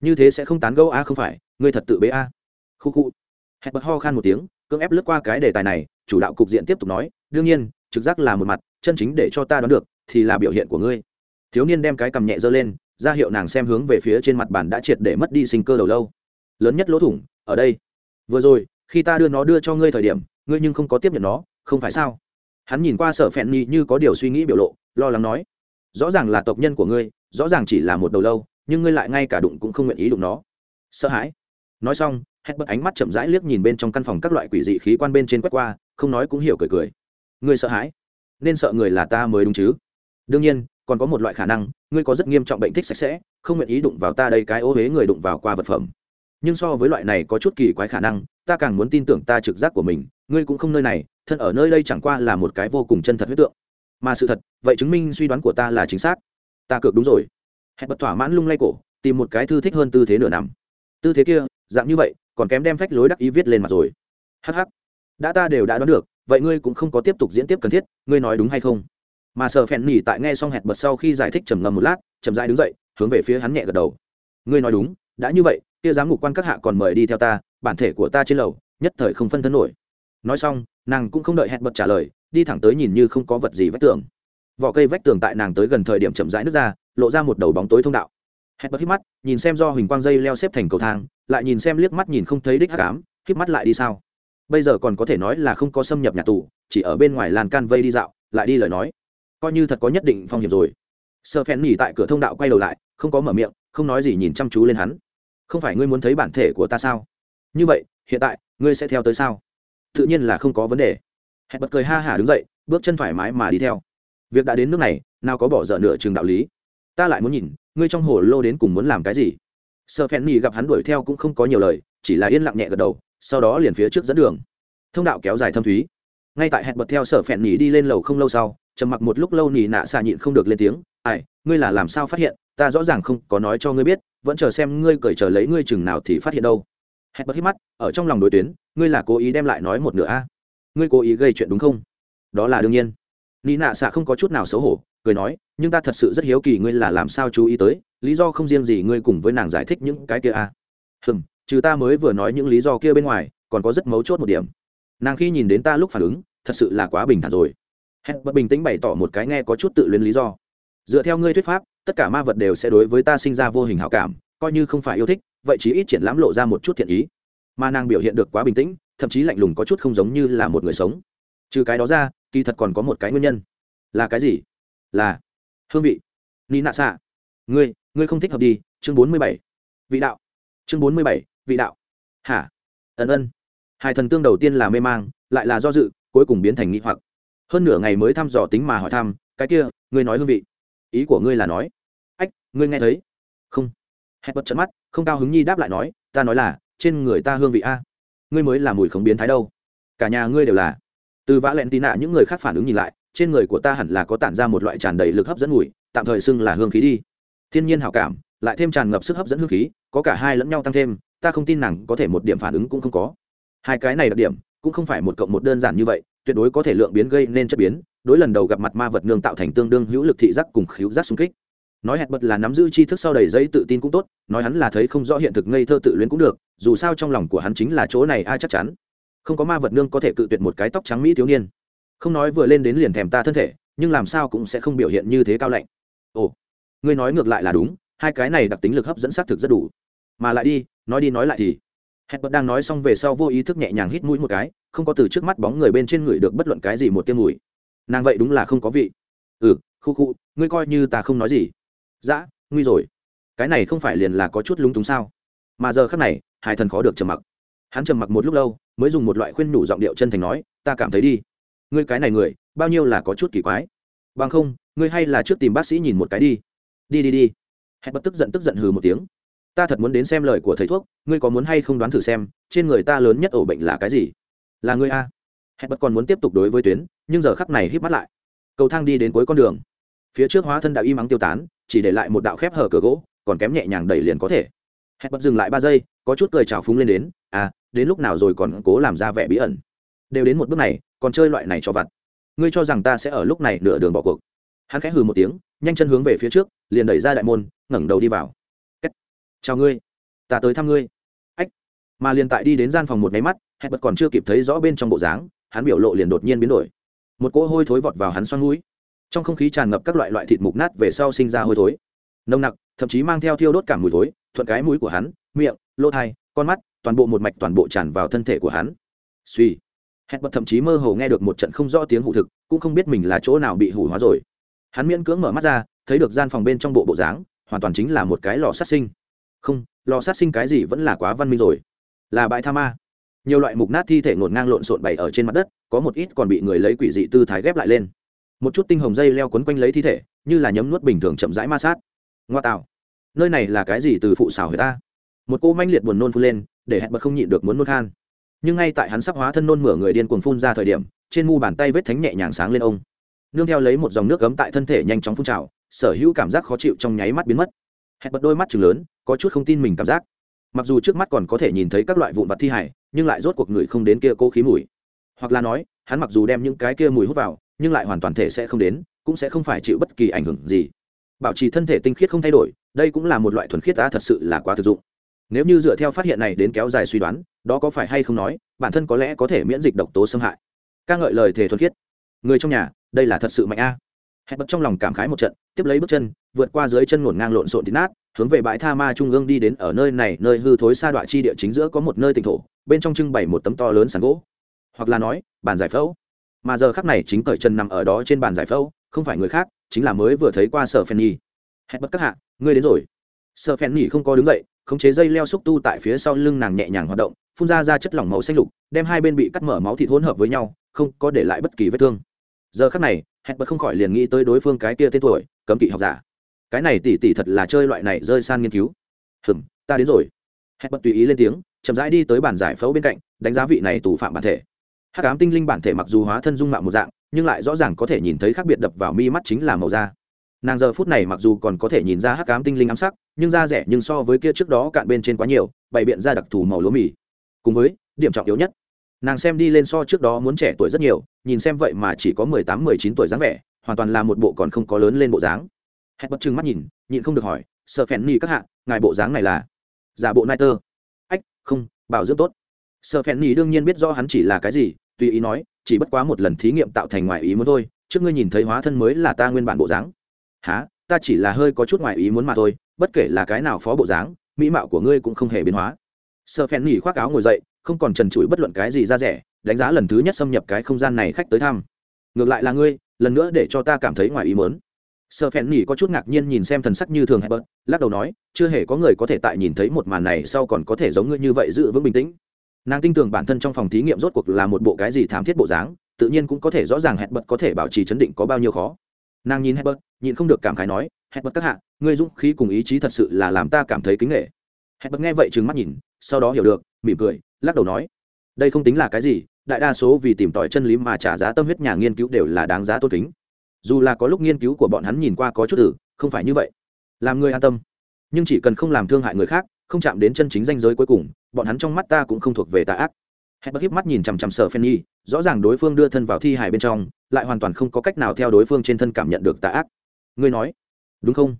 Như thế sẽ không tán gẫu a, không phải, ngươi thật tự bế a. Khu khu. Hẹn bật ho khan một tiếng, cưỡng ép lướt qua cái đề tài này, chủ đạo cục diện tiếp tục nói, đương nhiên, trực giác là một mặt, chân chính để cho ta đoán được, thì là biểu hiện của ngươi. Thiếu niên đem cái cầm nhẹ giơ lên, ra hiệu nàng xem hướng về phía trên mặt bàn đã triệt để mất đi sinh cơ đầu lâu. Lớn nhất lỗ thủng, ở đây. Vừa rồi, khi ta đưa nó đưa cho ngươi thời điểm, ngươi nhưng không có tiếp nhận nó, không phải sao? Hắn nhìn qua sở phẹn nhi như có điều suy nghĩ biểu lộ, lo lắng nói. Rõ ràng là tộc nhân của ngươi, rõ ràng chỉ là một đầu lâu nhưng ngươi lại ngay cả đụng cũng không nguyện ý đụng nó. Sợ hãi. Nói xong, hét bật ánh mắt chậm rãi liếc nhìn bên trong căn phòng các loại quỷ dị khí quan bên trên quét qua, không nói cũng hiểu cười cười. Ngươi sợ hãi? Nên sợ người là ta mới đúng chứ? Đương nhiên, còn có một loại khả năng, ngươi có rất nghiêm trọng bệnh thích sạch sẽ, không nguyện ý đụng vào ta đây cái ô huế người đụng vào qua vật phẩm. Nhưng so với loại này có chút kỳ quái khả năng, ta càng muốn tin tưởng ta trực giác của mình, ngươi cũng không nơi này, thân ở nơi đây chẳng qua là một cái vô cùng chân thật huyết tượng. Mà sự thật, vậy chứng minh suy đoán của ta là chính xác. Ta cược đúng rồi hẹn bật thỏa mãn lung lay cổ, tìm một cái thư thích hơn tư thế nửa nằm. Tư thế kia, dạng như vậy, còn kém đem phách lối đắc ý viết lên mặt rồi. Hh đã ta đều đã đoán được, vậy ngươi cũng không có tiếp tục diễn tiếp cần thiết, ngươi nói đúng hay không? Mà sợ phèn nỉ tại nghe xong hẹn bật sau khi giải thích trầm ngâm một lát trầm dãi đứng dậy, hướng về phía hắn nhẹ gật đầu. Ngươi nói đúng, đã như vậy, kia giám ngục quan các hạ còn mời đi theo ta, bản thể của ta trên lầu, nhất thời không phân thân nổi. Nói xong, nàng cũng không đợi hẹn bật trả lời, đi thẳng tới nhìn như không có vật gì vách tường. Vỏ cây vách tường tại nàng tới gần thời điểm chậm rãi nước ra lộ ra một đầu bóng tối thông đạo. Hẹn bật hít mắt, nhìn xem do huỳnh quang dây leo xếp thành cầu thang, lại nhìn xem liếc mắt nhìn không thấy đích hắc ám hít mắt lại đi sao? Bây giờ còn có thể nói là không có xâm nhập nhà tù, chỉ ở bên ngoài làn can vây đi dạo, lại đi lời nói. Coi như thật có nhất định phong hiểm rồi. Sợ phen nhỉ tại cửa thông đạo quay đầu lại, không có mở miệng, không nói gì nhìn chăm chú lên hắn. Không phải ngươi muốn thấy bản thể của ta sao? Như vậy, hiện tại, ngươi sẽ theo tới sao? Tự nhiên là không có vấn đề. Hẹn bật cười ha hả đứng dậy, bước chân thoải mái mà đi theo. Việc đã đến nước này, nào có bỏ dở nửa chừng đạo lý ta lại muốn nhìn, ngươi trong hồ lô đến cùng muốn làm cái gì? Sợ phen nhì gặp hắn đuổi theo cũng không có nhiều lời, chỉ là yên lặng nhẹ gật đầu, sau đó liền phía trước dẫn đường. Thông đạo kéo dài thâm thúy. Ngay tại hẹn bật theo sở phèn nhì đi lên lầu không lâu sau, trầm mặc một lúc lâu nhì nạ xạ nhịn không được lên tiếng, ai, ngươi là làm sao phát hiện? Ta rõ ràng không có nói cho ngươi biết, vẫn chờ xem ngươi cởi chờ lấy ngươi chừng nào thì phát hiện đâu. Hẹn bật hít mắt, ở trong lòng đối tuyến, ngươi là cố ý đem lại nói một nửa a? Ngươi cố ý gây chuyện đúng không? Đó là đương nhiên. Nị nạ xạ không có chút nào xấu hổ, cười nói nhưng ta thật sự rất hiếu kỳ ngươi là làm sao chú ý tới, lý do không riêng gì ngươi cùng với nàng giải thích những cái kia a hừm, trừ ta mới vừa nói những lý do kia bên ngoài, còn có rất mấu chốt một điểm. Nàng khi nhìn đến ta lúc phản ứng, thật sự là quá bình thản rồi. Hẹn bất bình tĩnh bày tỏ một cái nghe có chút tự luyến lý do. Dựa theo ngươi thuyết pháp, tất cả ma vật đều sẽ đối với ta sinh ra vô hình hảo cảm, coi như không phải yêu thích, vậy chí ít triển lãm lộ ra một chút thiện ý. Mà nàng biểu hiện được quá bình tĩnh, thậm chí lạnh lùng có chút không giống như là một người sống. Trừ cái đó ra, kỳ thật còn có một cái nguyên nhân. Là cái gì? Là hương vị. Ni nạ xạ. Ngươi ngươi không thích hợp đi. Chương bốn mươi bảy. Vị đạo. Chương bốn mươi bảy, vị đạo. Hả? Ẩn ân. Hai thần tương đầu tiên là mê mang, lại là do dự, cuối cùng biến thành nghi hoặc. Hơn nửa ngày mới thăm dò tính mà hỏi thăm, cái kia, ngươi nói hương vị. Ý của ngươi là nói. Ách, ngươi nghe thấy. Không. Hẹn bật trận mắt, không cao hứng nhi đáp lại nói, ta nói là, trên người ta hương vị a. Ngươi mới là mùi không biến thái đâu. Cả nhà ngươi đều là. Từ vã lẹn tì nạ, những người khác phản ứng nhìn lại trên người của ta hẳn là có tản ra một loại tràn đầy lực hấp dẫn mùi, tạm thời xưng là hương khí đi. Thiên nhiên hảo cảm, lại thêm tràn ngập sức hấp dẫn hương khí, có cả hai lẫn nhau tăng thêm, ta không tin nàng có thể một điểm phản ứng cũng không có. Hai cái này đặc điểm, cũng không phải một cộng một đơn giản như vậy, tuyệt đối có thể lượng biến gây nên chất biến, đối lần đầu gặp mặt ma vật nương tạo thành tương đương hữu lực thị giác cùng khíu giác xung kích. Nói hẹn bật là nắm giữ tri thức sau đầy giấy tự tin cũng tốt, nói hắn là thấy không rõ hiện thực ngây thơ tự luyến cũng được, dù sao trong lòng của hắn chính là chỗ này ai chắc chắn. Không có ma vật nương có thể cự tuyệt một cái tóc trắng mỹ thiếu niên không nói vừa lên đến liền thèm ta thân thể, nhưng làm sao cũng sẽ không biểu hiện như thế cao lạnh. Ồ, ngươi nói ngược lại là đúng, hai cái này đặc tính lực hấp dẫn xác thực rất đủ. Mà lại đi, nói đi nói lại thì. Hẹn bật đang nói xong về sau vô ý thức nhẹ nhàng hít mũi một cái, không có từ trước mắt bóng người bên trên người được bất luận cái gì một tiêm mùi. Nàng vậy đúng là không có vị. Ừ khu khu, ngươi coi như ta không nói gì. Dã nguy rồi. Cái này không phải liền là có chút lúng túng sao? Mà giờ khắc này, hải thần khó được trầm mặc. Hắn trầm mặc một lúc lâu, mới dùng một loại khuyên nhủ giọng điệu chân thành nói, ta cảm thấy đi ngươi cái này người, bao nhiêu là có chút kỳ quái. Bằng không, ngươi hay là trước tìm bác sĩ nhìn một cái đi. Đi đi đi. Hẹn bất tức giận tức giận hừ một tiếng. Ta thật muốn đến xem lời của thầy thuốc, ngươi có muốn hay không đoán thử xem, trên người ta lớn nhất ổ bệnh là cái gì? Là ngươi a. Hẹn bất còn muốn tiếp tục đối với tuyến, nhưng giờ khắc này hít mắt lại. Cầu thang đi đến cuối con đường. Phía trước hóa thân đạo y mắng tiêu tán, chỉ để lại một đạo khép hở cửa gỗ, còn kém nhẹ nhàng đẩy liền có thể. Hẹn bất dừng lại ba giây, có chút cười trào phúng lên đến à đến lúc nào rồi còn cố làm ra vẻ bí ẩn? Đều đến một bước này còn chơi loại này cho vặt. Ngươi cho rằng ta sẽ ở lúc này nửa đường bỏ cuộc. Hắn khẽ hừ một tiếng, nhanh chân hướng về phía trước, liền đẩy ra đại môn, ngẩng đầu đi vào. Kết. chào ngươi. Ta tới thăm ngươi. Ách. Mà liền tại đi đến gian phòng một máy mắt hẹn bật còn chưa kịp thấy rõ bên trong bộ dáng, hắn biểu lộ liền đột nhiên biến đổi. Một cỗ hôi thối vọt vào hắn xoăn mũi. Trong không khí tràn ngập các loại loại thịt mục nát về sau sinh ra hôi thối. Nồng nặc, thậm chí mang theo thiêu đốt cả mùi thối, thuận cái mũi của hắn, miệng, lỗ thai, con mắt, toàn bộ một mạch toàn bộ tràn vào thân thể của hắn. Suy hẹn bật thậm chí mơ hồ nghe được một trận không rõ tiếng hụ thực, cũng không biết mình là chỗ nào bị hủ hóa rồi. Hắn miễn cưỡng mở mắt ra, thấy được gian phòng bên trong bộ bộ dáng, hoàn toàn chính là một cái lò sát sinh. Không, lò sát sinh cái gì vẫn là quá văn minh rồi. Là bãi tha ma. Nhiều loại mục nát thi thể ngổn ngang lộn xộn bày ở trên mặt đất, có một ít còn bị người lấy quỷ dị tư thái ghép lại lên. Một chút tinh hồng dây leo quấn quanh lấy thi thể, như là nhấm nuốt bình thường chậm rãi ma sát. Ngoa tạo. Nơi này là cái gì từ phụ xảo người ta? Một cô manh liệt buồn nôn phun lên, để hẹn bật không nhịn được muốn nôn khan nhưng ngay tại hắn sắp hóa thân nôn mửa người điên cuồng phun ra thời điểm, trên mu bàn tay vết thánh nhẹ nhàng sáng lên ông. Nương theo lấy một dòng nước cấm tại thân thể nhanh chóng phun trào, sở hữu cảm giác khó chịu trong nháy mắt biến mất. Hẹn bật đôi mắt chừng lớn, có chút không tin mình cảm giác. Mặc dù trước mắt còn có thể nhìn thấy các loại vụn vặt thi hải nhưng lại rốt cuộc người không đến kia cố khí mùi. Hoặc là nói, hắn mặc dù đem những cái kia mùi hút vào, nhưng lại hoàn toàn thể sẽ không đến, cũng sẽ không phải chịu bất kỳ ảnh hưởng gì. Bảo trì thân thể tinh khiết không thay đổi, đây cũng là một loại thuần khiết đã thật sự là quá thực dụng. Nếu như dựa theo phát hiện này đến kéo dài suy đoán đó có phải hay không nói, bản thân có lẽ có thể miễn dịch độc tố xâm hại. Ca ngợi lời thề thuần khiết. Người trong nhà, đây là thật sự mạnh a. À. hẹn bật trong lòng cảm khái một trận, tiếp lấy bước chân, vượt qua dưới chân ngổn ngang lộn xộn thịt nát, hướng về bãi tha ma trung ương đi đến ở nơi này, nơi hư thối xa đoạn chi địa chính giữa có một nơi tỉnh thổ, bên trong trưng bày một tấm to lớn sàn gỗ. Hoặc là nói, bàn giải phẫu. Mà giờ khắc này chính cởi chân nằm ở đó trên bàn giải phẫu, không phải người khác, chính là mới vừa thấy qua sở phen nhi. Hẹn bất các hạ, ngươi đến rồi. Sở phen nhi không có đứng dậy, khống chế dây leo xúc tu tại phía sau lưng nàng nhẹ nhàng hoạt động phun ra ra chất lỏng màu xanh lục, đem hai bên bị cắt mở máu thịt hỗn hợp với nhau, không có để lại bất kỳ vết thương. Giờ khắc này, hẹn bật không khỏi liền nghĩ tới đối phương cái kia tên tuổi, cấm kỵ học giả. Cái này tỉ tỉ thật là chơi loại này rơi san nghiên cứu. Hừm, ta đến rồi. Hẹn bật tùy ý lên tiếng, chậm rãi đi tới bản giải phẫu bên cạnh, đánh giá vị này tù phạm bản thể. Hát cám tinh linh bản thể mặc dù hóa thân dung mạo một dạng, nhưng lại rõ ràng có thể nhìn thấy khác biệt đập vào mi mắt chính là màu da. Nàng giờ phút này mặc dù còn có thể nhìn ra hắc cám tinh linh ám sắc, nhưng da rẻ nhưng so với kia trước đó cạn bên trên quá nhiều, bày biện ra đặc thù màu lúa mì cùng với điểm trọng yếu nhất. Nàng xem đi lên so trước đó muốn trẻ tuổi rất nhiều, nhìn xem vậy mà chỉ có mười tám, mười chín tuổi dáng vẻ, hoàn toàn là một bộ còn không có lớn lên bộ dáng. Hẹn bất chừng mắt nhìn, nhịn không được hỏi sợ phèn ni các hạ, ngài bộ dáng này là? Giả bộ nai tơ ách, không, bảo dưỡng tốt. Sợ phèn ni đương nhiên biết rõ hắn chỉ là cái gì, tùy ý nói, chỉ bất quá một lần thí nghiệm tạo thành ngoài ý muốn thôi, trước ngươi nhìn thấy hóa thân mới là ta nguyên bản bộ dáng. Há ta chỉ là hơi có chút ngoài ý muốn mà thôi, bất kể là cái nào phó bộ dáng, mỹ mạo của ngươi cũng không hề biến hóa sợ phèn nhỉ khoác áo ngồi dậy không còn trần trụi bất luận cái gì ra rẻ đánh giá lần thứ nhất xâm nhập cái không gian này khách tới thăm. Ngược lại là ngươi lần nữa để cho ta cảm thấy ngoài ý mớn sợ phèn nhỉ có chút ngạc nhiên nhìn xem thần sắc như thường hay bớt lắc đầu nói chưa hề có người có thể tại nhìn thấy một màn này sau còn có thể giống ngươi như vậy giữ vững bình tĩnh. Nàng tin tưởng bản thân trong phòng thí nghiệm rốt cuộc là một bộ cái gì thảm thiết bộ dáng tự nhiên cũng có thể rõ ràng hẹn bật có thể bảo trì chấn định có bao nhiêu khó. Nàng nhìn Herbert, nhịn không được cảm khái nói, "Herbert các hạ, ngươi dũng khí cùng ý chí thật sự là làm ta cảm thấy kính nể." bật nghe vậy trừng mắt nhìn, sau đó hiểu được, mỉm cười, lắc đầu nói, "Đây không tính là cái gì, đại đa số vì tìm tòi chân lý mà trả giá tâm huyết nhà nghiên cứu đều là đáng giá tôn kính. Dù là có lúc nghiên cứu của bọn hắn nhìn qua có chút tử, không phải như vậy. Làm người an tâm, nhưng chỉ cần không làm thương hại người khác, không chạm đến chân chính danh giới cuối cùng, bọn hắn trong mắt ta cũng không thuộc về tà ác." hết bất hiếp mắt nhìn chằm chằm sở phen nhi rõ ràng đối phương đưa thân vào thi hài bên trong lại hoàn toàn không có cách nào theo đối phương trên thân cảm nhận được tà ác ngươi nói đúng không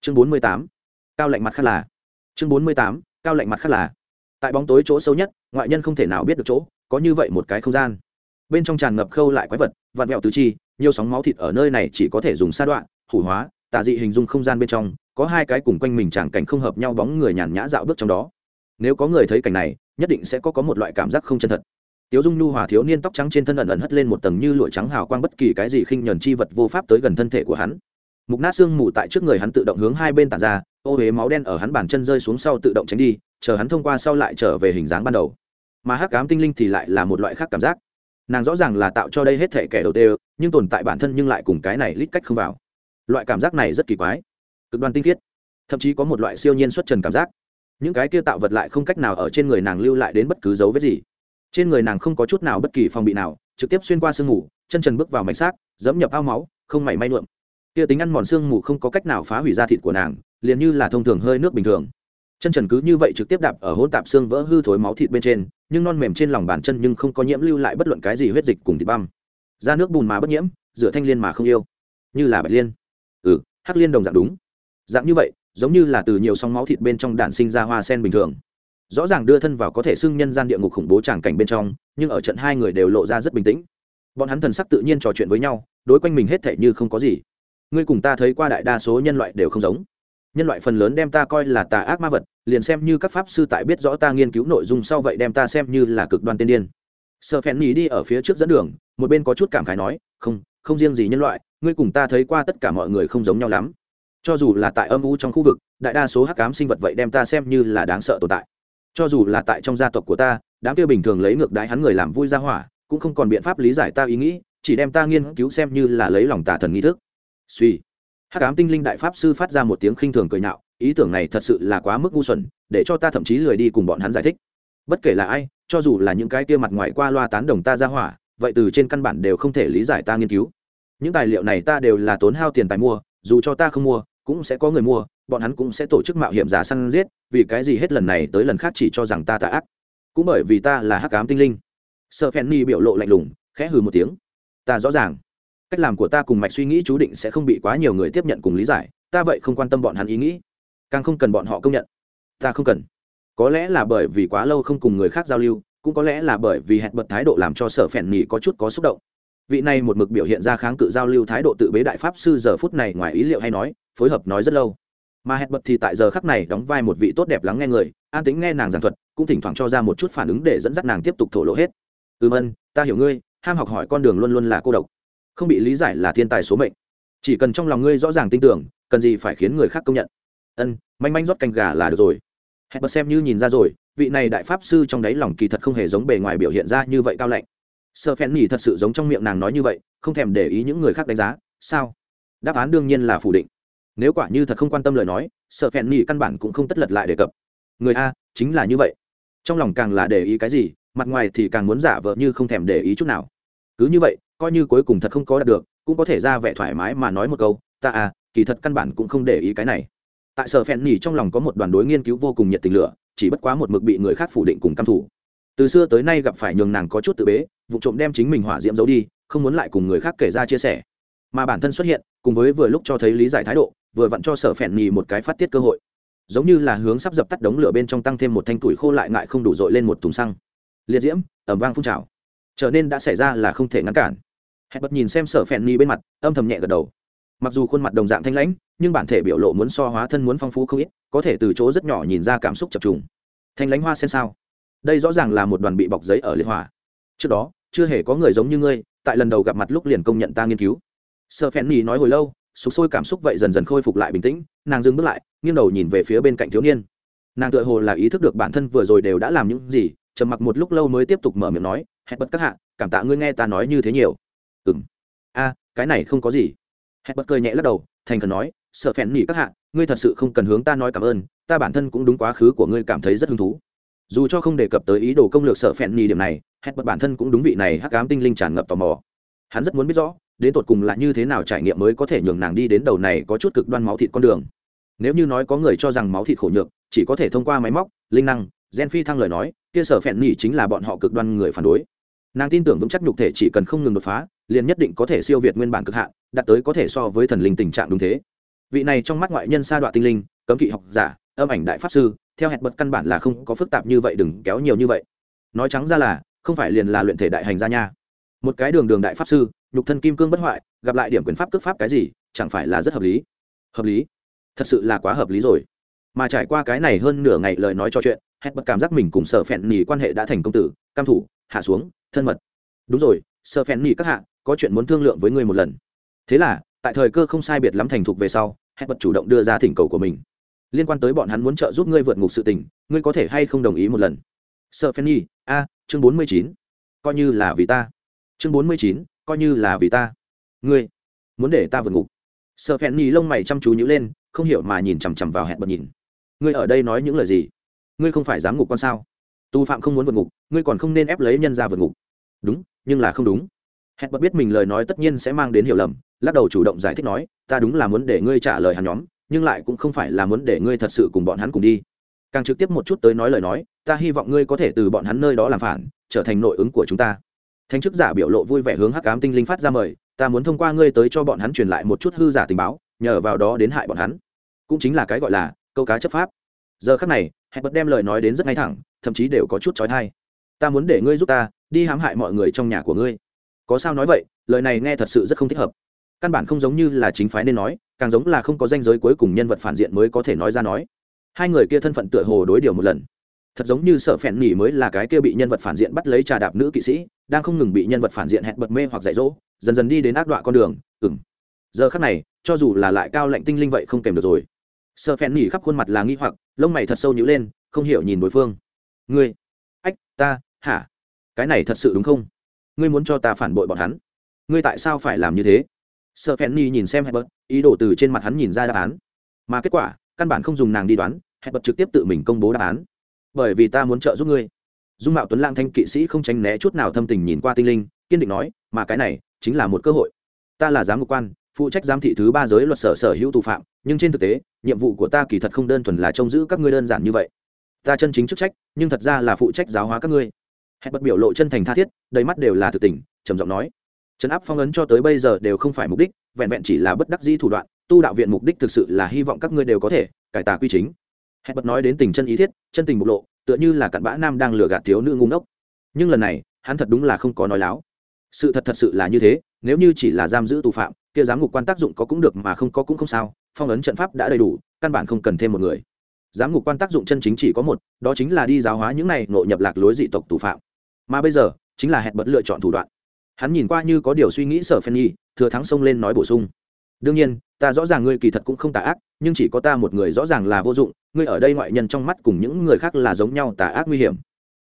chương bốn mươi tám cao lạnh mặt khác là chương bốn mươi tám cao lạnh mặt khác là tại bóng tối chỗ sâu nhất, ngoại nhân không thể nào biết được chỗ, có như vậy một cái không gian. Bên trong tràn ngập khâu lại quái vật vạn vẹo tứ chi, nhiều sóng máu thịt ở nơi này chỉ có thể dùng sa đoạn, hủ hóa, tà dị hình dung không gian bên trong, có hai cái cùng quanh mình chẳng cảnh không hợp nhau bóng người nhàn nhã dạo bước trong đó. Nếu có người thấy cảnh này, nhất định sẽ có có một loại cảm giác không chân thật. Tiếu dung nhu hòa thiếu niên tóc trắng trên thân ẩn ẩn hất lên một tầng như lụa trắng hào quang bất kỳ cái gì khinh nhuần chi vật vô pháp tới gần thân thể của hắn. Mục nát xương mù tại trước người hắn tự động hướng hai bên tàn ra, ô huế máu đen ở hắn bàn chân rơi xuống sau tự động tránh đi chờ hắn thông qua sau lại trở về hình dáng ban đầu. Mà hắc cám tinh linh thì lại là một loại khác cảm giác. Nàng rõ ràng là tạo cho đây hết thể kẻ đầu tiên, nhưng tồn tại bản thân nhưng lại cùng cái này lít cách không vào. Loại cảm giác này rất kỳ quái. Cực đoan tinh khiết. Thậm chí có một loại siêu nhiên xuất trần cảm giác. Những cái kia tạo vật lại không cách nào ở trên người nàng lưu lại đến bất cứ dấu vết gì. Trên người nàng không có chút nào bất kỳ phòng bị nào, trực tiếp xuyên qua sương mù, chân trần bước vào mạch xác, dẫm nhập ao máu, không mảy may nhuộm. Kia tính ăn mòn sương mù không có cách nào phá hủy da thịt của nàng, liền như là thông thường hơi nước bình thường chân trần cứ như vậy trực tiếp đạp ở hỗn tạp xương vỡ hư thối máu thịt bên trên, nhưng non mềm trên lòng bàn chân nhưng không có nhiễm lưu lại bất luận cái gì huyết dịch cùng thịt băm. Da nước bùn mà bất nhiễm, rửa thanh liên mà không yêu. Như là bạch liên. Ừ hắc liên đồng dạng đúng. Dạng như vậy, giống như là từ nhiều sóng máu thịt bên trong đạn sinh ra hoa sen bình thường. Rõ ràng đưa thân vào có thể xưng nhân gian địa ngục khủng bố tràng cảnh bên trong, nhưng ở trận hai người đều lộ ra rất bình tĩnh. Bọn hắn thần sắc tự nhiên trò chuyện với nhau, đối quanh mình hết thể như không có gì. Ngươi cùng ta thấy qua đại đa số nhân loại đều không giống. Nhân loại phần lớn đem ta coi là tà ác ma vật liền xem như các pháp sư tại biết rõ ta nghiên cứu nội dung sau vậy đem ta xem như là cực đoan tiên điên. Sợ phèn nhì đi ở phía trước dẫn đường, một bên có chút cảm khái nói, không không riêng gì nhân loại, ngươi cùng ta thấy qua tất cả mọi người không giống nhau lắm. Cho dù là tại âm u trong khu vực, đại đa số hắc cám sinh vật vậy đem ta xem như là đáng sợ tồn tại. Cho dù là tại trong gia tộc của ta, đám kia bình thường lấy ngược đái hắn người làm vui ra hỏa, cũng không còn biện pháp lý giải ta ý nghĩ, chỉ đem ta nghiên cứu xem như là lấy lòng tà thần nghi thức. Suy. Hắc ám tinh linh đại pháp sư phát ra một tiếng khinh thường cười nhạo ý tưởng này thật sự là quá mức ngu xuẩn, để cho ta thậm chí lười đi cùng bọn hắn giải thích. Bất kể là ai, cho dù là những cái kia mặt ngoài qua loa tán đồng ta ra hỏa, vậy từ trên căn bản đều không thể lý giải ta nghiên cứu. Những tài liệu này ta đều là tốn hao tiền tài mua, dù cho ta không mua, cũng sẽ có người mua, bọn hắn cũng sẽ tổ chức mạo hiểm giả săn giết, vì cái gì hết lần này tới lần khác chỉ cho rằng ta tà ác. Cũng bởi vì ta là hắc ám tinh linh. Sợ phen ni biểu lộ lạnh lùng, khẽ hừ một tiếng. Ta rõ ràng. Cách làm của ta cùng mạch suy nghĩ chú định sẽ không bị quá nhiều người tiếp nhận cùng lý giải, ta vậy không quan tâm bọn hắn ý nghĩ càng không cần bọn họ công nhận. Ta không cần. Có lẽ là bởi vì quá lâu không cùng người khác giao lưu, cũng có lẽ là bởi vì hẹn bật thái độ làm cho sở phèn nhì có chút có xúc động. Vị này một mực biểu hiện ra kháng cự giao lưu thái độ tự bế đại pháp sư giờ phút này ngoài ý liệu hay nói, phối hợp nói rất lâu. Mà hẹn bật thì tại giờ khắc này đóng vai một vị tốt đẹp lắng nghe người, an tính nghe nàng giảng thuật, cũng thỉnh thoảng cho ra một chút phản ứng để dẫn dắt nàng tiếp tục thổ lộ hết. Ừm ân, ta hiểu ngươi, ham học hỏi con đường luôn luôn là cô độc. Không bị lý giải là thiên tài số mệnh. Chỉ cần trong lòng ngươi rõ ràng tin tưởng, cần gì phải khiến người khác công nhận ân, manh manh rót canh gà là được rồi. Hẹn bật xem như nhìn ra rồi, vị này đại pháp sư trong đáy lòng kỳ thật không hề giống bề ngoài biểu hiện ra như vậy cao lạnh. Sợ phen nhỉ thật sự giống trong miệng nàng nói như vậy, không thèm để ý những người khác đánh giá, sao? Đáp án đương nhiên là phủ định. Nếu quả như thật không quan tâm lời nói, sợ phen nhỉ căn bản cũng không tất lật lại đề cập. Người a, chính là như vậy. Trong lòng càng là để ý cái gì, mặt ngoài thì càng muốn giả vờ như không thèm để ý chút nào. Cứ như vậy, coi như cuối cùng thật không có đạt được, cũng có thể ra vẻ thoải mái mà nói một câu, ta à kỳ thật căn bản cũng không để ý cái này tại sở phèn nỉ trong lòng có một đoàn đối nghiên cứu vô cùng nhiệt tình lửa, chỉ bất quá một mực bị người khác phủ định cùng căm thủ từ xưa tới nay gặp phải nhường nàng có chút tự bế, vụ trộm đem chính mình hỏa diễm giấu đi, không muốn lại cùng người khác kể ra chia sẻ. Mà bản thân xuất hiện, cùng với vừa lúc cho thấy lý giải thái độ, vừa vặn cho sở phèn nhì một cái phát tiết cơ hội. Giống như là hướng sắp dập tắt đống lửa bên trong tăng thêm một thanh tuổi khô lại ngại không đủ dội lên một thùng xăng. Liệt diễm ẩm vang phun trào. Trở nên đã xảy ra là không thể ngăn cản. Hẹn bật nhìn xem sở phèn nhì bên mặt, âm thầm nhẹ gật đầu mặc dù khuôn mặt đồng dạng thanh lãnh, nhưng bản thể biểu lộ muốn so hóa thân muốn phong phú không ít, có thể từ chỗ rất nhỏ nhìn ra cảm xúc chập trùng. Thanh lãnh hoa sen sao? Đây rõ ràng là một đoàn bị bọc giấy ở liệt hỏa. Trước đó, chưa hề có người giống như ngươi, tại lần đầu gặp mặt lúc liền công nhận ta nghiên cứu. Sợ phen nhì nói hồi lâu sụp sôi cảm xúc vậy dần dần khôi phục lại bình tĩnh, nàng dừng bước lại, nghiêng đầu nhìn về phía bên cạnh thiếu niên. Nàng tựa hồ là ý thức được bản thân vừa rồi đều đã làm những gì, trầm mặc một lúc lâu mới tiếp tục mở miệng nói hẹn bật các hạ, cảm tạ ngươi nghe ta nói như thế nhiều. Ừ m a, cái này không có gì hẹn bật cười nhẹ lắc đầu, thành cần nói sợ phèn nỉ các hạ, ngươi thật sự không cần hướng ta nói cảm ơn, ta bản thân cũng đúng quá khứ của ngươi cảm thấy rất hứng thú. Dù cho không đề cập tới ý đồ công lược sợ phèn nỉ điểm này hẹn bật bản thân cũng đúng vị này hắc ám tinh linh tràn ngập tò mò. Hắn rất muốn biết rõ, đến tột cùng là như thế nào trải nghiệm mới có thể nhường nàng đi đến đầu này có chút cực đoan máu thịt con đường. Nếu như nói có người cho rằng máu thịt khổ nhược, chỉ có thể thông qua máy móc, linh năng, gen phi thăng lời nói, kia sở phèn nỉ chính là bọn họ cực đoan người phản đối nàng tin tưởng vững chắc nhục thể chỉ cần không ngừng đột phá, liền nhất định có thể siêu việt nguyên bản cực hạn, đạt tới có thể so với thần linh tình trạng đúng thế. Vị này trong mắt ngoại nhân sa đoạn tinh linh, cấm kỵ học giả, âm ảnh đại pháp sư, theo hẹn bật căn bản là không có phức tạp như vậy, đừng kéo nhiều như vậy. Nói trắng ra là, không phải liền là luyện thể đại hành gia nha. Một cái đường đường đại pháp sư, nhục thân kim cương bất hoại, gặp lại điểm quyền pháp cước pháp cái gì, chẳng phải là rất hợp lý? Hợp lý? Thật sự là quá hợp lý rồi. Mà trải qua cái này hơn nửa ngày lời nói trò chuyện, hẹn bật cảm giác mình cùng sở phẹn nỉ quan hệ đã thành công tử, cam thủ, hạ xuống thân mật. Đúng rồi sợ phèn nghỉ các hạ, có chuyện muốn thương lượng với ngươi một lần. Thế là, tại thời cơ không sai biệt lắm thành thục về sau hẹn bật chủ động đưa ra thỉnh cầu của mình. Liên quan tới bọn hắn muốn trợ giúp ngươi vượt ngục sự tình, ngươi có thể hay không đồng ý một lần? Sợ phèn nghỉ a, chương bốn mươi chín. Coi như là vì ta. Chương bốn mươi chín, coi như là vì ta. Ngươi, muốn để ta vượt ngục? Sợ phèn nghỉ lông mày chăm chú nhữ lên, không hiểu mà nhìn chằm chằm vào hẹn bật nhìn. Ngươi ở đây nói những lời gì? Ngươi không phải dám ngục con sao? Tù phạm không muốn vượt ngục, ngươi còn không nên ép lấy nhân ra vượt ngục. Đúng, nhưng là không đúng. Hẹn bật biết mình lời nói tất nhiên sẽ mang đến hiểu lầm, lắc đầu chủ động giải thích nói, ta đúng là muốn để ngươi trả lời hắn nhóm, nhưng lại cũng không phải là muốn để ngươi thật sự cùng bọn hắn cùng đi. Càng trực tiếp một chút tới nói lời nói, ta hy vọng ngươi có thể từ bọn hắn nơi đó làm phản, trở thành nội ứng của chúng ta. Thánh chức giả biểu lộ vui vẻ hướng hắc cám tinh linh phát ra mời, ta muốn thông qua ngươi tới cho bọn hắn truyền lại một chút hư giả tình báo, nhờ vào đó đến hại bọn hắn. Cũng chính là cái gọi là câu cá chấp pháp. Giờ khắc này, hẹn bật đem lời nói đến rất ngay thẳng thậm chí đều có chút trói thai. Ta muốn để ngươi giúp ta, đi hãm hại mọi người trong nhà của ngươi. Có sao nói vậy, lời này nghe thật sự rất không thích hợp. Căn bản không giống như là chính phái nên nói, càng giống là không có danh giới cuối cùng nhân vật phản diện mới có thể nói ra nói. Hai người kia thân phận tựa hồ đối điều một lần. Thật giống như sợ phèn nỉ mới là cái kia bị nhân vật phản diện bắt lấy trà đạp nữ kỵ sĩ, đang không ngừng bị nhân vật phản diện hẹn bật mê hoặc dạy dỗ, dần dần đi đến ác đoạn con đường ừng giờ khắc này, cho dù là lại cao lạnh tinh linh vậy không kèm được rồi. Sợ phèn nỉ khắp khuôn mặt là nghi hoặc, lông mày thật sâu nhữ lên, không hiểu nhìn đối phương ngươi. Ách, ta, hả? Cái này thật sự đúng không? Ngươi muốn cho ta phản bội bọn hắn. Ngươi tại sao phải làm như thế? Sợ phen ni nhìn xem hebert ý đồ từ trên mặt hắn nhìn ra đáp án. Mà kết quả, căn bản không dùng nàng đi đoán hebert trực tiếp tự mình công bố đáp án. Bởi vì ta muốn trợ giúp ngươi. Dung mạo tuấn lang thanh kỵ sĩ không tránh né chút nào thâm tình nhìn qua tinh linh, kiên định nói, mà cái này chính là một cơ hội. Ta là giám mục quan, phụ trách giám thị thứ ba giới luật sở sở hữu tù phạm, nhưng trên thực tế, nhiệm vụ của ta kỳ thật không đơn thuần là trông giữ các ngươi đơn giản như vậy ta chân chính chức trách, nhưng thật ra là phụ trách giáo hóa các ngươi. Hẹn bật biểu lộ chân thành tha thiết, đầy mắt đều là thực tình, trầm giọng nói. Trấn áp phong ấn cho tới bây giờ đều không phải mục đích, vẹn vẹn chỉ là bất đắc dĩ thủ đoạn, tu đạo viện mục đích thực sự là hy vọng các ngươi đều có thể cải tà quy chính. Hẹn bật nói đến tình chân ý thiết, chân tình bộc lộ, tựa như là cặn bã nam đang lừa gạt thiếu nữ ngu ngốc. Nhưng lần này, hắn thật đúng là không có nói láo. Sự thật thật sự là như thế, nếu như chỉ là giam giữ tù phạm, kia giám ngục quan tác dụng có cũng được mà không có cũng không sao, phong ấn trận pháp đã đầy đủ, căn bản không cần thêm một người giám ngục quan tác dụng chân chính chỉ có một, đó chính là đi giáo hóa những này nội nhập lạc lối dị tộc tù phạm. Mà bây giờ, chính là hẹn bật lựa chọn thủ đoạn. Hắn nhìn qua như có điều suy nghĩ sở phen nhi, thừa thắng xông lên nói bổ sung. Đương nhiên, ta rõ ràng ngươi kỳ thật cũng không tà ác, nhưng chỉ có ta một người rõ ràng là vô dụng, ngươi ở đây ngoại nhân trong mắt cùng những người khác là giống nhau tà ác nguy hiểm.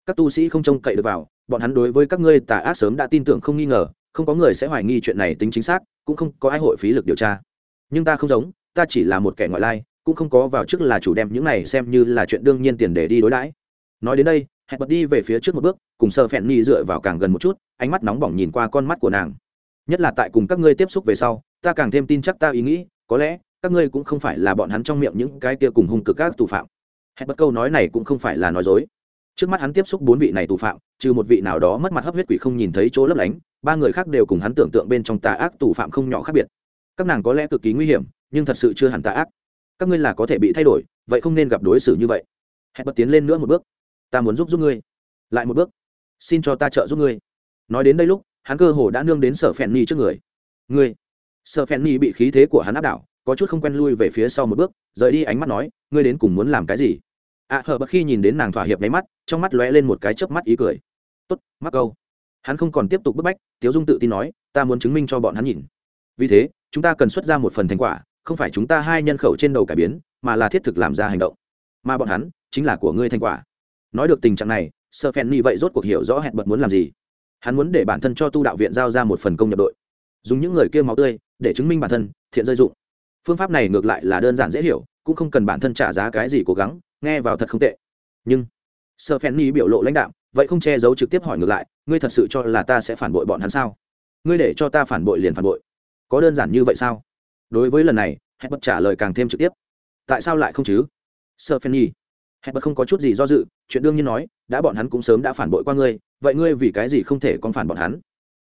Các tu sĩ không trông cậy được vào, bọn hắn đối với các ngươi tà ác sớm đã tin tưởng không nghi ngờ, không có người sẽ hoài nghi chuyện này tính chính xác, cũng không có ai hội phí lực điều tra. Nhưng ta không giống, ta chỉ là một kẻ ngoại lai cũng không có vào trước là chủ đem những này xem như là chuyện đương nhiên tiền để đi đối đãi. Nói đến đây, hẹn bật đi về phía trước một bước, cùng sơ phẹn nhi dựa vào càng gần một chút, ánh mắt nóng bỏng nhìn qua con mắt của nàng. Nhất là tại cùng các ngươi tiếp xúc về sau, ta càng thêm tin chắc ta ý nghĩ, có lẽ các ngươi cũng không phải là bọn hắn trong miệng những cái kia cùng hung cực các tù phạm. Hẹn bật câu nói này cũng không phải là nói dối. Trước mắt hắn tiếp xúc bốn vị này tù phạm, trừ một vị nào đó mất mặt hấp huyết quỷ không nhìn thấy chỗ lấp lánh, ba người khác đều cùng hắn tưởng tượng bên trong tà ác tù phạm không nhỏ khác biệt. Các nàng có lẽ cực kỳ nguy hiểm, nhưng thật sự chưa hẳn tà ác các ngươi là có thể bị thay đổi vậy không nên gặp đối xử như vậy. Hẹn bật tiến lên nữa một bước. Ta muốn giúp giúp ngươi. Lại một bước. Xin cho ta trợ giúp ngươi. Nói đến đây lúc hắn cơ hồ đã nương đến sở phèn ni trước người. Ngươi. Sở phèn ni bị khí thế của hắn áp đảo có chút không quen lui về phía sau một bước rời đi ánh mắt nói ngươi đến cùng muốn làm cái gì? Ạ à, hờ bật khi nhìn đến nàng thỏa hiệp nháy mắt trong mắt lóe lên một cái chớp mắt ý cười. Tốt mắc câu. Hắn không còn tiếp tục bức bách tiếu dung tự tin nói ta muốn chứng minh cho bọn hắn nhìn. Vì thế chúng ta cần xuất ra một phần thành quả không phải chúng ta hai nhân khẩu trên đầu cải biến, mà là thiết thực làm ra hành động. Mà bọn hắn chính là của ngươi thành quả. Nói được tình trạng này sơ phen ni vậy rốt cuộc hiểu rõ hẹn bật muốn làm gì. Hắn muốn để bản thân cho tu đạo viện giao ra một phần công nhập đội. Dùng những người kia máu tươi để chứng minh bản thân thiện rơi dụng. Phương pháp này ngược lại là đơn giản dễ hiểu, cũng không cần bản thân trả giá cái gì cố gắng, nghe vào thật không tệ. Nhưng sơ phen ni biểu lộ lãnh đạo vậy không che giấu trực tiếp hỏi ngược lại, ngươi thật sự cho là ta sẽ phản bội bọn hắn sao? Ngươi để cho ta phản bội liền phản bội. Có đơn giản như vậy sao? Đối với lần này hẹn bật trả lời càng thêm trực tiếp. Tại sao lại không chứ? Sơ phen nhi hẹn bật không có chút gì do dự, chuyện đương nhiên nói, đã bọn hắn cũng sớm đã phản bội qua ngươi, vậy ngươi vì cái gì không thể còn phản bọn hắn?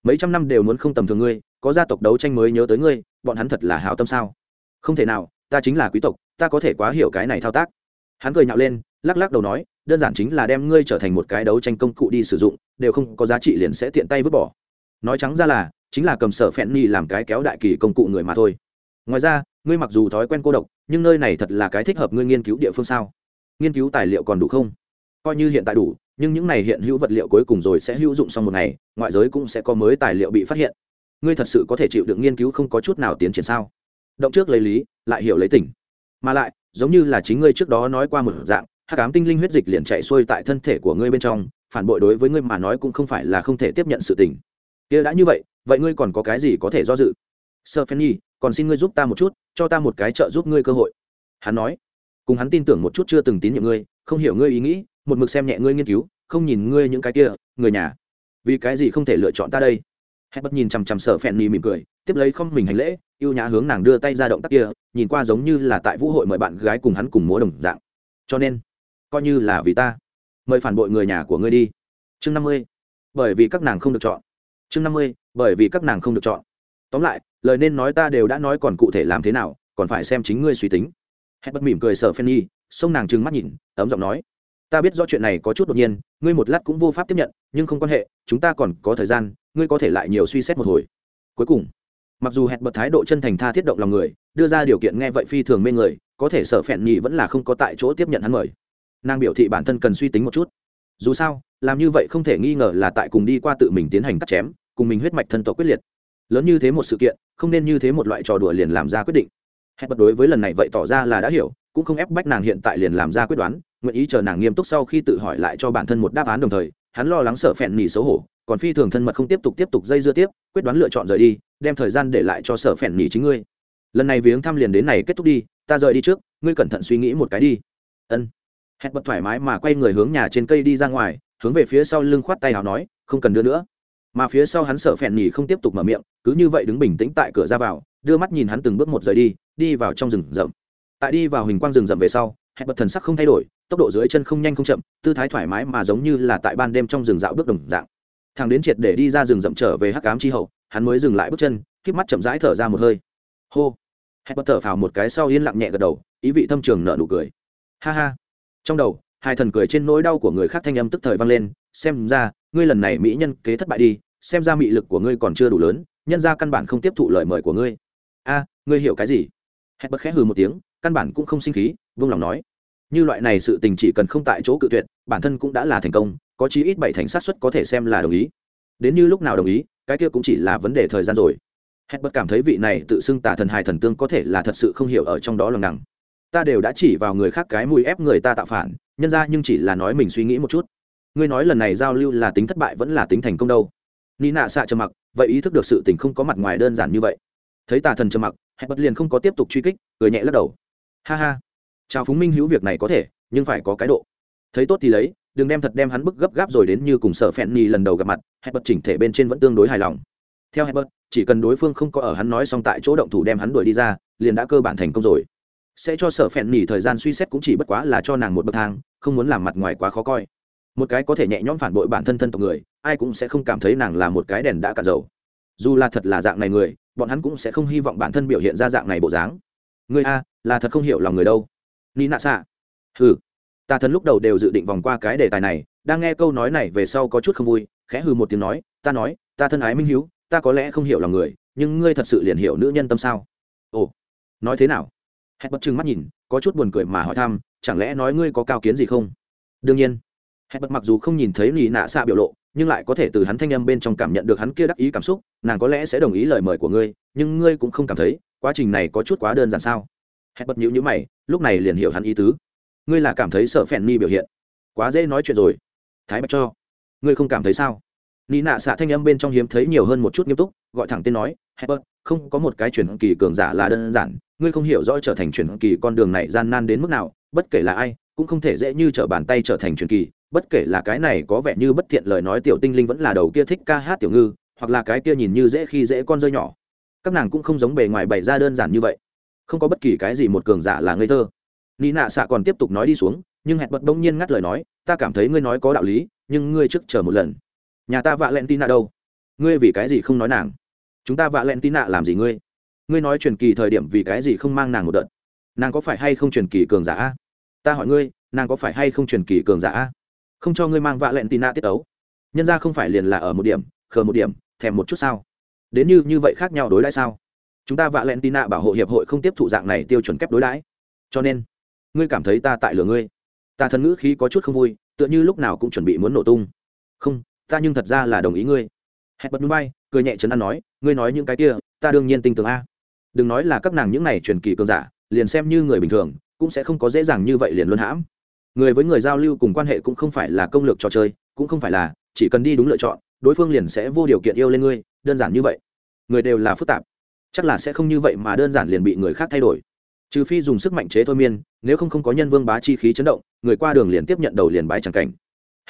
Mấy trăm năm đều muốn không tầm thường ngươi, có gia tộc đấu tranh mới nhớ tới ngươi, bọn hắn thật là hào tâm sao? Không thể nào, ta chính là quý tộc, ta có thể quá hiểu cái này thao tác. Hắn cười nhạo lên, lắc lắc đầu nói, đơn giản chính là đem ngươi trở thành một cái đấu tranh công cụ đi sử dụng, đều không có giá trị liền sẽ tiện tay vứt bỏ. Nói trắng ra là, chính là cầm sở phẹn ni làm cái kéo đại kỳ công cụ người mà thôi ngoài ra, ngươi mặc dù thói quen cô độc, nhưng nơi này thật là cái thích hợp ngươi nghiên cứu địa phương sao? Nghiên cứu tài liệu còn đủ không? Coi như hiện tại đủ, nhưng những này hiện hữu vật liệu cuối cùng rồi sẽ hữu dụng sau một ngày, ngoại giới cũng sẽ có mới tài liệu bị phát hiện. Ngươi thật sự có thể chịu được nghiên cứu không có chút nào tiến triển sao? Động trước lấy lý, lại hiểu lấy tỉnh. Mà lại, giống như là chính ngươi trước đó nói qua một dạng hát cám tinh linh huyết dịch liền chạy xuôi tại thân thể của ngươi bên trong, phản bội đối với ngươi mà nói cũng không phải là không thể tiếp nhận sự tình. Kia đã như vậy vậy ngươi còn có cái gì có thể do dự? Sơ phen nhi còn xin ngươi giúp ta một chút, cho ta một cái trợ giúp ngươi cơ hội. Hắn nói. Cùng hắn tin tưởng một chút chưa từng tín nhiệm ngươi, không hiểu ngươi ý nghĩ, một mực xem nhẹ ngươi nghiên cứu, không nhìn ngươi những cái kia, người nhà. Vì cái gì không thể lựa chọn ta đây? Hết bất nhìn chằm chằm sở phèn nhi mỉm cười, tiếp lấy không mình hành lễ y ê u nhã hướng nàng đưa tay ra động tác kia, nhìn qua giống như là tại vũ hội mời bạn gái cùng hắn cùng múa đồng dạng. Cho nên, coi như là vì ta, mời phản bội người nhà của ngươi đi. Chương năm mươi, bởi vì các nàng không được chọn. Chương năm mươi, bởi vì các nàng không được chọn tóm lại, lời nên nói ta đều đã nói còn cụ thể làm thế nào, còn phải xem chính ngươi suy tính. Hẹn bất mỉm cười sở phen nhi xông nàng trừng mắt nhìn, ấm giọng nói. Ta biết do chuyện này có chút đột nhiên, ngươi một lát cũng vô pháp tiếp nhận, nhưng không quan hệ, chúng ta còn có thời gian, ngươi có thể lại nhiều suy xét một hồi. Cuối cùng, mặc dù hẹn bật thái độ chân thành tha thiết động lòng người, đưa ra điều kiện nghe vậy phi thường mê người, có thể sở phèn nhì vẫn là không có tại chỗ tiếp nhận hắn mời. Nàng biểu thị bản thân cần suy tính một chút. Dù sao, làm như vậy không thể nghi ngờ là tại cùng đi qua tự mình tiến hành cắt chém, cùng mình huyết mạch thân tộc quyết liệt lớn như thế một sự kiện, không nên như thế một loại trò đùa liền làm ra quyết định. Hẹn bật đối với lần này vậy tỏ ra là đã hiểu, cũng không ép bách nàng hiện tại liền làm ra quyết đoán, nguyện ý chờ nàng nghiêm túc sau khi tự hỏi lại cho bản thân một đáp án đồng thời, hắn lo lắng sợ phèn nỉ xấu hổ, còn phi thường thân mật không tiếp tục tiếp tục dây dưa tiếp, quyết đoán lựa chọn rời đi, đem thời gian để lại cho sở phèn nỉ chính ngươi. Lần này viếng thăm liền đến này kết thúc đi, ta rời đi trước, ngươi cẩn thận suy nghĩ một cái đi. Ân. Hẹn bật thoải mái mà quay người hướng nhà trên cây đi ra ngoài, hướng về phía sau lưng khoát tay hào nói, không cần đưa nữa mà phía sau hắn sợ phèn nhì không tiếp tục mở miệng, cứ như vậy đứng bình tĩnh tại cửa ra vào, đưa mắt nhìn hắn từng bước một rời đi đi vào trong rừng rậm. Tại đi vào hình quang rừng rậm về sau hẹn bật thần sắc không thay đổi, tốc độ dưới chân không nhanh không chậm, tư thái thoải mái mà giống như là tại ban đêm trong rừng dạo bước đồng dạng. Thằng đến triệt để đi ra rừng rậm trở về hắc cám chi hậu, hắn mới dừng lại bước chân k mắt chậm rãi thở ra một hơi. Hô! Hẹn bật thở phào một cái sau yên lặng nhẹ gật đầu, ý vị thâm trường nở nụ cười. Ha ha! Trong đầu, hai thần cười trên nỗi đau của người khác thanh âm tức thời vang lên, xem ra, ngươi lần này mỹ nhân kế thất bại đi xem ra mị lực của ngươi còn chưa đủ lớn, nhân ra căn bản không tiếp thụ lời mời của ngươi. A, ngươi hiểu cái gì? Hẹn bật khẽ hừ một tiếng, căn bản cũng không sinh khí vương lòng nói. Như loại này sự tình chỉ cần không tại chỗ cự tuyệt, bản thân cũng đã là thành công, có chí ít bảy thành sát xuất có thể xem là đồng ý. Đến như lúc nào đồng ý, cái kia cũng chỉ là vấn đề thời gian rồi. Hẹn bất cảm thấy vị này tự xưng tà thần hài thần tương có thể là thật sự không hiểu ở trong đó lòng nặng ta đều đã chỉ vào người khác cái mùi ép người ta tạo phản, nhân ra nhưng chỉ là nói mình suy nghĩ một chút. Ngươi nói lần này giao lưu là tính thất bại vẫn là tính thành công đâu? Ni nạ xạ trầm mặc, vậy ý thức được sự tình không có mặt ngoài đơn giản như vậy. Thấy tà thần trầm mặc hẹn bất liền không có tiếp tục truy kích, cười nhẹ lắc đầu. Ha ha. Chào phúng minh hữu việc này có thể, nhưng phải có cái độ. Thấy tốt thì lấy, đừng đem thật đem hắn bức gấp gáp rồi đến như cùng sở phèn nhì lần đầu gặp mặt hẹn bất chỉnh thể bên trên vẫn tương đối hài lòng. Theo hẹn bất chỉ cần đối phương không có ở hắn nói xong tại chỗ động thủ đem hắn đuổi đi ra, liền đã cơ bản thành công rồi. Sẽ cho sở phèn nhì thời gian suy xét cũng chỉ bất quá là cho nàng một bậc thang, không muốn làm mặt ngoài quá khó coi một cái có thể nhẹ nhõm phản bội bản thân thân tộc người, ai cũng sẽ không cảm thấy nàng là một cái đèn đã cạn dầu. Dù là thật là dạng này người, bọn hắn cũng sẽ không hy vọng bản thân biểu hiện ra dạng này bộ dáng. Người a, là thật không hiểu lòng người đâu. Ni nạ xạ. Hừ. Ta thần lúc đầu đều dự định vòng qua cái đề tài này, đang nghe câu nói này về sau có chút không vui, khẽ hừ một tiếng nói, ta nói, ta thân ái minh hiếu, ta có lẽ không hiểu lòng người, nhưng ngươi thật sự liền hiểu nữ nhân tâm sao? Ồ, nói thế nào? Hẹn bất chừng mắt nhìn, có chút buồn cười mà hỏi thăm, chẳng lẽ nói ngươi có cao kiến gì không? Đương nhiên hẹn bất mặc dù không nhìn thấy lì nạ xạ biểu lộ, nhưng lại có thể từ hắn thanh âm bên trong cảm nhận được hắn kia đắc ý cảm xúc, nàng có lẽ sẽ đồng ý lời mời của ngươi, nhưng ngươi cũng không cảm thấy, quá trình này có chút quá đơn giản sao? Hẹn bật nhữ nhữ mày, lúc này liền hiểu hắn ý tứ. Ngươi là cảm thấy sợ phèn ni biểu hiện. Quá dễ nói chuyện rồi. Thái bạch cho. Ngươi không cảm thấy sao? Ni nạ xạ thanh âm bên trong hiếm thấy nhiều hơn một chút nghiêm túc, gọi thẳng tên nói hẹn bật không có một cái chuyển kỳ cường giả là đơn giản, ngươi không hiểu rõ trở thành chuyển kỳ con đường này gian nan đến mức nào, bất kể là ai, cũng không thể dễ như trở bàn tay trở thành chuyển kỳ bất kể là cái này có vẻ như bất thiện lời nói tiểu tinh linh vẫn là đầu kia thích ca hát tiểu ngư, hoặc là cái kia nhìn như dễ khi dễ con rơi nhỏ. Các nàng cũng không giống bề ngoài bày ra đơn giản như vậy. Không có bất kỳ cái gì một cường giả là ngây thơ. Ni nạ xạ còn tiếp tục nói đi xuống, nhưng hẹn bật đông nhiên ngắt lời nói, ta cảm thấy ngươi nói có đạo lý, nhưng ngươi trước chờ một lần. Nhà ta vạ len tin nạ đâu? Ngươi vì cái gì không nói nàng? Chúng ta vạ len tin nạ làm gì ngươi? Ngươi nói truyền kỳ thời điểm vì cái gì không mang nàng một đợt? Nàng có phải hay không truyền kỳ cường giả ta hỏi ngươi, nàng có phải hay không truyền kỳ cường giả không cho ngươi mang vạ lẹn tì nạ tiết ấu. Nhân ra không phải liền là ở một điểm, khờ một điểm, thèm một chút sao? Đến như như vậy khác nhau đối đãi sao? Chúng ta vạ lẹn tì nạ bảo hộ hiệp hội không tiếp thụ dạng này tiêu chuẩn kép đối đãi. Cho nên, ngươi cảm thấy ta tại lửa ngươi. Ta thần ngữ khí có chút không vui, tựa như lúc nào cũng chuẩn bị muốn nổ tung. Không, ta nhưng thật ra là đồng ý ngươi. Hẹn bật núi bay, cười nhẹ chấn an nói, ngươi nói những cái kia, ta đương nhiên tin tưởng a. Đừng nói là các nàng những này truyền kỳ cường giả, liền xem như người bình thường, cũng sẽ không có dễ dàng như vậy liền luân hãm người với người giao lưu cùng quan hệ cũng không phải là công lược trò chơi, cũng không phải là, chỉ cần đi đúng lựa chọn, đối phương liền sẽ vô điều kiện yêu lên ngươi, đơn giản như vậy. Người đều là phức tạp. Chắc là sẽ không như vậy mà đơn giản liền bị người khác thay đổi. Trừ phi dùng sức mạnh chế thôi miên, nếu không không có nhân vương bá chi khí chấn động, người qua đường liền tiếp nhận đầu liền bái c cảnh.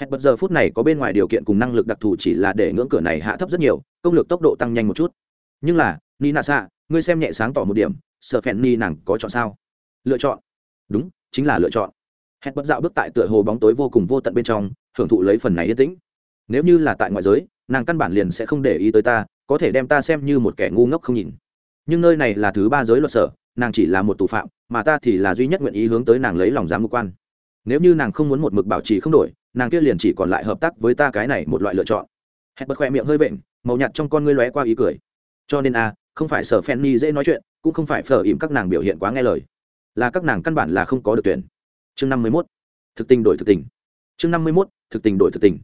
Hẹn bật giờ phút này có bên ngoài điều kiện cùng năng lực đặc thù chỉ là để ngưỡng cửa này hạ thấp rất nhiều, công lược tốc độ tăng nhanh một chút. Nhưng là ni nạ xạ ngươi xem nhẹ sáng tỏ một điểm sợ phèn ni nàng có chọn sao? Lựa chọn. Đúng, chính là lựa chọn hẹn bất dạo bước tại tựa hồ bóng tối vô cùng vô tận bên trong, hưởng thụ lấy phần này yên tĩnh. Nếu như là tại ngoại giới, nàng căn bản liền sẽ không để ý tới ta, có thể đem ta xem như một kẻ ngu ngốc không nhìn. Nhưng nơi này là thứ ba giới luật sở, nàng chỉ là một tù phạm, mà ta thì là duy nhất nguyện ý hướng tới nàng lấy lòng giám mục quan. Nếu như nàng không muốn một mực bảo trì không đổi, nàng kia liền chỉ còn lại hợp tác với ta cái này một loại lựa chọn. Hẹn bật khoe miệng hơi vện, màu nhạt trong con ngươi lóe qua ý cười. Cho nên a không phải sở phen ni dễ nói chuyện, cũng không phải phở ìm các nàng biểu hiện quá nghe lời. Là các nàng căn bản là không có được tuyển chương năm mươi mốt. Thực tình đổi thực tình. Chương năm mươi mốt, thực tình đổi thực tình.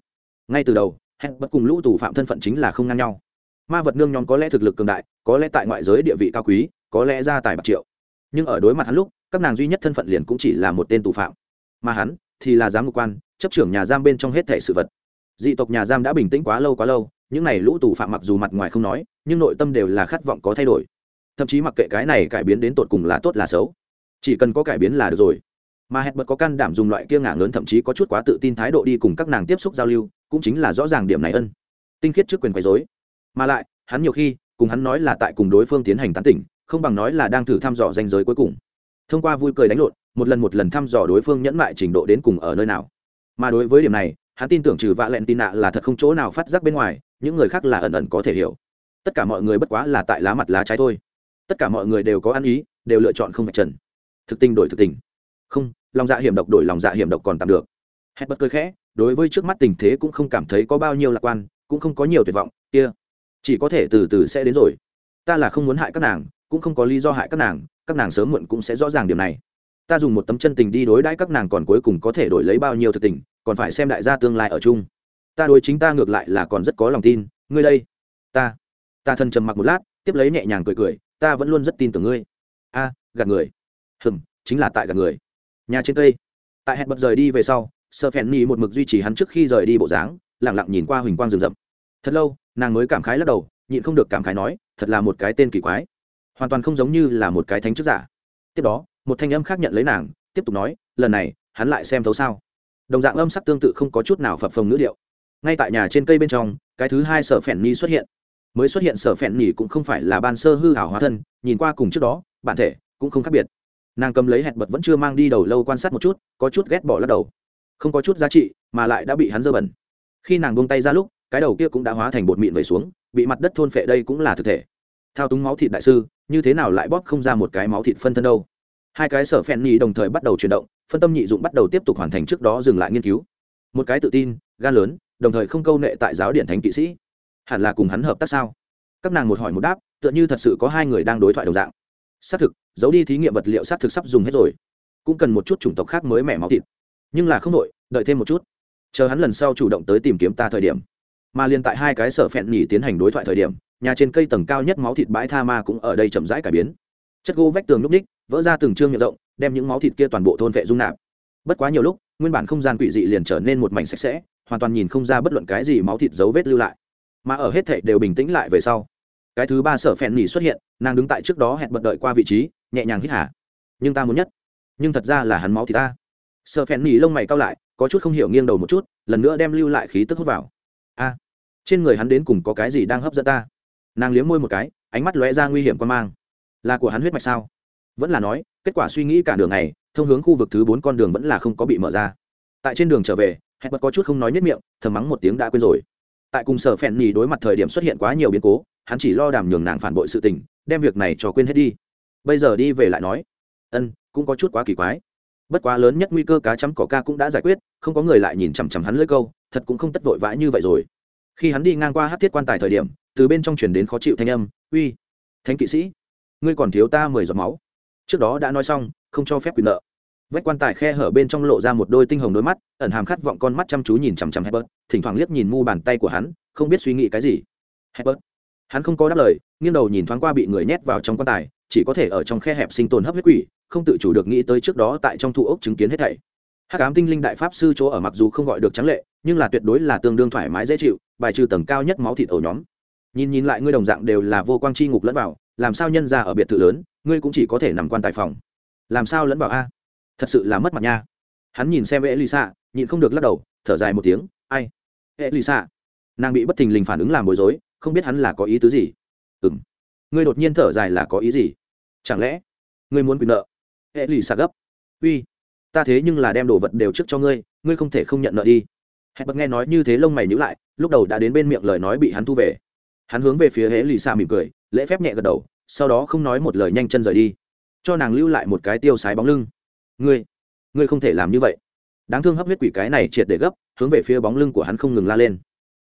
Ngay từ đầu, hẹn bất cùng lũ tù phạm thân phận chính là không ngang nhau. Ma vật nương nhóm có lẽ thực lực cường đại, có lẽ tại ngoại giới địa vị cao quý, có lẽ gia tài bạc triệu. Nhưng ở đối mặt hắn lúc, các nàng duy nhất thân phận liền cũng chỉ là một tên tù phạm. Mà hắn thì là giám ngục quan, chấp trưởng nhà giam bên trong hết thể sự vật. Dị tộc nhà giam đã bình tĩnh quá lâu quá lâu, những n à y lũ tù phạm mặc dù mặt ngoài không nói, nhưng nội tâm đều là khát vọng có thay đổi. Thậm chí mặc kệ cái này cải biến đến tột cùng là tốt là xấu. Chỉ cần có cải biến là được rồi mà hẹn bật có can đảm dùng loại kia ngả lớn thậm chí có chút quá tự tin thái độ đi cùng các nàng tiếp xúc giao lưu, cũng chính là rõ ràng điểm này ân. Tinh khiết trước quyền quấy dối mà lại, hắn nhiều khi, cùng hắn nói là tại cùng đối phương tiến hành tán tỉnh, không bằng nói là đang thử thăm dò danh giới cuối cùng. Thông qua vui cười đánh lộn, một lần một lần thăm dò đối phương nhẫn mại trình độ đến cùng ở nơi nào. Mà đối với điểm này, hắn tin tưởng trừ vạ lẹn tin nạ là thật không chỗ nào phát giác bên ngoài, những người khác là ẩn ẩn có thể hiểu. Tất cả mọi người bất quá là tại lá mặt lá trái thôi. Tất cả mọi người đều có ăn ý, đều lựa chọn không phải trần. Thực tình đổi thực tình. Không lòng dạ hiểm độc đổi lòng dạ hiểm độc còn tạm được. Hết bất cười khẽ, đối với trước mắt tình thế cũng không cảm thấy có bao nhiêu lạc quan, cũng không có nhiều tuyệt vọng, kia, chỉ có thể từ từ sẽ đến rồi. Ta là không muốn hại các nàng, cũng không có lý do hại các nàng các nàng sớm muộn cũng sẽ rõ ràng điều này. Ta dùng một tấm chân tình đi đối đãi các nàng còn cuối cùng có thể đổi lấy bao nhiêu thực tình, còn phải xem đại gia tương lai ở chung. Ta đối chính ta ngược lại là còn rất có lòng tin, ngươi đây. Ta ta thân trầm mặc một lát, tiếp lấy nhẹ nhàng cười cười, ta vẫn luôn rất tin tưởng ngươi. A, gạt người. Hừm, chính là tại gạt người nhà trên cây. Tại hẹn bật rời đi về sau sợ phèn nhi một mực duy trì hắn trước khi rời đi bộ dáng lẳng lặng nhìn qua huỳnh quang rừng rậm. Thật lâu, nàng mới cảm khái lắc đầu, nhịn không được cảm khái nói, thật là một cái tên kỳ quái. Hoàn toàn không giống như là một cái thánh chức giả. Tiếp đó, một thanh âm khác nhận lấy nàng, tiếp tục nói, lần này, hắn lại xem thấu sao? Đồng dạng âm sắc tương tự không có chút nào phập phồng ngữ điệu. Ngay tại nhà trên cây bên trong, cái thứ hai sở phèn nhi xuất hiện. Mới xuất hiện sở phèn nhi cũng không phải là ban sơ hư hảo hóa thân, nhìn qua cùng trước đó, bản thể cũng không khác biệt nàng cầm lấy hẹn bật vẫn chưa mang đi đầu lâu quan sát một chút, có chút ghét bỏ lắc đầu. Không có chút giá trị, mà lại đã bị hắn dơ bẩn. Khi nàng buông tay ra lúc, cái đầu kia cũng đã hóa thành bột mịn vẩy xuống, bị mặt đất thôn phệ đây cũng là thực thể. Thao túng máu thịt đại sư, như thế nào lại bóp không ra một cái máu thịt phân thân đâu? Hai cái sở phèn nhì đồng thời bắt đầu chuyển động, phân tâm nhị dụng bắt đầu tiếp tục hoàn thành trước đó dừng lại nghiên cứu. Một cái tự tin, gan lớn, đồng thời không câu nệ tại giáo điện thánh kỵ sĩ. Hẳn là cùng hắn hợp tác sao? Các nàng một hỏi một đáp, tựa như thật sự có hai người đang đối thoại đồng dạng xác thực, giấu đi thí nghiệm vật liệu xác thực sắp dùng hết rồi. Cũng cần một chút chủng tộc khác mới mẻ máu thịt. Nhưng là không đội đợi thêm một chút. Chờ hắn lần sau chủ động tới tìm kiếm ta thời điểm. Mà liền tại hai cái sở phẹn nhỉ tiến hành đối thoại thời điểm, nhà trên cây tầng cao nhất máu thịt bãi tha ma cũng ở đây chậm rãi cải biến. Chất gỗ vách tường núp ních vỡ ra từng trương miệng rộng, đem những máu thịt kia toàn bộ thôn vệ dung nạp. Bất quá nhiều lúc, nguyên bản không gian quỷ dị liền trở nên một mảnh sạch sẽ, hoàn toàn nhìn không ra bất luận cái gì máu thịt dấu vết lưu lại. Mà ở hết thảy đều bình tĩnh lại về sau cái thứ ba sở phèn nỉ xuất hiện, nàng đứng tại trước đó hẹn bật đợi qua vị trí, nhẹ nhàng hít hả nhưng ta muốn nhất. Nhưng thật ra là hắn máu thì ta. Sở phèn nỉ lông mày cao lại, có chút không hiểu nghiêng đầu một chút, lần nữa đem lưu lại khí tức hút vào. A, trên người hắn đến cùng có cái gì đang hấp dẫn ta? Nàng liếm môi một cái, ánh mắt lóe ra nguy hiểm quan mang. Là của hắn huyết mạch sao? Vẫn là nói, kết quả suy nghĩ cả đường này thông hướng khu vực thứ bốn con đường vẫn là không có bị mở ra. Tại trên đường trở về, hẹn bật có chút không nói nhất miệng, thầm mắng một tiếng đã quên rồi. Tại cùng sở phèn nỉ đối mặt thời điểm xuất hiện quá nhiều biến cố hắn chỉ lo đàm nhường nàng phản bội sự tình đem việc này cho quên hết đi. Bây giờ đi về lại nói ân cũng có chút quá kỳ quái. Bất quá lớn nhất nguy cơ cá chấm cỏ ca cũng đã giải quyết không có người lại nhìn chằm chằm hắn lưỡi câu thật cũng không tất vội vã như vậy rồi. Khi hắn đi ngang qua hát thiết quan tài thời điểm từ bên trong chuyển đến khó chịu thanh âm uy thánh kỵ sĩ ngươi còn thiếu ta mười giọt máu. Trước đó đã nói xong không cho phép quyền nợ. Vách quan tài khe hở bên trong lộ ra một đôi tinh hồng đôi mắt ẩn hàm khát vọng con mắt chăm chú nhìn chằm chằm Herbert, thỉnh thoảng liếc nhìn mu bàn tay của hắn, không biết suy nghĩ cái gì. Herbert, hắn không có đáp lời, nghiêng đầu nhìn thoáng qua bị người nhét vào trong quan tài, chỉ có thể ở trong khe hẹp sinh tồn hấp huyết quỷ, không tự chủ được nghĩ tới trước đó tại trong thụ ốc chứng kiến hết thảy. Hắc ám tinh linh đại pháp sư chỗ ở mặc dù không gọi được trắng lệ, nhưng là tuyệt đối là tương đương thoải mái dễ chịu, bài trừ tầng cao nhất máu thịt ổ nhóm. Nhìn nhìn lại ngươi đồng dạng đều là vô quang chi ngục lẫn vào, làm sao nhân ra ở biệt thự lớn, ngươi cũng chỉ có thể nằm quan tài phòng. Làm sao lẫn vào a? thật sự là mất mặt nha hắn nhìn xem vệ lì xạ nhịn không được lắc đầu thở dài một tiếng ai vệ lì xạ nàng bị bất thình lình phản ứng làm bối rối không biết hắn là có ý tứ gì. Ừ m ngươi đột nhiên thở dài là có ý gì? Chẳng lẽ ngươi muốn quyền nợ? Hệ lì xạ gấp. Uy, ta thế nhưng là đem đồ vật đều trước cho ngươi ngươi không thể không nhận nợ đi. Hẹn bật nghe nói như thế lông mày nhữ lại, lúc đầu đã đến bên miệng lời nói bị hắn thu về. Hắn hướng về phía hệ lì xạ mỉm cười, lễ phép nhẹ gật đầu, sau đó không nói một lời nhanh chân rời đi. Cho nàng lưu lại một cái tiêu sái bóng lưng. Ngươi ngươi không thể làm như vậy. Đáng thương hấp huyết quỷ cái này triệt để gấp, hướng về phía bóng lưng của hắn không ngừng la lên.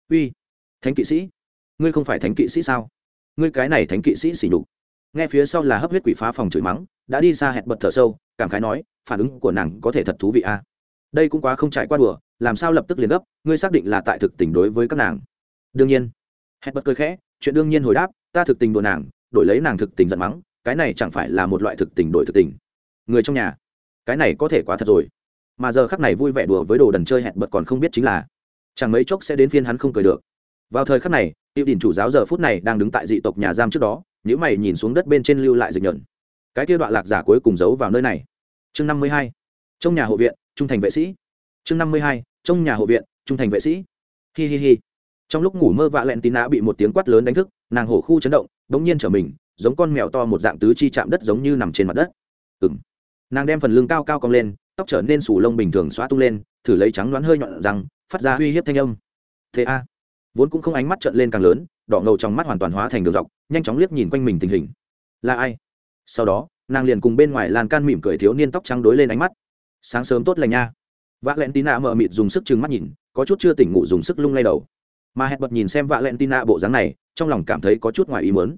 Uy, thánh kỵ sĩ ngươi không phải thánh kỵ sĩ sao? Ngươi cái này thánh kỵ sĩ xỉ nhục. Nghe phía sau là hấp huyết quỷ phá phòng chửi mắng, đã đi xa hẹn bật thở sâu, cảm khái nói, phản ứng của nàng có thể thật thú vị a à? đây cũng quá không trải qua đùa, làm sao lập tức liền gấp, ngươi xác định là tại thực tình đối với các nàng. Đương nhiên. Hẹn bật cười khẽ, chuyện đương nhiên hồi đáp, ta thực tình đùa nàng, đổi lấy nàng thực tình giận mắng, cái này chẳng phải là một loại thực tình đổi thực tình. Người trong nhà, cái này có thể quá thật rồi. Mà giờ khắc này vui vẻ đùa với đồ đần chơi hẹn bật còn không biết chính là, chẳng mấy chốc sẽ đến phiên hắn không cười được. Vào thời khắc này tiêu đình chủ giáo giờ phút này đang đứng tại dị tộc nhà giam trước đó nếu mày nhìn xuống đất bên trên lưu lại dịch nhợn. cái kia đoạn lạc giả cuối cùng giấu vào nơi này. Chương năm mươi hai, trong nhà hộ viện, trung thành vệ sĩ. Chương năm mươi hai, trong nhà hộ viện, trung thành vệ sĩ. Hi hi hi. Trong lúc ngủ mơ vạ lẹn tín nã bị một tiếng quát lớn đánh thức, nàng hổ khu chấn động đ ỗ n g nhiên trở mình, giống con mèo to một dạng tứ chi chạm đất giống như nằm trên mặt đất. Ừng nàng đem phần lưng cao cao cong lên, tóc trở nên sủ lông bình thường xóa tung lên, thử lấy trắng đoán hơi nhọn rằng, phát ra uy hiếp thanh âm. Thế a vốn cũng không ánh mắt trợn lên càng lớn, đỏ ngầu trong mắt hoàn toàn hóa thành đường dọc, nhanh chóng liếc nhìn quanh mình tình hình. Là ai? Sau đó, nàng liền cùng bên ngoài lan can mỉm cười thiếu niên tóc trắng đối lên ánh mắt. Sáng sớm tốt lành nha. Vạ lẹn tín nạ mờ mịt dùng sức chừng mắt nhìn, có chút chưa tỉnh ngủ dùng sức lung lay đầu. Mà hẹn bật nhìn xem vạ lẹn tín nạ bộ dáng này, trong lòng cảm thấy có chút ngoài ý mớn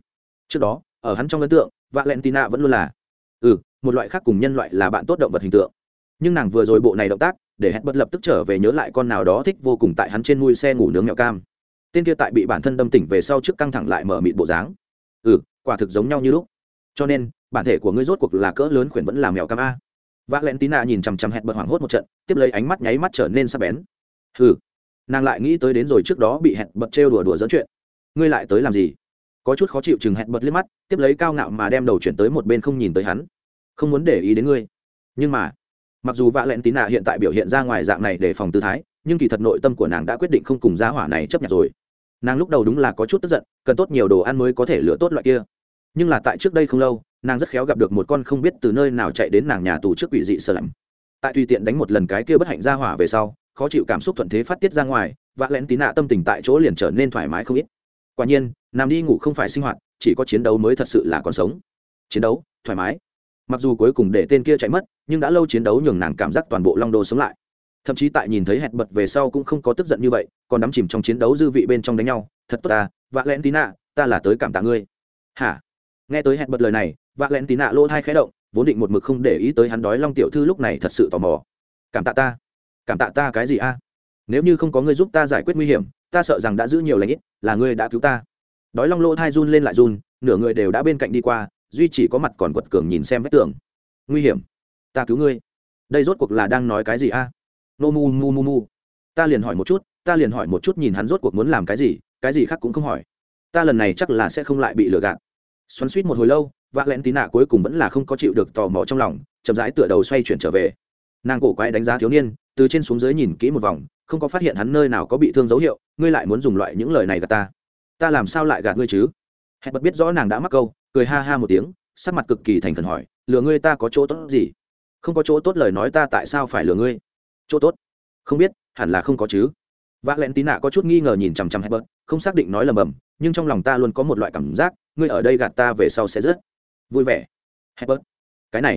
trước đó, ở hắn trong ấn tượng, vạ lẹn tín nạ vẫn luôn là ừ một loại khác cùng nhân loại là bạn tốt động vật hình tượng. Nhưng nàng vừa rồi bộ này động tác, để hẹn bật lập tức trở về nhớ lại con nào đó thích vô cùng tại hắn trên mui xe ngủ nướng mẹo cam tên kia tại bị bản thân đâm tỉnh về sau trước căng thẳng lại mở mịt bộ dáng. Ừ quả thực giống nhau như lúc. Cho nên, bản thể của ngươi rốt cuộc là cỡ lớn khuyển vẫn là mèo cam a. Vác ạ tí nạ nhìn chằm chằm hẹn bật hoảng hốt một trận, tiếp lấy ánh mắt nháy mắt trở nên sắc bén. Hừ, nàng lại nghĩ tới đến rồi trước đó bị hẹn bật trêu đùa đùa dẫn chuyện. Ngươi lại tới làm gì? Có chút khó chịu chừng hẹn bật liếc mắt, tiếp lấy cao ngạo mà đem đầu chuyển tới một bên không nhìn tới hắn. Không muốn để ý đến ngươi. Nhưng mà, mặc dù vạ lẹn tín nạ hiện tại biểu hiện ra ngoài dạng này để phòng tư thái, nhưng kỳ thật nội tâm của nàng đã quyết định không cùng giá hỏa này chấp nhận rồi nàng lúc đầu đúng là có chút tức giận, cần tốt nhiều đồ ăn mới có thể lựa tốt loại kia. Nhưng là tại trước đây không lâu, nàng rất khéo gặp được một con không biết từ nơi nào chạy đến nàng nhà tù trước quỷ dị sợ lạnh tại tùy tiện đánh một lần cái kia bất hạnh ra hỏa về sau, khó chịu cảm xúc thuận thế phát tiết ra ngoài vạ lén tí nạ tâm tình tại chỗ liền trở nên thoải mái không ít. Quả nhiên nằm đi ngủ không phải sinh hoạt, chỉ có chiến đấu mới thật sự là còn sống. Chiến đấu, thoải mái. Mặc dù cuối cùng để tên kia chạy mất, nhưng đã lâu chiến đấu nhường nàng cảm giác toàn bộ long đô sống lại thậm chí tại nhìn thấy hẹn bật về sau cũng không có tức giận như vậy, còn đắm chìm trong chiến đấu dư vị bên trong đánh nhau. Thật tốt ta vạ lẽn tí nạ ta là tới cảm tạ ngươi. Hả? Nghe tới hẹn bật lời này vạ lẽn tí nạ lỗ thai khẽ động, vốn định một mực không để ý tới hắn đói long tiểu thư lúc này thật sự tò mò. Cảm tạ ta. Cảm tạ ta cái gì a? Nếu như không có ngươi giúp ta giải quyết nguy hiểm, ta sợ rằng đã giữ nhiều lãnh ít, là ngươi đã cứu ta. Đói long lỗ thai run lên lại run, nửa người đều đã bên cạnh đi qua, duy chỉ có mặt còn quật cường nhìn xem vết tường. Nguy hiểm. Ta cứu ngươi. Đây rốt cuộc là đang nói cái gì a? Nô mu mu mu mu. Ta liền hỏi một chút, ta liền hỏi một chút nhìn hắn rốt cuộc muốn làm cái gì cái gì khác cũng không hỏi. Ta lần này chắc là sẽ không lại bị lừa gạt. Xoắn suýt một hồi lâu vạ lén tí nạ cuối cùng vẫn là không có chịu được tò mò trong lòng, chậm rãi tựa đầu xoay chuyển trở về. Nàng cổ quái đánh giá thiếu niên, từ trên xuống dưới nhìn kỹ một vòng, không có phát hiện hắn nơi nào có bị thương dấu hiệu, ngươi lại muốn dùng loại những lời này gạt ta. Ta làm sao lại gạt ngươi chứ? Hẹn bật biết rõ nàng đã mắc câu, cười ha ha một tiếng, sắc mặt cực kỳ thành khẩn hỏi, lừa ngươi ta có chỗ tốt gì? Không có chỗ tốt lời nói ta tại sao phải lừa ngươi? Chỗ tốt. Không biết, hẳn là không có chứ. V ạ l ẹ n tí nạ có chút nghi ngờ nhìn chằm chằm hebert không xác định nói lầm bầm, nhưng trong lòng ta luôn có một loại cảm giác, ngươi ở đây gạt ta về sau sẽ rất vui vẻ. Hebert cái này,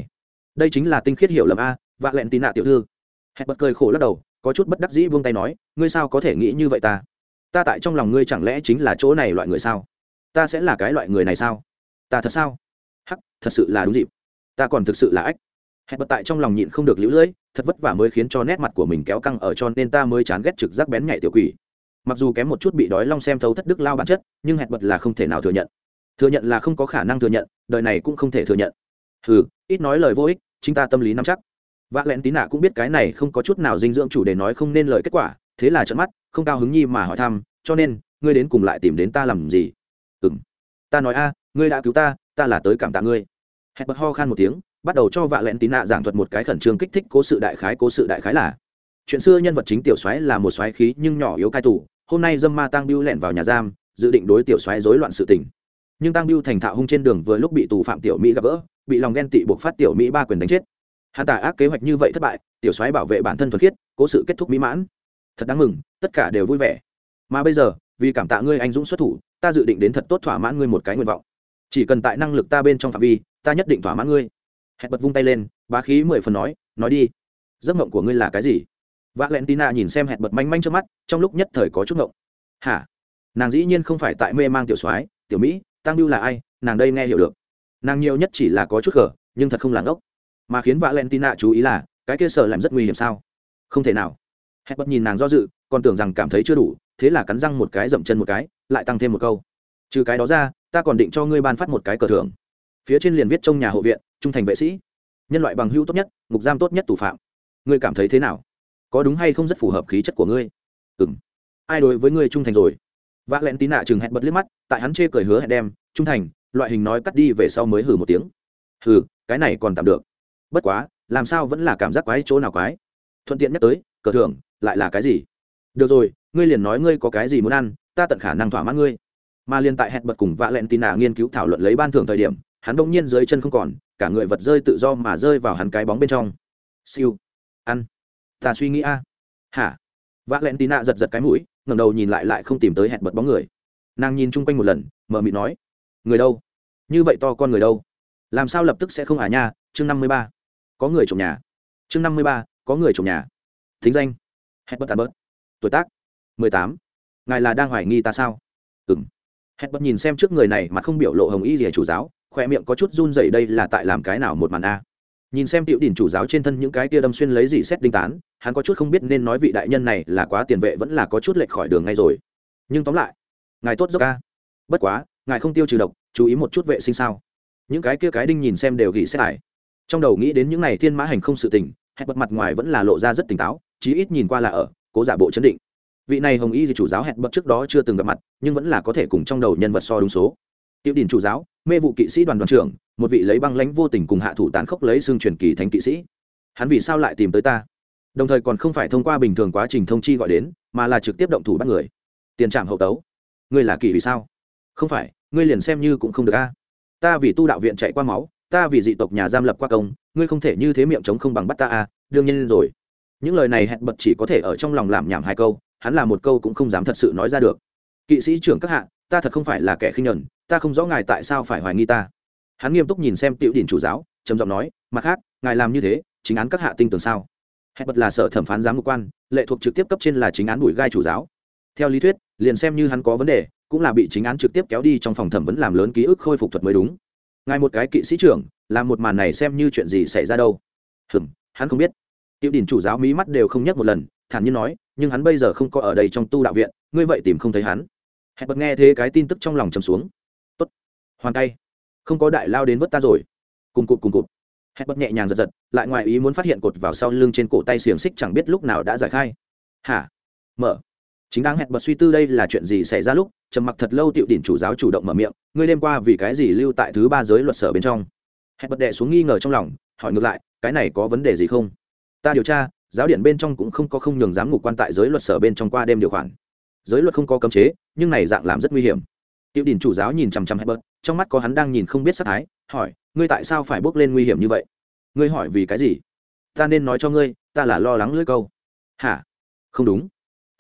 đây chính là tinh khiết hiểu lầm a v ạ l ẹ n tí nạ tiểu thư. Hebert cười khổ lắc đầu, có chút bất đắc dĩ vung tay nói, ngươi sao có thể nghĩ như vậy ta? Ta tại trong lòng ngươi chẳng lẽ chính là chỗ này loại người sao? Ta sẽ là cái loại người này sao? Ta thật sao? Hắc, thật sự là đúng dịp. Ta còn thực sự là ách hẹn bật tại trong lòng nhịn không được lũ lưỡi, thật vất vả mới khiến cho nét mặt của mình kéo căng ở cho nên ta mới chán ghét trực giác bén nhạy tiểu quỷ. Mặc dù kém một chút bị đói long xem thấu thất đức lao bản chất, nhưng hẹn bật là không thể nào thừa nhận. Thừa nhận là không có khả năng thừa nhận, đời này cũng không thể thừa nhận. Ừ ít nói lời vô ích, chính ta tâm lý nắm chắc. Vạ ạ tí nạ cũng biết cái này không có chút nào dinh dưỡng chủ đề nói không nên lời kết quả, thế là trận mắt, không cao hứng nhi mà hỏi thăm, cho nên, ngươi đến cùng lại tìm đến ta làm gì? Ừ m ta nói a, ngươi đã cứu ta ta là tới cảm tạ ngươi. Hẹn bật ho khan một tiếng bắt đầu cho vạ lẹn tín nạ giảng thuật một cái khẩn trương kích thích cố sự đại khái, cố sự đại khái là, chuyện xưa nhân vật chính tiểu soái là một soái khí nhưng nhỏ yếu cai tù, hôm nay dâm ma tăng biêu lẹn vào nhà giam, dự định đối tiểu soái rối loạn sự tình. Nhưng tăng biêu thành thạo hung trên đường vừa lúc bị tù phạm tiểu mỹ gặp gỡ, bị lòng ghen tị buộc phát tiểu mỹ ba quyền đánh chết. Hạ tả ác kế hoạch như vậy thất bại, tiểu soái bảo vệ bản thân thuần khiết, cố sự kết thúc mỹ mãn. Thật đáng mừng, tất cả đều vui vẻ. Mà bây giờ, vì cảm tạ ngươi anh dũng xuất thủ, ta dự định đến thật tốt thỏa mãn ngươi một cái nguyện vọng. Chỉ cần tại năng lực ta bên trong phạm vi, ta nhất định thỏa mãn ngươi hẹn bật vung tay lên, bá khí mười phần nói nói đi, giấc mộng của ngươi là cái gì? V ạ l e n t i n a nhìn xem hẹn bật manh manh trước mắt, trong lúc nhất thời có chút mộng hả? Nàng dĩ nhiên không phải tại mê mang tiểu soái, tiểu mỹ, tăng lưu là ai? Nàng đây nghe hiểu được. Nàng nhiều nhất chỉ là có chút gở nhưng thật không là ngốc. Mà khiến v ạ l e n t i n a chú ý là, cái kia sợ làm rất nguy hiểm sao? Không thể nào. Hẹn bật nhìn nàng do dự, còn tưởng rằng cảm thấy chưa đủ, thế là cắn răng một cái, dậm chân một cái, lại tăng thêm một câu. Trừ cái đó ra, ta còn định cho ngươi ban phát một cái cờ thưởng. Phía trên liền viết trong nhà hộ viện trung thành vệ sĩ. Nhân loại bằng hữu tốt nhất, ngục giam tốt nhất tù phạm. Ngươi cảm thấy thế nào? Có đúng hay không rất phù hợp khí chất của ngươi? Ừ m ai đối với ngươi trung thành rồi? Vạ lẹn l tí nạ chừng hẹn bật liếc mắt, tại hắn chê cười hứa hẹn đem, trung thành, loại hình nói cắt đi về sau mới hử một tiếng. Hừ, cái này còn tạm được. Bất quá, làm sao vẫn là cảm giác quái chỗ nào quái? Thuận tiện nhắc tới, cờ thưởng, lại là cái gì? Được rồi, ngươi liền nói ngươi có cái gì muốn ăn, ta tận khả năng thỏa mãn ngươi. Mà liền tại hẹn bật cùng vạ lẹn tì nạ nghiên cứu thảo luận lấy ban thưởng thời điểm, hắn đông nhiên dưới chân không còn cả người vật rơi tự do mà rơi vào hắn cái bóng bên trong. Siêu. Ăn. Ta suy nghĩ a. Hả? Vạ lẹn tì nạ giật giật cái mũi, ngẩng đầu nhìn lại lại không tìm tới hẹn bật bóng người. Nàng nhìn chung quanh một lần mờ mịt nói, người đâu? Như vậy to con người đâu? Làm sao lập tức sẽ không à nha? Chương năm mươi ba. Có người trồng nhà. Chương năm mươi ba, có người trồng nhà. Thính danh. Hẹn bật tàn bớt. Tuổi tác. Mười tám. Ngài là đang hoài nghi ta sao? Ừng hẹn bật nhìn xem trước người này mà không biểu lộ hồng y rìa chủ giáo khoe miệng có chút run dậy đây là tại làm cái nào một màn a. Nhìn xem tiểu đỉnh chủ giáo trên thân những cái tia đâm xuyên lấy gì xét đinh tán, hắn có chút không biết nên nói vị đại nhân này là quá tiền vệ vẫn là có chút lệch khỏi đường ngay rồi. Nhưng tóm lại, ngài tốt dốc a. Bất quá, ngài không tiêu trừ độc, chú ý một chút vệ sinh sao. Những cái kia cái đinh nhìn xem đều gỉ xét lại. Trong đầu nghĩ đến những này thiên mã hành không sự tình, hẹn bật mặt ngoài vẫn là lộ ra rất tỉnh táo, chí ít nhìn qua là ở, cố giả bộ chấn định. Vị này hồng y thì chủ giáo hẹn bật trước đó chưa từng gặp mặt, nhưng vẫn là có thể cùng trong đầu nhân vật so đúng số. Tiểu đình chủ giáo mê vụ kỵ sĩ đoàn đoàn trưởng, một vị lấy băng lãnh vô tình cùng hạ thủ tán khốc lấy xương truyền kỳ thánh kỵ sĩ. Hắn vì sao lại tìm tới ta? Đồng thời còn không phải thông qua bình thường quá trình thông chi gọi đến, mà là trực tiếp động thủ bắt người. Tiền trạm hậu tấu. Ngươi là kỳ vì sao? Không phải, ngươi liền xem như cũng không được a. Ta vì tu đạo viện chạy qua máu, ta vì dị tộc nhà giam lập qua công, ngươi không thể như thế miệng trống không bằng bắt ta a, đương nhiên rồi. Những lời này hẹn bật chỉ có thể ở trong lòng làm nhảm hai câu, hắn là một câu cũng không dám thật sự nói ra được. Kỵ sĩ trưởng các hạ, ta thật không phải là kẻ khinh nhẫn ta không rõ ngài tại sao phải hoài nghi ta. Hắn nghiêm túc nhìn xem tiểu điển chủ giáo, trầm giọng nói, mặt khác, ngài làm như thế, chính án các hạ tinh tường sao? Hẹn bật là sở thẩm phán giám mục quan, lệ thuộc trực tiếp cấp trên là chính án bùi gai chủ giáo. Theo lý thuyết, liền xem như hắn có vấn đề, cũng là bị chính án trực tiếp kéo đi trong phòng thẩm vấn làm lớn ký ức khôi phục thuật mới đúng. Ngài một cái kỵ sĩ trưởng, làm một màn này xem như chuyện gì xảy ra đâu? Hừm, hắn không biết. Tiểu đình chủ giáo mí mắt đều không nhắc một lần, thản nhiên nói, nhưng hắn bây giờ không có ở đây trong tu đạo viện, ngươi vậy tìm không thấy hắn. Hẹn bật nghe thế cái tin tức trong lòng chầm xuống hoàn tay. Không có đại lao đến vớt ta rồi. Cùng cụt cùng cụt. Hẹn bật nhẹ nhàng giật giật, lại ngoài ý muốn phát hiện cột vào sau lưng trên cổ tay xiềng xích chẳng biết lúc nào đã giải khai. Hả? Mở. Chính đang hẹn bật suy tư đây là chuyện gì xảy ra lúc, trầm mặc thật lâu tiểu đỉnh chủ giáo chủ động mở miệng, ngươi đêm qua vì cái gì lưu tại thứ ba giới luật sở bên trong? Hẹn bật đệ xuống nghi ngờ trong lòng, hỏi ngược lại, cái này có vấn đề gì không? Ta điều tra, giáo điện bên trong cũng không có không nhường giám ngục quan tại giới luật sở bên trong qua đêm điều khoản. Giới luật không có cấm chế, nhưng này dạng làm rất nguy hiểm. Tiểu đỉnh chủ giáo nhìn chằm chằm bật trong mắt có hắn đang nhìn không biết sát thái, hỏi, ngươi tại sao phải bước lên nguy hiểm như vậy? Ngươi hỏi vì cái gì? Ta nên nói cho ngươi, ta là lo lắng lưỡi câu. Hả? Không đúng.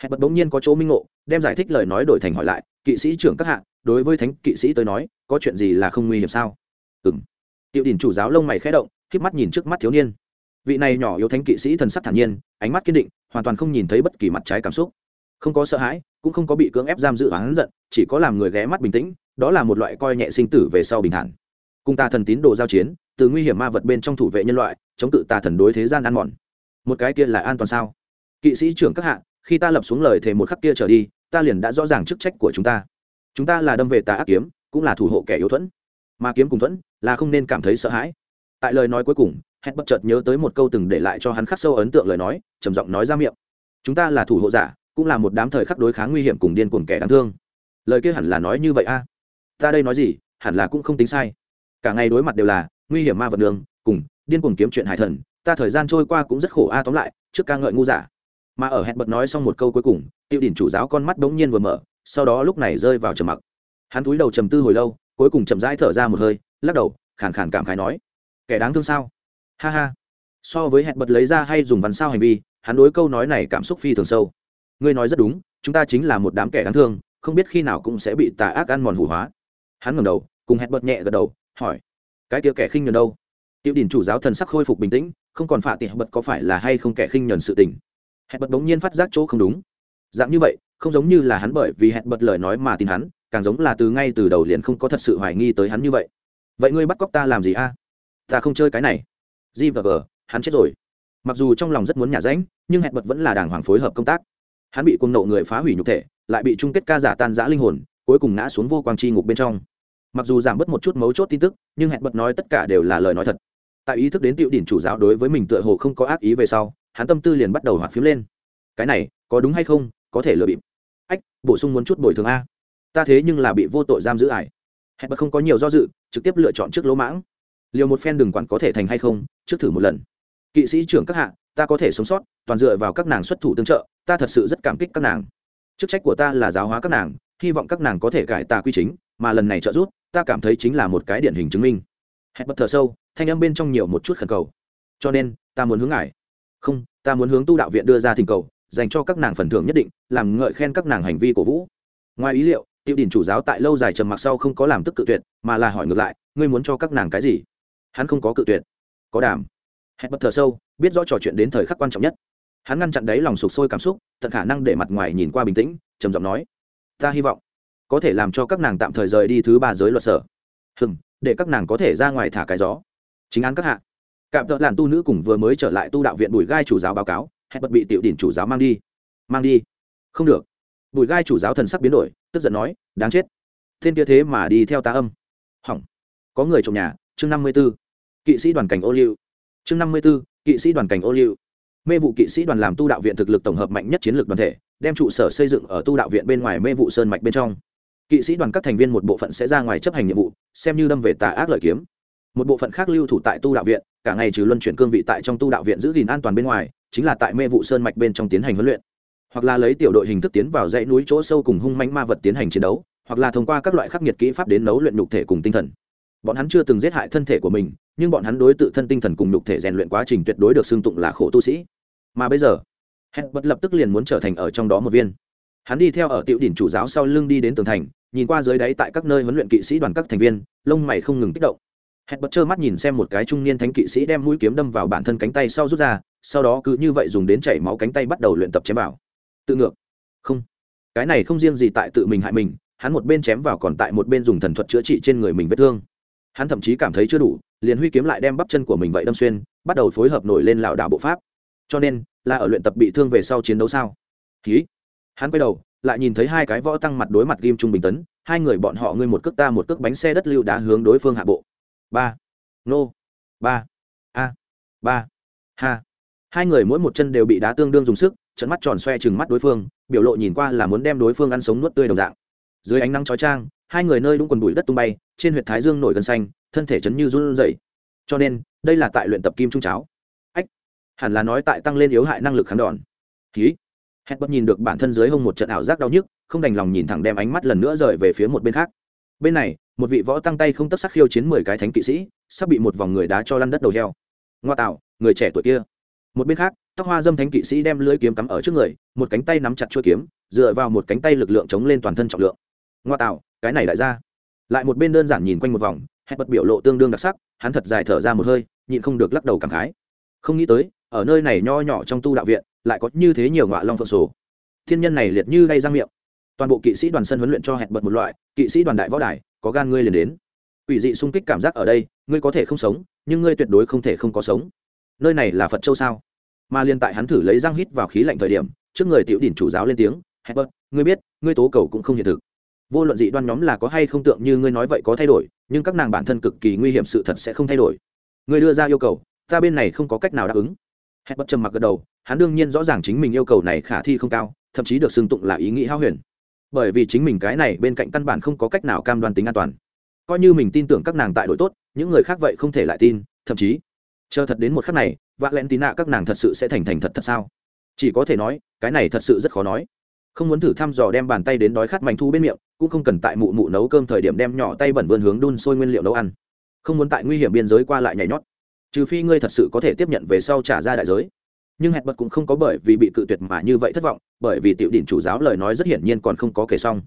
Hebert bỗng nhiên có chỗ minh ngộ, đem giải thích lời nói đổi thành hỏi lại, kỵ sĩ trưởng các hạ, đối với thánh kỵ sĩ tới nói, có chuyện gì là không nguy hiểm sao? Ừm. Tiểu đình chủ giáo lông mày khẽ động, khép mắt nhìn trước mắt thiếu niên. Vị này nhỏ yếu thánh kỵ sĩ thần sắc thản nhiên, ánh mắt kiên định, hoàn toàn không nhìn thấy bất kỳ mặt trái cảm xúc không có sợ hãi cũng không có bị cưỡng ép giam giữ hắn giận chỉ có làm người ghé mắt bình tĩnh đó là một loại coi nhẹ sinh tử về sau bình thản. Cùng tà thần tín đồ giao chiến, từ nguy hiểm ma vật bên trong thủ vệ nhân loại, chống cự tà thần đối thế gian ăn mòn. Một cái kia là an toàn sao? Kỵ sĩ trưởng các hạ, khi ta lập xuống lời thề một khắc kia trở đi, ta liền đã rõ ràng chức trách của chúng ta. Chúng ta là đâm về tà ác kiếm, cũng là thủ hộ kẻ yếu thuẫn. Mà kiếm cùng thuẫn là không nên cảm thấy sợ hãi. Tại lời nói cuối cùng, hét bất chợt nhớ tới một câu từng để lại cho hắn khắc sâu ấn tượng lời nói, trầm giọng nói ra miệng. Chúng ta là thủ hộ giả, cũng là một đám thời khắc đối kháng nguy hiểm cùng điên cuồng kẻ đáng thương. Lời kia hẳn là nói như vậy a ta đây nói gì, hẳn là cũng không tính sai. Cả ngày đối mặt đều là nguy hiểm ma vật đường, cùng điên cuồng kiếm chuyện hải thần, ta thời gian trôi qua cũng rất khổ a, tóm lại, trước ca ngợi ngu giả mà ở hẹn bật nói xong một câu cuối cùng, tiêu đỉnh chủ giáo con mắt bỗng nhiên vừa mở, sau đó lúc này rơi vào trầm mặc. Hắn túi đầu trầm tư hồi lâu, cuối cùng chậm rãi thở ra một hơi, lắc đầu, khàn khàn cảm khái nói, kẻ đáng thương sao? Ha ha. So với hẹn bật lấy ra hay dùng văn sao hành vi, hắn đối câu nói này cảm xúc phi thường sâu. Ngươi nói rất đúng, chúng ta chính là một đám kẻ đáng thương, không biết khi nào cũng sẽ bị tà ác ăn mòn hủ hóa hắn ngẩng đầu, cùng hẹn bật nhẹ gật đầu, hỏi, cái kia kẻ khinh nhuần đâu? Tiểu đình chủ giáo thần sắc khôi phục bình tĩnh, không còn phạ tị bật có phải là hay không kẻ khinh nhuần sự tình? Hẹn bật bỗng nhiên phát giác chỗ không đúng. Dạng như vậy, không giống như là hắn bởi vì hẹn bật lời nói mà tin hắn, càng giống là từ ngay từ đầu liền không có thật sự hoài nghi tới hắn như vậy. Vậy ngươi bắt cóc ta làm gì a? Ta không chơi cái này. G và g, hắn chết rồi. Mặc dù trong lòng rất muốn nhả rãnh nhưng hẹn bật vẫn là đàng hoàng phối hợp công tác. Hắn bị cuồng nộ người phá hủy nhục thể, lại bị chung kết ca giả tan giã linh hồn cuối cùng ngã xuống vô quang chi ngục bên trong. Mặc dù giảm bớt một chút mấu chốt tin tức, nhưng hẹn bật nói tất cả đều là lời nói thật. Tại ý thức đến tiểu đỉnh chủ giáo đối với mình tựa hồ không có ác ý về sau, hắn tâm tư liền bắt đầu hoạt phiếm lên. Cái này, có đúng hay không, có thể lừa bịp. Ách, bổ sung muốn chút bồi thường a. Ta thế nhưng là bị vô tội giam giữ ải. Hẹn bật không có nhiều do dự, trực tiếp lựa chọn trước lỗ mãng. Liều một phen đừng quản có thể thành hay không, trước thử một lần. Kỵ sĩ trưởng các hạ, ta có thể sống sót, toàn dựa vào các nàng xuất thủ tương trợ, ta thật sự rất cảm kích các nàng. Chức trách của ta là giáo hóa các nàng hy vọng các nàng có thể cải tà quy chính, mà lần này trợ giúp, ta cảm thấy chính là một cái điển hình chứng minh. Hẹn bật thở sâu, thanh âm bên trong nhiều một chút khẩn cầu. Cho nên, ta muốn hướng ngài. Không, ta muốn hướng tu đạo viện đưa ra thỉnh cầu, dành cho các nàng phần thưởng nhất định, làm ngợi khen các nàng hành vi cổ vũ. Ngoài ý liệu tiêu đình chủ giáo tại lâu dài trầm mặc sau không có làm tức cự tuyệt, mà là hỏi ngược lại, ngươi muốn cho các nàng cái gì? Hắn không có cự tuyệt. Có đảm. Hẹn bật thở sâu, biết rõ trò chuyện đến thời khắc quan trọng nhất. Hắn ngăn chặn đấy lòng sụp sôi cảm xúc, tận khả năng để mặt ngoài nhìn qua bình tĩnh, trầm giọng nói ta hy vọng. Có thể làm cho các nàng tạm thời rời đi thứ ba giới luật sở. Hừng để các nàng có thể ra ngoài thả cái gió. Chính án các hạ. Cạm tợ làn tu nữ cùng vừa mới trở lại tu đạo viện bùi gai chủ giáo báo cáo, hẹn bật bị tiểu đỉnh chủ giáo mang đi. Mang đi. Không được. Bùi gai chủ giáo thần sắc biến đổi, tức giận nói, đáng chết. Thiên kia thế mà đi theo tá âm. Hỏng. Có người trồng nhà, chương năm mươi b ố kỵ sĩ đoàn cảnh ô liu. Chương năm mươi b ố kỵ sĩ đoàn cảnh ô liu mê vụ kỵ sĩ đoàn làm tu đạo viện thực lực tổng hợp mạnh nhất chiến lược đoàn thể, đem trụ sở xây dựng ở tu đạo viện bên ngoài mê vụ sơn mạch bên trong. Kỵ sĩ đoàn các thành viên một bộ phận sẽ ra ngoài chấp hành nhiệm vụ, xem như đâm về tà ác lợi kiếm. Một bộ phận khác lưu thủ tại tu đạo viện, cả ngày trừ luân chuyển cương vị tại trong tu đạo viện giữ gìn an toàn bên ngoài, chính là tại mê vụ sơn mạch bên trong tiến hành huấn luyện. Hoặc là lấy tiểu đội hình thức tiến vào dãy núi chỗ sâu cùng hung manh ma vật tiến hành chiến đấu, hoặc là thông qua các loại khắc nghiệt kỹ pháp đến nấu luyện nhục thể cùng tinh thần. Bọn hắn chưa từng giết hại thân thể của mình, nhưng bọn hắn đối tự thân tinh thần cùng nhục thể rèn luyện quá trình tuyệt đối được xưng tụng là khổ tu sĩ mà bây giờ hẹn bật lập tức liền muốn trở thành ở trong đó một viên. Hắn đi theo ở tiểu đỉnh chủ giáo sau lưng đi đến tường thành, nhìn qua dưới đáy tại các nơi huấn luyện kỵ sĩ đoàn các thành viên, lông mày không ngừng kích động. Hẹn bật trơ mắt nhìn xem một cái trung niên thánh kỵ sĩ đem mũi kiếm đâm vào bản thân cánh tay sau rút ra, sau đó cứ như vậy dùng đến chảy máu cánh tay bắt đầu luyện tập chém vào. Tự ngược. Không. Cái này không riêng gì tại tự mình hại mình, hắn một bên chém vào còn tại một bên dùng thần thuật chữa trị trên người mình vết thương. Hắn thậm chí cảm thấy chưa đủ, liền huy kiếm lại đem bắp chân của mình vậy đâm xuyên, bắt đầu phối hợp nổi lên lảo đảo bộ pháp cho nên, là ở luyện tập bị thương về sau chiến đấu sao? Ký hắn quay đầu, lại nhìn thấy hai cái võ tăng mặt đối mặt ghim trung bình tấn, hai người bọn họ ngươi một cước ta một cước bánh xe đất lưu đá hướng đối phương hạ bộ. Ba. Nô. Ba. A. Ba. Ha. Hai người mỗi một chân đều bị đá tương đương dùng sức, trận mắt tròn xoe chừng mắt đối phương, biểu lộ nhìn qua là muốn đem đối phương ăn sống nuốt tươi đồng dạng. Dưới ánh nắng chói trang hai người nơi đúng quần bụi đất tung bay, trên huyệt thái dương nổi gân xanh, thân thể chấn như run rẩy. Cho nên, đây là tại luyện tập kim trung cháo hẳn là nói tại tăng lên yếu hại năng lực kháng đòn. Ký hét bất nhìn được bản thân dưới hông một trận ảo giác đau nhức, không đành lòng nhìn thẳng đem ánh mắt lần nữa rời về phía một bên khác. Bên này, một vị võ tăng tay không tất sắc khiêu chiến mười cái thánh kỵ sĩ, sắp bị một vòng người đá cho lăn đất đầu heo. Ngoa tạo, người trẻ tuổi kia. Một bên khác, tóc hoa dâm thánh kỵ sĩ đem lưỡi kiếm cắm ở trước người, một cánh tay nắm chặt chuôi kiếm, dựa vào một cánh tay lực lượng chống lên toàn thân trọng lượng. Ngoa tạo, cái này lại ra lại một bên đơn giản nhìn quanh một vòng hẹn bật biểu lộ tương đương đặc sắc, hắn thật dài thở ra một hơi, nhịn không được lắc đầu cảm khái. Không nghĩ tới ở nơi này nho nhỏ trong tu đạo viện, lại có như thế nhiều ngọa long phượng sổ. Thiên nhân này liệt như đay răng miệng. Toàn bộ kỵ sĩ đoàn sân huấn luyện cho hẹn bật một loại, kỵ sĩ đoàn đại võ đài, có gan ngươi liền đến. Ủy dị sung kích cảm giác ở đây, ngươi có thể không sống, nhưng ngươi tuyệt đối không thể không có sống. Nơi này là phật châu sao? Mà liên tại hắn thử lấy răng hít vào khí lạnh thời điểm, trước người tiểu đỉnh chủ giáo lên tiếng hebert ngươi biết, ngươi tố cầu cũng không hiện thực. Vô luận dị đoan nhóm là có hay không tượng như ngươi nói vậy có thay đổi, nhưng các nàng bản thân cực kỳ nguy hiểm sự thật sẽ không thay đổi. Ngươi đưa ra yêu cầu, ta bên này không có cách nào đáp ứng hebert trầm mặc gật đầu, hắn đương nhiên rõ ràng chính mình yêu cầu này khả thi không cao, thậm chí được xưng tụng là ý nghĩ hao huyền. Bởi vì chính mình cái này bên cạnh căn bản không có cách nào cam đoan tính an toàn. Coi như mình tin tưởng các nàng tại đội tốt, những người khác vậy không thể lại tin, thậm chí, chờ thật đến một khắc này vạ lẹn tín nạ các nàng thật sự sẽ thành thành thật thật sao? Chỉ có thể nói, cái này thật sự rất khó nói. Không muốn thử thăm dò đem bàn tay đến đói khát mảnh thu bên miệng, cũng không cần tại mụ mụ nấu cơm thời điểm đem nhỏ tay bẩn vươn hướng đun sôi nguyên liệu nấu ăn. Không muốn tại nguy hiểm biên giới qua lại nhảy nhót trừ phi ngươi thật sự có thể tiếp nhận về sau trả ra đại giới. Nhưng hẹn bật cũng không có bởi vì bị cự tuyệt mà như vậy thất vọng bởi vì tiểu đỉnh chủ giáo lời nói rất hiển nhiên còn không có kể xong.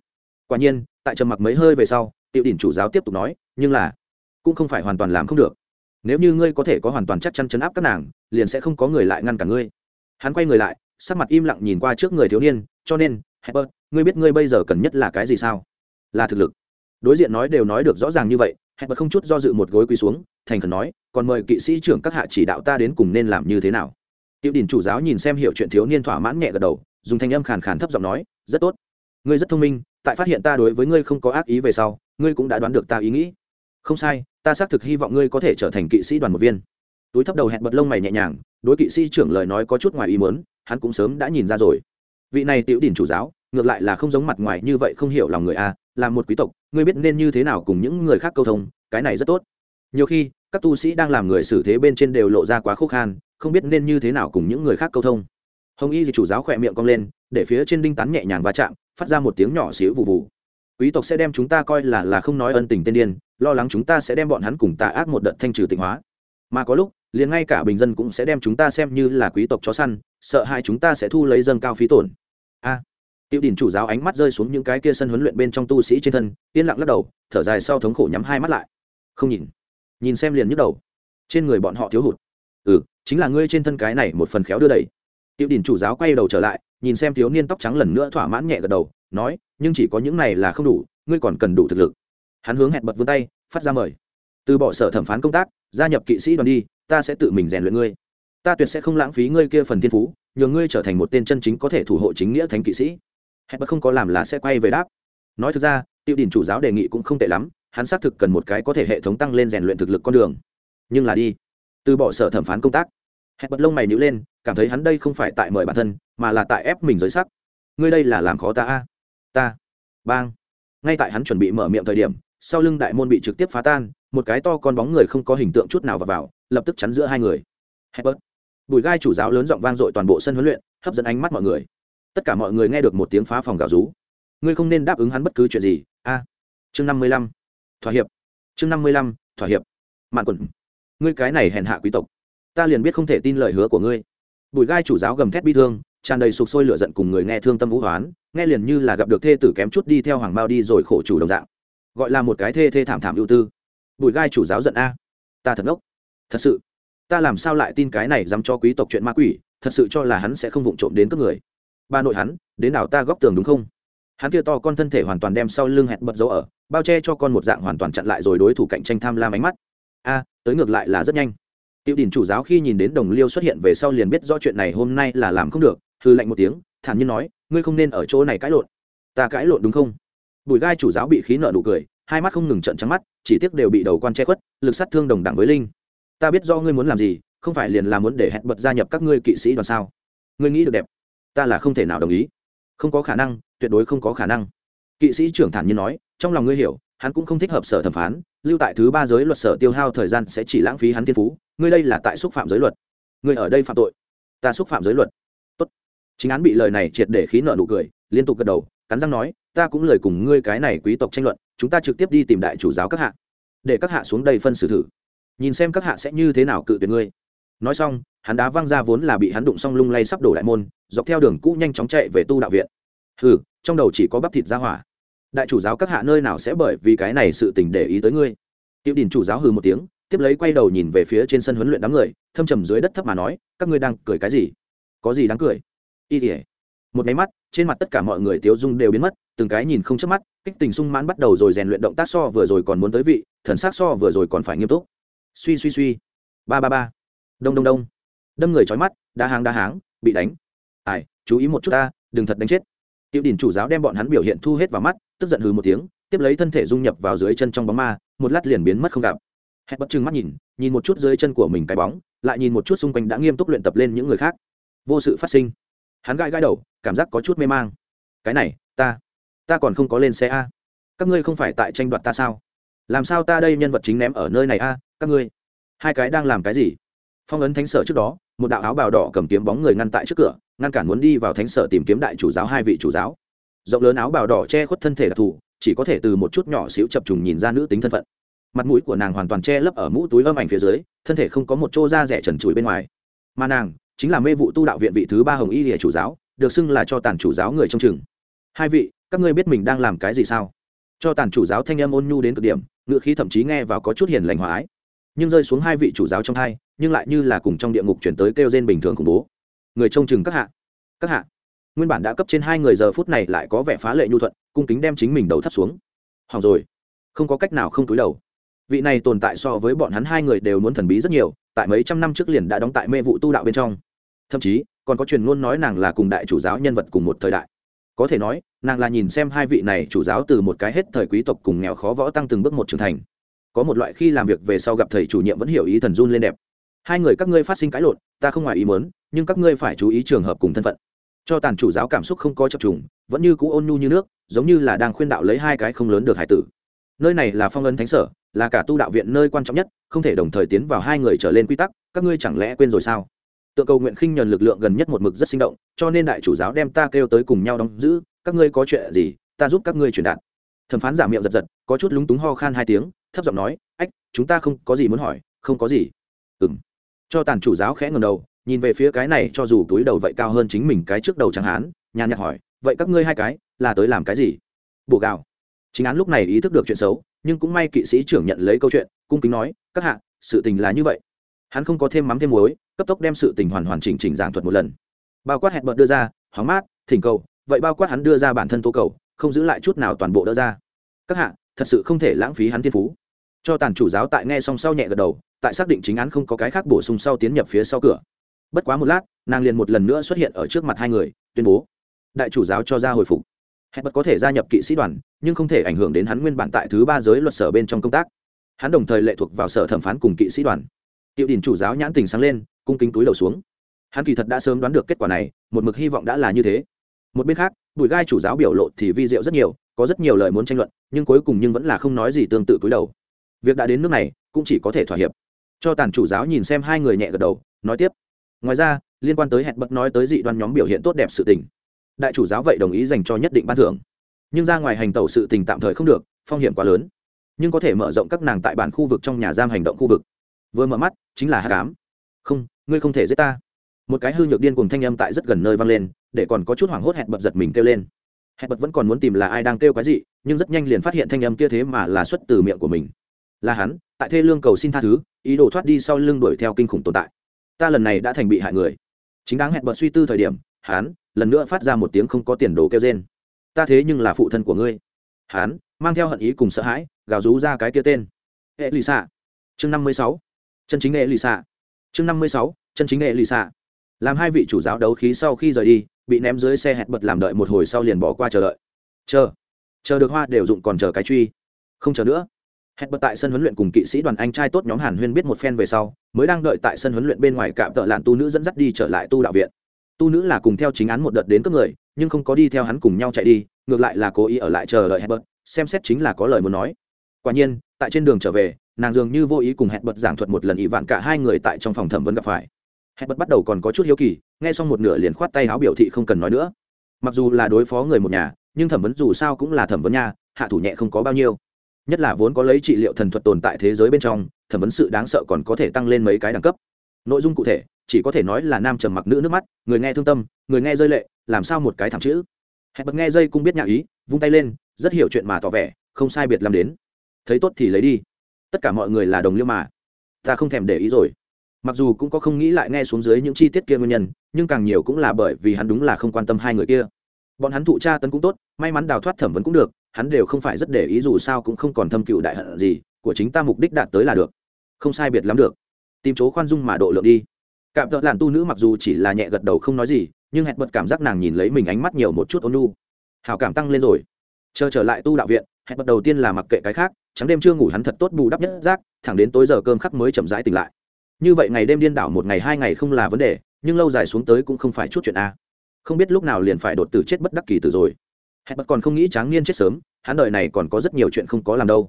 Quả nhiên tại trầm mặc mấy hơi về sau tiểu đỉnh chủ giáo tiếp tục nói nhưng là cũng không phải hoàn toàn làm không được. Nếu như ngươi có thể có hoàn toàn chắc chắn chấn áp các nàng liền sẽ không có người lại ngăn cả ngươi. Hắn quay người lại sắc mặt im lặng nhìn qua trước người thiếu niên cho nên Herbert, ngươi biết ngươi bây giờ cần nhất là cái gì sao? Là thực lực. Đối diện nói đều nói được rõ ràng như vậy Herbert không chút do dự một gối quỳ xuống thành khẩn nói, còn mời kỵ sĩ trưởng các hạ chỉ đạo ta đến cùng nên làm như thế nào? Tiểu đình chủ giáo nhìn xem hiểu chuyện thiếu niên thỏa mãn nhẹ gật đầu, dùng thanh âm khàn khàn thấp giọng nói, rất tốt. Ngươi rất thông minh, tại phát hiện ta đối với ngươi không có ác ý về sau, ngươi cũng đã đoán được ta ý nghĩ. Không sai, ta xác thực hy vọng ngươi có thể trở thành kỵ sĩ đoàn một viên. Túi thấp đầu hẹn bật lông mày nhẹ nhàng, đối kỵ sĩ trưởng lời nói có chút ngoài ý muốn, hắn cũng sớm đã nhìn ra rồi. Vị này tiểu đình chủ giáo, ngược lại là không giống mặt ngoài như vậy không hiểu lòng người a, là một quý tộc, ngươi biết nên như thế nào cùng những người khác câu thông, cái này rất tốt nhiều khi các tu sĩ đang làm người xử thế bên trên đều lộ ra quá khúc khan không biết nên như thế nào cùng những người khác câu thông. Hồng y thì chủ giáo khỏe miệng cong lên để phía trên đinh tán nhẹ nhàng va chạm phát ra một tiếng nhỏ xíu vụ vụ quý tộc sẽ đem chúng ta coi là là không nói ân tình tên điên lo lắng chúng ta sẽ đem bọn hắn cùng tà ác một đợt thanh trừ tịnh hóa. Mà có lúc liền ngay cả bình dân cũng sẽ đem chúng ta xem như là quý tộc chó săn sợ hai chúng ta sẽ thu lấy dâng cao phí tổn. A! À, tiểu đình chủ giáo ánh mắt rơi xuống những cái kia sân huấn luyện bên trong tu sĩ trên thân yên lặng lắc đầu thở dài sau thống khổ nhắm hai mắt lại. Không nhìn nhìn xem liền nhức đầu. Trên người bọn họ thiếu hụt. Ừ chính là ngươi trên thân cái này một phần khéo đưa đẩy. Tiểu đình chủ giáo quay đầu trở lại, nhìn xem thiếu niên tóc trắng lần nữa thỏa mãn nhẹ gật đầu, nói, nhưng chỉ có những này là không đủ, ngươi còn cần đủ thực lực. Hắn hướng hẹn bật vươn tay, phát ra mời. Từ bỏ sở thẩm phán công tác, gia nhập kỵ sĩ đoàn đi, ta sẽ tự mình rèn luyện ngươi. Ta tuyệt sẽ không lãng phí ngươi kia phần thiên phú nhờ ngươi trở thành một tên chân chính có thể thủ hộ chính nghĩa thánh kỵ sĩ. Hẹn bật không có làm là sẽ quay về đáp. Nói thực ra tiêu đình chủ giáo đề nghị cũng không tệ lắm hắn xác thực cần một cái có thể hệ thống tăng lên rèn luyện thực lực con đường. Nhưng là đi. Từ bỏ sở thẩm phán công tác. Hẹn bật lông mày nhữ lên cảm thấy hắn đây không phải tại mời bản thân mà là tại ép mình giới sắc. Ngươi đây là làm khó ta a? Ta. Bang. Ngay tại hắn chuẩn bị mở miệng thời điểm sau lưng đại môn bị trực tiếp phá tan một cái to con bóng người không có hình tượng chút nào vào, vào lập tức chắn giữa hai người. Hebert. bùi gai chủ giáo lớn giọng vang dội toàn bộ sân huấn luyện hấp dẫn ánh mắt mọi người. Tất cả mọi người nghe được một tiếng phá phòng gào rú. Ngươi không nên đáp ứng hắn bất cứ chuyện gì. A. Chương năm mươi lăm thỏa hiệp. Chương năm mươi lăm, thỏa hiệp. Mạn quần ngươi cái này hèn hạ quý tộc, ta liền biết không thể tin lời hứa của ngươi. Bùi gai chủ giáo gầm thét bi thương, tràn đầy sục sôi lửa giận cùng người nghe thương tâm vũ hoán, nghe liền như là gặp được thê tử kém chút đi theo hoàng mao đi rồi khổ chủ đồng dạng. Gọi là một cái thê thê thảm thảm ưu tư. Bùi gai chủ giáo giận a, ta thật ngốc. Thật sự, ta làm sao lại tin cái này dám cho quý tộc chuyện ma quỷ, thật sự cho là hắn sẽ không vụng trộm đến các người. Ba nội hắn, đến nào ta góp tường đúng không? Hắn kia to con thân thể hoàn toàn đem sau lưng hẹn bật dấu ở, bao che cho con một dạng hoàn toàn chặn lại rồi đối thủ cạnh tranh tham lam ánh mắt. A, tới ngược lại là rất nhanh. Tiêu đình chủ giáo khi nhìn đến đồng liêu xuất hiện về sau liền biết rõ chuyện này hôm nay là làm không được hư lạnh một tiếng, thản nhiên nói, ngươi không nên ở chỗ này cãi lộn. Ta cãi lộn đúng không? Bùi gai chủ giáo bị khí nợ nụ cười, hai mắt không ngừng trận trắng mắt, chỉ tiếc đều bị đầu quan che khuất, lực sát thương đồng đẳng với linh. Ta biết do ngươi muốn làm gì, không phải liền là muốn để hẹn bật gia nhập các ngươi kỵ sĩ đoàn sao? Ngươi nghĩ được đẹp, ta là không thể nào đồng ý. Không có khả năng tuyệt đối không có khả năng. Kỵ sĩ trưởng thản nhiên nói, trong lòng ngươi hiểu, hắn cũng không thích hợp sở thẩm phán, lưu tại thứ ba giới luật sở tiêu hao thời gian sẽ chỉ lãng phí hắn thiên phú, ngươi đây là tại xúc phạm giới luật. Ngươi ở đây phạm tội, ta xúc phạm giới luật. Tốt. Chính án bị lời này triệt để khí nợ nụ cười, liên tục gật đầu, cắn răng nói, ta cũng lời cùng ngươi cái này quý tộc tranh luận, chúng ta trực tiếp đi tìm đại chủ giáo các hạ, để các hạ xuống đây phân xử thử. Nhìn xem các hạ sẽ như thế nào cự tuyệt ngươi. Nói xong, hắn đá văng ra vốn là bị hắn đụng xong lung lay sắp đổ đại môn, dọc theo đường cũ nhanh chóng chạy về tu đạo viện. Hừ trong đầu chỉ có bắp thịt ra hỏa. Đại chủ giáo các hạ nơi nào sẽ bởi vì cái này sự tình để ý tới ngươi? Tiểu đình chủ giáo hừ một tiếng, tiếp lấy quay đầu nhìn về phía trên sân huấn luyện đám người, thâm trầm dưới đất thấp mà nói, các ngươi đang cười cái gì? Có gì đáng cười? Y ỉa một máy mắt, trên mặt tất cả mọi người tiếu dung đều biến mất, từng cái nhìn không chớp mắt, kích tình sung mãn bắt đầu rồi rèn luyện động tác so vừa rồi còn muốn tới vị, thần sắc so vừa rồi còn phải nghiêm túc. Suy suy suy. Ba ba ba. Đông đông đông. Đâm người trói mắt đá háng đá háng, bị đánh. Ai, chú ý một chút ta, đừng thật đánh chết tiểu đình chủ giáo đem bọn hắn biểu hiện thu hết vào mắt, tức giận hừ một tiếng, tiếp lấy thân thể dung nhập vào dưới chân trong bóng ma, một lát liền biến mất không gặp. Hẹn bất chừng mắt nhìn nhìn một chút dưới chân của mình cái bóng, lại nhìn một chút xung quanh đã nghiêm túc luyện tập lên những người khác. Vô sự phát sinh. Hắn gãi gãi đầu, cảm giác có chút mê mang. Cái này, ta ta còn không có lên xe a. Các ngươi không phải tại tranh đoạt ta sao? Làm sao ta đây nhân vật chính ném ở nơi này a, các ngươi? Hai cái đang làm cái gì? Phong ấn thánh sở trước đó, một đạo áo bào đỏ cầm kiếm bóng người ngăn tại trước cửa ngăn cản muốn đi vào thánh sở tìm kiếm đại chủ giáo hai vị chủ giáo. Rộng lớn áo bào đỏ che khuất thân thể đặc thù, chỉ có thể từ một chút nhỏ xíu chập trùng nhìn ra nữ tính thân phận. Mặt mũi của nàng hoàn toàn che lấp ở mũ túi âm ảnh phía dưới, thân thể không có một chỗ da rẻ trần trụi bên ngoài. Mà nàng chính là mê vụ tu đạo viện vị thứ ba hồng y địa chủ giáo, được xưng là cho tàn chủ giáo người trong chừng. Hai vị, các ngươi biết mình đang làm cái gì sao? Cho tàn chủ giáo thanh âm ôn nhu đến cực điểm ngựa khí thậm chí nghe vào có chút hiền lành hòa ái. Nhưng rơi xuống hai vị chủ giáo trong hai, nhưng lại như là cùng trong địa ngục chuyển tới kêu gen bình thường khủng bố người trông chừng các hạ. Các hạ. Nguyên bản đã cấp trên hai người giờ phút này lại có vẻ phá lệ nhu thuận, cung kính đem chính mình đầu thắt xuống. Hỏng rồi. Không có cách nào không túi đầu. Vị này tồn tại so với bọn hắn hai người đều muốn thần bí rất nhiều, tại mấy trăm năm trước liền đã đóng tại mê vụ tu đạo bên trong. Thậm chí, còn có truyền ngôn nói nàng là cùng đại chủ giáo nhân vật cùng một thời đại. Có thể nói, nàng là nhìn xem hai vị này chủ giáo từ một cái hết thời quý tộc cùng nghèo khó võ tăng từng bước một trưởng thành. Có một loại khi làm việc về sau gặp thầy chủ nhiệm vẫn hiểu ý thần run lên đẹp hai người các ngươi phát sinh cãi lộn, ta không ngoài ý mớn nhưng các ngươi phải chú ý trường hợp cùng thân phận. Cho tàn chủ giáo cảm xúc không có chập trùng, vẫn như cũ ôn nhu như nước, giống như là đang khuyên đạo lấy hai cái không lớn được hải tử. Nơi này là phong ấn thánh sở, là cả tu đạo viện nơi quan trọng nhất, không thể đồng thời tiến vào hai người trở lên quy tắc, các ngươi chẳng lẽ quên rồi sao? Tượng cầu nguyện khinh nhờn lực lượng gần nhất một mực rất sinh động, cho nên đại chủ giáo đem ta kêu tới cùng nhau đóng giữ, các ngươi có chuyện gì, ta giúp các ngươi truyền đạt. Thẩm phán giả miệng giật giật, có chút lúng túng ho khan hai tiếng, thấp giọng nói, ách, chúng ta không có gì muốn hỏi, không có gì. Ừng cho tàn chủ giáo khẽ ngầm đầu, nhìn về phía cái này cho dù túi đầu vậy cao hơn chính mình cái trước đầu chẳng hán nhàn nhạt hỏi, vậy các ngươi hai cái, là tới làm cái gì? Bổ gạo. Chính án lúc này ý thức được chuyện xấu, nhưng cũng may kỵ sĩ trưởng nhận lấy câu chuyện, cung kính nói, các hạ, sự tình là như vậy. Hắn không có thêm mắm thêm muối, cấp tốc đem sự tình hoàn hoàn chỉnh chỉnh giảng thuật một lần. Bao quát hẹn bợt đưa ra, hóng mát, thỉnh cầu. Vậy bao quát hắn đưa ra bản thân tố cầu, không giữ lại chút nào toàn bộ đỡ ra. Các hạ, thật sự không thể lãng phí hắn thiên phú. Cho tàn chủ giáo tại nghe song sau nhẹ gật đầu tại xác định chính án không có cái khác bổ sung sau tiến nhập phía sau cửa. Bất quá một lát, nàng liền một lần nữa xuất hiện ở trước mặt hai người, tuyên bố, đại chủ giáo cho ra hồi phục. Hẹn bật có thể gia nhập kỵ sĩ đoàn, nhưng không thể ảnh hưởng đến hắn nguyên bản tại thứ ba giới luật sở bên trong công tác. Hắn đồng thời lệ thuộc vào sở thẩm phán cùng kỵ sĩ đoàn. Tiểu đình chủ giáo nhãn tình sáng lên, cung kính túi đầu xuống. Hắn kỳ thật đã sớm đoán được kết quả này, một mực hy vọng đã là như thế. Một bên khác, bùi gai chủ giáo biểu lộ thì vi diệu rất nhiều, có rất nhiều lời muốn tranh luận, nhưng cuối cùng nhưng vẫn là không nói gì tương tự cúi đầu. Việc đã đến nước này, cũng chỉ có thể thỏa hiệp cho tàn chủ giáo nhìn xem hai người nhẹ gật đầu, nói tiếp. Ngoài ra, liên quan tới hẹn bật nói tới dị đoan nhóm biểu hiện tốt đẹp sự tình. Đại chủ giáo vậy đồng ý dành cho nhất định ban thưởng. Nhưng ra ngoài hành tẩu sự tình tạm thời không được, phong hiểm quá lớn. Nhưng có thể mở rộng các nàng tại bản khu vực trong nhà giam hành động khu vực. Vừa mở mắt, chính là hát cám không, ngươi không thể giết ta. Một cái hư nhược điên cùng thanh âm tại rất gần nơi vang lên, để còn có chút hoảng hốt hẹn bật giật mình kêu lên. Hẹn bật vẫn còn muốn tìm là ai đang kêu cái gì, nhưng rất nhanh liền phát hiện thanh âm kia thế mà là xuất từ miệng của mình là hắn, tại thê lương cầu xin tha thứ, ý đồ thoát đi sau lưng đuổi theo kinh khủng tồn tại. Ta lần này đã thành bị hại người. Chính đáng hẹn bật suy tư thời điểm, hắn lần nữa phát ra một tiếng không có tiền đồ kêu trên ta thế nhưng là phụ thân của ngươi. Hắn mang theo hận ý cùng sợ hãi, gào rú ra cái kia tên. Hệ lì xạ chương năm mươi sáu. Chân chính hệ lì xạ chương năm mươi sáu. Chân chính hệ lì xạ làm hai vị chủ giáo đấu khí sau khi rời đi, bị ném dưới xe hẹn bật làm đợi một hồi sau liền bỏ qua chờ đợi. Chờ. Chờ được hoa đều dụng còn chờ cái truy. Không chờ nữa hẹn bật tại sân huấn luyện cùng kỵ sĩ đoàn anh trai tốt nhóm hàn huyên biết một phen về sau, mới đang đợi tại sân huấn luyện bên ngoài cạm tợ lạn tu nữ dẫn dắt đi trở lại tu đạo viện. Tu nữ là cùng theo chính án một đợt đến cấp người, nhưng không có đi theo hắn cùng nhau chạy đi, ngược lại là cố ý ở lại chờ đợi hẹn bật, xem xét chính là có lời muốn nói. Quả nhiên, tại trên đường trở về, nàng dường như vô ý cùng hẹn bật giảng thuật một lần ỵ vạn cả hai người tại trong phòng thẩm vấn gặp phải. Hẹn bật bắt đầu còn có chút hiếu kỳ, nghe xong một nửa liền khoát tay áo biểu thị không cần nói nữa. Mặc dù là đối phó người một nhà, nhưng thẩm vấn dù sao cũng là thẩm vấn nha, hạ thủ nhẹ không có bao nhiêu nhất là vốn có lấy trị liệu thần thuật tồn tại thế giới bên trong, thẩm vấn sự đáng sợ còn có thể tăng lên mấy cái đẳng cấp. Nội dung cụ thể, chỉ có thể nói là nam trầm mặc nữ nước mắt, người nghe thương tâm, người nghe rơi lệ, làm sao một cái thẳng chữ. Hẹn bật nghe dây cũng biết nhà ý, vung tay lên, rất hiểu chuyện mà tỏ vẻ, không sai biệt làm đến. Thấy tốt thì lấy đi. Tất cả mọi người là đồng liêu mà. Ta không thèm để ý rồi. Mặc dù cũng có không nghĩ lại nghe xuống dưới những chi tiết kia nguyên nhân, nhưng càng nhiều cũng là bởi vì hắn đúng là không quan tâm hai người kia. Bọn hắn thụ tra tấn cũng tốt, may mắn đào thoát thẩm vấn cũng được hắn đều không phải rất để ý dù sao cũng không còn thâm cựu đại hận gì, của chính ta mục đích đạt tới là được. Không sai biệt lắm được. Tìm chỗ khoan dung mà độ lượng đi. Cạm tợ làn tu nữ mặc dù chỉ là nhẹ gật đầu không nói gì, nhưng hẹn bật cảm giác nàng nhìn lấy mình ánh mắt nhiều một chút ôn nu hào cảm tăng lên rồi. Chờ trở lại tu đạo viện, hẹn bật đầu tiên là mặc kệ cái khác, trắng đêm chưa ngủ hắn thật tốt bù đắp nhất rác thẳng đến tối giờ cơm khắc mới chậm rãi tỉnh lại. Như vậy ngày đêm điên đảo một ngày hai ngày không là vấn đề, nhưng lâu dài xuống tới cũng không phải chút chuyện a. Không biết lúc nào liền phải đột tử chết bất đắc kỳ tử rồi hẹn bật còn không nghĩ tráng niên chết sớm, hắn đời này còn có rất nhiều chuyện không có làm đâu.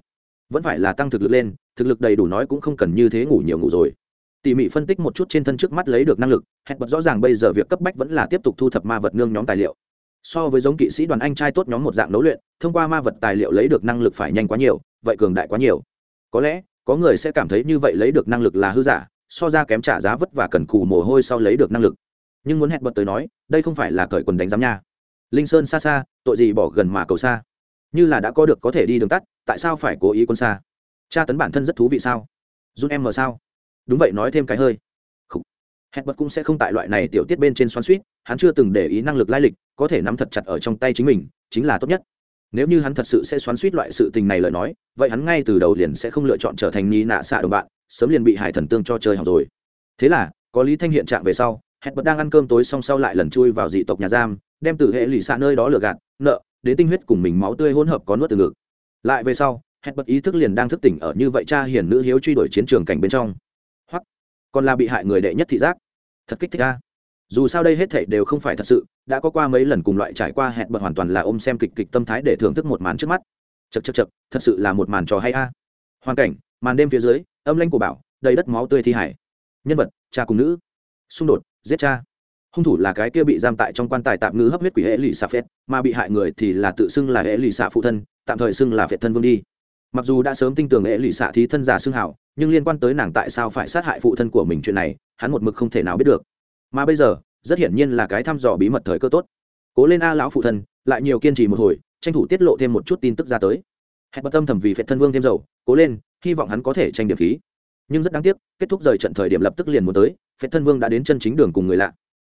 Vẫn phải là tăng thực lực lên, thực lực đầy đủ nói cũng không cần như thế ngủ nhiều ngủ rồi. Tỉ mỉ phân tích một chút trên thân trước mắt lấy được năng lực hẹn bật rõ ràng bây giờ việc cấp bách vẫn là tiếp tục thu thập ma vật nương nhóm tài liệu. So với giống kỵ sĩ đoàn anh trai tốt nhóm một dạng nấu luyện, thông qua ma vật tài liệu lấy được năng lực phải nhanh quá nhiều, vậy cường đại quá nhiều. Có lẽ, có người sẽ cảm thấy như vậy lấy được năng lực là hư giả, so ra kém trả giá vất và cần cù mồ hôi sau lấy được năng lực. Nhưng muốn hẹn bật tới nói, đây không phải là cởi quần đánh giám nha. Linh sơn xa xa tội gì bỏ gần mà cầu xa? Như là đã có được có thể đi đường tắt, tại sao phải cố ý quân xa? Tra tấn bản thân rất thú vị sao? Run em mờ sao? Đúng vậy nói thêm cái hơi. Hẹn bật cũng sẽ không tại loại này tiểu tiết bên trên xoắn suýt hắn chưa từng để ý năng lực lai lịch, có thể nắm thật chặt ở trong tay chính mình, chính là tốt nhất. Nếu như hắn thật sự sẽ xoắn suýt loại sự tình này lời nói, vậy hắn ngay từ đầu liền sẽ không lựa chọn trở thành ni nạ xạ đồng bạn, sớm liền bị hải thần tương cho chơi học rồi. Thế là, có lý thanh hiện trạng về sau hẹn bật đang ăn cơm tối xong sau lại lần chui vào dị tộc nhà giam đem từ hệ lụy xạ nơi đó lừa gạt, nợ, đến tinh huyết cùng mình máu tươi hỗn hợp có nuốt từ ngực. Lại về sau hẹn bật ý thức liền đang thức tỉnh ở như vậy cha hiền nữ hiếu truy đuổi chiến trường cảnh bên trong. Hoặc, còn là bị hại người đệ nhất thị giác. Thật kích thích ca dù sao đây hết thảy đều không phải thật sự, đã có qua mấy lần cùng loại trải qua hẹn bật hoàn toàn là ôm xem kịch kịch tâm thái để thưởng thức một màn trước mắt. Chật chật chật thật sự là một màn trò hay a. Hoàn cảnh, màn đêm phía dưới, âm lanh của bảo, đầy đất máu tươi thi hải. Nhân vật, cha cùng nữ. Xung đột, giết cha hung thủ là cái kia bị giam tại trong quan tài tạm ngữ hấp huyết quỷ hệ lụy xạ phết, mà bị hại người thì là tự xưng là hệ lụy xạ phụ thân, tạm thời xưng là phệt thân vương đi. Mặc dù đã sớm tin tưởng hệ lụy xạ thí thân giả xưng hảo, nhưng liên quan tới nàng tại sao phải sát hại phụ thân của mình chuyện này, hắn một mực không thể nào biết được. Mà bây giờ, rất hiển nhiên là cái thăm dò bí mật thời cơ tốt. Cố lên a lão phụ thân, lại nhiều kiên trì một hồi, tranh thủ tiết lộ thêm một chút tin tức ra tới. Hẹn bất tâm thầm vì phệ thân vương thêm dầu, cố lên, hy vọng hắn có thể tranh điểm khí. Nhưng rất đáng tiếc, kết thúc rời trận thời điểm lập tức liền muốn tới, phệ thân vương đã đến chân chính đường cùng người lạ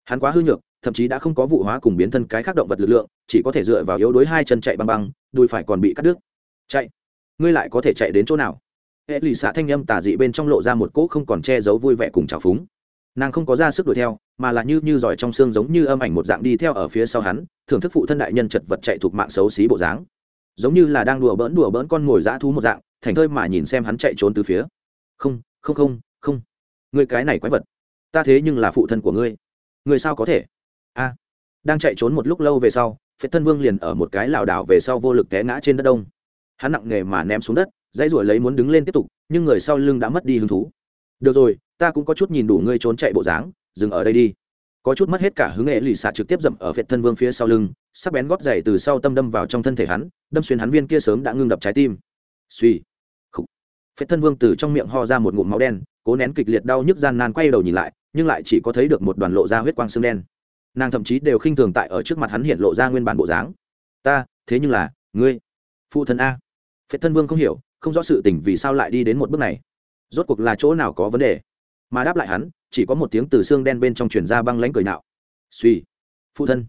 hắn quá hư nhược, thậm chí đã không có vụ hóa cùng biến thân cái khác động vật lực lượng, chỉ có thể dựa vào yếu đuối hai chân chạy băng băng, đùi phải còn bị cắt đứt. Chạy! Ngươi lại có thể chạy đến chỗ nào? Hệ lụy xạ thanh â m tả dị bên trong lộ ra một cỗ không còn che giấu vui vẻ cùng trào phúng. Nàng không có ra sức đuổi theo, mà là như như giỏi trong xương giống như âm ảnh một dạng đi theo ở phía sau hắn, thưởng thức phụ thân đại nhân chật vật chạy thuộc mạng xấu xí bộ dáng. Giống như là đang đùa bỡn đùa bỡn con ngồi dã thú một dạng, thành thơi mà nhìn xem hắn chạy trốn từ phía. Không không không không. Người cái này quái vật. Ta thế nhưng là phụ thân của ngươi người sao có thể? A. Đang chạy trốn một lúc lâu về sau, phết thân vương liền ở một cái lảo đảo về sau vô lực té ngã trên đất đông. Hắn nặng nghề mà ném xuống đất, dãy ruổi lấy muốn đứng lên tiếp tục, nhưng người sau lưng đã mất đi hứng thú. Được rồi, ta cũng có chút nhìn đủ ngươi trốn chạy bộ dáng, dừng ở đây đi. Có chút mất hết cả hứng nghệ lì xạ trực tiếp dậm ở phệt thân vương phía sau lưng, sắc bén góp dày từ sau tâm đâm vào trong thân thể hắn, đâm xuyên hắn viên kia sớm đã ngưng đập trái tim. Suy khúc thân vương từ trong miệng ho ra một ngụm máu đen, cố nén kịch liệt đau nhức gian nan quay đầu nhìn lại nhưng lại chỉ có thấy được một đoàn lộ ra huyết quang xương đen. Nàng thậm chí đều khinh thường tại ở trước mặt hắn hiện lộ ra nguyên bản bộ dáng. Ta, thế nhưng là, ngươi, phụ thân a. Phệ thân vương không hiểu, không rõ sự tình vì sao lại đi đến một bước này. Rốt cuộc là chỗ nào có vấn đề? Mà đáp lại hắn, chỉ có một tiếng từ xương đen bên trong truyền ra băng lãnh cười nạo. Suy, phụ thân.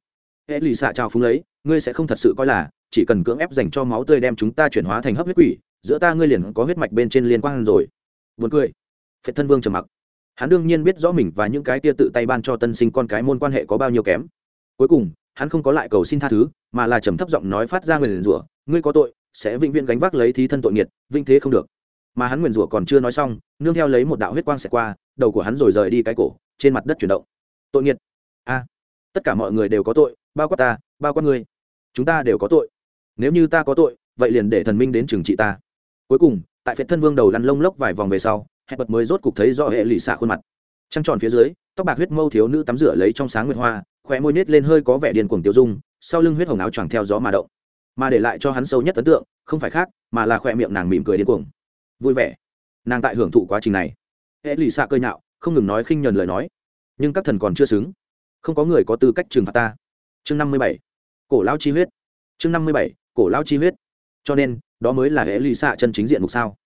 Hệ lì xạ trao phúng lấy, ngươi sẽ không thật sự coi là, chỉ cần cưỡng ép dành cho máu tươi đem chúng ta chuyển hóa thành hấp huyết quỷ, giữa ta ngươi liền có huyết mạch bên trên liên quan rồi. Buồn cười. Phệ thân vương trầm mặc hắn đương nhiên biết rõ mình và những cái tia tự tay ban cho tân sinh con cái môn quan hệ có bao nhiêu kém. Cuối cùng, hắn không có lại cầu xin tha thứ, mà là trầm thấp giọng nói phát ra người liền rủa, ngươi có tội, sẽ vĩnh viễn gánh vác lấy thí thân tội nghiệt vinh thế không được. Mà hắn nguyền rủa còn chưa nói xong, nương theo lấy một đạo huyết quang xẹt qua, đầu của hắn rồi rời đi cái cổ, trên mặt đất chuyển động. Tội nghiệt. A, tất cả mọi người đều có tội, bao quát ta, bao quát ngươi. Chúng ta đều có tội. Nếu như ta có tội, vậy liền để thần minh đến trừng trị ta. Cuối cùng, tại phiện thân vương đầu lăn lông lốc vài vòng về sau hẹp bật mới rốt cục thấy do hệ lì xạ khuôn mặt. Trăng tròn phía dưới, tóc bạc huyết mâu thiếu nữ tắm rửa lấy trong sáng nguyệt hoa, khóe môi nết lên hơi có vẻ điên cuồng tiêu dung, sau lưng huyết hồng áo choàng theo gió mà động. Mà để lại cho hắn sâu nhất ấn tượng, không phải khác, mà là khỏe miệng nàng mỉm cười điên cuồng. Vui vẻ. Nàng tại hưởng thụ quá trình này. Hệ lì xạ cơi nhạo, không ngừng nói khinh nhờn lời nói. Nhưng các thần còn chưa xứng. Không có người có tư cách trừng phạt ta. Chương năm mươi bảy. Cổ lao chi huyết. Chương năm mươi bảy. Cổ lao chi huyết. Cho nên, đó mới là hệ lì xạ chân chính diện mục sao?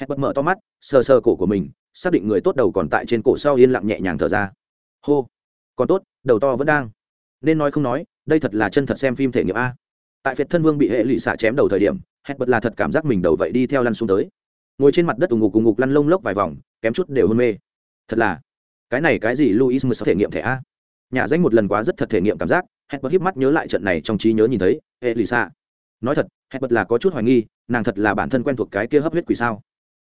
Hẹn bật mở to mắt, sờ sờ cổ của mình, xác định người tốt đầu còn tại trên cổ sau yên lặng nhẹ nhàng thở ra. Hô, còn tốt, đầu to vẫn đang. Nên nói không nói, đây thật là chân thật xem phim thể nghiệm a. Tại việt thân vương bị hệ lụy xạ chém đầu thời điểm hẹn bật là thật cảm giác mình đầu vậy đi theo lăn xuống tới. Ngồi trên mặt đất ù ngục ù ngục lăn lông lốc vài vòng, kém chút đều hôn mê. Thật là, cái này cái gì luis mới thể nghiệm thể a? Nhà danh một lần quá rất thật thể nghiệm cảm giác hẹn bật híp mắt nhớ lại trận này trong trí nhớ nhìn thấy, hệ lụy xạ nói thật hẹn bật là có chút hoài nghi, nàng thật là bản thân quen thuộc cái kia hấp huyết quỷ sao?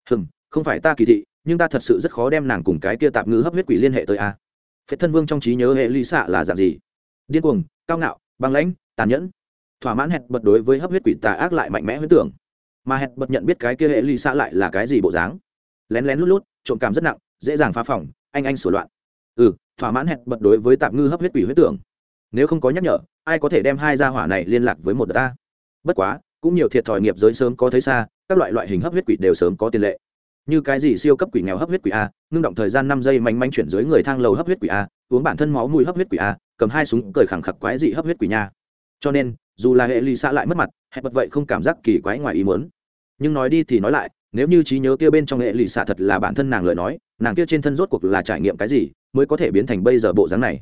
Hừm, không phải ta kỳ thị, nhưng ta thật sự rất khó đem nàng cùng cái kia tạp ngữ hấp huyết quỷ liên hệ tới a. Phết thân vương trong trí nhớ hệ ly xạ là dạng gì? Điên cuồng, cao ngạo, băng lãnh, tàn nhẫn. Thỏa mãn hẹn bật đối với hấp huyết quỷ tà ác lại mạnh mẽ huyết tưởng. Mà hẹn bật nhận biết cái kia hệ ly xạ lại là cái gì bộ dáng? Lén lén lút lút, trộm cảm rất nặng, dễ dàng phá phòng, anh anh sửa loạn. Ừ thỏa mãn hẹn bật đối với tạp ngư hấp huyết quỷ huyết tưởng. Nếu không có nhắc nhở, ai có thể đem hai gia hỏa này liên lạc với một đợt ta? Bất quá, cũng nhiều thiệt thòi nghiệp giới sớm có thấy xa các loại loại hình hấp huyết quỷ đều sớm có tiền lệ. Như cái gì siêu cấp quỷ nghèo hấp huyết quỷ a, ngưng động thời gian năm giây manh manh chuyển dưới người thang lầu hấp huyết quỷ a, uống bản thân máu mùi hấp huyết quỷ a, cầm hai súng cười khẳng khặc quái dị hấp huyết quỷ nha. Cho nên, dù là hệ lì xã lại mất mặt hẹp bật vậy không cảm giác kỳ quái ngoài ý muốn. Nhưng nói đi thì nói lại, nếu như trí nhớ kia bên trong hệ lụy xạ thật là bản thân nàng lời nói, nàng kia trên thân rốt cuộc là trải nghiệm cái gì, mới có thể biến thành bây giờ bộ dáng này?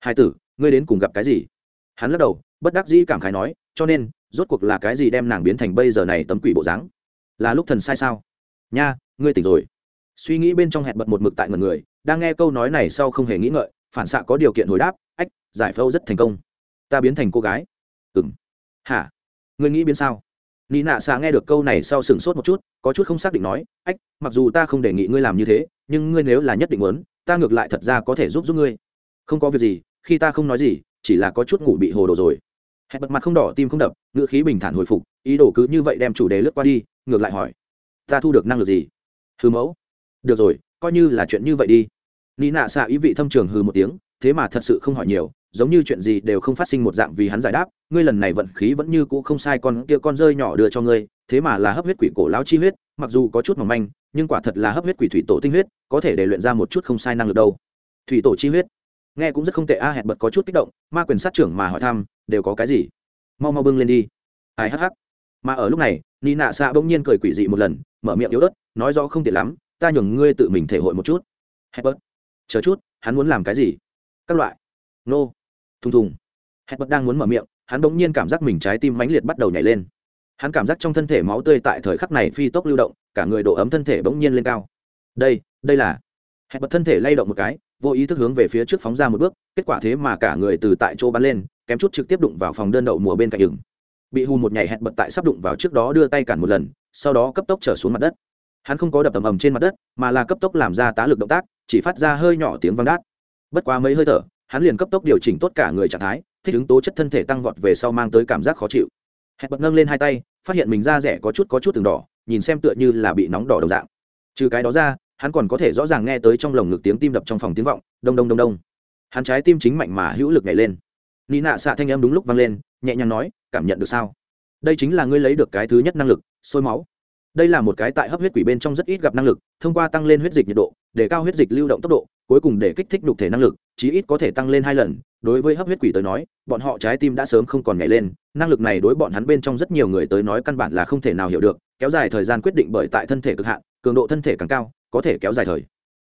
Hai tử, ngươi đến cùng gặp cái gì? Hắn lắc đầu, bất đắc dĩ cảm khái nói, cho nên, rốt cuộc là cái gì đem nàng biến thành bây giờ này tấm quỷ bộ dáng? Là lúc thần sai sao? Nha, ngươi tỉnh rồi. Suy nghĩ bên trong hẹn bật một mực tại ngần người, đang nghe câu nói này sau không hề nghĩ ngợi, phản xạ có điều kiện hồi đáp, ách, giải phẫu rất thành công. Ta biến thành cô gái. Ừ m hả? Ngươi nghĩ biến sao? Nị nạ xạ nghe được câu này sau sửng sốt một chút, có chút không xác định nói, ách, mặc dù ta không đề nghị ngươi làm như thế, nhưng ngươi nếu là nhất định muốn, ta ngược lại thật ra có thể giúp giúp ngươi. Không có việc gì, khi ta không nói gì, chỉ là có chút ngủ bị hồ đồ rồi. Hẹn bật mặt không đỏ, tim không đập ngựa khí bình thản hồi phục ý đồ cứ như vậy đem chủ đề lướt qua đi, ngược lại hỏi, ta thu được năng lực gì? Hư mẫu. Được rồi, coi như là chuyện như vậy đi. Ni nạ xạ ý vị thâm trường hư một tiếng, thế mà thật sự không hỏi nhiều, giống như chuyện gì đều không phát sinh một dạng vì hắn giải đáp, ngươi lần này vận khí vẫn như cũ không sai, con kia con rơi nhỏ đưa cho ngươi, thế mà là hấp huyết quỷ cổ lão chi huyết, mặc dù có chút mỏng manh, nhưng quả thật là hấp huyết quỷ thủy tổ tinh huyết, có thể để luyện ra một chút không sai năng lực đâu. Thủy tổ chi huyết? Nghe cũng rất không tệ, a hẹn bật có chút kích động, ma quyền sát trưởng mà hỏi thăm, đều có cái gì? Mau mau bưng lên đi. Ai, hắc hắc mà ở lúc này ni nạ xạ bỗng nhiên cười quỷ dị một lần, mở miệng yếu ớt, nói rõ không tiện lắm, ta nhường ngươi tự mình thể hội một chút. Hebert chờ chút, hắn muốn làm cái gì? Các loại. Nô. Thùng thùng. Hebert đang muốn mở miệng, hắn bỗng nhiên cảm giác mình trái tim mãnh liệt bắt đầu nhảy lên. Hắn cảm giác trong thân thể máu tươi tại thời khắc này phi tốc lưu động, cả người độ ấm thân thể bỗng nhiên lên cao. Đây đây là. Hebert thân thể lay động một cái, vô ý thức hướng về phía trước phóng ra một bước, kết quả thế mà cả người từ tại chỗ bắn lên, kém chút trực tiếp đụng vào phòng đơn đậu mùa bên cạnh đường bị hù một nhảy hẹn bật tại sắp đụng vào trước đó đưa tay cản một lần, sau đó cấp tốc trở xuống mặt đất. Hắn không có đập tầm ầm trên mặt đất, mà là cấp tốc làm ra tá lực động tác, chỉ phát ra hơi nhỏ tiếng vang đát. Bất quá mấy hơi thở, hắn liền cấp tốc điều chỉnh tốt cả người trạng thái, thích ứng tố chất thân thể tăng vọt về sau mang tới cảm giác khó chịu. Hẹn bật nâng lên hai tay, phát hiện mình da rẻ có chút có chút từng đỏ, nhìn xem tựa như là bị nóng đỏ đồng dạng. Trừ cái đó ra, hắn còn có thể rõ ràng nghe tới trong lồng ngực tiếng tim đập trong phòng tiếng vọng, đông đông đông đông. Hắn trái tim chính mạnh mà hữu lực nhảy lên nị nạ xạ thanh em đúng lúc vang lên, nhẹ nhàng nói, cảm nhận được sao? Đây chính là ngươi lấy được cái thứ nhất năng lực, sôi máu. Đây là một cái tại hấp huyết quỷ bên trong rất ít gặp năng lực, thông qua tăng lên huyết dịch nhiệt độ, để cao huyết dịch lưu động tốc độ, cuối cùng để kích thích đục thể năng lực, chí ít có thể tăng lên hai lần. Đối với hấp huyết quỷ tới nói, bọn họ trái tim đã sớm không còn nhảy lên, năng lực này đối bọn hắn bên trong rất nhiều người tới nói căn bản là không thể nào hiểu được, kéo dài thời gian quyết định bởi tại thân thể cực hạn, cường độ thân thể càng cao, có thể kéo dài thời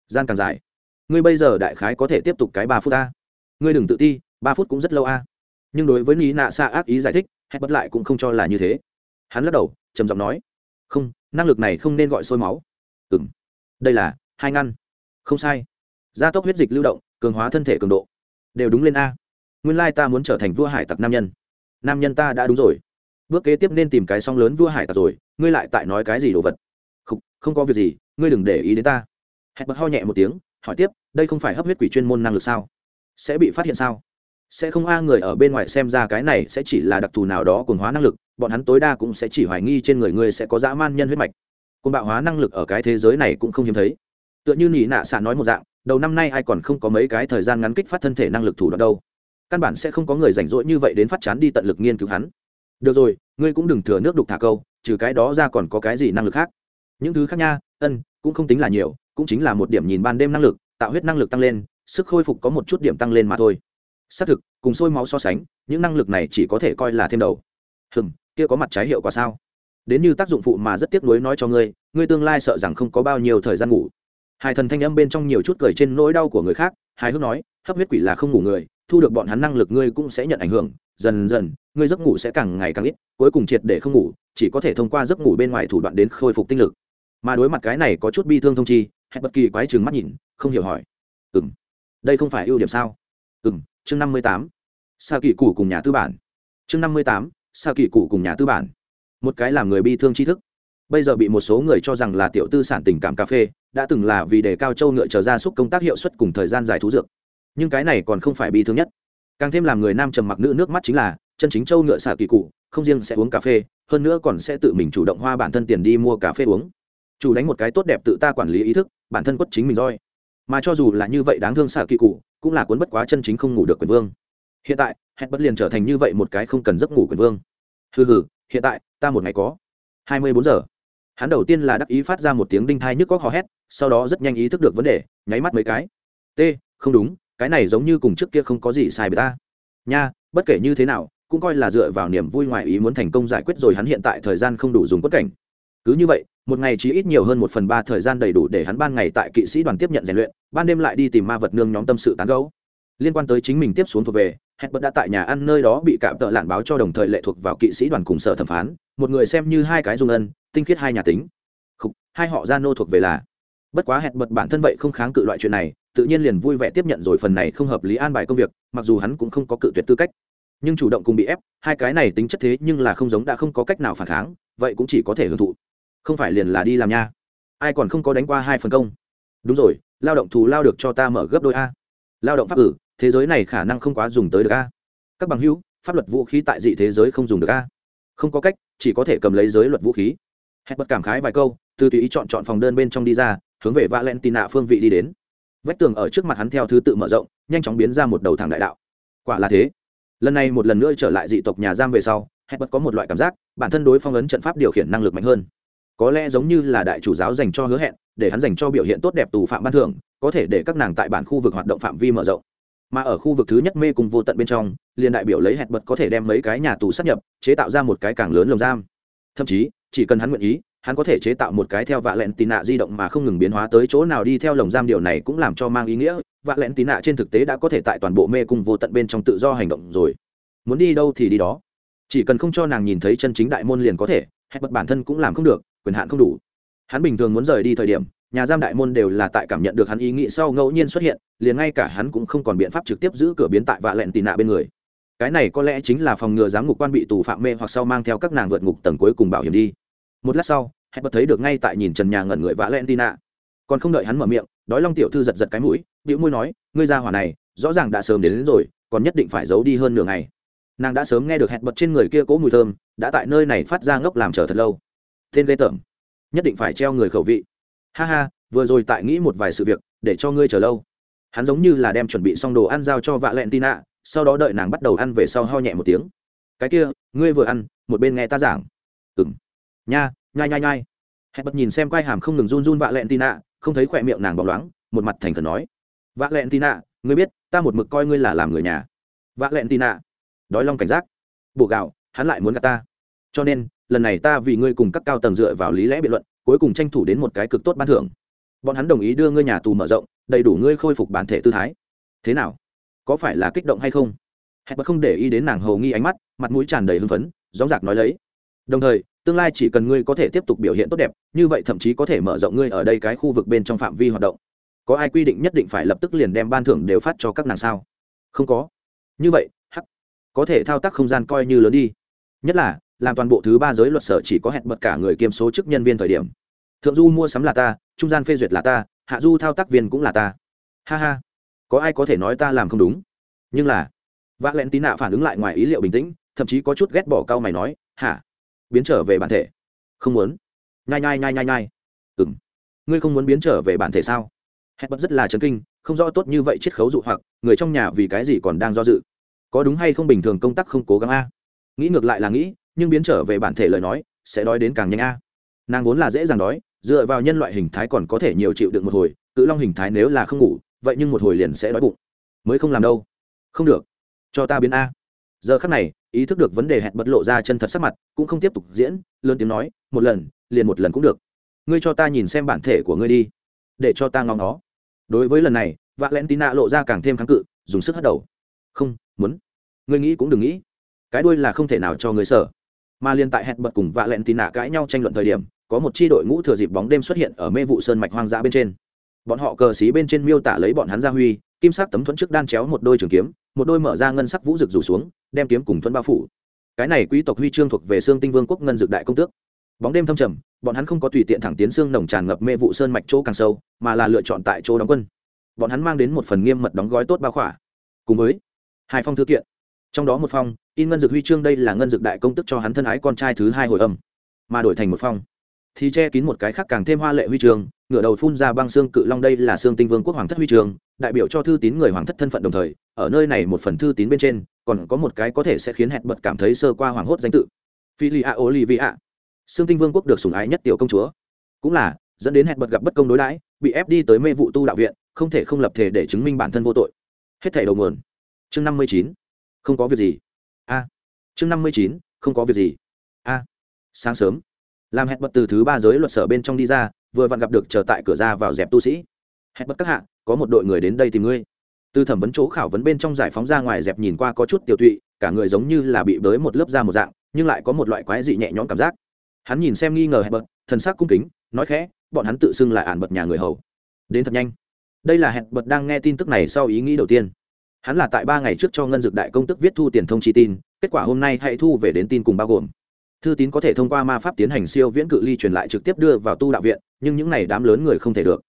gian càng dài. Ngươi bây giờ đại khái có thể tiếp tục cái ba phút ta. ngươi đừng tự ti ba phút cũng rất lâu a. Nhưng đối với lý nạ xa ác ý giải thích hẹn bất lại cũng không cho là như thế. Hắn lắc đầu trầm giọng nói không năng lực này không nên gọi sôi máu. Ừ m đây là hai ngăn. Không sai. Gia tốc huyết dịch lưu động cường hóa thân thể cường độ. Đều đúng lên a. Nguyên lai ta muốn trở thành vua hải tặc nam nhân. Nam nhân ta đã đúng rồi. Bước kế tiếp nên tìm cái song lớn vua hải tặc rồi ngươi lại tại nói cái gì đồ vật? Không, không có việc gì ngươi đừng để ý đến ta. Hẹn bật ho nhẹ một tiếng hỏi tiếp đây không phải hấp huyết quỷ chuyên môn năng lực sao? Sẽ bị phát hiện sao? Sẽ không a người ở bên ngoài xem ra cái này sẽ chỉ là đặc thù nào đó cồn hóa năng lực, bọn hắn tối đa cũng sẽ chỉ hoài nghi trên người ngươi sẽ có dã man nhân huyết mạch. Cồn bạo hóa năng lực ở cái thế giới này cũng không hiếm thấy. Tựa như nỉ nạ xạ nói một dạng, đầu năm nay ai còn không có mấy cái thời gian ngắn kích phát thân thể năng lực thủ đoạn đâu. Căn bản sẽ không có người rảnh rỗi như vậy đến phát chán đi tận lực nghiên cứu hắn. Được rồi, ngươi cũng đừng thừa nước đục thả câu, trừ cái đó ra còn có cái gì năng lực khác? Những thứ khác nha, ân, cũng không tính là nhiều, cũng chính là một điểm nhìn ban đêm năng lực, tạo huyết năng lực tăng lên, sức khôi phục có một chút điểm tăng lên mà thôi xác thực, cùng sôi máu so sánh, những năng lực này chỉ có thể coi là thêm đầu. Hừm, kia có mặt trái hiệu quả sao? Đến như tác dụng phụ mà rất tiếc nuối nói cho ngươi ngươi tương lai sợ rằng không có bao nhiêu thời gian ngủ. Hai thần thanh âm bên trong nhiều chút cười trên nỗi đau của người khác hai hước nói, hấp huyết quỷ là không ngủ người, thu được bọn hắn năng lực ngươi cũng sẽ nhận ảnh hưởng, dần dần, ngươi giấc ngủ sẽ càng ngày càng ít, cuối cùng triệt để không ngủ, chỉ có thể thông qua giấc ngủ bên ngoài thủ đoạn đến khôi phục tinh lực. Mà đối mặt cái này có chút bi thương thông chi hay bất kỳ quái trường mắt nhìn, không hiểu hỏi ừ m đây không phải ưu điểm sao? Ừ m chương năm mươi tám, sa kỳ cụ cùng nhà tư bản. Chương năm mươi tám, sa kỳ cụ cùng nhà tư bản. Một cái làm người bi thương tri thức. Bây giờ bị một số người cho rằng là tiểu tư sản tình cảm cà phê, đã từng là vì đề cao châu ngựa trở ra xúc công tác hiệu suất cùng thời gian dài thú dược. Nhưng cái này còn không phải bi thương nhất. Càng thêm làm người nam trầm mặc nữ nước mắt chính là, chân chính châu ngựa sa kỳ cụ không riêng sẽ uống cà phê, hơn nữa còn sẽ tự mình chủ động hoa bản thân tiền đi mua cà phê uống. Chủ đánh một cái tốt đẹp tự ta quản lý ý thức, bản thân quất chính mình roi mà cho dù là như vậy đáng thương xạ kỳ cụ, cũng là cuốn bất quá chân chính không ngủ được quyền vương. Hiện tại hẹn bất liền trở thành như vậy một cái không cần giấc ngủ quyền vương. Hừ hừ, hiện tại, ta một ngày có hai mươi bốn giờ. Hắn đầu tiên là đắc ý phát ra một tiếng đinh thai nhức có hò hét, sau đó rất nhanh ý thức được vấn đề, nháy mắt mấy cái. T, không đúng, cái này giống như cùng trước kia không có gì sai với ta. Nha, bất kể như thế nào, cũng coi là dựa vào niềm vui ngoài ý muốn thành công giải quyết rồi hắn hiện tại thời gian không đủ dùng quất cảnh. Cứ như vậy một ngày chỉ ít nhiều hơn một phần ba thời gian đầy đủ để hắn ban ngày tại kỵ sĩ đoàn tiếp nhận rèn luyện ban đêm lại đi tìm ma vật nương nhóm tâm sự tán gấu liên quan tới chính mình tiếp xuống thuộc về hẹn bật đã tại nhà ăn nơi đó bị cạm tợ lạn báo cho đồng thời lệ thuộc vào kỵ sĩ đoàn cùng sở thẩm phán một người xem như hai cái dung ân tinh khiết hai nhà tính. Khục, hai họ gia nô thuộc về là. Bất quá hẹn bật bản thân vậy không kháng cự loại chuyện này tự nhiên liền vui vẻ tiếp nhận rồi phần này không hợp lý an bài công việc mặc dù hắn cũng không có cự tuyệt tư cách. Nhưng chủ động cùng bị ép hai cái này tính chất thế nhưng là không giống đã không có cách nào phản kháng vậy cũng chỉ có thể hưởng thụ không phải liền là đi làm nha. Ai còn không có đánh qua hai phần công? Đúng rồi, lao động thù lao được cho ta mở gấp đôi a. Lao động pháp ử thế giới này khả năng không quá dùng tới được a. Các bằng hữu, pháp luật vũ khí tại dị thế giới không dùng được a. Không có cách, chỉ có thể cầm lấy giới luật vũ khí. Hết bất cảm khái vài câu, từ tùy ý chọn chọn phòng đơn bên trong đi ra, hướng về valentina phương vị đi đến. Vách tường ở trước mặt hắn theo thứ tự mở rộng, nhanh chóng biến ra một đầu thẳng đại đạo. Quả là thế. Lần này một lần nữa trở lại dị tộc nhà giam về sau, hết bất có một loại cảm giác, bản thân đối phong ấn trận pháp điều khiển năng lực mạnh hơn có lẽ giống như là đại chủ giáo dành cho hứa hẹn, để hắn dành cho biểu hiện tốt đẹp tù phạm ban thưởng, có thể để các nàng tại bản khu vực hoạt động phạm vi mở rộng. Mà ở khu vực thứ nhất mê cùng vô tận bên trong, liền đại biểu lấy hẹn bật có thể đem mấy cái nhà tù sát nhập, chế tạo ra một cái càng lớn lồng giam. Thậm chí, chỉ cần hắn nguyện ý, hắn có thể chế tạo một cái theo vạ lẹn tì nạ di động mà không ngừng biến hóa tới chỗ nào đi theo lồng giam điều này cũng làm cho mang ý nghĩa, vạ lẹn tì nạ trên thực tế đã có thể tại toàn bộ mê cung vô tận bên trong tự do hành động rồi. Muốn đi đâu thì đi đó. Chỉ cần không cho nàng nhìn thấy chân chính đại môn liền có thể, hẹn bật bản thân cũng làm không được quyền hạn không đủ. Hắn bình thường muốn rời đi thời điểm nhà giam đại môn đều là tại cảm nhận được hắn ý nghĩ sau ngẫu nhiên xuất hiện liền ngay cả hắn cũng không còn biện pháp trực tiếp giữ cửa biến tại vạ lẹn tì nạ bên người. Cái này có lẽ chính là phòng ngừa giám ngục quan bị tù phạm mê hoặc sau mang theo các nàng vượt ngục tầng cuối cùng bảo hiểm đi. Một lát sau hẹn bật thấy được ngay tại nhìn trần nhà ngẩn người vạ lẹn tì nạ. Còn không đợi hắn mở miệng đói long tiểu thư giật giật cái mũi bĩu môi nói ngươi ra hỏa này rõ ràng đã sớm đến, đến rồi còn nhất định phải giấu đi hơn nửa ngày. Nàng đã sớm nghe được hẹn bật trên người kia cố mùi thơm đã tại nơi này phát ra ngốc làm chờ thật lâu tên ghê tởm. Nhất định phải treo người khẩu vị. Ha ha, vừa rồi tại nghĩ một vài sự việc, để cho ngươi chờ lâu. Hắn giống như là đem chuẩn bị xong đồ ăn giao cho vạ lẹn tin ạ sau đó đợi nàng bắt đầu ăn về sau ho nhẹ một tiếng. Cái kia, ngươi vừa ăn, một bên nghe ta giảng. Ừ m nha, nhai nhai nhai. Hẹn bật nhìn xem quai hàm không ngừng run run vạ lẹn tin ạ không thấy khỏe miệng nàng bóng loáng, một mặt thành khẩn nói. Vạ lẹn tin ạ ngươi biết, ta một mực coi ngươi là làm người nhà. Vạ lẹn tin ạ đói long cảnh giác. Bổ gạo, hắn lại muốn gạt ta. Cho nên lần này ta vì ngươi cùng các cao tầng dựa vào lý lẽ biện luận, cuối cùng tranh thủ đến một cái cực tốt ban thưởng. Bọn hắn đồng ý đưa ngươi nhà tù mở rộng, đầy đủ ngươi khôi phục bản thể tư thái. Thế nào? Có phải là kích động hay không? Hẹn bật không để ý đến nàng hầu nghi ánh mắt, mặt mũi tràn đầy hưng phấn gióng giạc nói lấy. Đồng thời, tương lai chỉ cần ngươi có thể tiếp tục biểu hiện tốt đẹp, như vậy thậm chí có thể mở rộng ngươi ở đây cái khu vực bên trong phạm vi hoạt động. Có ai quy định nhất định phải lập tức liền đem ban thưởng đều phát cho các nàng sao? Không có. Như vậy, hắc. Có thể thao tác không gian coi như lớn đi. Nhất là làm toàn bộ thứ ba giới luật sở chỉ có hẹn bật cả người kiêm số chức nhân viên thời điểm. Thượng du mua sắm là ta, trung gian phê duyệt là ta, hạ du thao tác viên cũng là ta. Ha ha. Có ai có thể nói ta làm không đúng? Nhưng là vạ lẹn tín nạ phản ứng lại ngoài ý liệu bình tĩnh, thậm chí có chút ghét bỏ cao mày nói, hả? Biến trở về bản thể. Không muốn. Nhai nhai nhai nhai nhai. Ừ m ngươi không muốn biến trở về bản thể sao? Hẹn bật rất là chấn kinh, không rõ tốt như vậy chiết khấu dụ hoặc, người trong nhà vì cái gì còn đang do dự. Có đúng hay không bình thường công tác không cố gắng a? Nghĩ ngược lại là nghĩ nhưng biến trở về bản thể lời nói, sẽ đói đến càng nhanh a. Nàng vốn là dễ dàng đói, dựa vào nhân loại hình thái còn có thể nhiều chịu được một hồi, cự long hình thái nếu là không ngủ, vậy nhưng một hồi liền sẽ đói bụng. Mới không làm đâu. Không được. Cho ta biến a. Giờ khắc này, ý thức được vấn đề hẹn bật lộ ra chân thật sắc mặt, cũng không tiếp tục diễn, lớn tiếng nói, một lần, liền một lần cũng được. Ngươi cho ta nhìn xem bản thể của ngươi đi, để cho ta ngóng nó. Đối với lần này v ạ l e n t i n a lộ ra càng thêm kháng cự, dùng sức hất đầu. Không, muốn. Ngươi nghĩ cũng đừng nghĩ. Cái đuôi là không thể nào cho ngươi sở mà liên tại hẹn bật cùng vạ lẹn tì nạ cãi nhau tranh luận thời điểm, có một chi đội ngũ thừa dịp bóng đêm xuất hiện ở mê vụ sơn mạch hoang dã bên trên. Bọn họ cờ xí bên trên miêu tả lấy bọn hắn gia huy, kim sắc tấm thuẫn trước đan chéo một đôi trường kiếm, một đôi mở ra ngân sắc vũ rực rủ xuống, đem kiếm cùng thuẫn bao phủ. Cái này quý tộc huy chương thuộc về xương tinh vương quốc ngân dược đại công tước. Bóng đêm thâm trầm, bọn hắn không có tùy tiện thẳng tiến xương nồng tràn ngập mê vụ sơn mạch chỗ càng sâu, mà là lựa chọn tại chỗ đóng quân. Bọn hắn mang đến một phần nghiêm mật đóng gói tốt bao khỏa. Cùng với hai phong thư kiện. Trong đó một phong in ngân dược huy chương đây là ngân dược đại công tức cho hắn thân ái con trai thứ hai hồi âm, mà đổi thành một phong. Thì che kín một cái khác càng thêm hoa lệ huy chương, ngửa đầu phun ra băng xương cự long đây là xương tinh vương quốc hoàng thất huy chương, đại biểu cho thư tín người hoàng thất thân phận đồng thời, ở nơi này một phần thư tín bên trên, còn có một cái có thể sẽ khiến hẹn bật cảm thấy sơ qua hoàng hốt danh tự. Philia olivia. Xương tinh vương quốc được sủng ái nhất tiểu công chúa. Cũng là, dẫn đến hẹn bật gặp bất công đối đãi, bị ép đi tới mê vụ tu đạo viện, không thể không lập thể để chứng minh bản thân vô tội. Hết thảy đầu nguồn. Chương năm mươi chín. Không có việc gì a. Chương năm mươi chín, không có việc gì. A. Sáng sớm. Làm hẹn bật từ thứ ba giới luật sở bên trong đi ra, vừa vặn gặp được chờ tại cửa ra vào dẹp tu sĩ. Hẹn bật các hạ, có một đội người đến đây tìm ngươi. Từ thẩm vấn chỗ khảo vấn bên trong giải phóng ra ngoài dẹp nhìn qua có chút tiểu tụy, cả người giống như là bị bới một lớp da một dạng, nhưng lại có một loại quái dị nhẹ nhõm cảm giác. Hắn nhìn xem nghi ngờ hẹn bật, thần sắc cung kính, nói khẽ, bọn hắn tự xưng là ản bật nhà người hầu. Đến thật nhanh. Đây là hẹn bật đang nghe tin tức này sau ý nghĩ đầu tiên hắn là tại ba ngày trước cho ngân dược đại công tức viết thu tiền thông chi tin, kết quả hôm nay hãy thu về đến tin cùng bao gồm. Thư tín có thể thông qua ma pháp tiến hành siêu viễn cự ly truyền lại trực tiếp đưa vào tu đạo viện, nhưng những này đám lớn người không thể được.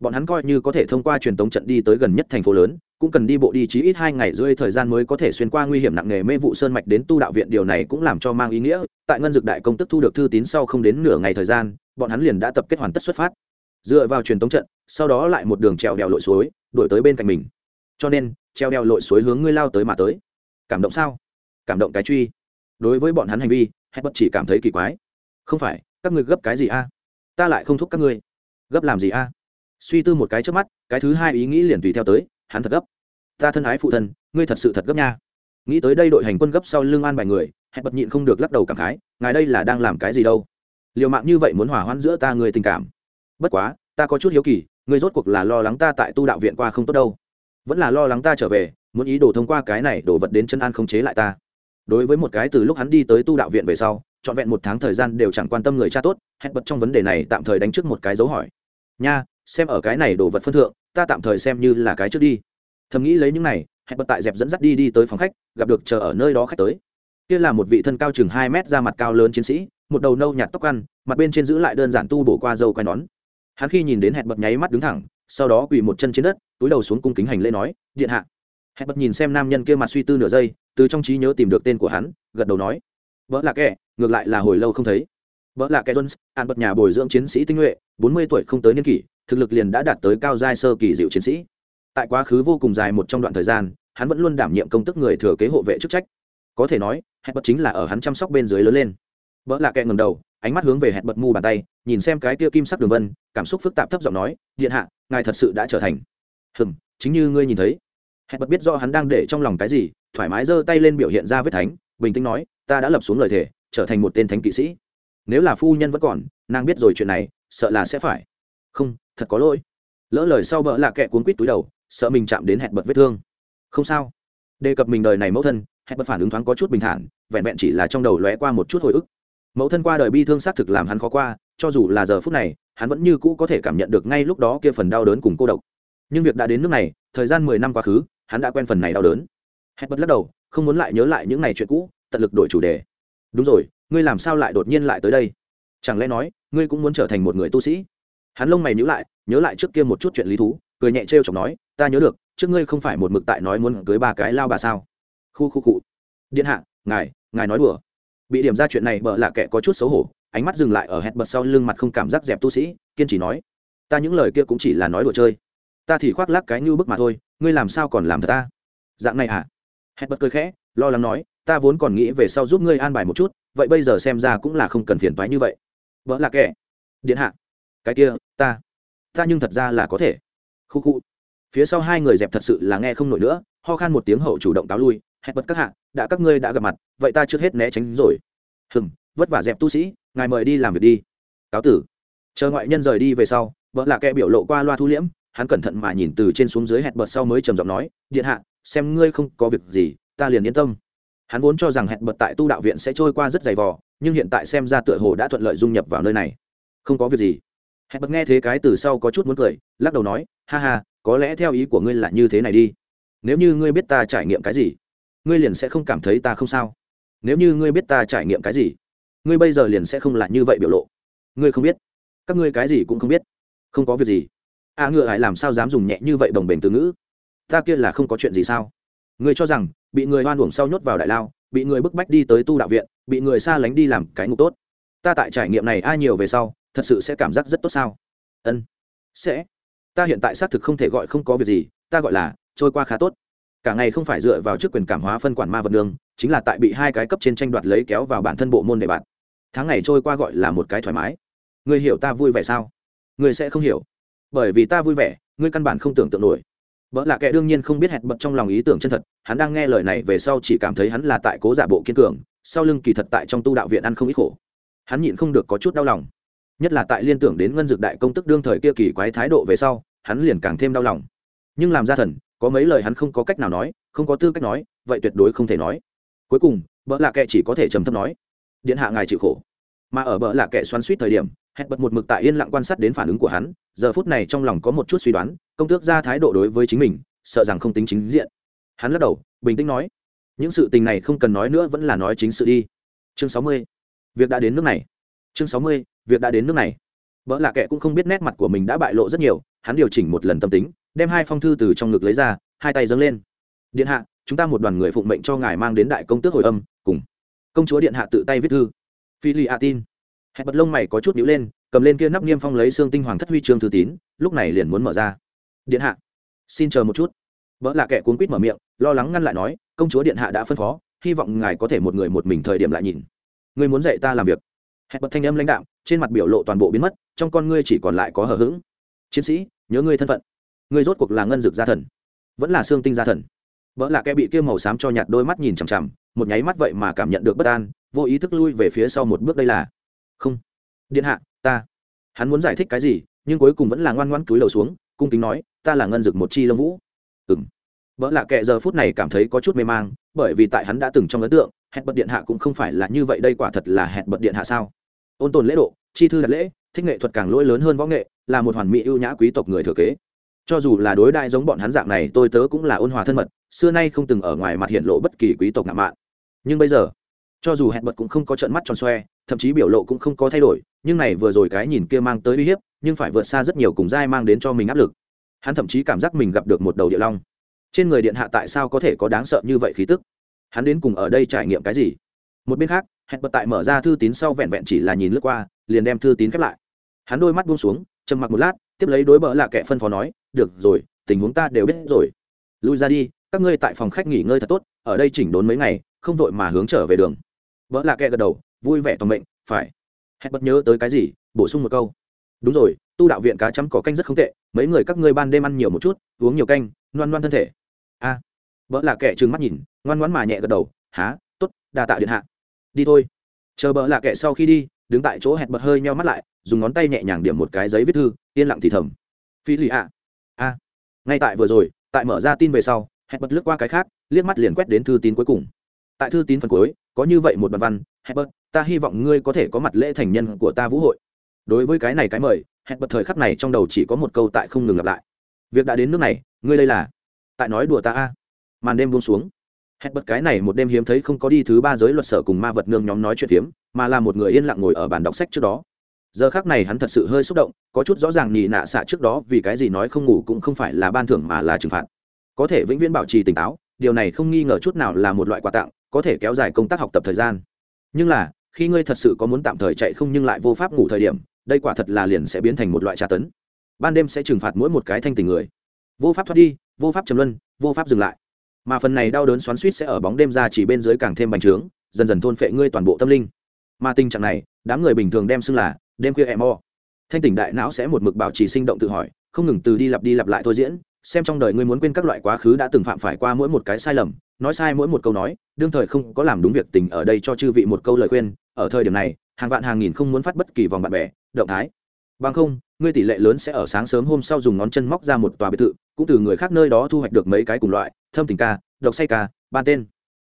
Bọn hắn coi như có thể thông qua truyền tống trận đi tới gần nhất thành phố lớn, cũng cần đi bộ đi chí ít hai ngày rưỡi thời gian mới có thể xuyên qua nguy hiểm nặng nề mê vụ sơn mạch đến tu đạo viện. Điều này cũng làm cho mang ý nghĩa, tại ngân dược đại công tức thu được thư tín sau không đến nửa ngày thời gian, bọn hắn liền đã tập kết hoàn tất xuất phát. Dựa vào truyền tống trận, sau đó lại một đường trèo đèo lội suối, đổi tới bên cạnh mình cho nên, treo đeo lội suối hướng ngươi lao tới mà tới. Cảm động sao? Cảm động cái truy. Đối với bọn hắn hành vi, hết bất chỉ cảm thấy kỳ quái. Không phải, các ngươi gấp cái gì a? Ta lại không thúc các ngươi. Gấp làm gì a? Suy tư một cái trước mắt, cái thứ hai ý nghĩ liền tùy theo tới, hắn thật gấp. Ta thân ái phụ thân, ngươi thật sự thật gấp nha. Nghĩ tới đây đội hành quân gấp sau lưng an bài người hẹn bật nhịn không được lắc đầu cảm khái, ngài đây là đang làm cái gì đâu? Liều mạng như vậy muốn hỏa hoãn giữa ta người tình cảm. Bất quá, ta có chút hiếu kỳ, ngươi rốt cuộc là lo lắng ta tại tu đạo viện qua không tốt đâu vẫn là lo lắng ta trở về, muốn ý đồ thông qua cái này đổ vật đến chân an không chế lại ta. Đối với một cái từ lúc hắn đi tới tu đạo viện về sau, trọn vẹn một tháng thời gian đều chẳng quan tâm người cha tốt hẹn bật trong vấn đề này tạm thời đánh trước một cái dấu hỏi. Nha, xem ở cái này đồ vật phân thượng, ta tạm thời xem như là cái trước đi. Thầm nghĩ lấy những này hẹn bật tại dẹp dẫn dắt đi đi tới phòng khách, gặp được chờ ở nơi đó khách tới. Kia là một vị thân cao chừng hai mét ra mặt cao lớn chiến sĩ, một đầu nâu nhạt tóc ăn, mặt bên trên giữ lại đơn giản tu bổ qua dâu quai nón. Hắn khi nhìn đến hẹn bật nháy mắt đứng thẳng sau đó quỳ một chân trên đất, túi đầu xuống cung kính hành lễ nói, điện hạ. Hẹn bật nhìn xem nam nhân kia mặt suy tư nửa giây, từ trong trí nhớ tìm được tên của hắn, gật đầu nói, vợ là kẻ, ngược lại là hồi lâu không thấy. Vợ là kẻ jones, an bật nhà bồi dưỡng chiến sĩ tinh nhuệ, bốn mươi tuổi không tới niên kỷ, thực lực liền đã đạt tới cao giai sơ kỳ diệu chiến sĩ. Tại quá khứ vô cùng dài một trong đoạn thời gian, hắn vẫn luôn đảm nhiệm công tức người thừa kế hộ vệ chức trách. Có thể nói, hẹn bật chính là ở hắn chăm sóc bên dưới lớn lên. Vợ là kẻ ngầm đầu, ánh mắt hướng về hẹn bật mu bàn tay, nhìn xem cái tia kim sắc đường vân, cảm xúc phức tạp thấp giọng nói, điện hạ ngài thật sự đã trở thành. Hừng chính như ngươi nhìn thấy. Hẹn bật biết do hắn đang để trong lòng cái gì, thoải mái giơ tay lên biểu hiện ra vết thánh, bình tĩnh nói, ta đã lập xuống lời thề, trở thành một tên thánh kỵ sĩ. Nếu là phu nhân vẫn còn, nàng biết rồi chuyện này, sợ là sẽ phải. Không, thật có lỗi. Lỡ lời sau bỡ là kẻ cuốn quýt túi đầu, sợ mình chạm đến hẹn bật vết thương. Không sao. Đề cập mình đời này mẫu thân, hẹn bật phản ứng thoáng có chút bình thản, vẹn vẹn chỉ là trong đầu lóe qua một chút hồi ức. Mẫu thân qua đời bi thương xác thực làm hắn khó qua, cho dù là giờ phút này hắn vẫn như cũ có thể cảm nhận được ngay lúc đó kia phần đau đớn cùng cô độc. Nhưng việc đã đến nước này, thời gian mười năm quá khứ, hắn đã quen phần này đau đớn. Hết bật lắc đầu, không muốn lại nhớ lại những ngày chuyện cũ, tận lực đổi chủ đề. Đúng rồi, ngươi làm sao lại đột nhiên lại tới đây? Chẳng lẽ nói, ngươi cũng muốn trở thành một người tu sĩ? Hắn lông mày nhữ lại, nhớ lại trước kia một chút chuyện lý thú, cười nhẹ trêu chọc nói, ta nhớ được, trước ngươi không phải một mực tại nói muốn cưới ba cái lao bà sao? Khu khu cụ. Điện hạ, ngài ngài nói đùa. Bị điểm ra chuyện này bợ lạ kệ có chút xấu hổ ánh mắt dừng lại ở hẹn bật sau lưng mặt không cảm giác dẹp tu sĩ, kiên trì nói, ta những lời kia cũng chỉ là nói đùa chơi. Ta thì khoác lác cái như bức mà thôi, ngươi làm sao còn làm thật ta? Dạng này à hẹn bật cười khẽ, lo lắng nói, ta vốn còn nghĩ về sau giúp ngươi an bài một chút, vậy bây giờ xem ra cũng là không cần phiền toái như vậy. Vợ là kẻ. Điện hạ. Cái kia, ta. Ta nhưng thật ra là có thể. Khu khu. Phía sau hai người dẹp thật sự là nghe không nổi nữa, ho khan một tiếng hậu chủ động cáo lui, hẹn bật các hạ, đã các ngươi đã gặp mặt, vậy ta trước hết né tránh rồi. Hừng vất vả dẹp tu sĩ ngài mời đi làm việc đi. Cáo tử. Chờ ngoại nhân rời đi về sau, vợ là kẻ biểu lộ qua loa thu liễm, hắn cẩn thận mà nhìn từ trên xuống dưới hẹn bật sau mới trầm giọng nói, điện hạ, xem ngươi không có việc gì, ta liền yên tâm. Hắn vốn cho rằng hẹn bật tại tu đạo viện sẽ trôi qua rất dày vò, nhưng hiện tại xem ra tựa hồ đã thuận lợi dung nhập vào nơi này. Không có việc gì. Hẹn bật nghe thế cái từ sau có chút muốn cười, lắc đầu nói, ha ha, có lẽ theo ý của ngươi là như thế này đi. Nếu như ngươi biết ta trải nghiệm cái gì, ngươi liền sẽ không cảm thấy ta không sao. Nếu như ngươi biết ta trải nghiệm cái gì ngươi bây giờ liền sẽ không là như vậy biểu lộ. Ngươi không biết. Các ngươi cái gì cũng không biết. Không có việc gì. A à, ngựa hải làm sao dám dùng nhẹ như vậy đồng bền từ ngữ? Ta kia là không có chuyện gì sao? Ngươi cho rằng bị người hoan uổng sau nhốt vào đại lao bị người bức bách đi tới tu đạo viện bị người xa lánh đi làm cái ngục tốt. Ta tại trải nghiệm này ai nhiều về sau thật sự sẽ cảm giác rất tốt sao? Ân sẽ. Ta hiện tại xác thực không thể gọi không có việc gì ta gọi là trôi qua khá tốt. Cả ngày không phải dựa vào chức quyền cảm hóa phân quản ma vật đường chính là tại bị hai cái cấp trên tranh đoạt lấy kéo vào bản thân bộ môn đề bạn tháng ngày trôi qua gọi là một cái thoải mái. Ngươi hiểu ta vui vẻ sao? Ngươi sẽ không hiểu. Bởi vì ta vui vẻ, ngươi căn bản không tưởng tượng nổi. Vợ lạ kệ đương nhiên không biết hẹn bật trong lòng ý tưởng chân thật, hắn đang nghe lời này về sau chỉ cảm thấy hắn là tại cố giả bộ kiên cường, sau lưng kỳ thật tại trong tu đạo viện ăn không ít khổ. Hắn nhịn không được có chút đau lòng. Nhất là tại liên tưởng đến ngân dược đại công tức đương thời kia kỳ quái thái độ về sau, hắn liền càng thêm đau lòng. Nhưng làm ra thần, có mấy lời hắn không có cách nào nói, không có tư cách nói, vậy tuyệt đối không thể nói cuối cùng vợ lạ kệ chỉ có thể trầm thấp nói, điện hạ ngài chịu khổ. Mà ở bờ lạ kệ xoắn suýt thời điểm hẹn bật một mực tại yên lặng quan sát đến phản ứng của hắn, giờ phút này trong lòng có một chút suy đoán, công tước ra thái độ đối với chính mình, sợ rằng không tính chính diện. Hắn lắc đầu, bình tĩnh nói, những sự tình này không cần nói nữa vẫn là nói chính sự đi. Chương sáu mươi, việc đã đến nước này. Chương sáu mươi, việc đã đến nước này. Vợ lạ kệ cũng không biết nét mặt của mình đã bại lộ rất nhiều, hắn điều chỉnh một lần tâm tính, đem hai phong thư từ trong ngực lấy ra, hai tay dâng lên. Điện hạ chúng ta một đoàn người phụng mệnh cho ngài mang đến đại công tước hồi âm, cùng. Công chúa điện hạ tự tay viết thư. Phi lì a tin hẹn bật lông mày có chút nhíu lên, cầm lên kia nắp niêm phong lấy xương tinh hoàng thất huy chương thư tín, lúc này liền muốn mở ra. Điện hạ, xin chờ một chút. Vợ lạ kẻ cuốn quýt mở miệng, lo lắng ngăn lại nói, công chúa điện hạ đã phân phó, hy vọng ngài có thể một người một mình thời điểm lại nhìn. Ngươi muốn dạy ta làm việc. Hẹn bật thanh âm lãnh đạo trên mặt biểu lộ toàn bộ biến mất, trong con ngươi chỉ còn lại có hờ hững. Chiến sĩ, nhớ ngươi thân phận. Ngươi rốt cuộc là ngân dược gia thần, vẫn là xương tinh gia thần vợ lạ kẻ bị kia màu xám cho nhạt đôi mắt nhìn chằm chằm, một nháy mắt vậy mà cảm nhận được bất an, vô ý thức lui về phía sau một bước đây là, không, điện hạ, ta. Hắn muốn giải thích cái gì, nhưng cuối cùng vẫn là ngoan ngoan cúi đầu xuống, cung kính nói, ta là ngân dực một chi lâm vũ. Ừng vợ lạ kệ giờ phút này cảm thấy có chút mê mang, bởi vì tại hắn đã từng trong ấn tượng, hẹn bật điện hạ cũng không phải là như vậy đây quả thật là hẹn bật điện hạ sao? Ôn tồn lễ độ, chi thư đặt lễ, thích nghệ thuật càng lỗi lớn hơn võ nghệ, là một hoàn mỹ ưu nhã quý tộc người thừa kế cho dù là đối đại giống bọn hắn dạng này, tôi tớ cũng là ôn hòa thân mật, xưa nay không từng ở ngoài mặt hiện lộ bất kỳ quý tộc ngạo mạn. Nhưng bây giờ, cho dù hẹn bật cũng không có trận mắt tròn xoe, thậm chí biểu lộ cũng không có thay đổi, nhưng này vừa rồi cái nhìn kia mang tới uy hiếp, nhưng phải vượt xa rất nhiều cùng dai mang đến cho mình áp lực. Hắn thậm chí cảm giác mình gặp được một đầu địa long. Trên người điện hạ tại sao có thể có đáng sợ như vậy khí tức? Hắn đến cùng ở đây trải nghiệm cái gì? Một bên khác, hẹn bật tại mở ra thư tín sau vẹn vẹn chỉ là nhìn lướt qua, liền đem thư tín khép lại. Hắn đôi mắt buông xuống, trầm mặc một lát, tiếp lấy đối bỡ là kẻ phân phó nói được rồi tình huống ta đều biết rồi. Lui ra đi các ngươi tại phòng khách nghỉ ngơi thật tốt ở đây chỉnh đốn mấy ngày không vội mà hướng trở về đường. Vợ là kệ gật đầu vui vẻ toàn mệnh phải. Hẹn bật nhớ tới cái gì bổ sung một câu. Đúng rồi tu đạo viện cá chấm cỏ canh rất không tệ mấy người các ngươi ban đêm ăn nhiều một chút uống nhiều canh loan loan thân thể. A. À, vợ là kệ trừng mắt nhìn ngoan ngoãn mà nhẹ gật đầu há t ố t đà tạ điện hạ. Đi thôi. Chờ bợ là kệ sau khi đi đứng tại chỗ hẹn bật hơi nheo mắt lại dùng ngón tay nhẹ nhàng điểm một cái giấy viết thư yên lặng thì thầm. Phi lì ạ ngay tại vừa rồi, tại mở ra tin về sau hẹn bật lướt qua cái khác, liếc mắt liền quét đến thư tín cuối cùng. Tại thư tín phần cuối, có như vậy một bản văn hebert ta hy vọng ngươi có thể có mặt lễ thành nhân của ta vũ hội. Đối với cái này cái mời hebert thời khắc này trong đầu chỉ có một câu tại không ngừng lặp lại. Việc đã đến nước này, ngươi đây là tại nói đùa ta a. Màn đêm buông xuống. Hebert cái này một đêm hiếm thấy không có đi thứ ba giới luật sở cùng ma vật nương nhóm nói chuyện phiếm, mà là một người yên lặng ngồi ở bàn đọc sách trước đó giờ khác này hắn thật sự hơi xúc động, có chút rõ ràng nhì nạ xạ trước đó vì cái gì nói không ngủ cũng không phải là ban thưởng mà là trừng phạt. Có thể vĩnh viễn bảo trì tỉnh táo, điều này không nghi ngờ chút nào là một loại quà tặng, có thể kéo dài công tác học tập thời gian. Nhưng là, khi ngươi thật sự có muốn tạm thời chạy không nhưng lại vô pháp ngủ thời điểm, đây quả thật là liền sẽ biến thành một loại tra tấn. Ban đêm sẽ trừng phạt mỗi một cái thanh tình người. Vô pháp thoát đi, vô pháp trầm luân, vô pháp dừng lại. Mà phần này đau đớn xoắn suýt sẽ ở bóng đêm ra chỉ bên dưới càng thêm bành trướng, dần dần thôn phệ ngươi toàn bộ tâm linh. Mà tình trạng này, đám người bình thường đem xưng là đêm khuya em o thanh tỉnh đại não sẽ một mực bảo trì sinh động tự hỏi, không ngừng từ đi lặp đi lặp lại thôi diễn, xem trong đời ngươi muốn quên các loại quá khứ đã từng phạm phải qua mỗi một cái sai lầm, nói sai mỗi một câu nói, đương thời không có làm đúng việc tình ở đây cho chư vị một câu lời khuyên, ở thời điểm này, hàng vạn hàng nghìn không muốn phát bất kỳ vòng bạn bè, động thái. Bằng không, ngươi tỷ lệ lớn sẽ ở sáng sớm hôm sau dùng ngón chân móc ra một tòa biệt thự, cũng từ người khác nơi đó thu hoạch được mấy cái cùng loại, thâm tình ca, độc say ca, ban tên.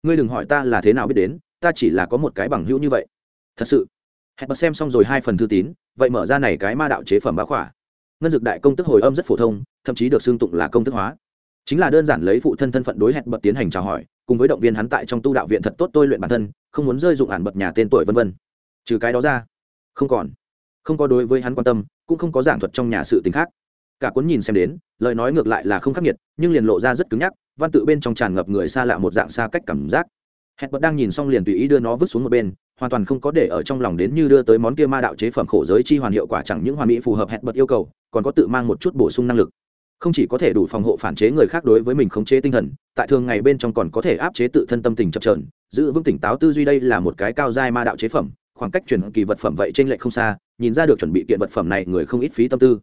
Ngươi đừng hỏi ta là thế nào biết đến, ta chỉ là có một cái bằng hữu như vậy. Thật sự hẹn bật xem xong rồi hai phần thư tín, vậy mở ra này cái ma đạo chế phẩm bá khỏa. Ngân dược đại công tức hồi âm rất phổ thông, thậm chí được xưng tụng là công thức hóa. Chính là đơn giản lấy phụ thân thân phận đối hẹn bật tiến hành chào hỏi, cùng với động viên hắn tại trong tu đạo viện thật tốt tôi luyện bản thân, không muốn rơi dụng ản bật nhà tên tuổi vân vân. Trừ cái đó ra, không còn. Không có đối với hắn quan tâm, cũng không có giảng thuật trong nhà sự t khác. Cả cuốn nhìn xem đến, lời nói ngược lại là không khắc nghiệt, nhưng liền lộ ra rất cứng nhắc, văn tự bên trong tràn ngập người xa lạ một dạng xa cách cảm giác. Hẹn bật đang nhìn xong liền tùy ý đưa nó vứt xuống một bên hoàn toàn không có để ở trong lòng đến như đưa tới món kia ma đạo chế phẩm khổ giới chi hoàn hiệu quả chẳng những hoàn mỹ phù hợp hẹn bật yêu cầu, còn có tự mang một chút bổ sung năng lực. Không chỉ có thể đủ phòng hộ phản chế người khác đối với mình khống chế tinh thần, tại thường ngày bên trong còn có thể áp chế tự thân tâm tình chập trờn giữ vững tỉnh táo tư duy đây là một cái cao giai ma đạo chế phẩm, khoảng cách chuyển kỳ vật phẩm vậy trên lệch không xa, nhìn ra được chuẩn bị kiện vật phẩm này người không ít phí tâm tư.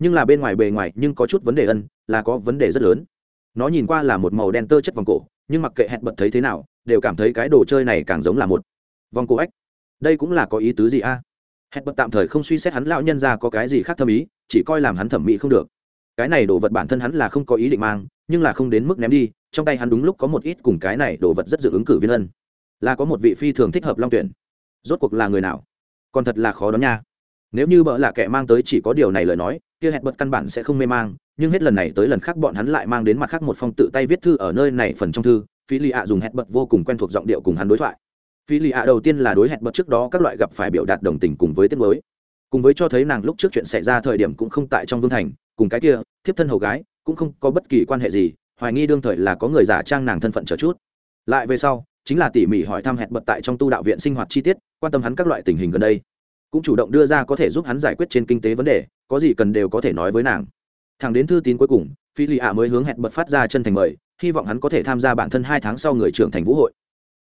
Nhưng là bên ngoài bề ngoài nhưng có chút vấn đề ân, là có vấn đề rất lớn. Nó nhìn qua là một màu đen tơ chất vòng cổ, nhưng mặc kệ hẹn bật thấy thế nào, đều cảm thấy cái đồ chơi này càng giống là một vòng cổ ếch. Đây cũng là có ý tứ gì a? Hẹn bật tạm thời không suy xét hắn lão nhân ra có cái gì khác thâm ý, chỉ coi làm hắn thẩm mỹ không được. Cái này đồ vật bản thân hắn là không có ý định mang, nhưng là không đến mức ném đi, trong tay hắn đúng lúc có một ít cùng cái này đồ vật rất dự ứng cử viên ân. Là có một vị phi thường thích hợp long tuyển. Rốt cuộc là người nào? Còn thật là khó đoán nha. Nếu như bợ là kẻ mang tới chỉ có điều này lời nói, kia hẹn bật căn bản sẽ không mê mang, nhưng hết lần này tới lần khác bọn hắn lại mang đến mặt khác một phong tự tay viết thư ở nơi này phần trong thư phi lì ạ dùng hẹn bật vô cùng quen thuộc giọng điệu cùng hắn đối thoại phi lì ạ đầu tiên là đối hẹn bật trước đó các loại gặp phải biểu đạt đồng tình cùng với tiết mới. Cùng với cho thấy nàng lúc trước chuyện xảy ra thời điểm cũng không tại trong vương thành, cùng cái kia, thiếp thân hầu gái, cũng không có bất kỳ quan hệ gì, hoài nghi đương thời là có người giả trang nàng thân phận chờ chút. Lại về sau, chính là tỉ mỉ hỏi thăm hẹn bật tại trong tu đạo viện sinh hoạt chi tiết, quan tâm hắn các loại tình hình gần đây. Cũng chủ động đưa ra có thể giúp hắn giải quyết trên kinh tế vấn đề, có gì cần đều có thể nói với nàng. Thằng đến thư tín cuối cùng phi lì ạ mới hướng hẹn bật phát ra chân thành mời, hy vọng hắn có thể tham gia bản thân hai tháng sau người trưởng thành vũ hội.